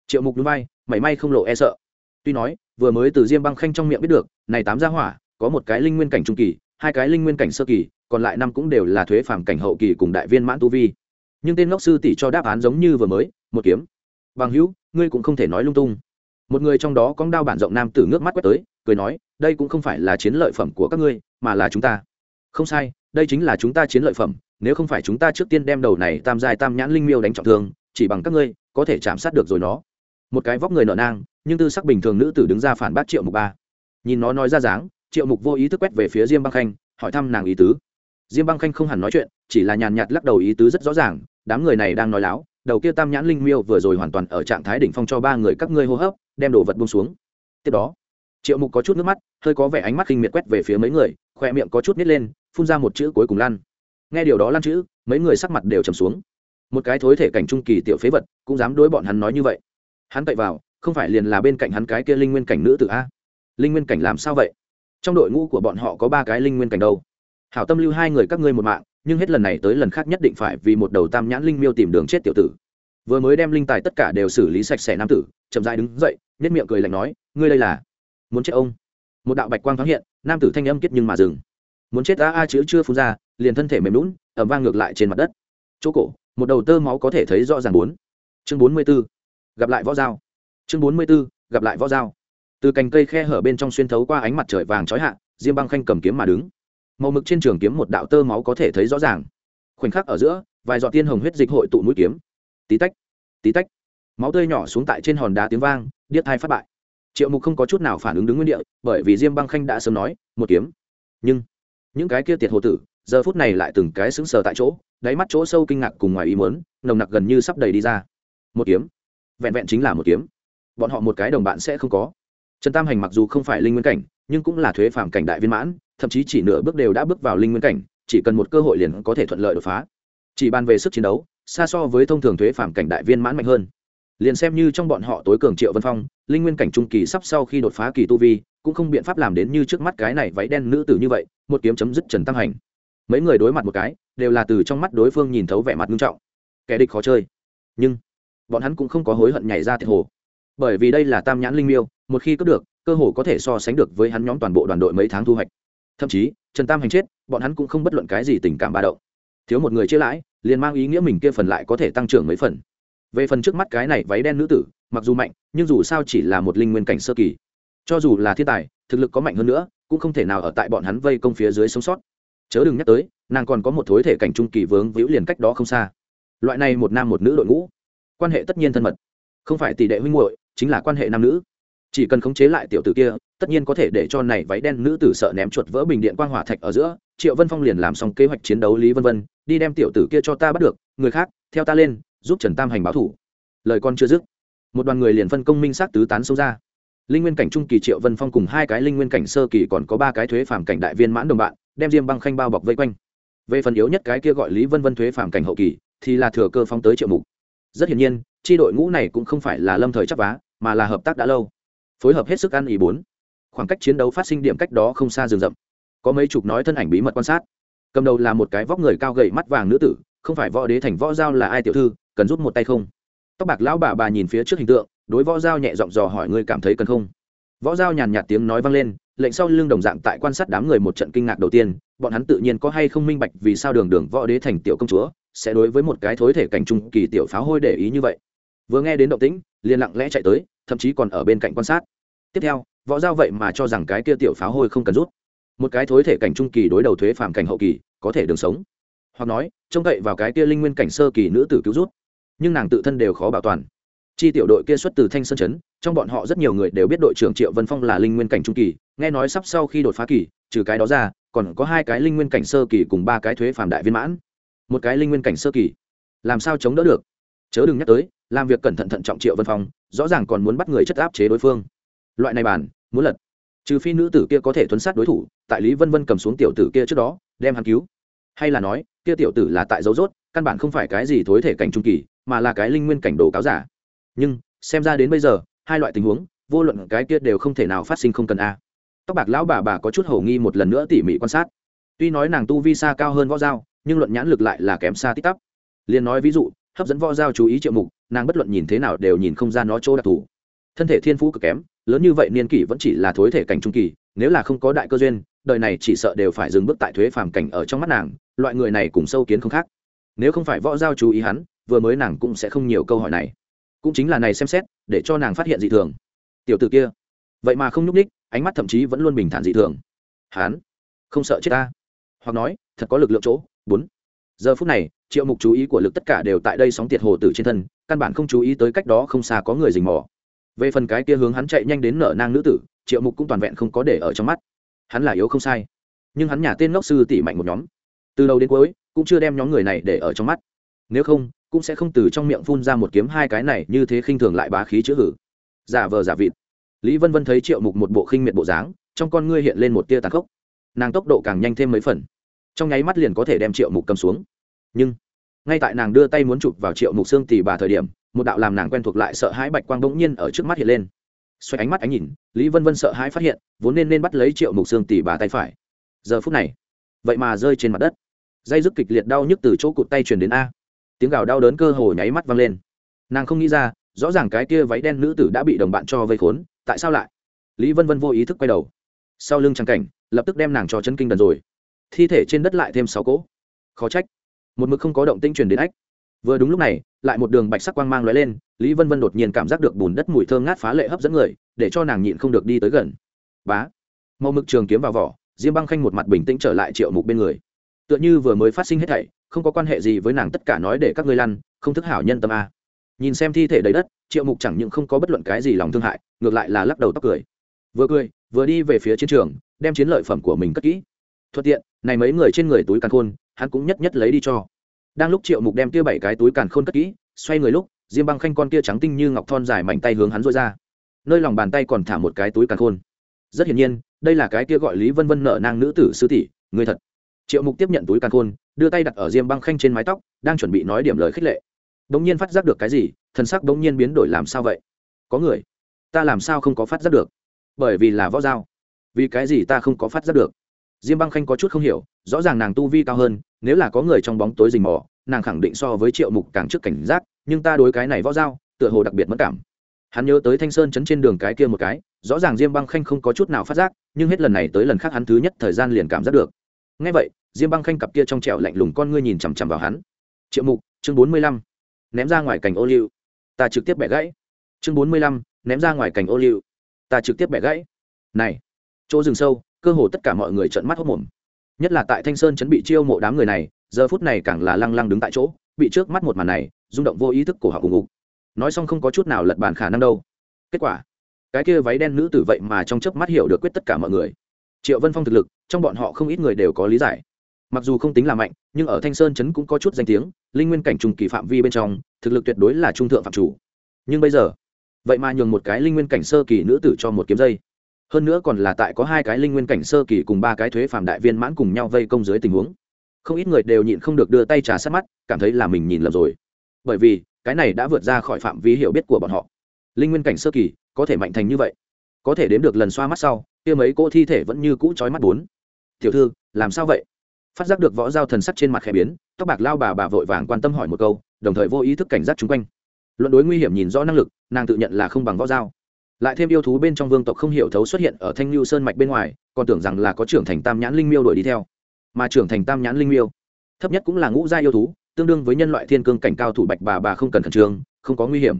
Triệu mục núi bay mảy may không lộ e sợ. Tuy nói, vừa mới từ diêm băng khanh trong miệng biết được, này tám gia hỏa, có một cái linh nguyên cảnh trung kỳ, hai cái linh nguyên cảnh sơ kỳ, còn lại năm cũng đều là thuế phàm cảnh hậu kỳ cùng đại viên mãn tu vi. Nhưng tên ngốc sư tỷ cho đáp án giống như vừa mới một kiếm. Bằng hữu, ngươi cũng không thể nói lung tung. Một người trong đó cong đao bản rộng nam tử ngước mắt quét tới, cười nói, đây cũng không phải là chiến lợi phẩm của các ngươi, mà là chúng ta. Không sai, đây chính là chúng ta chiến lợi phẩm, nếu không phải chúng ta trước tiên đem đầu này tam dài tam nhãn linh miêu đánh trọng thương, chỉ bằng các ngươi, có thể chạm sát được rồi nó. Một cái vóc người nợ nang, nhưng tư sắc bình thường nữ tử đứng ra phản bác triệu mục ba. Nhìn nó nói ra dáng, triệu mục vô ý thức quét về phía diêm băng khanh, hỏi thăm nàng ý tứ. Diêm băng khanh không hẳn nói chuyện, chỉ là nhàn nhạt lắc đầu ý tứ rất rõ ràng, đám người này đang nói láo đầu kia tam nhãn linh miêu vừa rồi hoàn toàn ở trạng thái đỉnh phong cho ba người các ngươi hô hấp, đem đồ vật buông xuống. Tiếp đó, triệu mục có chút nước mắt, hơi có vẻ ánh mắt khinh miệt quét về phía mấy người khoe miệng có chút nít lên, phun ra một chữ cuối cùng lan. Nghe điều đó lan chữ, mấy người sắc mặt đều trầm xuống. Một cái thối thể cảnh trung kỳ tiểu phế vật cũng dám đối bọn hắn nói như vậy. Hắn cậy vào, không phải liền là bên cạnh hắn cái kia linh nguyên cảnh nữ tử a? Linh nguyên cảnh làm sao vậy? Trong đội ngũ của bọn họ có ba cái linh nguyên cảnh đâu. Hảo tâm lưu hai người các ngươi một mạng, nhưng hết lần này tới lần khác nhất định phải vì một đầu tam nhãn linh miêu tìm đường chết tiểu tử vừa mới đem linh tài tất cả đều xử lý sạch sẽ nam tử, chậm dại đứng dậy nhất miệng cười lạnh nói, ngươi đây là muốn chết ông? Một đạo bạch quang thoáng hiện, nam tử thanh âm kết nhưng mà dừng. Muốn chết a a chữ chưa phun ra, liền thân thể mềm lún ẩm vang ngược lại trên mặt đất. Chỗ cổ, một đầu tơ máu có thể thấy rõ ràng bốn. Chương bốn mươi b ố gặp lại võ dao chương bốn mươi b ố gặp lại võ dao từ cành cây khe hở bên trong xuyên thấu qua ánh mặt trời vàng trói hạ, diêm băng khanh cầm kiếm mà đứng. Màu mực trên trường kiếm một đạo tơ máu có thể thấy rõ ràng. Khoảnh khắc ở giữa, vài giọt tiên hồng huyết dịch hội tụ mũi kiếm tí tách tí tách. Máu tươi nhỏ xuống tại trên hòn đá tiếng vang, điếc thai phát bại. Triệu mục không có chút nào phản ứng đứng nguyên địa, bởi vì diêm băng khanh đã sớm nói, một kiếm. Nhưng, những cái kia tiệt hồ tử, giờ phút này lại từng cái sững sờ tại chỗ, đáy mắt chỗ sâu kinh ngạc cùng ngoài ý muốn, nồng nặc gần như sắp đầy đi ra. Một kiếm. Vẹn vẹn chính là một kiếm. Bọn họ một cái đồng bạn sẽ không có. Trần tam hành mặc dù không phải linh nguyên cảnh, nhưng cũng là thuế phạm cảnh đại viên mãn, thậm chí chỉ nửa bước đều đã bước vào linh nguyên cảnh, chỉ cần một cơ hội liền có thể thuận lợi đột phá. Chỉ bàn về sức chiến đấu xa so với thông thường thuế phạm cảnh đại viên mãn mạnh hơn. Liền xem như trong bọn họ tối cường triệu vân phong, linh nguyên cảnh trung kỳ sắp sau khi đột phá kỳ tu vi, cũng không biện pháp làm đến như trước mắt cái này váy đen nữ tử như vậy, một kiếm chấm dứt trần tam hành. Mấy người đối mặt một cái, đều là từ trong mắt đối phương nhìn thấu vẻ mặt nghiêm trọng. Kẻ địch khó chơi. Nhưng, bọn hắn cũng không có hối hận nhảy ra thiệt hồ. Bởi vì đây là tam nhãn linh miêu, một khi cướp được, cơ hồ có thể so sánh được với hắn nhóm toàn bộ đoàn đội mấy tháng thu hoạch. Thậm chí, trần tam hành chết, bọn hắn cũng không bất luận cái gì tình cảm ba động. Thiếu một người chia lãi liền mang ý nghĩa mình kia phần lại có thể tăng trưởng mấy phần. Về phần trước mắt cái này váy đen nữ tử, mặc dù mạnh, nhưng dù sao chỉ là một linh nguyên cảnh sơ kỳ. Cho dù là thiên tài, thực lực có mạnh hơn nữa, cũng không thể nào ở tại bọn hắn vây công phía dưới sống sót. Chớ đừng nhắc tới, nàng còn có một thối thể cảnh trung kỳ vướng víu liền cách đó không xa. Loại này một nam một nữ đội ngũ, quan hệ tất nhiên thân mật. Không phải tỷ đệ huynh muội, chính là quan hệ nam nữ. Chỉ cần khống chế lại tiểu tử kia tất nhiên có thể để cho này váy đen nữ tử sợ ném chuột vỡ bình điện quang hỏa thạch ở giữa, triệu vân phong liền làm xong kế hoạch chiến đấu lý vân vân, đi đem tiểu tử kia cho ta bắt được, người khác, theo ta lên, giúp trần tam hành báo thủ. Lời con chưa dứt, một đoàn người liền phân công minh sát tứ tán sâu ra. Linh nguyên cảnh trung kỳ triệu vân phong cùng hai cái linh nguyên cảnh sơ kỳ còn có ba cái thuế phàm cảnh đại viên mãn đồng bạn, đem diêm băng khanh bao bọc vây quanh. Về phần yếu nhất cái kia gọi lý vân vân thuế phàm cảnh hậu kỳ, thì là thừa cơ phóng tới triệu mục. Rất hiển nhiên tri đội ngũ này cũng không phải là lâm thời chấp vá, mà là hợp tác đã lâu. Phối hợp hết sức ăn ý bốn khoảng cách chiến đấu phát sinh điểm cách đó không xa rừng rậm. Có mấy chục nói thân ảnh bí mật quan sát. Cầm đầu là một cái vóc người cao gậy mắt vàng nữ tử, không phải võ đế thành võ giao là ai tiểu thư, cần rút một tay không? Tóc bạc lão bà bà nhìn phía trước hình tượng, đối võ giao nhẹ giọng dò hỏi ngươi cảm thấy cần không? Võ giao nhàn nhạt tiếng nói vang lên, lệnh sau lưng đồng dạng tại quan sát đám người một trận kinh ngạc đầu tiên, bọn hắn tự nhiên có hay không minh bạch vì sao đường đường võ đế thành tiểu công chúa sẽ đối với một cái thối thể cảnh trung kỳ tiểu pháo hôi để ý như vậy. Vừa nghe đến động tĩnh, liền lặng lẽ chạy tới, thậm chí còn ở bên cạnh quan sát. Tiếp theo võ giao vậy mà cho rằng cái kia tiểu pháo hôi không cần rút. Một cái thối thể cảnh trung kỳ đối đầu thuế phàm cảnh hậu kỳ, có thể đường sống. Hoặc nói, trông cậy vào cái kia linh nguyên cảnh sơ kỳ nữ tử cứu rút. Nhưng nàng tự thân đều khó bảo toàn. Chi tiểu đội kia xuất từ thanh sơn chấn trong bọn họ rất nhiều người đều biết đội trưởng triệu vân phong là linh nguyên cảnh trung kỳ, nghe nói sắp sau khi đột phá kỳ, trừ cái đó ra, còn có hai cái linh nguyên cảnh sơ kỳ cùng ba cái thuế phàm đại viên mãn. Một cái linh nguyên cảnh sơ kỳ. Làm sao chống đỡ được? Chớ đừng nhắc tới, làm việc cẩn thận thận trọng triệu vân phong, rõ ràng còn muốn bắt người chất áp chế đối phương loại này bàn, muốn lật. Trừ phi nữ tử kia có thể thuấn sát đối thủ, tại lý vân vân cầm xuống tiểu tử kia trước đó, đem hắn cứu. Hay là nói, kia tiểu tử là tại dấu rốt, căn bản không phải cái gì thối thể cảnh trung kỳ, mà là cái linh nguyên cảnh đồ cáo giả. Nhưng, xem ra đến bây giờ, hai loại tình huống, vô luận cái kia đều không thể nào phát sinh không cần a. Tóc bạc lão bà bà có chút hầu nghi một lần nữa tỉ mỉ quan sát. Tuy nói nàng tu vi xa cao hơn võ giao, nhưng luận nhãn lực lại là kém xa tích tắp. Liền nói ví dụ, hấp dẫn võ giao chú ý triệu mục, nàng bất luận nhìn thế nào đều nhìn không ra nó chỗ đặc thù. Thân thể thiên phú cực kém lớn như vậy niên kỷ vẫn chỉ là thối thể cảnh trung kỳ, nếu là không có đại cơ duyên, đời này chỉ sợ đều phải dừng bước tại thuế phàm cảnh ở trong mắt nàng, loại người này cùng sâu kiến không khác. Nếu không phải võ giao chú ý hắn, vừa mới nàng cũng sẽ không nhiều câu hỏi này. Cũng chính là này xem xét, để cho nàng phát hiện dị thường. Tiểu t ử kia, vậy mà không nhúc ních ánh mắt thậm chí vẫn luôn bình thản dị thường. Hắn, không sợ chết ta. Hoặc nói, thật có lực lượng chỗ, bốn. Giờ phút này, triệu mục chú ý của lực tất cả đều tại đây sóng tiệt hồ tử trên thân, căn bản không chú ý tới cách đó không xa có người rình mò về phần cái kia hướng hắn chạy nhanh đến nở nang nữ tử, triệu mục cũng toàn vẹn không có để ở trong mắt. Hắn là yếu không sai, nhưng hắn nhà tên ngốc sư tỷ mạnh một nhóm. Từ đầu đến cuối, cũng chưa đem nhóm người này để ở trong mắt. Nếu không, cũng sẽ không từ trong miệng phun ra một kiếm hai cái này như thế khinh thường lại bá khí chữ hử. Giả vờ giả vịt. Lý vân vân thấy triệu mục một bộ khinh miệt bộ dáng, trong con ngươi hiện lên một tia tàn khốc. Nàng tốc độ càng nhanh thêm mấy phần. Trong nháy mắt liền có thể đem triệu mục cầm xuống. Nhưng, ngay tại nàng đưa tay muốn chụp vào triệu mục xương tỉ bà thời điểm một đạo làm nàng quen thuộc lại sợ hãi bạch quang bỗng nhiên ở trước mắt hiện lên. Xoay ánh mắt ánh nhìn, lý vân vân sợ hãi phát hiện, vốn nên nên bắt lấy triệu mục xương tỉ bà tay phải. Giờ phút này, vậy mà rơi trên mặt đất. Dây dứt kịch liệt đau nhức từ chỗ cụt tay truyền đến a. Tiếng gào đau đớn cơ hồ nháy mắt vang lên. Nàng không nghĩ ra, rõ ràng cái kia váy đen nữ tử đã bị đồng bạn cho vây khốn, tại sao lại? Lý vân vân vô ý thức quay đầu. Sau lưng trang cảnh, lập tức đem nàng cho chân kinh đần rồi. Thi thể trên đất lại thêm sáu cỗ. Khó trách. Một mực không có động tinh truyền đến ách vừa đúng lúc này, lại một đường bạch sắc quang mang lóe lên, lý vân vân đột nhiên cảm giác được bùn đất mùi thơm ngát phá lệ hấp dẫn người, để cho nàng nhịn không được đi tới gần. Bá! Màu mực trường kiếm vào vỏ, diêm băng khanh một mặt bình tĩnh trở lại triệu mục bên người. Tựa như vừa mới phát sinh hết thảy, không có quan hệ gì với nàng tất cả nói để các ngươi lăn, không thức hảo nhân tâm a. Nhìn xem thi thể đầy đất, triệu mục chẳng những không có bất luận cái gì lòng thương hại, ngược lại là lắc đầu tóc cười. Vừa cười, vừa đi về phía chiến trường, đem chiến lợi phẩm của mình cất kỹ. Thuận tiện, này mấy người trên người túi càn khôn, hắn cũng nhất nhất lấy đi cho đang lúc triệu mục đem kia bảy cái túi càn khôn cất kỹ, xoay người lúc, diêm băng khanh con kia trắng tinh như ngọc thon dài mảnh tay hướng hắn rối ra. Nơi lòng bàn tay còn thả một cái túi càn khôn. Rất hiển nhiên, đây là cái kia gọi lý vân vân nợ nang nữ tử sư tỷ, người thật. Triệu mục tiếp nhận túi càn khôn, đưa tay đặt ở diêm băng khanh trên mái tóc, đang chuẩn bị nói điểm lời khích lệ. Bỗng nhiên phát giác được cái gì, thần sắc bỗng nhiên biến đổi làm sao vậy? Có người. Ta làm sao không có phát giác được? Bởi vì là võ dao vì cái gì ta không có phát giác được? Diêm băng khanh có chút không hiểu rõ ràng nàng tu vi cao hơn, nếu là có người trong bóng tối rình mò, nàng khẳng định so với triệu mục càng trước cảnh giác, nhưng ta đối cái này võ dao tựa hồ đặc biệt mất cảm. Hắn nhớ tới thanh sơn chấn trên đường cái kia một cái, rõ ràng diêm băng khanh không có chút nào phát giác, nhưng hết lần này tới lần khác hắn thứ nhất thời gian liền cảm giác được. Ngay vậy, diêm băng khanh cặp kia trong trẻo lạnh lùng con ngươi nhìn chằm chằm vào hắn. Triệu mục, chương bốn mươi lăm, ném ra ngoài cành ô liu. Ta trực tiếp bẻ gãy. Chương bốn mươi lăm, ném ra ngoài cành ô liu. Ta trực tiếp bẻ gãy. Này, chỗ rừng sâu, cơ hồ tất cả mọi người trợn mắt hốc mồm nhất là tại thanh sơn chấn bị chiêu mộ đám người này, giờ phút này càng là lăng lăng đứng tại chỗ, bị trước mắt một màn này, rung động vô ý thức cổ họng ùng ục nói xong không có chút nào lật bàn khả năng đâu. Kết quả, cái kia váy đen nữ tử vậy mà trong chớp mắt hiểu được quyết tất cả mọi người. Triệu vân phong thực lực, trong bọn họ không ít người đều có lý giải. Mặc dù không tính là mạnh, nhưng ở thanh sơn chấn cũng có chút danh tiếng, linh nguyên cảnh trùng kỳ phạm vi bên trong, thực lực tuyệt đối là trung thượng phạm chủ. Nhưng bây giờ, vậy mà nhường một cái linh nguyên cảnh sơ kỳ nữ tử cho một kiếm dây hơn nữa còn là tại có hai cái linh nguyên cảnh sơ kỳ cùng ba cái thuế phạm đại viên mãn cùng nhau vây công dưới tình huống. Không ít người đều nhịn không được đưa tay trà sát mắt, cảm thấy là mình nhìn lầm rồi. Bởi vì, cái này đã vượt ra khỏi phạm vi hiểu biết của bọn họ. Linh nguyên cảnh sơ kỳ, có thể mạnh thành như vậy. Có thể đếm được lần xoa mắt sau, kia mấy cỗ thi thể vẫn như cũ trói mắt bốn. Tiểu thư, làm sao vậy? Phát giác được võ dao thần sắc trên mặt khẽ biến, tóc bạc lao bà bà vội vàng quan tâm hỏi một câu, đồng thời vô ý thức cảnh giác chung quanh. Luận đối nguy hiểm nhìn rõ năng lực, nàng tự nhận là không bằng võ dao lại thêm yêu thú bên trong vương tộc không hiểu thấu xuất hiện ở thanh lưu sơn mạch bên ngoài, còn tưởng rằng là có trưởng thành tam nhãn linh miêu đuổi đi theo. Mà trưởng thành tam nhãn linh miêu, thấp nhất cũng là ngũ gia yêu thú, tương đương với nhân loại thiên cương cảnh cao thủ bạch bà bà không cần khẩn trương, không có nguy hiểm.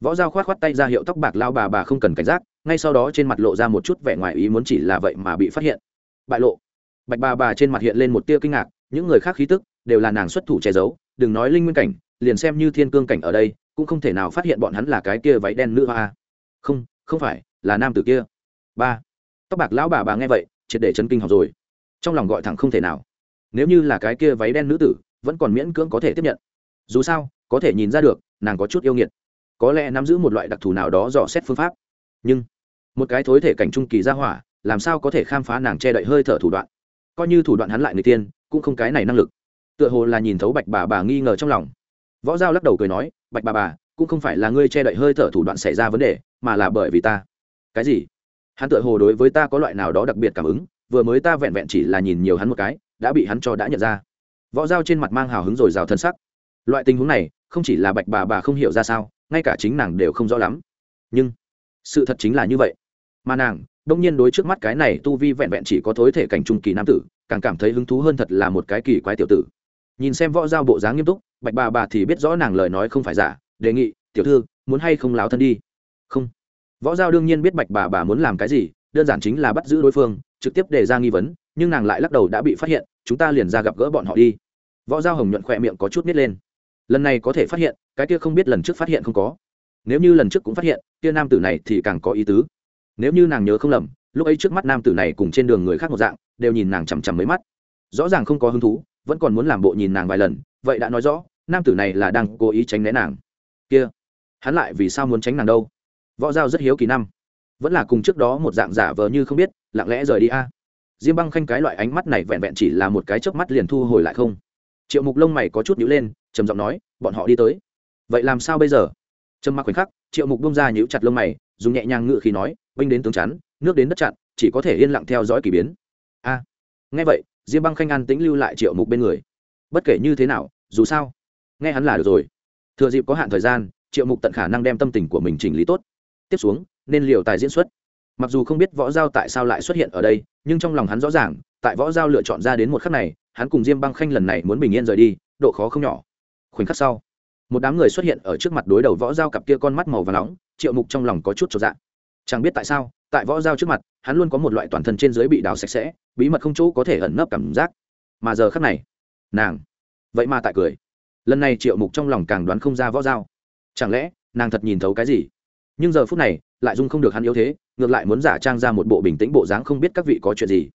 Võ giao khoát khoát tay ra hiệu tóc bạc lao bà bà không cần cảnh giác, ngay sau đó trên mặt lộ ra một chút vẻ ngoài ý muốn chỉ là vậy mà bị phát hiện. Bại lộ. Bạch bà bà trên mặt hiện lên một tia kinh ngạc, những người khác khí tức đều là nàng xuất thủ che giấu, đừng nói linh nguyên cảnh, liền xem như thiên cương cảnh ở đây, cũng không thể nào phát hiện bọn hắn là cái kia váy đen nữ hoa. Không không phải, là nam tử kia. Ba. Tóc bạc lão bà bà nghe vậy, triệt để chấn kinh học rồi. Trong lòng gọi thẳng không thể nào. Nếu như là cái kia váy đen nữ tử, vẫn còn miễn cưỡng có thể tiếp nhận. Dù sao, có thể nhìn ra được, nàng có chút yêu nghiệt. Có lẽ nắm giữ một loại đặc thù nào đó dò xét phương pháp. Nhưng, một cái thối thể cảnh trung kỳ ra hỏa, làm sao có thể khám phá nàng che đậy hơi thở thủ đoạn? Coi như thủ đoạn hắn lại người tiên, cũng không cái này năng lực. Tựa hồ là nhìn thấu bạch bà bà nghi ngờ trong lòng. Võ giao lắc đầu cười nói, bạch bà bà, cũng không phải là ngươi che đậy hơi thở thủ đoạn xảy ra vấn đề mà là bởi vì ta. Cái gì? Hắn tựa hồ đối với ta có loại nào đó đặc biệt cảm ứng, vừa mới ta vẹn vẹn chỉ là nhìn nhiều hắn một cái, đã bị hắn cho đã nhận ra. Võ dao trên mặt mang hào hứng rồi rào thân sắc. Loại tình huống này, không chỉ là bạch bà bà không hiểu ra sao, ngay cả chính nàng đều không rõ lắm. Nhưng, sự thật chính là như vậy. Mà nàng, đông nhiên đối trước mắt cái này tu vi vẹn vẹn chỉ có thối thể cảnh trung kỳ nam tử, càng cảm thấy hứng thú hơn thật là một cái kỳ quái tiểu tử. Nhìn xem võ giao bộ dáng nghiêm túc, bạch bà bà thì biết rõ nàng lời nói không phải giả, đề nghị, tiểu thư, muốn hay không láo thân đi? Võ giao đương nhiên biết bạch bà bà muốn làm cái gì, đơn giản chính là bắt giữ đối phương, trực tiếp đề ra nghi vấn, nhưng nàng lại lắc đầu đã bị phát hiện, chúng ta liền ra gặp gỡ bọn họ đi. Võ giao hồng nhuận khỏe miệng có chút nít lên. Lần này có thể phát hiện, cái kia không biết lần trước phát hiện không có. Nếu như lần trước cũng phát hiện, kia nam tử này thì càng có ý tứ. Nếu như nàng nhớ không lầm, lúc ấy trước mắt nam tử này cùng trên đường người khác một dạng, đều nhìn nàng chằm chằm mấy mắt. Rõ ràng không có hứng thú, vẫn còn muốn làm bộ nhìn nàng vài lần, vậy đã nói rõ, nam tử này là đang cố ý tránh né nàng. Kia, hắn lại vì sao muốn tránh nàng đâu? Võ giao rất hiếu kỳ năm. Vẫn là cùng trước đó một dạng giả vờ như không biết, lặng lẽ rời đi a. Diêm băng khanh cái loại ánh mắt này vẹn vẹn chỉ là một cái chớp mắt liền thu hồi lại không. Triệu mục lông mày có chút nhíu lên, trầm giọng nói, bọn họ đi tới. Vậy làm sao bây giờ? Trầm mặc khoảnh khắc, triệu mục bông ra nhíu chặt lông mày, dùng nhẹ nhàng ngự khí nói, binh đến tướng chắn, nước đến đất chặn, chỉ có thể yên lặng theo dõi k ỳ biến. A. Nghe vậy, diêm băng khanh an tĩnh lưu lại triệu mục bên người. Bất kể như thế nào, dù sao, nghe hắn là được rồi. Thừa dịp có hạn thời gian, triệu mục tận khả năng đem tâm tình của mình chỉnh lý tốt tiếp xuống, nên liều tài diễn xuất. Mặc dù không biết võ giao tại sao lại xuất hiện ở đây, nhưng trong lòng hắn rõ ràng, tại võ giao lựa chọn ra đến một khắc này, hắn cùng diêm băng khanh lần này muốn bình yên rời đi, độ khó không nhỏ. Khoảnh khắc sau, một đám người xuất hiện ở trước mặt đối đầu võ giao cặp kia con mắt màu và nóng, triệu mục trong lòng có chút trọn dạng chẳng biết tại sao, tại võ giao trước mặt, hắn luôn có một loại toàn thân trên dưới bị đào sạch sẽ, bí mật không chỗ có thể ẩn nấp cảm giác. Mà giờ khắc này, nàng, vậy mà tại cười. Lần này triệu mục trong lòng càng đoán không ra võ giao. Chẳng lẽ, nàng thật nhìn thấu cái gì? Nhưng giờ phút này lại dung không được hắn yếu thế ngược lại muốn giả trang ra một bộ bình tĩnh bộ dáng không biết các vị có chuyện gì.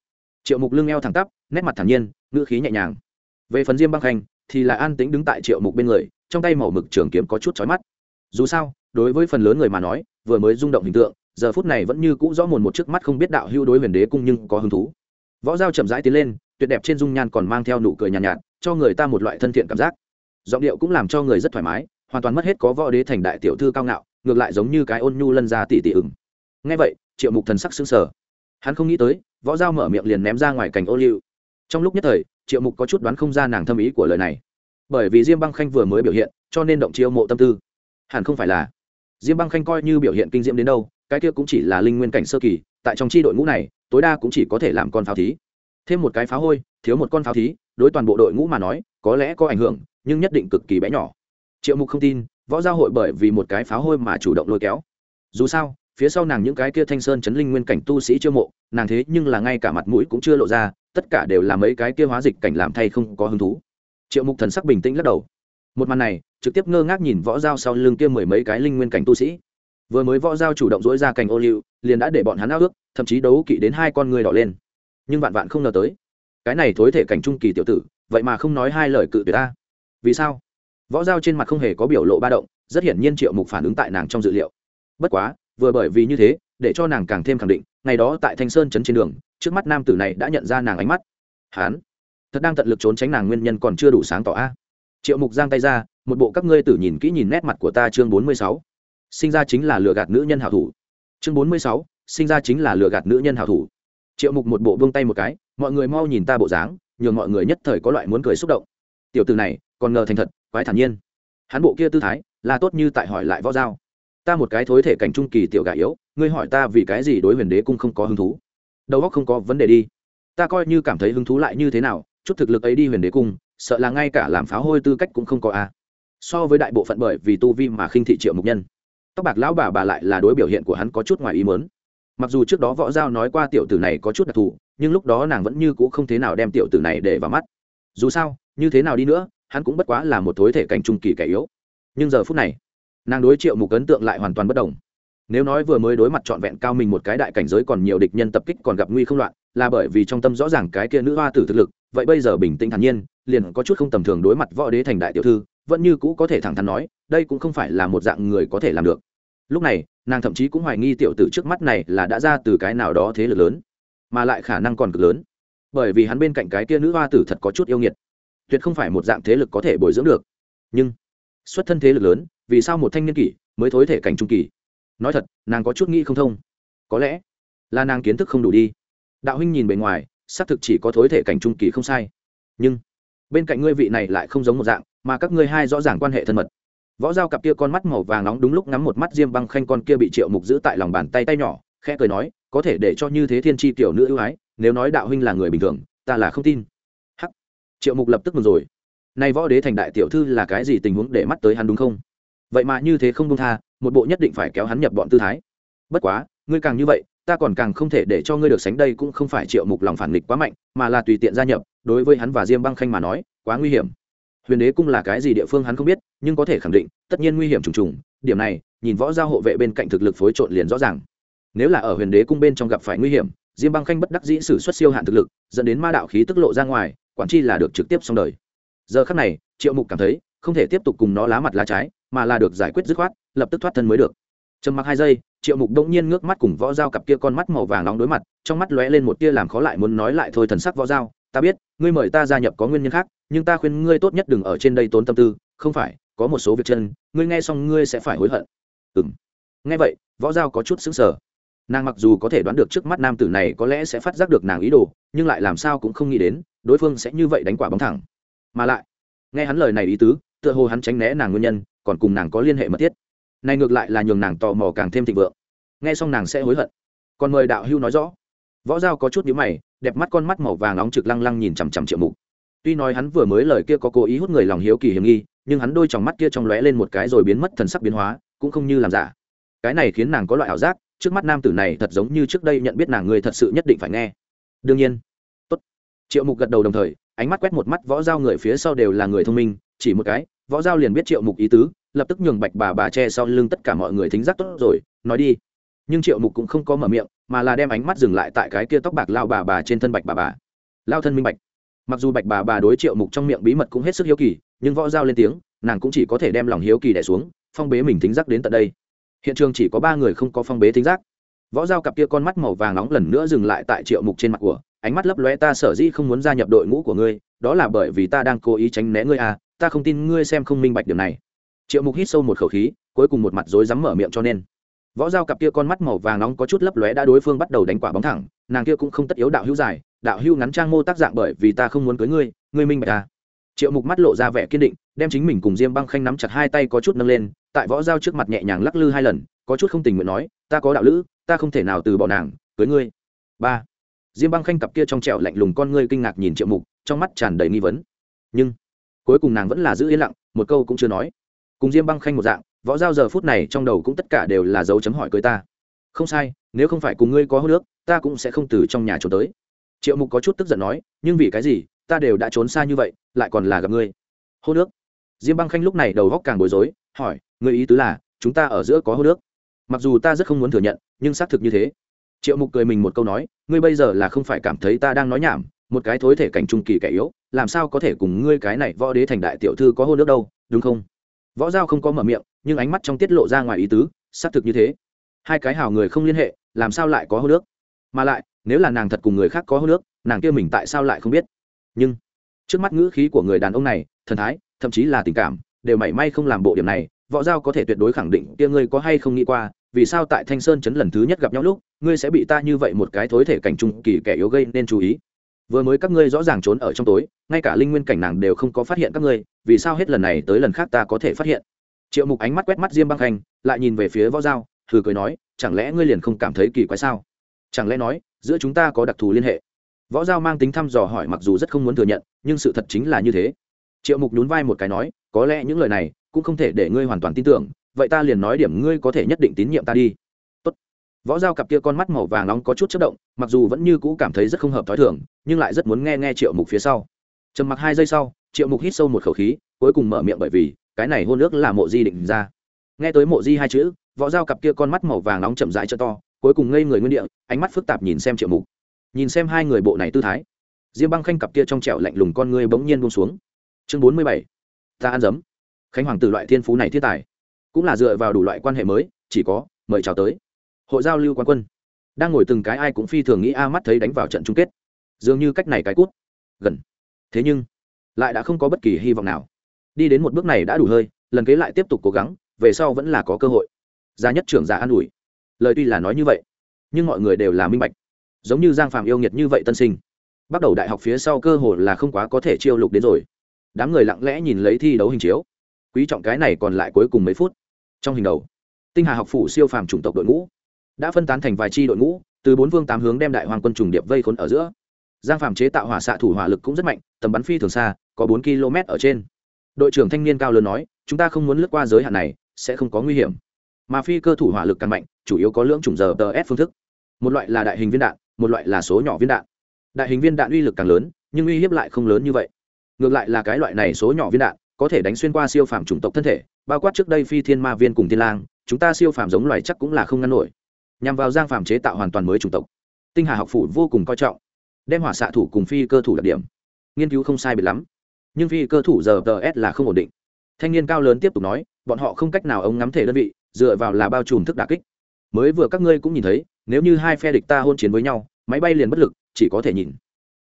Triệu mục lưng eo thẳng tắp nét mặt thản nhiên ngữ khí nhẹ nhàng. Về phần diêm băng khanh thì là an tĩnh đứng tại triệu mục bên người trong tay màu mực trường kiếm có chút chói mắt. Dù sao đối với phần lớn người mà nói vừa mới rung động hình tượng giờ phút này vẫn như cũ rõ mồn một trước mắt không biết đạo hưu đối huyền đế cung nhưng có hứng thú. Võ dao chậm rãi tiến lên tuyệt đẹp trên dung nhan còn mang theo nụ cười nhàn nhạt, nhạt cho người ta một loại thân thiện cảm giác. Giọng điệu cũng làm cho người rất thoải mái hoàn toàn mất hết có võ đế thành đại tiểu thư cao ngạo ngược lại giống như cái ôn nhu lân ra tỉ tỉ ửng. Ngay vậy, triệu mục thần sắc xứng sở hắn không nghĩ tới, võ dao mở miệng liền ném ra ngoài cành ô liu. Trong lúc nhất thời, triệu mục có chút đoán không ra nàng thâm ý của lời này. Bởi vì diêm băng khanh vừa mới biểu hiện, cho nên động chiêu mộ tâm tư. Hẳn không phải là. Diêm băng khanh coi như biểu hiện kinh diễm đến đâu, cái kia cũng chỉ là linh nguyên cảnh sơ kỳ, tại trong tri đội ngũ này, tối đa cũng chỉ có thể làm con pháo thí. Thêm một cái pháo hôi, thiếu một con pháo thí, đối toàn bộ đội ngũ mà nói, có lẽ có ảnh hưởng, nhưng nhất định cực kỳ bé nhỏ. Triệu mục không tin võ giao hội bởi vì một cái pháo hôi mà chủ động lôi kéo. Dù sao, phía sau nàng những cái kia thanh sơn chấn linh nguyên cảnh tu sĩ chưa mộ, nàng thế nhưng là ngay cả mặt mũi cũng chưa lộ ra, tất cả đều là mấy cái kia hóa dịch cảnh làm thay không có hứng thú. Triệu mục thần sắc bình tĩnh lắc đầu. Một màn này, trực tiếp ngơ ngác nhìn võ giao sau lưng kia mười mấy cái linh nguyên cảnh tu sĩ. Vừa mới võ giao chủ động dỗi ra cành ô liu, liền đã để bọn hắn ao ước, thậm chí đấu kỵ đến hai con người đỏ lên. Nhưng vạn vạn không ngờ tới, cái này thối thể cảnh trung kỳ tiểu tử, vậy mà không nói hai lời cự tuyệt ta. Vì sao? Võ giao trên mặt không hề có biểu lộ ba động, rất hiển nhiên triệu mục phản ứng tại nàng trong dự liệu. Bất quá, vừa bởi vì như thế, để cho nàng càng thêm khẳng định, ngày đó tại thanh sơn chấn trên đường, trước mắt nam tử này đã nhận ra nàng ánh mắt. Hán, thật đang tận lực trốn tránh nàng nguyên nhân còn chưa đủ sáng tỏ a. Triệu mục giang tay ra, một bộ các ngươi tử nhìn kỹ nhìn nét mặt của ta chương bốn mươi sáu. Sinh ra chính là lừa gạt nữ nhân hảo thủ. Chương bốn mươi sáu, sinh ra chính là lừa gạt nữ nhân hảo thủ. Triệu mục một bộ buông tay một cái, mọi người mau nhìn ta bộ dáng, nhường mọi người nhất thời có loại muốn cười xúc động. Tiểu từ này, còn ngờ thành thật quái thản nhiên. Hắn bộ kia tư thái, là tốt như tại hỏi lại võ giao. Ta một cái thối thể cảnh trung kỳ tiểu gà yếu, ngươi hỏi ta vì cái gì đối huyền đế cung không có hứng thú? Đầu óc không có vấn đề đi. Ta coi như cảm thấy hứng thú lại như thế nào, chút thực lực ấy đi huyền đế cung, sợ là ngay cả làm pháo hôi tư cách cũng không có a so với đại bộ phận bởi vì tu vi mà khinh thị triệu mục nhân. Tóc bạc lão bà bà lại là đối biểu hiện của hắn có chút ngoài ý mớn mặc dù trước đó võ giao nói qua tiểu tử này có chút đặc thù, nhưng lúc đó nàng vẫn như c ũ không thế nào đem tiểu tử này để vào mắt. Dù sao, như thế nào đi nữa hắn cũng bất quá là một thối thể cảnh trung kỳ kẻ yếu. Nhưng giờ phút này, nàng đối triệu mục ấn tượng lại hoàn toàn bất đồng. Nếu nói vừa mới đối mặt trọn vẹn cao mình một cái đại cảnh giới còn nhiều địch nhân tập kích còn gặp nguy không loạn, là bởi vì trong tâm rõ ràng cái kia nữ hoa tử thực lực, vậy bây giờ bình tĩnh thản nhiên, liền có chút không tầm thường đối mặt võ đế thành đại tiểu thư, vẫn như cũ có thể thẳng thắn nói, đây cũng không phải là một dạng người có thể làm được. Lúc này, nàng thậm chí cũng hoài nghi tiểu tử trước mắt này là đã ra từ cái nào đó thế lực lớn, mà lại khả năng còn cực lớn. Bởi vì hắn bên cạnh cái kia nữ hoa tử thật có chút yêu nghiệt tuyệt không phải một dạng thế lực có thể bồi dưỡng được. Nhưng, xuất thân thế lực lớn, vì sao một thanh niên kỷ mới thối thể cảnh trung kỳ nói thật, nàng có chút nghĩ không thông. Có lẽ là nàng kiến thức không đủ đi. Đạo huynh nhìn bề ngoài, xác thực chỉ có thối thể cảnh trung kỳ không sai. Nhưng, bên cạnh ngươi vị này lại không giống một dạng, mà các ngươi hai rõ ràng quan hệ thân mật. Võ dao cặp kia con mắt màu vàng nóng đúng lúc ngắm một mắt diêm băng khanh con kia bị triệu mục giữ tại lòng bàn tay tay nhỏ, khẽ cười nói, có thể để cho như thế thiên tri tiểu nữ ưu ái, nếu nói đạo huynh là người bình thường, ta là không tin triệu mục lập tức mừng rồi. Nay võ đế thành đại tiểu thư là cái gì tình huống để mắt tới hắn đúng không? Vậy mà như thế không đông tha, một bộ nhất định phải kéo hắn nhập bọn tư thái. Bất quá, ngươi càng như vậy, ta còn càng không thể để cho ngươi được sánh đây cũng không phải triệu mục lòng phản nghịch quá mạnh, mà là tùy tiện gia nhập, đối với hắn và diêm băng khanh mà nói, quá nguy hiểm. Huyền đế cung là cái gì địa phương hắn không biết, nhưng có thể khẳng định, tất nhiên nguy hiểm trùng trùng. Điểm này, nhìn võ giao hộ vệ bên cạnh thực lực phối trộn liền rõ ràng. Nếu là ở huyền đế cung bên trong gặp phải nguy hiểm, diêm băng khanh bất đắc dĩ sử xuất siêu hạn thực lực, dẫn đến ma đạo khí tức lộ ra ngoài quản chi là được trực tiếp xong đời. Giờ khắc này, triệu mục cảm thấy, không thể tiếp tục cùng nó lá mặt lá trái, mà là được giải quyết dứt khoát, lập tức thoát thân mới được. Trầm mặc hai giây, triệu mục đông nhiên ngước mắt cùng võ dao cặp kia con mắt màu vàng nóng đối mặt, trong mắt lóe lên một tia làm khó lại muốn nói lại thôi thần sắc võ dao. Ta biết, ngươi mời ta gia nhập có nguyên nhân khác, nhưng ta khuyên ngươi tốt nhất đừng ở trên đây tốn tâm tư, không phải, có một số việc chân, ngươi nghe xong ngươi sẽ phải hối hận. Ừ m nghe vậy, võ giao có chút xứng sở nàng mặc dù có thể đoán được trước mắt nam tử này có lẽ sẽ phát giác được nàng ý đồ, nhưng lại làm sao cũng không nghĩ đến, đối phương sẽ như vậy đánh quả bóng thẳng. Mà lại, nghe hắn lời này ý tứ, tựa hồ hắn tránh né nàng nguyên nhân, còn cùng nàng có liên hệ mật thiết. Này ngược lại là nhường nàng tò mò càng thêm thịnh vượng. Nghe xong nàng sẽ hối hận. Còn mời đạo hưu nói rõ. Võ giao có chút nhíu mày, đẹp mắt con mắt màu vàng nóng trực lăng lăng nhìn chằm chằm triệu mục. Tuy nói hắn vừa mới lời kia có cố ý hút người lòng hiếu kỳ hiểm nghi, nhưng hắn đôi tròng mắt kia trong lóe lên một cái rồi biến mất thần sắc biến hóa, cũng không như làm giả. Cái này khiến nàng có loại ảo giác trước mắt nam tử này thật giống như trước đây nhận biết nàng người thật sự nhất định phải nghe. Đương nhiên. Tốt. Triệu mục gật đầu đồng thời, ánh mắt quét một mắt võ giao người phía sau đều là người thông minh, chỉ một cái, võ giao liền biết triệu mục ý tứ, lập tức nhường bạch bà bà che sau lưng tất cả mọi người thính giác tốt rồi, nói đi. Nhưng triệu mục cũng không có mở miệng, mà là đem ánh mắt dừng lại tại cái kia tóc bạc lao bà bà trên thân bạch bà bà. Lao thân minh bạch. Mặc dù bạch bà bà đối triệu mục trong miệng bí mật cũng hết sức hiếu kỳ, nhưng võ giao lên tiếng, nàng cũng chỉ có thể đem lòng hiếu kỳ đẻ xuống, phong bế mình thính giác đến tận đây hiện trường chỉ có ba người không có phong bế thính giác. Võ giao cặp kia con mắt màu vàng nóng lần nữa dừng lại tại triệu mục trên mặt của, ánh mắt lấp lóe, ta sở dĩ không muốn gia nhập đội ngũ của ngươi, đó là bởi vì ta đang cố ý tránh né ngươi à ta không tin ngươi xem không minh bạch điều này. Triệu mục hít sâu một khẩu khí, cuối cùng một mặt rối rắm mở miệng cho nên. Võ dao cặp kia con mắt màu vàng nóng có chút lấp lóe đã đối phương bắt đầu đánh quả bóng thẳng, nàng kia cũng không tất yếu đạo hữu dài, đạo hữu ngắn trang mô tác dạng bởi vì ta không muốn cưới ngươi ngươi minh bạch ta triệu mục mắt lộ ra vẻ kiên định, đem chính mình cùng diêm băng khanh nắm chặt hai tay có chút nâng lên, tại võ dao trước mặt nhẹ nhàng lắc lư hai lần, có chút không tình nguyện nói, ta có đạo lữ, ta không thể nào từ bỏ nàng, cưới ngươi. Ba. Diêm băng khanh cặp kia trong trẹo lạnh lùng con ngươi kinh ngạc nhìn triệu mục, trong mắt tràn đầy nghi vấn. Nhưng, cuối cùng nàng vẫn là giữ yên lặng, một câu cũng chưa nói. Cùng diêm băng khanh một dạng, võ giao giờ phút này trong đầu cũng tất cả đều là dấu chấm hỏi cưới ta. Không sai, nếu không phải cùng ngươi có hô nước ta cũng sẽ không từ trong nhà trốn tới. Triệu mục có chút tức giận nói, nhưng vì cái gì? Ta đều đã trốn xa như vậy, lại còn là gặp ngươi. Hô nước. Diêm băng khanh lúc này đầu góc càng bối rối, hỏi người ý tứ là, chúng ta ở giữa có hô nước. Mặc dù ta rất không muốn thừa nhận, nhưng xác thực như thế. Triệu mục cười mình một câu nói, ngươi bây giờ là không phải cảm thấy ta đang nói nhảm, một cái thối thể cảnh trung kỳ kẻ yếu, làm sao có thể cùng ngươi cái này võ đế thành đại tiểu thư có hô nước đâu, đúng không? Võ giao không có mở miệng, nhưng ánh mắt trong tiết lộ ra ngoài ý tứ, xác thực như thế. Hai cái hào người không liên hệ, làm sao lại có hô nước? Mà lại, nếu là nàng thật cùng người khác có hô nước, nàng kia mình tại sao lại không biết? Nhưng trước mắt ngữ khí của người đàn ông này, thần thái, thậm chí là tình cảm, đều mảy may không làm bộ điểm này. Võ giao có thể tuyệt đối khẳng định, kia ngươi có hay không nghĩ qua, vì sao tại thanh sơn chấn lần thứ nhất gặp nhau lúc, ngươi sẽ bị ta như vậy một cái thối thể cảnh trung kỳ kẻ yếu gây nên chú ý? Vừa mới các ngươi rõ ràng trốn ở trong tối, ngay cả linh nguyên cảnh nàng đều không có phát hiện các ngươi, vì sao hết lần này tới lần khác ta có thể phát hiện? Triệu mục ánh mắt quét mắt diêm băng khanh lại nhìn về phía võ giao, thử cười nói, chẳng lẽ ngươi liền không cảm thấy kỳ quái sao? Chẳng lẽ nói, giữa chúng ta có đặc thù liên hệ? Võ giao mang tính thăm dò hỏi mặc dù rất không muốn thừa nhận, nhưng sự thật chính là như thế. Triệu mục nhún vai một cái nói, có lẽ những lời này cũng không thể để ngươi hoàn toàn tin tưởng, vậy ta liền nói điểm ngươi có thể nhất định tín nhiệm ta đi. Tốt. võ giao cặp kia con mắt màu vàng nóng có chút chất động, mặc dù vẫn như cũ cảm thấy rất không hợp t h ó i thường, nhưng lại rất muốn nghe nghe triệu mục phía sau. Trầm mặc hai giây sau, triệu mục hít sâu một khẩu khí, cuối cùng mở miệng bởi vì, cái này hôn ước là mộ di định ra. Nghe tới mộ di hai chữ, võ giao cặp kia con mắt màu vàng nóng chậm rãi cho to, cuối cùng ngây người nguyên địa, ánh mắt phức tạp nhìn xem triệu mục nhìn xem hai người bộ này tư thái. Diêm băng khanh cặp kia trong trẹo lạnh lùng con ngươi bỗng nhiên buông xuống. Chương bốn mươi bảy, ta ăn dấm. Khánh hoàng tử loại thiên phú này thiên tài, cũng là dựa vào đủ loại quan hệ mới, chỉ có, mời chào tới. Hội giao lưu quan quân. Đang ngồi từng cái ai cũng phi thường nghĩ a mắt thấy đánh vào trận chung kết. Dường như cách này cái cút. Gần. Thế nhưng, lại đã không có bất kỳ hy vọng nào. Đi đến một bước này đã đủ hơi, lần kế lại tiếp tục cố gắng, về sau vẫn là có cơ hội. Gia nhất trưởng giả an ủi. Lời tuy là nói như vậy, nhưng mọi người đều là minh bạch giống như giang phạm yêu nghiệt như vậy tân sinh. Bắt đầu đại học phía sau cơ hội là không quá có thể chiêu lục đến rồi. Đám người lặng lẽ nhìn lấy thi đấu hình chiếu. Quý trọng cái này còn lại cuối cùng mấy phút. Trong hình đầu, tinh hà học phủ siêu phàm chủng tộc đội ngũ đã phân tán thành vài chi đội ngũ, từ bốn vương tám hướng đem đại hoàng quân trùng điệp vây khốn ở giữa. Giang phàm chế tạo hỏa xạ thủ hỏa lực cũng rất mạnh, tầm bắn phi thường xa, có bốn km ở trên. Đội trưởng thanh niên cao lớn nói, chúng ta không muốn lướt qua giới hạn này, sẽ không có nguy hiểm. Mà phi cơ thủ hỏa lực càng mạnh, chủ yếu có lưỡng chủng giờ tờ s phương thức. Một loại là đại hình viên đạn một loại là số nhỏ viên đạn. Đại hình viên đạn uy lực càng lớn, nhưng uy hiếp lại không lớn như vậy. Ngược lại là cái loại này số nhỏ viên đạn, có thể đánh xuyên qua siêu phàm chủng tộc thân thể, bao quát trước đây phi thiên ma viên cùng thiên lang, chúng ta siêu phàm giống loài chắc cũng là không ngăn nổi. Nhằm vào giang phàm chế tạo hoàn toàn mới chủng tộc. Tinh hà học phủ vô cùng coi trọng, đem hỏa xạ thủ cùng phi cơ thủ đặc điểm. Nghiên cứu không sai biệt lắm, nhưng phi cơ thủ giờ tờ s là không ổn định. Thanh niên cao lớn tiếp tục nói, bọn họ không cách nào ống ngắm thể đơn vị, dựa vào là bao trùm thức đà kích. Mới vừa các ngươi cũng nhìn thấy, nếu như hai phe địch ta hôn chiến với nhau máy bay liền bất lực, chỉ có thể nhìn.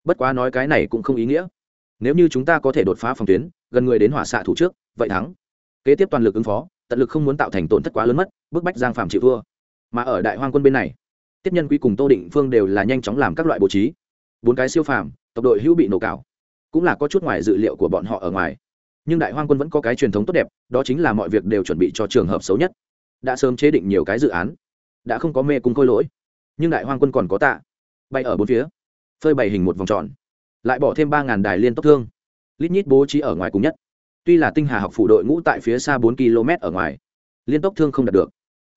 Bất quá nói cái này cũng không ý nghĩa. Nếu như chúng ta có thể đột phá phòng tuyến, gần người đến hỏa xạ thủ trước, vậy thắng. Kế tiếp toàn lực ứng phó, tận lực không muốn tạo thành tổn thất quá lớn mất, bức bách giang phạm chịu thua. Mà ở đại hoang quân bên này tiếp nhân quy cùng tô định phương đều là nhanh chóng làm các loại bố trí. Bốn cái siêu phàm, tộc đội hữu bị nổ cào. Cũng là có chút ngoài dự liệu của bọn họ ở ngoài. Nhưng đại hoang quân vẫn có cái truyền thống tốt đẹp, đó chính là mọi việc đều chuẩn bị cho trường hợp xấu nhất. Đã sớm chế định nhiều cái dự án. Đã không có mê cung khôi lỗi. Nhưng đại hoang quân còn có tạ bay ở bốn phía, phơi bày hình một vòng tròn, lại bỏ thêm ba ngàn đài liên tốc thương. Lít nhít bố trí ở ngoài cùng nhất. Tuy là tinh hà học phủ đội ngũ tại phía xa bốn km ở ngoài, liên tốc thương không đạt được.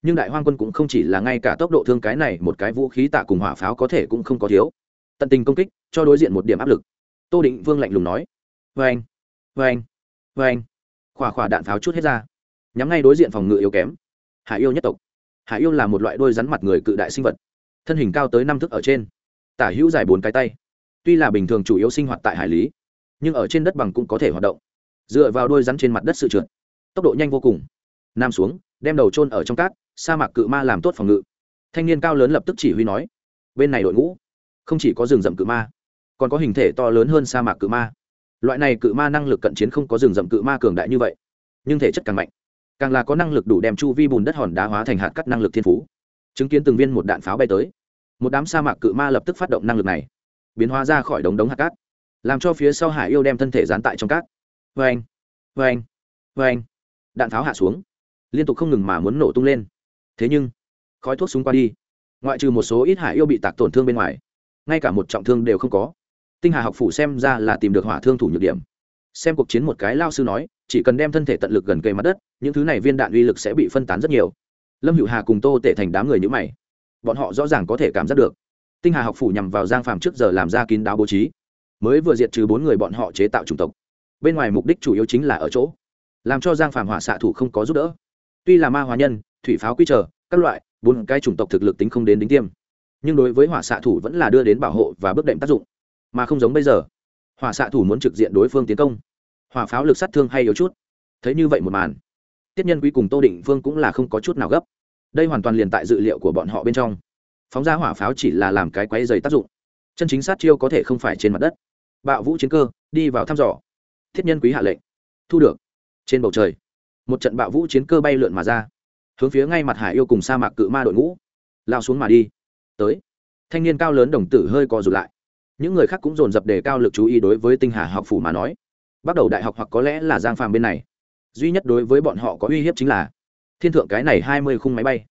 Nhưng đại hoang quân cũng không chỉ là ngay cả tốc độ thương cái này một cái vũ khí tạ cùng hỏa pháo có thể cũng không có thiếu. Tận tình công kích, cho đối diện một điểm áp lực. Tô định vương lạnh lùng nói vê anh vê anh vê anh khỏa khỏa đạn pháo chút hết ra. Nhắm ngay đối diện phòng ngự yếu kém. Hải yêu nhất tộc. Hải yêu là một loại đôi rắn mặt người cự đại sinh vật. Thân hình cao tới năm thước ở trên tả hữu dài bốn cái tay. Tuy là bình thường chủ yếu sinh hoạt tại hải lý, nhưng ở trên đất bằng cũng có thể hoạt động. Dựa vào đôi rắn trên mặt đất sự trượt, tốc độ nhanh vô cùng. Nam xuống, đem đầu trôn ở trong cát, sa mạc cự ma làm tốt phòng ngự. Thanh niên cao lớn lập tức chỉ huy nói, bên này đội ngũ, không chỉ có rừng rậm cự ma, còn có hình thể to lớn hơn sa mạc cự ma. Loại này cự ma năng lực cận chiến không có rừng rậm cự ma cường đại như vậy, nhưng thể chất càng mạnh. Càng là có năng lực đủ đem chu vi bùn đất hòn đá hóa thành hạt cắt năng lực thiên phú. Chứng kiến từng viên một đạn pháo bay tới một đám sa mạc cự ma lập tức phát động năng lực này, biến hóa ra khỏi đống đống hạt cát, làm cho phía sau hải yêu đem thân thể dán tại trong cát. Vê anh vê anh vê anh đạn pháo hạ xuống, liên tục không ngừng mà muốn nổ tung lên. Thế nhưng, khói thuốc súng qua đi, ngoại trừ một số ít hải yêu bị tạc tổn thương bên ngoài, ngay cả một trọng thương đều không có. Tinh hà học phủ xem ra là tìm được hỏa thương thủ nhược điểm. Xem cuộc chiến một cái lao sư nói, chỉ cần đem thân thể tận lực gần cây mặt đất, những thứ này viên đạn uy lực sẽ bị phân tán rất nhiều. Lâm hữu hà cùng tô tệ thành đám người nhữ mày bọn họ rõ ràng có thể cảm giác được. Tinh hà học phủ nhằm vào giang phàm trước giờ làm ra kín đáo bố trí, mới vừa diệt trừ bốn người bọn họ chế tạo chủng tộc. Bên ngoài mục đích chủ yếu chính là ở chỗ, làm cho giang phàm hỏa xạ thủ không có giúp đỡ. Tuy là ma hóa nhân, thủy pháo quy trở, các loại, bốn cái chủng tộc thực lực tính không đến đính tiêm, nhưng đối với hỏa xạ thủ vẫn là đưa đến bảo hộ và bước đệm tác dụng, mà không giống bây giờ. Hỏa xạ thủ muốn trực diện đối phương tiến công, hỏa pháo lực sát thương hay yếu chút. Thấy như vậy một màn, tiết nhân quý cùng tô định phương cũng là không có chút nào gấp đây hoàn toàn liền tại dự liệu của bọn họ bên trong. Phóng ra hỏa pháo chỉ là làm cái quáy dày tác dụng. Chân chính sát chiêu có thể không phải trên mặt đất. Bạo vũ chiến cơ, đi vào thăm dò. Thiết nhân quý hạ lệnh. Thu được. Trên bầu trời, một trận bạo vũ chiến cơ bay lượn mà ra. Hướng phía ngay mặt hải yêu cùng sa mạc cự ma đội ngũ. Lao xuống mà đi. Tới. Thanh niên cao lớn đồng tử hơi co rụt lại. Những người khác cũng dồn dập đề cao lực chú ý đối với tinh hà học phủ mà nói. Bắt đầu đại học hoặc có lẽ là giang phàm bên này. Duy nhất đối với bọn họ có uy hiếp chính là thiên thượng cái này hai mươi khung máy bay.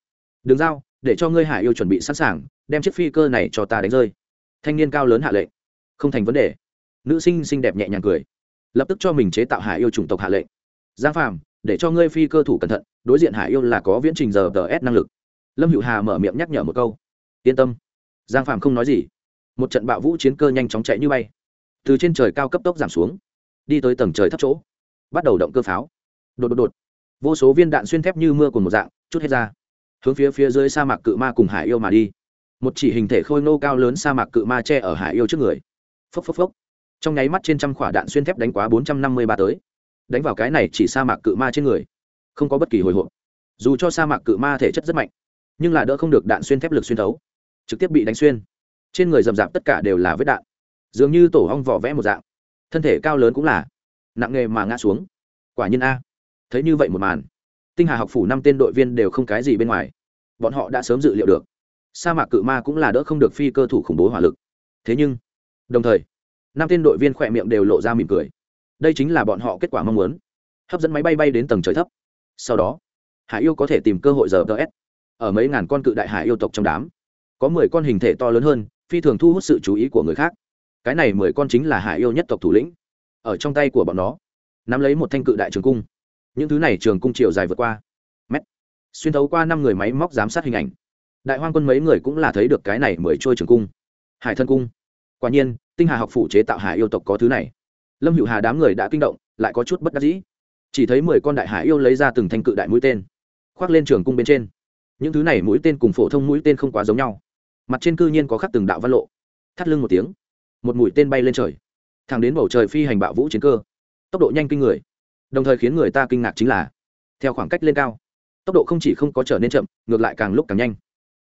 Đường giao, để cho ngươi hải yêu chuẩn bị sẵn sàng, đem chiếc phi cơ này cho ta đánh rơi. Thanh niên cao lớn hạ lệnh. Không thành vấn đề. Nữ sinh xinh đẹp nhẹ nhàng cười. Lập tức cho mình chế tạo hải yêu chủng tộc hạ lệnh. Giang phàm, để cho ngươi phi cơ thủ cẩn thận, đối diện hải yêu là có viễn trình giờ tờ s năng lực. Lâm hữu hà mở miệng nhắc nhở một câu. Yên tâm. Giang phàm không nói gì. Một trận bạo vũ chiến cơ nhanh chóng chạy như bay. Từ trên trời cao cấp tốc giảm xuống. Đi tới tầng trời thấp chỗ. Bắt đầu động cơ pháo. Đột đột đột vô số viên đạn xuyên thép như mưa cùng một dạng, chút hết ra. Hướng phía phía dưới sa mạc cự ma cùng hải yêu mà đi. Một chỉ hình thể khôi nô cao lớn sa mạc cự ma che ở hải yêu trước người. Phốc phốc phốc. Trong nháy mắt trên trăm quả đạn xuyên thép đánh quá bốn trăm năm mươi ba tới. Đánh vào cái này chỉ sa mạc cự ma trên người. Không có bất kỳ hồi hộp. Dù cho sa mạc cự ma thể chất rất mạnh, nhưng là đỡ không được đạn xuyên thép lực xuyên thấu. Trực tiếp bị đánh xuyên. Trên người rầm rạp tất cả đều là vết đạn. Dường như tổ hong vỏ vẽ một dạng. Thân thể cao lớn cũng là. Nặng nghề mà ngã xuống. Quả nhiên a thấy như vậy một màn, tinh hà học phủ năm tên đội viên đều không cái gì bên ngoài. Bọn họ đã sớm dự liệu được, sa mạc cự ma cũng là đỡ không được phi cơ thủ khủng bố hỏa lực. Thế nhưng, đồng thời, năm tên đội viên khỏe miệng đều lộ ra mỉm cười. Đây chính là bọn họ kết quả mong muốn. Hấp dẫn máy bay bay đến tầng trời thấp. Sau đó, hải yêu có thể tìm cơ hội giờ ts ở mấy ngàn con cự đại hải yêu tộc trong đám, có mười con hình thể to lớn hơn, phi thường thu hút sự chú ý của người khác. Cái này mười con chính là hải yêu nhất tộc thủ lĩnh. Ở trong tay của bọn nó, nắm lấy một thanh cự đại trường cung những thứ này trường cung chiều dài vượt qua. Mét. Xuyên thấu qua năm người máy móc giám sát hình ảnh. Đại hoang quân mấy người cũng là thấy được cái này mới trôi trường cung. Hải thân cung. Quả nhiên, tinh hà học phủ chế tạo hải yêu tộc có thứ này. Lâm hữu hà đám người đã kinh động, lại có chút bất đắc dĩ. Chỉ thấy mười con đại hải yêu lấy ra từng thanh cự đại mũi tên, khoác lên trường cung bên trên. Những thứ này mũi tên cùng phổ thông mũi tên không quá giống nhau. Mặt trên cư nhiên có khắc từng đạo văn lộ. Thắt lưng một tiếng, một mũi tên bay lên trời. Thẳng đến bầu trời phi hành bạo vũ chiến cơ. Tốc độ nhanh kinh người đồng thời khiến người ta kinh ngạc chính là, theo khoảng cách lên cao, tốc độ không chỉ không có trở nên chậm, ngược lại càng lúc càng nhanh,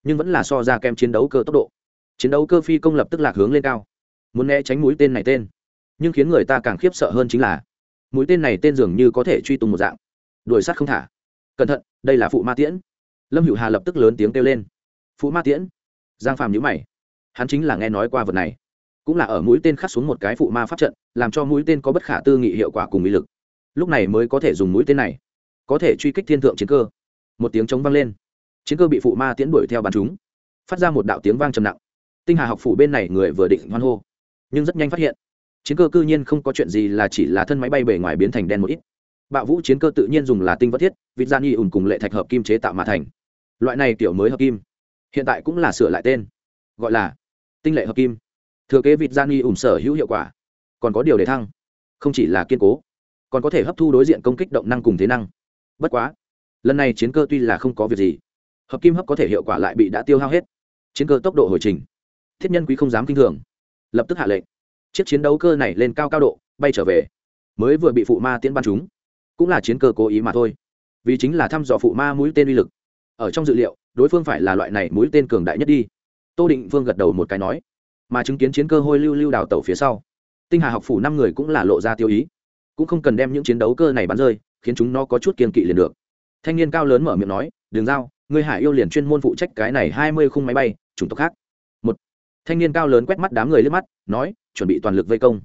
nhưng vẫn là so ra kem chiến đấu cơ tốc độ. Chiến đấu cơ phi công lập tức lạc hướng lên cao, muốn né tránh mũi tên này tên, nhưng khiến người ta càng khiếp sợ hơn chính là, mũi tên này tên dường như có thể truy tung một dạng. Đuổi sát không thả. Cẩn thận, đây là phụ ma tiễn. Lâm hữu hà lập tức lớn tiếng kêu lên. Phụ ma tiễn? Giang phàm nhữ mày. Hắn chính là nghe nói qua vật này, cũng là ở mũi tên khắc xuống một cái phụ ma pháp trận, làm cho mũi tên có bất khả tư nghị hiệu quả cùng mỹ lực lúc này mới có thể dùng mũi tên này, có thể truy kích thiên thượng chiến cơ. Một tiếng chống vang lên, chiến cơ bị phụ ma tiễn đuổi theo bắn chúng, phát ra một đạo tiếng vang trầm nặng. Tinh hà học phủ bên này người vừa định hoan hô, nhưng rất nhanh phát hiện, chiến cơ cư nhiên không có chuyện gì là chỉ là thân máy bay bề ngoài biến thành đen một ít. Bạo vũ chiến cơ tự nhiên dùng là tinh vật thiết, vịt dạ gian y ùn cùng lệ thạch hợp kim chế tạo mà thành. Loại này kiểu mới hợp kim, hiện tại cũng là sửa lại tên, gọi là tinh lệ hợp kim. Thừa kế vịt dạ gian y ùn sở hữu hiệu quả, còn có điều để thăng, không chỉ là kiên cố còn có thể hấp thu đối diện công kích động năng cùng thế năng. Bất quá, lần này chiến cơ tuy là không có việc gì, hợp kim hấp có thể hiệu quả lại bị đã tiêu hao hết. Chiến cơ tốc độ hồi trình, thiết nhân quý không dám kinh thường, lập tức hạ lệnh. Chiếc chiến đấu cơ này lên cao cao độ, bay trở về. Mới vừa bị phụ ma tiễn bắn chúng cũng là chiến cơ cố ý mà thôi. Vì chính là thăm dò phụ ma mũi tên uy lực. Ở trong dự liệu, đối phương phải là loại này mũi tên cường đại nhất đi. Tô định vương gật đầu một cái nói, mà chứng kiến chiến cơ hôi lưu lưu đào tẩu phía sau, tinh hà học phủ năm người cũng là lộ ra tiêu ý cũng không cần đem những chiến đấu cơ này bắn rơi, khiến chúng nó có chút kiên kỵ liền được. Thanh niên cao lớn mở miệng nói, đường giao người hải yêu liền chuyên môn phụ trách cái này hai mươi khung máy bay, chủng tộc khác. Một, thanh niên cao lớn quét mắt đám người lên mắt, nói, chuẩn bị toàn lực vây công.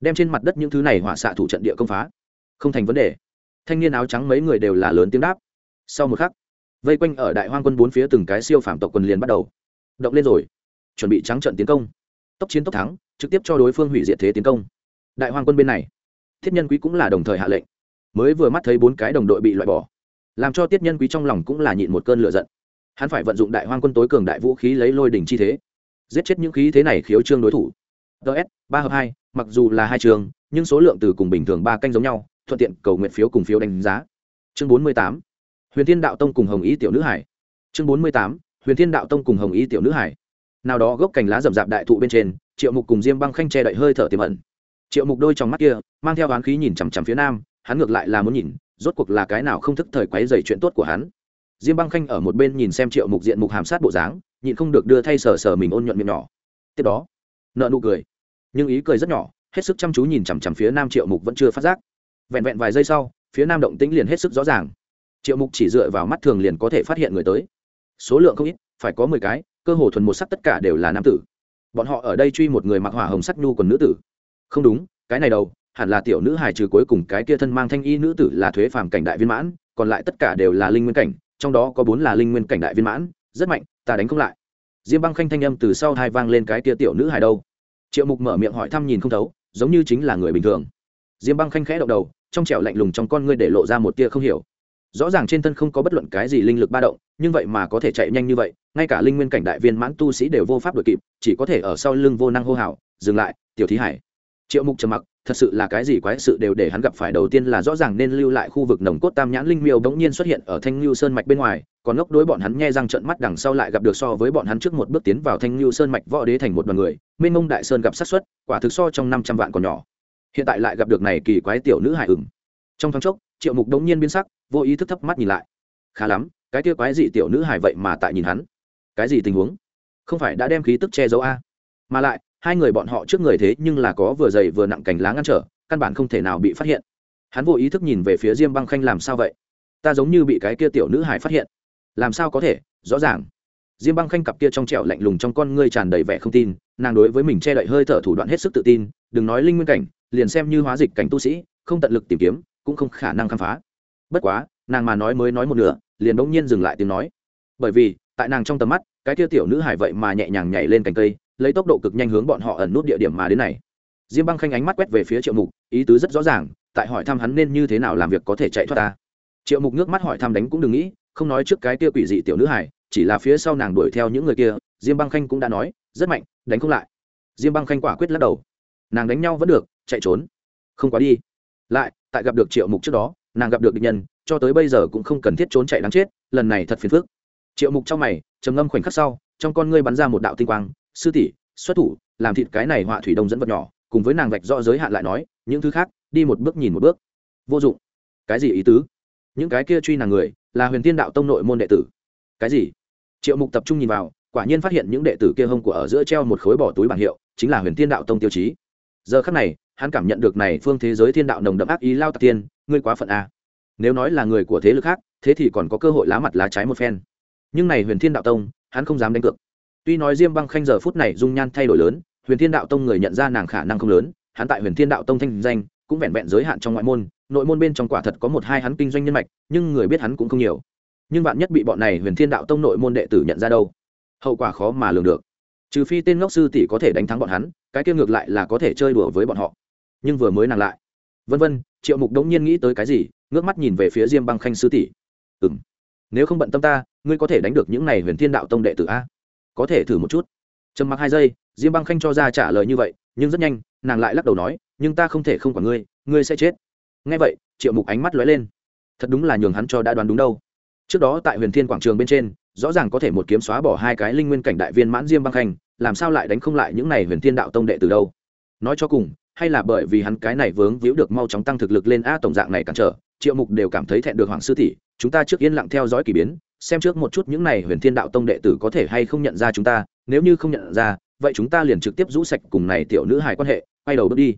Đem trên mặt đất những thứ này hỏa xạ thủ trận địa công phá. Không thành vấn đề. Thanh niên áo trắng mấy người đều là lớn tiếng đáp. Sau một khắc, vây quanh ở đại hoang quân bốn phía từng cái siêu phạm tộc quân liền bắt đầu. Động lên rồi. Chuẩn bị trắng trận tiến công. Tốc chiến tốc thắng, trực tiếp cho đối phương hủy diệt thế tiến công. Đại hoang quân bên này thiết nhân quý cũng là đồng thời hạ lệnh. Mới vừa mắt thấy bốn cái đồng đội bị loại bỏ, làm cho tiết nhân quý trong lòng cũng là nhịn một cơn lửa giận. Hắn phải vận dụng đại hoang quân tối cường đại vũ khí lấy lôi đỉnh chi thế, giết chết những khí thế này khiếu trương đối thủ. Ts ba hợp hai, mặc dù là hai trường, nhưng số lượng từ cùng bình thường ba canh giống nhau, thuận tiện cầu nguyện phiếu cùng phiếu đánh giá. Chương bốn mươi tám, huyền thiên đạo tông cùng hồng ý tiểu nữ hải. Chương bốn mươi tám, huyền thiên đạo tông cùng hồng ý tiểu nữ hải. Nào đó gốc cành lá rậm rạp đại thụ bên trên, triệu mục cùng diêm băng khanh che đậy hơi thở tiềm ẩn triệu mục đôi trong mắt kia, mang theo oán khí nhìn chằm chằm phía nam, hắn ngược lại là muốn nhìn, rốt cuộc là cái nào không thức thời quấy dày chuyện tốt của hắn. Diêm băng khanh ở một bên nhìn xem triệu mục diện mục hàm sát bộ dáng, nhịn không được đưa thay sờ sờ mình ôn nhuận miệng nhỏ. Tiếp đó, nợ nụ cười. Nhưng ý cười rất nhỏ, hết sức chăm chú nhìn chằm chằm phía nam triệu mục vẫn chưa phát giác. Vẹn vẹn vài giây sau, phía nam động tĩnh liền hết sức rõ ràng. Triệu mục chỉ dựa vào mắt thường liền có thể phát hiện người tới. Số lượng không ít, phải có mười cái, cơ hồ thuần một sắc tất cả đều là nam tử. Bọn họ ở đây truy một người mặc hỏa hồng sắc nhu còn nữ tử không đúng, cái này đâu, hẳn là tiểu nữ hài trừ cuối cùng cái kia thân mang thanh y nữ tử là thuế phàm cảnh đại viên mãn, còn lại tất cả đều là linh nguyên cảnh, trong đó có bốn là linh nguyên cảnh đại viên mãn, rất mạnh, ta đánh không lại. Diêm băng khanh thanh âm từ sau hai vang lên cái kia tiểu nữ hài đâu. Triệu mục mở miệng hỏi thăm nhìn không thấu, giống như chính là người bình thường. Diêm băng khanh khẽ động đầu, trong trẻo lạnh lùng trong con ngươi để lộ ra một tia không hiểu. Rõ ràng trên thân không có bất luận cái gì linh lực ba động, nhưng vậy mà có thể chạy nhanh như vậy, ngay cả linh nguyên cảnh đại viên mãn tu sĩ đều vô pháp đội kịp, chỉ có thể ở sau lưng vô năng hô hào, dừng lại, tiểu thí hải triệu mục trầm mặc, thật sự là cái gì quái sự đều để hắn gặp phải đầu tiên là rõ ràng nên lưu lại khu vực nồng cốt tam nhãn linh miêu bỗng nhiên xuất hiện ở thanh lưu sơn mạch bên ngoài, còn ngốc đối bọn hắn nghe răng trận mắt đằng sau lại gặp được so với bọn hắn trước một bước tiến vào thanh lưu sơn mạch võ đế thành một đoàn người mênh mông đại sơn gặp sát xuất quả thực so trong năm trăm vạn còn nhỏ. Hiện tại lại gặp được này kỳ quái tiểu nữ hải ửng. Trong thoáng chốc, triệu mục đống nhiên biến sắc, vô ý thức thấp mắt nhìn lại. Khá lắm, cái kia quái dị tiểu nữ hải vậy mà tại nhìn hắn. Cái gì tình huống? Không phải đã đem khí tức che giấu a? Mà lại hai người bọn họ trước người thế nhưng là có vừa dày vừa nặng cành lá ngăn trở, căn bản không thể nào bị phát hiện. Hắn vô ý thức nhìn về phía diêm băng khanh làm sao vậy? Ta giống như bị cái kia tiểu nữ hải phát hiện. Làm sao có thể? Rõ ràng. Diêm băng khanh cặp kia trong trẻo lạnh lùng trong con ngươi tràn đầy vẻ không tin, nàng đối với mình che đậy hơi thở thủ đoạn hết sức tự tin, đừng nói linh nguyên cảnh, liền xem như hóa dịch cảnh tu sĩ, không tận lực tìm kiếm, cũng không khả năng khám phá. Bất quá, nàng mà nói mới nói một nửa, liền bỗng nhiên dừng lại tiếng nói. Bởi vì, tại nàng trong tầm mắt, cái kia tiểu nữ hải vậy mà nhẹ nhàng nhảy lên cành cây lấy tốc độ cực nhanh hướng bọn họ ẩn nút địa điểm mà đến này. Diêm băng khanh ánh mắt quét về phía triệu mục, ý tứ rất rõ ràng, tại hỏi thăm hắn nên như thế nào làm việc có thể chạy thoát ta. Triệu mục nước mắt hỏi thăm đánh cũng đừng nghĩ, không nói trước cái kia quỷ dị tiểu nữ hải chỉ là phía sau nàng đuổi theo những người kia, diêm băng khanh cũng đã nói, rất mạnh, đánh không lại. Diêm băng khanh quả quyết lắc đầu. Nàng đánh nhau vẫn được, chạy trốn. Không quá đi. Lại, tại gặp được triệu mục trước đó, nàng gặp được địch nhân, cho tới bây giờ cũng không cần thiết trốn chạy đáng chết, lần này thật phiền phức. Triệu mục trong mày, trầm ngâm khoảnh khắc sau, trong con ngươi bắn ra một đạo tinh quang sư tỷ, xuất thủ, làm thịt cái này họa thủy đông dẫn vật nhỏ, cùng với nàng vạch rõ giới hạn lại nói, những thứ khác, đi một bước nhìn một bước. Vô dụng. Cái gì ý tứ? Những cái kia truy nàng người, là huyền tiên đạo tông nội môn đệ tử. Cái gì? Triệu mục tập trung nhìn vào, quả nhiên phát hiện những đệ tử kia hông của ở giữa treo một khối bỏ túi bảng hiệu, chính là huyền tiên đạo tông tiêu chí. Giờ khắc này, hắn cảm nhận được này phương thế giới thiên đạo nồng đậm ác ý lao tạc tiên, ngươi quá phận a. Nếu nói là người của thế lực khác, thế thì còn có cơ hội lá mặt lá trái một phen. Nhưng này huyền thiên đạo tông, hắn không dám đánh cược tuy nói diêm băng khanh giờ phút này dung nhan thay đổi lớn, huyền thiên đạo tông người nhận ra nàng khả năng không lớn, hắn tại huyền thiên đạo tông thanh danh cũng vẹn vẹn giới hạn trong ngoại môn, nội môn bên trong quả thật có một hai hắn kinh doanh nhân mạch, nhưng người biết hắn cũng không nhiều. Nhưng bạn nhất bị bọn này huyền thiên đạo tông nội môn đệ tử nhận ra đâu? Hậu quả khó mà lường được. Trừ phi tên ngốc sư tỷ có thể đánh thắng bọn hắn, cái kia ngược lại là có thể chơi đùa với bọn họ. Nhưng vừa mới nàng lại. Vân vân, triệu mục đống nhiên nghĩ tới cái gì, ngước mắt nhìn về phía diêm băng khanh sư tỷ. Ừ m nếu không bận tâm ta, ngươi có thể đánh được những này huyền thiên đạo tông đệ tử a? Có thể thử một chút. Trầm mặc hai giây, diêm băng khanh cho ra trả lời như vậy, nhưng rất nhanh, nàng lại lắc đầu nói, nhưng ta không thể không quản ngươi ngươi sẽ chết. Ngay vậy, triệu mục ánh mắt lóe lên. Thật đúng là nhường hắn cho đã đoán đúng đâu. Trước đó tại huyền thiên quảng trường bên trên, rõ ràng có thể một kiếm xóa bỏ hai cái linh nguyên cảnh đại viên mãn diêm băng khanh, làm sao lại đánh không lại những này huyền thiên đạo tông đệ từ đâu? Nói cho cùng, hay là bởi vì hắn cái này vướng víu được mau chóng tăng thực lực lên a tổng dạng này cản trở triệu mục đều cảm thấy thẹn được hoàng sư tỷ, chúng ta trước yên lặng theo dõi k ỳ biến, xem trước một chút những này huyền thiên đạo tông đệ tử có thể hay không nhận ra chúng ta, nếu như không nhận ra, vậy chúng ta liền trực tiếp rũ sạch cùng này tiểu nữ hài quan hệ, quay đầu bước đi.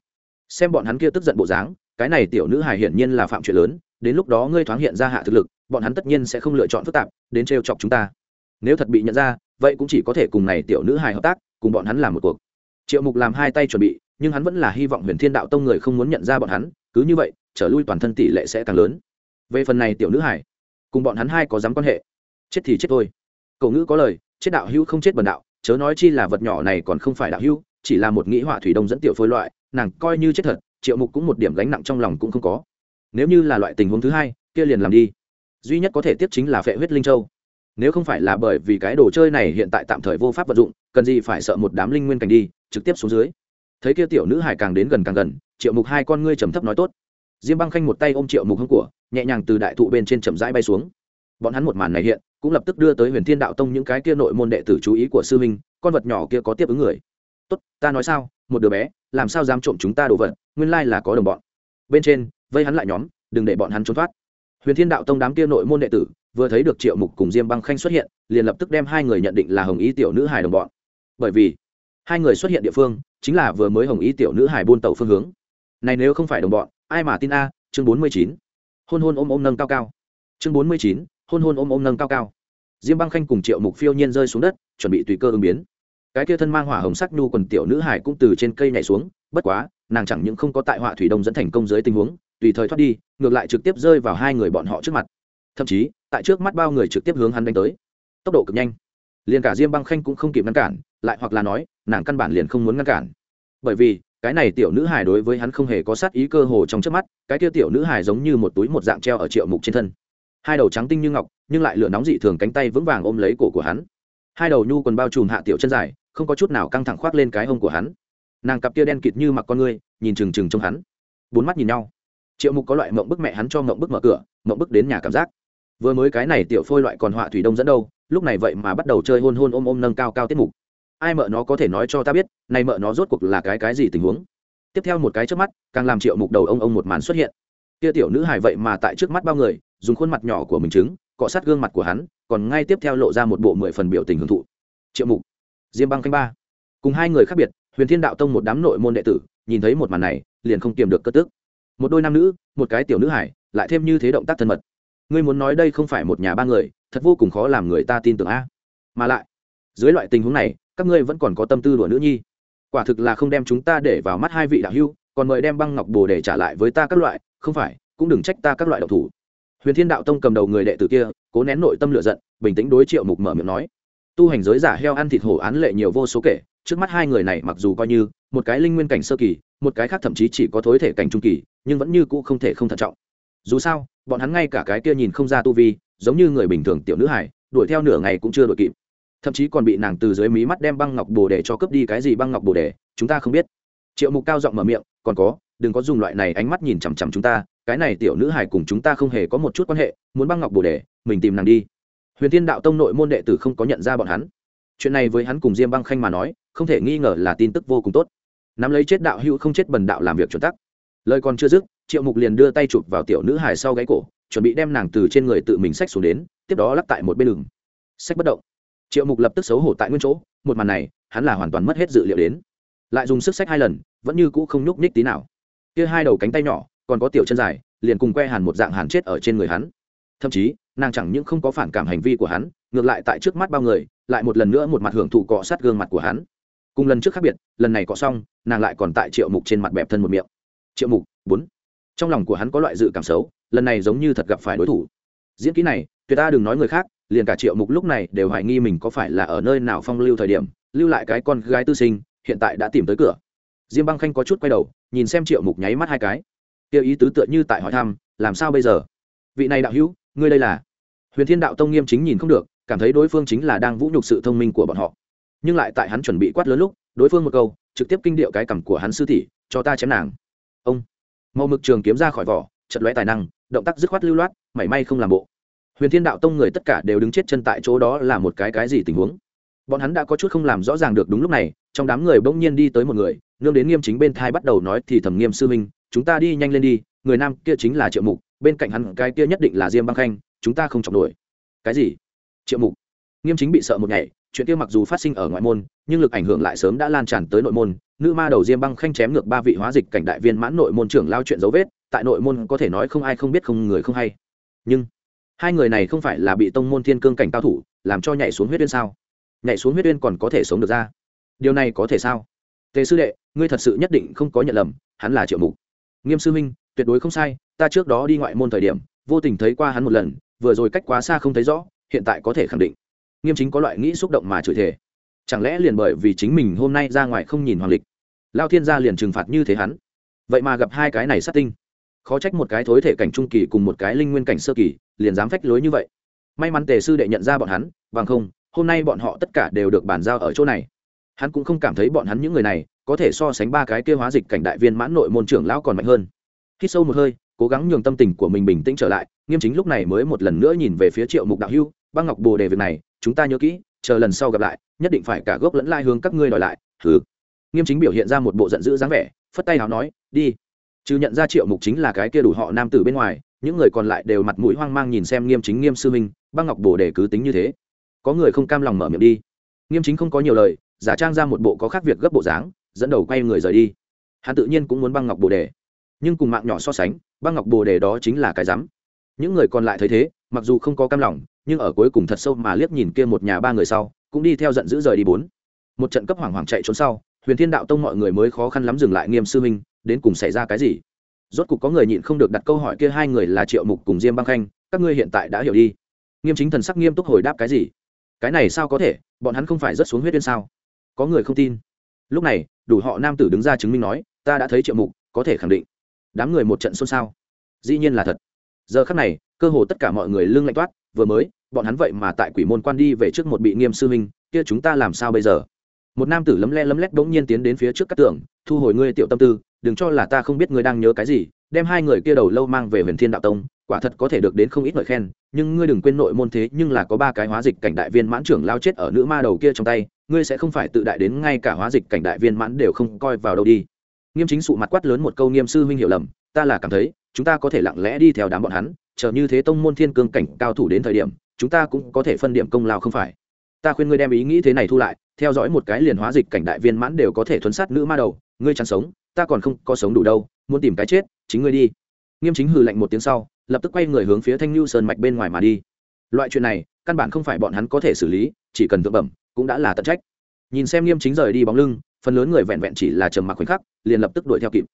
Xem bọn hắn kia tức giận bộ dáng, cái này tiểu nữ hài hiển nhiên là phạm chuyện lớn, đến lúc đó ngươi thoáng hiện ra hạ thực lực, bọn hắn tất nhiên sẽ không lựa chọn phức tạp, đến trêu chọc chúng ta. Nếu thật bị nhận ra, vậy cũng chỉ có thể cùng này tiểu nữ hài hợp tác, cùng bọn hắn làm một cuộc. Triệu mục làm hai tay chuẩn bị, nhưng hắn vẫn là hy vọng huyền thiên đạo tông người không muốn nhận ra bọn hắn, cứ như vậy trở lui toàn thân tỷ lệ sẽ càng lớn. Về phần này tiểu nữ hải, cùng bọn hắn hai có dám quan hệ? Chết thì chết thôi. Cậu ngữ có lời, chết đạo hữu không chết bần đạo, chớ nói chi là vật nhỏ này còn không phải đạo hữu, chỉ là một nghĩ họa thủy đông dẫn tiểu phôi loại, nàng coi như chết thật, triệu mục cũng một điểm gánh nặng trong lòng cũng không có. Nếu như là loại tình huống thứ hai, kia liền làm đi. Duy nhất có thể tiếp chính là phệ huyết linh châu. Nếu không phải là bởi vì cái đồ chơi này hiện tại tạm thời vô pháp vận dụng, cần gì phải sợ một đám linh nguyên cảnh đi, trực tiếp xuống dưới. Thấy kia tiểu nữ hải càng đến gần càng gần, triệu mục hai con ngươi trầm thấp nói tốt diêm băng khanh một tay ôm triệu mục hông của, nhẹ nhàng từ đại thụ bên trên chậm rãi bay xuống. Bọn hắn một màn này hiện, cũng lập tức đưa tới huyền thiên đạo tông những cái kia nội môn đệ tử chú ý của sư minh con vật nhỏ kia có tiếp ứng người. Tốt, ta nói sao, một đứa bé, làm sao dám trộm chúng ta đồ vật, nguyên lai là có đồng bọn. Bên trên, vây hắn lại nhóm, đừng để bọn hắn trốn thoát. Huyền thiên đạo tông đám kia nội môn đệ tử, vừa thấy được triệu mục cùng diêm băng khanh xuất hiện, liền lập tức đem hai người nhận định là hồng ý tiểu nữ hài đồng bọn. Bởi vì, hai người xuất hiện địa phương, chính là vừa mới hồng ý tiểu nữ hài buôn tàu phương hướng. Này nếu không phải đồng bọn ai mà tin a, chương bốn mươi chín. Hôn hôn ôm ôm nâng cao cao. Chương bốn mươi chín, hôn hôn ôm ôm nâng cao cao. Diêm băng khanh cùng triệu mục phiêu nhiên rơi xuống đất, chuẩn bị tùy cơ ứng biến. Cái kia thân mang hỏa hồng sắc nhu quần tiểu nữ hải cũng từ trên cây nhảy xuống, bất quá, nàng chẳng những không có tại họa thủy đông dẫn thành công dưới tình huống, tùy thời thoát đi, ngược lại trực tiếp rơi vào hai người bọn họ trước mặt. Thậm chí, tại trước mắt bao người trực tiếp hướng hắn đánh tới. Tốc độ cực nhanh. Liền cả diêm băng khanh cũng không kịp ngăn cản, lại hoặc là nói, nàng căn bản liền không muốn ngăn cản. Bởi vì cái này tiểu nữ hài đối với hắn không hề có sát ý cơ hồ trong trước mắt, cái kia tiểu nữ hài giống như một túi một dạng treo ở triệu mục trên thân. Hai đầu trắng tinh như ngọc, nhưng lại lửa nóng dị thường cánh tay vững vàng ôm lấy cổ của hắn. Hai đầu nhu quần bao trùm hạ tiểu chân dài, không có chút nào căng thẳng khoác lên cái hông của hắn. Nàng cặp kia đen kịt như mặc con ngươi, nhìn trừng trừng trong hắn. Bốn mắt nhìn nhau. Triệu mục có loại mộng bức mẹ hắn cho mộng bức mở cửa, mộng bức đến nhà cảm giác. Vừa mới cái này tiểu phôi loại còn họa thủy đông dẫn đâu, lúc này vậy mà bắt đầu chơi hôn hôn ôm ôm nâng cao cao tiết mục ai mợ nó có thể nói cho ta biết nay mợ nó rốt cuộc là cái cái gì tình huống? Tiếp theo một cái trước mắt, càng làm triệu mục đầu ông ông một màn xuất hiện. Kia tiểu nữ hài vậy mà tại trước mắt bao người, dùng khuôn mặt nhỏ của mình chứng cọ sát gương mặt của hắn, còn ngay tiếp theo lộ ra một bộ mười phần biểu tình hưởng thụ. Triệu mục, diêm băng canh ba. Cùng hai người khác biệt, huyền thiên đạo tông một đám nội môn đệ tử, nhìn thấy một màn này, liền không kiềm được cất tức. Một đôi nam nữ, một cái tiểu nữ hải lại thêm như thế động tác thân mật. Ngươi muốn nói đây không phải một nhà ba người, thật vô cùng khó làm người ta tin tưởng a. Mà lại, dưới loại tình huống này các ngươi vẫn còn có tâm tư đùa nữ nhi. Quả thực là không đem chúng ta để vào mắt hai vị đạo hưu còn mời đem băng ngọc bồ để trả lại với ta các loại, không phải, cũng đừng trách ta các loại độc thủ. Huyền thiên đạo tông cầm đầu người đệ tử kia, cố nén nội tâm lửa giận, bình tĩnh đối triệu mục mở miệng nói, tu hành giới giả heo ăn thịt hổ án lệ nhiều vô số kể, trước mắt hai người này mặc dù coi như một cái linh nguyên cảnh sơ kỳ, một cái khác thậm chí chỉ có thối thể cảnh trung kỳ, nhưng vẫn như cũ không thể không thận trọng. Dù sao, bọn hắn ngay cả cái kia nhìn không ra tu vi, giống như người bình thường tiểu nữ hải đuổi theo nửa ngày cũng chưa đuổi kịp thậm chí còn bị nàng từ dưới mí mắt đem băng ngọc bồ đề cho cướp đi cái gì băng ngọc bồ đề, chúng ta không biết. Triệu mục cao giọng mở miệng, còn có, đừng có dùng loại này ánh mắt nhìn chằm chằm chúng ta, cái này tiểu nữ hải cùng chúng ta không hề có một chút quan hệ, muốn băng ngọc bồ đề, mình tìm nàng đi. Huyền thiên đạo tông nội môn đệ tử không có nhận ra bọn hắn. Chuyện này với hắn cùng diêm băng khanh mà nói, không thể nghi ngờ là tin tức vô cùng tốt. Nắm lấy chết đạo hữu không chết bần đạo làm việc chuẩn tắc. Lời còn chưa dứt, triệu mục liền đưa tay chụp vào tiểu nữ hải sau gáy cổ, chuẩn bị đem nàng từ trên người tự mình xách xuống đến, tiếp đó lắc tại một bên đường. Xách bất động triệu mục lập tức xấu hổ tại nguyên chỗ, một màn này, hắn là hoàn toàn mất hết dự liệu đến. Lại dùng sức sách hai lần, vẫn như cũ không nhúc nhích tí nào. Kia hai đầu cánh tay nhỏ, còn có tiểu chân dài, liền cùng que hàn một dạng hàn chết ở trên người hắn. Thậm chí, nàng chẳng những không có phản cảm hành vi của hắn, ngược lại tại trước mắt bao người, lại một lần nữa một mặt hưởng thụ cọ sát gương mặt của hắn. Cùng lần trước khác biệt, lần này cọ xong, nàng lại còn tại triệu mục trên mặt bẹp thân một miệng. Triệu mục, bốn. Trong lòng của hắn có loại dự cảm xấu, lần này giống như thật gặp phải đối thủ. Diễn kỹ này, tuyệt ta đừng nói người khác liền cả triệu mục lúc này đều hoài nghi mình có phải là ở nơi nào phong lưu thời điểm, lưu lại cái con gái tư sinh, hiện tại đã tìm tới cửa. Diêm băng khanh có chút quay đầu, nhìn xem triệu mục nháy mắt hai cái. Tiêu ý tứ tựa như tại hỏi thăm, làm sao bây giờ? Vị này đạo hữu, ngươi đây là? Huyền thiên đạo tông nghiêm chính nhìn không được, cảm thấy đối phương chính là đang vũ nhục sự thông minh của bọn họ. Nhưng lại tại hắn chuẩn bị quát lớn lúc, đối phương một câu, trực tiếp kinh điệu cái cằm của hắn sư tỷ, cho ta chém nàng. Ông. Màu mực trường kiếm ra khỏi vỏ, chật lóe tài năng, động tác dứt khoát lưu loát, mảy may không làm bộ huyền thiên đạo tông người tất cả đều đứng chết chân tại chỗ đó là một cái cái gì tình huống? Bọn hắn đã có chút không làm rõ ràng được đúng lúc này, trong đám người bỗng nhiên đi tới một người, nương đến nghiêm chính bên thai bắt đầu nói thì thầm nghiêm sư minh chúng ta đi nhanh lên đi, người nam kia chính là triệu mục, bên cạnh hắn cái kia nhất định là diêm băng khanh, chúng ta không chọc nổi. Cái gì? Triệu mục. Nghiêm chính bị sợ một ngày chuyện kia mặc dù phát sinh ở ngoại môn, nhưng lực ảnh hưởng lại sớm đã lan tràn tới nội môn, nữ ma đầu diêm băng khanh chém ngược ba vị hóa dịch cảnh đại viên mãn nội môn trưởng lao chuyện dấu vết, tại nội môn có thể nói không ai không biết không người không hay. Nhưng hai người này không phải là bị tông môn thiên cương cảnh cao thủ, làm cho nhảy xuống huyết uyên sao? Nhảy xuống huyết uyên còn có thể sống được ra? Điều này có thể sao? Tề sư đệ, ngươi thật sự nhất định không có nhận lầm, hắn là triệu mục. Nghiêm sư minh tuyệt đối không sai, ta trước đó đi ngoại môn thời điểm, vô tình thấy qua hắn một lần, vừa rồi cách quá xa không thấy rõ, hiện tại có thể khẳng định. Nghiêm chính có loại nghĩ xúc động mà chửi thề. Chẳng lẽ liền bởi vì chính mình hôm nay ra ngoài không nhìn hoàng lịch, lao thiên gia liền trừng phạt như thế hắn? Vậy mà gặp hai cái này sát tinh khó trách một cái thối thể cảnh trung kỳ cùng một cái linh nguyên cảnh sơ kỳ, liền dám phách lối như vậy. May mắn tề sư đệ nhận ra bọn hắn, bằng không, hôm nay bọn họ tất cả đều được bàn giao ở chỗ này. Hắn cũng không cảm thấy bọn hắn những người này có thể so sánh ba cái kia hóa dịch cảnh đại viên mãn nội môn trưởng lão còn mạnh hơn. Khi sâu một hơi, cố gắng nhường tâm tình của mình bình tĩnh trở lại, nghiêm chính lúc này mới một lần nữa nhìn về phía triệu mục đạo hưu, băng ngọc bồ đề việc này, chúng ta nhớ kỹ, chờ lần sau gặp lại, nhất định phải cả gốc lẫn lai hướng các ngươi đòi lại. Thử nghiêm chính biểu hiện ra một bộ giận dữ dáng vẻ, phất tay nào nói, đi chứ nhận ra triệu mục chính là cái kia đủ họ nam tử bên ngoài, những người còn lại đều mặt mũi hoang mang nhìn xem nghiêm chính nghiêm sư minh băng ngọc bồ đề cứ tính như thế. Có người không cam lòng mở miệng đi. Nghiêm chính không có nhiều lời, giả trang ra một bộ có khác việc gấp bộ dáng, dẫn đầu quay người rời đi. Hắn tự nhiên cũng muốn băng ngọc bồ đề. Nhưng cùng mạng nhỏ so sánh, băng ngọc bồ đề đó chính là cái rắm. Những người còn lại thấy thế, mặc dù không có cam lòng, nhưng ở cuối cùng thật sâu mà liếc nhìn kia một nhà ba người sau, cũng đi theo giận dữ rời đi bốn. Một trận cấp hoảng hoảng chạy trốn sau, huyền thiên đạo tông mọi người mới khó khăn lắm dừng lại nghiêm sư minh đến cùng xảy ra cái gì? Rốt cục có người nhịn không được đặt câu hỏi kia, hai người là triệu mục cùng diêm băng khanh, các ngươi hiện tại đã hiểu đi. Nghiêm chính thần sắc nghiêm túc hồi đáp cái gì? Cái này sao có thể? Bọn hắn không phải rất xuống huyết viên sao? Có người không tin. Lúc này, đủ họ nam tử đứng ra chứng minh nói, ta đã thấy triệu mục, có thể khẳng định. Đám người một trận xôn xao. Dĩ nhiên là thật. Giờ khắc này, cơ hồ tất cả mọi người lưng lạnh toát, vừa mới, bọn hắn vậy mà tại quỷ môn quan đi về trước một bị nghiêm sư huynh kia chúng ta làm sao bây giờ? Một nam tử lấm le lấm lét bỗng nhiên tiến đến phía trước các tường, thu hồi ngươi tiểu tâm tư đừng cho là ta không biết ngươi đang nhớ cái gì, đem hai người kia đầu lâu mang về huyền thiên đạo tông, quả thật có thể được đến không ít lời khen, nhưng ngươi đừng quên nội môn thế, nhưng là có ba cái hóa dịch cảnh đại viên mãn trưởng lao chết ở nữ ma đầu kia trong tay, ngươi sẽ không phải tự đại đến ngay cả hóa dịch cảnh đại viên mãn đều không coi vào đâu đi. Nghiêm chính sụ mặt quát lớn một câu nghiêm sư huynh hiểu lầm, ta là cảm thấy, chúng ta có thể lặng lẽ đi theo đám bọn hắn, chờ như thế tông môn thiên cương cảnh cao thủ đến thời điểm, chúng ta cũng có thể phân điểm công lao không phải. Ta khuyên ngươi đem ý nghĩ thế này thu lại, theo dõi một cái liền hóa dịch cảnh đại viên mãn đều có thể thuấn sát nữ ma đầu ngươi chẳng sống, ta còn không có sống đủ đâu, muốn tìm cái chết, chính ngươi đi. Nghiêm chính hừ lạnh một tiếng sau, lập tức quay người hướng phía thanh lưu sơn mạch bên ngoài mà đi. Loại chuyện này, căn bản không phải bọn hắn có thể xử lý, chỉ cần tự bẩm, cũng đã là tận trách. Nhìn xem nghiêm chính rời đi bóng lưng, phần lớn người vẹn vẹn chỉ là trầm mặc khoảnh khắc, liền lập tức đuổi theo kịp.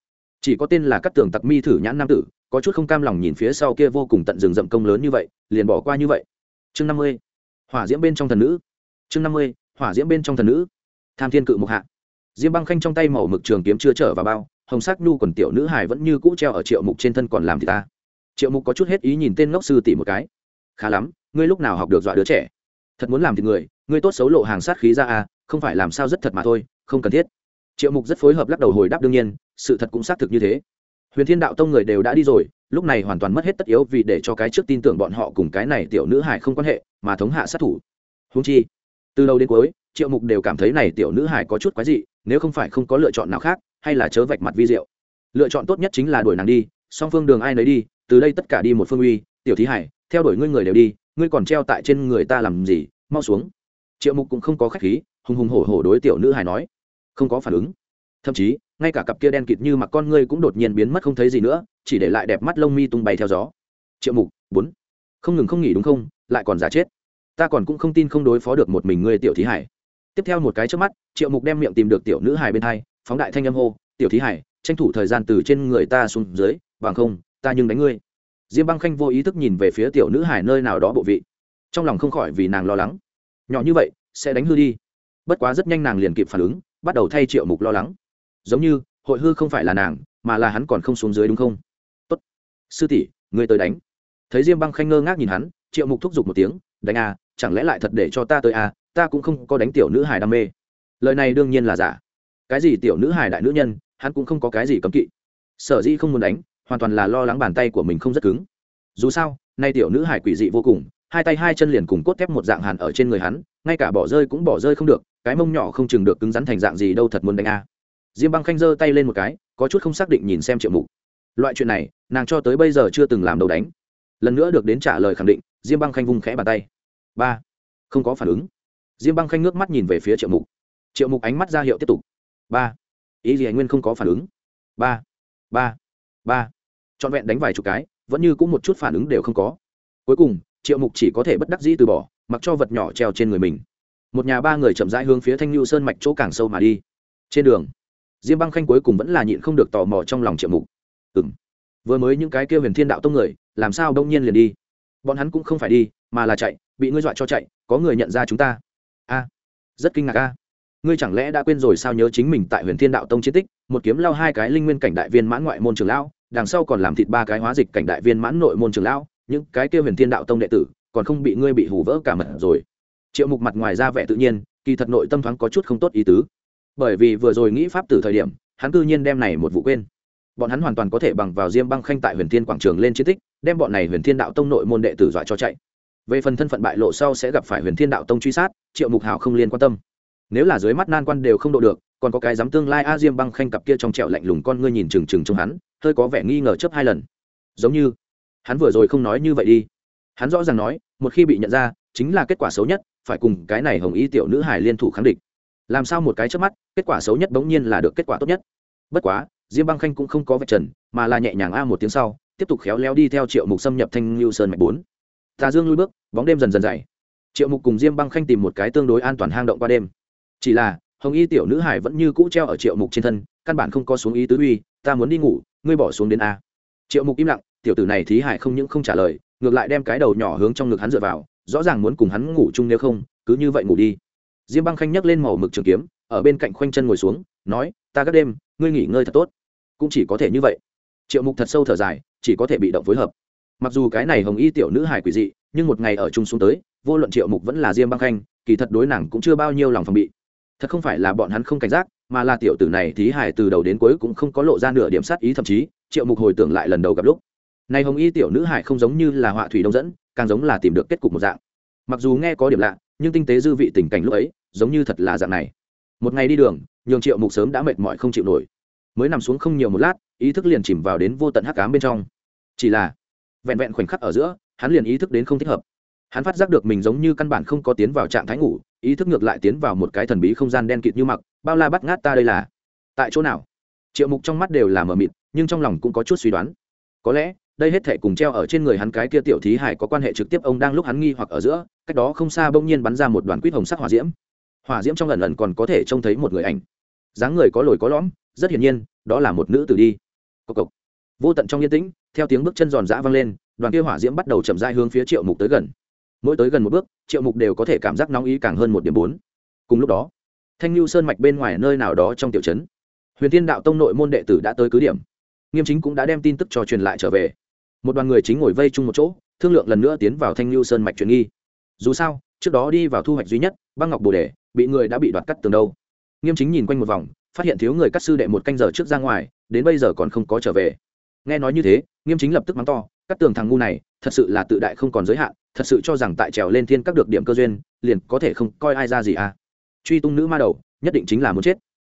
Chỉ có tên là các tường tặc mi thử nhãn nam tử, có chút không cam lòng nhìn phía sau kia vô cùng tận rừng rậm công lớn như vậy, liền bỏ qua như vậy. Chương năm mươi. Hỏa diễm bên trong thần nữ. Chương năm mươi. Hỏa diễm bên trong thần nữ. Tham thiên cự mục hạ diêm băng khanh trong tay màu mực trường kiếm chưa trở vào bao, hồng sắc nhu quần tiểu nữ hải vẫn như cũ treo ở triệu mục trên thân còn làm thì ta? Triệu mục có chút hết ý nhìn tên ngốc sư tỷ một cái. Khá lắm, ngươi lúc nào học được dọa đứa trẻ? Thật muốn làm thì người, ngươi tốt xấu lộ hàng sát khí ra à không phải làm sao rất thật mà thôi, không cần thiết. Triệu mục rất phối hợp lắc đầu hồi đáp đương nhiên, sự thật cũng xác thực như thế. Huyền thiên đạo tông người đều đã đi rồi, lúc này hoàn toàn mất hết tất yếu vì để cho cái trước tin tưởng bọn họ cùng cái này tiểu nữ hải không quan hệ, mà thống hạ sát thủ. Húng chi, từ đầu đến cuối, triệu mục đều cảm thấy này tiểu nữ hải có chút quái dị nếu không phải không có lựa chọn nào khác, hay là chớ vạch mặt vi diệu. Lựa chọn tốt nhất chính là đuổi nàng đi, song phương đường ai nấy đi, từ đây tất cả đi một phương uy. Tiểu thí hải, theo đuổi ngươi người đều đi, ngươi còn treo tại trên người ta làm gì, mau xuống. Triệu mục cũng không có khách khí, hùng hùng hổ hổ đối tiểu nữ hải nói. Không có phản ứng. Thậm chí, ngay cả cặp kia đen kịt như mặc con ngươi cũng đột nhiên biến mất không thấy gì nữa, chỉ để lại đẹp mắt lông mi tung bay theo gió. Triệu mục, bốn. Không ngừng không nghỉ đúng không? Lại còn giả chết. Ta còn cũng không tin không đối phó được một mình ngươi tiểu thí hải tiếp theo một cái trước mắt triệu mục đem miệng tìm được tiểu nữ hải bên hai phóng đại thanh âm hô tiểu thí hải tranh thủ thời gian từ trên người ta xuống dưới bằng không ta nhưng đánh ngươi. Diêm băng khanh vô ý thức nhìn về phía tiểu nữ hải nơi nào đó bộ vị trong lòng không khỏi vì nàng lo lắng. Nhỏ như vậy sẽ đánh hư đi. Bất quá rất nhanh nàng liền kịp phản ứng bắt đầu thay triệu mục lo lắng. Giống như hội hư không phải là nàng mà là hắn còn không xuống dưới đúng không? Tốt. Sư tỷ ngươi tới đánh. Thấy diêm băng khanh ngơ ngác nhìn hắn triệu mục thúc giục một tiếng đánh à, chẳng lẽ lại thật để cho ta tới à, ta cũng không có đánh tiểu nữ hải đam mê. Lời này đương nhiên là giả. Cái gì tiểu nữ hải đại nữ nhân, hắn cũng không có cái gì cấm kỵ. Sở dĩ không muốn đánh, hoàn toàn là lo lắng bàn tay của mình không rất cứng. Dù sao, nay tiểu nữ hải quỷ dị vô cùng, hai tay hai chân liền cùng cốt thép một dạng hàn ở trên người hắn, ngay cả bỏ rơi cũng bỏ rơi không được, cái mông nhỏ không chừng được cứng rắn thành dạng gì đâu thật muốn đánh a. À. diêm băng khanh giơ tay lên một cái, có chút không xác định nhìn xem triệu mục. Loại chuyện này, nàng cho tới bây giờ chưa từng làm đầu đánh. Lần nữa được đến trả lời khẳng định, diêm băng khanh vung khẽ bàn tay. Ba. Không có phản ứng diêm băng khanh ngước mắt nhìn về phía triệu mục. Triệu mục ánh mắt ra hiệu tiếp tục. Ba. Ý gì anh nguyên không có phản ứng? Ba. Ba. Ba. Trọn vẹn đánh vài chục cái, vẫn như cũng một chút phản ứng đều không có. Cuối cùng, triệu mục chỉ có thể bất đắc dĩ từ bỏ, mặc cho vật nhỏ treo trên người mình. Một nhà ba người chậm rãi hướng phía thanh lưu sơn mạch chỗ càng sâu mà đi. Trên đường, diêm băng khanh cuối cùng vẫn là nhịn không được tò mò trong lòng triệu mục. Ừng vừa mới những cái kêu huyền thiên đạo tông người, làm sao đông nhiên liền đi? Bọn hắn cũng không phải đi, mà là chạy, bị ngươi dọa cho chạy, có người nhận ra chúng ta a. Rất kinh ngạc a. Ngươi chẳng lẽ đã quên rồi sao nhớ chính mình tại huyền thiên đạo tông chiến tích, một kiếm lao hai cái linh nguyên cảnh đại viên mãn ngoại môn trường lão, đằng sau còn làm thịt ba cái hóa dịch cảnh đại viên mãn nội môn trường lão, những cái kêu huyền thiên đạo tông đệ tử còn không bị ngươi bị hù vỡ cả mật rồi. Triệu mục mặt ngoài ra vẻ tự nhiên, kỳ thật nội tâm thoáng có chút không tốt ý tứ. Bởi vì vừa rồi nghĩ pháp từ thời điểm, hắn cư nhiên đem này một vụ quên. Bọn hắn hoàn toàn có thể bằng vào diêm băng khanh tại huyền thiên quảng trường lên chiến tích, đem bọn này huyền thiên đạo tông nội môn đệ tử dọa cho chạy về phần thân phận bại lộ sau sẽ gặp phải huyền thiên đạo tông truy sát, triệu mục hào không liên quan tâm. Nếu là dưới mắt nan quan đều không độ được, còn có cái dám tương lai a diêm băng khanh cặp kia trong trẹo lạnh lùng con ngươi nhìn trừng trừng trong hắn, hơi có vẻ nghi ngờ chấp hai lần. Giống như, hắn vừa rồi không nói như vậy đi. Hắn rõ ràng nói, một khi bị nhận ra, chính là kết quả xấu nhất, phải cùng cái này hồng y tiểu nữ hải liên thủ kháng địch. Làm sao một cái trước mắt, kết quả xấu nhất bỗng nhiên là được kết quả tốt nhất. Bất quá, diêm băng khanh cũng không có vạch trần, mà là nhẹ nhàng a một tiếng sau, tiếp tục khéo léo đi theo triệu mục xâm nhập thanh lưu sơn mạch bốn tà dương lui bước, bóng đêm dần dần dày. Triệu mục cùng diêm băng khanh tìm một cái tương đối an toàn hang động qua đêm. Chỉ là, hồng y tiểu nữ hải vẫn như cũ treo ở triệu mục trên thân, căn bản không có xuống ý tứ uy, ta muốn đi ngủ, ngươi bỏ xuống đến a. Triệu mục im lặng, tiểu tử này thí hải không những không trả lời, ngược lại đem cái đầu nhỏ hướng trong ngực hắn dựa vào, rõ ràng muốn cùng hắn ngủ chung nếu không, cứ như vậy ngủ đi. Diêm băng khanh nhấc lên màu mực trường kiếm, ở bên cạnh khoanh chân ngồi xuống, nói, ta các đêm, ngươi nghỉ ngơi thật tốt. Cũng chỉ có thể như vậy. Triệu mục thật sâu thở dài, chỉ có thể bị động phối hợp mặc dù cái này hồng y tiểu nữ hải quỷ dị, nhưng một ngày ở chung xuống tới, vô luận triệu mục vẫn là diêm băng khanh, kỳ thật đối nàng cũng chưa bao nhiêu lòng phòng bị. Thật không phải là bọn hắn không cảnh giác, mà là tiểu tử này thí hải từ đầu đến cuối cũng không có lộ ra nửa điểm sát ý, thậm chí, triệu mục hồi tưởng lại lần đầu gặp lúc. Này hồng y tiểu nữ hải không giống như là họa thủy đông dẫn, càng giống là tìm được kết cục một dạng. Mặc dù nghe có điểm lạ, nhưng tinh tế dư vị tình cảnh lúc ấy, giống như thật là dạng này. Một ngày đi đường, nhường triệu mục sớm đã mệt mỏi không chịu nổi. Mới nằm xuống không nhiều một lát, ý thức liền chìm vào đến vô tận hắc cám bên trong. Chỉ là vẹn vẹn khoảnh khắc ở giữa, hắn liền ý thức đến không thích hợp. Hắn phát giác được mình giống như căn bản không có tiến vào trạng thái ngủ, ý thức ngược lại tiến vào một cái thần bí không gian đen kịt như mặc, bao la bắt ngát ta đây là. Tại chỗ nào? Triệu mục trong mắt đều là mờ mịt, nhưng trong lòng cũng có chút suy đoán. Có lẽ, đây hết thể cùng treo ở trên người hắn cái kia tiểu thí hải có quan hệ trực tiếp ông đang lúc hắn nghi hoặc ở giữa, cách đó không xa bỗng nhiên bắn ra một đoàn quýt hồng sắc hỏa diễm. Hỏa diễm trong lần lần còn có thể trông thấy một người ảnh. Dáng người có lồi có lõm, rất hiển nhiên, đó là một nữ tử đi. Cộc cộc vô tận trong yên tĩnh, theo tiếng bước chân giòn giã vang lên, đoàn kia hỏa diễm bắt đầu chậm dai hướng phía triệu mục tới gần. Mỗi tới gần một bước, triệu mục đều có thể cảm giác nóng ý càng hơn một điểm bốn. Cùng lúc đó, thanh lưu sơn mạch bên ngoài nơi nào đó trong tiểu trấn, huyền thiên đạo tông nội môn đệ tử đã tới cứ điểm. Nghiêm chính cũng đã đem tin tức cho truyền lại trở về. Một đoàn người chính ngồi vây chung một chỗ, thương lượng lần nữa tiến vào thanh lưu sơn mạch truyền nghi. Dù sao, trước đó đi vào thu hoạch duy nhất, băng ngọc bồ đề, bị người đã bị đoạt cắt tường đâu. Nghiêm chính nhìn quanh một vòng, phát hiện thiếu người cắt sư đệ một canh giờ trước ra ngoài, đến bây giờ còn không có trở về nghe nói như thế, nghiêm chính lập tức mắng to cắt tường thằng ngu này, thật sự là tự đại không còn giới hạn, thật sự cho rằng tại trèo lên thiên các được điểm cơ duyên, liền có thể không coi ai ra gì à? Truy tung nữ ma đầu, nhất định chính là muốn chết.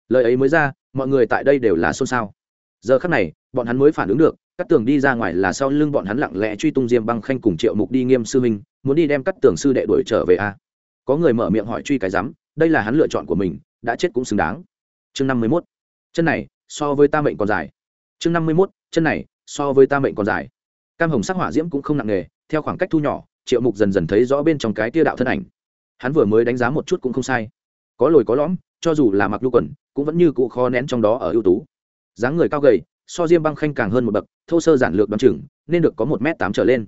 Lời ấy mới ra, mọi người tại đây đều là xôn xao. Giờ khắc này, bọn hắn mới phản ứng được cắt tường đi ra ngoài là sau lưng bọn hắn lặng lẽ truy tung diêm băng khanh cùng triệu mục đi nghiêm sư minh, muốn đi đem cắt tường sư đệ đuổi trở về a à? có người mở miệng hỏi truy cái rắm, đây là hắn lựa chọn của mình, đã chết cũng xứng đáng. Chương năm mươi mốt. Chân này, so với ta mệnh còn dài. Chương năm mươi mốt chân này, so với ta mệnh còn dài. Cam hồng sắc hỏa diễm cũng không nặng nề, theo khoảng cách thu nhỏ, triệu mục dần dần thấy rõ bên trong cái tia đạo thân ảnh. Hắn vừa mới đánh giá một chút cũng không sai. Có lồi có lõm, cho dù là mặc lưu quần, cũng vẫn như cụ kho nén trong đó ở ưu tú. Dáng người cao gầy, so diêm băng khanh càng hơn một bậc, thô sơ giản lược đ o á n chừng, nên được có một m tám trở lên.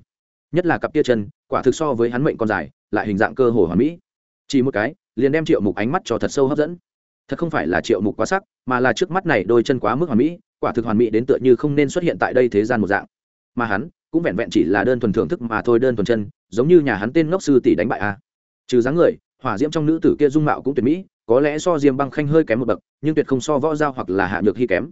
Nhất là cặp tia chân, quả thực so với hắn mệnh còn dài, lại hình dạng cơ hồ hoàn mỹ. Chỉ một cái, liền đem triệu mục ánh mắt cho thật sâu hấp dẫn. Thật không phải là triệu mục quá sắc, mà là trước mắt này đôi chân quá mức hoàn mỹ quả thực hoàn mỹ đến tựa như không nên xuất hiện tại đây thế gian một dạng. Mà hắn, cũng vẹn vẹn chỉ là đơn thuần thưởng thức mà thôi, đơn thuần chân, giống như nhà hắn tên ngốc sư tỷ đánh bại a. Trừ dáng người, hỏa diễm trong nữ tử kia dung mạo cũng tuyệt mỹ, có lẽ so diêm băng khanh hơi kém một bậc, nhưng tuyệt không so võ dao hoặc là hạ nhược hy kém.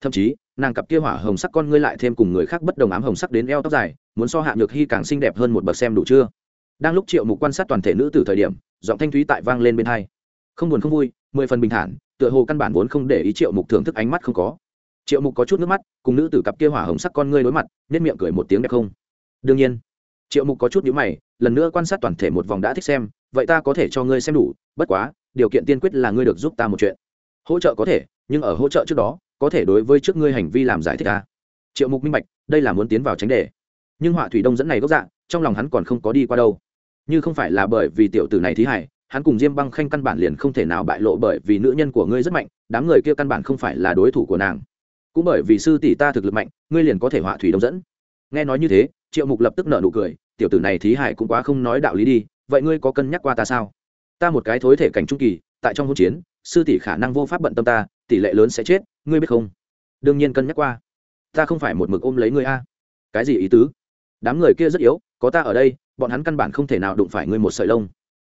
Thậm chí, nàng cặp kia hỏa hồng sắc con ngươi lại thêm cùng người khác bất đồng ám hồng sắc đến eo tóc dài, muốn so hạ nhược hy càng xinh đẹp hơn một bậc xem đủ chưa? Đang lúc triệu mục quan sát toàn thể nữ từ thời điểm, giọng thanh thúy tại vang lên bên hai. Không buồn không vui, mười phần bình thản, tựa hồ căn bản vốn không để ý triệu mục thưởng thức ánh mắt không có triệu mục có chút nước mắt, cùng nữ tử cặp kia hỏa hồng sắc con ngươi đối mặt nên miệng cười một tiếng đẹp không? Đương nhiên. Triệu mục có chút nhíu mày, lần nữa quan sát toàn thể một vòng đã thích xem, vậy ta có thể cho ngươi xem đủ, bất quá, điều kiện tiên quyết là ngươi được giúp ta một chuyện. Hỗ trợ có thể, nhưng ở hỗ trợ trước đó, có thể đối với trước ngươi hành vi làm giải thích ta. Triệu mục minh bạch, đây là muốn tiến vào tránh đề. Nhưng họa thủy đông dẫn này gốc dạng trong lòng hắn còn không có đi qua đâu. Như không phải là bởi vì tiểu tử này thí hải hắn cùng diêm băng khanh căn bản liền không thể nào bại lộ bởi vì nữ nhân của ngươi rất mạnh, đám người kia căn bản không phải là đối thủ của nàng cũng bởi vì sư tỷ ta thực lực mạnh, ngươi liền có thể họa thủy đông dẫn. Nghe nói như thế, triệu mục lập tức nợ nụ cười, tiểu tử này thí hải cũng quá không nói đạo lý đi, vậy ngươi có cân nhắc qua ta sao? Ta một cái thối thể cảnh trung kỳ, tại trong hỗn chiến, sư tỷ khả năng vô pháp bận tâm ta, tỷ lệ lớn sẽ chết, ngươi biết không? Đương nhiên cân nhắc qua. Ta không phải một mực ôm lấy ngươi a. Cái gì ý tứ? Đám người kia rất yếu, có ta ở đây, bọn hắn căn bản không thể nào đụng phải ngươi một sợi lông.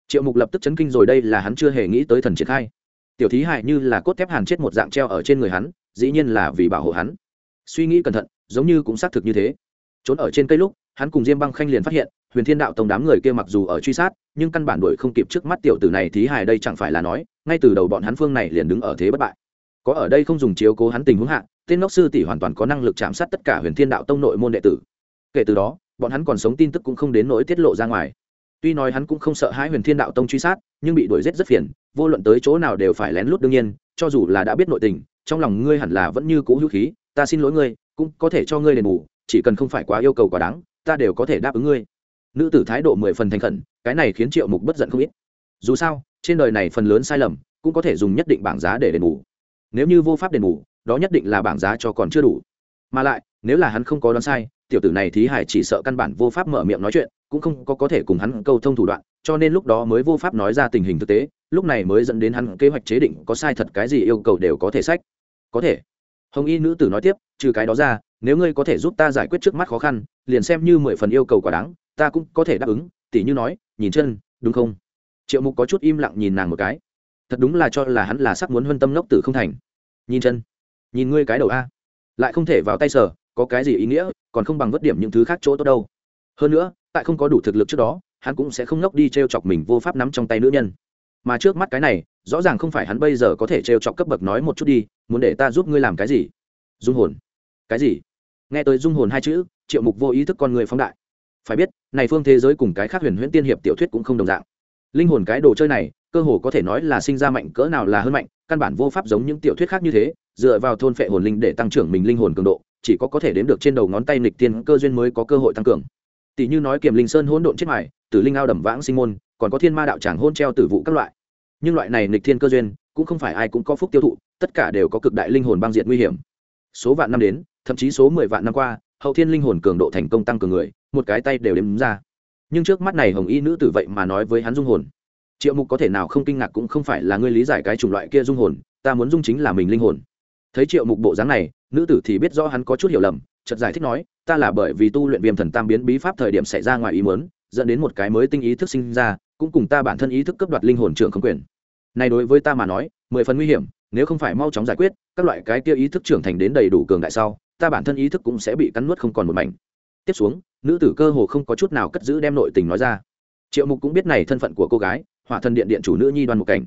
Triệu mục lập tức chấn kinh rồi, đây là hắn chưa hề nghĩ tới thần triển khai. Tiểu thí hại như là cốt thép hàn chết một dạng treo ở trên người hắn dĩ nhiên là vì bảo hộ hắn. Suy nghĩ cẩn thận, giống như cũng xác thực như thế. Trốn ở trên cây lúc, hắn cùng diêm băng khanh liền phát hiện, huyền thiên đạo tông đám người kia mặc dù ở truy sát, nhưng căn bản đuổi không kịp trước mắt tiểu tử này thí hài đây chẳng phải là nói, ngay từ đầu bọn hắn phương này liền đứng ở thế bất bại. Có ở đây không dùng chiếu cố hắn tình huống hạ, tên ngốc sư tỷ hoàn toàn có năng lực chạm sát tất cả huyền thiên đạo tông nội môn đệ tử. Kể từ đó, bọn hắn còn sống tin tức cũng không đến nỗi tiết lộ ra ngoài. Tuy nói hắn cũng không sợ hãi huyền thiên đạo tông truy sát, nhưng bị đuổi giết rất phiền, vô luận tới chỗ nào đều phải lén lút đương nhiên, cho dù là đã biết nội tình trong lòng ngươi hẳn là vẫn như cũ hữu khí, ta xin lỗi ngươi, cũng có thể cho ngươi đền bù, chỉ cần không phải quá yêu cầu quá đáng, ta đều có thể đáp ứng ngươi. Nữ tử thái độ mười phần thành khẩn, cái này khiến triệu mục bất giận không ít. Dù sao, trên đời này phần lớn sai lầm, cũng có thể dùng nhất định bảng giá để đền bù. Nếu như vô pháp đền bù, đó nhất định là bảng giá cho còn chưa đủ. Mà lại, nếu là hắn không có đoán sai, tiểu tử này thí hải chỉ sợ căn bản vô pháp mở miệng nói chuyện, cũng không có có thể cùng hắn câu thông thủ đoạn, cho nên lúc đó mới vô pháp nói ra tình hình thực tế, lúc này mới dẫn đến hắn kế hoạch chế định có sai thật cái gì yêu cầu đều có thể sách có thể. Hồng y nữ tử nói tiếp, trừ cái đó ra, nếu ngươi có thể giúp ta giải quyết trước mắt khó khăn, liền xem như mười phần yêu cầu quả đáng, ta cũng có thể đáp ứng, tỉ như nói, nhìn chân, đúng không? Triệu mục có chút im lặng nhìn nàng một cái. Thật đúng là cho là hắn là sắc muốn huân tâm lốc tử không thành. Nhìn chân. Nhìn ngươi cái đầu a. Lại không thể vào tay sở, có cái gì ý nghĩa, còn không bằng vất điểm những thứ khác chỗ tốt đâu. Hơn nữa, tại không có đủ thực lực trước đó, hắn cũng sẽ không ngốc đi t r e o chọc mình vô pháp nắm trong tay nữ nhân mà trước mắt cái này, rõ ràng không phải hắn bây giờ có thể t r e o chọc cấp bậc nói một chút đi, muốn để ta giúp ngươi làm cái gì? Dung hồn. Cái gì? Nghe tới dung hồn hai chữ, triệu mục vô ý thức con người phóng đại. Phải biết, này phương thế giới cùng cái khác huyền huyễn tiên hiệp tiểu thuyết cũng không đồng dạng. Linh hồn cái đồ chơi này, cơ hồ có thể nói là sinh ra mạnh cỡ nào là hơn mạnh, căn bản vô pháp giống những tiểu thuyết khác như thế, dựa vào thôn phệ hồn linh để tăng trưởng mình linh hồn cường độ, chỉ có có thể đếm được trên đầu ngón tay nịch tiên cơ duyên mới có cơ hội tăng cường. Tỷ như nói kiềm linh sơn hỗn độn chết mải tử linh ao đầm vãng sinh môn còn có thiên ma đạo tràng hôn treo tử vụ các loại. Nhưng loại này nịch thiên cơ duyên, cũng không phải ai cũng có phúc tiêu thụ, tất cả đều có cực đại linh hồn băng diệt nguy hiểm. Số vạn năm đến, thậm chí số mười vạn năm qua, hậu thiên linh hồn cường độ thành công tăng cường người, một cái tay đều đếm ra. Nhưng trước mắt này hồng y nữ tử vậy mà nói với hắn dung hồn. Triệu mục có thể nào không kinh ngạc cũng không phải là ngươi lý giải cái chủng loại kia dung hồn, ta muốn dung chính là mình linh hồn. Thấy triệu mục bộ dáng này, nữ tử thì biết rõ hắn có chút hiểu lầm, chợt giải thích nói, ta là bởi vì tu luyện viêm thần tam biến bí pháp thời điểm xảy ra ngoài ý muốn, dẫn đến một cái mới tinh ý thức sinh ra cũng cùng ta bản thân ý thức cấp đoạt linh hồn trưởng không quyền. Này đối với ta mà nói, mười phần nguy hiểm, nếu không phải mau chóng giải quyết, các loại cái kia ý thức trưởng thành đến đầy đủ cường đại sau, ta bản thân ý thức cũng sẽ bị cắn nuốt không còn một mảnh. Tiếp xuống, nữ tử cơ hồ không có chút nào cất giữ đem nội tình nói ra. Triệu mục cũng biết này thân phận của cô gái, hỏa thần điện điện chủ nữ nhi đoan một cảnh.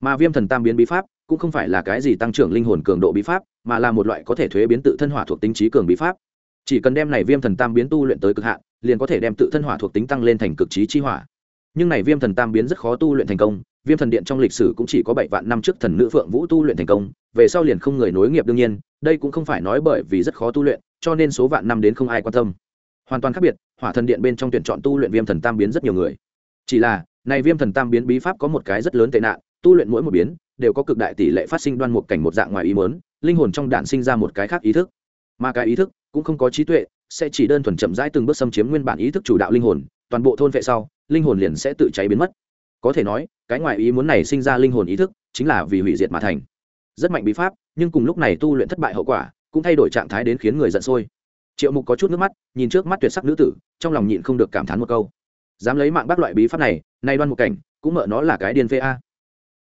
Mà viêm thần tam biến bí pháp, cũng không phải là cái gì tăng trưởng linh hồn cường độ bí pháp, mà là một loại có thể thuế biến tự thân hỏa thuộc tính trí cường bí pháp. Chỉ cần đem này viêm thần tam biến tu luyện tới cực hạn, liền có thể đem tự thân hỏa thuộc tính tăng lên thành cực trí chi hỏa nhưng này viêm thần tam biến rất khó tu luyện thành công, viêm thần điện trong lịch sử cũng chỉ có bảy vạn năm trước thần nữ phượng vũ tu luyện thành công, về sau liền không người nối nghiệp đương nhiên, đây cũng không phải nói bởi vì rất khó tu luyện, cho nên số vạn năm đến không ai quan tâm. Hoàn toàn khác biệt, hỏa thần điện bên trong tuyển chọn tu luyện viêm thần tam biến rất nhiều người. Chỉ là, này viêm thần tam biến bí pháp có một cái rất lớn tệ nạn, tu luyện mỗi một biến, đều có cực đại tỷ lệ phát sinh đoan một cảnh một dạng ngoài ý mớn linh hồn trong đạn sinh ra một cái khác ý thức. Mà cái ý thức cũng không có trí tuệ, sẽ chỉ đơn thuần chậm rãi từng bước xâm chiếm nguyên bản ý thức chủ đạo linh hồn, toàn bộ thôn vệ sau linh hồn liền sẽ tự cháy biến mất. Có thể nói, cái ngoại ý muốn này sinh ra linh hồn ý thức chính là vì hủy diệt mà thành. Rất mạnh bí pháp, nhưng cùng lúc này tu luyện thất bại hậu quả, cũng thay đổi trạng thái đến khiến người giận sôi. Triệu mục có chút nước mắt, nhìn trước mắt tuyệt sắc nữ tử, trong lòng nhịn không được cảm thán một câu. Dám lấy mạng bác loại bí pháp này, nay đoan một cảnh, cũng mợ nó là cái điên phê a.